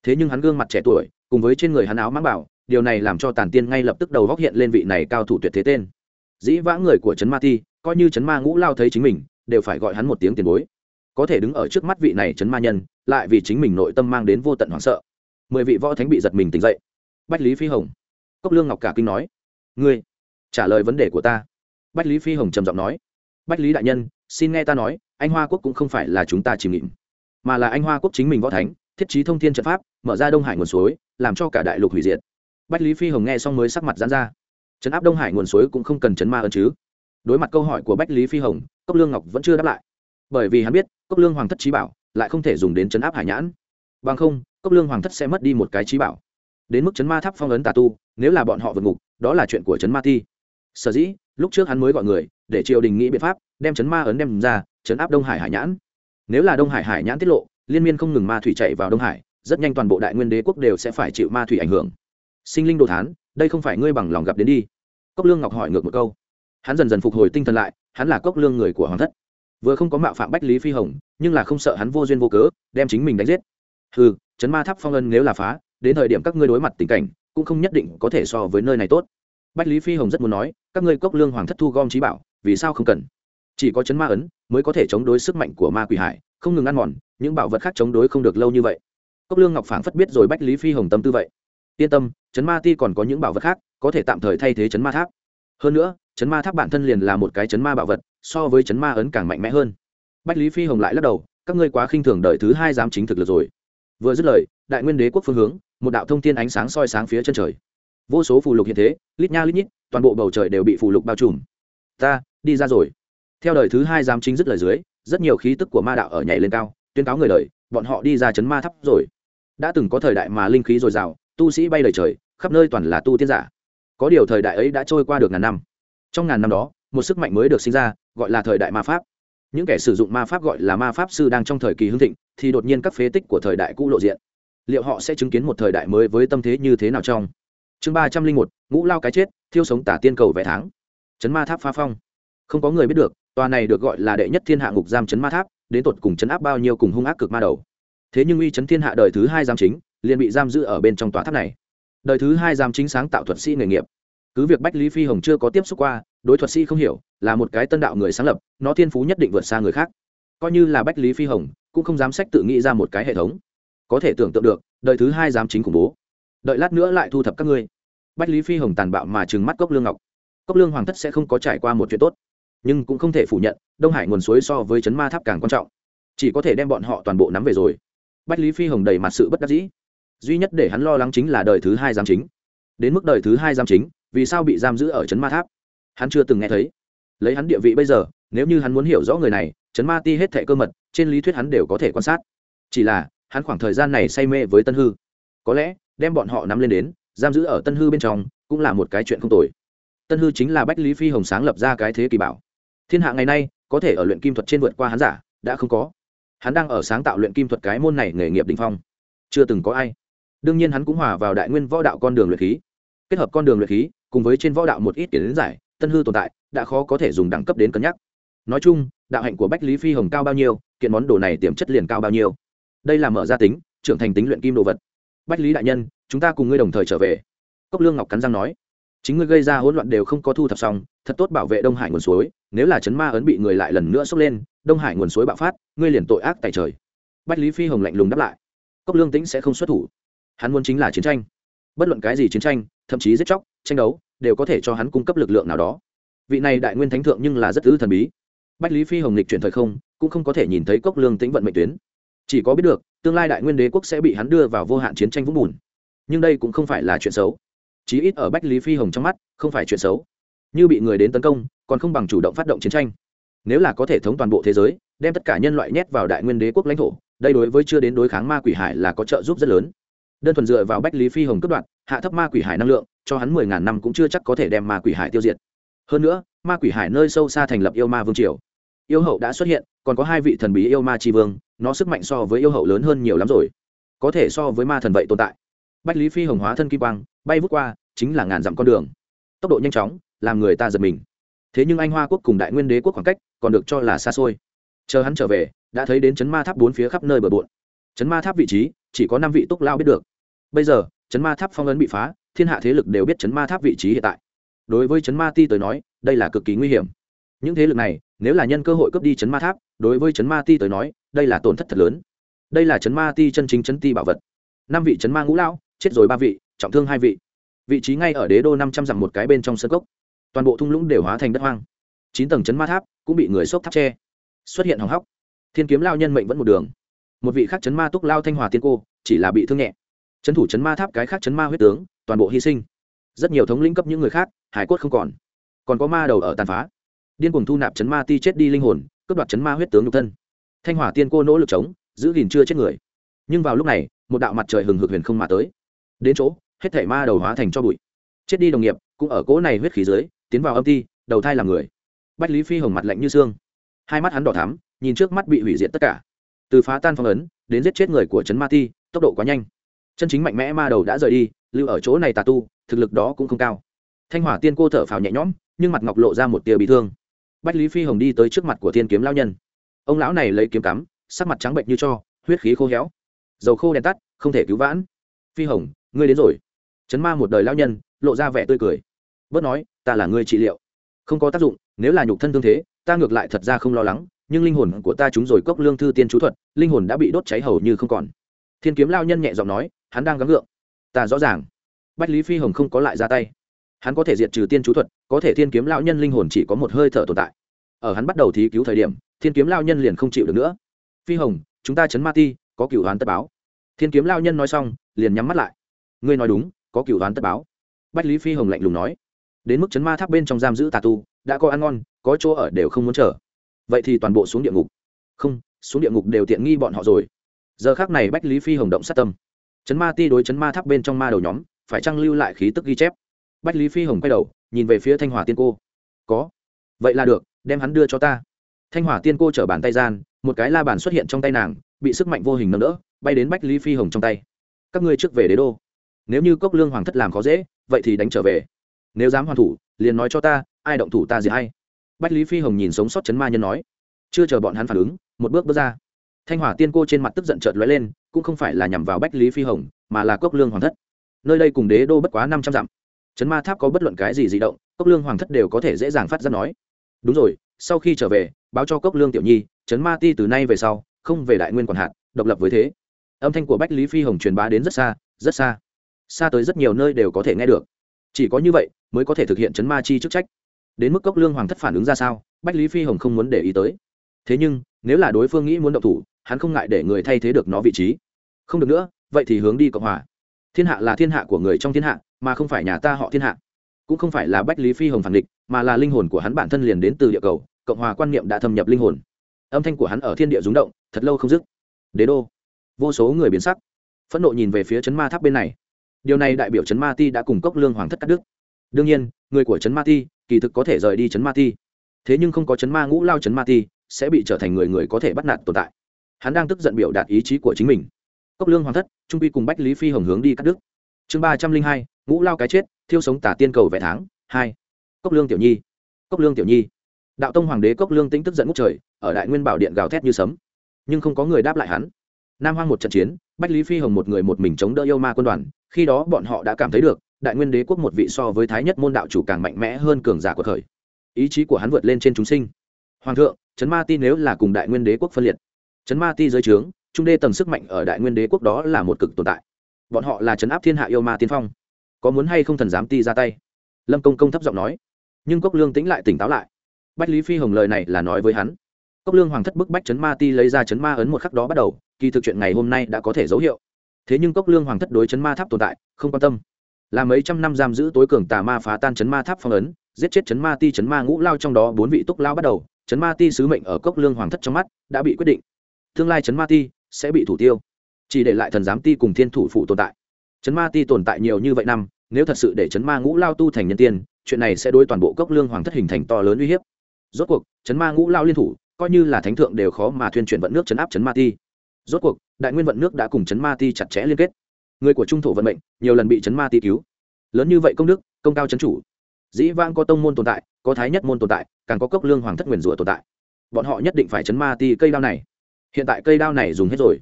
Speaker 1: Thế nhưng hắn gương mặt trẻ tuổi, cùng với trên người hắn áo mang bảo, điều này làm cho tản tiên ngay lập tức đầu góc hiện lên vị này cao thủ tuyệt thế tên. Dĩ vã người của trấn ma ti, coi như trấn ma ngũ lao thấy chính mình, đều phải gọi hắn một tiếng tiền bối. Có thể đứng ở trước mắt vị này trấn ma nhân, lại vì chính mình nội tâm mang đến vô tận hoảng sợ. Mười vị võ thánh bị giật mình tỉnh dậy bách lý phi hồng. Cốc lương ngọc cả kinh nói, ngươi, trả lời vấn đề của ta. Bách lý phi hồng trầm giọng nói, bách lý đại nhân, xin nghe ta nói, anh hoa quốc cũng không phải là chúng ta chìm nghịm, mà là anh hoa quốc chính mình võ thánh, thiết trí thông thiên trận pháp, mở ra đông hải nguồn suối, làm cho cả đại lục hủy diệt. Bách lý phi hồng nghe xong mới sắc mặt dán ra. Trấn áp đông hải nguồn suối cũng không cần chấn ma ơn chứ. Đối mặt câu hỏi của bách lý phi hồng, cốc lương ngọc vẫn chưa đáp lại. Bởi vì hắn biết, cốc lương hoàng thất trí bảo lại không thể dùng đến chấn áp hải nhãn. Bằng không, cốc lương hoàng thất sẽ mất đi một cái trí bảo đến mức chấn ma tháp phong ấn tà tu, nếu là bọn họ vượt ngục, đó là chuyện của chấn ma thi. sở dĩ, lúc trước hắn mới gọi người, để triều đình nghĩ biện pháp, đem chấn ma ấn đem ra, chấn áp đông hải hải nhãn. Nếu là đông hải hải nhãn tiết lộ, liên miên không ngừng ma thủy chạy vào đông hải, rất nhanh toàn bộ đại nguyên đế quốc đều sẽ phải chịu ma thủy ảnh hưởng. Sinh linh đồ thán, đây không phải ngươi bằng lòng gặp đến đi. Cốc lương ngọc hỏi ngược một câu. Hắn dần dần phục hồi tinh thần lại, hắn là cốc lương người của hoàng thất. Vừa không có mạo phạm bách lý phi hồng, nhưng là không sợ hắn vô duyên vô cớ, đem chính mình đánh giết. Ừ chấn ma tháp phong ân nếu là phá đến thời điểm các ngươi đối mặt tình cảnh, cũng không nhất định có thể so với nơi này tốt. Bách lý phi hồng rất muốn nói, các ngươi cốc lương hoàng thất thu gom trí bảo, vì sao không cần? Chỉ có chấn ma ấn mới có thể chống đối sức mạnh của ma quỷ hải, không ngừng ăn mòn, những bảo vật khác chống đối không được lâu như vậy. Cốc lương ngọc phảng phất biết rồi bách lý phi hồng tâm tư vậy. Yên tâm, chấn ma ti còn có những bảo vật khác, có thể tạm thời thay thế chấn ma tháp. Hơn nữa, chấn ma tháp bản thân liền là một cái chấn ma bảo vật, so với chấn ma ấn càng mạnh mẽ hơn. Bách lý phi hồng lại lắc đầu, các ngươi quá khinh thường đợi thứ hai dám chính thực lực rồi. Vừa dứt lời, đại nguyên đế quốc phương hướng một đạo thông thiên ánh sáng soi sáng phía chân trời. Vô số phù lục hiện thế, lít nha lít nhít, toàn bộ bầu trời đều bị phù lục bao trùm. Ta, đi ra rồi. Theo đời thứ hai giám chính dứt lời dưới, rất nhiều khí tức của ma đạo ở nhảy lên cao, tuyên cáo người đời, bọn họ đi ra chấn ma tháp rồi. Đã từng có thời đại mà linh khí dồi dào, tu sĩ bay lời trời, khắp nơi toàn là tu tiên giả. Có điều thời đại ấy đã trôi qua được ngàn năm. Trong ngàn năm đó, một sức mạnh mới được sinh ra, gọi là thời đại ma pháp. Những kẻ sử dụng ma pháp gọi là ma pháp sư đang trong thời kỳ hưng thịnh, thì đột nhiên các phế tích của thời đại cũ lộ diện liệu họ sẽ chứng kiến một thời đại mới với tâm thế như thế nào trong? Chương ba trăm linh một, ngũ lao cái chết, thiêu sống tả tiên cầu vẽ tháng. Chấn ma tháp pha phong. Không có người biết được, tòa này được gọi là đệ nhất thiên hạ ngục giam chấn ma tháp, đến tột cùng chấn áp bao nhiêu cùng hung ác cực ma đầu. Thế nhưng uy chấn thiên hạ đời thứ hai giam chính, liền bị giam giữ ở bên trong tòa tháp này. Đời thứ hai giam chính sáng tạo thuật sĩ nghề nghiệp. Cứ việc bách lý phi hồng chưa có tiếp xúc qua, đối thuật sĩ không hiểu, là một cái tân đạo người sáng lập, nó thiên phú nhất định vượt xa người khác. Coi như là bách lý phi hồng, cũng không dám sách tự nghĩ ra một cái hệ thống có thể tưởng tượng được, đời thứ hai giám chính khủng bố. Đợi lát nữa lại thu thập các ngươi. Bách lý phi hồng tàn bạo mà trừng mắt cốc lương ngọc. Cốc lương hoàng thất sẽ không có trải qua một chuyện tốt, nhưng cũng không thể phủ nhận, đông hải nguồn suối so với chấn ma tháp càng quan trọng. Chỉ có thể đem bọn họ toàn bộ nắm về rồi. Bách lý phi hồng đầy mặt sự bất đắc dĩ. Duy nhất để hắn lo lắng chính là đời thứ hai giám chính. Đến mức đời thứ hai giám chính, vì sao bị giam giữ ở trấn ma tháp? Hắn chưa từng nghe thấy. Lấy hắn địa vị bây giờ, nếu như hắn muốn hiểu rõ người này, trấn ma ti hết thẻ cơ mật, trên lý thuyết hắn đều có thể quan sát. Chỉ là hắn khoảng thời gian này say mê với tân hư. Có lẽ, đem bọn họ nắm lên đến, giam giữ ở tân hư bên trong, cũng là một cái chuyện không tồi. Tân hư chính là bách lý phi hồng sáng lập ra cái thế kỳ bảo. Thiên hạ ngày nay, có thể ở luyện kim thuật trên vượt qua hắn giả, đã không có. Hắn đang ở sáng tạo luyện kim thuật cái môn này nghề nghiệp đ ỉ n h phong. Chưa từng có ai. Đương nhiên hắn cũng hòa vào đại nguyên võ đạo con đường luyện khí. Kết hợp con đường luyện khí, cùng với trên võ đạo một ít kiến giải, tân hư tồn tại, đã khó có thể dùng đẳng cấp đến cân nhắc. Nói chung, đạo hạnh của bách lý phi hồng cao bao nhiêu, kiện món đồ này tiềm chất liền cao bao nhiêu đây là mở ra tính, trưởng thành tính luyện kim đồ vật. Bách lý đại nhân, chúng ta cùng ngươi đồng thời trở về. Cốc lương ngọc cắn răng nói. Chính ngươi gây ra hỗn loạn đều không có thu thập xong, thật tốt bảo vệ đông hải nguồn suối, nếu là chấn ma ấn bị người lại lần nữa xốc lên, đông hải nguồn suối bạo phát, ngươi liền tội ác tại trời. Bách lý phi hồng lạnh lùng đáp lại. Cốc lương tĩnh sẽ không xuất thủ. Hắn muốn chính là chiến tranh. Bất luận cái gì chiến tranh, thậm chí giết chóc, tranh đấu, đều có thể cho hắn cung cấp lực lượng nào đó. Vị này đại nguyên thánh thượng nhưng là rất ư thần bí. Bách lý phi hồng lịch chuyển thời không, cũng không có thể nhìn thấy cốc lương tĩnh vận mệnh tuyến chỉ có biết được, tương lai đại nguyên đế quốc sẽ bị hắn đưa vào vô hạn chiến tranh vũng bùn. Nhưng đây cũng không phải là chuyện xấu. Chí ít ở bách lý phi hồng trong mắt, không phải chuyện xấu. Như bị người đến tấn công, còn không bằng chủ động phát động chiến tranh. Nếu là có thể thống toàn bộ thế giới, đem tất cả nhân loại nhét vào đại nguyên đế quốc lãnh thổ, đây đối với chưa đến đối kháng ma quỷ hải là có trợ giúp rất lớn. Đơn thuần dựa vào bách lý phi hồng cướp đoạt, hạ thấp ma quỷ hải năng lượng, cho hắn mười ngàn năm cũng chưa chắc có thể đem ma quỷ hải tiêu diệt. Hơn nữa, ma quỷ hải nơi sâu xa thành lập yêu ma vương triều yêu hậu đã xuất hiện, còn có hai vị thần bí yêu ma tri vương, nó sức mạnh so với yêu hậu lớn hơn nhiều lắm rồi. Có thể so với ma thần vậy tồn tại. Bách lý phi hồng hóa thân kim quang, bay vút qua, chính là ngàn dặm con đường. Tốc độ nhanh chóng, làm người ta giật mình. Thế nhưng anh hoa quốc cùng đại nguyên đế quốc khoảng cách, còn được cho là xa xôi. Chờ hắn trở về, đã thấy đến chấn ma tháp bốn phía khắp nơi bờ bộn. Chấn ma tháp vị trí, chỉ có năm vị túc lao biết được. Bây giờ, chấn ma tháp phong ấn bị phá, thiên hạ thế lực đều biết chấn ma tháp vị trí hiện tại. Đối với chấn ma ti tới nói, đây là cực kỳ nguy hiểm. Những thế lực này nếu là nhân cơ hội cướp đi chấn ma tháp, đối với chấn ma ti tới nói, đây là tổn thất thật lớn. Đây là chấn ma ti chân chính chấn ti bảo vật. Năm vị chấn ma ngũ lao chết rồi ba vị, trọng thương hai vị. Vị trí ngay ở đế đô năm trăm dặm một cái bên trong sân cốc. Toàn bộ thung lũng đều hóa thành đất hoang. Chín tầng chấn ma tháp cũng bị người xốc tháp tre xuất hiện hỏng hóc. Thiên kiếm lao nhân mệnh vẫn một đường. Một vị khác chấn ma túc lao thanh hòa tiên cô, chỉ là bị thương nhẹ. Chấn thủ chấn ma tháp cái khác chấn ma huyết tướng, toàn bộ hy sinh. Rất nhiều thống lĩnh cấp những người khác, hải cốt không còn. Còn có ma đầu ở tàn phá điên cuồng thu nạp chấn ma ti chết đi linh hồn, cướp đoạt chấn ma huyết tướng nhục thân. Thanh hỏa tiên cô nỗ lực chống, giữ gìn chưa chết người. Nhưng vào lúc này, một đạo mặt trời hừng hực huyền không mà tới. Đến chỗ, hết thảy ma đầu hóa thành cho bụi. Chết đi đồng nghiệp, cũng ở cỗ này huyết khí dưới, tiến vào âm ti, đầu thai làm người. Bách lý phi hồng mặt lạnh như xương. Hai mắt hắn đỏ thắm, nhìn trước mắt bị hủy diệt tất cả. Từ phá tan phong ấn, đến giết chết người của trấn ma ti, tốc độ quá nhanh. Chân chính mạnh mẽ ma đầu đã rời đi, lưu ở chỗ này tà tu, thực lực đó cũng không cao. Thanh hỏa tiên cô thở phào nhẹ nhõm, nhưng mặt ngọc lộ ra một tia bị thương bách lý phi hồng đi tới trước mặt của thiên kiếm lao nhân. Ông lão này lấy kiếm cắm, sắc mặt trắng bệnh như cho, huyết khí khô héo. Dầu khô đèn tắt, không thể cứu vãn. Phi hồng, ngươi đến rồi. Chấn ma một đời lao nhân, lộ ra vẻ tươi cười. Bớt nói, ta là người trị liệu. Không có tác dụng, nếu là nhục thân thương thế, ta ngược lại thật ra không lo lắng, nhưng linh hồn của ta chúng rồi cốc lương thư tiên chú thuật, linh hồn đã bị đốt cháy hầu như không còn. Thiên kiếm lao nhân nhẹ giọng nói, hắn đang gắng gượng. Ta rõ ràng. Bách lý phi hồng không có lại ra tay hắn có thể diệt trừ tiên chú thuật, có thể thiên kiếm lao nhân linh hồn chỉ có một hơi thở tồn tại. Ở hắn bắt đầu thí cứu thời điểm, thiên kiếm lao nhân liền không chịu được nữa. Phi hồng, chúng ta chấn ma ti, có cựu đoán tất báo. Thiên kiếm lao nhân nói xong, liền nhắm mắt lại. Ngươi nói đúng, có cựu đoán tất báo. Bách lý phi hồng lạnh lùng nói. Đến mức chấn ma tháp bên trong giam giữ tà tu, đã có ăn ngon, có chỗ ở đều không muốn chờ. Vậy thì toàn bộ xuống địa ngục. Không, xuống địa ngục đều tiện nghi bọn họ rồi. Giờ khác này bách lý phi hồng động sát tâm. Chấn ma ti đối chấn ma tháp bên trong ma đầu nhóm, phải trăng lưu lại khí tức ghi chép? Bách lý phi hồng quay đầu, nhìn về phía thanh hòa tiên cô. Có. Vậy là được, đem hắn đưa cho ta. Thanh Hòa tiên cô chở bàn tay gian, một cái la bàn xuất hiện trong tay nàng, bị sức mạnh vô hình nâng đỡ, bay đến bách lý phi hồng trong tay. Các ngươi trước về đế đô. Nếu như cốc lương hoàng thất làm khó dễ, vậy thì đánh trở về. Nếu dám hoàn thủ, liền nói cho ta, ai động thủ ta gì hay bách lý phi hồng nhìn sống sót chấn ma nhân nói. Chưa chờ bọn hắn phản ứng, một bước bước ra. Thanh hỏa tiên cô trên mặt tức giận trợt lóe lên, cũng không phải là nhằm vào bách lý phi hồng, mà là cốc lương hoàng thất. Nơi đây cùng đế đô bất quá năm trăm dặm chấn ma tháp có bất luận cái gì di động, cốc lương hoàng thất đều có thể dễ dàng phát ra nói. Đúng rồi, sau khi trở về, báo cho cốc lương tiểu nhi chấn ma ti từ nay về sau, không về đại nguyên quản hạt, độc lập với thế. Âm thanh của bách lý phi hồng truyền bá đến rất xa rất xa. Xa tới rất nhiều nơi đều có thể nghe được. Chỉ có như vậy mới có thể thực hiện chấn ma chi chức trách. Đến mức cốc lương hoàng thất phản ứng ra sao, bách lý phi hồng không muốn để ý tới. Thế nhưng, nếu là đối phương nghĩ muốn động thủ, hắn không ngại để người thay thế được nó vị trí. Không được nữa, vậy thì hướng đi cộng hòa. Thiên hạ là thiên hạ của người trong thiên hạ mà không phải nhà ta họ thiên hạ. Cũng không phải là bách lý phi hồng phản địch, mà là linh hồn của hắn bản thân liền đến từ địa cầu, cộng hòa quan niệm đã thâm nhập linh hồn. Âm thanh của hắn ở thiên địa rúng động, thật lâu không dứt. Đế đô. Vô số người biến sắc. Phẫn nộ nhìn về phía chấn ma tháp bên này. Điều này đại biểu chấn ma ti đã cùng cốc lương hoàng thất cắt đức đương nhiên, người của chấn ma ti, kỳ thực có thể rời đi chấn ma ti. Thế nhưng không có chấn ma ngũ lao chấn ma ti, sẽ bị trở thành người người có thể bắt nạt tồn tại. Hắn đang tức giận biểu đạt ý chí của chính mình. Cốc lương hoàng thất, trung quy cùng bách lý phi hồng hướng đi cắt đức chương ba trăm linh hai ngũ lao cái chết thiêu sống tả tiên cầu vẽ tháng hai. Cốc lương tiểu nhi. Cốc lương tiểu nhi. Đạo tông hoàng đế cốc lương tính tức giận ngút trời ở đại nguyên bảo điện gào thét như sấm. Nhưng không có người đáp lại hắn. Nam hoang một trận chiến bách lý phi hồng một người một mình chống đỡ yêu ma quân đoàn khi đó bọn họ đã cảm thấy được đại nguyên đế quốc một vị so với thái nhất môn đạo chủ càng mạnh mẽ hơn cường giả của khởi, ý chí của hắn vượt lên trên chúng sinh. Hoàng thượng trấn ma ti nếu là cùng đại nguyên đế quốc phân liệt trấn ma ti dưới trướng trung đê tầng sức mạnh ở đại nguyên đế quốc đó là một cực tồn tại. Bọn họ là trấn áp thiên hạ yêu ma tiên phong có muốn hay không thần giám ti ra tay? Lâm công công thấp giọng nói. Nhưng cốc lương tĩnh lại tỉnh táo lại. Bách lý phi hồng lời này là nói với hắn. Cốc lương hoàng thất bức bách chấn ma ti lấy ra chấn ma ấn một khắc đó bắt đầu, kỳ thực chuyện ngày hôm nay đã có thể dấu hiệu. Thế nhưng cốc lương hoàng thất đối chấn ma tháp tồn tại, không quan tâm. Là mấy trăm năm giam giữ tối cường tà ma phá tan chấn ma tháp phong ấn, giết chết chấn ma ti, chấn ma ngũ lao trong đó bốn vị túc lao bắt đầu, chấn ma ti sứ mệnh ở cốc lương hoàng thất trong mắt đã bị quyết định. Tương lai chấn ma ti sẽ bị thủ tiêu. Chỉ để lại thần giám ti cùng thiên thủ phụ tồn tại chấn ma ti tồn tại nhiều như vậy năm, nếu thật sự để chấn ma ngũ lao tu thành nhân tiên, chuyện này sẽ đối toàn bộ cốc lương hoàng thất hình thành to lớn uy hiếp. Rốt cuộc, chấn ma ngũ lao liên thủ, coi như là thánh thượng đều khó mà thuyên chuyển vận nước chấn áp chấn ma ti. Rốt cuộc, đại nguyên vận nước đã cùng chấn ma ti chặt chẽ liên kết. Người của trung thổ vận mệnh, nhiều lần bị chấn ma ti cứu. Lớn như vậy công đức, công cao chấn chủ. Dĩ vang có tông môn tồn tại, có thái nhất môn tồn tại, càng có cốc lương hoàng thất nguyền rủa tồn tại. Bọn họ nhất định phải chấn ma ti cây đao này. Hiện tại cây đao này dùng hết rồi.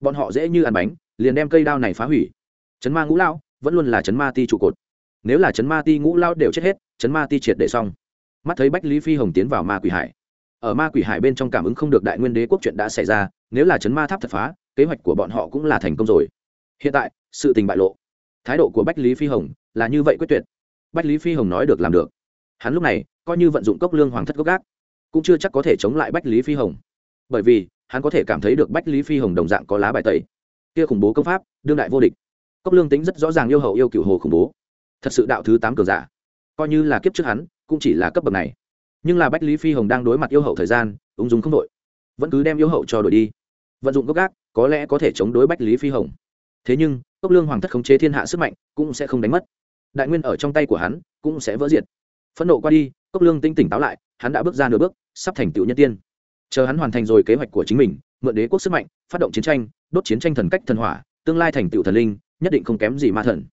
Speaker 1: Bọn họ dễ như ăn bánh, liền đem cây đao này phá hủy chấn ma ngũ lao vẫn luôn là chấn ma ti trụ cột. Nếu là chấn ma ti ngũ lao đều chết hết, chấn ma ti triệt để xong. Mắt thấy bách lý phi hồng tiến vào ma quỷ hải. Ở ma quỷ hải bên trong cảm ứng không được đại nguyên đế quốc chuyện đã xảy ra, nếu là chấn ma tháp thật phá, kế hoạch của bọn họ cũng là thành công rồi. Hiện tại, sự tình bại lộ. Thái độ của bách lý phi hồng là như vậy quyết tuyệt. Bách lý phi hồng nói được làm được. Hắn lúc này coi như vận dụng cốc lương hoàng thất gốc gác, cũng chưa chắc có thể chống lại bách lý phi hồng. Bởi vì, hắn có thể cảm thấy được bách lý phi hồng đồng dạng có lá bài tẩy. Kia khủng bố công pháp, đương đại vô địch cốc lương tính rất rõ ràng yêu hậu yêu cựu hồ khủng bố. Thật sự đạo thứ tám cường giả. Coi như là kiếp trước hắn, cũng chỉ là cấp bậc này. Nhưng là bách lý phi hồng đang đối mặt yêu hậu thời gian, ung dung không đội vẫn cứ đem yêu hậu cho đổi đi. Vận dụng gốc gác, có lẽ có thể chống đối bách lý phi hồng. Thế nhưng, cốc lương hoàng thất khống chế thiên hạ sức mạnh, cũng sẽ không đánh mất. Đại nguyên ở trong tay của hắn, cũng sẽ vỡ diệt. Phẫn nộ qua đi, cốc lương tinh tỉnh táo lại, hắn đã bước ra nửa bước, sắp thành tựu nhân tiên. Chờ hắn hoàn thành rồi kế hoạch của chính mình, mượn đế quốc sức mạnh, phát động chiến tranh, đốt chiến tranh thần cách thần hỏa, tương lai thành tựu thần linh nhất định không kém gì ma thần.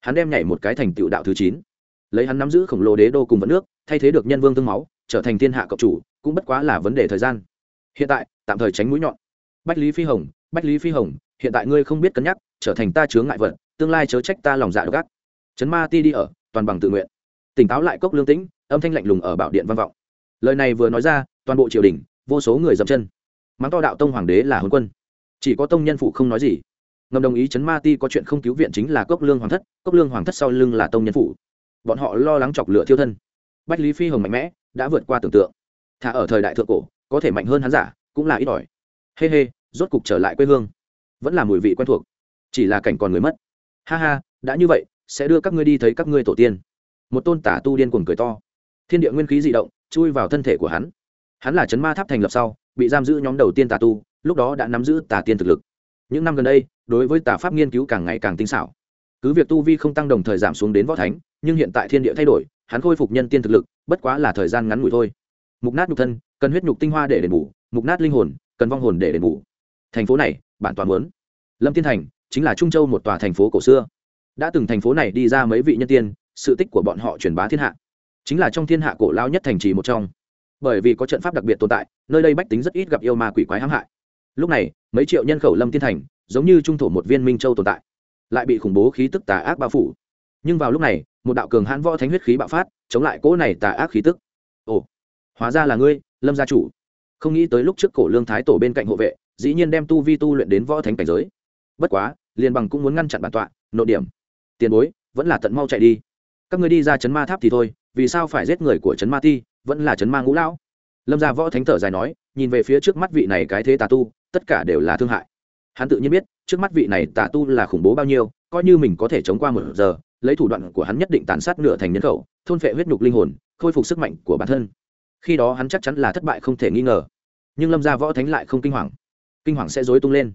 Speaker 1: Hắn đem nhảy một cái thành tựu đạo thứ chín. Lấy hắn nắm giữ khổng lồ đế đô cùng vận nước, thay thế được nhân vương tương máu, trở thành thiên hạ cộng chủ, cũng bất quá là vấn đề thời gian. Hiện tại, tạm thời tránh mũi nhọn. Bách lý phi hồng, bách lý phi hồng, hiện tại ngươi không biết cân nhắc, trở thành ta chướng ngại vật, tương lai chớ trách ta lòng dạ gắt chấn ma ti đi ở, toàn bằng tự nguyện. Tỉnh táo lại cốc lương tĩnh, âm thanh lạnh lùng ở bảo điện văn vọng. Lời này vừa nói ra, toàn bộ triều đình, vô số người dậm chân. Mắng to đạo tông hoàng đế là hôn quân. Chỉ có tông nhân phụ không nói gì ngầm đồng ý chấn ma ti có chuyện không cứu viện chính là cốc lương hoàng thất cốc lương hoàng thất sau lưng là tông nhân phụ bọn họ lo lắng chọc lửa thiêu thân. Bách lý phi hồng mạnh mẽ đã vượt qua tưởng tượng. Thả ở thời đại thượng cổ có thể mạnh hơn hắn giả cũng là ít ỏi. Hê、hey、hê、hey, rốt cục trở lại quê hương. Vẫn là mùi vị quen thuộc. Chỉ là cảnh còn người mất. Ha ha đã như vậy sẽ đưa các ngươi đi thấy các ngươi tổ tiên. Một tôn tả tu điên cuồng cười to. Thiên địa nguyên khí dị động chui vào thân thể của hắn. Hắn là chấn ma tháp thành lập sau bị giam giữ nhóm đầu tiên tà tu lúc đó đã nắm giữ tà tiên thực lực những năm gần đây, đối với tà pháp nghiên cứu càng ngày càng tinh xảo. Cứ việc tu vi không tăng đồng thời giảm xuống đến võ thánh, nhưng hiện tại thiên địa thay đổi, hắn khôi phục nhân tiên thực lực, bất quá là thời gian ngắn ngủi thôi. Mục nát nhục thân, cần huyết nhục tinh hoa để đền bù, mục nát linh hồn, cần vong hồn để đền bù. Thành phố này, bản toàn muốn. Lâm tiên thành, chính là trung châu một tòa thành phố cổ xưa. Đã từng thành phố này đi ra mấy vị nhân tiên, sự tích của bọn họ truyền bá thiên hạ. Chính là trong thiên hạ cổ lao nhất thành trì một trong. Bởi vì có trận pháp đặc biệt tồn tại, nơi đây bách tính rất ít gặp yêu ma quỷ quái hãm hại lúc này, mấy triệu nhân khẩu lâm tiên thành, giống như trung thổ một viên minh châu tồn tại, lại bị khủng bố khí tức tà ác bao phủ. Nhưng vào lúc này, một đạo cường hãn võ thánh huyết khí bạo phát, chống lại cỗ này tà ác khí tức. Ồ, hóa ra là ngươi, lâm gia chủ. Không nghĩ tới lúc trước cổ lương thái tổ bên cạnh hộ vệ, dĩ nhiên đem tu vi tu luyện đến võ thánh cảnh giới. Bất quá, liền bằng cũng muốn ngăn chặn bản tọa nội điểm. Tiền bối, vẫn là tận mau chạy đi. Các ngươi đi ra chấn ma tháp thì thôi, vì sao phải giết người của chấn ma ti, vẫn là chấn ma ngũ lão? Lâm gia võ thánh thở dài nói, nhìn về phía trước mắt vị này cái thế tà tu tất cả đều là thương hại. Hắn tự nhiên biết, trước mắt vị này tà tu là khủng bố bao nhiêu, coi như mình có thể chống qua một giờ, lấy thủ đoạn của hắn nhất định tàn sát nửa thành nhân khẩu, thôn phệ huyết nhục linh hồn, khôi phục sức mạnh của bản thân. Khi đó hắn chắc chắn là thất bại không thể nghi ngờ. Nhưng lâm gia võ thánh lại không kinh hoàng. Kinh hoàng sẽ dối tung lên.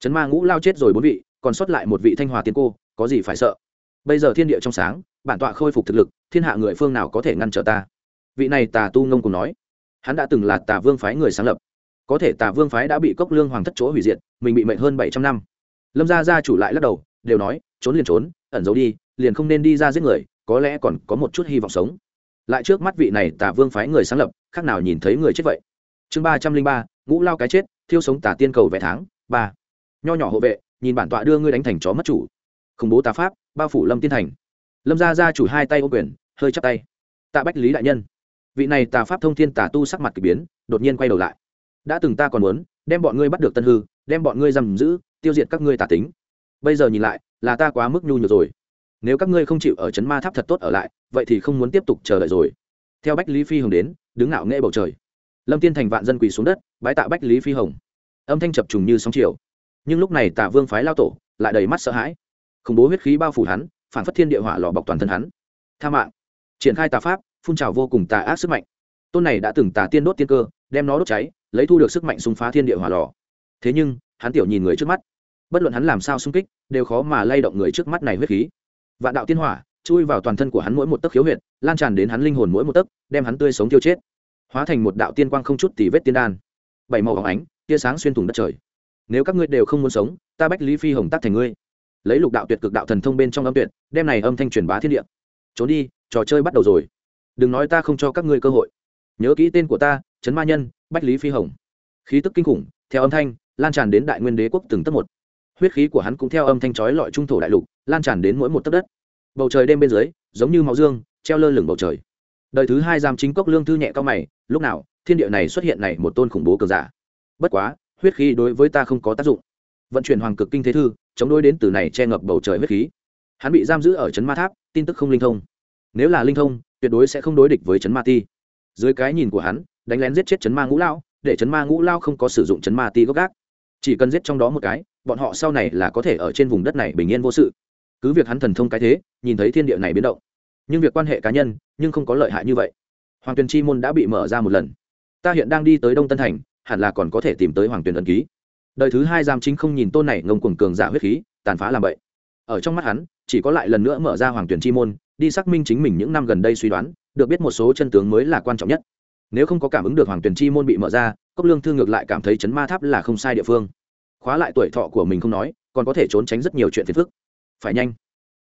Speaker 1: Chấn ma ngũ lao chết rồi bốn vị, còn sót lại một vị thanh hòa tiên cô, có gì phải sợ? Bây giờ thiên địa trong sáng, bản tọa khôi phục thực lực, thiên hạ người phương nào có thể ngăn trở ta? Vị này tà tu ngông cùng nói. Hắn đã từng là tà vương phái người sáng lập có thể tà vương phái đã bị cốc lương hoàng thất chỗ hủy diệt, mình bị mệnh hơn bảy trăm năm. Lâm gia gia chủ lại lắc đầu, đều nói, trốn liền trốn, ẩn giấu đi, liền không nên đi ra giết người, có lẽ còn có một chút hy vọng sống. Lại trước mắt vị này tà vương phái người sáng lập, khác nào nhìn thấy người chết vậy. Chương ba trăm linh ba, ngũ lao cái chết, thiêu sống tà tiên cầu vẽ tháng ba. Nho nhỏ hộ vệ, nhìn bản tọa đưa ngươi đánh thành chó mất chủ. Khủng bố tà pháp, bao phủ lâm tiên thành. Lâm gia gia chủ hai tay ô quyền, hơi chắp tay. Tạ bách lý đại nhân. Vị này tà pháp thông thiên tà tu sắc mặt k ỳ biến, đột nhiên quay đầu lại đã từng ta còn muốn, đem bọn ngươi bắt được tân hư, đem bọn ngươi giam giữ, tiêu diệt các ngươi tà tính. Bây giờ nhìn lại, là ta quá mức nhu nhược rồi. Nếu các ngươi không chịu ở chấn ma tháp thật tốt ở lại, vậy thì không muốn tiếp tục chờ đợi rồi. Theo bách lý phi hồng đến, đứng ngạo nghệ bầu trời. Lâm tiên thành vạn dân quỳ xuống đất, bái tạ bách lý phi hồng. Âm thanh chập trùng như sóng chiều. Nhưng lúc này tạ vương phái lao tổ lại đầy mắt sợ hãi. Khủng bố huyết khí bao phủ hắn, phản phất thiên địa hỏa lò bọc toàn thân hắn. Tha mạng. Triển khai tà pháp, phun trào vô cùng tà ác sức mạnh. Tôn này đã từng tà tiên đốt tiên cơ, đem nó đốt cháy lấy thu được sức mạnh xung phá thiên địa hỏa lò. Thế nhưng, hắn tiểu nhìn người trước mắt. Bất luận hắn làm sao xung kích, đều khó mà lay động người trước mắt này huyết khí. Vạn đạo tiên hỏa, chui vào toàn thân của hắn mỗi một tấc khiếu huyệt, lan tràn đến hắn linh hồn mỗi một tấc, đem hắn tươi sống tiêu chết. Hóa thành một đạo tiên quang không chút tì vết tiên đan. Bảy màu óng ánh, tia sáng xuyên thủng đất trời. Nếu các ngươi đều không muốn sống, ta bách lý phi hồng tắc thành ngươi. Lấy lục đạo tuyệt cực đạo thần thông bên trong âm tuyệt, đem này âm thanh truyền bá thiên địa. Trốn đi, trò chơi bắt đầu rồi. Đừng nói ta không cho các ngươi cơ hội. Nhớ kỹ tên của ta, trấn ma nhân bách lý phi hồng. Khí tức kinh khủng, theo âm thanh, lan tràn đến đại nguyên đế quốc từng tấc một. Huyết khí của hắn cũng theo âm thanh chói lọi trung thổ đại lục, lan tràn đến mỗi một tấc đất. Bầu trời đêm bên dưới, giống như máu dương, treo lơ lửng bầu trời. Đời thứ hai giam chính cốc lương thư nhẹ cao mày, lúc nào, thiên địa này xuất hiện này một tôn khủng bố cường giả. Bất quá, huyết khí đối với ta không có tác dụng. Vận chuyển hoàng cực kinh thế thư, chống đối đến từ này che ngập bầu trời huyết khí. Hắn bị giam giữ ở trấn ma tháp, tin tức không linh thông. Nếu là linh thông, tuyệt đối sẽ không đối địch với trấn ma ti. Dưới cái nhìn của hắn đánh lén giết chết chấn ma ngũ lao, để chấn ma ngũ lao không có sử dụng chấn ma ti gốc gác. Chỉ cần giết trong đó một cái, bọn họ sau này là có thể ở trên vùng đất này bình yên vô sự. Cứ việc hắn thần thông cái thế, nhìn thấy thiên địa này biến động, nhưng việc quan hệ cá nhân, nhưng không có lợi hại như vậy. Hoàng tuyền chi môn đã bị mở ra một lần. Ta hiện đang đi tới đông tân thành, hẳn là còn có thể tìm tới hoàng tuyền ẩn ký. Đời thứ hai giam chính không nhìn tôn này ngông cuồng cường giả huyết khí, tàn phá làm vậy ở trong mắt hắn, chỉ có lại lần nữa mở ra hoàng tuyển chi môn, đi xác minh chính mình những năm gần đây suy đoán, được biết một số chân tướng mới là quan trọng nhất nếu không có cảm ứng được hoàng tuyển chi môn bị mở ra, cốc lương thương ngược lại cảm thấy chấn ma tháp là không sai địa phương. Khóa lại tuổi thọ của mình không nói, còn có thể trốn tránh rất nhiều chuyện phiền phức. Phải nhanh.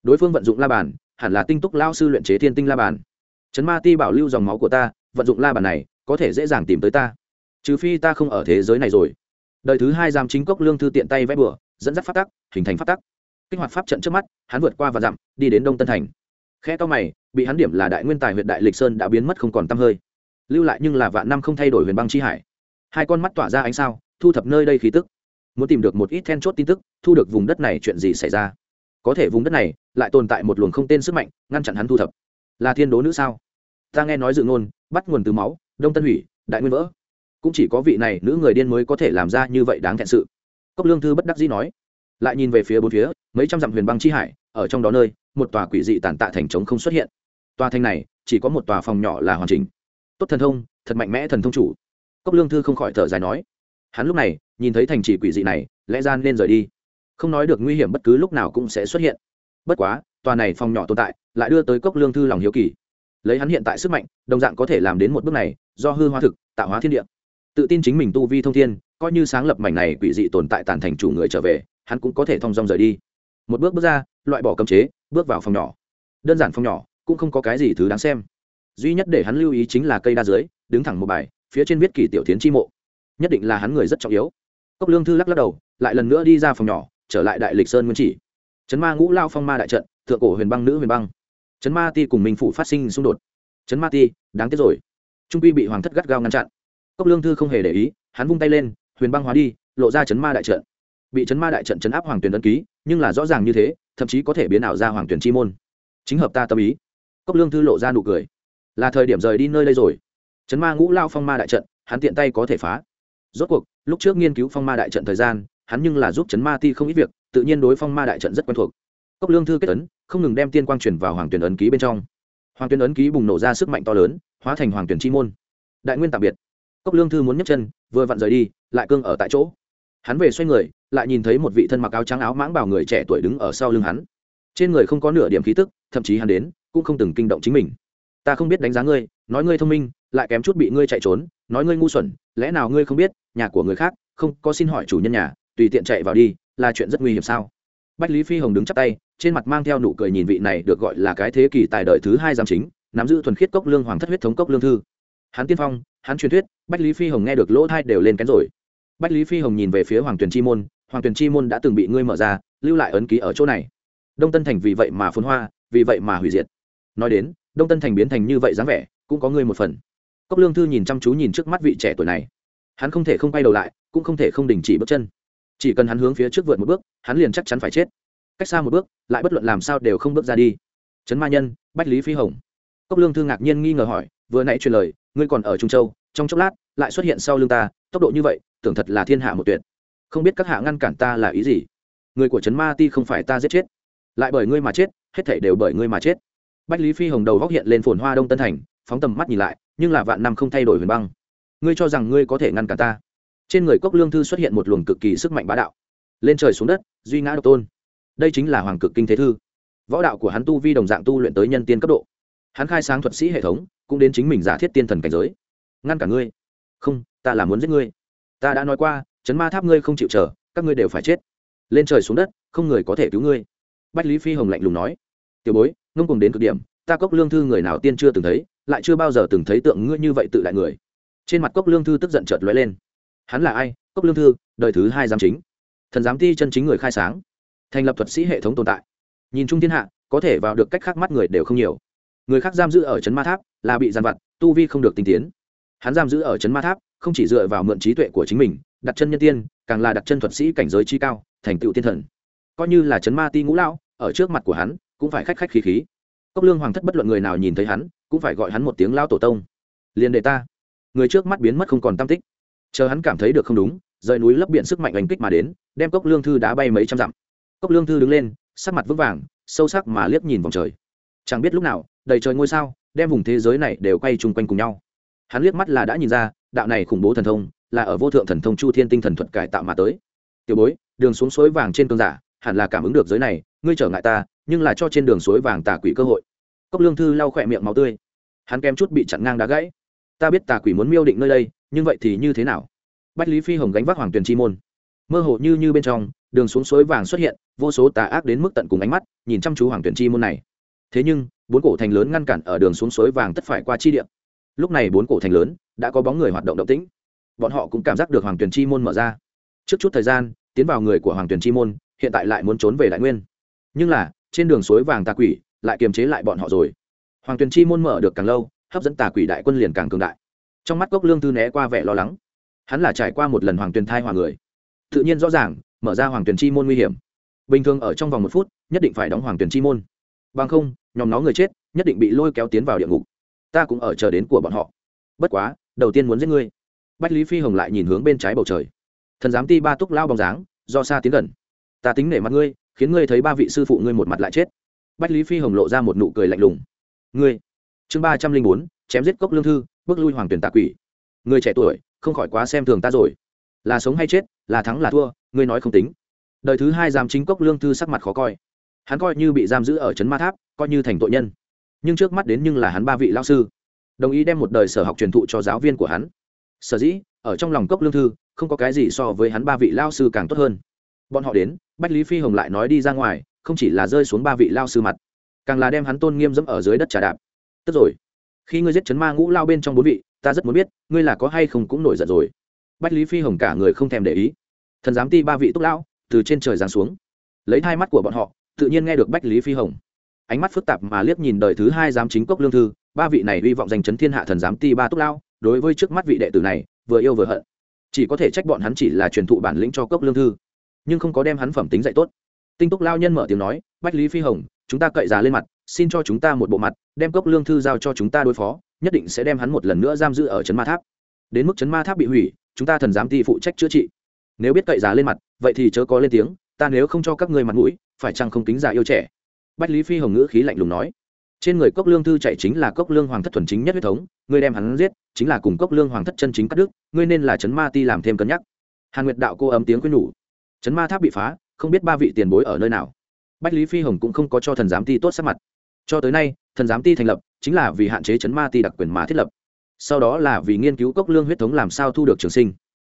Speaker 1: Đối phương vận dụng la bàn, hẳn là tinh túc lao sư luyện chế thiên tinh la bàn. Chấn ma ti bảo lưu dòng máu của ta, vận dụng la bàn này, có thể dễ dàng tìm tới ta. Trừ phi ta không ở thế giới này rồi. Đời thứ hai giam chính cốc lương thư tiện tay vẽ bừa, dẫn dắt phát tắc, hình thành phát tắc. Kích hoạt pháp trận trước mắt, hắn vượt qua và dặm, đi đến đông tân thành. Khe to mày, bị hắn điểm là đại nguyên tài huyện đại lịch sơn đã biến mất không còn t hơi lưu lại nhưng là vạn năm không thay đổi huyền băng chi hải. Hai con mắt tỏa ra ánh sao, thu thập nơi đây khí tức. Muốn tìm được một ít then chốt tin tức, thu được vùng đất này chuyện gì xảy ra? Có thể vùng đất này lại tồn tại một luồng không tên sức mạnh, ngăn chặn hắn thu thập. Là thiên đố nữ sao? Ta nghe nói dự ngôn, bắt nguồn từ máu, đông tân hủy, đại nguyên vỡ. Cũng chỉ có vị này nữ người điên mới có thể làm ra như vậy đáng thẹn sự. Cốc lương thư bất đắc dĩ nói. Lại nhìn về phía bốn phía, mấy trăm dặm huyền băng chi hải, ở trong đó nơi, một tòa quỷ dị tàn tạ thành trống không xuất hiện. Tòa thành này, chỉ có một tòa phòng nhỏ là hoàn chỉnh tốt thần thông, thật mạnh mẽ thần thông chủ. Cốc lương thư không khỏi thở dài nói, hắn lúc này, nhìn thấy thành trì quỷ dị này, lẽ ra nên rời đi. Không nói được nguy hiểm bất cứ lúc nào cũng sẽ xuất hiện. Bất quá, tòa này phòng nhỏ tồn tại, lại đưa tới cốc lương thư lòng hiếu kỳ. Lấy hắn hiện tại sức mạnh, đồng dạng có thể làm đến một bước này, do hư hóa thực, tạo hóa thiên địa. Tự tin chính mình tu vi thông thiên, coi như sáng lập mảnh này quỷ dị tồn tại tàn thành chủ người trở về, hắn cũng có thể thong dong rời đi. Một bước bước ra, loại bỏ cấm chế, bước vào phòng nhỏ. Đơn giản phòng nhỏ, cũng không có cái gì thứ đáng xem duy nhất để hắn lưu ý chính là cây đa dưới, đứng thẳng một bài, phía trên viết kỳ tiểu tiến chi mộ. Nhất định là hắn người rất trọng yếu. Cốc lương thư lắc lắc đầu, lại lần nữa đi ra phòng nhỏ, trở lại đại lịch sơn nguyên chỉ. Trấn ma ngũ lao phong ma đại trận, thượng cổ huyền băng nữ huyền băng. Trấn ma ti cùng minh phụ phát sinh xung đột. Trấn ma ti, đáng tiếc rồi. Trung quy bị hoàng thất gắt gao ngăn chặn. Cốc lương thư không hề để ý, hắn vung tay lên, huyền băng hóa đi, lộ ra chấn ma đại trận. Bị chấn ma đại trận chấn áp hoàng tuyển ấn ký, nhưng là rõ ràng như thế, thậm chí có thể biến ảo ra hoàng tuyển chi môn. Chính hợp ta tâm ý. Cốc lương thư lộ ra nụ cười là thời điểm rời đi nơi đây rồi. Chấn ma ngũ lao phong ma đại trận, hắn tiện tay có thể phá. Rốt cuộc, lúc trước nghiên cứu phong ma đại trận thời gian, hắn nhưng là giúp chấn ma ti không ít việc, tự nhiên đối phong ma đại trận rất quen thuộc. Cốc lương thư kết ấn, không ngừng đem tiên quang truyền vào hoàng tuyển ấn ký bên trong. Hoàng tuyển ấn ký bùng nổ ra sức mạnh to lớn, hóa thành hoàng tuyển chi môn. Đại nguyên tạm biệt. Cốc lương thư muốn nhấc chân, vừa vặn rời đi, lại cương ở tại chỗ. Hắn về xoay người, lại nhìn thấy một vị thân mặc áo trắng áo mãng bảo người trẻ tuổi đứng ở sau lưng hắn. Trên người không có nửa điểm khí tức, thậm chí hắn đến, cũng không từng kinh động chính mình ta không biết đánh giá ngươi, nói ngươi thông minh, lại kém chút bị ngươi chạy trốn, nói ngươi ngu xuẩn, lẽ nào ngươi không biết, nhà của người khác không có xin hỏi chủ nhân nhà, tùy tiện chạy vào đi, là chuyện rất nguy hiểm sao? Bách lý phi hồng đứng chắp tay, trên mặt mang theo nụ cười nhìn vị này được gọi là cái thế kỷ tài đời thứ hai giám chính, nắm giữ thuần khiết cốc lương hoàng thất huyết thống cốc lương thư. Hắn tiên phong, hắn truyền thuyết, bách lý phi hồng nghe được lỗ thai đều lên kén rồi. Bách lý phi hồng nhìn về phía hoàng tuyền chi môn, hoàng tuyền chi môn đã từng bị ngươi mở ra, lưu lại ấn ký ở chỗ này. Đông tân thành vì vậy mà phun hoa, vì vậy mà hủy diệt. Nói đến đông tân thành biến thành như vậy dáng vẻ, cũng có ngươi một phần. Cốc lương thư nhìn chăm chú nhìn trước mắt vị trẻ tuổi này. Hắn không thể không quay đầu lại, cũng không thể không đình chỉ bước chân. Chỉ cần hắn hướng phía trước vượt một bước, hắn liền chắc chắn phải chết. Cách xa một bước, lại bất luận làm sao đều không bước ra đi. Trấn ma nhân, bách lý phi hồng. Cốc lương thư ngạc nhiên nghi ngờ hỏi, vừa nãy truyền lời, ngươi còn ở trung châu, trong chốc lát, lại xuất hiện sau lưng ta, tốc độ như vậy, tưởng thật là thiên hạ một tuyệt. Không biết các hạ ngăn cản ta là ý gì? Người của trấn ma ti không phải ta giết chết. Lại bởi ngươi mà chết, hết thảy đều bởi ngươi mà chết bách lý phi hồng đầu góc hiện lên phồn hoa đông tân thành, phóng tầm mắt nhìn lại, nhưng là vạn năm không thay đổi huyền băng. Ngươi cho rằng ngươi có thể ngăn cả ta? Trên người cốc lương thư xuất hiện một luồng cực kỳ sức mạnh bá đạo. Lên trời xuống đất, duy ngã độc tôn. Đây chính là hoàng cực kinh thế thư. Võ đạo của hắn tu vi đồng dạng tu luyện tới nhân tiên cấp độ. Hắn khai sáng thuật sĩ hệ thống, cũng đến chính mình giả thiết tiên thần cảnh giới. Ngăn cả ngươi? Không, ta là muốn giết ngươi. Ta đã nói qua, chấn ma tháp ngươi không chịu chờ các ngươi đều phải chết. Lên trời xuống đất, không người có thể cứu ngươi. Bách lý phi hồng lạnh lùng nói. Tiểu bối ngông cùng đến cực điểm, ta cốc lương thư người nào tiên chưa từng thấy, lại chưa bao giờ từng thấy tượng ngươi như vậy tự đại người. Trên mặt cốc lương thư tức giận chợt lóe lên. Hắn là ai? Cốc lương thư, đời thứ hai giám chính. Thần giám ti chân chính người khai sáng. Thành lập thuật sĩ hệ thống tồn tại. Nhìn chung thiên hạ, có thể vào được cách khác mắt người đều không nhiều. Người khác giam giữ ở trấn ma tháp là bị giàn vặt, tu vi không được tinh tiến. Hắn giam giữ ở trấn ma tháp không chỉ dựa vào mượn trí tuệ của chính mình, đặt chân nhân tiên, càng là đặt chân thuật sĩ cảnh giới chi cao, thành tựu tiên thần. Coi như là trấn ma ti ngũ lão, ở trước mặt của hắn cũng phải khách khách khí khí. Cốc lương hoàng thất bất luận người nào nhìn thấy hắn, cũng phải gọi hắn một tiếng lao tổ tông. Liền để ta. Người trước mắt biến mất không còn tam tích. Chờ hắn cảm thấy được không đúng, rời núi lấp biển sức mạnh oanh kích mà đến, đem cốc lương thư đá bay mấy trăm dặm. Cốc lương thư đứng lên, sắc mặt vững vàng, sâu sắc mà liếc nhìn vòng trời. Chẳng biết lúc nào, đầy trời ngôi sao, đem vùng thế giới này đều quay chung quanh cùng nhau. Hắn liếc mắt là đã nhìn ra, đạo này khủng bố thần thông, là ở vô thượng thần thông chu thiên tinh thần thuật cải tạo mà tới. Tiểu bối, đường xuống suối vàng trên cơn giả, hẳn là cảm ứng được giới này, ngươi trở ngại ta nhưng là cho trên đường suối vàng tà quỷ cơ hội. Cốc lương thư lau khỏe miệng máu tươi. Hắn kém chút bị chặn ngang đá gãy. Ta biết tà quỷ muốn miêu định nơi đây, nhưng vậy thì như thế nào? Bách lý phi hồng gánh vác hoàng tuyền chi môn. Mơ hồ như như bên trong, đường xuống suối vàng xuất hiện, vô số tà ác đến mức tận cùng ánh mắt, nhìn chăm chú hoàng Tuyền chi môn này. Thế nhưng, bốn cổ thành lớn ngăn cản ở đường xuống suối vàng tất phải qua chi điện lúc này bốn cổ thành lớn đã có bóng người hoạt động động tĩnh. Bọn họ cũng cảm giác được hoàng Tuyền chi môn mở ra. Trước chút thời gian, tiến vào người của hoàng Tuyền chi môn, hiện tại lại muốn trốn về đại nguyên. Nhưng là trên đường suối vàng tà quỷ, lại kiềm chế lại bọn họ rồi. Hoàng tuyền chi môn mở được càng lâu, hấp dẫn tà quỷ đại quân liền càng cường đại. Trong mắt cốc lương tư né qua vẻ lo lắng. Hắn là trải qua một lần hoàng tuyền thai hòa người. Tự nhiên rõ ràng, mở ra hoàng tuyền chi môn nguy hiểm. Bình thường ở trong vòng một phút, nhất định phải đóng hoàng tuyền chi môn. Bằng không, nhóm nó người chết, nhất định bị lôi kéo tiến vào địa ngục. Ta cũng ở chờ đến của bọn họ. Bất quá, đầu tiên muốn giết ngươi. Bách lý phi hồng lại nhìn hướng bên trái bầu trời. Thần giám ti ba túc lao bóng dáng, do xa tiến gần. Ta tính nể mặt ngươi khiến ngươi thấy ba vị sư phụ ngươi một mặt lại chết. Bách lý phi hồng lộ ra một nụ cười lạnh lùng. Ngươi, chương ba trăm linh bốn, chém giết cốc lương thư, bước lui hoàng tuyển tạ quỷ. Người trẻ tuổi, không khỏi quá xem thường ta rồi. Là sống hay chết, là thắng là thua, ngươi nói không tính. Đời thứ hai giam chính cốc lương thư sắc mặt khó coi. Hắn coi như bị giam giữ ở trấn ma tháp, coi như thành tội nhân. Nhưng trước mắt đến nhưng là hắn ba vị lao sư. Đồng ý đem một đời sở học truyền thụ cho giáo viên của hắn. Sở dĩ, ở trong lòng cốc lương thư, không có cái gì so với hắn ba vị lao sư càng tốt hơn bọn họ đến bách lý phi hồng lại nói đi ra ngoài không chỉ là rơi xuống ba vị lao sư mặt càng là đem hắn tôn nghiêm dẫm ở dưới đất trà đạp. Tức rồi khi ngươi giết chấn ma ngũ lao bên trong bốn vị ta rất muốn biết ngươi là có hay không cũng nổi giận rồi. Bách lý phi hồng cả người không thèm để ý. Thần giám ti ba vị túc lão từ trên trời giáng xuống. Lấy hai mắt của bọn họ tự nhiên nghe được bách lý phi hồng. Ánh mắt phức tạp mà liếc nhìn đời thứ hai giám chính cốc lương thư ba vị này hy vọng giành chấn thiên hạ thần giám ti ba túc lao, đối với trước mắt vị đệ tử này vừa yêu vừa hận. Chỉ có thể trách bọn hắn chỉ là truyền thụ bản lĩnh cho cốc lương thư nhưng không có đem hắn phẩm tính dạy tốt. Tinh túc lao nhân mở tiếng nói, bách lý phi hồng, chúng ta cậy già lên mặt, xin cho chúng ta một bộ mặt, đem cốc lương thư giao cho chúng ta đối phó, nhất định sẽ đem hắn một lần nữa giam giữ ở trấn ma tháp. Đến mức trấn ma tháp bị hủy, chúng ta thần giám ti phụ trách chữa trị. Nếu biết cậy già lên mặt, vậy thì chớ có lên tiếng, ta nếu không cho các ngươi mặt mũi, phải chăng không tính già yêu trẻ? Bách lý phi hồng ngữ khí lạnh lùng nói, trên người cốc lương thư chạy chính là cốc lương hoàng thất thuần chính nhất huyết thống, ngươi đem hắn giết, chính là cùng cốc lương hoàng thất chân chính cắt đức ngươi nên là trấn ma ti làm thêm cân nhắc. Hàn nguyệt đạo cô ấm tiếng quyên nhủ Chấn ma tháp bị phá, không biết ba vị tiền bối ở nơi nào. Bách lý phi hồng cũng không có cho thần giám ti tốt sắc mặt. Cho tới nay, thần giám ti thành lập chính là vì hạn chế chấn ma ti đặc quyền mà thiết lập. Sau đó là vì nghiên cứu cốc lương huyết thống làm sao thu được trường sinh.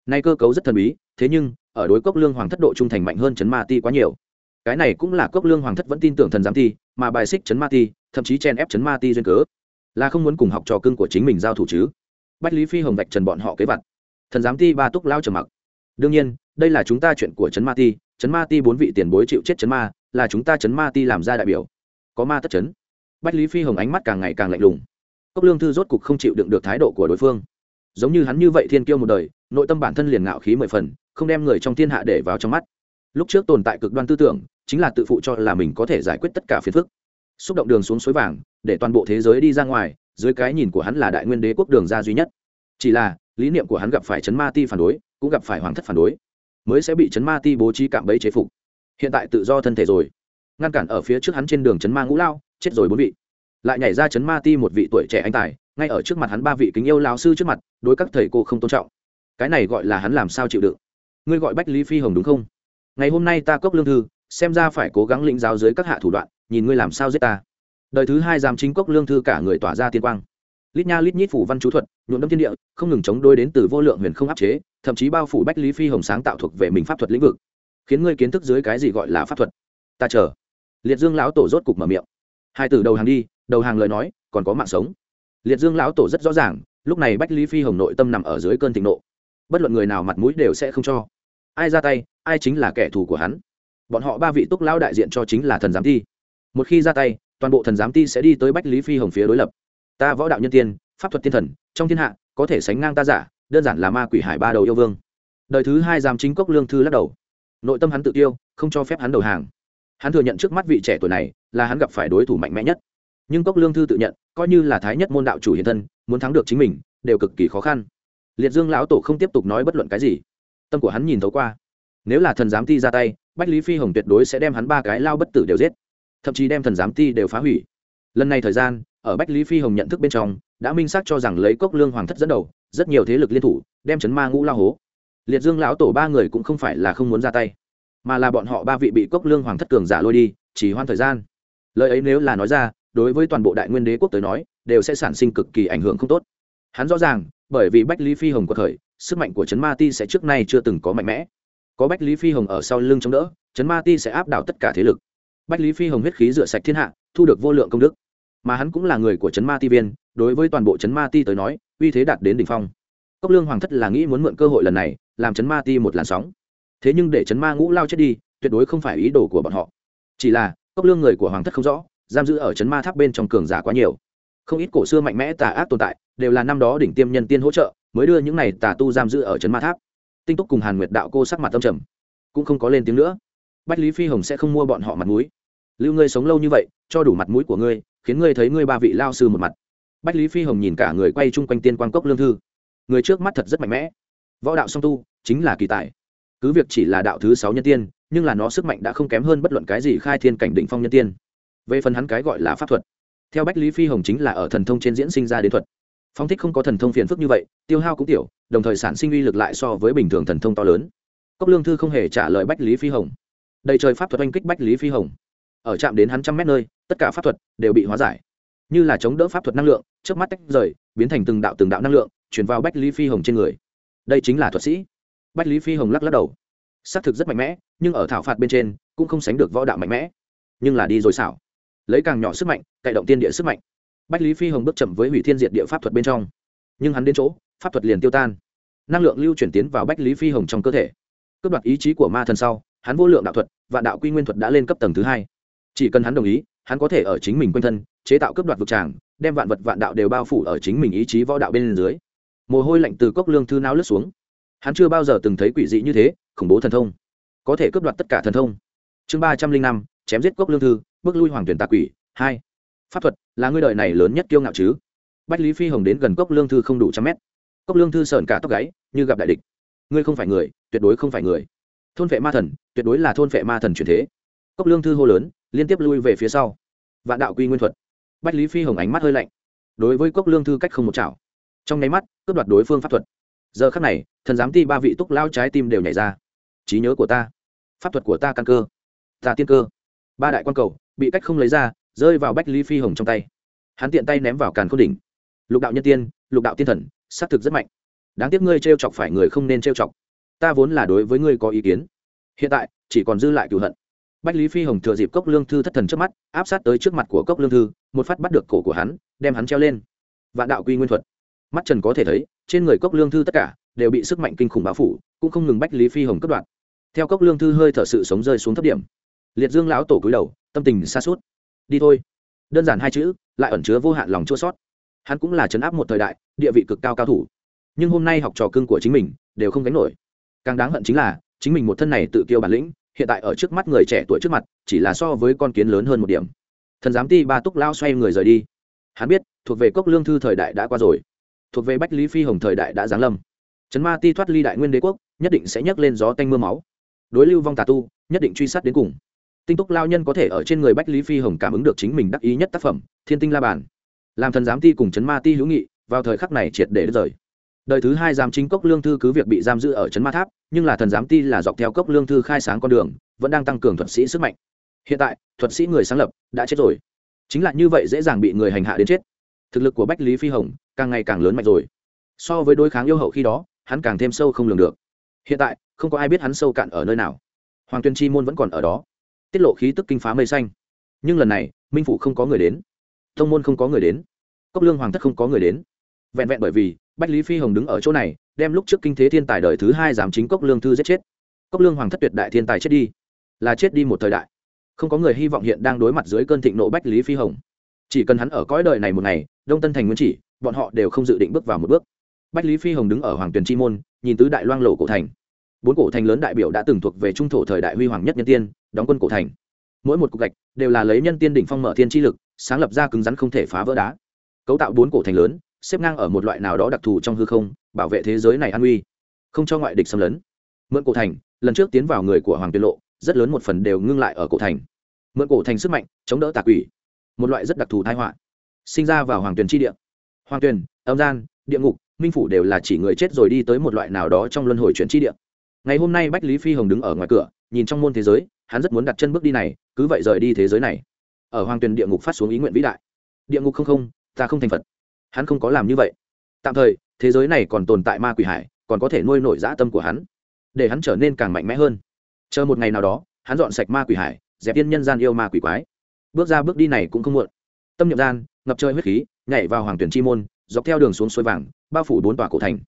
Speaker 1: Nay cơ cấu rất thần bí, thế nhưng, ở đối cốc lương hoàng thất độ trung thành mạnh hơn chấn ma ti quá nhiều. Cái này cũng là cốc lương hoàng thất vẫn tin tưởng thần giám ti, mà bài xích chấn ma ti, thậm chí chen ép chấn ma ti duyên cớ, là không muốn cùng học trò cưng của chính mình giao thủ chứ. Bách lý phi hồng vạch trần bọn họ kế vặt. Thần giám ti ba túc lao trầm mặc đương nhiên, đây là chúng ta chuyện của chấn ma ti chấn ma ti bốn vị tiền bối chịu chết chấn ma, là chúng ta chấn ma ti làm ra đại biểu. Có ma tất chấn. Bách lý phi hồng ánh mắt càng ngày càng lạnh lùng. Cốc lương thư rốt cục không chịu đựng được thái độ của đối phương. Giống như hắn như vậy thiên kiêu một đời, nội tâm bản thân liền ngạo khí mười phần, không đem người trong thiên hạ để vào trong mắt. Lúc trước tồn tại cực đoan tư tưởng, chính là tự phụ cho là mình có thể giải quyết tất cả phiền phức. Xúc động đường xuống suối vàng, để toàn bộ thế giới đi ra ngoài, dưới cái nhìn của hắn là đại nguyên đế quốc đường ra duy nhất. Chỉ là lý niệm của hắn gặp phải chấn ma ti phản đối, cũng gặp phải hoàng thất phản đối, mới sẽ bị chấn ma ti bố trí cạm bẫy chế phục. Hiện tại tự do thân thể rồi. Ngăn cản ở phía trước hắn trên đường chấn ma ngũ lao, chết rồi bốn vị. Lại nhảy ra chấn ma ti một vị tuổi trẻ anh tài, ngay ở trước mặt hắn ba vị kính yêu lao sư trước mặt, đối các thầy cô không tôn trọng. Cái này gọi là hắn làm sao chịu đựng? Ngươi gọi bách lý phi hồng đúng không? Ngày hôm nay ta cốc lương thư, xem ra phải cố gắng lĩnh giáo dưới các hạ thủ đoạn, nhìn ngươi làm sao giết ta. Đời thứ hai giam chính cốc lương thư cả người tỏa ra tiên quang lít nha lít nhít phủ văn chú thuật nhuộm đâm thiên địa không ngừng chống đôi đến từ vô lượng huyền không áp chế thậm chí bao phủ bách lý phi hồng sáng tạo thuộc về mình pháp thuật lĩnh vực. Khiến ngươi kiến thức dưới cái gì gọi là pháp thuật? Ta chờ. Liệt dương lão tổ rốt cục mở miệng. Hai từ đầu hàng đi đầu hàng lời nói còn có mạng sống. Liệt dương lão tổ rất rõ ràng lúc này bách lý phi hồng nội tâm nằm ở dưới cơn thịnh nộ. Bất luận người nào mặt mũi đều sẽ không cho. Ai ra tay ai chính là kẻ thù của hắn. Bọn họ ba vị túc lão đại diện cho chính là thần giám thi, một khi ra tay toàn bộ thần giám ti sẽ đi tới bách lý phi hồng phía đối lập ta võ đạo nhân tiên, pháp thuật tiên thần, trong thiên hạ, có thể sánh ngang ta giả, đơn giản là ma quỷ hải ba đầu yêu vương. Đời thứ hai giám chính cốc lương thư lắc đầu. Nội tâm hắn tự tiêu, không cho phép hắn đầu hàng. Hắn thừa nhận trước mắt vị trẻ tuổi này, là hắn gặp phải đối thủ mạnh mẽ nhất. Nhưng cốc lương thư tự nhận, coi như là thái nhất môn đạo chủ hiện thân, muốn thắng được chính mình, đều cực kỳ khó khăn. Liệt dương lão tổ không tiếp tục nói bất luận cái gì. Tâm của hắn nhìn thấu qua. Nếu là thần giám ti ra tay, bách lý phi hồng tuyệt đối sẽ đem hắn ba cái lao bất tử đều giết. Thậm chí đem thần giám ti đều phá hủy. Lần này thời gian ở bách lý phi hồng nhận thức bên trong, đã minh xác cho rằng lấy cốc lương hoàng thất dẫn đầu, rất nhiều thế lực liên thủ, đem chấn ma ngũ lao hố. Liệt dương lão tổ ba người cũng không phải là không muốn ra tay, mà là bọn họ ba vị bị cốc lương hoàng thất cường giả lôi đi, chỉ hoan thời gian. Lời ấy nếu là nói ra, đối với toàn bộ đại nguyên đế quốc tới nói, đều sẽ sản sinh cực kỳ ảnh hưởng không tốt. Hắn rõ ràng, bởi vì bách lý phi hồng có thời, sức mạnh của trấn ma ti sẽ trước nay chưa từng có mạnh mẽ. Có bách lý phi hồng ở sau lưng chống đỡ trấn ma ti sẽ áp đảo tất cả thế lực. Bách lý phi hồng huyết khí rửa sạch thiên hạ, thu được vô lượng công đức mà hắn cũng là người của trấn ma ti viên, đối với toàn bộ trấn ma ti tới nói, uy thế đạt đến đ ỉ n h phong. Cốc lương hoàng thất là nghĩ muốn mượn cơ hội lần này, làm trấn ma ti một làn sóng. Thế nhưng để trấn ma ngũ lao chết đi, tuyệt đối không phải ý đồ của bọn họ. Chỉ là, cốc lương người của hoàng thất không rõ, giam giữ ở trấn ma tháp bên trong cường giả quá nhiều. Không ít cổ xưa mạnh mẽ tà ác tồn tại, đều là năm đó đỉnh tiêm nhân tiên hỗ trợ, mới đưa những này tà tu giam giữ ở trấn ma tháp. Tinh túc cùng hàn nguyệt đạo cô sắc mặt tâm trầm, cũng không có lên tiếng nữa. Bách lý phi hồng sẽ không mua bọn họ mặt mũi. Lưu ngươi sống lâu như vậy, cho đủ mặt mũi của ngươi khiến ngươi thấy ngươi ba vị lao sư một mặt. Bách lý phi hồng nhìn cả người quay chung quanh tiên quang cốc lương thư. Người trước mắt thật rất mạnh mẽ. Võ đạo song tu, chính là kỳ tài. Cứ việc chỉ là đạo thứ sáu nhân tiên, nhưng là nó sức mạnh đã không kém hơn bất luận cái gì khai thiên cảnh định phong nhân tiên. Về phần hắn cái gọi là pháp thuật, theo bách lý phi hồng chính là ở thần thông trên diễn sinh ra đến thuật. Phong thích không có thần thông phiền phức như vậy, tiêu hao cũng tiểu, đồng thời sản sinh uy lực lại so với bình thường thần thông to lớn. Cốc lương thư không hề trả lời bách lý phi hồng. Đầy trời pháp thuật oanh kích bách lý phi hồng ở chạm đến hắn trăm mét nơi, tất cả pháp thuật đều bị hóa giải. Như là chống đỡ pháp thuật năng lượng trước mắt tách rời, biến thành từng đạo từng đạo năng lượng, chuyển vào bách lý phi hồng trên người. Đây chính là thuật sĩ. Bách lý phi hồng lắc lắc đầu. Xác thực rất mạnh mẽ, nhưng ở thảo phạt bên trên, cũng không sánh được võ đạo mạnh mẽ. Nhưng là đi rồi xảo. Lấy càng nhỏ sức mạnh, cậy động tiên địa sức mạnh. Bách lý phi hồng bước chậm với hủy thiên diệt địa pháp thuật bên trong. Nhưng hắn đến chỗ, pháp thuật liền tiêu tan. Năng lượng lưu chuyển tiến vào bách lý phi hồng trong cơ thể. Cướp đoạt ý chí của ma thần sau, hắn vô lượng đạo thuật và đạo quy nguyên thuật đã lên cấp tầng thứ hai chỉ cần hắn đồng ý, hắn có thể ở chính mình quanh thân, chế tạo cướp đoạt vực tràng, đem vạn vật vạn đạo đều bao phủ ở chính mình ý chí võ đạo bên dưới. Mồ hôi lạnh từ cốc lương thư nao lướt xuống. Hắn chưa bao giờ từng thấy quỷ dị như thế, khủng bố thần thông. Có thể cướp đoạt tất cả thần thông. Chương ba trăm linh năm, chém giết cốc lương thư, bước lui hoàng tuyển tà quỷ, hai. Pháp thuật, là ngươi đời này lớn nhất kiêu ngạo chứ? Bách lý phi hồng đến gần cốc lương thư không đủ trăm mét. Cốc lương thư sờn cả tóc gáy, như gặp đại địch. Ngươi không phải người, tuyệt đối không phải người. Thôn vệ ma thần, tuyệt đối là thôn vệ ma thần truyền thế. Cốc lương thư hô lớn liên tiếp lui về phía sau. Vạn đạo quy nguyên thuật. Bách lý phi hồng ánh mắt hơi lạnh. Đối với cốc lương thư cách không một chảo. Trong nháy mắt, cướp đoạt đối phương pháp thuật. Giờ khắc này, thần giám ti ba vị túc lao trái tim đều nhảy ra. Trí nhớ của ta. Pháp thuật của ta căn cơ. Ta tiên cơ. Ba đại quan cầu, bị cách không lấy ra, rơi vào bách lý phi hồng trong tay. Hắn tiện tay ném vào càn k h ô n đỉnh. Lục đạo nhân tiên, lục đạo tiên thần xác thực rất mạnh. Đáng tiếc ngươi t chọc phải người không nên t chọc. Ta vốn là đối với ngươi có ý kiến. Hiện tại, chỉ còn dư lại cựu hận bách lý phi hồng thừa dịp cốc lương thư thất thần trước mắt, áp sát tới trước mặt của cốc lương thư, một phát bắt được cổ của hắn, đem hắn treo lên. Vạn đạo quy nguyên thuật. Mắt trần có thể thấy, trên người cốc lương thư tất cả đều bị sức mạnh kinh khủng bao phủ, cũng không ngừng bách lý phi hồng cất đoạn. Theo cốc lương thư hơi thở sự sống rơi xuống thấp điểm, liệt dương lão tổ cúi đầu, tâm tình xa suốt đi thôi. Đơn giản hai chữ, lại ẩn chứa vô hạn lòng chua sót hắn cũng là chấn áp một thời đại, địa vị cực cao cao thủ. Nhưng hôm nay học trò cưng của chính mình đều không gánh nổi. Càng đáng hận chính là, chính mình một thân này tự kiêu bản lĩnh hiện tại ở trước mắt người trẻ tuổi trước mặt, chỉ là so với con kiến lớn hơn một điểm. Thần giám ti ba túc lao xoay người rời đi. Hắn biết, thuộc về cốc lương thư thời đại đã qua rồi. Thuộc về bách lý phi hồng thời đại đã giáng lâm. Trấn ma ti thoát ly đại nguyên đế quốc, nhất định sẽ nhấc lên gió tanh m ư a máu. Đối lưu vong tà tu, nhất định truy sát đến cùng. Tinh túc lao nhân có thể ở trên người bách lý phi hồng cảm ứng được chính mình đắc ý nhất tác phẩm, thiên tinh la bàn. Làm thần giám ti cùng trấn ma ti hữu nghị, vào thời khắc này triệt để đất rời đời thứ hai giám chính cốc lương thư cứ việc bị giam giữ ở trấn ma tháp, nhưng là thần giám ti là dọc theo cốc lương thư khai sáng con đường, vẫn đang tăng cường thuật sĩ sức mạnh. Hiện tại, thuật sĩ người sáng lập đã chết rồi. Chính là như vậy dễ dàng bị người hành hạ đến chết. Thực lực của bách lý phi hồng càng ngày càng lớn mạnh rồi. So với đối kháng yêu hậu khi đó, hắn càng thêm sâu không lường được. Hiện tại, không có ai biết hắn sâu cạn ở nơi nào. Hoàng tuyên chi môn vẫn còn ở đó. Tiết lộ khí tức kinh phá mây xanh. Nhưng lần này, minh phụ không có người đến. Thông môn không có người đến. Cốc lương hoàng thất không có người đến vẹn vẹn bởi vì bách lý phi hồng đứng ở chỗ này đem lúc trước kinh thế thiên tài đời thứ hai giám chính cốc lương thư giết chết cốc lương hoàng thất tuyệt đại thiên tài chết đi là chết đi một thời đại không có người hy vọng hiện đang đối mặt dưới cơn thịnh nộ bách lý phi hồng chỉ cần hắn ở cõi đời này một ngày đông tân thành nguyên chỉ bọn họ đều không dự định bước vào một bước bách lý phi hồng đứng ở hoàng tuyền chi môn nhìn tứ đại loang lộ cổ thành bốn cổ thành lớn đại biểu đã từng thuộc về trung thổ thời đại huy hoàng nhất nhân tiên đóng quân cổ thành mỗi một cục gạch đều là lấy nhân tiên đỉnh phong mở thiên chi lực sáng lập ra cứng rắn không thể phá vỡ đá cấu tạo bốn cổ thành lớn xếp ngang ở một loại nào đó đặc thù trong hư không, bảo vệ thế giới này an uy không cho ngoại địch xâm lấn. Mượn cổ thành, lần trước tiến vào người của hoàng tiên lộ, rất lớn một phần đều ngưng lại ở cổ thành. Mượn cổ thành sức mạnh, chống đỡ tà quỷ, một loại rất đặc thù thái họa, sinh ra vào hoàng tuyền tri địa. Hoàng tuyền, âm gian, địa ngục, minh phủ đều là chỉ người chết rồi đi tới một loại nào đó trong luân hồi chuyển tri địa. Ngày hôm nay bách lý phi hồng đứng ở ngoài cửa, nhìn trong môn thế giới, hắn rất muốn đặt chân bước đi này, cứ vậy rời đi thế giới này. Ở hoàng tuyền địa ngục phát xuống ý nguyện vĩ đại. Địa ngục không không, ta không thành phật hắn không có làm như vậy. Tạm thời, thế giới này còn tồn tại ma quỷ hải, còn có thể nuôi nổi dã tâm của hắn, để hắn trở nên càng mạnh mẽ hơn. Chờ một ngày nào đó, hắn dọn sạch ma quỷ hải, dẹp yên nhân gian yêu ma quỷ quái. Bước ra bước đi này cũng không muộn. Tâm niệm gian, ngập trời huyết khí, nhảy vào hoàng tuyển chi môn, dọc theo đường xuống suối vàng, bao phủ bốn tòa cổ thành.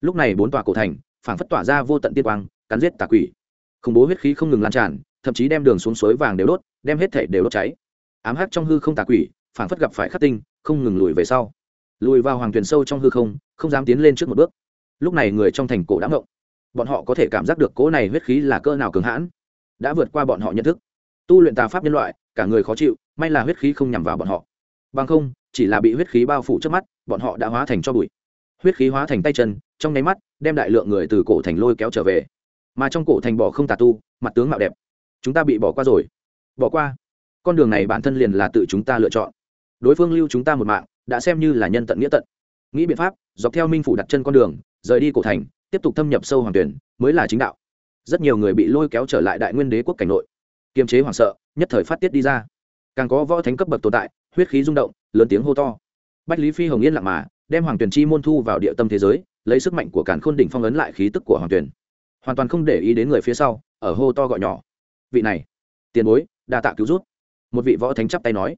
Speaker 1: Lúc này bốn tòa cổ thành, phảng phất tỏa ra vô tận tiên quang, cắn giết tà quỷ. Khủng bố huyết khí không ngừng lan tràn, thậm chí đem đường xuống suối vàng đều đốt, đem hết thể đều đốt cháy. Ám hắc trong hư không tà quỷ, phảng phất gặp phải khắc tinh, không ngừng lùi về sau lùi vào hoàng thuyền sâu trong hư không không dám tiến lên trước một bước. Lúc này người trong thành cổ đã ngộng. Bọn họ có thể cảm giác được cỗ này huyết khí là cỡ nào cường hãn, đã vượt qua bọn họ nhận thức. Tu luyện tà pháp nhân loại, cả người khó chịu, may là huyết khí không nhằm vào bọn họ. Bằng không, chỉ là bị huyết khí bao phủ trước mắt, bọn họ đã hóa thành cho bụi. Huyết khí hóa thành tay chân, trong nháy mắt, đem đại lượng người từ cổ thành lôi kéo trở về. Mà trong cổ thành bỏ không tà tu, mặt tướng mạo đẹp. Chúng ta bị bỏ qua rồi. Bỏ qua. Con đường này bản thân liền là tự chúng ta lựa chọn đối phương lưu chúng ta một mạng, đã xem như là nhân tận nghĩa tận. Nghĩ biện pháp, dọc theo minh phủ đặt chân con đường, rời đi cổ thành, tiếp tục thâm nhập sâu hoàng tuyển, mới là chính đạo. Rất nhiều người bị lôi kéo trở lại đại nguyên đế quốc cảnh nội. Kiềm chế hoảng sợ, nhất thời phát tiết đi ra. Càng có võ thánh cấp bậc tồn tại, huyết khí rung động, lớn tiếng hô to. Bách lý phi hồng yên lặng mà, đem hoàng tuyển chi môn thu vào địa tâm thế giới, lấy sức mạnh của càn khôn đỉnh phong ấn lại khí tức của hoàng tuyển. Hoàn toàn không để ý đến người phía sau, ở hô to gọi nhỏ. Vị này, tiền bối, đa tạ cứu rút một vị võ thánh chắp tay nói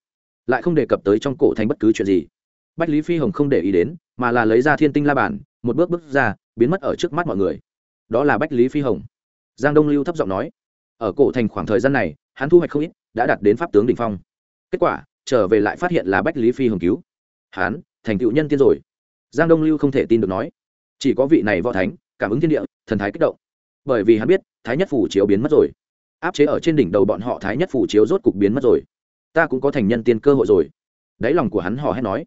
Speaker 1: lại không đề cập tới trong cổ thành bất cứ chuyện gì. Bách lý phi hồng không để ý đến mà là lấy ra thiên tinh la bàn, một bước bước ra biến mất ở trước mắt mọi người. Đó là bách lý phi hồng. Giang đông lưu thấp giọng nói ở cổ thành khoảng thời gian này hắn thu hoạch không ít đã đạt đến pháp tướng đ ỉ n h phong. Kết quả trở về lại phát hiện là bách lý phi hồng cứu. Hắn thành tựu nhân tiên rồi. Giang đông lưu không thể tin được nói chỉ có vị này võ thánh cảm ứng thiên địa thần thái kích động. Bởi vì hắn biết thái nhất phủ chiếu biến mất rồi. Áp chế ở trên đỉnh đầu bọn họ thái nhất phủ chiếu rốt cục biến mất rồi ta cũng có thành nhân tiên cơ hội rồi. Đáy lòng của hắn hò hét nói,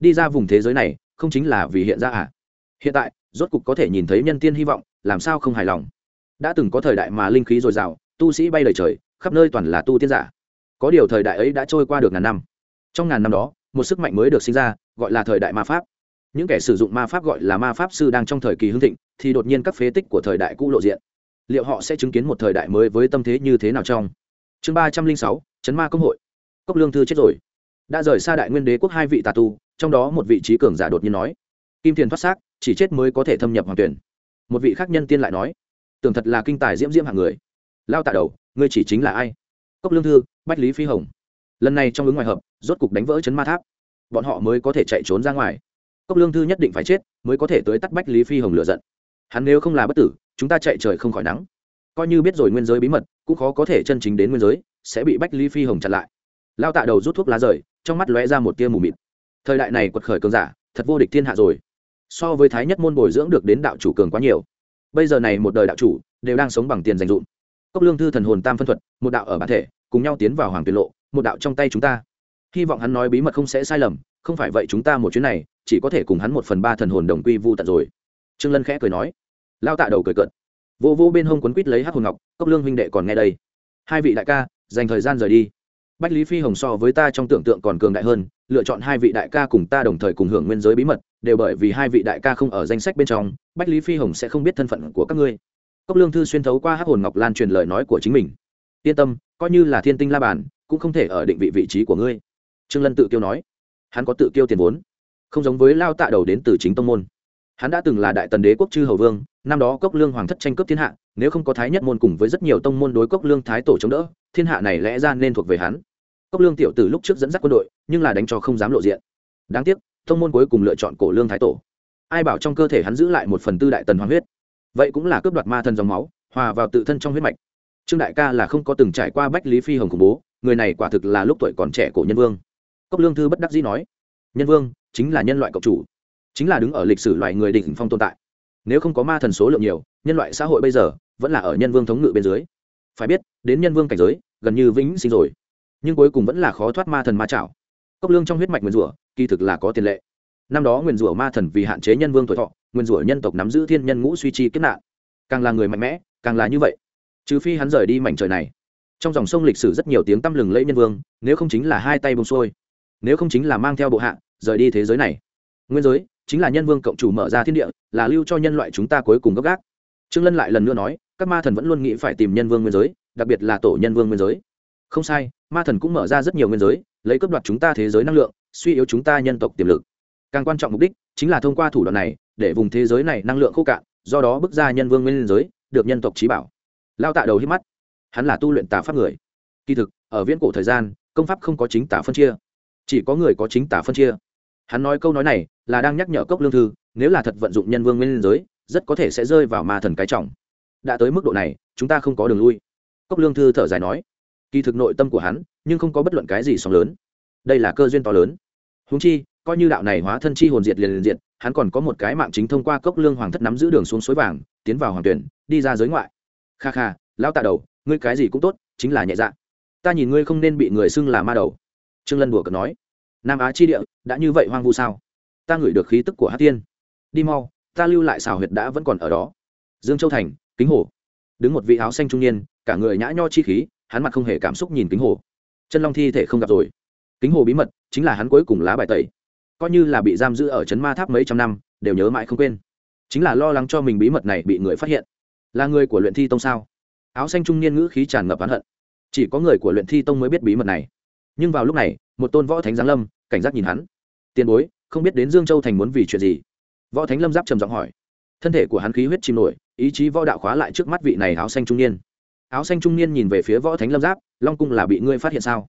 Speaker 1: đi ra vùng thế giới này, không chính là vì hiện ra à? Hiện tại, rốt cục có thể nhìn thấy nhân tiên hy vọng, làm sao không hài lòng? Đã từng có thời đại mà linh khí dồi dào, tu sĩ bay lời trời, khắp nơi toàn là tu tiên giả. Có điều thời đại ấy đã trôi qua được ngàn năm. Trong ngàn năm đó, một sức mạnh mới được sinh ra, gọi là thời đại ma pháp. Những kẻ sử dụng ma pháp gọi là ma pháp sư đang trong thời kỳ hưng thịnh, thì đột nhiên các phế tích của thời đại cũ lộ diện. Liệu họ sẽ chứng kiến một thời đại mới với tâm thế như thế nào trong? Chương ba trăm linh sáu, chấn ma công hội cốc lương thư chết rồi. Đã rời xa đại nguyên đế quốc hai vị tà tu, trong đó một vị trí cường giả đột nhiên nói. Kim thiền thoát xác, chỉ chết mới có thể thâm nhập hoàng tuyển. Một vị khác nhân tiên lại nói. Tưởng thật là kinh tài diễm diễm hạng người. Lao tạ đầu, ngươi chỉ chính là ai? Cốc lương thư, bách lý phi hồng. Lần này trong ứng ngoài hợp, rốt cục đánh vỡ chấn ma tháp. Bọn họ mới có thể chạy trốn ra ngoài. Cốc lương thư nhất định phải chết, mới có thể tới tắt bách lý phi hồng lựa giận. Hắn nếu không là bất tử, chúng ta chạy trời không khỏi nắng. Coi như biết rồi nguyên giới bí mật, cũng khó có thể chân chính đến nguyên giới, sẽ bị bách lý phi hồng chặn lại lao tạ đầu rút thuốc lá rời, trong mắt lóe ra một tia mù mịt. Thời đại này quật khởi cường giả, thật vô địch thiên hạ rồi. So với thái nhất môn bồi dưỡng được đến đạo chủ cường quá nhiều. Bây giờ này một đời đạo chủ, đều đang sống bằng tiền dành dụm. Cốc lương thư thần hồn tam phân thuật, một đạo ở bản thể, cùng nhau tiến vào hoàng tuyệt lộ, một đạo trong tay chúng ta. Hy vọng hắn nói bí mật không sẽ sai lầm, không phải vậy chúng ta một chuyến này, chỉ có thể cùng hắn một phần ba thần hồn đồng quy vu tận rồi. Trương lân khẽ cười nói. Lao tạ đầu cười cợt. Vô vô bên hông quấn quít lấy hát hồn ngọc, cốc lương huynh đệ còn nghe đây. Hai vị đại ca, dành thời gian rời đi bách lý phi hồng so với ta trong tưởng tượng còn cường đại hơn, lựa chọn hai vị đại ca cùng ta đồng thời cùng hưởng nguyên giới bí mật, đều bởi vì hai vị đại ca không ở danh sách bên trong, bách lý phi hồng sẽ không biết thân phận của các ngươi. Cốc lương thư xuyên thấu qua hát hồn ngọc lan truyền lời nói của chính mình. Yên tâm, coi như là thiên tinh la bàn, cũng không thể ở định vị vị trí của ngươi. Trương lân tự kiêu nói. Hắn có tự kiêu tiền vốn. Không giống với lao tạ đầu đến từ chính tông môn. Hắn đã từng là đại tần đế quốc chư hầu vương, năm đó cốc lương hoàng thất tranh cướp thiên hạ nếu không có thái nhất môn cùng với rất nhiều tông môn đối cốc lương thái tổ chống đỡ, thiên hạ này lẽ ra nên thuộc về hắn. Cốc lương tiểu từ lúc trước dẫn dắt quân đội, nhưng là đánh cho không dám lộ diện. Đáng tiếc, tông môn cuối cùng lựa chọn cổ lương thái tổ. Ai bảo trong cơ thể hắn giữ lại một phần tư đại tần hoàng huyết. Vậy cũng là cướp đoạt ma thần dòng máu, hòa vào tự thân trong huyết mạch. Trương đại ca là không có từng trải qua bách lý phi hồng khủng bố, người này quả thực là lúc tuổi còn trẻ cổ nhân vương. Cốc lương thư bất đắc dĩ nói, nhân vương, chính là nhân loại cộng chủ, chính là đứng ở lịch sử loài người đỉnh phong tồn tại. Nếu không có ma thần số lượng nhiều nhân loại xã hội bây giờ vẫn là ở nhân vương thống ngự bên dưới. Phải biết, đến nhân vương cảnh giới, gần như vĩnh sinh rồi. Nhưng cuối cùng vẫn là khó thoát ma thần ma chảo cốc lương trong huyết mạch nguyền rủa, kỳ thực là có tiền lệ. Năm đó nguyền rủa ma thần vì hạn chế nhân vương tuổi thọ nguyền rủa nhân tộc nắm giữ thiên nhân ngũ suy chi kết nạn. Càng là người mạnh mẽ, càng là như vậy. Trừ phi hắn rời đi mảnh trời này. Trong dòng sông lịch sử rất nhiều tiếng tăm lừng lẫy nhân vương, nếu không chính là hai tay bông xuôi, nếu không chính là mang theo bộ hạ, rời đi thế giới này. Nguyên giới chính là nhân vương cộng chủ mở ra thiên địa, là lưu cho nhân loại chúng ta cuối cùng gấp gác trương lân lại lần nữa nói, các ma thần vẫn luôn nghĩ phải tìm nhân vương nguyên giới, đặc biệt là tổ nhân vương nguyên giới. Không sai, ma thần cũng mở ra rất nhiều nguyên giới, lấy cấp đoạt chúng ta thế giới năng lượng, suy yếu chúng ta nhân tộc tiềm lực. Càng quan trọng mục đích chính là thông qua thủ đoạn này, để vùng thế giới này năng lượng khô cạn, do đó bước ra nhân vương nguyên giới, được nhân tộc trí bảo. Lao tạ đầu hít mắt. Hắn là tu luyện tà pháp người. Kỳ thực, ở viễn cổ thời gian, công pháp không có chính tả phân chia. Chỉ có người có chính tả phân chia. Hắn nói câu nói này là đang nhắc nhở cốc lương thư, nếu là thật vận dụng nhân vương nguyên giới rất có thể sẽ rơi vào ma thần cái trọng. Đã tới mức độ này, chúng ta không có đường lui. Cốc lương thư thở dài nói. Kỳ thực nội tâm của hắn, nhưng không có bất luận cái gì sóng lớn. Đây là cơ duyên to lớn. Húng chi, coi như đạo này hóa thân chi hồn diệt liền liền diệt, hắn còn có một cái mạng chính thông qua cốc lương hoàng thất nắm giữ đường xuống suối vàng, tiến vào hoàng tuyển, đi ra giới ngoại. Kha kha, lão tạ đầu, ngươi cái gì cũng tốt, chính là nhẹ dạ. Ta nhìn ngươi không nên bị người xưng là ma đầu. Trương lân đùa cợt nói. Nam á chi địa, đã như vậy hoang vu sao? Ta ngửi được khí tức của hát tiên đi mau ta lưu lại xào huyệt đã vẫn còn ở đó. Dương châu thành, kính hồ. Đứng một vị áo xanh trung niên, cả người nhã nho chi khí, hắn mặt không hề cảm xúc nhìn kính hồ. Chân long thi thể không gặp rồi. Kính hồ bí mật, chính là hắn cuối cùng lá bài tẩy. Coi như là bị giam giữ ở trấn ma tháp mấy trăm năm, đều nhớ mãi không quên. Chính là lo lắng cho mình bí mật này bị người phát hiện. Là người của luyện thi tông sao? Áo xanh trung niên ngữ khí tràn ngập oán hận. Chỉ có người của luyện thi tông mới biết bí mật này. Nhưng vào lúc này, một tôn võ thánh giáng lâm, cảnh giác nhìn hắn. Tiền bối, không biết đến dương châu thành muốn vì chuyện gì? Võ thánh lâm giáp trầm giọng hỏi. Thân thể của hắn khí huyết chìm nổi, ý chí võ đạo khóa lại trước mắt vị này áo xanh trung niên. Áo xanh trung niên nhìn về phía võ thánh lâm giáp, long cung là bị ngươi phát hiện sao?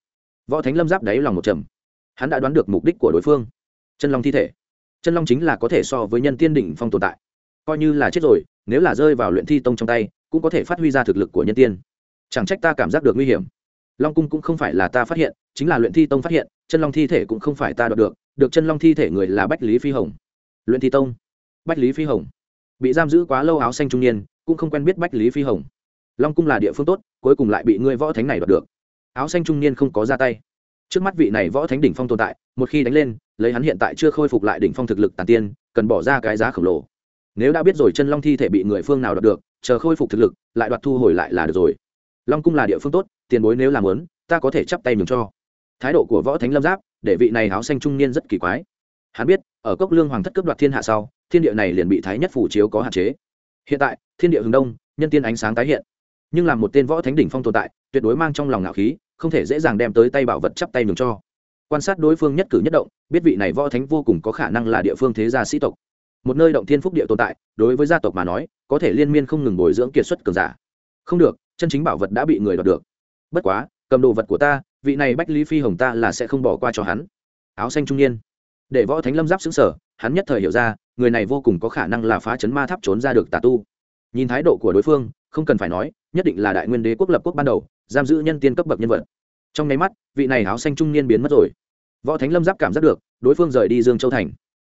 Speaker 1: Võ thánh lâm giáp đáy lòng một trầm. Hắn đã đoán được mục đích của đối phương. Chân long thi thể. Chân long chính là có thể so với nhân tiên đỉnh phong tồn tại. Coi như là chết rồi, nếu là rơi vào luyện thi tông trong tay, cũng có thể phát huy ra thực lực của nhân tiên. Chẳng trách ta cảm giác được nguy hiểm. Long cung cũng không phải là ta phát hiện, chính là luyện thi tông phát hiện, chân long thi thể cũng không phải ta đoạt được được chân long thi thể người là bách lý phi hồng luyện thi tông. Bách lý phi hồng. Bị giam giữ quá lâu áo xanh trung niên, cũng không quen biết bách lý phi hồng. Long cung là địa phương tốt, cuối cùng lại bị ngươi võ thánh này đoạt được. Áo xanh trung niên không có ra tay. Trước mắt vị này võ thánh đỉnh phong tồn tại, một khi đánh lên, lấy hắn hiện tại chưa khôi phục lại đỉnh phong thực lực tàn tiên, cần bỏ ra cái giá khổng lồ. Nếu đã biết rồi chân long thi thể bị người phương nào đoạt được, chờ khôi phục thực lực, lại đoạt thu hồi lại là được rồi. Long cung là địa phương tốt, tiền bối nếu làm lớn ta có thể chắp tay mừng cho. Thái độ của võ thánh lâm giáp, để vị này áo xanh trung niên rất kỳ quái hắn biết, ở cốc lương hoàng thất cướp đoạt thiên hạ sau, thiên địa này liền bị thái nhất phủ chiếu có hạn chế. Hiện tại, thiên địa hướng đông, nhân tiên ánh sáng tái hiện. Nhưng làm một tên võ thánh đỉnh phong tồn tại, tuyệt đối mang trong lòng ngạo khí, không thể dễ dàng đem tới tay bảo vật chắp tay mừng cho. Quan sát đối phương nhất cử nhất động, biết vị này võ thánh vô cùng có khả năng là địa phương thế gia sĩ tộc. Một nơi động thiên phúc địa tồn tại, đối với gia tộc mà nói, có thể liên miên không ngừng bồi dưỡng kiệt xuất cường giả. Không được, chân chính bảo vật đã bị người đoạt được. Bất quá, cầm đồ vật của ta, vị này bách lý phi hồng ta là sẽ không bỏ qua cho hắn. Áo xanh trung niên để võ thánh lâm giáp xứng sở, hắn nhất thời hiểu ra, người này vô cùng có khả năng là phá chấn ma tháp trốn ra được tà tu. Nhìn thái độ của đối phương, không cần phải nói, nhất định là đại nguyên đế quốc lập quốc ban đầu, giam giữ nhân tiên cấp bậc nhân vật. Trong nháy mắt, vị này áo xanh trung niên biến mất rồi. Võ thánh lâm giáp cảm giác được, đối phương rời đi dương châu thành.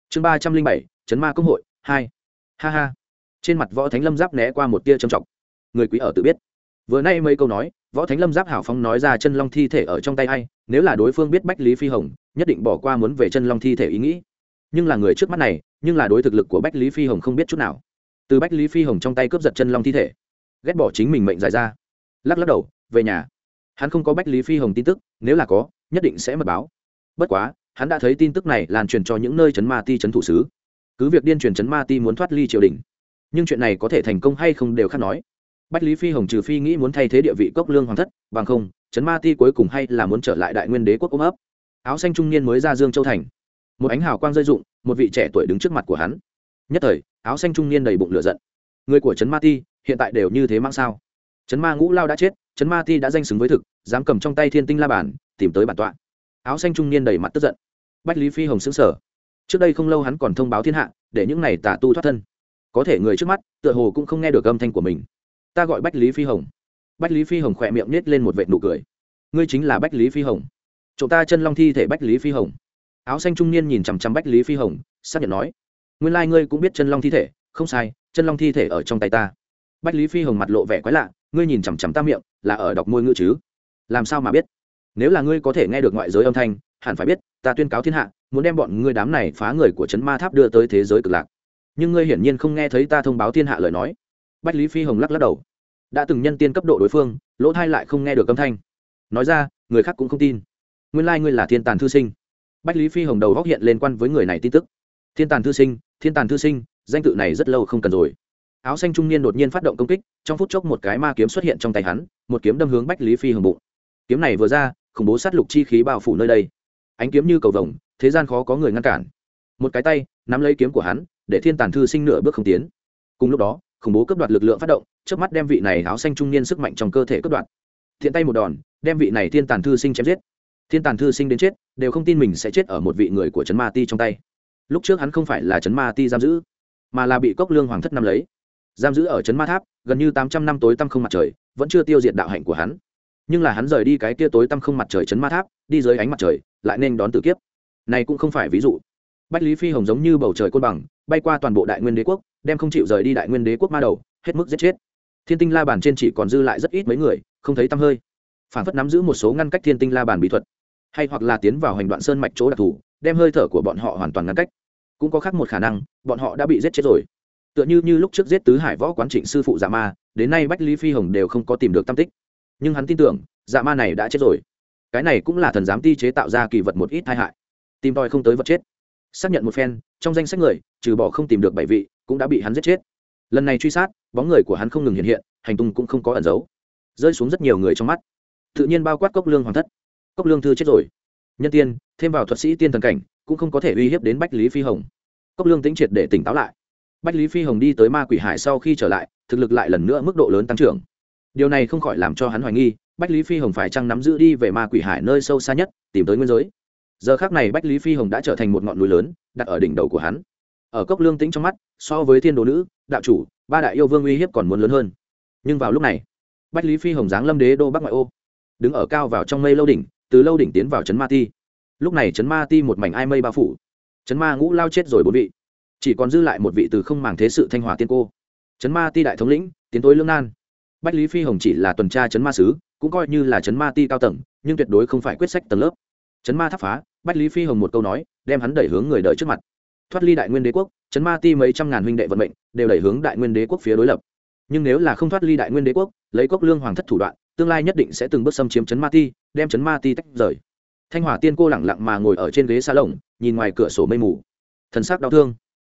Speaker 1: Chương ba trăm linh bảy, chấn ma công hội, hai. Ha ha. Trên mặt võ thánh lâm giáp né qua một tia trầm trọng. Người quý ở tự biết. Vừa nay mấy câu nói võ thánh lâm giáp hảo phong nói ra chân long thi thể ở trong tay a i nếu là đối phương biết bách lý phi hồng, nhất định bỏ qua muốn về chân long thi thể ý nghĩ. Nhưng là người trước mắt này, nhưng là đối thực lực của bách lý phi hồng không biết chút nào. Từ bách lý phi hồng trong tay cướp giật chân long thi thể, ghét bỏ chính mình mệnh dài ra. Lắc lắc đầu, về nhà. Hắn không có bách lý phi hồng tin tức, nếu là có, nhất định sẽ mật báo. Bất quá, hắn đã thấy tin tức này lan truyền cho những nơi chấn ma ti chấn thủ sứ. Cứ việc điên truyền chấn ma ti muốn thoát ly triều đình, nhưng chuyện này có thể thành công hay không đều khác nói bách lý phi hồng trừ phi nghĩ muốn thay thế địa vị cốc lương hoàng thất, bằng không chấn ma ti cuối cùng hay là muốn trở lại đại nguyên đế quốc ôm ấp. Áo xanh trung niên mới ra dương châu thành. Một ánh hào quang rơi rụng, một vị trẻ tuổi đứng trước mặt của hắn. Nhất thời, áo xanh trung niên đầy bụng lửa giận. Người của trấn ma ti, hiện tại đều như thế mang sao? Trấn ma ngũ lao đã chết, trấn ma ti đã danh xứng với thực, dám cầm trong tay thiên tinh la bản tìm tới bản tọa. Áo xanh trung niên đầy mặt tức giận. Bách lý phi hồng xứng sở trước đây không lâu hắn còn thông báo thiên hạ, để những này tà tu thoát thân. Có thể người trước mắt, tựa hồ cũng không nghe được âm thanh của mình ta gọi bách lý phi hồng. Bách lý phi hồng khỏe miệng nết lên một vệt nụ cười. Ngươi chính là bách lý phi hồng. Chúng ta chân long thi thể bách lý phi hồng. Áo xanh trung niên nhìn chằm chằm bách lý phi hồng, xác nhận nói, nguyên lai、like、ngươi cũng biết chân long thi thể. Không sai, chân long thi thể ở trong tay ta. Bách lý phi hồng mặt lộ vẻ quái lạ, ngươi nhìn chằm chằm ta miệng, là ở đọc môi ngữ chứ? Làm sao mà biết? Nếu là ngươi có thể nghe được ngoại giới âm thanh, hẳn phải biết, ta tuyên cáo thiên hạ, muốn đem bọn ngươi đám này phá người của trấn ma tháp đưa tới thế giới cực lạc. Nhưng ngươi hiển nhiên không nghe thấy ta thông báo thiên hạ lời nói bách lý phi hồng lắc lắc đầu. Đã từng nhân tiên cấp độ đối phương, lỗ thai lại không nghe được âm thanh. Nói ra, người khác cũng không tin. Nguyên lai、like、ngươi là thiên tàn thư sinh. Bách lý phi hồng đầu góc hiện lên quan với người này tin tức. Thiên tàn thư sinh, thiên tàn thư sinh, danh tự này rất lâu không cần rồi. Áo xanh trung niên đột nhiên phát động công kích, trong phút chốc một cái ma kiếm xuất hiện trong tay hắn, một kiếm đâm hướng bách lý phi hồng bụng. Kiếm này vừa ra, khủng bố sát lục chi khí bao phủ nơi đây. Ánh kiếm như cầu vồng, thế gian khó có người ngăn cản. Một cái tay, nắm lấy kiếm của hắn, để thiên tàn thư sinh nửa bước không tiến. Cùng lúc đó khủng bố cướp đoạt lực lượng phát động trước mắt đem vị này áo xanh trung niên sức mạnh trong cơ thể cướp đoạt. Thiện tay một đòn, đem vị này thiên tàn thư sinh chém giết. Thiên tàn thư sinh đến chết, đều không tin mình sẽ chết ở một vị người của trấn ma ti trong tay. Lúc trước hắn không phải là trấn ma ti giam giữ, mà là bị cốc lương hoàng thất năm lấy. Giam giữ ở trấn ma tháp, gần như tám trăm năm tối tăm không mặt trời, vẫn chưa tiêu diệt đạo hạnh của hắn. Nhưng là hắn rời đi cái kia tối tăm không mặt trời trấn ma tháp, đi dưới ánh mặt trời, lại nên đón tử kiếp. Này cũng không phải ví dụ. Bách lý phi hồng giống như bầu trời côn bằng, bay qua toàn bộ đại nguyên đế quốc đem không chịu rời đi đại nguyên đế quốc ma đầu, hết mức giết chết. Thiên tinh la bàn trên chỉ còn dư lại rất ít mấy người, không thấy tăm hơi. Phản phất nắm giữ một số ngăn cách thiên tinh la bàn bí thuật, hay hoặc là tiến vào hành đoạn sơn mạch chỗ đặc thù, đem hơi thở của bọn họ hoàn toàn ngăn cách. Cũng có khác một khả năng, bọn họ đã bị giết chết rồi. Tựa như như lúc trước giết tứ hải võ quán trịnh sư phụ dạ ma, đến nay bách lý phi hồng đều không có tìm được tam tích. Nhưng hắn tin tưởng dạ ma này đã chết rồi. Cái này cũng là thần giám ti chế tạo ra kỳ vật một ít tai hại. Tìm tòi không tới vật chết. Xác nhận một phen, trong danh sách người, trừ bỏ không tìm được bảy vị cũng đã bị hắn giết chết. Lần này truy sát, bóng người của hắn không ngừng hiện hiện, hành tung cũng không có ẩn giấu. Rơi xuống rất nhiều người trong mắt. Tự nhiên bao quát cốc lương hoàng thất. Cốc lương thư chết rồi. Nhân tiên, thêm vào thuật sĩ tiên thần cảnh, cũng không có thể uy hiếp đến bách lý phi hồng. Cốc lương tính triệt để tỉnh táo lại. Bách lý phi hồng đi tới ma quỷ hải sau khi trở lại, thực lực lại lần nữa mức độ lớn tăng trưởng. Điều này không khỏi làm cho hắn hoài nghi, bách lý phi hồng phải chăng nắm giữ đi về ma quỷ hải nơi sâu xa nhất, tìm tới nguyên giới. Giờ khác này bách lý phi hồng đã trở thành một ngọn núi lớn, đặt ở đỉnh đầu của hắn ở cốc lương tĩnh trong mắt, so với thiên đồ nữ, đạo chủ, ba đại yêu vương uy hiếp còn muốn lớn hơn. Nhưng vào lúc này, bách lý phi hồng giáng lâm đế đô bắc ngoại ô, đứng ở cao vào trong mây lâu đỉnh, từ lâu đỉnh tiến vào trấn ma ti. Lúc này trấn ma ti một mảnh ai mây bao phủ. Trấn ma ngũ lao chết rồi bốn vị, chỉ còn dư lại một vị từ không màng thế sự thanh hòa tiên cô. Trấn ma ti đại thống lĩnh, tiến tối lương nan. Bách lý phi hồng chỉ là tuần tra trấn ma sứ, cũng coi như là trấn ma ti cao tầng, nhưng tuyệt đối không phải quyết sách tầng lớp. Trấn ma tháp phá, bách lý phi hồng một câu nói, đem hắn đẩy hướng người đợi trước mặt thoát ly đại nguyên đế quốc trấn ma ti mấy trăm ngàn huynh đệ vận mệnh, đều đẩy hướng đại nguyên đế quốc phía đối lập. Nhưng nếu là không thoát ly đại nguyên đế quốc, lấy cốc lương hoàng thất thủ đoạn, tương lai nhất định sẽ từng bước xâm chiếm trấn ma ti, đem trấn ma ti tách rời. Thanh hỏa tiên cô lẳng lặng mà ngồi ở trên ghế xa lồng nhìn ngoài cửa sổ mây mù. Thần sắc đau thương.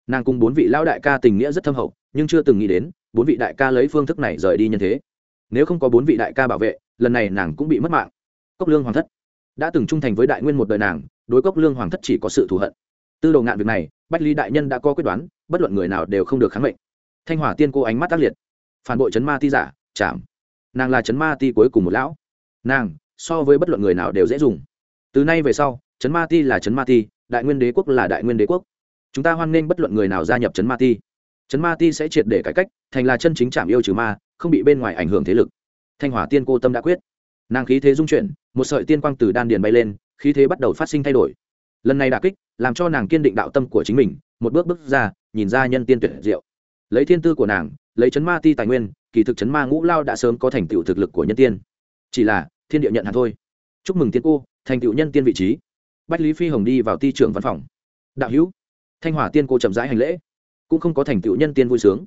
Speaker 1: Nàng cùng bốn vị lão đại ca tình nghĩa rất thâm hậu, nhưng chưa từng nghĩ đến, bốn vị đại ca lấy phương thức này rời đi nhân thế. Nếu không có bốn vị đại ca bảo vệ, lần này nàng cũng bị mất mạng. Cốc lương hoàng thất. Đã từng trung thành với đại nguyên một đời nàng, đối cốc lương hoàng thất chỉ có sự thù hận. Tư đồ ngạn việc này bách lý đại nhân đã có quyết đoán, bất luận người nào đều không được kháng mệnh. Thanh hỏa tiên cô ánh mắt tác liệt. Phản bội chấn ma ti giả, chạm. Nàng là chấn ma ti cuối cùng một lão. Nàng, so với bất luận người nào đều dễ dùng. Từ nay về sau, chấn ma ti là chấn ma ti, đại nguyên đế quốc là đại nguyên đế quốc. Chúng ta hoan nghênh bất luận người nào gia nhập chấn ma ti. Chấn ma ti sẽ triệt để cải cách, thành là chân chính trạm yêu trừ ma, không bị bên ngoài ảnh hưởng thế lực. Thanh hỏa tiên cô tâm đã quyết. Nàng khí thế dung chuyển, một sợi tiên quang từ đan điền bay lên, khí thế bắt đầu phát sinh thay đổi lần này đà kích, làm cho nàng kiên định đạo tâm của chính mình, một bước bước ra, nhìn ra nhân tiên tuyệt diệu. Lấy thiên tư của nàng, lấy chấn ma ti tài nguyên, kỳ thực chấn ma ngũ lao đã sớm có thành tựu thực lực của nhân tiên. Chỉ là, thiên địa nhận hẳn thôi. Chúc mừng tiên cô, thành tựu nhân tiên vị trí. Bách lý phi hồng đi vào ti trưởng văn phòng. Đạo hữu, thanh hỏa tiên cô chậm rãi hành lễ. Cũng không có thành tựu nhân tiên vui sướng.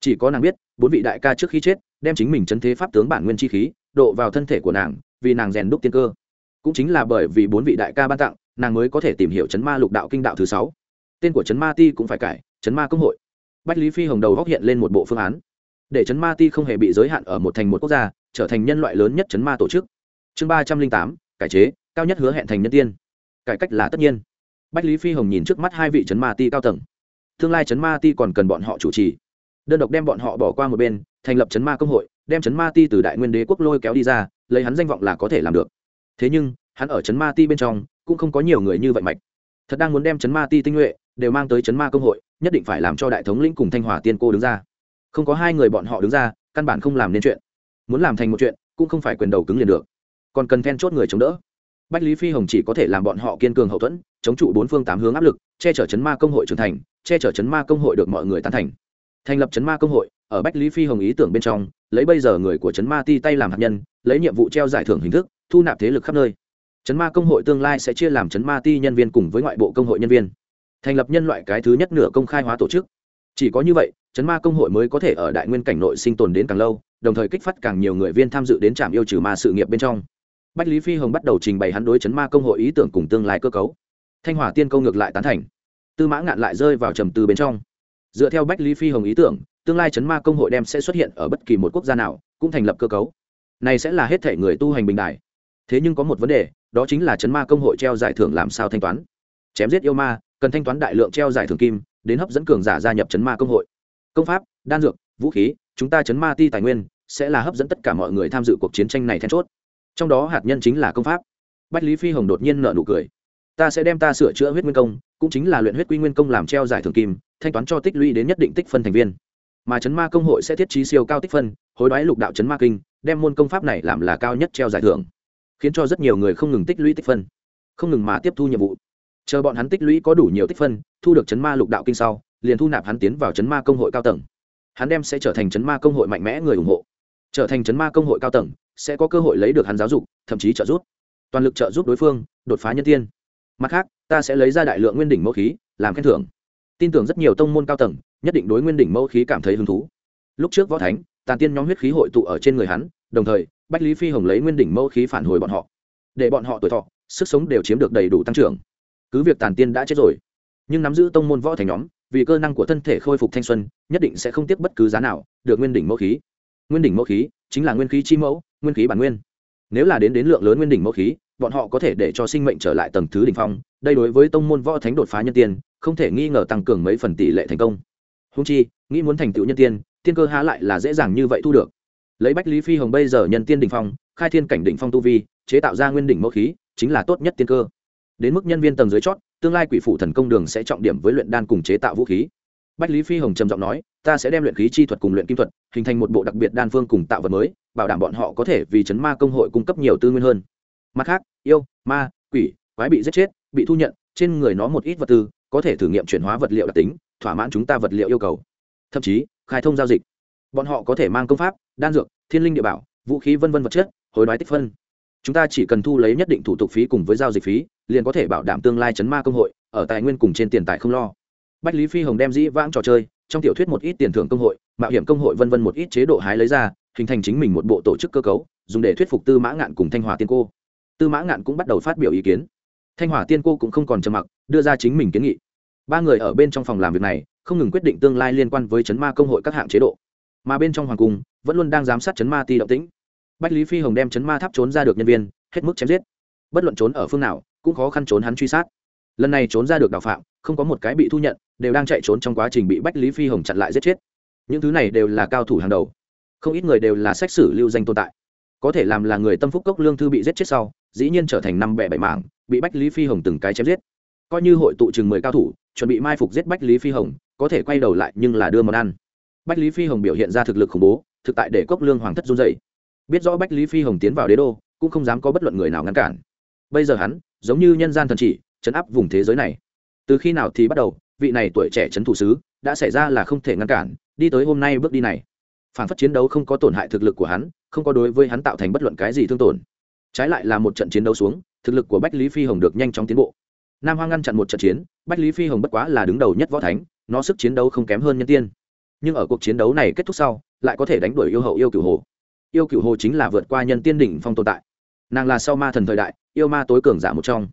Speaker 1: Chỉ có nàng biết, bốn vị đại ca trước khi chết, đem chính mình chấn thế pháp tướng bản nguyên chi khí, độ vào thân thể của nàng, vì nàng rèn đúc tiên cơ. Cũng chính là bởi vì bốn vị đại ca ban tặng nàng mới có thể tìm hiểu chấn ma lục đạo kinh đạo thứ sáu tên của chấn ma ti cũng phải cải chấn ma công hội bách lý phi hồng đầu góc hiện lên một bộ phương án để chấn ma ti không hề bị giới hạn ở một thành một quốc gia trở thành nhân loại lớn nhất chấn ma tổ chức chương ba trăm linh tám cải chế cao nhất hứa hẹn thành nhân tiên cải cách là tất nhiên bách lý phi hồng nhìn trước mắt hai vị chấn ma ti cao tầng tương lai chấn ma ti còn cần bọn họ chủ trì đơn độc đem bọn họ bỏ qua một bên thành lập chấn ma công hội đem chấn ma ti từ đại nguyên đế quốc lôi kéo đi ra lấy hắn danh vọng là có thể làm được thế nhưng hắn ở chấn ma ti bên trong cũng không có nhiều người như vậy mạch. Thật đang muốn đem chấn ma ti tinh nhuệ đều mang tới chấn ma công hội, nhất định phải làm cho đại thống lĩnh cùng thanh hòa tiên cô đứng ra. Không có hai người bọn họ đứng ra, căn bản không làm nên chuyện. Muốn làm thành một chuyện, cũng không phải quyền đầu cứng liền được. Còn cần then chốt người chống đỡ. Bách lý phi hồng chỉ có thể làm bọn họ kiên cường hậu thuẫn, chống trụ bốn phương tám hướng áp lực, che chở chấn ma công hội trưởng thành, che chở chấn ma công hội được mọi người tán thành. Thành lập chấn ma công hội, ở bách lý phi hồng ý tưởng bên trong, lấy bây giờ người của chấn ma ti tay làm hạt nhân, lấy nhiệm vụ treo giải thưởng hình thức, thu nạp thế lực khắp nơi chấn ma công hội tương lai sẽ chia làm chấn ma ti nhân viên cùng với ngoại bộ công hội nhân viên. Thành lập nhân loại cái thứ nhất nửa công khai hóa tổ chức. Chỉ có như vậy, chấn ma công hội mới có thể ở đại nguyên cảnh nội sinh tồn đến càng lâu, đồng thời kích phát càng nhiều người viên tham dự đến trạm yêu trừ ma sự nghiệp bên trong. Bách lý phi hồng bắt đầu trình bày hắn đối chấn ma công hội ý tưởng cùng tương lai cơ cấu. Thanh hòa tiên công ngược lại tán thành. Tư mã ngạn lại rơi vào trầm tư bên trong. Dựa theo bách lý phi hồng ý tưởng, tương lai chấn ma công hội đem sẽ xuất hiện ở bất kỳ một quốc gia nào, cũng thành lập cơ cấu. Này sẽ là hết thể người tu hành bình đại. Thế nhưng có một vấn đề đó chính là chấn ma công hội treo giải thưởng làm sao thanh toán. Chém giết yêu ma, cần thanh toán đại lượng treo giải thưởng kim, đến hấp dẫn cường giả gia nhập chấn ma công hội. Công pháp, đan dược, vũ khí, chúng ta chấn ma ti tài nguyên, sẽ là hấp dẫn tất cả mọi người tham dự cuộc chiến tranh này then chốt. Trong đó hạt nhân chính là công pháp. Bách lý phi hồng đột nhiên nợ nụ cười. Ta sẽ đem ta sửa chữa huyết nguyên công, cũng chính là luyện huyết quy nguyên công làm treo giải thưởng kim, thanh toán cho tích lũy đến nhất định tích phân thành viên. Mà chấn ma công hội sẽ thiết trí siêu cao tích phân, hối đoái lục đạo chấn ma kinh, đem môn công pháp này làm là cao nhất treo giải thưởng khiến cho rất nhiều người không ngừng tích lũy tích phân, không ngừng mà tiếp thu nhiệm vụ. Chờ bọn hắn tích lũy có đủ nhiều tích phân, thu được chấn ma lục đạo kinh sau, liền thu nạp hắn tiến vào chấn ma công hội cao tầng. Hắn đem sẽ trở thành chấn ma công hội mạnh mẽ người ủng hộ. Trở thành chấn ma công hội cao tầng, sẽ có cơ hội lấy được hắn giáo dục, thậm chí trợ giúp. Toàn lực trợ giúp đối phương, đột phá nhân tiên. Mặt khác, ta sẽ lấy ra đại lượng nguyên đỉnh mẫu khí, làm khen thưởng. Tin tưởng rất nhiều tông môn cao tầng, nhất định đối nguyên đỉnh mẫu khí cảm thấy hứng thú. Lúc trước võ thánh, tàn tiên nhóm huyết khí hội tụ ở trên người hắn, đồng thời bách lý phi hồng lấy nguyên đỉnh mẫu khí phản hồi bọn họ. Để bọn họ tuổi thọ, sức sống đều chiếm được đầy đủ tăng trưởng. Cứ việc tàn tiên đã chết rồi, nhưng nắm giữ tông môn võ thành nhóm, vì cơ năng của thân thể khôi phục thanh xuân, nhất định sẽ không tiếc bất cứ giá nào được nguyên đỉnh mẫu khí. Nguyên đỉnh mẫu khí chính là nguyên khí chi mẫu, nguyên khí bản nguyên. Nếu là đến đến lượng lớn nguyên đỉnh mẫu khí, bọn họ có thể để cho sinh mệnh trở lại tầng thứ đỉnh phong, đây đối với tông môn võ thánh đột phá nhân tiên, không thể nghi ngờ tăng cường mấy phần tỷ lệ thành công. Húng chi, nghĩ muốn thành tựu nhân tiên tiên cơ há lại là dễ dàng như vậy thu được lấy bách lý phi hồng bây giờ nhân tiên đỉnh phong, khai thiên cảnh đỉnh phong tu vi, chế tạo ra nguyên đỉnh mẫu khí, chính là tốt nhất tiên cơ. Đến mức nhân viên tầng dưới chót, tương lai quỷ phủ thần công đường sẽ trọng điểm với luyện đan cùng chế tạo vũ khí. Bách lý phi hồng trầm giọng nói, ta sẽ đem luyện khí chi thuật cùng luyện kim thuật hình thành một bộ đặc biệt đan phương cùng tạo vật mới, bảo đảm bọn họ có thể vì chấn ma công hội cung cấp nhiều tư nguyên hơn. Mặt khác, yêu, ma, quỷ, quái bị giết chết, bị thu nhận, trên người nó một ít vật tư, có thể thử nghiệm chuyển hóa vật liệu đặc tính, thỏa mãn chúng ta vật liệu yêu cầu. Thậm chí, khai thông giao dịch. Bọn họ có thể mang công pháp đan dược, thiên linh địa bảo, vũ khí vân vân vật chất, hối đoái tích phân. Chúng ta chỉ cần thu lấy nhất định thủ tục phí cùng với giao dịch phí, liền có thể bảo đảm tương lai chấn ma công hội, ở tài nguyên cùng trên tiền tài không lo. Bách lý phi hồng đem dĩ vãng trò chơi, trong tiểu thuyết một ít tiền thưởng công hội, mạo hiểm công hội vân vân một ít chế độ hái lấy ra, hình thành chính mình một bộ tổ chức cơ cấu, dùng để thuyết phục tư mã ngạn cùng thanh hòa tiên cô. Tư mã ngạn cũng bắt đầu phát biểu ý kiến. Thanh hòa tiên cô cũng không còn trầm mặc, đưa ra chính mình kiến nghị. Ba người ở bên trong phòng làm việc này, không ngừng quyết định tương lai liên quan với chấn ma công hội các hạng chế độ mà bên trong hoàng cung vẫn luôn đang giám sát chấn ma ti động tĩnh. Bách lý phi hồng đem chấn ma tháp trốn ra được nhân viên, hết mức chém giết. Bất luận trốn ở phương nào, cũng khó khăn trốn hắn truy sát. Lần này trốn ra được đào phạm, không có một cái bị thu nhận, đều đang chạy trốn trong quá trình bị bách lý phi hồng chặn lại giết chết. Những thứ này đều là cao thủ hàng đầu. Không ít người đều là sách sử lưu danh tồn tại. Có thể làm là người tâm phúc cốc lương thư bị giết chết sau, dĩ nhiên trở thành năm bẻ bảy mảng, bị bách lý phi hồng từng cái chém giết. Coi như hội tụ chừng mười cao thủ, chuẩn bị mai phục giết bách lý phi hồng, có thể quay đầu lại nhưng là đưa món ăn bách lý phi hồng biểu hiện ra thực lực khủng bố, thực tại để cốc lương hoàng thất run dày biết rõ bách lý phi hồng tiến vào đế đô, cũng không dám có bất luận người nào ngăn cản. Bây giờ hắn, giống như nhân gian thần chỉ, chấn áp vùng thế giới này. Từ khi nào thì bắt đầu, vị này tuổi trẻ trấn thủ sứ, đã xảy ra là không thể ngăn cản, đi tới hôm nay bước đi này. Phản phất chiến đấu không có tổn hại thực lực của hắn, không có đối với hắn tạo thành bất luận cái gì thương tổn. Trái lại là một trận chiến đấu xuống, thực lực của bách lý phi hồng được nhanh chóng tiến bộ. Nam hoa ngăn chặn một trận chiến, bách lý phi hồng bất quá là đứng đầu nhất võ thánh, nó sức chiến đấu không kém hơn nhân tiên nhưng ở cuộc chiến đấu này kết thúc sau, lại có thể đánh đuổi yêu hậu yêu cửu hồ. Yêu cửu hồ chính là vượt qua nhân tiên đỉnh phong tồn tại. Nàng là sau ma thần thời đại, yêu ma tối cường giả một trong.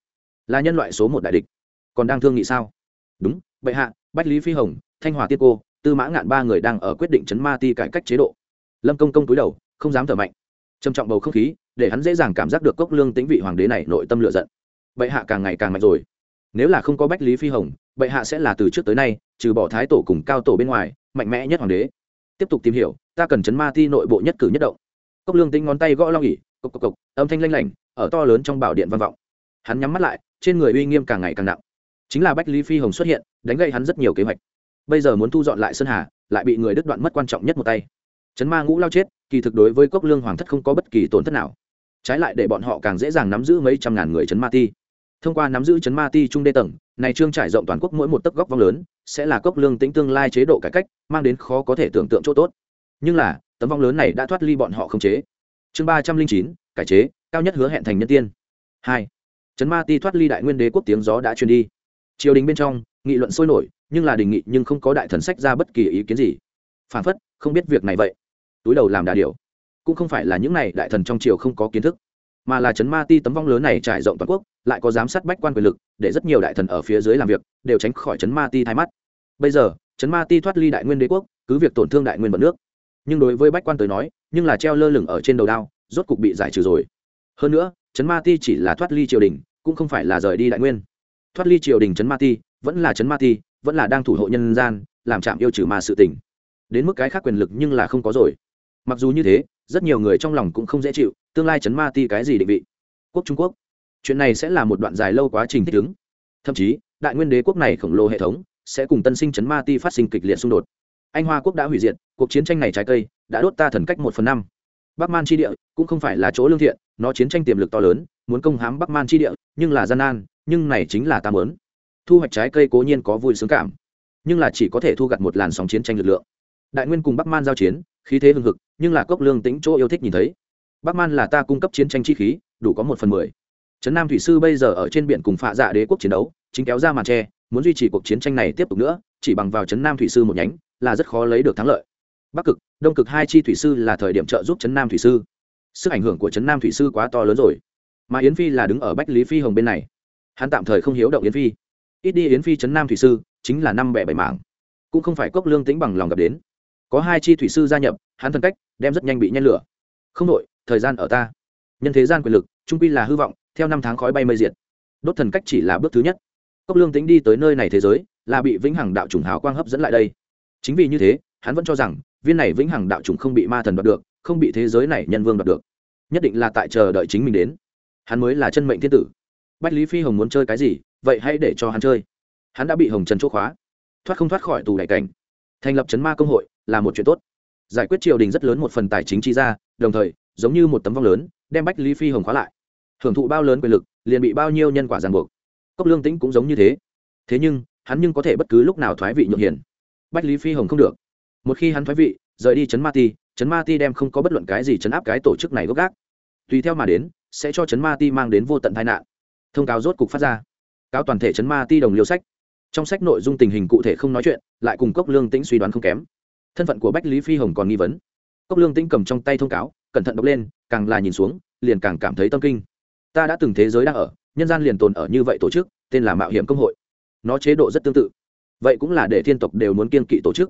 Speaker 1: Là nhân loại số một đại địch. Còn đang thương nghị sao? Đúng, bệ hạ, bách lý phi hồng, thanh hòa tiết cô, tư mã ngạn ba người đang ở quyết định chấn ma ti cải cách chế độ. Lâm công công túi đầu, không dám thở mạnh. Trầm trọng bầu không khí, để hắn dễ dàng cảm giác được cốc lương tính vị hoàng đế này nội tâm lựa giận. Bệ hạ càng ngày càng mạnh rồi. Nếu là không có bách lý phi hồng, bệ hạ sẽ là từ trước tới nay, trừ bỏ thái tổ cùng cao tổ bên ngoài mạnh mẽ nhất hoàng đế. Tiếp tục tìm hiểu, ta cần chấn ma ti nội bộ nhất cử nhất động. Cốc lương tính ngón tay gõ long ỉ, cộc cộc cộc, âm thanh lanh lảnh, ở to lớn trong bảo điện văn vọng. Hắn nhắm mắt lại, trên người uy nghiêm càng ngày càng nặng. Chính là bách lý phi hồng xuất hiện, đánh gậy hắn rất nhiều kế hoạch. Bây giờ muốn thu dọn lại sơn hà, lại bị người đứt đoạn mất quan trọng nhất một tay. Chấn ma ngũ lao chết, kỳ thực đối với cốc lương hoàng thất không có bất kỳ tổn thất nào. Trái lại để bọn họ càng dễ dàng nắm giữ mấy trăm ngàn người chấn ma ti thông qua nắm giữ chấn ma ti trung đê tầng, này trương trải rộng toàn quốc mỗi một tấc góc vong lớn, sẽ là cốc lương tính tương lai chế độ cải cách, mang đến khó có thể tưởng tượng chỗ tốt. Nhưng là, tấm vong lớn này đã thoát ly bọn họ không chế. Chương ba trăm linh chín, cải chế, cao nhất hứa hẹn thành nhân tiên. Hai, chấn ma ti thoát ly đại nguyên đế quốc tiếng gió đã truyền đi. Triều đình bên trong, nghị luận sôi nổi, nhưng là đình nghị nhưng không có đại thần sách ra bất kỳ ý kiến gì. Phản phất, không biết việc này vậy. Túi đầu làm đà điều. Cũng không phải là những này đại thần trong triều không có kiến thức, mà là chấn ma ti tấm vong lớn này trải rộng toàn quốc lại có giám sát bách quan quyền lực, để rất nhiều đại thần ở phía dưới làm việc, đều tránh khỏi chấn ma ti thay mắt. Bây giờ, chấn ma ti thoát ly đại nguyên đế quốc, cứ việc tổn thương đại nguyên vận nước. Nhưng đối với bách quan tới nói, nhưng là treo lơ lửng ở trên đầu đao, rốt cục bị giải trừ rồi. Hơn nữa, chấn ma ti chỉ là thoát ly triều đình, cũng không phải là rời đi đại nguyên. Thoát ly triều đình chấn ma ti, vẫn là chấn ma ti, vẫn là đang thủ hộ nhân gian, làm chạm yêu trừ ma sự tình. Đến mức cái khác quyền lực nhưng là không có rồi. Mặc dù như thế, rất nhiều người trong lòng cũng không dễ chịu, tương lai chấn ma ti cái gì định vị? Quốc trung quốc chuyện này sẽ là một đoạn dài lâu quá trình thích ứng. Thậm chí, đại nguyên đế quốc này khổng lồ hệ thống sẽ cùng tân sinh chấn ma ti phát sinh kịch liệt xung đột. Anh hoa quốc đã hủy diệt, cuộc chiến tranh này trái cây đã đốt ta thần cách một phần năm. Bắc man tri địa cũng không phải là chỗ lương thiện, nó chiến tranh tiềm lực to lớn, muốn công hám bắc man tri địa, nhưng là gian nan, nhưng này chính là ta mớn thu hoạch trái cây cố nhiên có vui sướng cảm, nhưng là chỉ có thể thu gặt một làn sóng chiến tranh lực lượng. Đại nguyên cùng bắc man giao chiến, khí thế hưng hực, nhưng là cốc lương tính chỗ yêu thích nhìn thấy. Bắc man là ta cung cấp chiến tranh chi khí, đủ có một phần mười trấn nam thủy sư bây giờ ở trên biển cùng phạ dạ đế quốc chiến đấu, chính kéo ra màn tre, muốn duy trì cuộc chiến tranh này tiếp tục nữa, chỉ bằng vào trấn nam thủy sư một nhánh, là rất khó lấy được thắng lợi. Bắc cực, đông cực hai chi thủy sư là thời điểm trợ giúp trấn nam thủy sư. Sức ảnh hưởng của trấn nam thủy sư quá to lớn rồi. Mà yến phi là đứng ở bách lý phi hồng bên này. Hắn tạm thời không hiếu động yến phi. Ít đi yến phi trấn nam thủy sư, chính là năm bẻ bảy mảng. Cũng không phải cốc lương tính bằng lòng gặp đến. Có hai chi thủy sư gia nhập, hắn thần cách, đem rất nhanh bị nhen lửa. Không đội thời gian ở ta. Nhân thế gian quyền lực, trung quy là hư vọng theo năm tháng khói bay mây diệt. Đốt thần cách chỉ là bước thứ nhất. Cốc lương tính đi tới nơi này thế giới, là bị vĩnh hằng đạo chủng hào quang hấp dẫn lại đây. Chính vì như thế, hắn vẫn cho rằng, viên này vĩnh hằng đạo chủng không bị ma thần đoạt được, không bị thế giới này nhân vương đoạt được. Nhất định là tại chờ đợi chính mình đến. Hắn mới là chân mệnh thiên tử. Bách lý phi hồng muốn chơi cái gì, vậy hãy để cho hắn chơi. Hắn đã bị hồng trần chỗ khóa. Thoát không thoát khỏi tù đại cảnh. Thành lập chấn ma công hội, là một chuyện tốt. Giải quyết triều đình rất lớn một phần tài chính chi ra, đồng thời, giống như một tấm vong lớn, đem bách lý phi hồng khóa lại hưởng thụ bao lớn quyền lực, liền bị bao nhiêu nhân quả ràng buộc. Cốc lương tĩnh cũng giống như thế. Thế nhưng, hắn nhưng có thể bất cứ lúc nào thoái vị nhượng hiền. Bách lý phi hồng không được. Một khi hắn thoái vị, rời đi chấn ma ti chấn ma ti đem không có bất luận cái gì chấn áp cái tổ chức này gốc gác. Tùy theo mà đến, sẽ cho chấn ma ti mang đến vô tận tai nạn. Thông cáo rốt cục phát ra. Cáo toàn thể chấn ma ti đồng liêu sách. Trong sách nội dung tình hình cụ thể không nói chuyện, lại cùng cốc lương tĩnh suy đoán không kém. Thân phận của bách lý phi hồng còn nghi vấn. Cốc lương tĩnh cầm trong tay thông cáo, cẩn thận đọc lên, càng là nhìn xuống, liền càng cảm thấy tâm kinh ta đã từng thế giới đang ở, nhân gian liền tồn ở như vậy tổ chức, tên là mạo hiểm công hội. Nó chế độ rất tương tự. Vậy cũng là để thiên tộc đều muốn kiên kỵ tổ chức.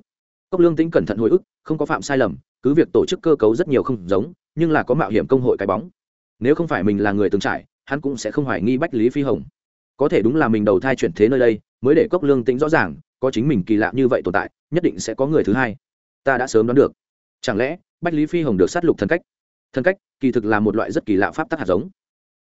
Speaker 1: Cốc lương tĩnh cẩn thận hồi ức, không có phạm sai lầm, cứ việc tổ chức cơ cấu rất nhiều không giống, nhưng là có mạo hiểm công hội cái bóng. Nếu không phải mình là người từng trải, hắn cũng sẽ không hoài nghi bách lý phi hồng. Có thể đúng là mình đầu thai chuyển thế nơi đây, mới để cốc lương tĩnh rõ ràng, có chính mình kỳ lạ như vậy tồn tại, nhất định sẽ có người thứ hai. Ta đã sớm đoán được. Chẳng lẽ bách lý phi hồng được sát lục thần cách? Thần cách, kỳ thực là một loại rất kỳ lạ pháp tắc hạt giống.